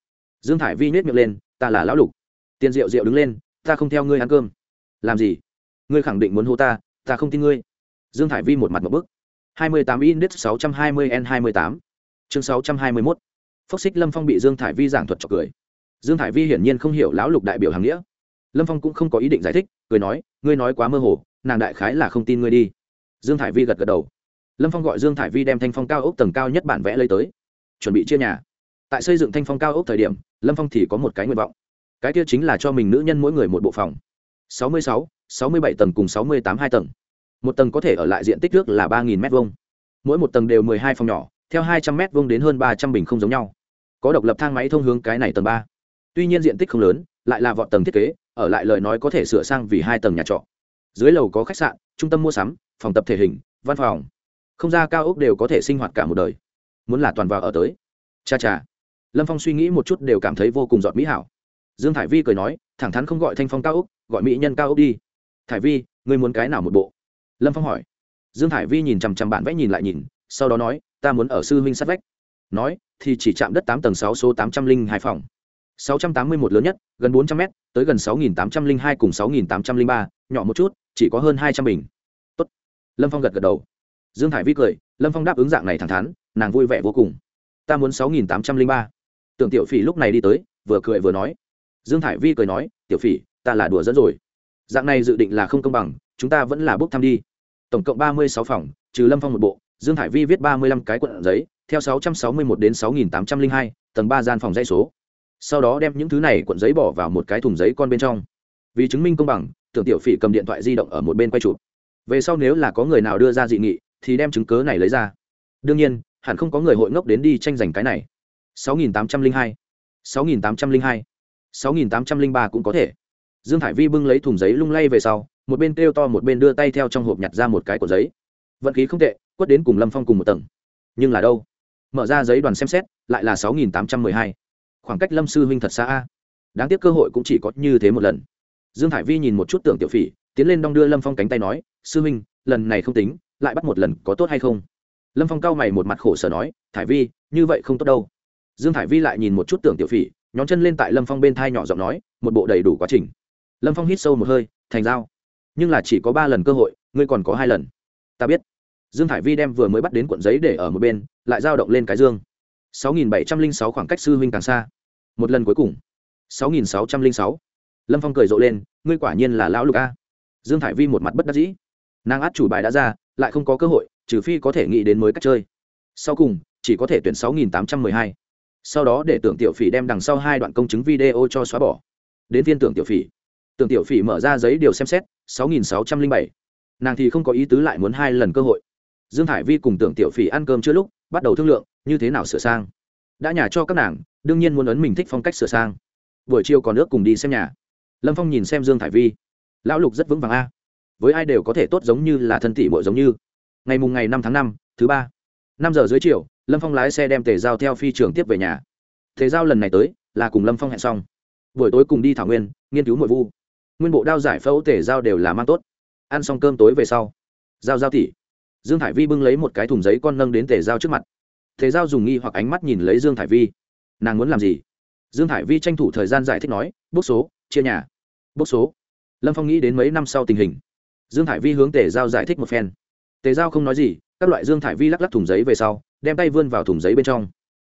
Dương thải vi nhét miệng lên, ta là lão lục. Tiền diệu diệu đứng lên, ta không theo ngươi ăn cơm. Làm gì? Ngươi khẳng định muốn hô ta ta không tin ngươi. Dương thải vi một mặt một bức hai mươi tám index sáu trăm hai mươi n hai mươi tám. Chương sáu trăm hai mươi mốt. Phốc xích lâm phong bị dương thải vi giảng thuật chọc cười. Dương thải vi hiển nhiên không hiểu lão lục đại biểu hàng nghĩa. Lâm phong cũng không có ý định giải thích, cười nói, ngươi nói quá mơ hồ, nàng đại khái là không tin ngươi đi. Dương thải vi gật gật đầu. Lâm phong gọi dương thải vi đem thanh phong cao ốc tầng cao nhất bản vẽ lấy tới, chuẩn bị chia nhà. Tại xây dựng thanh phong cao ốc thời điểm, lâm phong thì có một cái nguyện vọng. Cái kia chính là cho mình nữ nhân mỗi người một bộ phòng. sáu mươi sáu sáu mươi bảy tầng cùng sáu mươi tám hai tầng một tầng có thể ở lại diện tích nước là ba nghìn m hai mỗi một tầng đều mười hai phòng nhỏ, theo hai trăm m hai đến hơn ba trăm bình không giống nhau. Có độc lập thang máy thông hướng cái này tầng ba. Tuy nhiên diện tích không lớn, lại là vọt tầng thiết kế, ở lại lời nói có thể sửa sang vì hai tầng nhà trọ. Dưới lầu có khách sạn, trung tâm mua sắm, phòng tập thể hình, văn phòng. Không ra cao ốc đều có thể sinh hoạt cả một đời. Muốn là toàn vào ở tới. Cha cha. Lâm phong suy nghĩ một chút đều cảm thấy vô cùng giọt mỹ hảo. Dương thải vi cười nói, thẳng thắn không gọi thanh phong cao ốc, gọi mỹ nhân cao ốc đi. Thải vi, ngươi muốn cái nào một bộ? Lâm phong hỏi dương Hải vi nhìn chằm chằm bản vẽ nhìn lại nhìn sau đó nói ta muốn ở sư huynh sát vách nói thì chỉ chạm đất tám tầng sáu số tám trăm linh hai phòng 681 lớn nhất, gần 400 m tới gần 6802 cùng 6803, nhỏ một chút, chỉ có hơn 200 bình. Tốt. Lâm Phong gật gật đầu. Dương Hải Vi cười, Lâm Phong đáp ứng dạng này thẳng thắn, nàng vui vẻ vô cùng. Ta muốn 6803. Tưởng Tiểu Phỉ lúc này đi tới, vừa cười vừa nói. Dương Hải Vi cười nói, "Tiểu Phỉ, ta là đùa dẫn rồi. Dạng này dự định là không công bằng, chúng ta vẫn là bốc thăm đi." Tổng cộng 36 phòng, trừ Lâm Phong một bộ, Dương Thải Vi viết 35 cái quận giấy, theo 661 đến 6802, tầng 3 gian phòng dãy số. Sau đó đem những thứ này cuộn giấy bỏ vào một cái thùng giấy con bên trong. Vì chứng minh công bằng tưởng tiểu phỉ cầm điện thoại di động ở một bên quay chụp. Về sau nếu là có người nào đưa ra dị nghị thì đem chứng cớ này lấy ra. Đương nhiên hẳn không có người hội ngốc đến đi tranh giành cái này. 6.802 6.802 6.803 cũng có thể. Dương hải vi bưng lấy thùng giấy lung lay về sau một bên kêu to một bên đưa tay theo trong hộp nhặt ra một cái cuộn giấy. Vận khí không tệ, quất đến cùng lâm phong cùng một tầng. Nhưng là đâu? Mở ra giấy đoàn xem xét, lại là 6.812 khoảng cách lâm sư huynh thật xa a. Đáng tiếc cơ hội cũng chỉ có như thế một lần. Dương hải vi nhìn một chút tưởng tiểu phỉ, tiến lên đong đưa lâm phong cánh tay nói, sư huynh, lần này không tính, lại bắt một lần có tốt hay không? Lâm phong cau mày một mặt khổ sở nói, thải vi, như vậy không tốt đâu. Dương thải vi lại nhìn một chút tưởng tiểu phỉ nhóm chân lên tại lâm phong bên thai nhỏ giọng nói, một bộ đầy đủ quá trình. Lâm phong hít sâu một hơi, thành dao nhưng là chỉ có ba lần cơ hội ngươi còn có hai lần ta biết dương thải vi đem vừa mới bắt đến cuộn giấy để ở một bên lại dao động lên cái dương 6706 khoảng cách sư huynh càng xa. Một lần cuối cùng. 6606. Lâm Phong cười rộ lên, ngươi quả nhiên là lão lục a. Dương Thải Vi một mặt bất đắc dĩ. Nàng át chủ bài đã ra, lại không có cơ hội, trừ phi có thể nghĩ đến mới cách chơi. Sau cùng, chỉ có thể tuyển 6812. Sau đó để tưởng tiểu phỉ đem đằng sau hai đoạn công chứng video cho xóa bỏ. Đến viên tưởng tiểu phỉ. Tưởng tiểu phỉ mở ra giấy điều xem xét, 6607. Nàng thì không có ý tứ lại muốn hai lần cơ hội. Dương Thải Vi cùng tưởng tiểu phỉ ăn cơm chưa lúc, bắt đầu thương lượng, như thế nào sửa sang. Đã nhà cho các nàng đương nhiên muốn ấn mình thích phong cách sửa sang. Buổi chiều còn nước cùng đi xem nhà. Lâm phong nhìn xem dương thải vi. Lão lục rất vững vàng a. Với ai đều có thể tốt giống như là thân tỷ bội giống như. Ngày mùng ngày năm tháng năm thứ ba. Năm giờ dưới chiều lâm phong lái xe đem tề giao theo phi trường tiếp về nhà. Tề giao lần này tới là cùng lâm phong hẹn xong. Buổi tối cùng đi thảo nguyên nghiên cứu nội vu nguyên bộ đao giải phẫu tể giao đều là mang tốt. Ăn xong cơm tối về sau, giao giao tỉ. Dương hải vi bưng lấy một cái thùng giấy con nâng đến tề giao trước mặt. Thế giao dùng nghi hoặc ánh mắt nhìn lấy dương thải vi. Nàng muốn làm gì? Dương thải vi tranh thủ thời gian giải thích nói bốc số, chia nhà. Bốc số? Lâm phong nghĩ đến mấy năm sau tình hình. Dương thải vi hướng tề giao giải thích một phen. Tề giao không nói gì, các loại dương thải vi lắc lắc thùng giấy về sau, đem tay vươn vào thùng giấy bên trong.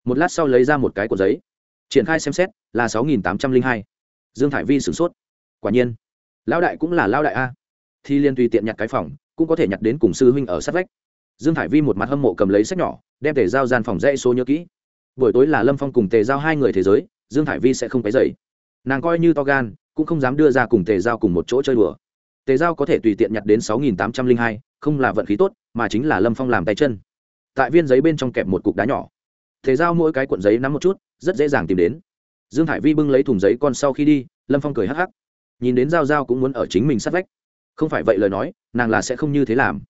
Một lát sau lấy ra một cái cuộn giấy. Triển khai xem xét, là sáu nghìn tám trăm linh hai. Dương thải vi sửng sốt quả nhiên. Lão đại cũng là lão đại a. Thì liên tùy tiện nhặt cái phòng, cũng có thể nhặt đến cùng sư huynh ở sát vách. Dương thải vi một mặt hâm mộ cầm lấy sách nhỏ, đem tề giao gian phòng dãy số nhớ kỹ. Buổi tối là lâm phong cùng tề giao hai người thế giới, dương thải vi sẽ không cái dậy nàng coi như to gan, cũng không dám đưa ra cùng tề giao cùng một chỗ chơi đùa. Tề giao có thể tùy tiện nhặt đến sáu nghìn tám trăm linh hai, không là vận khí tốt, mà chính là lâm phong làm tay chân. Tại viên giấy bên trong kẹp một cục đá nhỏ. Tề giao mỗi cái cuộn giấy nắm một chút, rất dễ dàng tìm đến. Dương thải vi bưng lấy thùng giấy con sau khi đi, lâm phong cười hắc hắc nhìn đến giao giao cũng muốn ở chính mình sát vách. Không phải vậy lời nói, nàng là sẽ không như thế làm.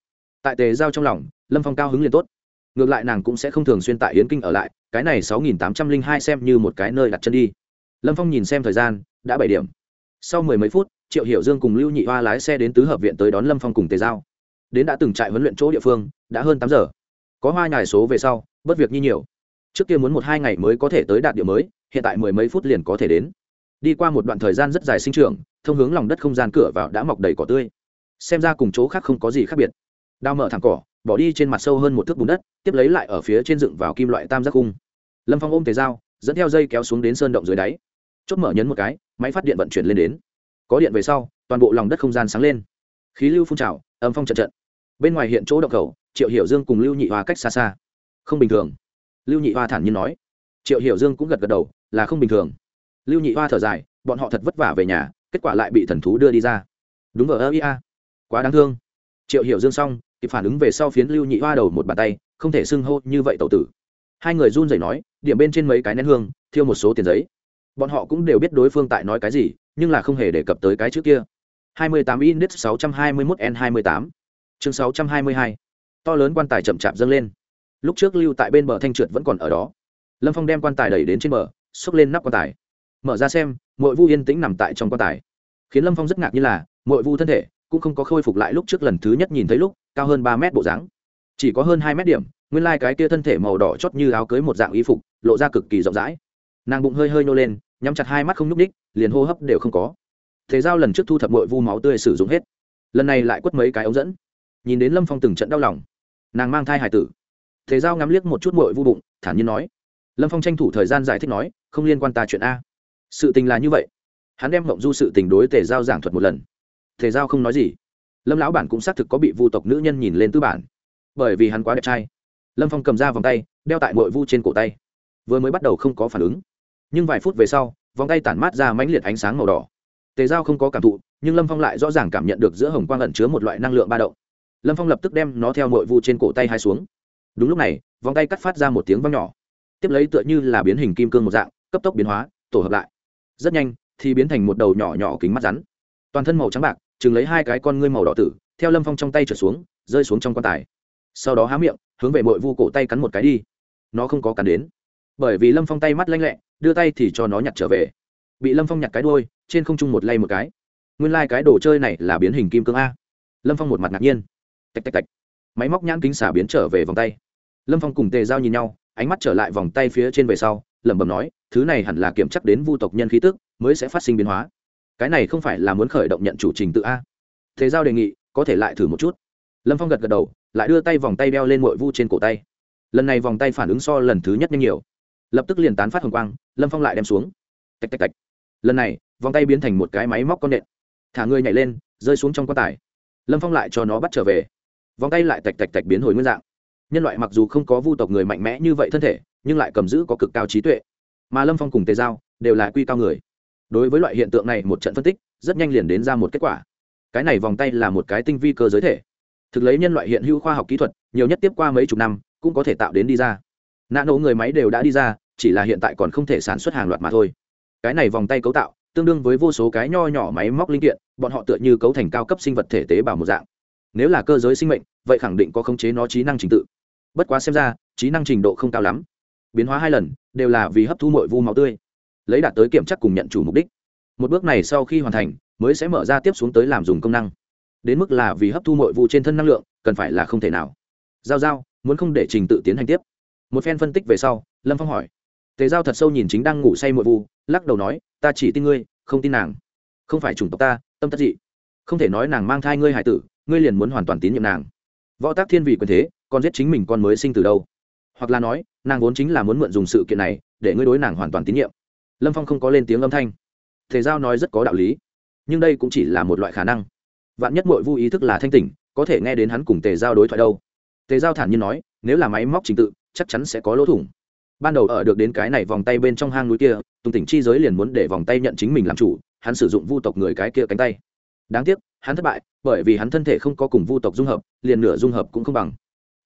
Tại tề giao trong lòng, lâm phong cao hứng liền tốt. Ngược lại nàng cũng sẽ không thường xuyên tại yến kinh ở lại, cái này sáu nghìn tám trăm linh hai xem như một cái nơi đặt chân đi. Lâm phong nhìn xem thời gian, đã bảy điểm. Sau mười mấy phút, triệu hiểu dương cùng lưu nhị hoa lái xe đến tứ hợp viện tới đón lâm phong cùng tề giao. Đến đã từng trại huấn luyện chỗ địa phương, đã hơn tám giờ. Có hoa nhài số về sau bất việc như nhiều. Trước kia muốn một hai ngày mới có thể tới đạt địa mới, hiện tại mười mấy phút liền có thể đến. Đi qua một đoạn thời gian rất dài sinh trưởng thông hướng lòng đất không gian cửa vào đã mọc đầy cỏ tươi. Xem ra cùng chỗ khác không có gì khác biệt. Đào mở thẳng cỏ, bỏ đi trên mặt sâu hơn một thước bùn đất, tiếp lấy lại ở phía trên dựng vào kim loại tam giác cung lâm phong ôm tề dao, dẫn theo dây kéo xuống đến sơn động dưới đáy. Chốt mở nhấn một cái, máy phát điện vận chuyển lên đến. Có điện về sau, toàn bộ lòng đất không gian sáng lên. Khí lưu phun trào, âm phong trận trận. Bên ngoài hiện chỗ động khẩu, triệu hiểu dương cùng lưu nhị hoa cách xa xa. Không bình thường. Lưu nhị hoa thản nhiên nói. Triệu hiểu dương cũng gật gật đầu, là không bình thường. Lưu nhị hoa thở dài, bọn họ thật vất vả về nhà kết quả lại bị thần thú đưa đi ra. Đúng ở ơ ia quá đáng thương. Triệu hiểu dương xong, kịp phản ứng về sau phiến lưu nhị hoa đầu một bàn tay, không thể xưng hô như vậy tẩu tử. Hai người run rẩy nói, điểm bên trên mấy cái nén hương, thiêu một số tiền giấy. Bọn họ cũng đều biết đối phương tại nói cái gì, nhưng là không hề đề cập tới cái trước kia. 28 index 621 n 28 chương 622 to lớn quan tài chậm chạp dâng lên. Lúc trước lưu tại bên bờ thanh trượt vẫn còn ở đó. Lâm phong đem quan tài đẩy đến trên bờ, xốc lên nắp quan tài mở ra xem, mội vu yên tĩnh nằm tại trong quan tài. Khiến lâm phong rất ngạc như là, mội vu thân thể cũng không có khôi phục lại lúc trước lần thứ nhất nhìn thấy lúc, cao hơn ba mét bộ dáng. Chỉ có hơn hai mét điểm, nguyên lai、like、cái kia thân thể màu đỏ chót như áo cưới một dạng y phục, lộ ra cực kỳ rộng rãi. Nàng bụng hơi hơi nhô lên, nhắm chặt hai mắt không nhúc ních liền hô hấp đều không có. Thế giao lần trước thu thập mội vu máu tươi sử dụng hết, lần này lại quất mấy cái ống dẫn. Nhìn đến lâm phong từng trận đau lòng, nàng mang thai hải tử. Thế giao ngắm liếc một chút mội vu bụng, thản nhiên nói. Lâm phong tranh thủ thời gian giải thích nói, không liên quan ta chuyện a sự tình là như vậy. Hắn đem mộng du sự tình đối tề giao giảng thuật một lần. Tề giao không nói gì. Lâm lão bản cũng xác thực có bị vu tộc nữ nhân nhìn lên tư bản. Bởi vì hắn quá đẹp trai. Lâm phong cầm ra vòng tay, đeo tại mội vu trên cổ tay. Vừa mới bắt đầu không có phản ứng. Nhưng vài phút về sau, vòng tay tản mát ra mãnh liệt ánh sáng màu đỏ. Tề giao không có cảm thụ, nhưng lâm phong lại rõ ràng cảm nhận được giữa hồng quang ẩn chứa một loại năng lượng ba động. Lâm phong lập tức đem nó theo mội vu trên cổ tay hai xuống. Đúng lúc này, vòng tay cắt phát ra một tiếng văng nhỏ. Tiếp lấy tựa như là biến hình kim cương một dạng, cấp tốc biến hóa, tổ hợp lại rất nhanh, thì biến thành một đầu nhỏ nhỏ kính mắt rắn. Toàn thân màu trắng bạc, chừng lấy hai cái con ngươi màu đỏ tử, theo lâm phong trong tay trở xuống, rơi xuống trong quan tài. Sau đó há miệng, hướng về mội vu cổ tay cắn một cái đi. Nó không có cắn đến. Bởi vì lâm phong tay mắt lanh lẹ, đưa tay thì cho nó nhặt trở về. Bị lâm phong nhặt cái đôi trên không trung một lay một cái. Nguyên lai、like、cái đồ chơi này là biến hình kim cương a. Lâm phong một mặt ngạc nhiên. Tạch tạch tạch. Máy móc nhãn kính xả biến trở về vòng tay. Lâm phong cùng tề giao nhìn nhau, ánh mắt trở lại vòng tay phía trên về sau, lẩm bẩm nói thứ này hẳn là kiểm chắc đến vu tộc nhân khí tức, mới sẽ phát sinh biến hóa. Cái này không phải là muốn khởi động nhận chủ trình tự a. Thế giao đề nghị, có thể lại thử một chút. Lâm phong gật gật đầu, lại đưa tay vòng tay đeo lên mội vu trên cổ tay. Lần này vòng tay phản ứng so lần thứ nhất nhanh nhiều. Lập tức liền tán phát hồng quang, lâm phong lại đem xuống. Tạch tạch tạch. Lần này, vòng tay biến thành một cái máy móc con nện. Thả người nhảy lên, rơi xuống trong quan tài. Lâm phong lại cho nó bắt trở về. Vòng tay lại tạch tạch tạch biến hồi nguyên dạng. Nhân loại mặc dù không có vu tộc người mạnh mẽ như vậy thân thể, nhưng lại cầm giữ có cực cao trí tuệ mà lâm phong cùng tề giao đều là quy cao người. Đối với loại hiện tượng này một trận phân tích, rất nhanh liền đến ra một kết quả. Cái này vòng tay là một cái tinh vi cơ giới thể. Thực lấy nhân loại hiện hữu khoa học kỹ thuật, nhiều nhất tiếp qua mấy chục năm, cũng có thể tạo đến đi ra. Nạ nổ người máy đều đã đi ra, chỉ là hiện tại còn không thể sản xuất hàng loạt mà thôi. Cái này vòng tay cấu tạo, tương đương với vô số cái nho nhỏ máy móc linh kiện, bọn họ tựa như cấu thành cao cấp sinh vật thể tế bào một dạng. Nếu là cơ giới sinh mệnh, vậy khẳng định có khống chế nó trí năng trình tự. Bất quá xem ra, trí năng trình độ không cao lắm biến hóa hai lần, đều là vì hấp thu mọi vu máu tươi. Lấy đạt tới kiểm tra cùng nhận chủ mục đích. Một bước này sau khi hoàn thành, mới sẽ mở ra tiếp xuống tới làm dùng công năng. Đến mức là vì hấp thu mọi vu trên thân năng lượng, cần phải là không thể nào. Giao giao, muốn không để trình tự tiến hành tiếp. Một phen phân tích về sau, lâm phong hỏi. Tề giao thật sâu nhìn chính đang ngủ say mọi vu, lắc đầu nói, ta chỉ tin ngươi, không tin nàng. Không phải chủng tộc ta, tâm tất dị. Không thể nói nàng mang thai ngươi hải tử, ngươi liền muốn hoàn toàn tín nhiệm nàng. Võ tác thiên vị quyền thế, còn giết chính mình con mới sinh từ đâu? Hoặc là nói, nàng vốn chính là muốn mượn dùng sự kiện này để ngươi đối nàng hoàn toàn tín nhiệm. Lâm phong không có lên tiếng âm thanh. Thể giao nói rất có đạo lý, nhưng đây cũng chỉ là một loại khả năng. Vạn nhất mội vô ý thức là thanh tỉnh, có thể nghe đến hắn cùng tề giao đối thoại đâu. Tề giao thản nhiên nói, nếu là máy móc trình tự, chắc chắn sẽ có lỗ thủng. Ban đầu ở được đến cái này vòng tay bên trong hang núi kia, tùng tỉnh chi giới liền muốn để vòng tay nhận chính mình làm chủ, hắn sử dụng vu tộc người cái kia cánh tay. Đáng tiếc, hắn thất bại, bởi vì hắn thân thể không có cùng vu tộc dung hợp, liền nửa dung hợp cũng không bằng.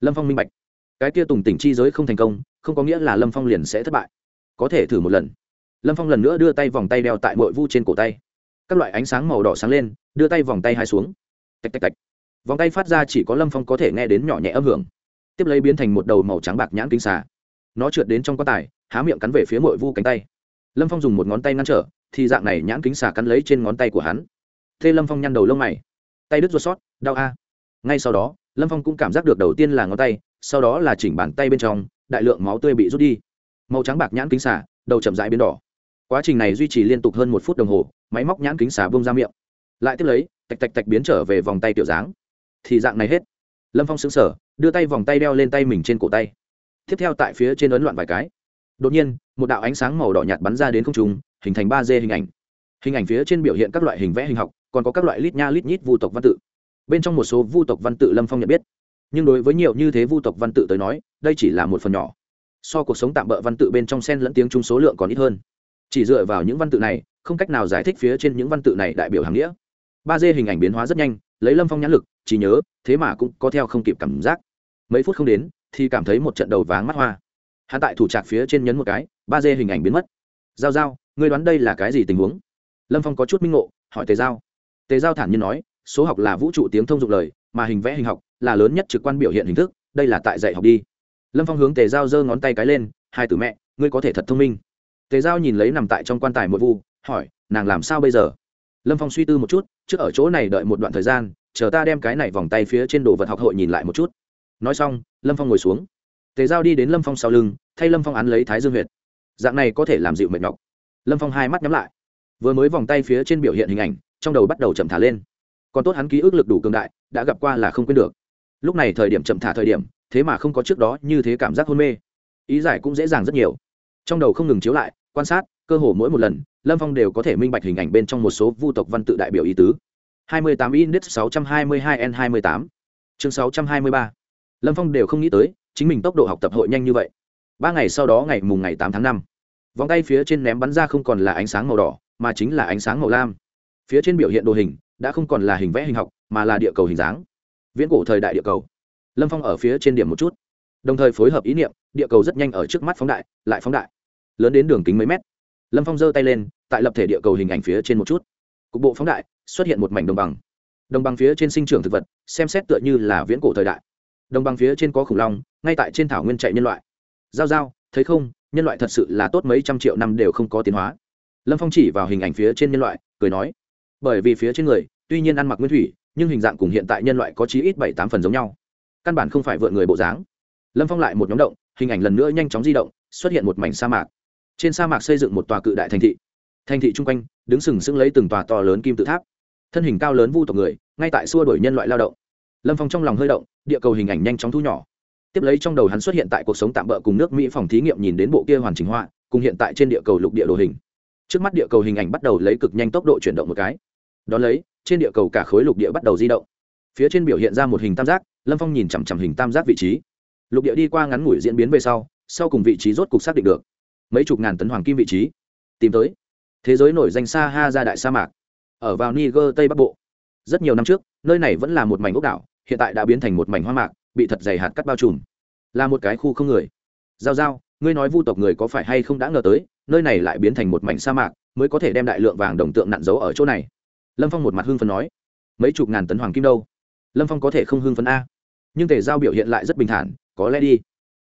Lâm phong minh bạch cái kia tùng tỉnh chi giới không thành công, không có nghĩa là lâm phong liền sẽ thất bại. Có thể thử một lần. Lâm phong lần nữa đưa tay vòng tay đeo tại bội vu trên cổ tay. Các loại ánh sáng màu đỏ sáng lên, đưa tay vòng tay hai xuống. Tạch tạch tạch. Vòng tay phát ra chỉ có lâm phong có thể nghe đến nhỏ nhẹ âm hưởng. Tiếp lấy biến thành một đầu màu trắng bạc nhãn kính xà. Nó trượt đến trong quan tài, há miệng cắn về phía mội vu cánh tay. Lâm phong dùng một ngón tay ngăn trở, thì dạng này nhãn kính xà cắn lấy trên ngón tay của hắn. Thế lâm phong nhăn đầu lông mày. Tay đứt ruột sót, đau a. Ngay sau đó, lâm phong cũng cảm giác được đầu tiên là ngón tay sau đó là chỉnh bàn tay bên trong, đại lượng máu tươi bị rút đi. Màu trắng bạc nhãn kính xả đầu chậm rãi biến đỏ. Quá trình này duy trì liên tục hơn một phút đồng hồ, máy móc nhãn kính xả bông ra miệng. Lại tiếp lấy, tạch tạch tạch biến trở về vòng tay kiểu dáng. Thì dạng này hết. Lâm phong xứng sở đưa tay vòng tay đeo lên tay mình trên cổ tay. Tiếp theo tại phía trên ấn loạn vài cái. Đột nhiên, một đạo ánh sáng màu đỏ nhạt bắn ra đến không trung, hình thành ba d hình ảnh. Hình ảnh phía trên biểu hiện các loại hình vẽ hình học, còn có các loại lít nha lít nhít vu tộc văn tự. Bên trong một số vu tộc văn tự lâm phong nhận biết nhưng đối với nhiều như thế vu tộc văn tự tới nói, đây chỉ là một phần nhỏ. So cuộc sống tạm bỡ văn tự bên trong sen lẫn tiếng chung số lượng còn ít hơn. Chỉ dựa vào những văn tự này, không cách nào giải thích phía trên những văn tự này đại biểu hàng nghĩa. Ba d hình ảnh biến hóa rất nhanh, lấy lâm phong nhãn lực chỉ nhớ, thế mà cũng có theo không kịp cảm giác. Mấy phút không đến, thì cảm thấy một trận đầu váng mắt hoa. Hạ tại thủ trạc phía trên nhấn một cái, ba d hình ảnh biến mất. Giao giao, ngươi đoán đây là cái gì tình huống? Lâm phong có chút minh ngộ, hỏi tề giao. Tề giao thản nhiên nói, số học là vũ trụ tiếng thông dụng lời mà hình vẽ hình học là lớn nhất trực quan biểu hiện hình thức, đây là tại dạy học đi. Lâm phong hướng tề giao giơ ngón tay cái lên, hai từ mẹ, ngươi có thể thật thông minh. Tề giao nhìn lấy nằm tại trong quan tài một vu, hỏi, nàng làm sao bây giờ? Lâm phong suy tư một chút, trước ở chỗ này đợi một đoạn thời gian, chờ ta đem cái này vòng tay phía trên đồ vật học hội nhìn lại một chút. Nói xong, lâm phong ngồi xuống. Tề giao đi đến lâm phong sau lưng, thay lâm phong án lấy thái dương huyệt. Dạng này có thể làm dịu mệt nhọc. Lâm phong hai mắt nhắm lại. Vừa mới vòng tay phía trên biểu hiện hình ảnh, trong đầu bắt đầu chậm thả lên còn tốt hắn ký ức lực đủ cường đại, đã gặp qua là không quên được. Lúc này thời điểm chậm thả thời điểm, thế mà không có trước đó như thế cảm giác hôn mê. Ý giải cũng dễ dàng rất nhiều. Trong đầu không ngừng chiếu lại, quan sát, cơ hồ mỗi một lần, lâm phong đều có thể minh bạch hình ảnh bên trong một số vu tộc văn tự đại biểu ý tứ. 28 index 622 n 28 chương 623 lâm phong đều không nghĩ tới, chính mình tốc độ học tập hội nhanh như vậy. Ba ngày sau đó ngày mùng ngày tám tháng năm, vòng tay phía trên ném bắn ra không còn là ánh sáng màu đỏ, mà chính là ánh sáng màu lam. Phía trên biểu hiện đồ hình đã không còn là hình vẽ hình học, mà là địa cầu hình dáng. Viễn cổ thời đại địa cầu. Lâm phong ở phía trên điểm một chút. Đồng thời phối hợp ý niệm, địa cầu rất nhanh ở trước mắt phóng đại, lại phóng đại. Lớn đến đường kính mấy mét. Lâm phong giơ tay lên, tại lập thể địa cầu hình ảnh phía trên một chút. Cục bộ phóng đại, xuất hiện một mảnh đồng bằng. Đồng bằng phía trên sinh trưởng thực vật, xem xét tựa như là viễn cổ thời đại. Đồng bằng phía trên có khủng long, ngay tại trên thảo nguyên chạy nhân loại. Giao giao, thấy không, nhân loại thật sự là tốt mấy trăm triệu năm đều không có tiến hóa. Lâm phong chỉ vào hình ảnh phía trên nhân loại, cười nói bởi vì phía trên người, tuy nhiên ăn mặc nguyên thủy, nhưng hình dạng cùng hiện tại nhân loại có chí ít bảy tám phần giống nhau. Căn bản không phải vượn người bộ dáng. Lâm phong lại một nhóm động, hình ảnh lần nữa nhanh chóng di động, xuất hiện một mảnh sa mạc. Trên sa mạc xây dựng một tòa cự đại thành thị. Thành thị chung quanh, đứng sừng sững lấy từng tòa to lớn kim tự tháp. Thân hình cao lớn vu tộc người, ngay tại xua đổi nhân loại lao động. Lâm phong trong lòng hơi động, địa cầu hình ảnh nhanh chóng thu nhỏ. Tiếp lấy trong đầu hắn xuất hiện tại cuộc sống tạm bỡ cùng nước mỹ phòng thí nghiệm nhìn đến bộ kia hoàn chỉnh họa, cùng hiện tại trên địa cầu lục địa đồ hình. Trước mắt địa cầu hình ảnh bắt đầu lấy cực nhanh tốc độ chuyển động một cái đón lấy, trên địa cầu cả khối lục địa bắt đầu di động. Phía trên biểu hiện ra một hình tam giác, lâm phong nhìn chằm chằm hình tam giác vị trí. Lục địa đi qua ngắn ngủi diễn biến về sau sau cùng vị trí rốt cục xác định được. Mấy chục ngàn tấn hoàng kim vị trí. Tìm tới. Thế giới nổi danh sa ha ra đại sa mạc. Ở vào niger tây bắc bộ. Rất nhiều năm trước, nơi này vẫn là một mảnh ốc đảo, hiện tại đã biến thành một mảnh hoa mạc, bị thật dày hạt cắt bao trùm. Là một cái khu không người. Giao giao, ngươi nói vu tộc người có phải hay không đã ngờ tới, nơi này lại biến thành một mảnh sa mạc, mới có thể đem đại lượng vàng đồng tượng nặn giấu ở chỗ này lâm phong một mặt hưng phấn nói, mấy chục ngàn tấn hoàng kim đâu? Lâm phong có thể không hưng phấn a? Nhưng tề giao biểu hiện lại rất bình thản, có lẽ đi.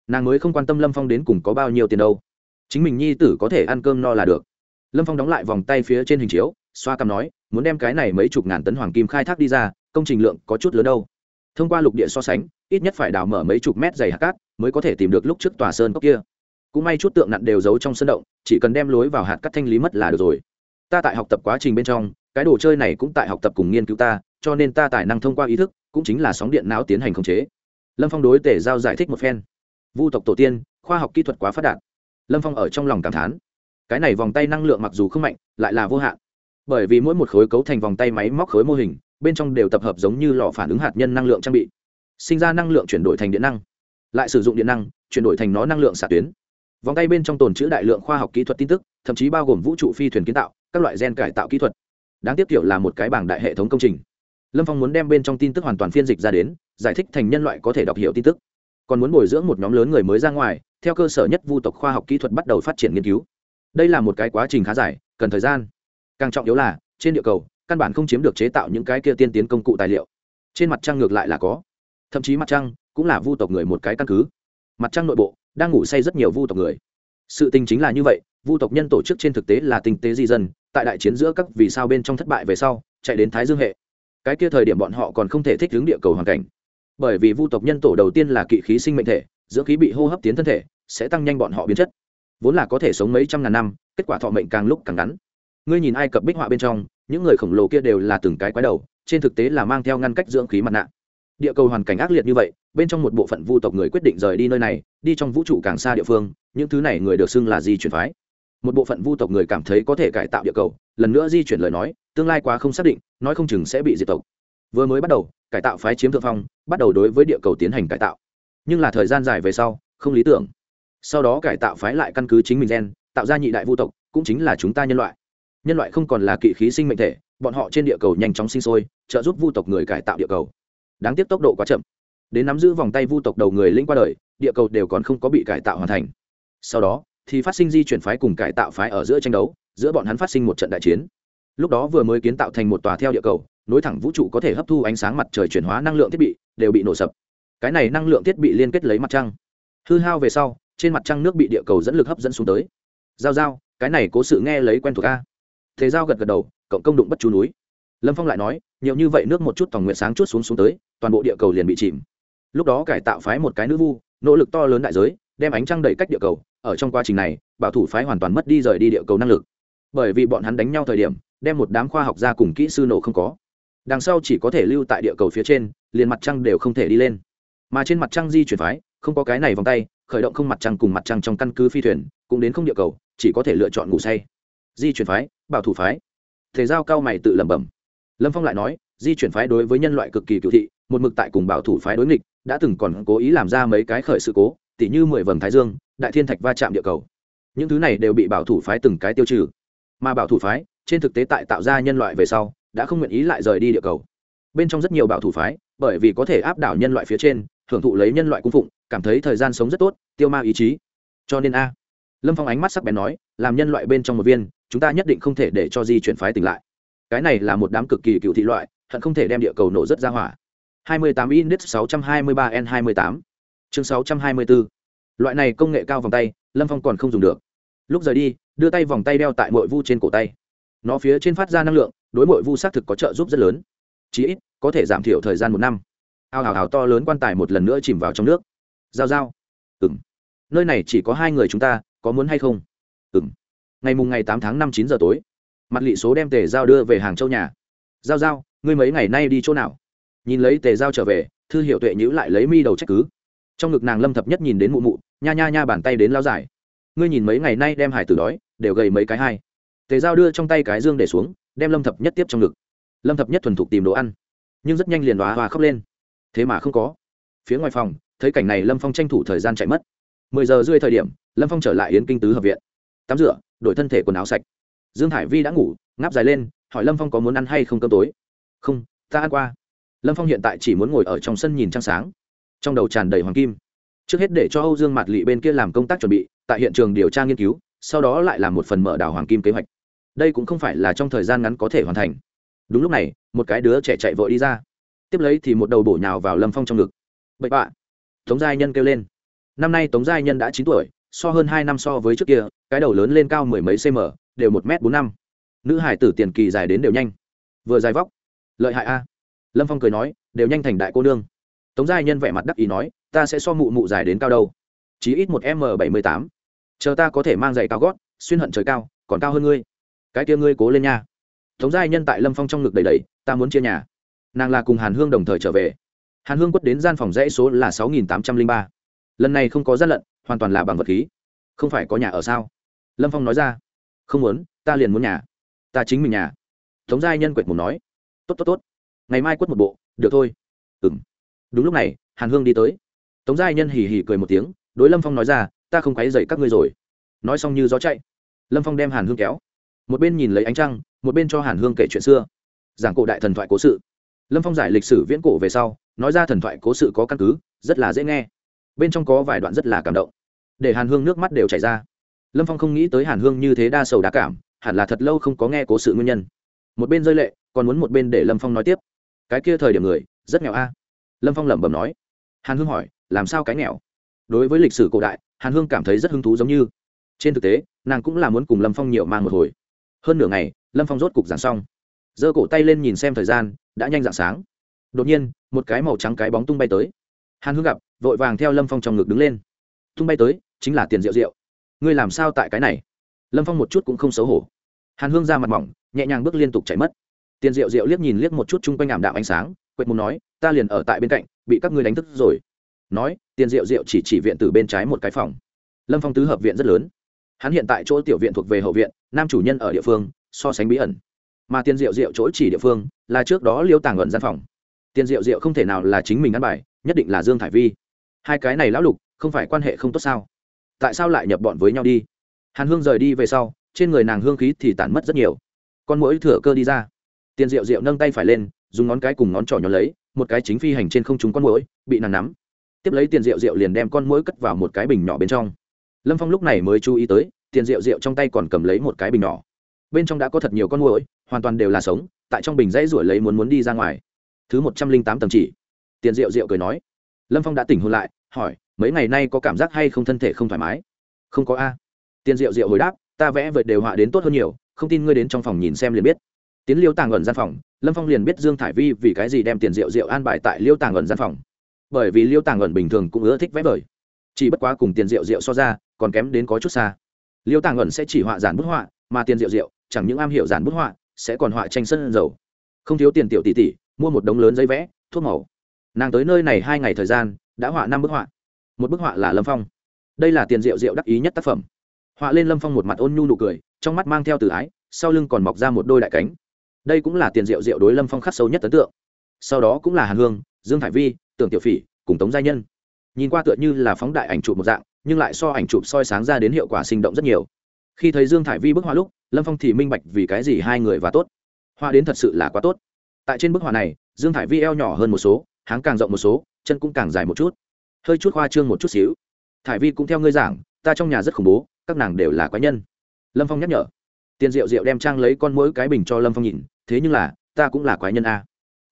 Nàng mới không quan tâm lâm phong đến cùng có bao nhiêu tiền đâu. Chính mình nhi tử có thể ăn cơm no là được. Lâm phong đóng lại vòng tay phía trên hình chiếu, xoa cằm nói, muốn đem cái này mấy chục ngàn tấn hoàng kim khai thác đi ra, công trình lượng có chút lớn đâu. Thông qua lục địa so sánh, ít nhất phải đào mở mấy chục mét dày hạt cát mới có thể tìm được lúc trước tòa sơn cốc kia. Cũng may chút tượng nặn đều giấu trong sân động, chỉ cần đem lối vào hạt cát thanh lý mất là được rồi. Ta tại học tập quá trình bên trong cái đồ chơi này cũng tại học tập cùng nghiên cứu ta, cho nên ta tài năng thông qua ý thức, cũng chính là sóng điện não tiến hành khống chế. Lâm phong đối tể giao giải thích một phen. Vu tộc tổ tiên, khoa học kỹ thuật quá phát đạt. Lâm phong ở trong lòng cảm thán. Cái này vòng tay năng lượng mặc dù không mạnh, lại là vô hạn. Bởi vì mỗi một khối cấu thành vòng tay máy móc khối mô hình, bên trong đều tập hợp giống như lò phản ứng hạt nhân năng lượng trang bị. Sinh ra năng lượng chuyển đổi thành điện năng. Lại sử dụng điện năng, chuyển đổi thành nó năng lượng xạ tuyến. Vòng tay bên trong tồn chữ đại lượng khoa học kỹ thuật tin tức, thậm chí bao gồm vũ trụ phi thuyền kiến tạo, các loại gen cải tạo kỹ thuật đáng tiếp kiểu là một cái bảng đại hệ thống công trình. Lâm phong muốn đem bên trong tin tức hoàn toàn phiên dịch ra đến, giải thích thành nhân loại có thể đọc hiểu tin tức. Còn muốn bồi dưỡng một nhóm lớn người mới ra ngoài, theo cơ sở nhất vu tộc khoa học kỹ thuật bắt đầu phát triển nghiên cứu. Đây là một cái quá trình khá dài, cần thời gian. Càng trọng yếu là, trên địa cầu, căn bản không chiếm được chế tạo những cái kia tiên tiến công cụ tài liệu. Trên mặt trăng ngược lại là có. Thậm chí mặt trăng cũng là vu tộc người một cái căn cứ. Mặt trăng nội bộ đang ngủ say rất nhiều vu tộc người. Sự tình chính là như vậy, vu tộc nhân tổ chức trên thực tế là tinh tế di dân tại đại chiến giữa các vì sao bên trong thất bại về sau, chạy đến thái dương hệ. Cái kia thời điểm bọn họ còn không thể thích ứng địa cầu hoàn cảnh. Bởi vì vu tộc nhân tổ đầu tiên là kỵ khí sinh mệnh thể, dưỡng khí bị hô hấp tiến thân thể, sẽ tăng nhanh bọn họ biến chất. Vốn là có thể sống mấy trăm ngàn năm, kết quả thọ mệnh càng lúc càng ngắn. Ngươi nhìn ai cập bích họa bên trong, những người khổng lồ kia đều là từng cái quái đầu, trên thực tế là mang theo ngăn cách dưỡng khí mặt nạ. Địa cầu hoàn cảnh ác liệt như vậy, bên trong một bộ phận vu tộc người quyết định rời đi nơi này, đi trong vũ trụ càng xa địa phương, những thứ này người được xưng là di chuyển phái một bộ phận vu tộc người cảm thấy có thể cải tạo địa cầu, lần nữa di chuyển lời nói, tương lai quá không xác định, nói không chừng sẽ bị diệt tộc. Vừa mới bắt đầu, cải tạo phái chiếm thượng phong, bắt đầu đối với địa cầu tiến hành cải tạo. Nhưng là thời gian dài về sau, không lý tưởng. Sau đó cải tạo phái lại căn cứ chính mình gen, tạo ra nhị đại vu tộc, cũng chính là chúng ta nhân loại. Nhân loại không còn là kỵ khí sinh mệnh thể, bọn họ trên địa cầu nhanh chóng sinh sôi, trợ giúp vu tộc người cải tạo địa cầu. Đáng tiếc tốc độ quá chậm. Đến nắm giữ vòng tay vu tộc đầu người linh qua đời, địa cầu đều còn không có bị cải tạo hoàn thành. Sau đó thì phát sinh di chuyển phái cùng cải tạo phái ở giữa tranh đấu, giữa bọn hắn phát sinh một trận đại chiến. Lúc đó vừa mới kiến tạo thành một tòa theo địa cầu, nối thẳng vũ trụ có thể hấp thu ánh sáng mặt trời chuyển hóa năng lượng thiết bị, đều bị nổ sập. Cái này năng lượng thiết bị liên kết lấy mặt trăng. Hư hao về sau, trên mặt trăng nước bị địa cầu dẫn lực hấp dẫn xuống tới. Giao giao, cái này cố sự nghe lấy quen thuộc a. Thế giao gật gật đầu, cộng công đụng bất chú núi. Lâm phong lại nói, nhiều như vậy nước một chút tòng nguyện sáng chút xuống xuống tới, toàn bộ địa cầu liền bị chìm. Lúc đó cải tạo phái một cái nữ vu, nỗ lực to lớn đại giới, đem ánh trăng đẩy cách địa cầu ở trong quá trình này, bảo thủ phái hoàn toàn mất đi rời đi địa cầu năng lực. Bởi vì bọn hắn đánh nhau thời điểm, đem một đám khoa học gia cùng kỹ sư nổ không có. Đằng sau chỉ có thể lưu tại địa cầu phía trên, liền mặt trăng đều không thể đi lên. Mà trên mặt trăng di chuyển phái, không có cái này vòng tay, khởi động không mặt trăng cùng mặt trăng trong căn cứ phi thuyền, cũng đến không địa cầu, chỉ có thể lựa chọn ngủ say. Di chuyển phái, bảo thủ phái. Thể giao cao mày tự lẩm bẩm. Lâm phong lại nói, di chuyển phái đối với nhân loại cực kỳ cựu thị, một mực tại cùng bảo thủ phái đối nghịch, đã từng còn cố ý làm ra mấy cái khởi sự cố, tỉ như mười vầng thái dương đại thiên thạch va chạm địa cầu. Những thứ này đều bị bảo thủ phái từng cái tiêu trừ. Mà bảo thủ phái, trên thực tế tại tạo ra nhân loại về sau, đã không nguyện ý lại rời đi địa cầu. Bên trong rất nhiều bảo thủ phái, bởi vì có thể áp đảo nhân loại phía trên, hưởng thụ lấy nhân loại cung phụng, cảm thấy thời gian sống rất tốt, tiêu ma ý chí. Cho nên a, lâm phong ánh mắt sắc bén nói, làm nhân loại bên trong một viên, chúng ta nhất định không thể để cho di chuyển phái tỉnh lại. Cái này là một đám cực kỳ cựu thị loại, hận không thể đem địa cầu nổ rất ra hỏa. 28 index 623 n 28 chương 624 loại này công nghệ cao vòng tay, lâm phong còn không dùng được. Lúc rời đi, đưa tay vòng tay đeo tại mội vu trên cổ tay. Nó phía trên phát ra năng lượng, đối mội vu xác thực có trợ giúp rất lớn. Chí ít, có thể giảm thiểu thời gian một năm. Ao hào hào to lớn quan tài một lần nữa chìm vào trong nước. Giao giao. Ừ m nơi này chỉ có hai người chúng ta, có muốn hay không? Ừ m ngày mùng ngày tám tháng năm chín giờ tối, mặt lị số đem tề giao đưa về hàng châu nhà. Giao giao, ngươi mấy ngày nay đi chỗ nào? Nhìn lấy tề giao trở về, thư hiệu tuệ nhữ lại lấy mi đầu trách cứ trong ngực nàng lâm thập nhất nhìn đến mụ mụ nha nha nha bàn tay đến lao dài ngươi nhìn mấy ngày nay đem hải tử đói đều gầy mấy cái hai tề giao đưa trong tay cái dương để xuống đem lâm thập nhất tiếp trong ngực lâm thập nhất thuần thục tìm đồ ăn nhưng rất nhanh liền đoá hòa khóc lên thế mà không có phía ngoài phòng thấy cảnh này lâm phong tranh thủ thời gian chạy mất mười giờ rưỡi thời điểm lâm phong trở lại yến kinh tứ hợp viện tắm rửa đổi thân thể quần áo sạch dương hải vi đã ngủ ngáp dài lên hỏi lâm phong có muốn ăn hay không cơm tối không ta ăn qua lâm phong hiện tại chỉ muốn ngồi ở trong sân nhìn trăng sáng trong đầu tràn đầy hoàng kim. Trước hết để cho âu dương mạt lị bên kia làm công tác chuẩn bị, tại hiện trường điều tra nghiên cứu, sau đó lại làm một phần mở đảo hoàng kim kế hoạch. Đây cũng không phải là trong thời gian ngắn có thể hoàn thành. Đúng lúc này, một cái đứa trẻ chạy vội đi ra. Tiếp lấy thì một đầu bổ nhào vào lâm phong trong ngực. Bậy bạ! Tống giai nhân kêu lên. Năm nay tống giai nhân đã chín tuổi, so hơn hai năm so với trước kia, cái đầu lớn lên cao mười mấy cm đều một m bốn năm. Nữ hải tử tiền kỳ dài đến đều nhanh. Vừa dài vóc. Lợi hại a. Lâm phong cười nói, đều nhanh thành đại cô nương tống giai nhân vẻ mặt đắc ý nói, ta sẽ so mụ mụ dài đến cao đâu. Chí ít một m bảy mươi tám. Chờ ta có thể mang giày cao gót, xuyên hận trời cao, còn cao hơn ngươi. Cái kia ngươi cố lên nha. Tống giai nhân tại lâm phong trong ngực đầy đầy, ta muốn chia nhà. Nàng là cùng hàn hương đồng thời trở về. Hàn hương quất đến gian phòng dãy số là sáu nghìn tám trăm linh ba. Lần này không có gian lận, hoàn toàn là bằng vật khí. Không phải có nhà ở sao? Lâm phong nói ra, không muốn, ta liền muốn nhà. Ta chính mình nhà. Tống giai nhân quệt một nói, tốt tốt tốt. Ngày mai quất một bộ, được thôi. Ừng đúng lúc này, hàn hương đi tới. Tống giai nhân hì hì cười một tiếng, đối lâm phong nói ra, ta không quáy dậy các ngươi rồi. Nói xong như gió chạy, lâm phong đem hàn hương kéo. Một bên nhìn lấy ánh trăng, một bên cho hàn hương kể chuyện xưa. Giảng cổ đại thần thoại cố sự. Lâm phong giải lịch sử viễn cổ về sau, nói ra thần thoại cố sự có căn cứ, rất là dễ nghe. Bên trong có vài đoạn rất là cảm động. Để hàn hương nước mắt đều chảy ra. Lâm phong không nghĩ tới hàn hương như thế đa sầu đa cảm, hẳn là thật lâu không có nghe cố sự nguyên nhân. Một bên rơi lệ, còn muốn một bên để lâm phong nói tiếp. Cái kia thời điểm người, rất nghèo a lâm phong lẩm bẩm nói hàn hương hỏi làm sao cái nghèo đối với lịch sử cổ đại hàn hương cảm thấy rất hứng thú giống như trên thực tế nàng cũng là muốn cùng lâm phong nhiều mang một hồi hơn nửa ngày lâm phong rốt cục giảng xong giơ cổ tay lên nhìn xem thời gian đã nhanh dạng sáng đột nhiên một cái màu trắng cái bóng tung bay tới hàn hương gặp vội vàng theo lâm phong trong ngực đứng lên tung bay tới chính là tiền rượu rượu ngươi làm sao tại cái này lâm phong một chút cũng không xấu hổ hàn hương ra mặt mỏng nhẹ nhàng bước liên tục chạy mất tiền rượu rượu liếc nhìn liếc một chút chung quanh ảm đạm ánh sáng quệt mùng nói, ta liền ở tại bên cạnh, bị các ngươi đánh thức rồi. Nói, tiền rượu rượu chỉ chỉ viện từ bên trái một cái phòng. Lâm phong tứ hợp viện rất lớn. Hắn hiện tại chỗ tiểu viện thuộc về hậu viện, nam chủ nhân ở địa phương, so sánh bí ẩn. Mà tiền rượu rượu chỗ chỉ địa phương, là trước đó liêu tàng ẩn gian phòng. Tiền rượu rượu không thể nào là chính mình ăn bài, nhất định là dương thải vi. Hai cái này lão lục, không phải quan hệ không tốt sao? Tại sao lại nhập bọn với nhau đi? Hàn hương rời đi về sau, trên người nàng hương khí thì tản mất rất nhiều. Con mũi thừa cơ đi ra. Tiền rượu rượu nâng tay phải lên dùng ngón cái cùng ngón trỏ nhón lấy, một cái chính phi hành trên không trúng con mũi bị nàng nắm. Tiếp lấy tiền rượu rượu liền đem con mũi cất vào một cái bình nhỏ bên trong. Lâm phong lúc này mới chú ý tới, tiền rượu rượu trong tay còn cầm lấy một cái bình nhỏ. Bên trong đã có thật nhiều con mũi hoàn toàn đều là sống, tại trong bình dãy ruổi lấy muốn muốn đi ra ngoài. Thứ một trăm linh tám tầng chỉ. Tiền rượu rượu cười nói. Lâm phong đã tỉnh hôn lại, hỏi, mấy ngày nay có cảm giác hay không thân thể không thoải mái? Không có a. Tiền rượu rượu hồi đáp, ta vẽ vợt đều họa đến tốt hơn nhiều, không tin ngươi đến trong phòng nhìn xem liền biết. Tiến liêu tàng ẩn gian phòng lâm phong liền biết dương thải vi vì cái gì đem tiền rượu rượu an bài tại liêu tàng ẩn gian phòng. Bởi vì liêu tàng ẩn bình thường cũng ưa thích vẽ vời. Chỉ bất quá cùng tiền rượu rượu so ra, còn kém đến có chút xa. Liêu tàng ẩn sẽ chỉ họa giản bút họa, mà tiền rượu rượu, chẳng những am hiểu giản bút họa, sẽ còn họa tranh sân dầu. Không thiếu tiền tiểu tỷ tỷ, mua một đống lớn giấy vẽ, thuốc màu. Nàng tới nơi này hai ngày thời gian, đã họa năm bức họa. Một bức họa là lâm phong. Đây là tiền rượu rượu đắc ý nhất tác phẩm. Họa lên lâm phong một mặt ôn nhu nụ cười, trong mắt mang theo từ ái, sau lưng còn mọc ra một đôi đại cánh đây cũng là tiền rượu rượu đối lâm phong khắc sâu nhất ấn tượng. Sau đó cũng là hàn hương, dương thải vi, tưởng tiểu phỉ cùng tống gia nhân. Nhìn qua tựa như là phóng đại ảnh chụp một dạng, nhưng lại so ảnh chụp soi sáng ra đến hiệu quả sinh động rất nhiều. Khi thấy dương thải vi bức họa lúc, lâm phong thì minh bạch vì cái gì hai người và tốt. Hoa đến thật sự là quá tốt. Tại trên bức họa này, dương thải vi eo nhỏ hơn một số, háng càng rộng một số, chân cũng càng dài một chút. Hơi chút hoa trương một chút xíu. Thải vi cũng theo ngươi giảng, ta trong nhà rất khủng bố, các nàng đều là quái nhân. Lâm phong nhắc nhở tiền diệu diệu đem trang lấy con mỗi cái bình cho lâm phong nhìn, thế nhưng là, ta cũng là quái nhân a.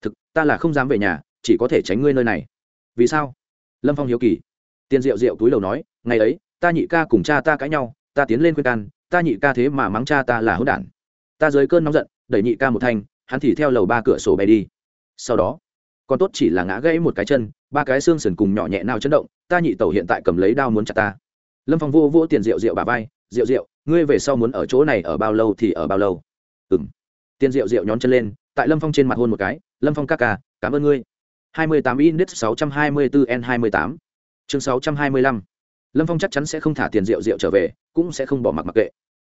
Thực, ta là không dám về nhà, chỉ có thể tránh ngươi nơi này. Vì sao? Lâm phong hiếu kỳ. Tiền diệu diệu túi đầu nói, ngày ấy, ta nhị ca cùng cha ta cãi nhau, ta tiến lên khuyên can, ta nhị ca thế mà mắng cha ta là hỗn đản. Ta dưới cơn nóng giận, đẩy nhị ca một thanh, hắn thì theo lầu ba cửa sổ bay đi. Sau đó con tốt chỉ là ngã gãy một cái chân, ba cái xương sườn cùng nhỏ nhẹ nào chấn động, ta nhị tẩu hiện tại cầm lấy đao muốn chặt ta. Lâm phong vô vô tiền rượu rượu bà vai rượu rượu ngươi về sau muốn ở chỗ này ở bao lâu thì ở bao lâu? Ừ m tiền rượu rượu nhón chân lên, tại lâm phong trên mặt hôn một cái, lâm phong ca ca, cảm ơn ngươi. Hai mươi tám index sáu trăm hai mươi bốn n hai mươi tám. Chương sáu trăm hai mươi lăm. Lâm phong chắc chắn sẽ không thả tiền rượu rượu trở về, cũng sẽ không bỏ mặc mặc kệ.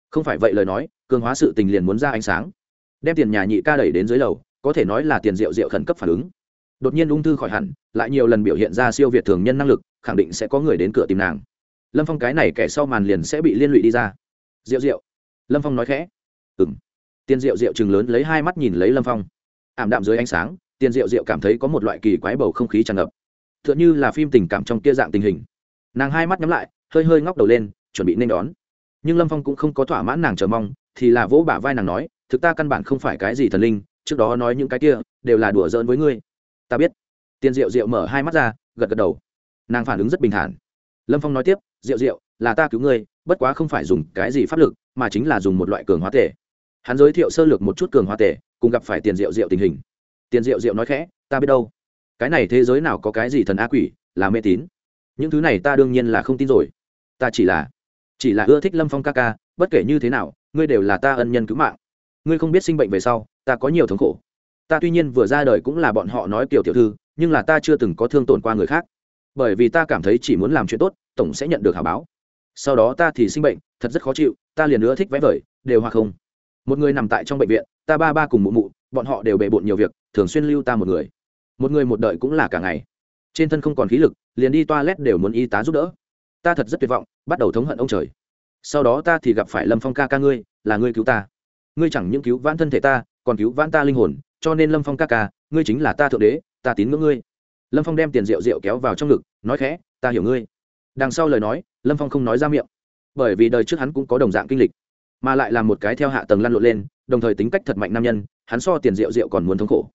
Không phải vậy lời nói, cường hóa sự tình liền muốn ra ánh sáng. Đem tiền nhà nhị ca đẩy đến dưới lầu, có thể nói là tiền rượu rượu khẩn cấp phản ứng. Đột nhiên ung thư khỏi hẳn, lại nhiều lần biểu hiện ra siêu việt thường nhân năng lực, khẳng định sẽ có người đến cửa tìm nàng. Lâm phong cái này kẻ sau màn liền sẽ bị liên lụy đi ra rượu rượu lâm phong nói khẽ. Ừng tiền rượu rượu chừng lớn lấy hai mắt nhìn lấy lâm phong. Ảm đạm dưới ánh sáng tiền rượu rượu cảm thấy có một loại kỳ quái bầu không khí tràn ngập. T h ư ợ n h ư là phim tình cảm trong kia dạng tình hình. Nàng hai mắt nhắm lại, hơi hơi ngóc đầu lên, chuẩn bị nên đón. Nhưng lâm phong cũng không có thỏa mãn nàng chờ mong, thì là vỗ bả vai nàng nói, thực ta căn bản không phải cái gì thần linh, trước đó nói những cái kia, đều là đùa giỡn với ngươi. Ta biết. Tiền rượu rượu mở hai mắt ra, gật gật đầu. Nàng phản ứng rất bình thản. Lâm phong nói tiếp rượu rượu là ta cứu ngươi bất quá không phải dùng cái gì pháp lực, mà chính là dùng một loại cường hóa tể hắn giới thiệu sơ lược một chút cường hóa tể cùng gặp phải tiền rượu rượu tình hình. Tiền rượu rượu nói khẽ, ta biết đâu. Cái này thế giới nào có cái gì thần ác quỷ, là mê tín. Những thứ này ta đương nhiên là không tin rồi. Ta chỉ là chỉ là ưa thích lâm phong ca ca, bất kể như thế nào, ngươi đều là ta ân nhân cứu mạng. Ngươi không biết sinh bệnh về sau, ta có nhiều thống khổ. Ta tuy nhiên vừa ra đời cũng là bọn họ nói kiểu tiểu thư, nhưng là ta chưa từng có thương tổn qua người khác. Bởi vì ta cảm thấy chỉ muốn làm chuyện tốt, tổng sẽ nhận được hảo báo sau đó ta thì sinh bệnh, thật rất khó chịu, ta liền nữa thích vẽ vời, đều hoặc không. Một người nằm tại trong bệnh viện, ta ba ba cùng mụ mụ, bọn họ đều bề bộn nhiều việc, thường xuyên lưu ta một người. Một người một đợi cũng là cả ngày. Trên thân không còn khí lực, liền đi toilet đều muốn y tá giúp đỡ. Ta thật rất tuyệt vọng, bắt đầu thống hận ông trời. Sau đó ta thì gặp phải lâm phong ca ca ngươi, là ngươi cứu ta. Ngươi chẳng những cứu vãn thân thể ta, còn cứu vãn ta linh hồn, cho nên lâm phong ca ca, ngươi chính là ta thượng đế, ta tín ngưỡng ngươi. Lâm phong đem tiền rượu rượu kéo vào trong ngực, nói khẽ, ta hiểu ngươi đằng sau lời nói, lâm phong không nói ra miệng, bởi vì đời trước hắn cũng có đồng dạng kinh lịch, mà lại là một cái theo hạ tầng lăn lộn lên, đồng thời tính cách thật mạnh nam nhân, hắn so tiền rượu rượu còn muốn thống khổ.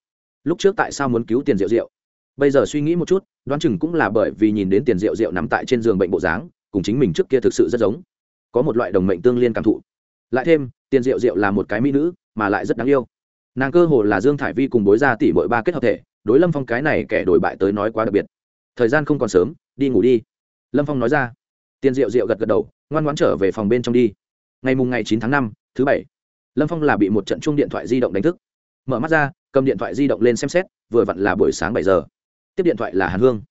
Lúc trước tại sao muốn cứu tiền rượu rượu? Bây giờ suy nghĩ một chút, đoán chừng cũng là bởi vì nhìn đến tiền rượu rượu nằm tại trên giường bệnh bộ dáng, cùng chính mình trước kia thực sự rất giống. Có một loại đồng mệnh tương liên cảm thụ. Lại thêm, tiền diệu diệu là một cái mỹ nữ, mà lại rất đáng yêu. Nàng cơ hồ là dương thải vi cùng bối ra tỷ bội ba kết hợp thể, đối lâm phong cái này kẻ đổi bại tới nói quá đặc biệt. Thời gian không còn sớm, đi ngủ đi lâm phong nói ra. Tiền diệu diệu gật gật đầu, ngoan ngoãn trở về phòng bên trong đi. Ngày mùng ngày chín tháng năm, thứ bảy, lâm phong là bị một trận chung điện thoại di động đánh thức. Mở mắt ra, cầm điện thoại di động lên xem xét, vừa vặn là buổi sáng bảy giờ. Tiếp điện thoại là hàn hương.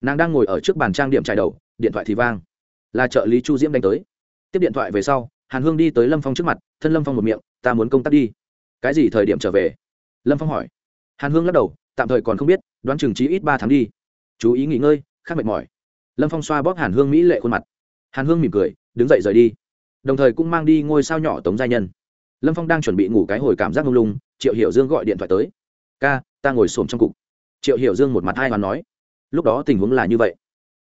Nàng đang ngồi ở trước bàn trang điểm trải đầu, điện thoại thì vang. Là trợ lý chu diễm đánh tới. Tiếp điện thoại về sau, hàn hương đi tới lâm phong trước mặt, thân lâm phong một miệng, ta muốn công tác đi. Cái gì thời điểm trở về? Lâm phong hỏi. Hàn hương lắc đầu, tạm thời còn không biết, đoán chừng trí ít ba tháng đi. Chú ý nghỉ ngơi, khác mệt mỏi lâm phong xoa bóp hàn hương mỹ lệ khuôn mặt. Hàn hương mỉm cười, đứng dậy rời đi. Đồng thời cũng mang đi ngôi sao nhỏ tống gia nhân. Lâm phong đang chuẩn bị ngủ cái hồi cảm giác ngông lung, triệu hiểu dương gọi điện thoại tới. Ca, ta ngồi xổm trong cục. Triệu hiểu dương một mặt hai hoàn nói. Lúc đó tình huống là như vậy.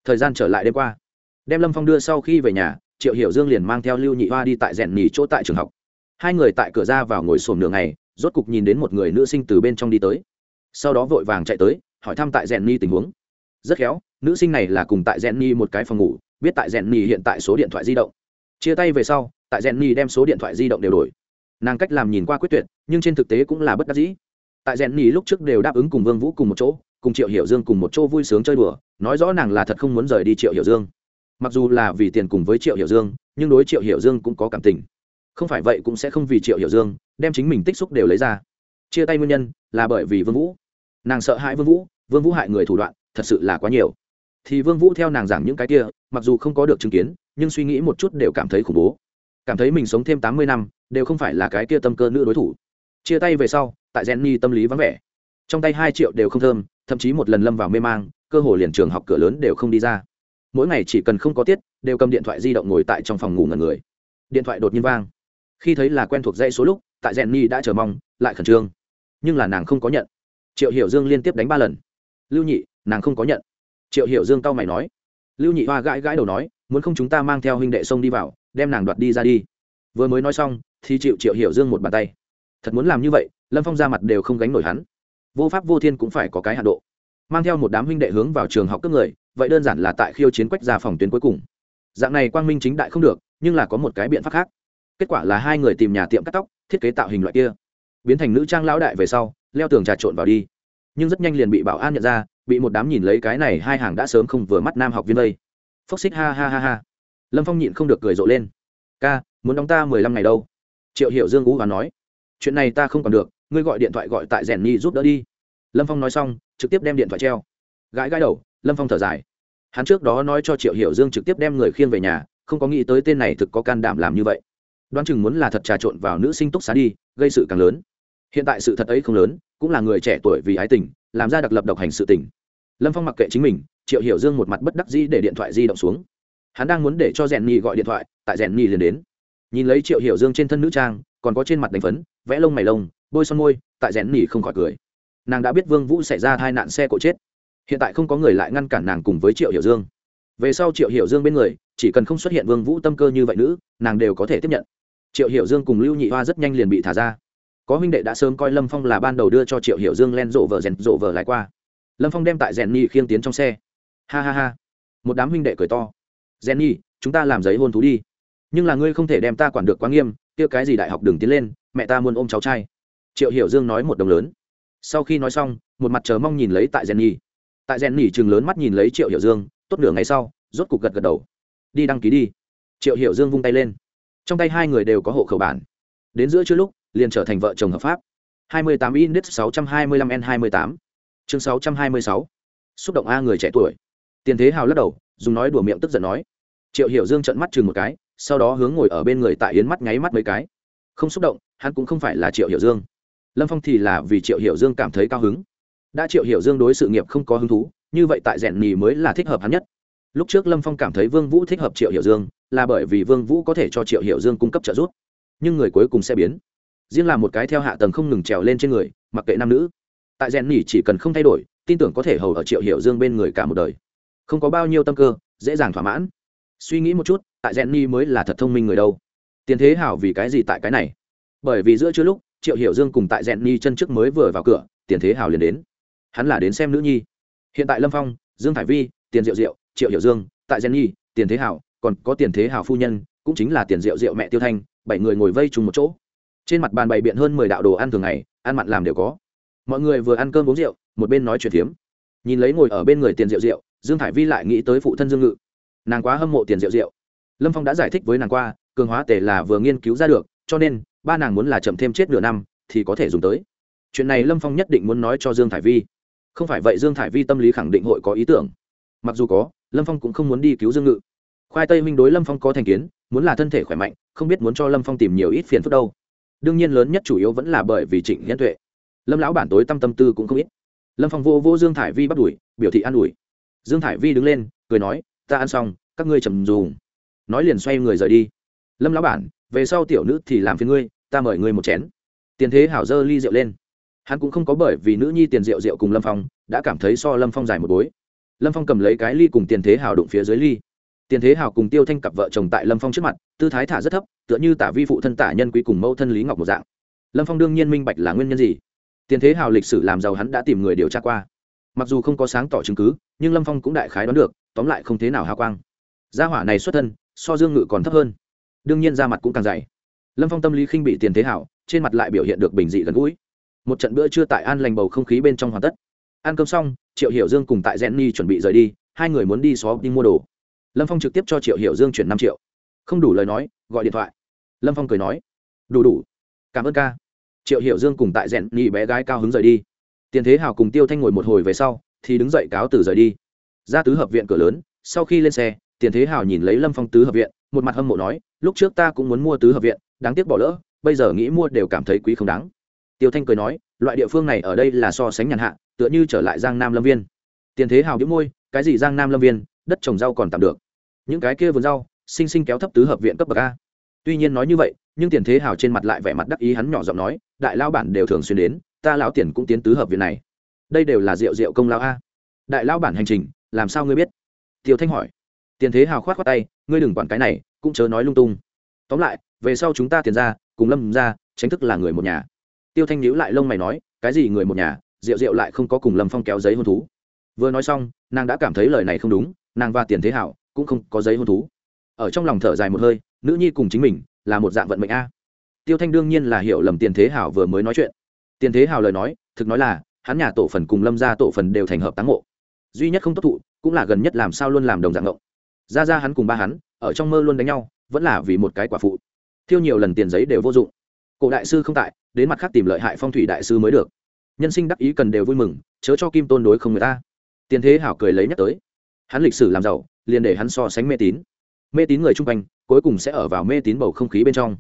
Thời gian trở lại đêm qua. Đem lâm phong đưa sau khi về nhà, triệu hiểu dương liền mang theo lưu nhị hoa đi tại rèn nỉ chỗ tại trường học. Hai người tại cửa ra vào ngồi xổm nửa ngày, rốt cục nhìn đến một người nữ sinh từ bên trong đi tới. Sau đó vội vàng chạy tới, hỏi thăm tại rèn ni tình huống. Rất khéo nữ sinh này là cùng tại Jenny một cái phòng ngủ, biết tại Jenny hiện tại số điện thoại di động. Chia tay về sau, tại Jenny đem số điện thoại di động đều đổi. Nàng cách làm nhìn qua quyết tuyệt, nhưng trên thực tế cũng là bất đắc dĩ. Tại Jenny lúc trước đều đáp ứng cùng vương vũ cùng một chỗ, cùng triệu hiểu dương cùng một chỗ vui sướng chơi đùa, nói rõ nàng là thật không muốn rời đi triệu hiểu dương. Mặc dù là vì tiền cùng với triệu hiểu dương, nhưng đối triệu hiểu dương cũng có cảm tình. Không phải vậy cũng sẽ không vì triệu hiểu dương, đem chính mình tích xúc đều lấy ra. Chia tay nguyên nhân là bởi vì vương vũ. Nàng sợ hãi vương vũ vương vũ hại người thủ đoạn, thật sự là quá nhiều thì vương vũ theo nàng giảng những cái kia, mặc dù không có được chứng kiến, nhưng suy nghĩ một chút đều cảm thấy khủng bố. Cảm thấy mình sống thêm tám mươi năm, đều không phải là cái kia tâm cơ nữ đối thủ. Chia tay về sau, tại jenny tâm lý vắng vẻ. Trong tay hai triệu đều không thơm, thậm chí một lần lâm vào mê mang, cơ hồ liền trường học cửa lớn đều không đi ra. Mỗi ngày chỉ cần không có tiết, đều cầm điện thoại di động ngồi tại trong phòng ngủ ngần người. Điện thoại đột nhiên vang. Khi thấy là quen thuộc dây số lúc, tại rèn ni đã chờ mong, lại khẩn trương. Nhưng là nàng không có nhận. Triệu hiểu dương liên tiếp đánh ba lần. Lưu nhị, nàng không có nhận triệu hiểu dương cau mày nói. Lưu nhị hoa gãi gãi đầu nói, muốn không chúng ta mang theo huynh đệ sông đi vào, đem nàng đoạt đi ra đi. Vừa mới nói xong, thì chịu triệu hiểu dương một bàn tay. Thật muốn làm như vậy, lâm phong ra mặt đều không gánh nổi hắn. Vô pháp vô thiên cũng phải có cái hạ độ. Mang theo một đám huynh đệ hướng vào trường học cấp người, vậy đơn giản là tại khiêu chiến quách ra phòng tuyến cuối cùng. Dạng này quang minh chính đại không được, nhưng là có một cái biện pháp khác. Kết quả là hai người tìm nhà tiệm cắt tóc, thiết kế tạo hình loại kia. Biến thành nữ trang lão đại về sau, leo tường trà trộn vào đi. Nhưng rất nhanh liền bị bảo an nhận ra bị một đám nhìn lấy cái này hai hàng đã sớm không vừa mắt nam học viên đây. Phốc xích ha ha ha ha. Lâm phong nhịn không được cười rộ lên. Ca, muốn đóng ta mười lăm ngày đâu? Triệu hiểu dương ú và nói. Chuyện này ta không còn được, ngươi gọi điện thoại gọi tại rèn nhi giúp đỡ đi. Lâm phong nói xong, trực tiếp đem điện thoại treo. Gãi gãi đầu, lâm phong thở dài. Hắn trước đó nói cho triệu hiểu dương trực tiếp đem người khiêng về nhà, không có nghĩ tới tên này thực có can đảm làm như vậy. Đoán chừng muốn là thật trà trộn vào nữ sinh túc xá đi, gây sự càng lớn. Hiện tại sự thật ấy không lớn, cũng là người trẻ tuổi vì ái tình làm ra đặc lập độc hành sự tình. Lâm phong mặc kệ chính mình, triệu hiểu dương một mặt bất đắc dĩ để điện thoại di động xuống. Hắn đang muốn để cho rèn nhi gọi điện thoại, tại rèn nhi liền đến. Nhìn lấy triệu hiểu dương trên thân nữ trang, còn có trên mặt đánh phấn, vẽ lông mày lông, bôi son môi, tại rèn nhi không khỏi cười. Nàng đã biết vương vũ xảy ra tai nạn xe cộ chết. Hiện tại không có người lại ngăn cản nàng cùng với triệu hiểu dương. Về sau triệu hiểu dương bên người, chỉ cần không xuất hiện vương vũ tâm cơ như vậy nữ, nàng đều có thể tiếp nhận. Triệu hiểu dương cùng lưu nhị hoa rất nhanh liền bị thả ra có huynh đệ đã sớm coi lâm phong là ban đầu đưa cho triệu hiểu dương len rộ vợ rèn rộ vợ lại qua. Lâm phong đem tại rèn nhi khiêng tiến trong xe. Ha ha ha. Một đám huynh đệ cười to. Rèn nhi, chúng ta làm giấy hôn thú đi. Nhưng là ngươi không thể đem ta quản được quá nghiêm, kia cái gì đại học đừng tiến lên, mẹ ta muốn ôm cháu trai. Triệu hiểu dương nói một đồng lớn. Sau khi nói xong, một mặt chờ mong nhìn lấy tại rèn nhi. Tại rèn nhi chừng lớn mắt nhìn lấy triệu hiểu dương, tốt nửa ngày sau, rốt cục gật gật đầu. Đi đăng ký đi. Triệu hiểu dương vung tay lên. Trong tay hai người đều có hộ khẩu bản. Đến giữa trưa lúc liền trở thành vợ chồng hợp pháp. 28 index 625 n 28 chương 626 xúc động a người trẻ tuổi. Tiền thế hào lắc đầu, dùng nói đùa miệng tức giận nói. Triệu hiểu dương trợn mắt chừng một cái, sau đó hướng ngồi ở bên người tại yến mắt nháy mắt mấy cái. Không xúc động, hắn cũng không phải là triệu hiểu dương. Lâm phong thì là vì triệu hiểu dương cảm thấy cao hứng. Đã triệu hiểu dương đối sự nghiệp không có hứng thú, như vậy tại rèn nhì mới là thích hợp hắn nhất. Lúc trước lâm phong cảm thấy vương vũ thích hợp triệu hiểu dương, là bởi vì vương vũ có thể cho triệu hiểu dương cung cấp trợ giúp. Nhưng người cuối cùng sẽ biến riêng là một cái theo hạ tầng không ngừng trèo lên trên người, mặc kệ nam nữ. Tại rèn nỉ chỉ cần không thay đổi, tin tưởng có thể hầu ở triệu hiểu dương bên người cả một đời. Không có bao nhiêu tâm cơ, dễ dàng thỏa mãn. Suy nghĩ một chút, tại rèn nỉ mới là thật thông minh người đâu. Tiền thế hảo vì cái gì tại cái này? Bởi vì giữa chưa lúc, triệu hiểu dương cùng tại rèn Nhi chân trước mới vừa vào cửa, tiền thế hảo liền đến. Hắn là đến xem nữ nhi. Hiện tại lâm phong, dương thải vi, tiền diệu diệu, triệu hiểu dương, tại rèn nhi tiền thế hảo, còn có tiền thế hảo phu nhân, cũng chính là tiền diệu diệu mẹ tiêu thanh, bảy người ngồi vây chung một chỗ trên mặt bàn bày biện hơn mười đạo đồ ăn thường ngày ăn mặn làm đều có. Mọi người vừa ăn cơm uống rượu một bên nói chuyện phiếm. Nhìn lấy ngồi ở bên người tiền rượu rượu, dương thải vi lại nghĩ tới phụ thân dương ngự. Nàng quá hâm mộ tiền rượu rượu. lâm phong đã giải thích với nàng qua cường hóa tề là vừa nghiên cứu ra được cho nên ba nàng muốn là chậm thêm chết nửa năm thì có thể dùng tới. Chuyện này lâm phong nhất định muốn nói cho dương thải vi. Không phải vậy dương thải vi tâm lý khẳng định hội có ý tưởng. Mặc dù có lâm phong cũng không muốn đi cứu dương ngự. Khoai tây minh đối lâm phong có thành kiến muốn là thân thể khỏe mạnh không biết muốn cho lâm phong tìm nhiều ít phiền phức đâu đương nhiên lớn nhất chủ yếu vẫn là bởi vì trịnh nhân tuệ lâm lão bản tối tâm tâm tư cũng không ít lâm phong vô vô dương thải vi bắt đuổi biểu thị an ủi dương thải vi đứng lên cười nói ta ăn xong các ngươi trầm dùng nói liền xoay người rời đi lâm lão bản về sau tiểu nữ thì làm phiền ngươi ta mời ngươi một chén tiền thế hảo dơ ly rượu lên hắn cũng không có bởi vì nữ nhi tiền rượu rượu cùng lâm phong đã cảm thấy so lâm phong dài một bối lâm phong cầm lấy cái ly cùng tiền thế hảo đụng phía dưới ly tiền thế hào cùng tiêu thanh cặp vợ chồng tại lâm phong trước mặt, tư thái thả rất thấp, tựa như tả vi phụ thân tả nhân quý cùng mẫu thân lý ngọc một dạng. Lâm phong đương nhiên minh bạch là nguyên nhân gì. Tiền thế hào lịch sử làm giàu hắn đã tìm người điều tra qua. Mặc dù không có sáng tỏ chứng cứ, nhưng lâm phong cũng đại khái đoán được, tóm lại không thế nào hào quang. Gia hỏa này xuất thân, so dương ngự còn thấp hơn. Đương nhiên da mặt cũng càng dày. Lâm phong tâm lý khinh bị tiền thế hảo trên mặt lại biểu hiện được bình dị gần gũi. Một trận bữa trưa tại an lành bầu không khí bên trong hoàn tất. Ăn cơm xong, triệu hiểu dương cùng tại jenny chuẩn bị rời đi, hai người muốn đi xó đi mua đồ lâm phong trực tiếp cho triệu hiểu dương chuyển năm triệu. Không đủ lời nói, gọi điện thoại. Lâm phong cười nói, đủ đủ. Cảm ơn ca. Triệu hiểu dương cùng tại rèn nhì bé gái cao hứng rời đi. Tiền thế hào cùng tiêu thanh ngồi một hồi về sau, thì đứng dậy cáo từ rời đi. Ra tứ hợp viện cửa lớn, sau khi lên xe, tiền thế hào nhìn lấy lâm phong tứ hợp viện, một mặt hâm mộ nói, lúc trước ta cũng muốn mua tứ hợp viện, đáng tiếc bỏ lỡ, bây giờ nghĩ mua đều cảm thấy quý không đáng. Tiêu thanh cười nói, loại địa phương này ở đây là so sánh nhàn hạ, tựa như trở lại giang nam lâm viên. Tiền thế hào đĩu môi, cái gì giang nam lâm viên? Đất trồng rau còn tạm được những cái kia vườn rau sinh sinh kéo thấp tứ hợp viện cấp bậc a. Tuy nhiên nói như vậy, nhưng tiền thế hào trên mặt lại vẻ mặt đắc ý hắn nhỏ giọng nói, đại lao bản đều thường xuyên đến, ta lão tiền cũng tiến tứ hợp viện này. Đây đều là rượu rượu công lao a. Đại lao bản hành trình, làm sao ngươi biết? Tiêu thanh hỏi. Tiền thế hào khoát khoát tay, ngươi đừng quản cái này, cũng chớ nói lung tung. Tóm lại, về sau chúng ta tiền ra, cùng lâm ra tránh thức là người một nhà. Tiêu thanh nhíu lại lông mày nói, cái gì người một nhà, rượu rượu lại không có cùng lâm phong kéo giấy hôn thú. Vừa nói xong, nàng đã cảm thấy lời này không đúng, nàng và tiền thế hảo cũng không có giấy hôn thú. Ở trong lòng thở dài một hơi nữ nhi cùng chính mình là một dạng vận mệnh a. Tiêu thanh đương nhiên là hiểu lầm tiền thế hảo vừa mới nói chuyện. Tiền thế hảo lời nói thực nói là hắn nhà tổ phần cùng lâm ra tổ phần đều thành hợp táng ngộ, duy nhất không tốt thụ cũng là gần nhất làm sao luôn làm đồng dạng ngộng. Ra ra hắn cùng ba hắn ở trong mơ luôn đánh nhau vẫn là vì một cái quả phụ. Thiêu nhiều lần tiền giấy đều vô dụng. Cổ đại sư không tại đến mặt khác tìm lợi hại phong thủy đại sư mới được. Nhân sinh đắc ý cần đều vui mừng chớ cho kim tôn đối không người ta. Tiền thế hảo cười lấy nhắc tới. Hắn lịch sử làm giàu liền để hắn so sánh mê tín. Mê tín người chung quanh, cuối cùng sẽ ở vào mê tín bầu không khí bên trong.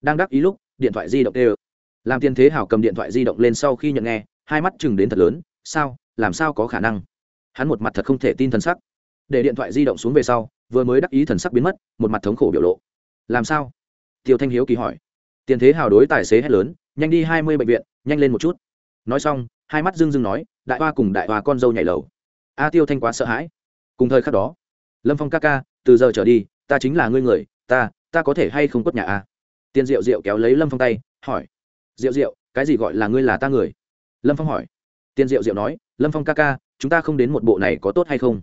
Đang đắc ý lúc, điện thoại di động tê làm tiền thế hảo cầm điện thoại di động lên sau khi nhận nghe, hai mắt chừng đến thật lớn, sao, làm sao có khả năng? Hắn một mặt thật không thể tin thần sắc. Để điện thoại di động xuống về sau, vừa mới đắc ý thần sắc biến mất, một mặt thống khổ biểu lộ. Làm sao? Tiêu thanh hiếu kỳ hỏi. Tiền thế hào đối tài xế hét lớn, nhanh đi hai mươi bệnh viện, nhanh lên một chút. Nói xong, hai mắt dưng dưng nói, đại hoa cùng đại hoa con dâu nhảy lầu. A tiêu thanh quá sợ hãi. Cùng thời khắc đó lâm phong ca ca, từ giờ trở đi, ta chính là ngươi người, ta ta có thể hay không quất nhà a? Tiền diệu diệu kéo lấy lâm phong tay, hỏi. Diệu diệu, cái gì gọi là ngươi là ta người? Lâm phong hỏi. Tiền diệu diệu nói, lâm phong ca ca, chúng ta không đến một bộ này có tốt hay không?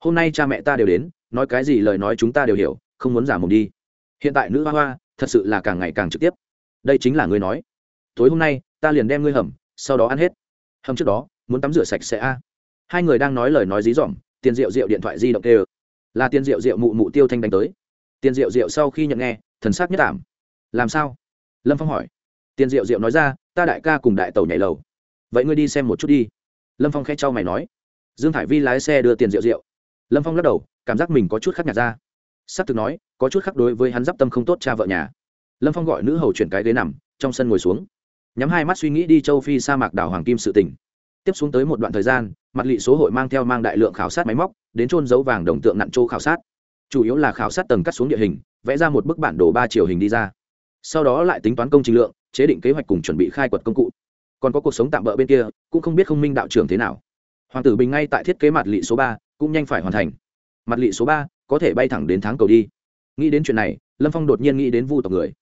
Hôm nay cha mẹ ta đều đến, nói cái gì lời nói chúng ta đều hiểu, không muốn giả mồm đi. Hiện tại nữ hoa hoa, thật sự là càng ngày càng trực tiếp. Đây chính là ngươi nói. Tối hôm nay, ta liền đem ngươi hầm, sau đó ăn hết. Hầm trước đó, muốn tắm rửa sạch sẽ a. Hai người đang nói lời nói dí dỏm tiền rượu rượu điện thoại di động tê là tiền rượu rượu mụ mụ tiêu thanh đánh tới. Tiền rượu rượu sau khi nhận nghe, thần sắc nhất cảm. làm sao? Lâm phong hỏi. Tiền rượu rượu nói ra, ta đại ca cùng đại tàu nhảy lầu. Vậy ngươi đi xem một chút đi. Lâm phong k h ẽ cho mày nói. Dương thải vi lái xe đưa tiền rượu rượu lâm phong lắc đầu, cảm giác mình có chút khắc nhạt ra. S ắ c thực nói, có chút khắc đối với hắn d i p tâm không tốt cha vợ nhà. Lâm phong gọi nữ hầu chuyển cái ghế nằm, trong sân ngồi xuống. Nhắm hai mắt suy nghĩ đi châu phi sa mạc đảo hoàng kim sự tỉnh tiếp xuống tới một đoạn thời gian, mặt lị số hội mang theo mang đại lượng khảo sát máy móc, đến trôn dấu vàng đồng tượng nặn chỗ khảo sát. Chủ yếu là khảo sát tầng cắt xuống địa hình, vẽ ra một bức bản đồ ba chiều hình đi ra. Sau đó lại tính toán công trình lượng, chế định kế hoạch cùng chuẩn bị khai quật công cụ. Còn có cuộc sống tạm bỡ bên kia, cũng không biết không minh đạo trưởng thế nào. Hoàng tử bình ngay tại thiết kế mặt lị số ba, cũng nhanh phải hoàn thành. Mặt lị số ba, có thể bay thẳng đến tháng cầu đi. Nghĩ đến chuyện này, lâm phong đột nhiên nghĩ đến vu tộc người.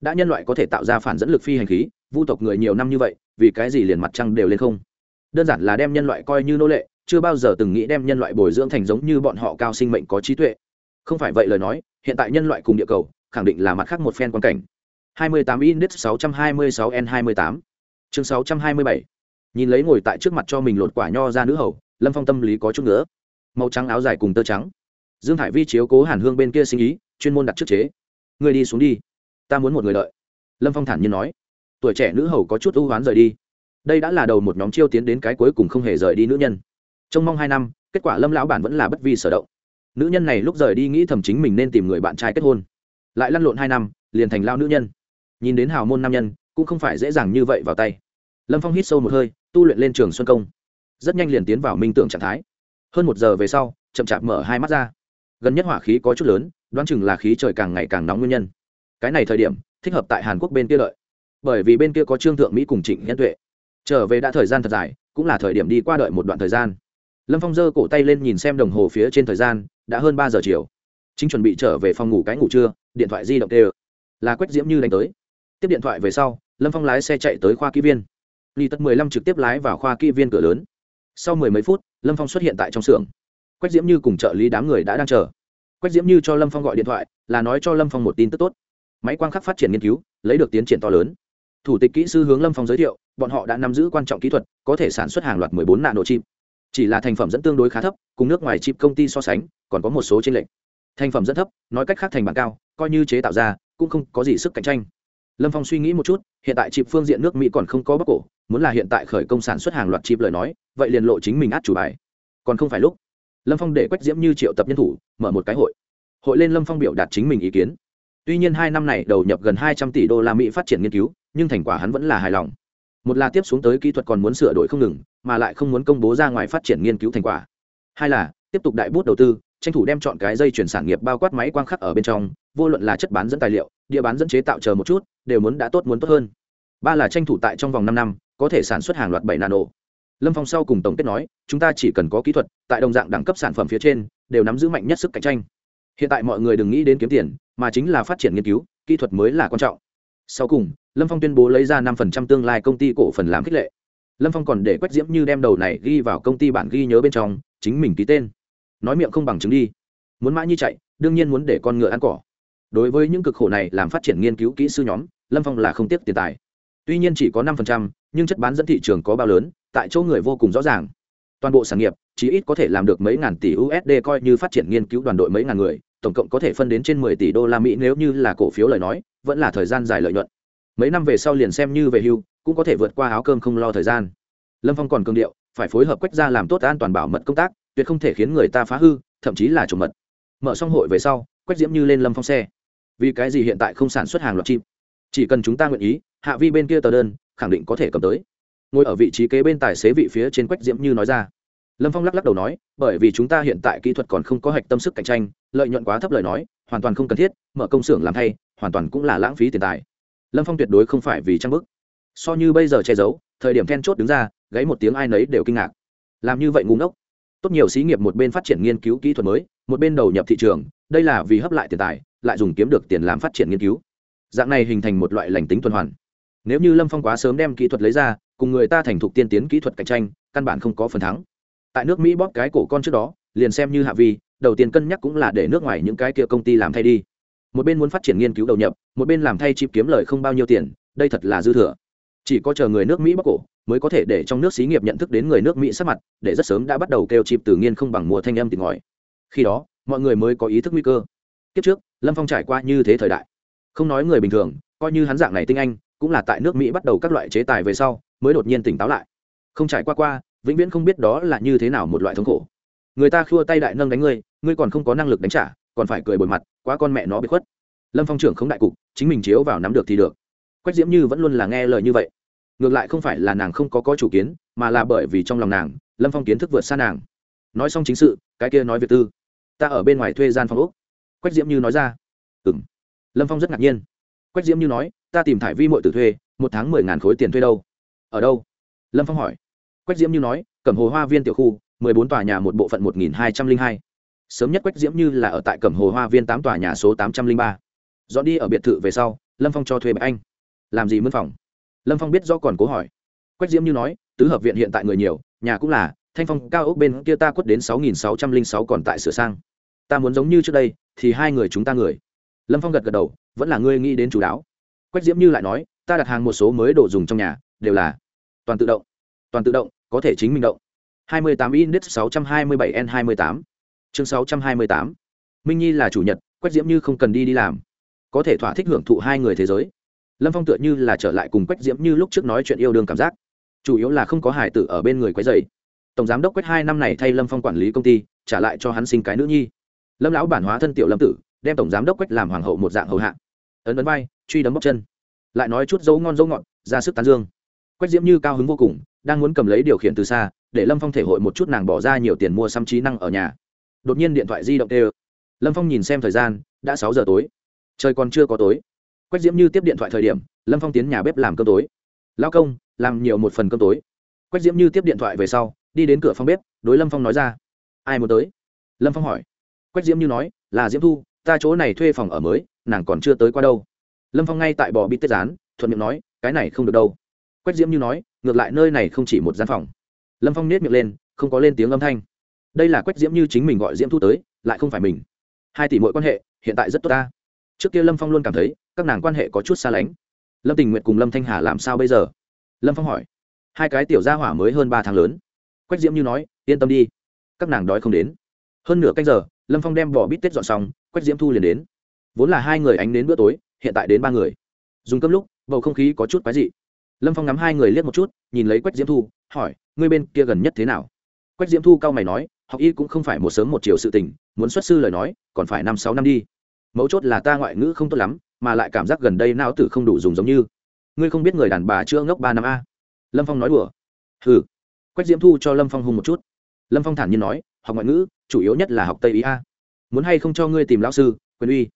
Đã nhân loại có thể tạo ra phản dẫn lực phi hành khí, vu tộc người nhiều năm như vậy, vì cái gì liền mặt trăng đều lên không? Đơn giản là đem nhân loại coi như nô lệ, chưa bao giờ từng nghĩ đem nhân loại bồi dưỡng thành giống như bọn họ cao sinh mệnh có trí tuệ. Không phải vậy lời nói, hiện tại nhân loại cùng địa cầu, khẳng định là mặt khác một phen quan cảnh. 28 index 626 n 28 chương 627 nhìn lấy ngồi tại trước mặt cho mình lột quả nho ra nữ hầu, lâm phong tâm lý có chút nữa màu trắng áo dài cùng tơ trắng. Dương hải vi chiếu cố hàn hương bên kia sinh ý, chuyên môn đặt trước chế. Người đi xuống đi. Ta muốn một người đợi. Lâm phong thản nhiên nói. Tuổi trẻ nữ hầu có chút ưu hoán rời đi đây đã là đầu một nhóm chiêu tiến đến cái cuối cùng không hề rời đi nữ nhân. Trong mong hai năm, kết quả lâm lão bản vẫn là bất vi sở động. Nữ nhân này lúc rời đi nghĩ thầm chính mình nên tìm người bạn trai kết hôn. Lại lăn lộn hai năm, liền thành lao nữ nhân. Nhìn đến hào môn nam nhân, cũng không phải dễ dàng như vậy vào tay. Lâm phong hít sâu một hơi, tu luyện lên trường xuân công. Rất nhanh liền tiến vào minh tưởng trạng thái. Hơn một giờ về sau, chậm chạp mở hai mắt ra. Gần nhất hỏa khí có chút lớn, đoán chừng là khí trời càng ngày càng nóng nguyên nhân. Cái này thời điểm, thích hợp tại hàn quốc bên kia lợi bởi vì bên kia có trương thượng mỹ cùng trịnh nhân tuệ trở về đã thời gian thật dài, cũng là thời điểm đi qua đợi một đoạn thời gian. Lâm phong giơ cổ tay lên nhìn xem đồng hồ phía trên thời gian, đã hơn ba giờ chiều. Chính chuẩn bị trở về phòng ngủ cái ngủ trưa, điện thoại di động tê là quách diễm như đánh tới. Tiếp điện thoại về sau, lâm phong lái xe chạy tới khoa kỹ viên. Ly tất mười lăm trực tiếp lái vào khoa kỹ viên cửa lớn. Sau mười mấy phút, lâm phong xuất hiện tại trong xưởng. Quách diễm như cùng trợ lý đám người đã đang chờ. Quách diễm như cho lâm phong gọi điện thoại, là nói cho lâm phong một tin tức tốt. Máy quang khắc phát triển nghiên cứu, lấy được tiến triển to lớn thủ tịch kỹ sư hướng lâm phong giới thiệu, bọn họ đã nắm giữ quan trọng kỹ thuật, có thể sản xuất hàng loạt 14 nano chip chỉ là thành phẩm dẫn tương đối khá thấp, cùng nước ngoài chip công ty so sánh, còn có một số tranh lệch. Thành phẩm dẫn thấp, nói cách khác thành bản cao, coi như chế tạo ra, cũng không có gì sức cạnh tranh. Lâm phong suy nghĩ một chút, hiện tại chip phương diện nước mỹ còn không có bắc cổ, muốn là hiện tại khởi công sản xuất hàng loạt chip lời nói, vậy liền lộ chính mình át chủ bài. Còn không phải lúc. Lâm phong để quách diễm như triệu tập nhân thủ, mở một cái hội. Hội lên lâm phong biểu đạt chính mình ý kiến. Tuy nhiên hai năm này đầu nhập gần hai trăm tỷ đô la mỹ phát triển nghiên cứu nhưng thành quả hắn vẫn là hài lòng. Một là tiếp xuống tới kỹ thuật còn muốn sửa đổi không ngừng, mà lại không muốn công bố ra ngoài phát triển nghiên cứu thành quả. Hai là, tiếp tục đại bút đầu tư, tranh thủ đem chọn cái dây chuyển sản nghiệp bao quát máy quang khắc ở bên trong, vô luận là chất bán dẫn tài liệu, địa bán dẫn chế tạo chờ một chút, đều muốn đã tốt muốn tốt hơn. Ba là tranh thủ tại trong vòng năm năm, có thể sản xuất hàng loạt bảy nano. Lâm phong sau cùng tổng kết nói, chúng ta chỉ cần có kỹ thuật, tại đồng dạng đẳng cấp sản phẩm phía trên, đều nắm giữ mạnh nhất sức cạnh tranh. Hiện tại mọi người đừng nghĩ đến kiếm tiền, mà chính là phát triển nghiên cứu, kỹ thuật mới là quan trọng sau cùng, lâm phong tuyên bố lấy ra năm phần trăm tương lai công ty cổ phần làm khích lệ. Lâm phong còn để quách diễm như đem đầu này ghi vào công ty bản ghi nhớ bên trong, chính mình ký tên. Nói miệng không bằng chứng đi. Muốn mãi như chạy, đương nhiên muốn để con ngựa ăn cỏ. Đối với những cực khổ này làm phát triển nghiên cứu kỹ sư nhóm, lâm phong là không tiếc tiền tài. Tuy nhiên chỉ có năm phần trăm, nhưng chất bán dẫn thị trường có bao lớn, tại chỗ người vô cùng rõ ràng. Toàn bộ sản nghiệp chỉ ít có thể làm được mấy ngàn tỷ usd coi như phát triển nghiên cứu đoàn đội mấy ngàn người tổng cộng có thể phân đến trên mười tỷ đô la mỹ nếu như là cổ phiếu lời nói, vẫn là thời gian dài lợi nhuận. Mấy năm về sau liền xem như về hưu, cũng có thể vượt qua áo cơm không lo thời gian. Lâm phong còn cương điệu, phải phối hợp quách ra làm tốt an toàn bảo mật công tác, tuyệt không thể khiến người ta phá hư, thậm chí là trộm mật. Mở xong hội về sau, quách diễm như lên lâm phong xe. Vì cái gì hiện tại không sản xuất hàng loạt chim chỉ cần chúng ta nguyện ý, hạ vi bên kia tờ đơn, khẳng định có thể cầm tới. Ngồi ở vị trí kế bên tài xế vị phía trên quách diễm như nói ra. Lâm phong lắc lắc đầu nói, bởi vì chúng ta hiện tại kỹ thuật còn không có hạch tâm sức cạnh tranh lợi nhuận quá thấp lời nói, hoàn toàn không cần thiết, mở công xưởng làm thay, hoàn toàn cũng là lãng phí tiền tài. Lâm phong tuyệt đối không phải vì trang bức. So như bây giờ che giấu, thời điểm then chốt đứng ra, gáy một tiếng ai nấy đều kinh ngạc. Làm như vậy ngu ngốc. Tốt nhiều xí nghiệp một bên phát triển nghiên cứu kỹ thuật mới, một bên đầu nhập thị trường, đây là vì hấp lại tiền tài, lại dùng kiếm được tiền làm phát triển nghiên cứu. Dạng này hình thành một loại lành tính tuần hoàn. Nếu như lâm phong quá sớm đem kỹ thuật lấy ra, cùng người ta thành thục tiên tiến kỹ thuật cạnh tranh, căn bản không có phần thắng. Tại nước mỹ bóp cái cổ con trước đó, liền xem như hạ vi đầu tiên cân nhắc cũng là để nước ngoài những cái kia công ty làm thay đi. Một bên muốn phát triển nghiên cứu đầu nhập, một bên làm thay chip kiếm lời không bao nhiêu tiền, đây thật là dư thừa. Chỉ có chờ người nước mỹ bóc cổ, mới có thể để trong nước xí nghiệp nhận thức đến người nước mỹ sắp mặt, để rất sớm đã bắt đầu kêu chip tự nhiên không bằng mùa thanh âm tìm ngòi khi đó, mọi người mới có ý thức nguy cơ. Kiếp trước, lâm phong trải qua như thế thời đại. Không nói người bình thường, coi như hắn dạng này tinh anh, cũng là tại nước mỹ bắt đầu các loại chế tài về sau, mới đột nhiên tỉnh táo lại. Không trải qua qua, vĩnh viễn không biết đó là như thế nào một loại thống khổ người ta khua tay đại nâng đánh ngươi ngươi còn không có năng lực đánh trả, còn phải cười bồi mặt, quá con mẹ nó bị khuất. Lâm phong trưởng không đại cục, chính mình chiếu vào nắm được thì được. Quách diễm như vẫn luôn là nghe lời như vậy. Ngược lại không phải là nàng không có có chủ kiến, mà là bởi vì trong lòng nàng, lâm phong kiến thức vượt xa nàng. Nói xong chính sự, cái kia nói việc tư. Ta ở bên ngoài thuê gian phòng úc quách diễm như nói ra. Ừ m lâm phong rất ngạc nhiên. Quách diễm như nói, ta tìm thải vi mội tử thuê, một tháng mười ngàn khối tiền thuê đâu? Ở đâu? Lâm phong hỏi. Quách diễm như nói, cẩm hồ hoa viên tiểu khu bốn tòa nhà một bộ phận một nghìn hai trăm linh hai. Sớm nhất quách diễm như là ở tại cẩm hồ hoa viên tám tòa nhà số tám trăm linh ba. Dọn đi ở biệt thự về sau, lâm phong cho thuê bạch anh. Làm gì mân phòng? Lâm phong biết do còn cố hỏi. Quách diễm như nói, tứ hợp viện hiện tại người nhiều, nhà cũng là, thanh phong cao ốc bên kia ta quất đến sáu nghìn sáu trăm linh sáu còn tại sửa sang. Ta muốn giống như trước đây, thì hai người chúng ta người. Lâm phong gật gật đầu, vẫn là ngươi nghĩ đến chú đáo. Quách diễm như lại nói, ta đặt hàng một số mới đồ dùng trong nhà, đều là toàn tự động. Toàn tự động, có thể chính mình động. 28 index 627 n 28 chương 628 minh nhi là chủ nhật, quách diễm như không cần đi đi làm. Có thể thỏa thích hưởng thụ hai người thế giới. Lâm phong tựa như là trở lại cùng quách diễm như lúc trước nói chuyện yêu đương cảm giác. Chủ yếu là không có hải tử ở bên người quấy rầy. Tổng giám đốc quách hai năm này thay lâm phong quản lý công ty, trả lại cho hắn sinh cái nữ nhi. Lâm lão bản hóa thân tiểu lâm tử, đem tổng giám đốc quách làm hoàng hậu một dạng hầu hạ. Ấn ấn vai, truy đấm bốc chân. Lại nói chút dấu ngon dấu ngọt, ra sức tán dương. Quách diễm như cao hứng vô cùng, đang muốn cầm lấy điều khiển từ xa để lâm phong thể hội một chút nàng bỏ ra nhiều tiền mua xăm trí năng ở nhà. Đột nhiên điện thoại di động tê lâm phong nhìn xem thời gian, đã sáu giờ tối. Trời còn chưa có tối. Quách diễm như tiếp điện thoại thời điểm, lâm phong tiến nhà bếp làm cơm tối. Lao công, làm nhiều một phần cơm tối. Quách diễm như tiếp điện thoại về sau, đi đến cửa phòng bếp, đối lâm phong nói ra. Ai muốn tới? Lâm phong hỏi. Quách diễm như nói, là diễm thu, ta chỗ này thuê phòng ở mới, nàng còn chưa tới qua đâu. Lâm phong ngay tại bò bít tết rán thuận miệng nói, cái này không được đâu. Quách diễm như nói, ngược lại nơi này không chỉ một gian phòng lâm phong nết miệng lên, không có lên tiếng âm thanh. Đây là quách diễm như chính mình gọi diễm thu tới, lại không phải mình. Hai tỷ mỗi quan hệ, hiện tại rất tốt ta. Trước kia lâm phong luôn cảm thấy, các nàng quan hệ có chút xa lánh. Lâm tình nguyện cùng lâm thanh hà làm sao bây giờ? Lâm phong hỏi. Hai cái tiểu gia hỏa mới hơn ba tháng lớn. Quách diễm như nói, yên tâm đi. Các nàng đói không đến. Hơn nửa canh giờ, lâm phong đem bỏ bít tết dọn xong, quách diễm thu liền đến. Vốn là hai người ánh đến bữa tối, hiện tại đến ba người. Dùng cơm lúc, bầu không khí có chút quái dị. Lâm phong ngắm hai người liếc một chút, nhìn lấy quách diễm thu hỏi, ngươi bên kia gần nhất thế nào? Quách diễm thu cao mày nói, học y cũng không phải một sớm một chiều sự tình, muốn xuất sư lời nói, còn phải năm sáu năm đi. Mấu chốt là ta ngoại ngữ không tốt lắm, mà lại cảm giác gần đây não tử không đủ dùng giống như. Ngươi không biết người đàn bà chưa ngốc ba năm a? Lâm phong nói đùa. Ừ quách diễm thu cho lâm phong hung một chút. Lâm phong thản nhiên nói, học ngoại ngữ, chủ yếu nhất là học tây ý a. Muốn hay không cho ngươi tìm lão sư, quyền uy?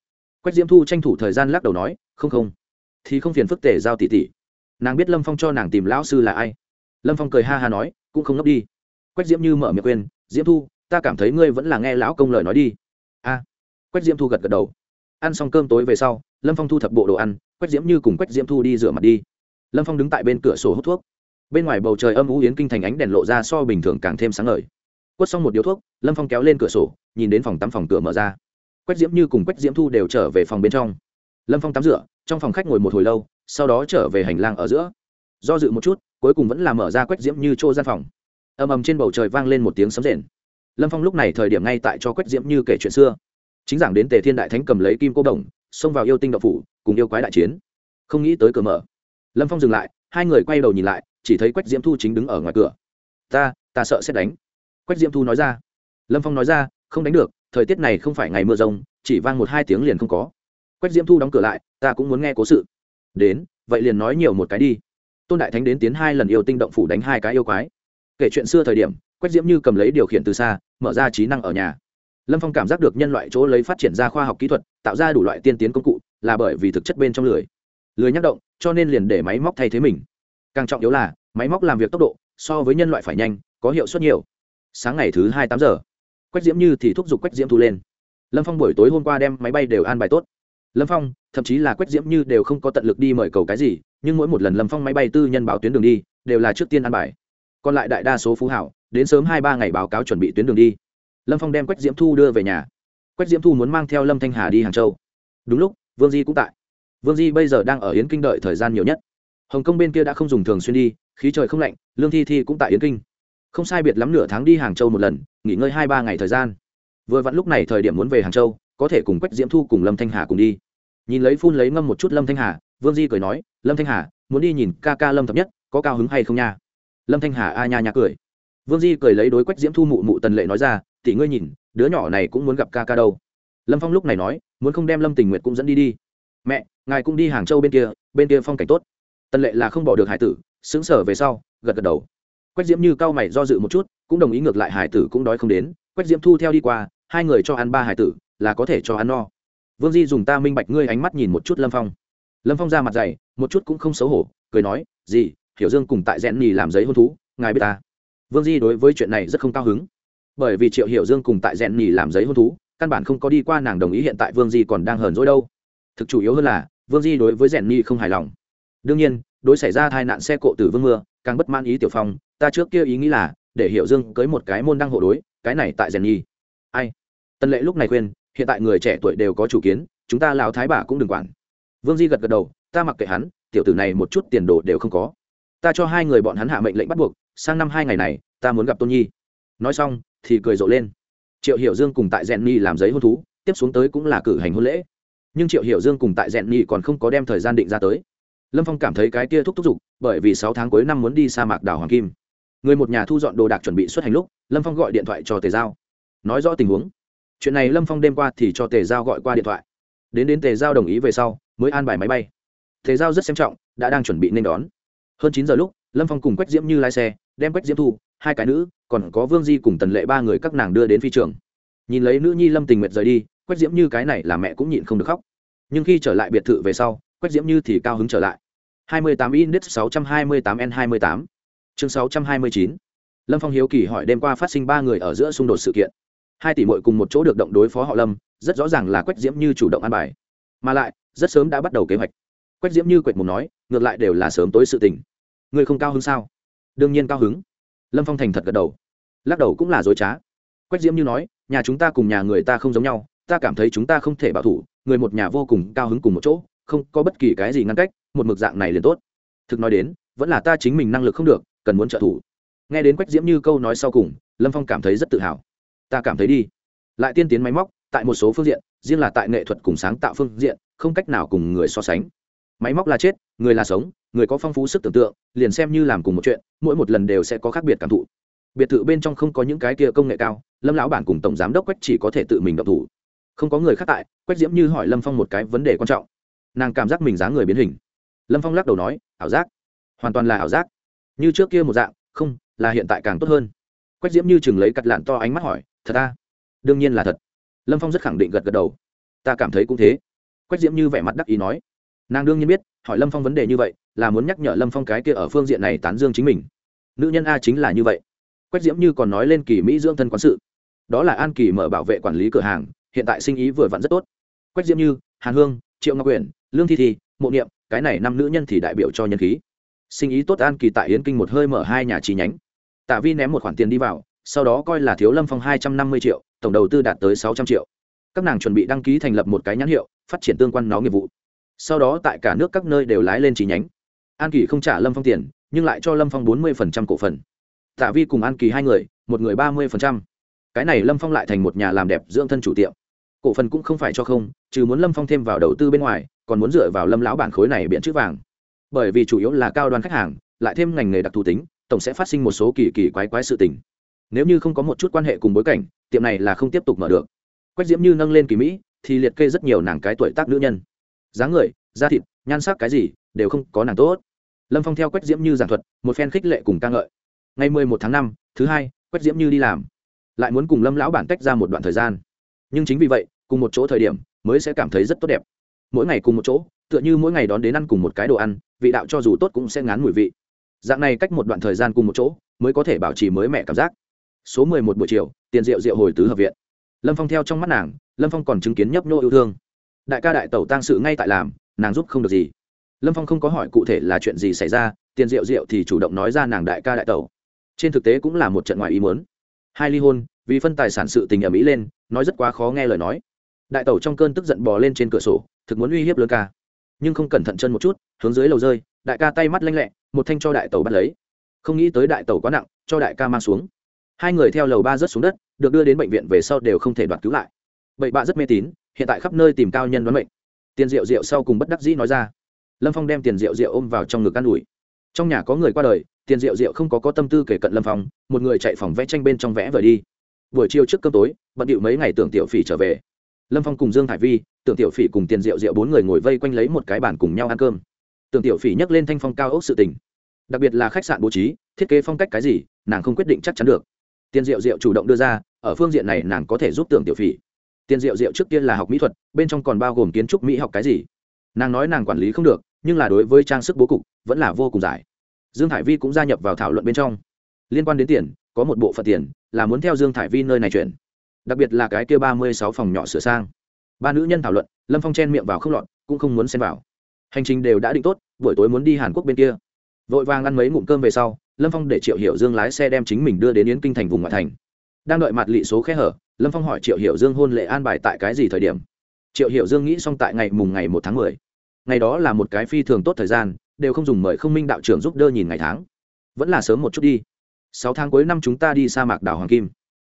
Quách diễm thu tranh thủ thời gian lắc đầu nói, không không. Thì không phiền phức tể giao tỷ tỷ. Nàng biết lâm phong cho nàng tìm lão sư là ai lâm phong cười ha ha nói, cũng không ngốc đi. Quách diễm như mở miệng quên diễm thu, ta cảm thấy ngươi vẫn là nghe lão công lời nói đi. A. Quách diễm thu gật gật đầu. Ăn xong cơm tối về sau, lâm phong thu thập bộ đồ ăn, quách diễm như cùng quách diễm thu đi rửa mặt đi. Lâm phong đứng tại bên cửa sổ hút thuốc. Bên ngoài bầu trời âm ú yến kinh thành ánh đèn lộ ra so bình thường càng thêm sáng ngời. Quất xong một điếu thuốc, lâm phong kéo lên cửa sổ, nhìn đến phòng tắm phòng cửa mở ra. Quách diễm như cùng quách diễm thu đều trở về phòng bên trong. Lâm phong tắm rửa, trong phòng khách ngồi một hồi lâu, sau đó trở về hành lang ở giữa do dự một chút, cuối cùng vẫn là mở ra quách diễm như chỗ gian phòng. Ầm ầm trên bầu trời vang lên một tiếng sấm rền. Lâm phong lúc này thời điểm ngay tại cho quách diễm như kể chuyện xưa. Chính giảng đến tề thiên đại thánh cầm lấy kim cô đồng, xông vào yêu tinh đậu phủ, cùng yêu quái đại chiến. Không nghĩ tới cửa mở. Lâm phong dừng lại, hai người quay đầu nhìn lại, chỉ thấy quách diễm thu chính đứng ở ngoài cửa. Ta ta sợ sẽ đánh. Quách diễm thu nói ra. Lâm phong nói ra, không đánh được, thời tiết này không phải ngày mưa rông, chỉ vang một hai tiếng liền không có. Quách diễm thu đóng cửa lại, ta cũng muốn nghe cố sự. Đến, vậy liền nói nhiều một cái đi tôn đại thánh đến tiến hai lần yêu tinh động phủ đánh hai cái yêu quái. Kể chuyện xưa thời điểm, quách diễm như cầm lấy điều khiển từ xa, mở ra trí năng ở nhà. Lâm phong cảm giác được nhân loại chỗ lấy phát triển ra khoa học kỹ thuật, tạo ra đủ loại tiên tiến công cụ, là bởi vì thực chất bên trong lười. Lười nhắc động, cho nên liền để máy móc thay thế mình. Càng trọng yếu là, máy móc làm việc tốc độ, so với nhân loại phải nhanh, có hiệu suất nhiều. Sáng ngày thứ hai tám giờ, quách diễm như thì thúc giục quách diễm thu lên. Lâm phong buổi tối hôm qua đem máy bay đều an bài tốt. Lâm phong, thậm chí là quách diễm như đều không có tận lực đi mời cầu cái gì nhưng mỗi một lần lâm phong máy bay tư nhân báo tuyến đường đi, đều là trước tiên ăn bài. Còn lại đại đa số phú hảo, đến sớm hai ba ngày báo cáo chuẩn bị tuyến đường đi. Lâm phong đem quách diễm thu đưa về nhà. Quách diễm thu muốn mang theo lâm thanh hà đi hàng châu. Đúng lúc, vương di cũng tại. Vương di bây giờ đang ở yến kinh đợi thời gian nhiều nhất. Hồng kông bên kia đã không dùng thường xuyên đi, khí trời không lạnh, lương thi thi cũng tại yến kinh. Không sai biệt lắm nửa tháng đi hàng châu một lần, nghỉ ngơi hai ba ngày thời gian. Vừa vặn lúc này thời điểm muốn về hàng châu, có thể cùng quách diễm thu cùng lâm thanh hà cùng đi. Nhìn lấy phun lấy ngâm một chút lâm thanh hà vương di cười nói, lâm thanh hà, muốn đi nhìn ca ca lâm thập nhất, có cao hứng hay không nha? Lâm thanh hà a nha nha cười. Vương di cười lấy đối quách diễm thu mụ mụ tần lệ nói ra, tỷ ngươi nhìn, đứa nhỏ này cũng muốn gặp ca ca đâu. Lâm phong lúc này nói, muốn không đem lâm tình nguyện cũng dẫn đi đi. Mẹ, ngài cũng đi hàng châu bên kia bên kia phong cảnh tốt. Tần lệ là không bỏ được hải tử xứng sở về sau, gật gật đầu. Quách diễm như cao mày do dự một chút, cũng đồng ý ngược lại hải tử cũng đói không đến. Quách diễm thu theo đi qua, hai người cho ăn ba hải tử, là có thể cho ăn no. Vương di dùng ta minh bạch ngươi ánh mắt nhìn một chút lâm phong lâm phong ra mặt dày, một chút cũng không xấu hổ, cười nói gì hiểu dương cùng tại rẽn nhì làm giấy hôn thú, ngài biết ta. Vương di đối với chuyện này rất không cao hứng. Bởi vì triệu hiểu dương cùng tại rẽn nhì làm giấy hôn thú, căn bản không có đi qua nàng đồng ý hiện tại vương di còn đang hờn dỗi đâu. Thực chủ yếu hơn là, vương di đối với rèn nhì không hài lòng. Đương nhiên, đối xảy ra tai nạn xe cộ từ vương mưa, càng bất man ý tiểu phong, ta trước kia ý nghĩ là, để hiểu dương cưới một cái môn đăng hộ đối, cái này tại rèn nhi. Ai? Tân lệ lúc này khuyên, hiện tại người trẻ tuổi đều có chủ kiến, chúng ta lão thái bà cũng đừng quản vương di gật gật đầu, ta mặc kệ hắn, tiểu tử này một chút tiền đồ đều không có. Ta cho hai người bọn hắn hạ mệnh lệnh bắt buộc, sang năm hai ngày này, ta muốn gặp tôn nhi. Nói xong, thì cười rộ lên. Triệu hiểu dương cùng tại rèn nhi làm giấy hôn thú, tiếp xuống tới cũng là cử hành hôn lễ. Nhưng triệu hiểu dương cùng tại rèn nhi còn không có đem thời gian định ra tới. Lâm phong cảm thấy cái kia thúc thúc giục bởi vì sáu tháng cuối năm muốn đi sa mạc đảo hoàng kim. Người một nhà thu dọn đồ đạc chuẩn bị xuất hành lúc, lâm phong gọi điện thoại cho tề giao. Nói rõ tình huống. Chuyện này lâm phong đêm qua thì cho tề giao gọi qua điện thoại. Đến đến tề giao đồng ý về sau mới an bài máy bay. Thế giao rất xem trọng, đã đang chuẩn bị nên đón. Hơn chín giờ lúc, lâm phong cùng quách diễm như lái xe, đem quách diễm thu, hai cái nữ, còn có vương di cùng tần lệ ba người các nàng đưa đến phi trường. Nhìn lấy nữ nhi lâm tình nguyện rời đi, quách diễm như cái này là mẹ cũng nhịn không được khóc. Nhưng khi trở lại biệt thự về sau, quách diễm như thì cao hứng trở lại. 28 index 628 n 28 chương 629 lâm phong hiếu kỳ hỏi đêm qua phát sinh ba người ở giữa xung đột sự kiện. Hai tỷ muội cùng một chỗ được động đối phó họ lâm, rất rõ ràng là quách diễm như chủ động an bài mà lại, rất sớm đã bắt đầu kế hoạch. Quách diễm như quệt mùng nói, ngược lại đều là sớm tối sự tình. Người không cao hứng sao? Đương nhiên cao hứng. Lâm phong thành thật gật đầu. Lắc đầu cũng là dối trá. Quách diễm như nói, nhà chúng ta cùng nhà người ta không giống nhau, ta cảm thấy chúng ta không thể bảo thủ, người một nhà vô cùng cao hứng cùng một chỗ, không có bất kỳ cái gì ngăn cách, một mực dạng này liền tốt. Thực nói đến, vẫn là ta chính mình năng lực không được, cần muốn trợ thủ. Nghe đến quách diễm như câu nói sau cùng, lâm phong cảm thấy rất tự hào. Ta cảm thấy đi. Lại tiên tiến máy móc tại một số phương diện, riêng là tại nghệ thuật cùng sáng tạo phương diện, không cách nào cùng người so sánh. Máy móc là chết, người là sống, người có phong phú sức tưởng tượng, liền xem như làm cùng một chuyện, mỗi một lần đều sẽ có khác biệt cảm thụ. Biệt thự bên trong không có những cái kia công nghệ cao, lâm lão bản cùng tổng giám đốc quách chỉ có thể tự mình động thủ. Không có người khác tại, quách diễm như hỏi lâm phong một cái vấn đề quan trọng. Nàng cảm giác mình dáng người biến hình. Lâm phong lắc đầu nói, ảo giác. Hoàn toàn là ảo giác. Như trước kia một dạng, không, là hiện tại càng tốt hơn. Quách diễm như chừng lấy cặt lạn to ánh mắt hỏi, thật ta đương nhiên là thật lâm phong rất khẳng định gật gật đầu ta cảm thấy cũng thế quách diễm như vẻ mặt đắc ý nói nàng đương nhiên biết hỏi lâm phong vấn đề như vậy là muốn nhắc nhở lâm phong cái kia ở phương diện này tán dương chính mình nữ nhân a chính là như vậy quách diễm như còn nói lên kỳ mỹ dưỡng thân quán sự đó là an kỳ mở bảo vệ quản lý cửa hàng hiện tại sinh ý vừa vặn rất tốt quách diễm như hàn hương triệu ngọc quyển lương thi thi mộ niệm cái này năm nữ nhân thì đại biểu cho nhân khí sinh ý tốt an kỳ tại yến kinh một hơi mở hai nhà chi nhánh tạ vi ném một khoản tiền đi vào sau đó coi là thiếu lâm phong hai trăm năm mươi triệu, tổng đầu tư đạt tới sáu trăm triệu. Các nàng chuẩn bị đăng ký thành lập một cái nhãn hiệu, phát triển tương quan nó nghiệp vụ. Sau đó tại cả nước các nơi đều lái lên chi nhánh. An kỳ không trả lâm phong tiền, nhưng lại cho lâm phong bốn mươi cổ phần. Tạ vi cùng an kỳ hai người, một người ba mươi cái này lâm phong lại thành một nhà làm đẹp dưỡng thân chủ tiệm. Cổ phần cũng không phải cho không, trừ muốn lâm phong thêm vào đầu tư bên ngoài, còn muốn dựa vào lâm lão bản khối này biện chữ vàng. Bởi vì chủ yếu là cao đoàn khách hàng, lại thêm ngành nghề đặc thù tính, tổng sẽ phát sinh một số kỳ kỳ quái quái sự tình nếu như không có một chút quan hệ cùng bối cảnh, tiệm này là không tiếp tục mở được. Quách diễm như nâng lên kỳ mỹ, thì liệt kê rất nhiều nàng cái tuổi tác nữ nhân. Dáng người, da thịt, nhan sắc cái gì, đều không có nàng tốt. Lâm phong theo quách diễm như giảng thuật, một phen khích lệ cùng ca ngợi. Ngày mười một tháng năm, thứ hai, quách diễm như đi làm. Lại muốn cùng lâm lão bản tách ra một đoạn thời gian. Nhưng chính vì vậy, cùng một chỗ thời điểm, mới sẽ cảm thấy rất tốt đẹp. Mỗi ngày cùng một chỗ, tựa như mỗi ngày đón đến ăn cùng một cái đồ ăn, vị đạo cho dù tốt cũng sẽ ngán mùi vị. Dạng này cách một đoạn thời gian cùng một chỗ, mới có thể bảo trì mới mẻ cảm giác số mười một buổi chiều, tiền rượu rượu hồi tứ hợp viện. Lâm phong theo trong mắt nàng, lâm phong còn chứng kiến nhấp nhô yêu thương. Đại ca đại tẩu tang sự ngay tại làm, nàng giúp không được gì. Lâm phong không có hỏi cụ thể là chuyện gì xảy ra, tiền rượu rượu thì chủ động nói ra nàng đại ca đại tẩu. Trên thực tế cũng là một trận ngoài ý muốn. Hai ly hôn, vì phân tài sản sự tình ở mỹ lên, nói rất quá khó nghe lời nói. Đại tẩu trong cơn tức giận bò lên trên cửa sổ, thực muốn uy hiếp lớn ca. Nhưng không cẩn thận chân một chút, hướng dưới lầu rơi, đại ca tay mắt lanh lẹ, một thanh cho đại tẩu bắt lấy. Không nghĩ tới đại tẩu quá nặng, cho đại ca mang xuống hai người theo lầu ba rớt xuống đất, được đưa đến bệnh viện về sau đều không thể đoạt cứu lại. Bậy bạ rất mê tín, hiện tại khắp nơi tìm cao nhân đoán bệnh tiền rượu rượu sau cùng bất đắc dĩ nói ra. Lâm phong đem tiền rượu rượu ôm vào trong ngực an ủi. Trong nhà có người qua đời, tiền rượu rượu không có có tâm tư kể cận lâm phong, một người chạy phòng vẽ tranh bên trong vẽ vời đi. Buổi chiều trước cơm tối, bận điệu mấy ngày tưởng tiểu phỉ trở về. Lâm phong cùng dương thải vi, tưởng tiểu phỉ cùng tiền rượu rượu bốn người ngồi vây quanh lấy một cái bàn cùng nhau ăn cơm. Tưởng tiểu phỉ nhắc lên thanh phong cao ốc sự tình. Đặc biệt là khách sạn bố trí, thiết kế phong cách cái gì, nàng không quyết định chắc chắn được tiền Diệu Diệu chủ động đưa ra, ở phương diện này nàng có thể giúp tưởng tiểu phỉ. Tiền Diệu Diệu trước tiên là học mỹ thuật, bên trong còn bao gồm kiến trúc mỹ học cái gì. Nàng nói nàng quản lý không được, nhưng là đối với trang sức bố cục vẫn là vô cùng giải. Dương hải vi cũng gia nhập vào thảo luận bên trong. Liên quan đến tiền, có một bộ phận tiền là muốn theo dương thải vi nơi này chuyển. Đặc biệt là cái kia ba mươi sáu phòng nhỏ sửa sang. Ba nữ nhân thảo luận, lâm phong chen miệng vào không lọt, cũng không muốn xem vào. Hành trình đều đã định tốt, buổi tối muốn đi hàn quốc bên kia. Vội vàng ăn mấy ngụm cơm về sau lâm phong để triệu hiểu dương lái xe đem chính mình đưa đến yến kinh thành vùng ngoại thành. Đang đợi mặt lị số khe hở, lâm phong hỏi triệu hiểu dương hôn lễ an bài tại cái gì thời điểm. Triệu hiểu dương nghĩ xong tại ngày mùng ngày một tháng mười. Ngày đó là một cái phi thường tốt thời gian, đều không dùng mời không minh đạo trưởng giúp đỡ nhìn ngày tháng. Vẫn là sớm một chút đi. Sáu tháng cuối năm chúng ta đi sa mạc đảo hoàng kim.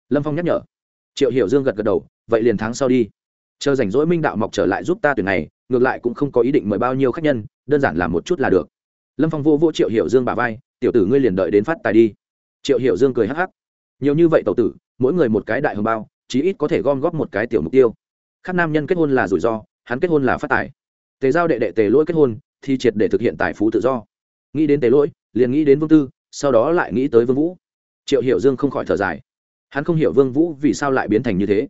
Lâm phong nhắc nhở. Triệu hiểu dương gật gật đầu, vậy liền tháng sau đi. Chờ rảnh rỗi minh đạo mọc trở lại giúp ta tuyển này ngược lại cũng không có ý định mời bao nhiêu khách nhân, đơn giản là một chút là được. Lâm phong vô vô triệu hiểu dương bà vai tiểu tử ngươi liền đợi đến phát tài đi. Triệu hiểu dương cười hắc hắc. Nhiều như vậy tàu tử, mỗi người một cái đại hồng bao, chí ít có thể gom góp một cái tiểu mục tiêu. Khác nam nhân kết hôn là rủi ro, hắn kết hôn là phát tài. Tề giao đệ đệ tề lỗi kết hôn, thì triệt để thực hiện tài phú tự do. Nghĩ đến tề lỗi, liền nghĩ đến vương tư, sau đó lại nghĩ tới vương vũ. Triệu hiểu dương không khỏi thở dài. Hắn không hiểu vương vũ vì sao lại biến thành như thế.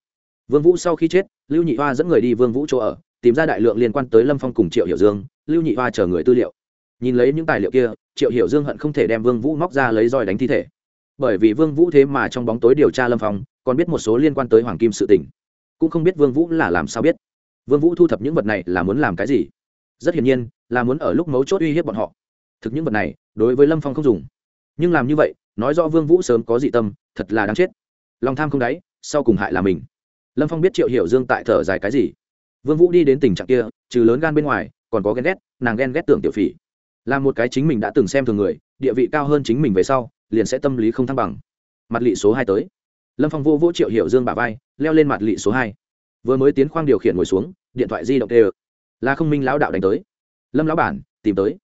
Vương vũ sau khi chết, lưu nhị hoa dẫn người đi vương vũ chỗ ở, tìm ra đại lượng liên quan tới lâm phong cùng triệu hiểu dương, lưu nhị hoa chờ người tư liệu nhìn lấy những tài liệu kia, triệu hiểu dương hận không thể đem vương vũ móc ra lấy roi đánh thi thể. Bởi vì vương vũ thế mà trong bóng tối điều tra lâm phong, còn biết một số liên quan tới hoàng kim sự tình. Cũng không biết vương vũ là làm sao biết. Vương vũ thu thập những vật này là muốn làm cái gì? Rất hiển nhiên, là muốn ở lúc mấu chốt uy hiếp bọn họ. Thực những vật này, đối với lâm phong không dùng. Nhưng làm như vậy, nói rõ vương vũ sớm có dị tâm, thật là đáng chết. Lòng tham không đáy, sau cùng hại là mình. Lâm phong biết triệu hiểu dương tại thở dài cái gì. Vương vũ đi đến tình trạng kia, trừ lớn gan bên ngoài, còn có ghen ghét, nàng ghen ghét tưởng tiểu phỉ là một cái chính mình đã từng xem thường người, địa vị cao hơn chính mình về sau, liền sẽ tâm lý không thăng bằng. Mặt lị số hai tới. Lâm phong vô vô triệu hiểu dương bà vai, leo lên mặt lị số hai. Vừa mới tiến khoang điều khiển ngồi xuống, điện thoại di động tê là không minh lão đạo đánh tới. Lâm lão bản, tìm tới.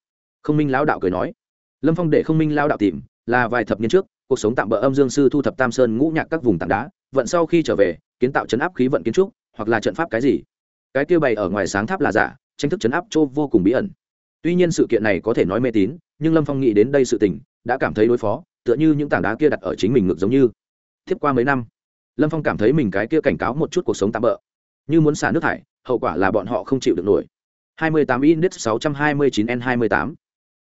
Không minh lão đạo cười nói. Lâm phong để không minh lão đạo tìm, là vài thập niên trước, cuộc sống tạm bỡ âm dương sư thu thập tam sơn ngũ nhạc các vùng tảng đá, vận sau khi trở về, kiến tạo chấn áp khí vận kiến trúc, hoặc là trận pháp cái gì. Cái kia bày ở ngoài sáng tháp là giả, tranh thức chấn áp châu vô cùng bí ẩn tuy nhiên sự kiện này có thể nói mê tín, nhưng lâm phong nghĩ đến đây sự tình, đã cảm thấy đối phó, tựa như những tảng đá kia đặt ở chính mình ngược giống như. Tiếp qua mấy năm, lâm phong cảm thấy mình cái kia cảnh cáo một chút cuộc sống tạm bỡ như muốn xả nước thải, hậu quả là bọn họ không chịu được nổi. 28 index 629 n 28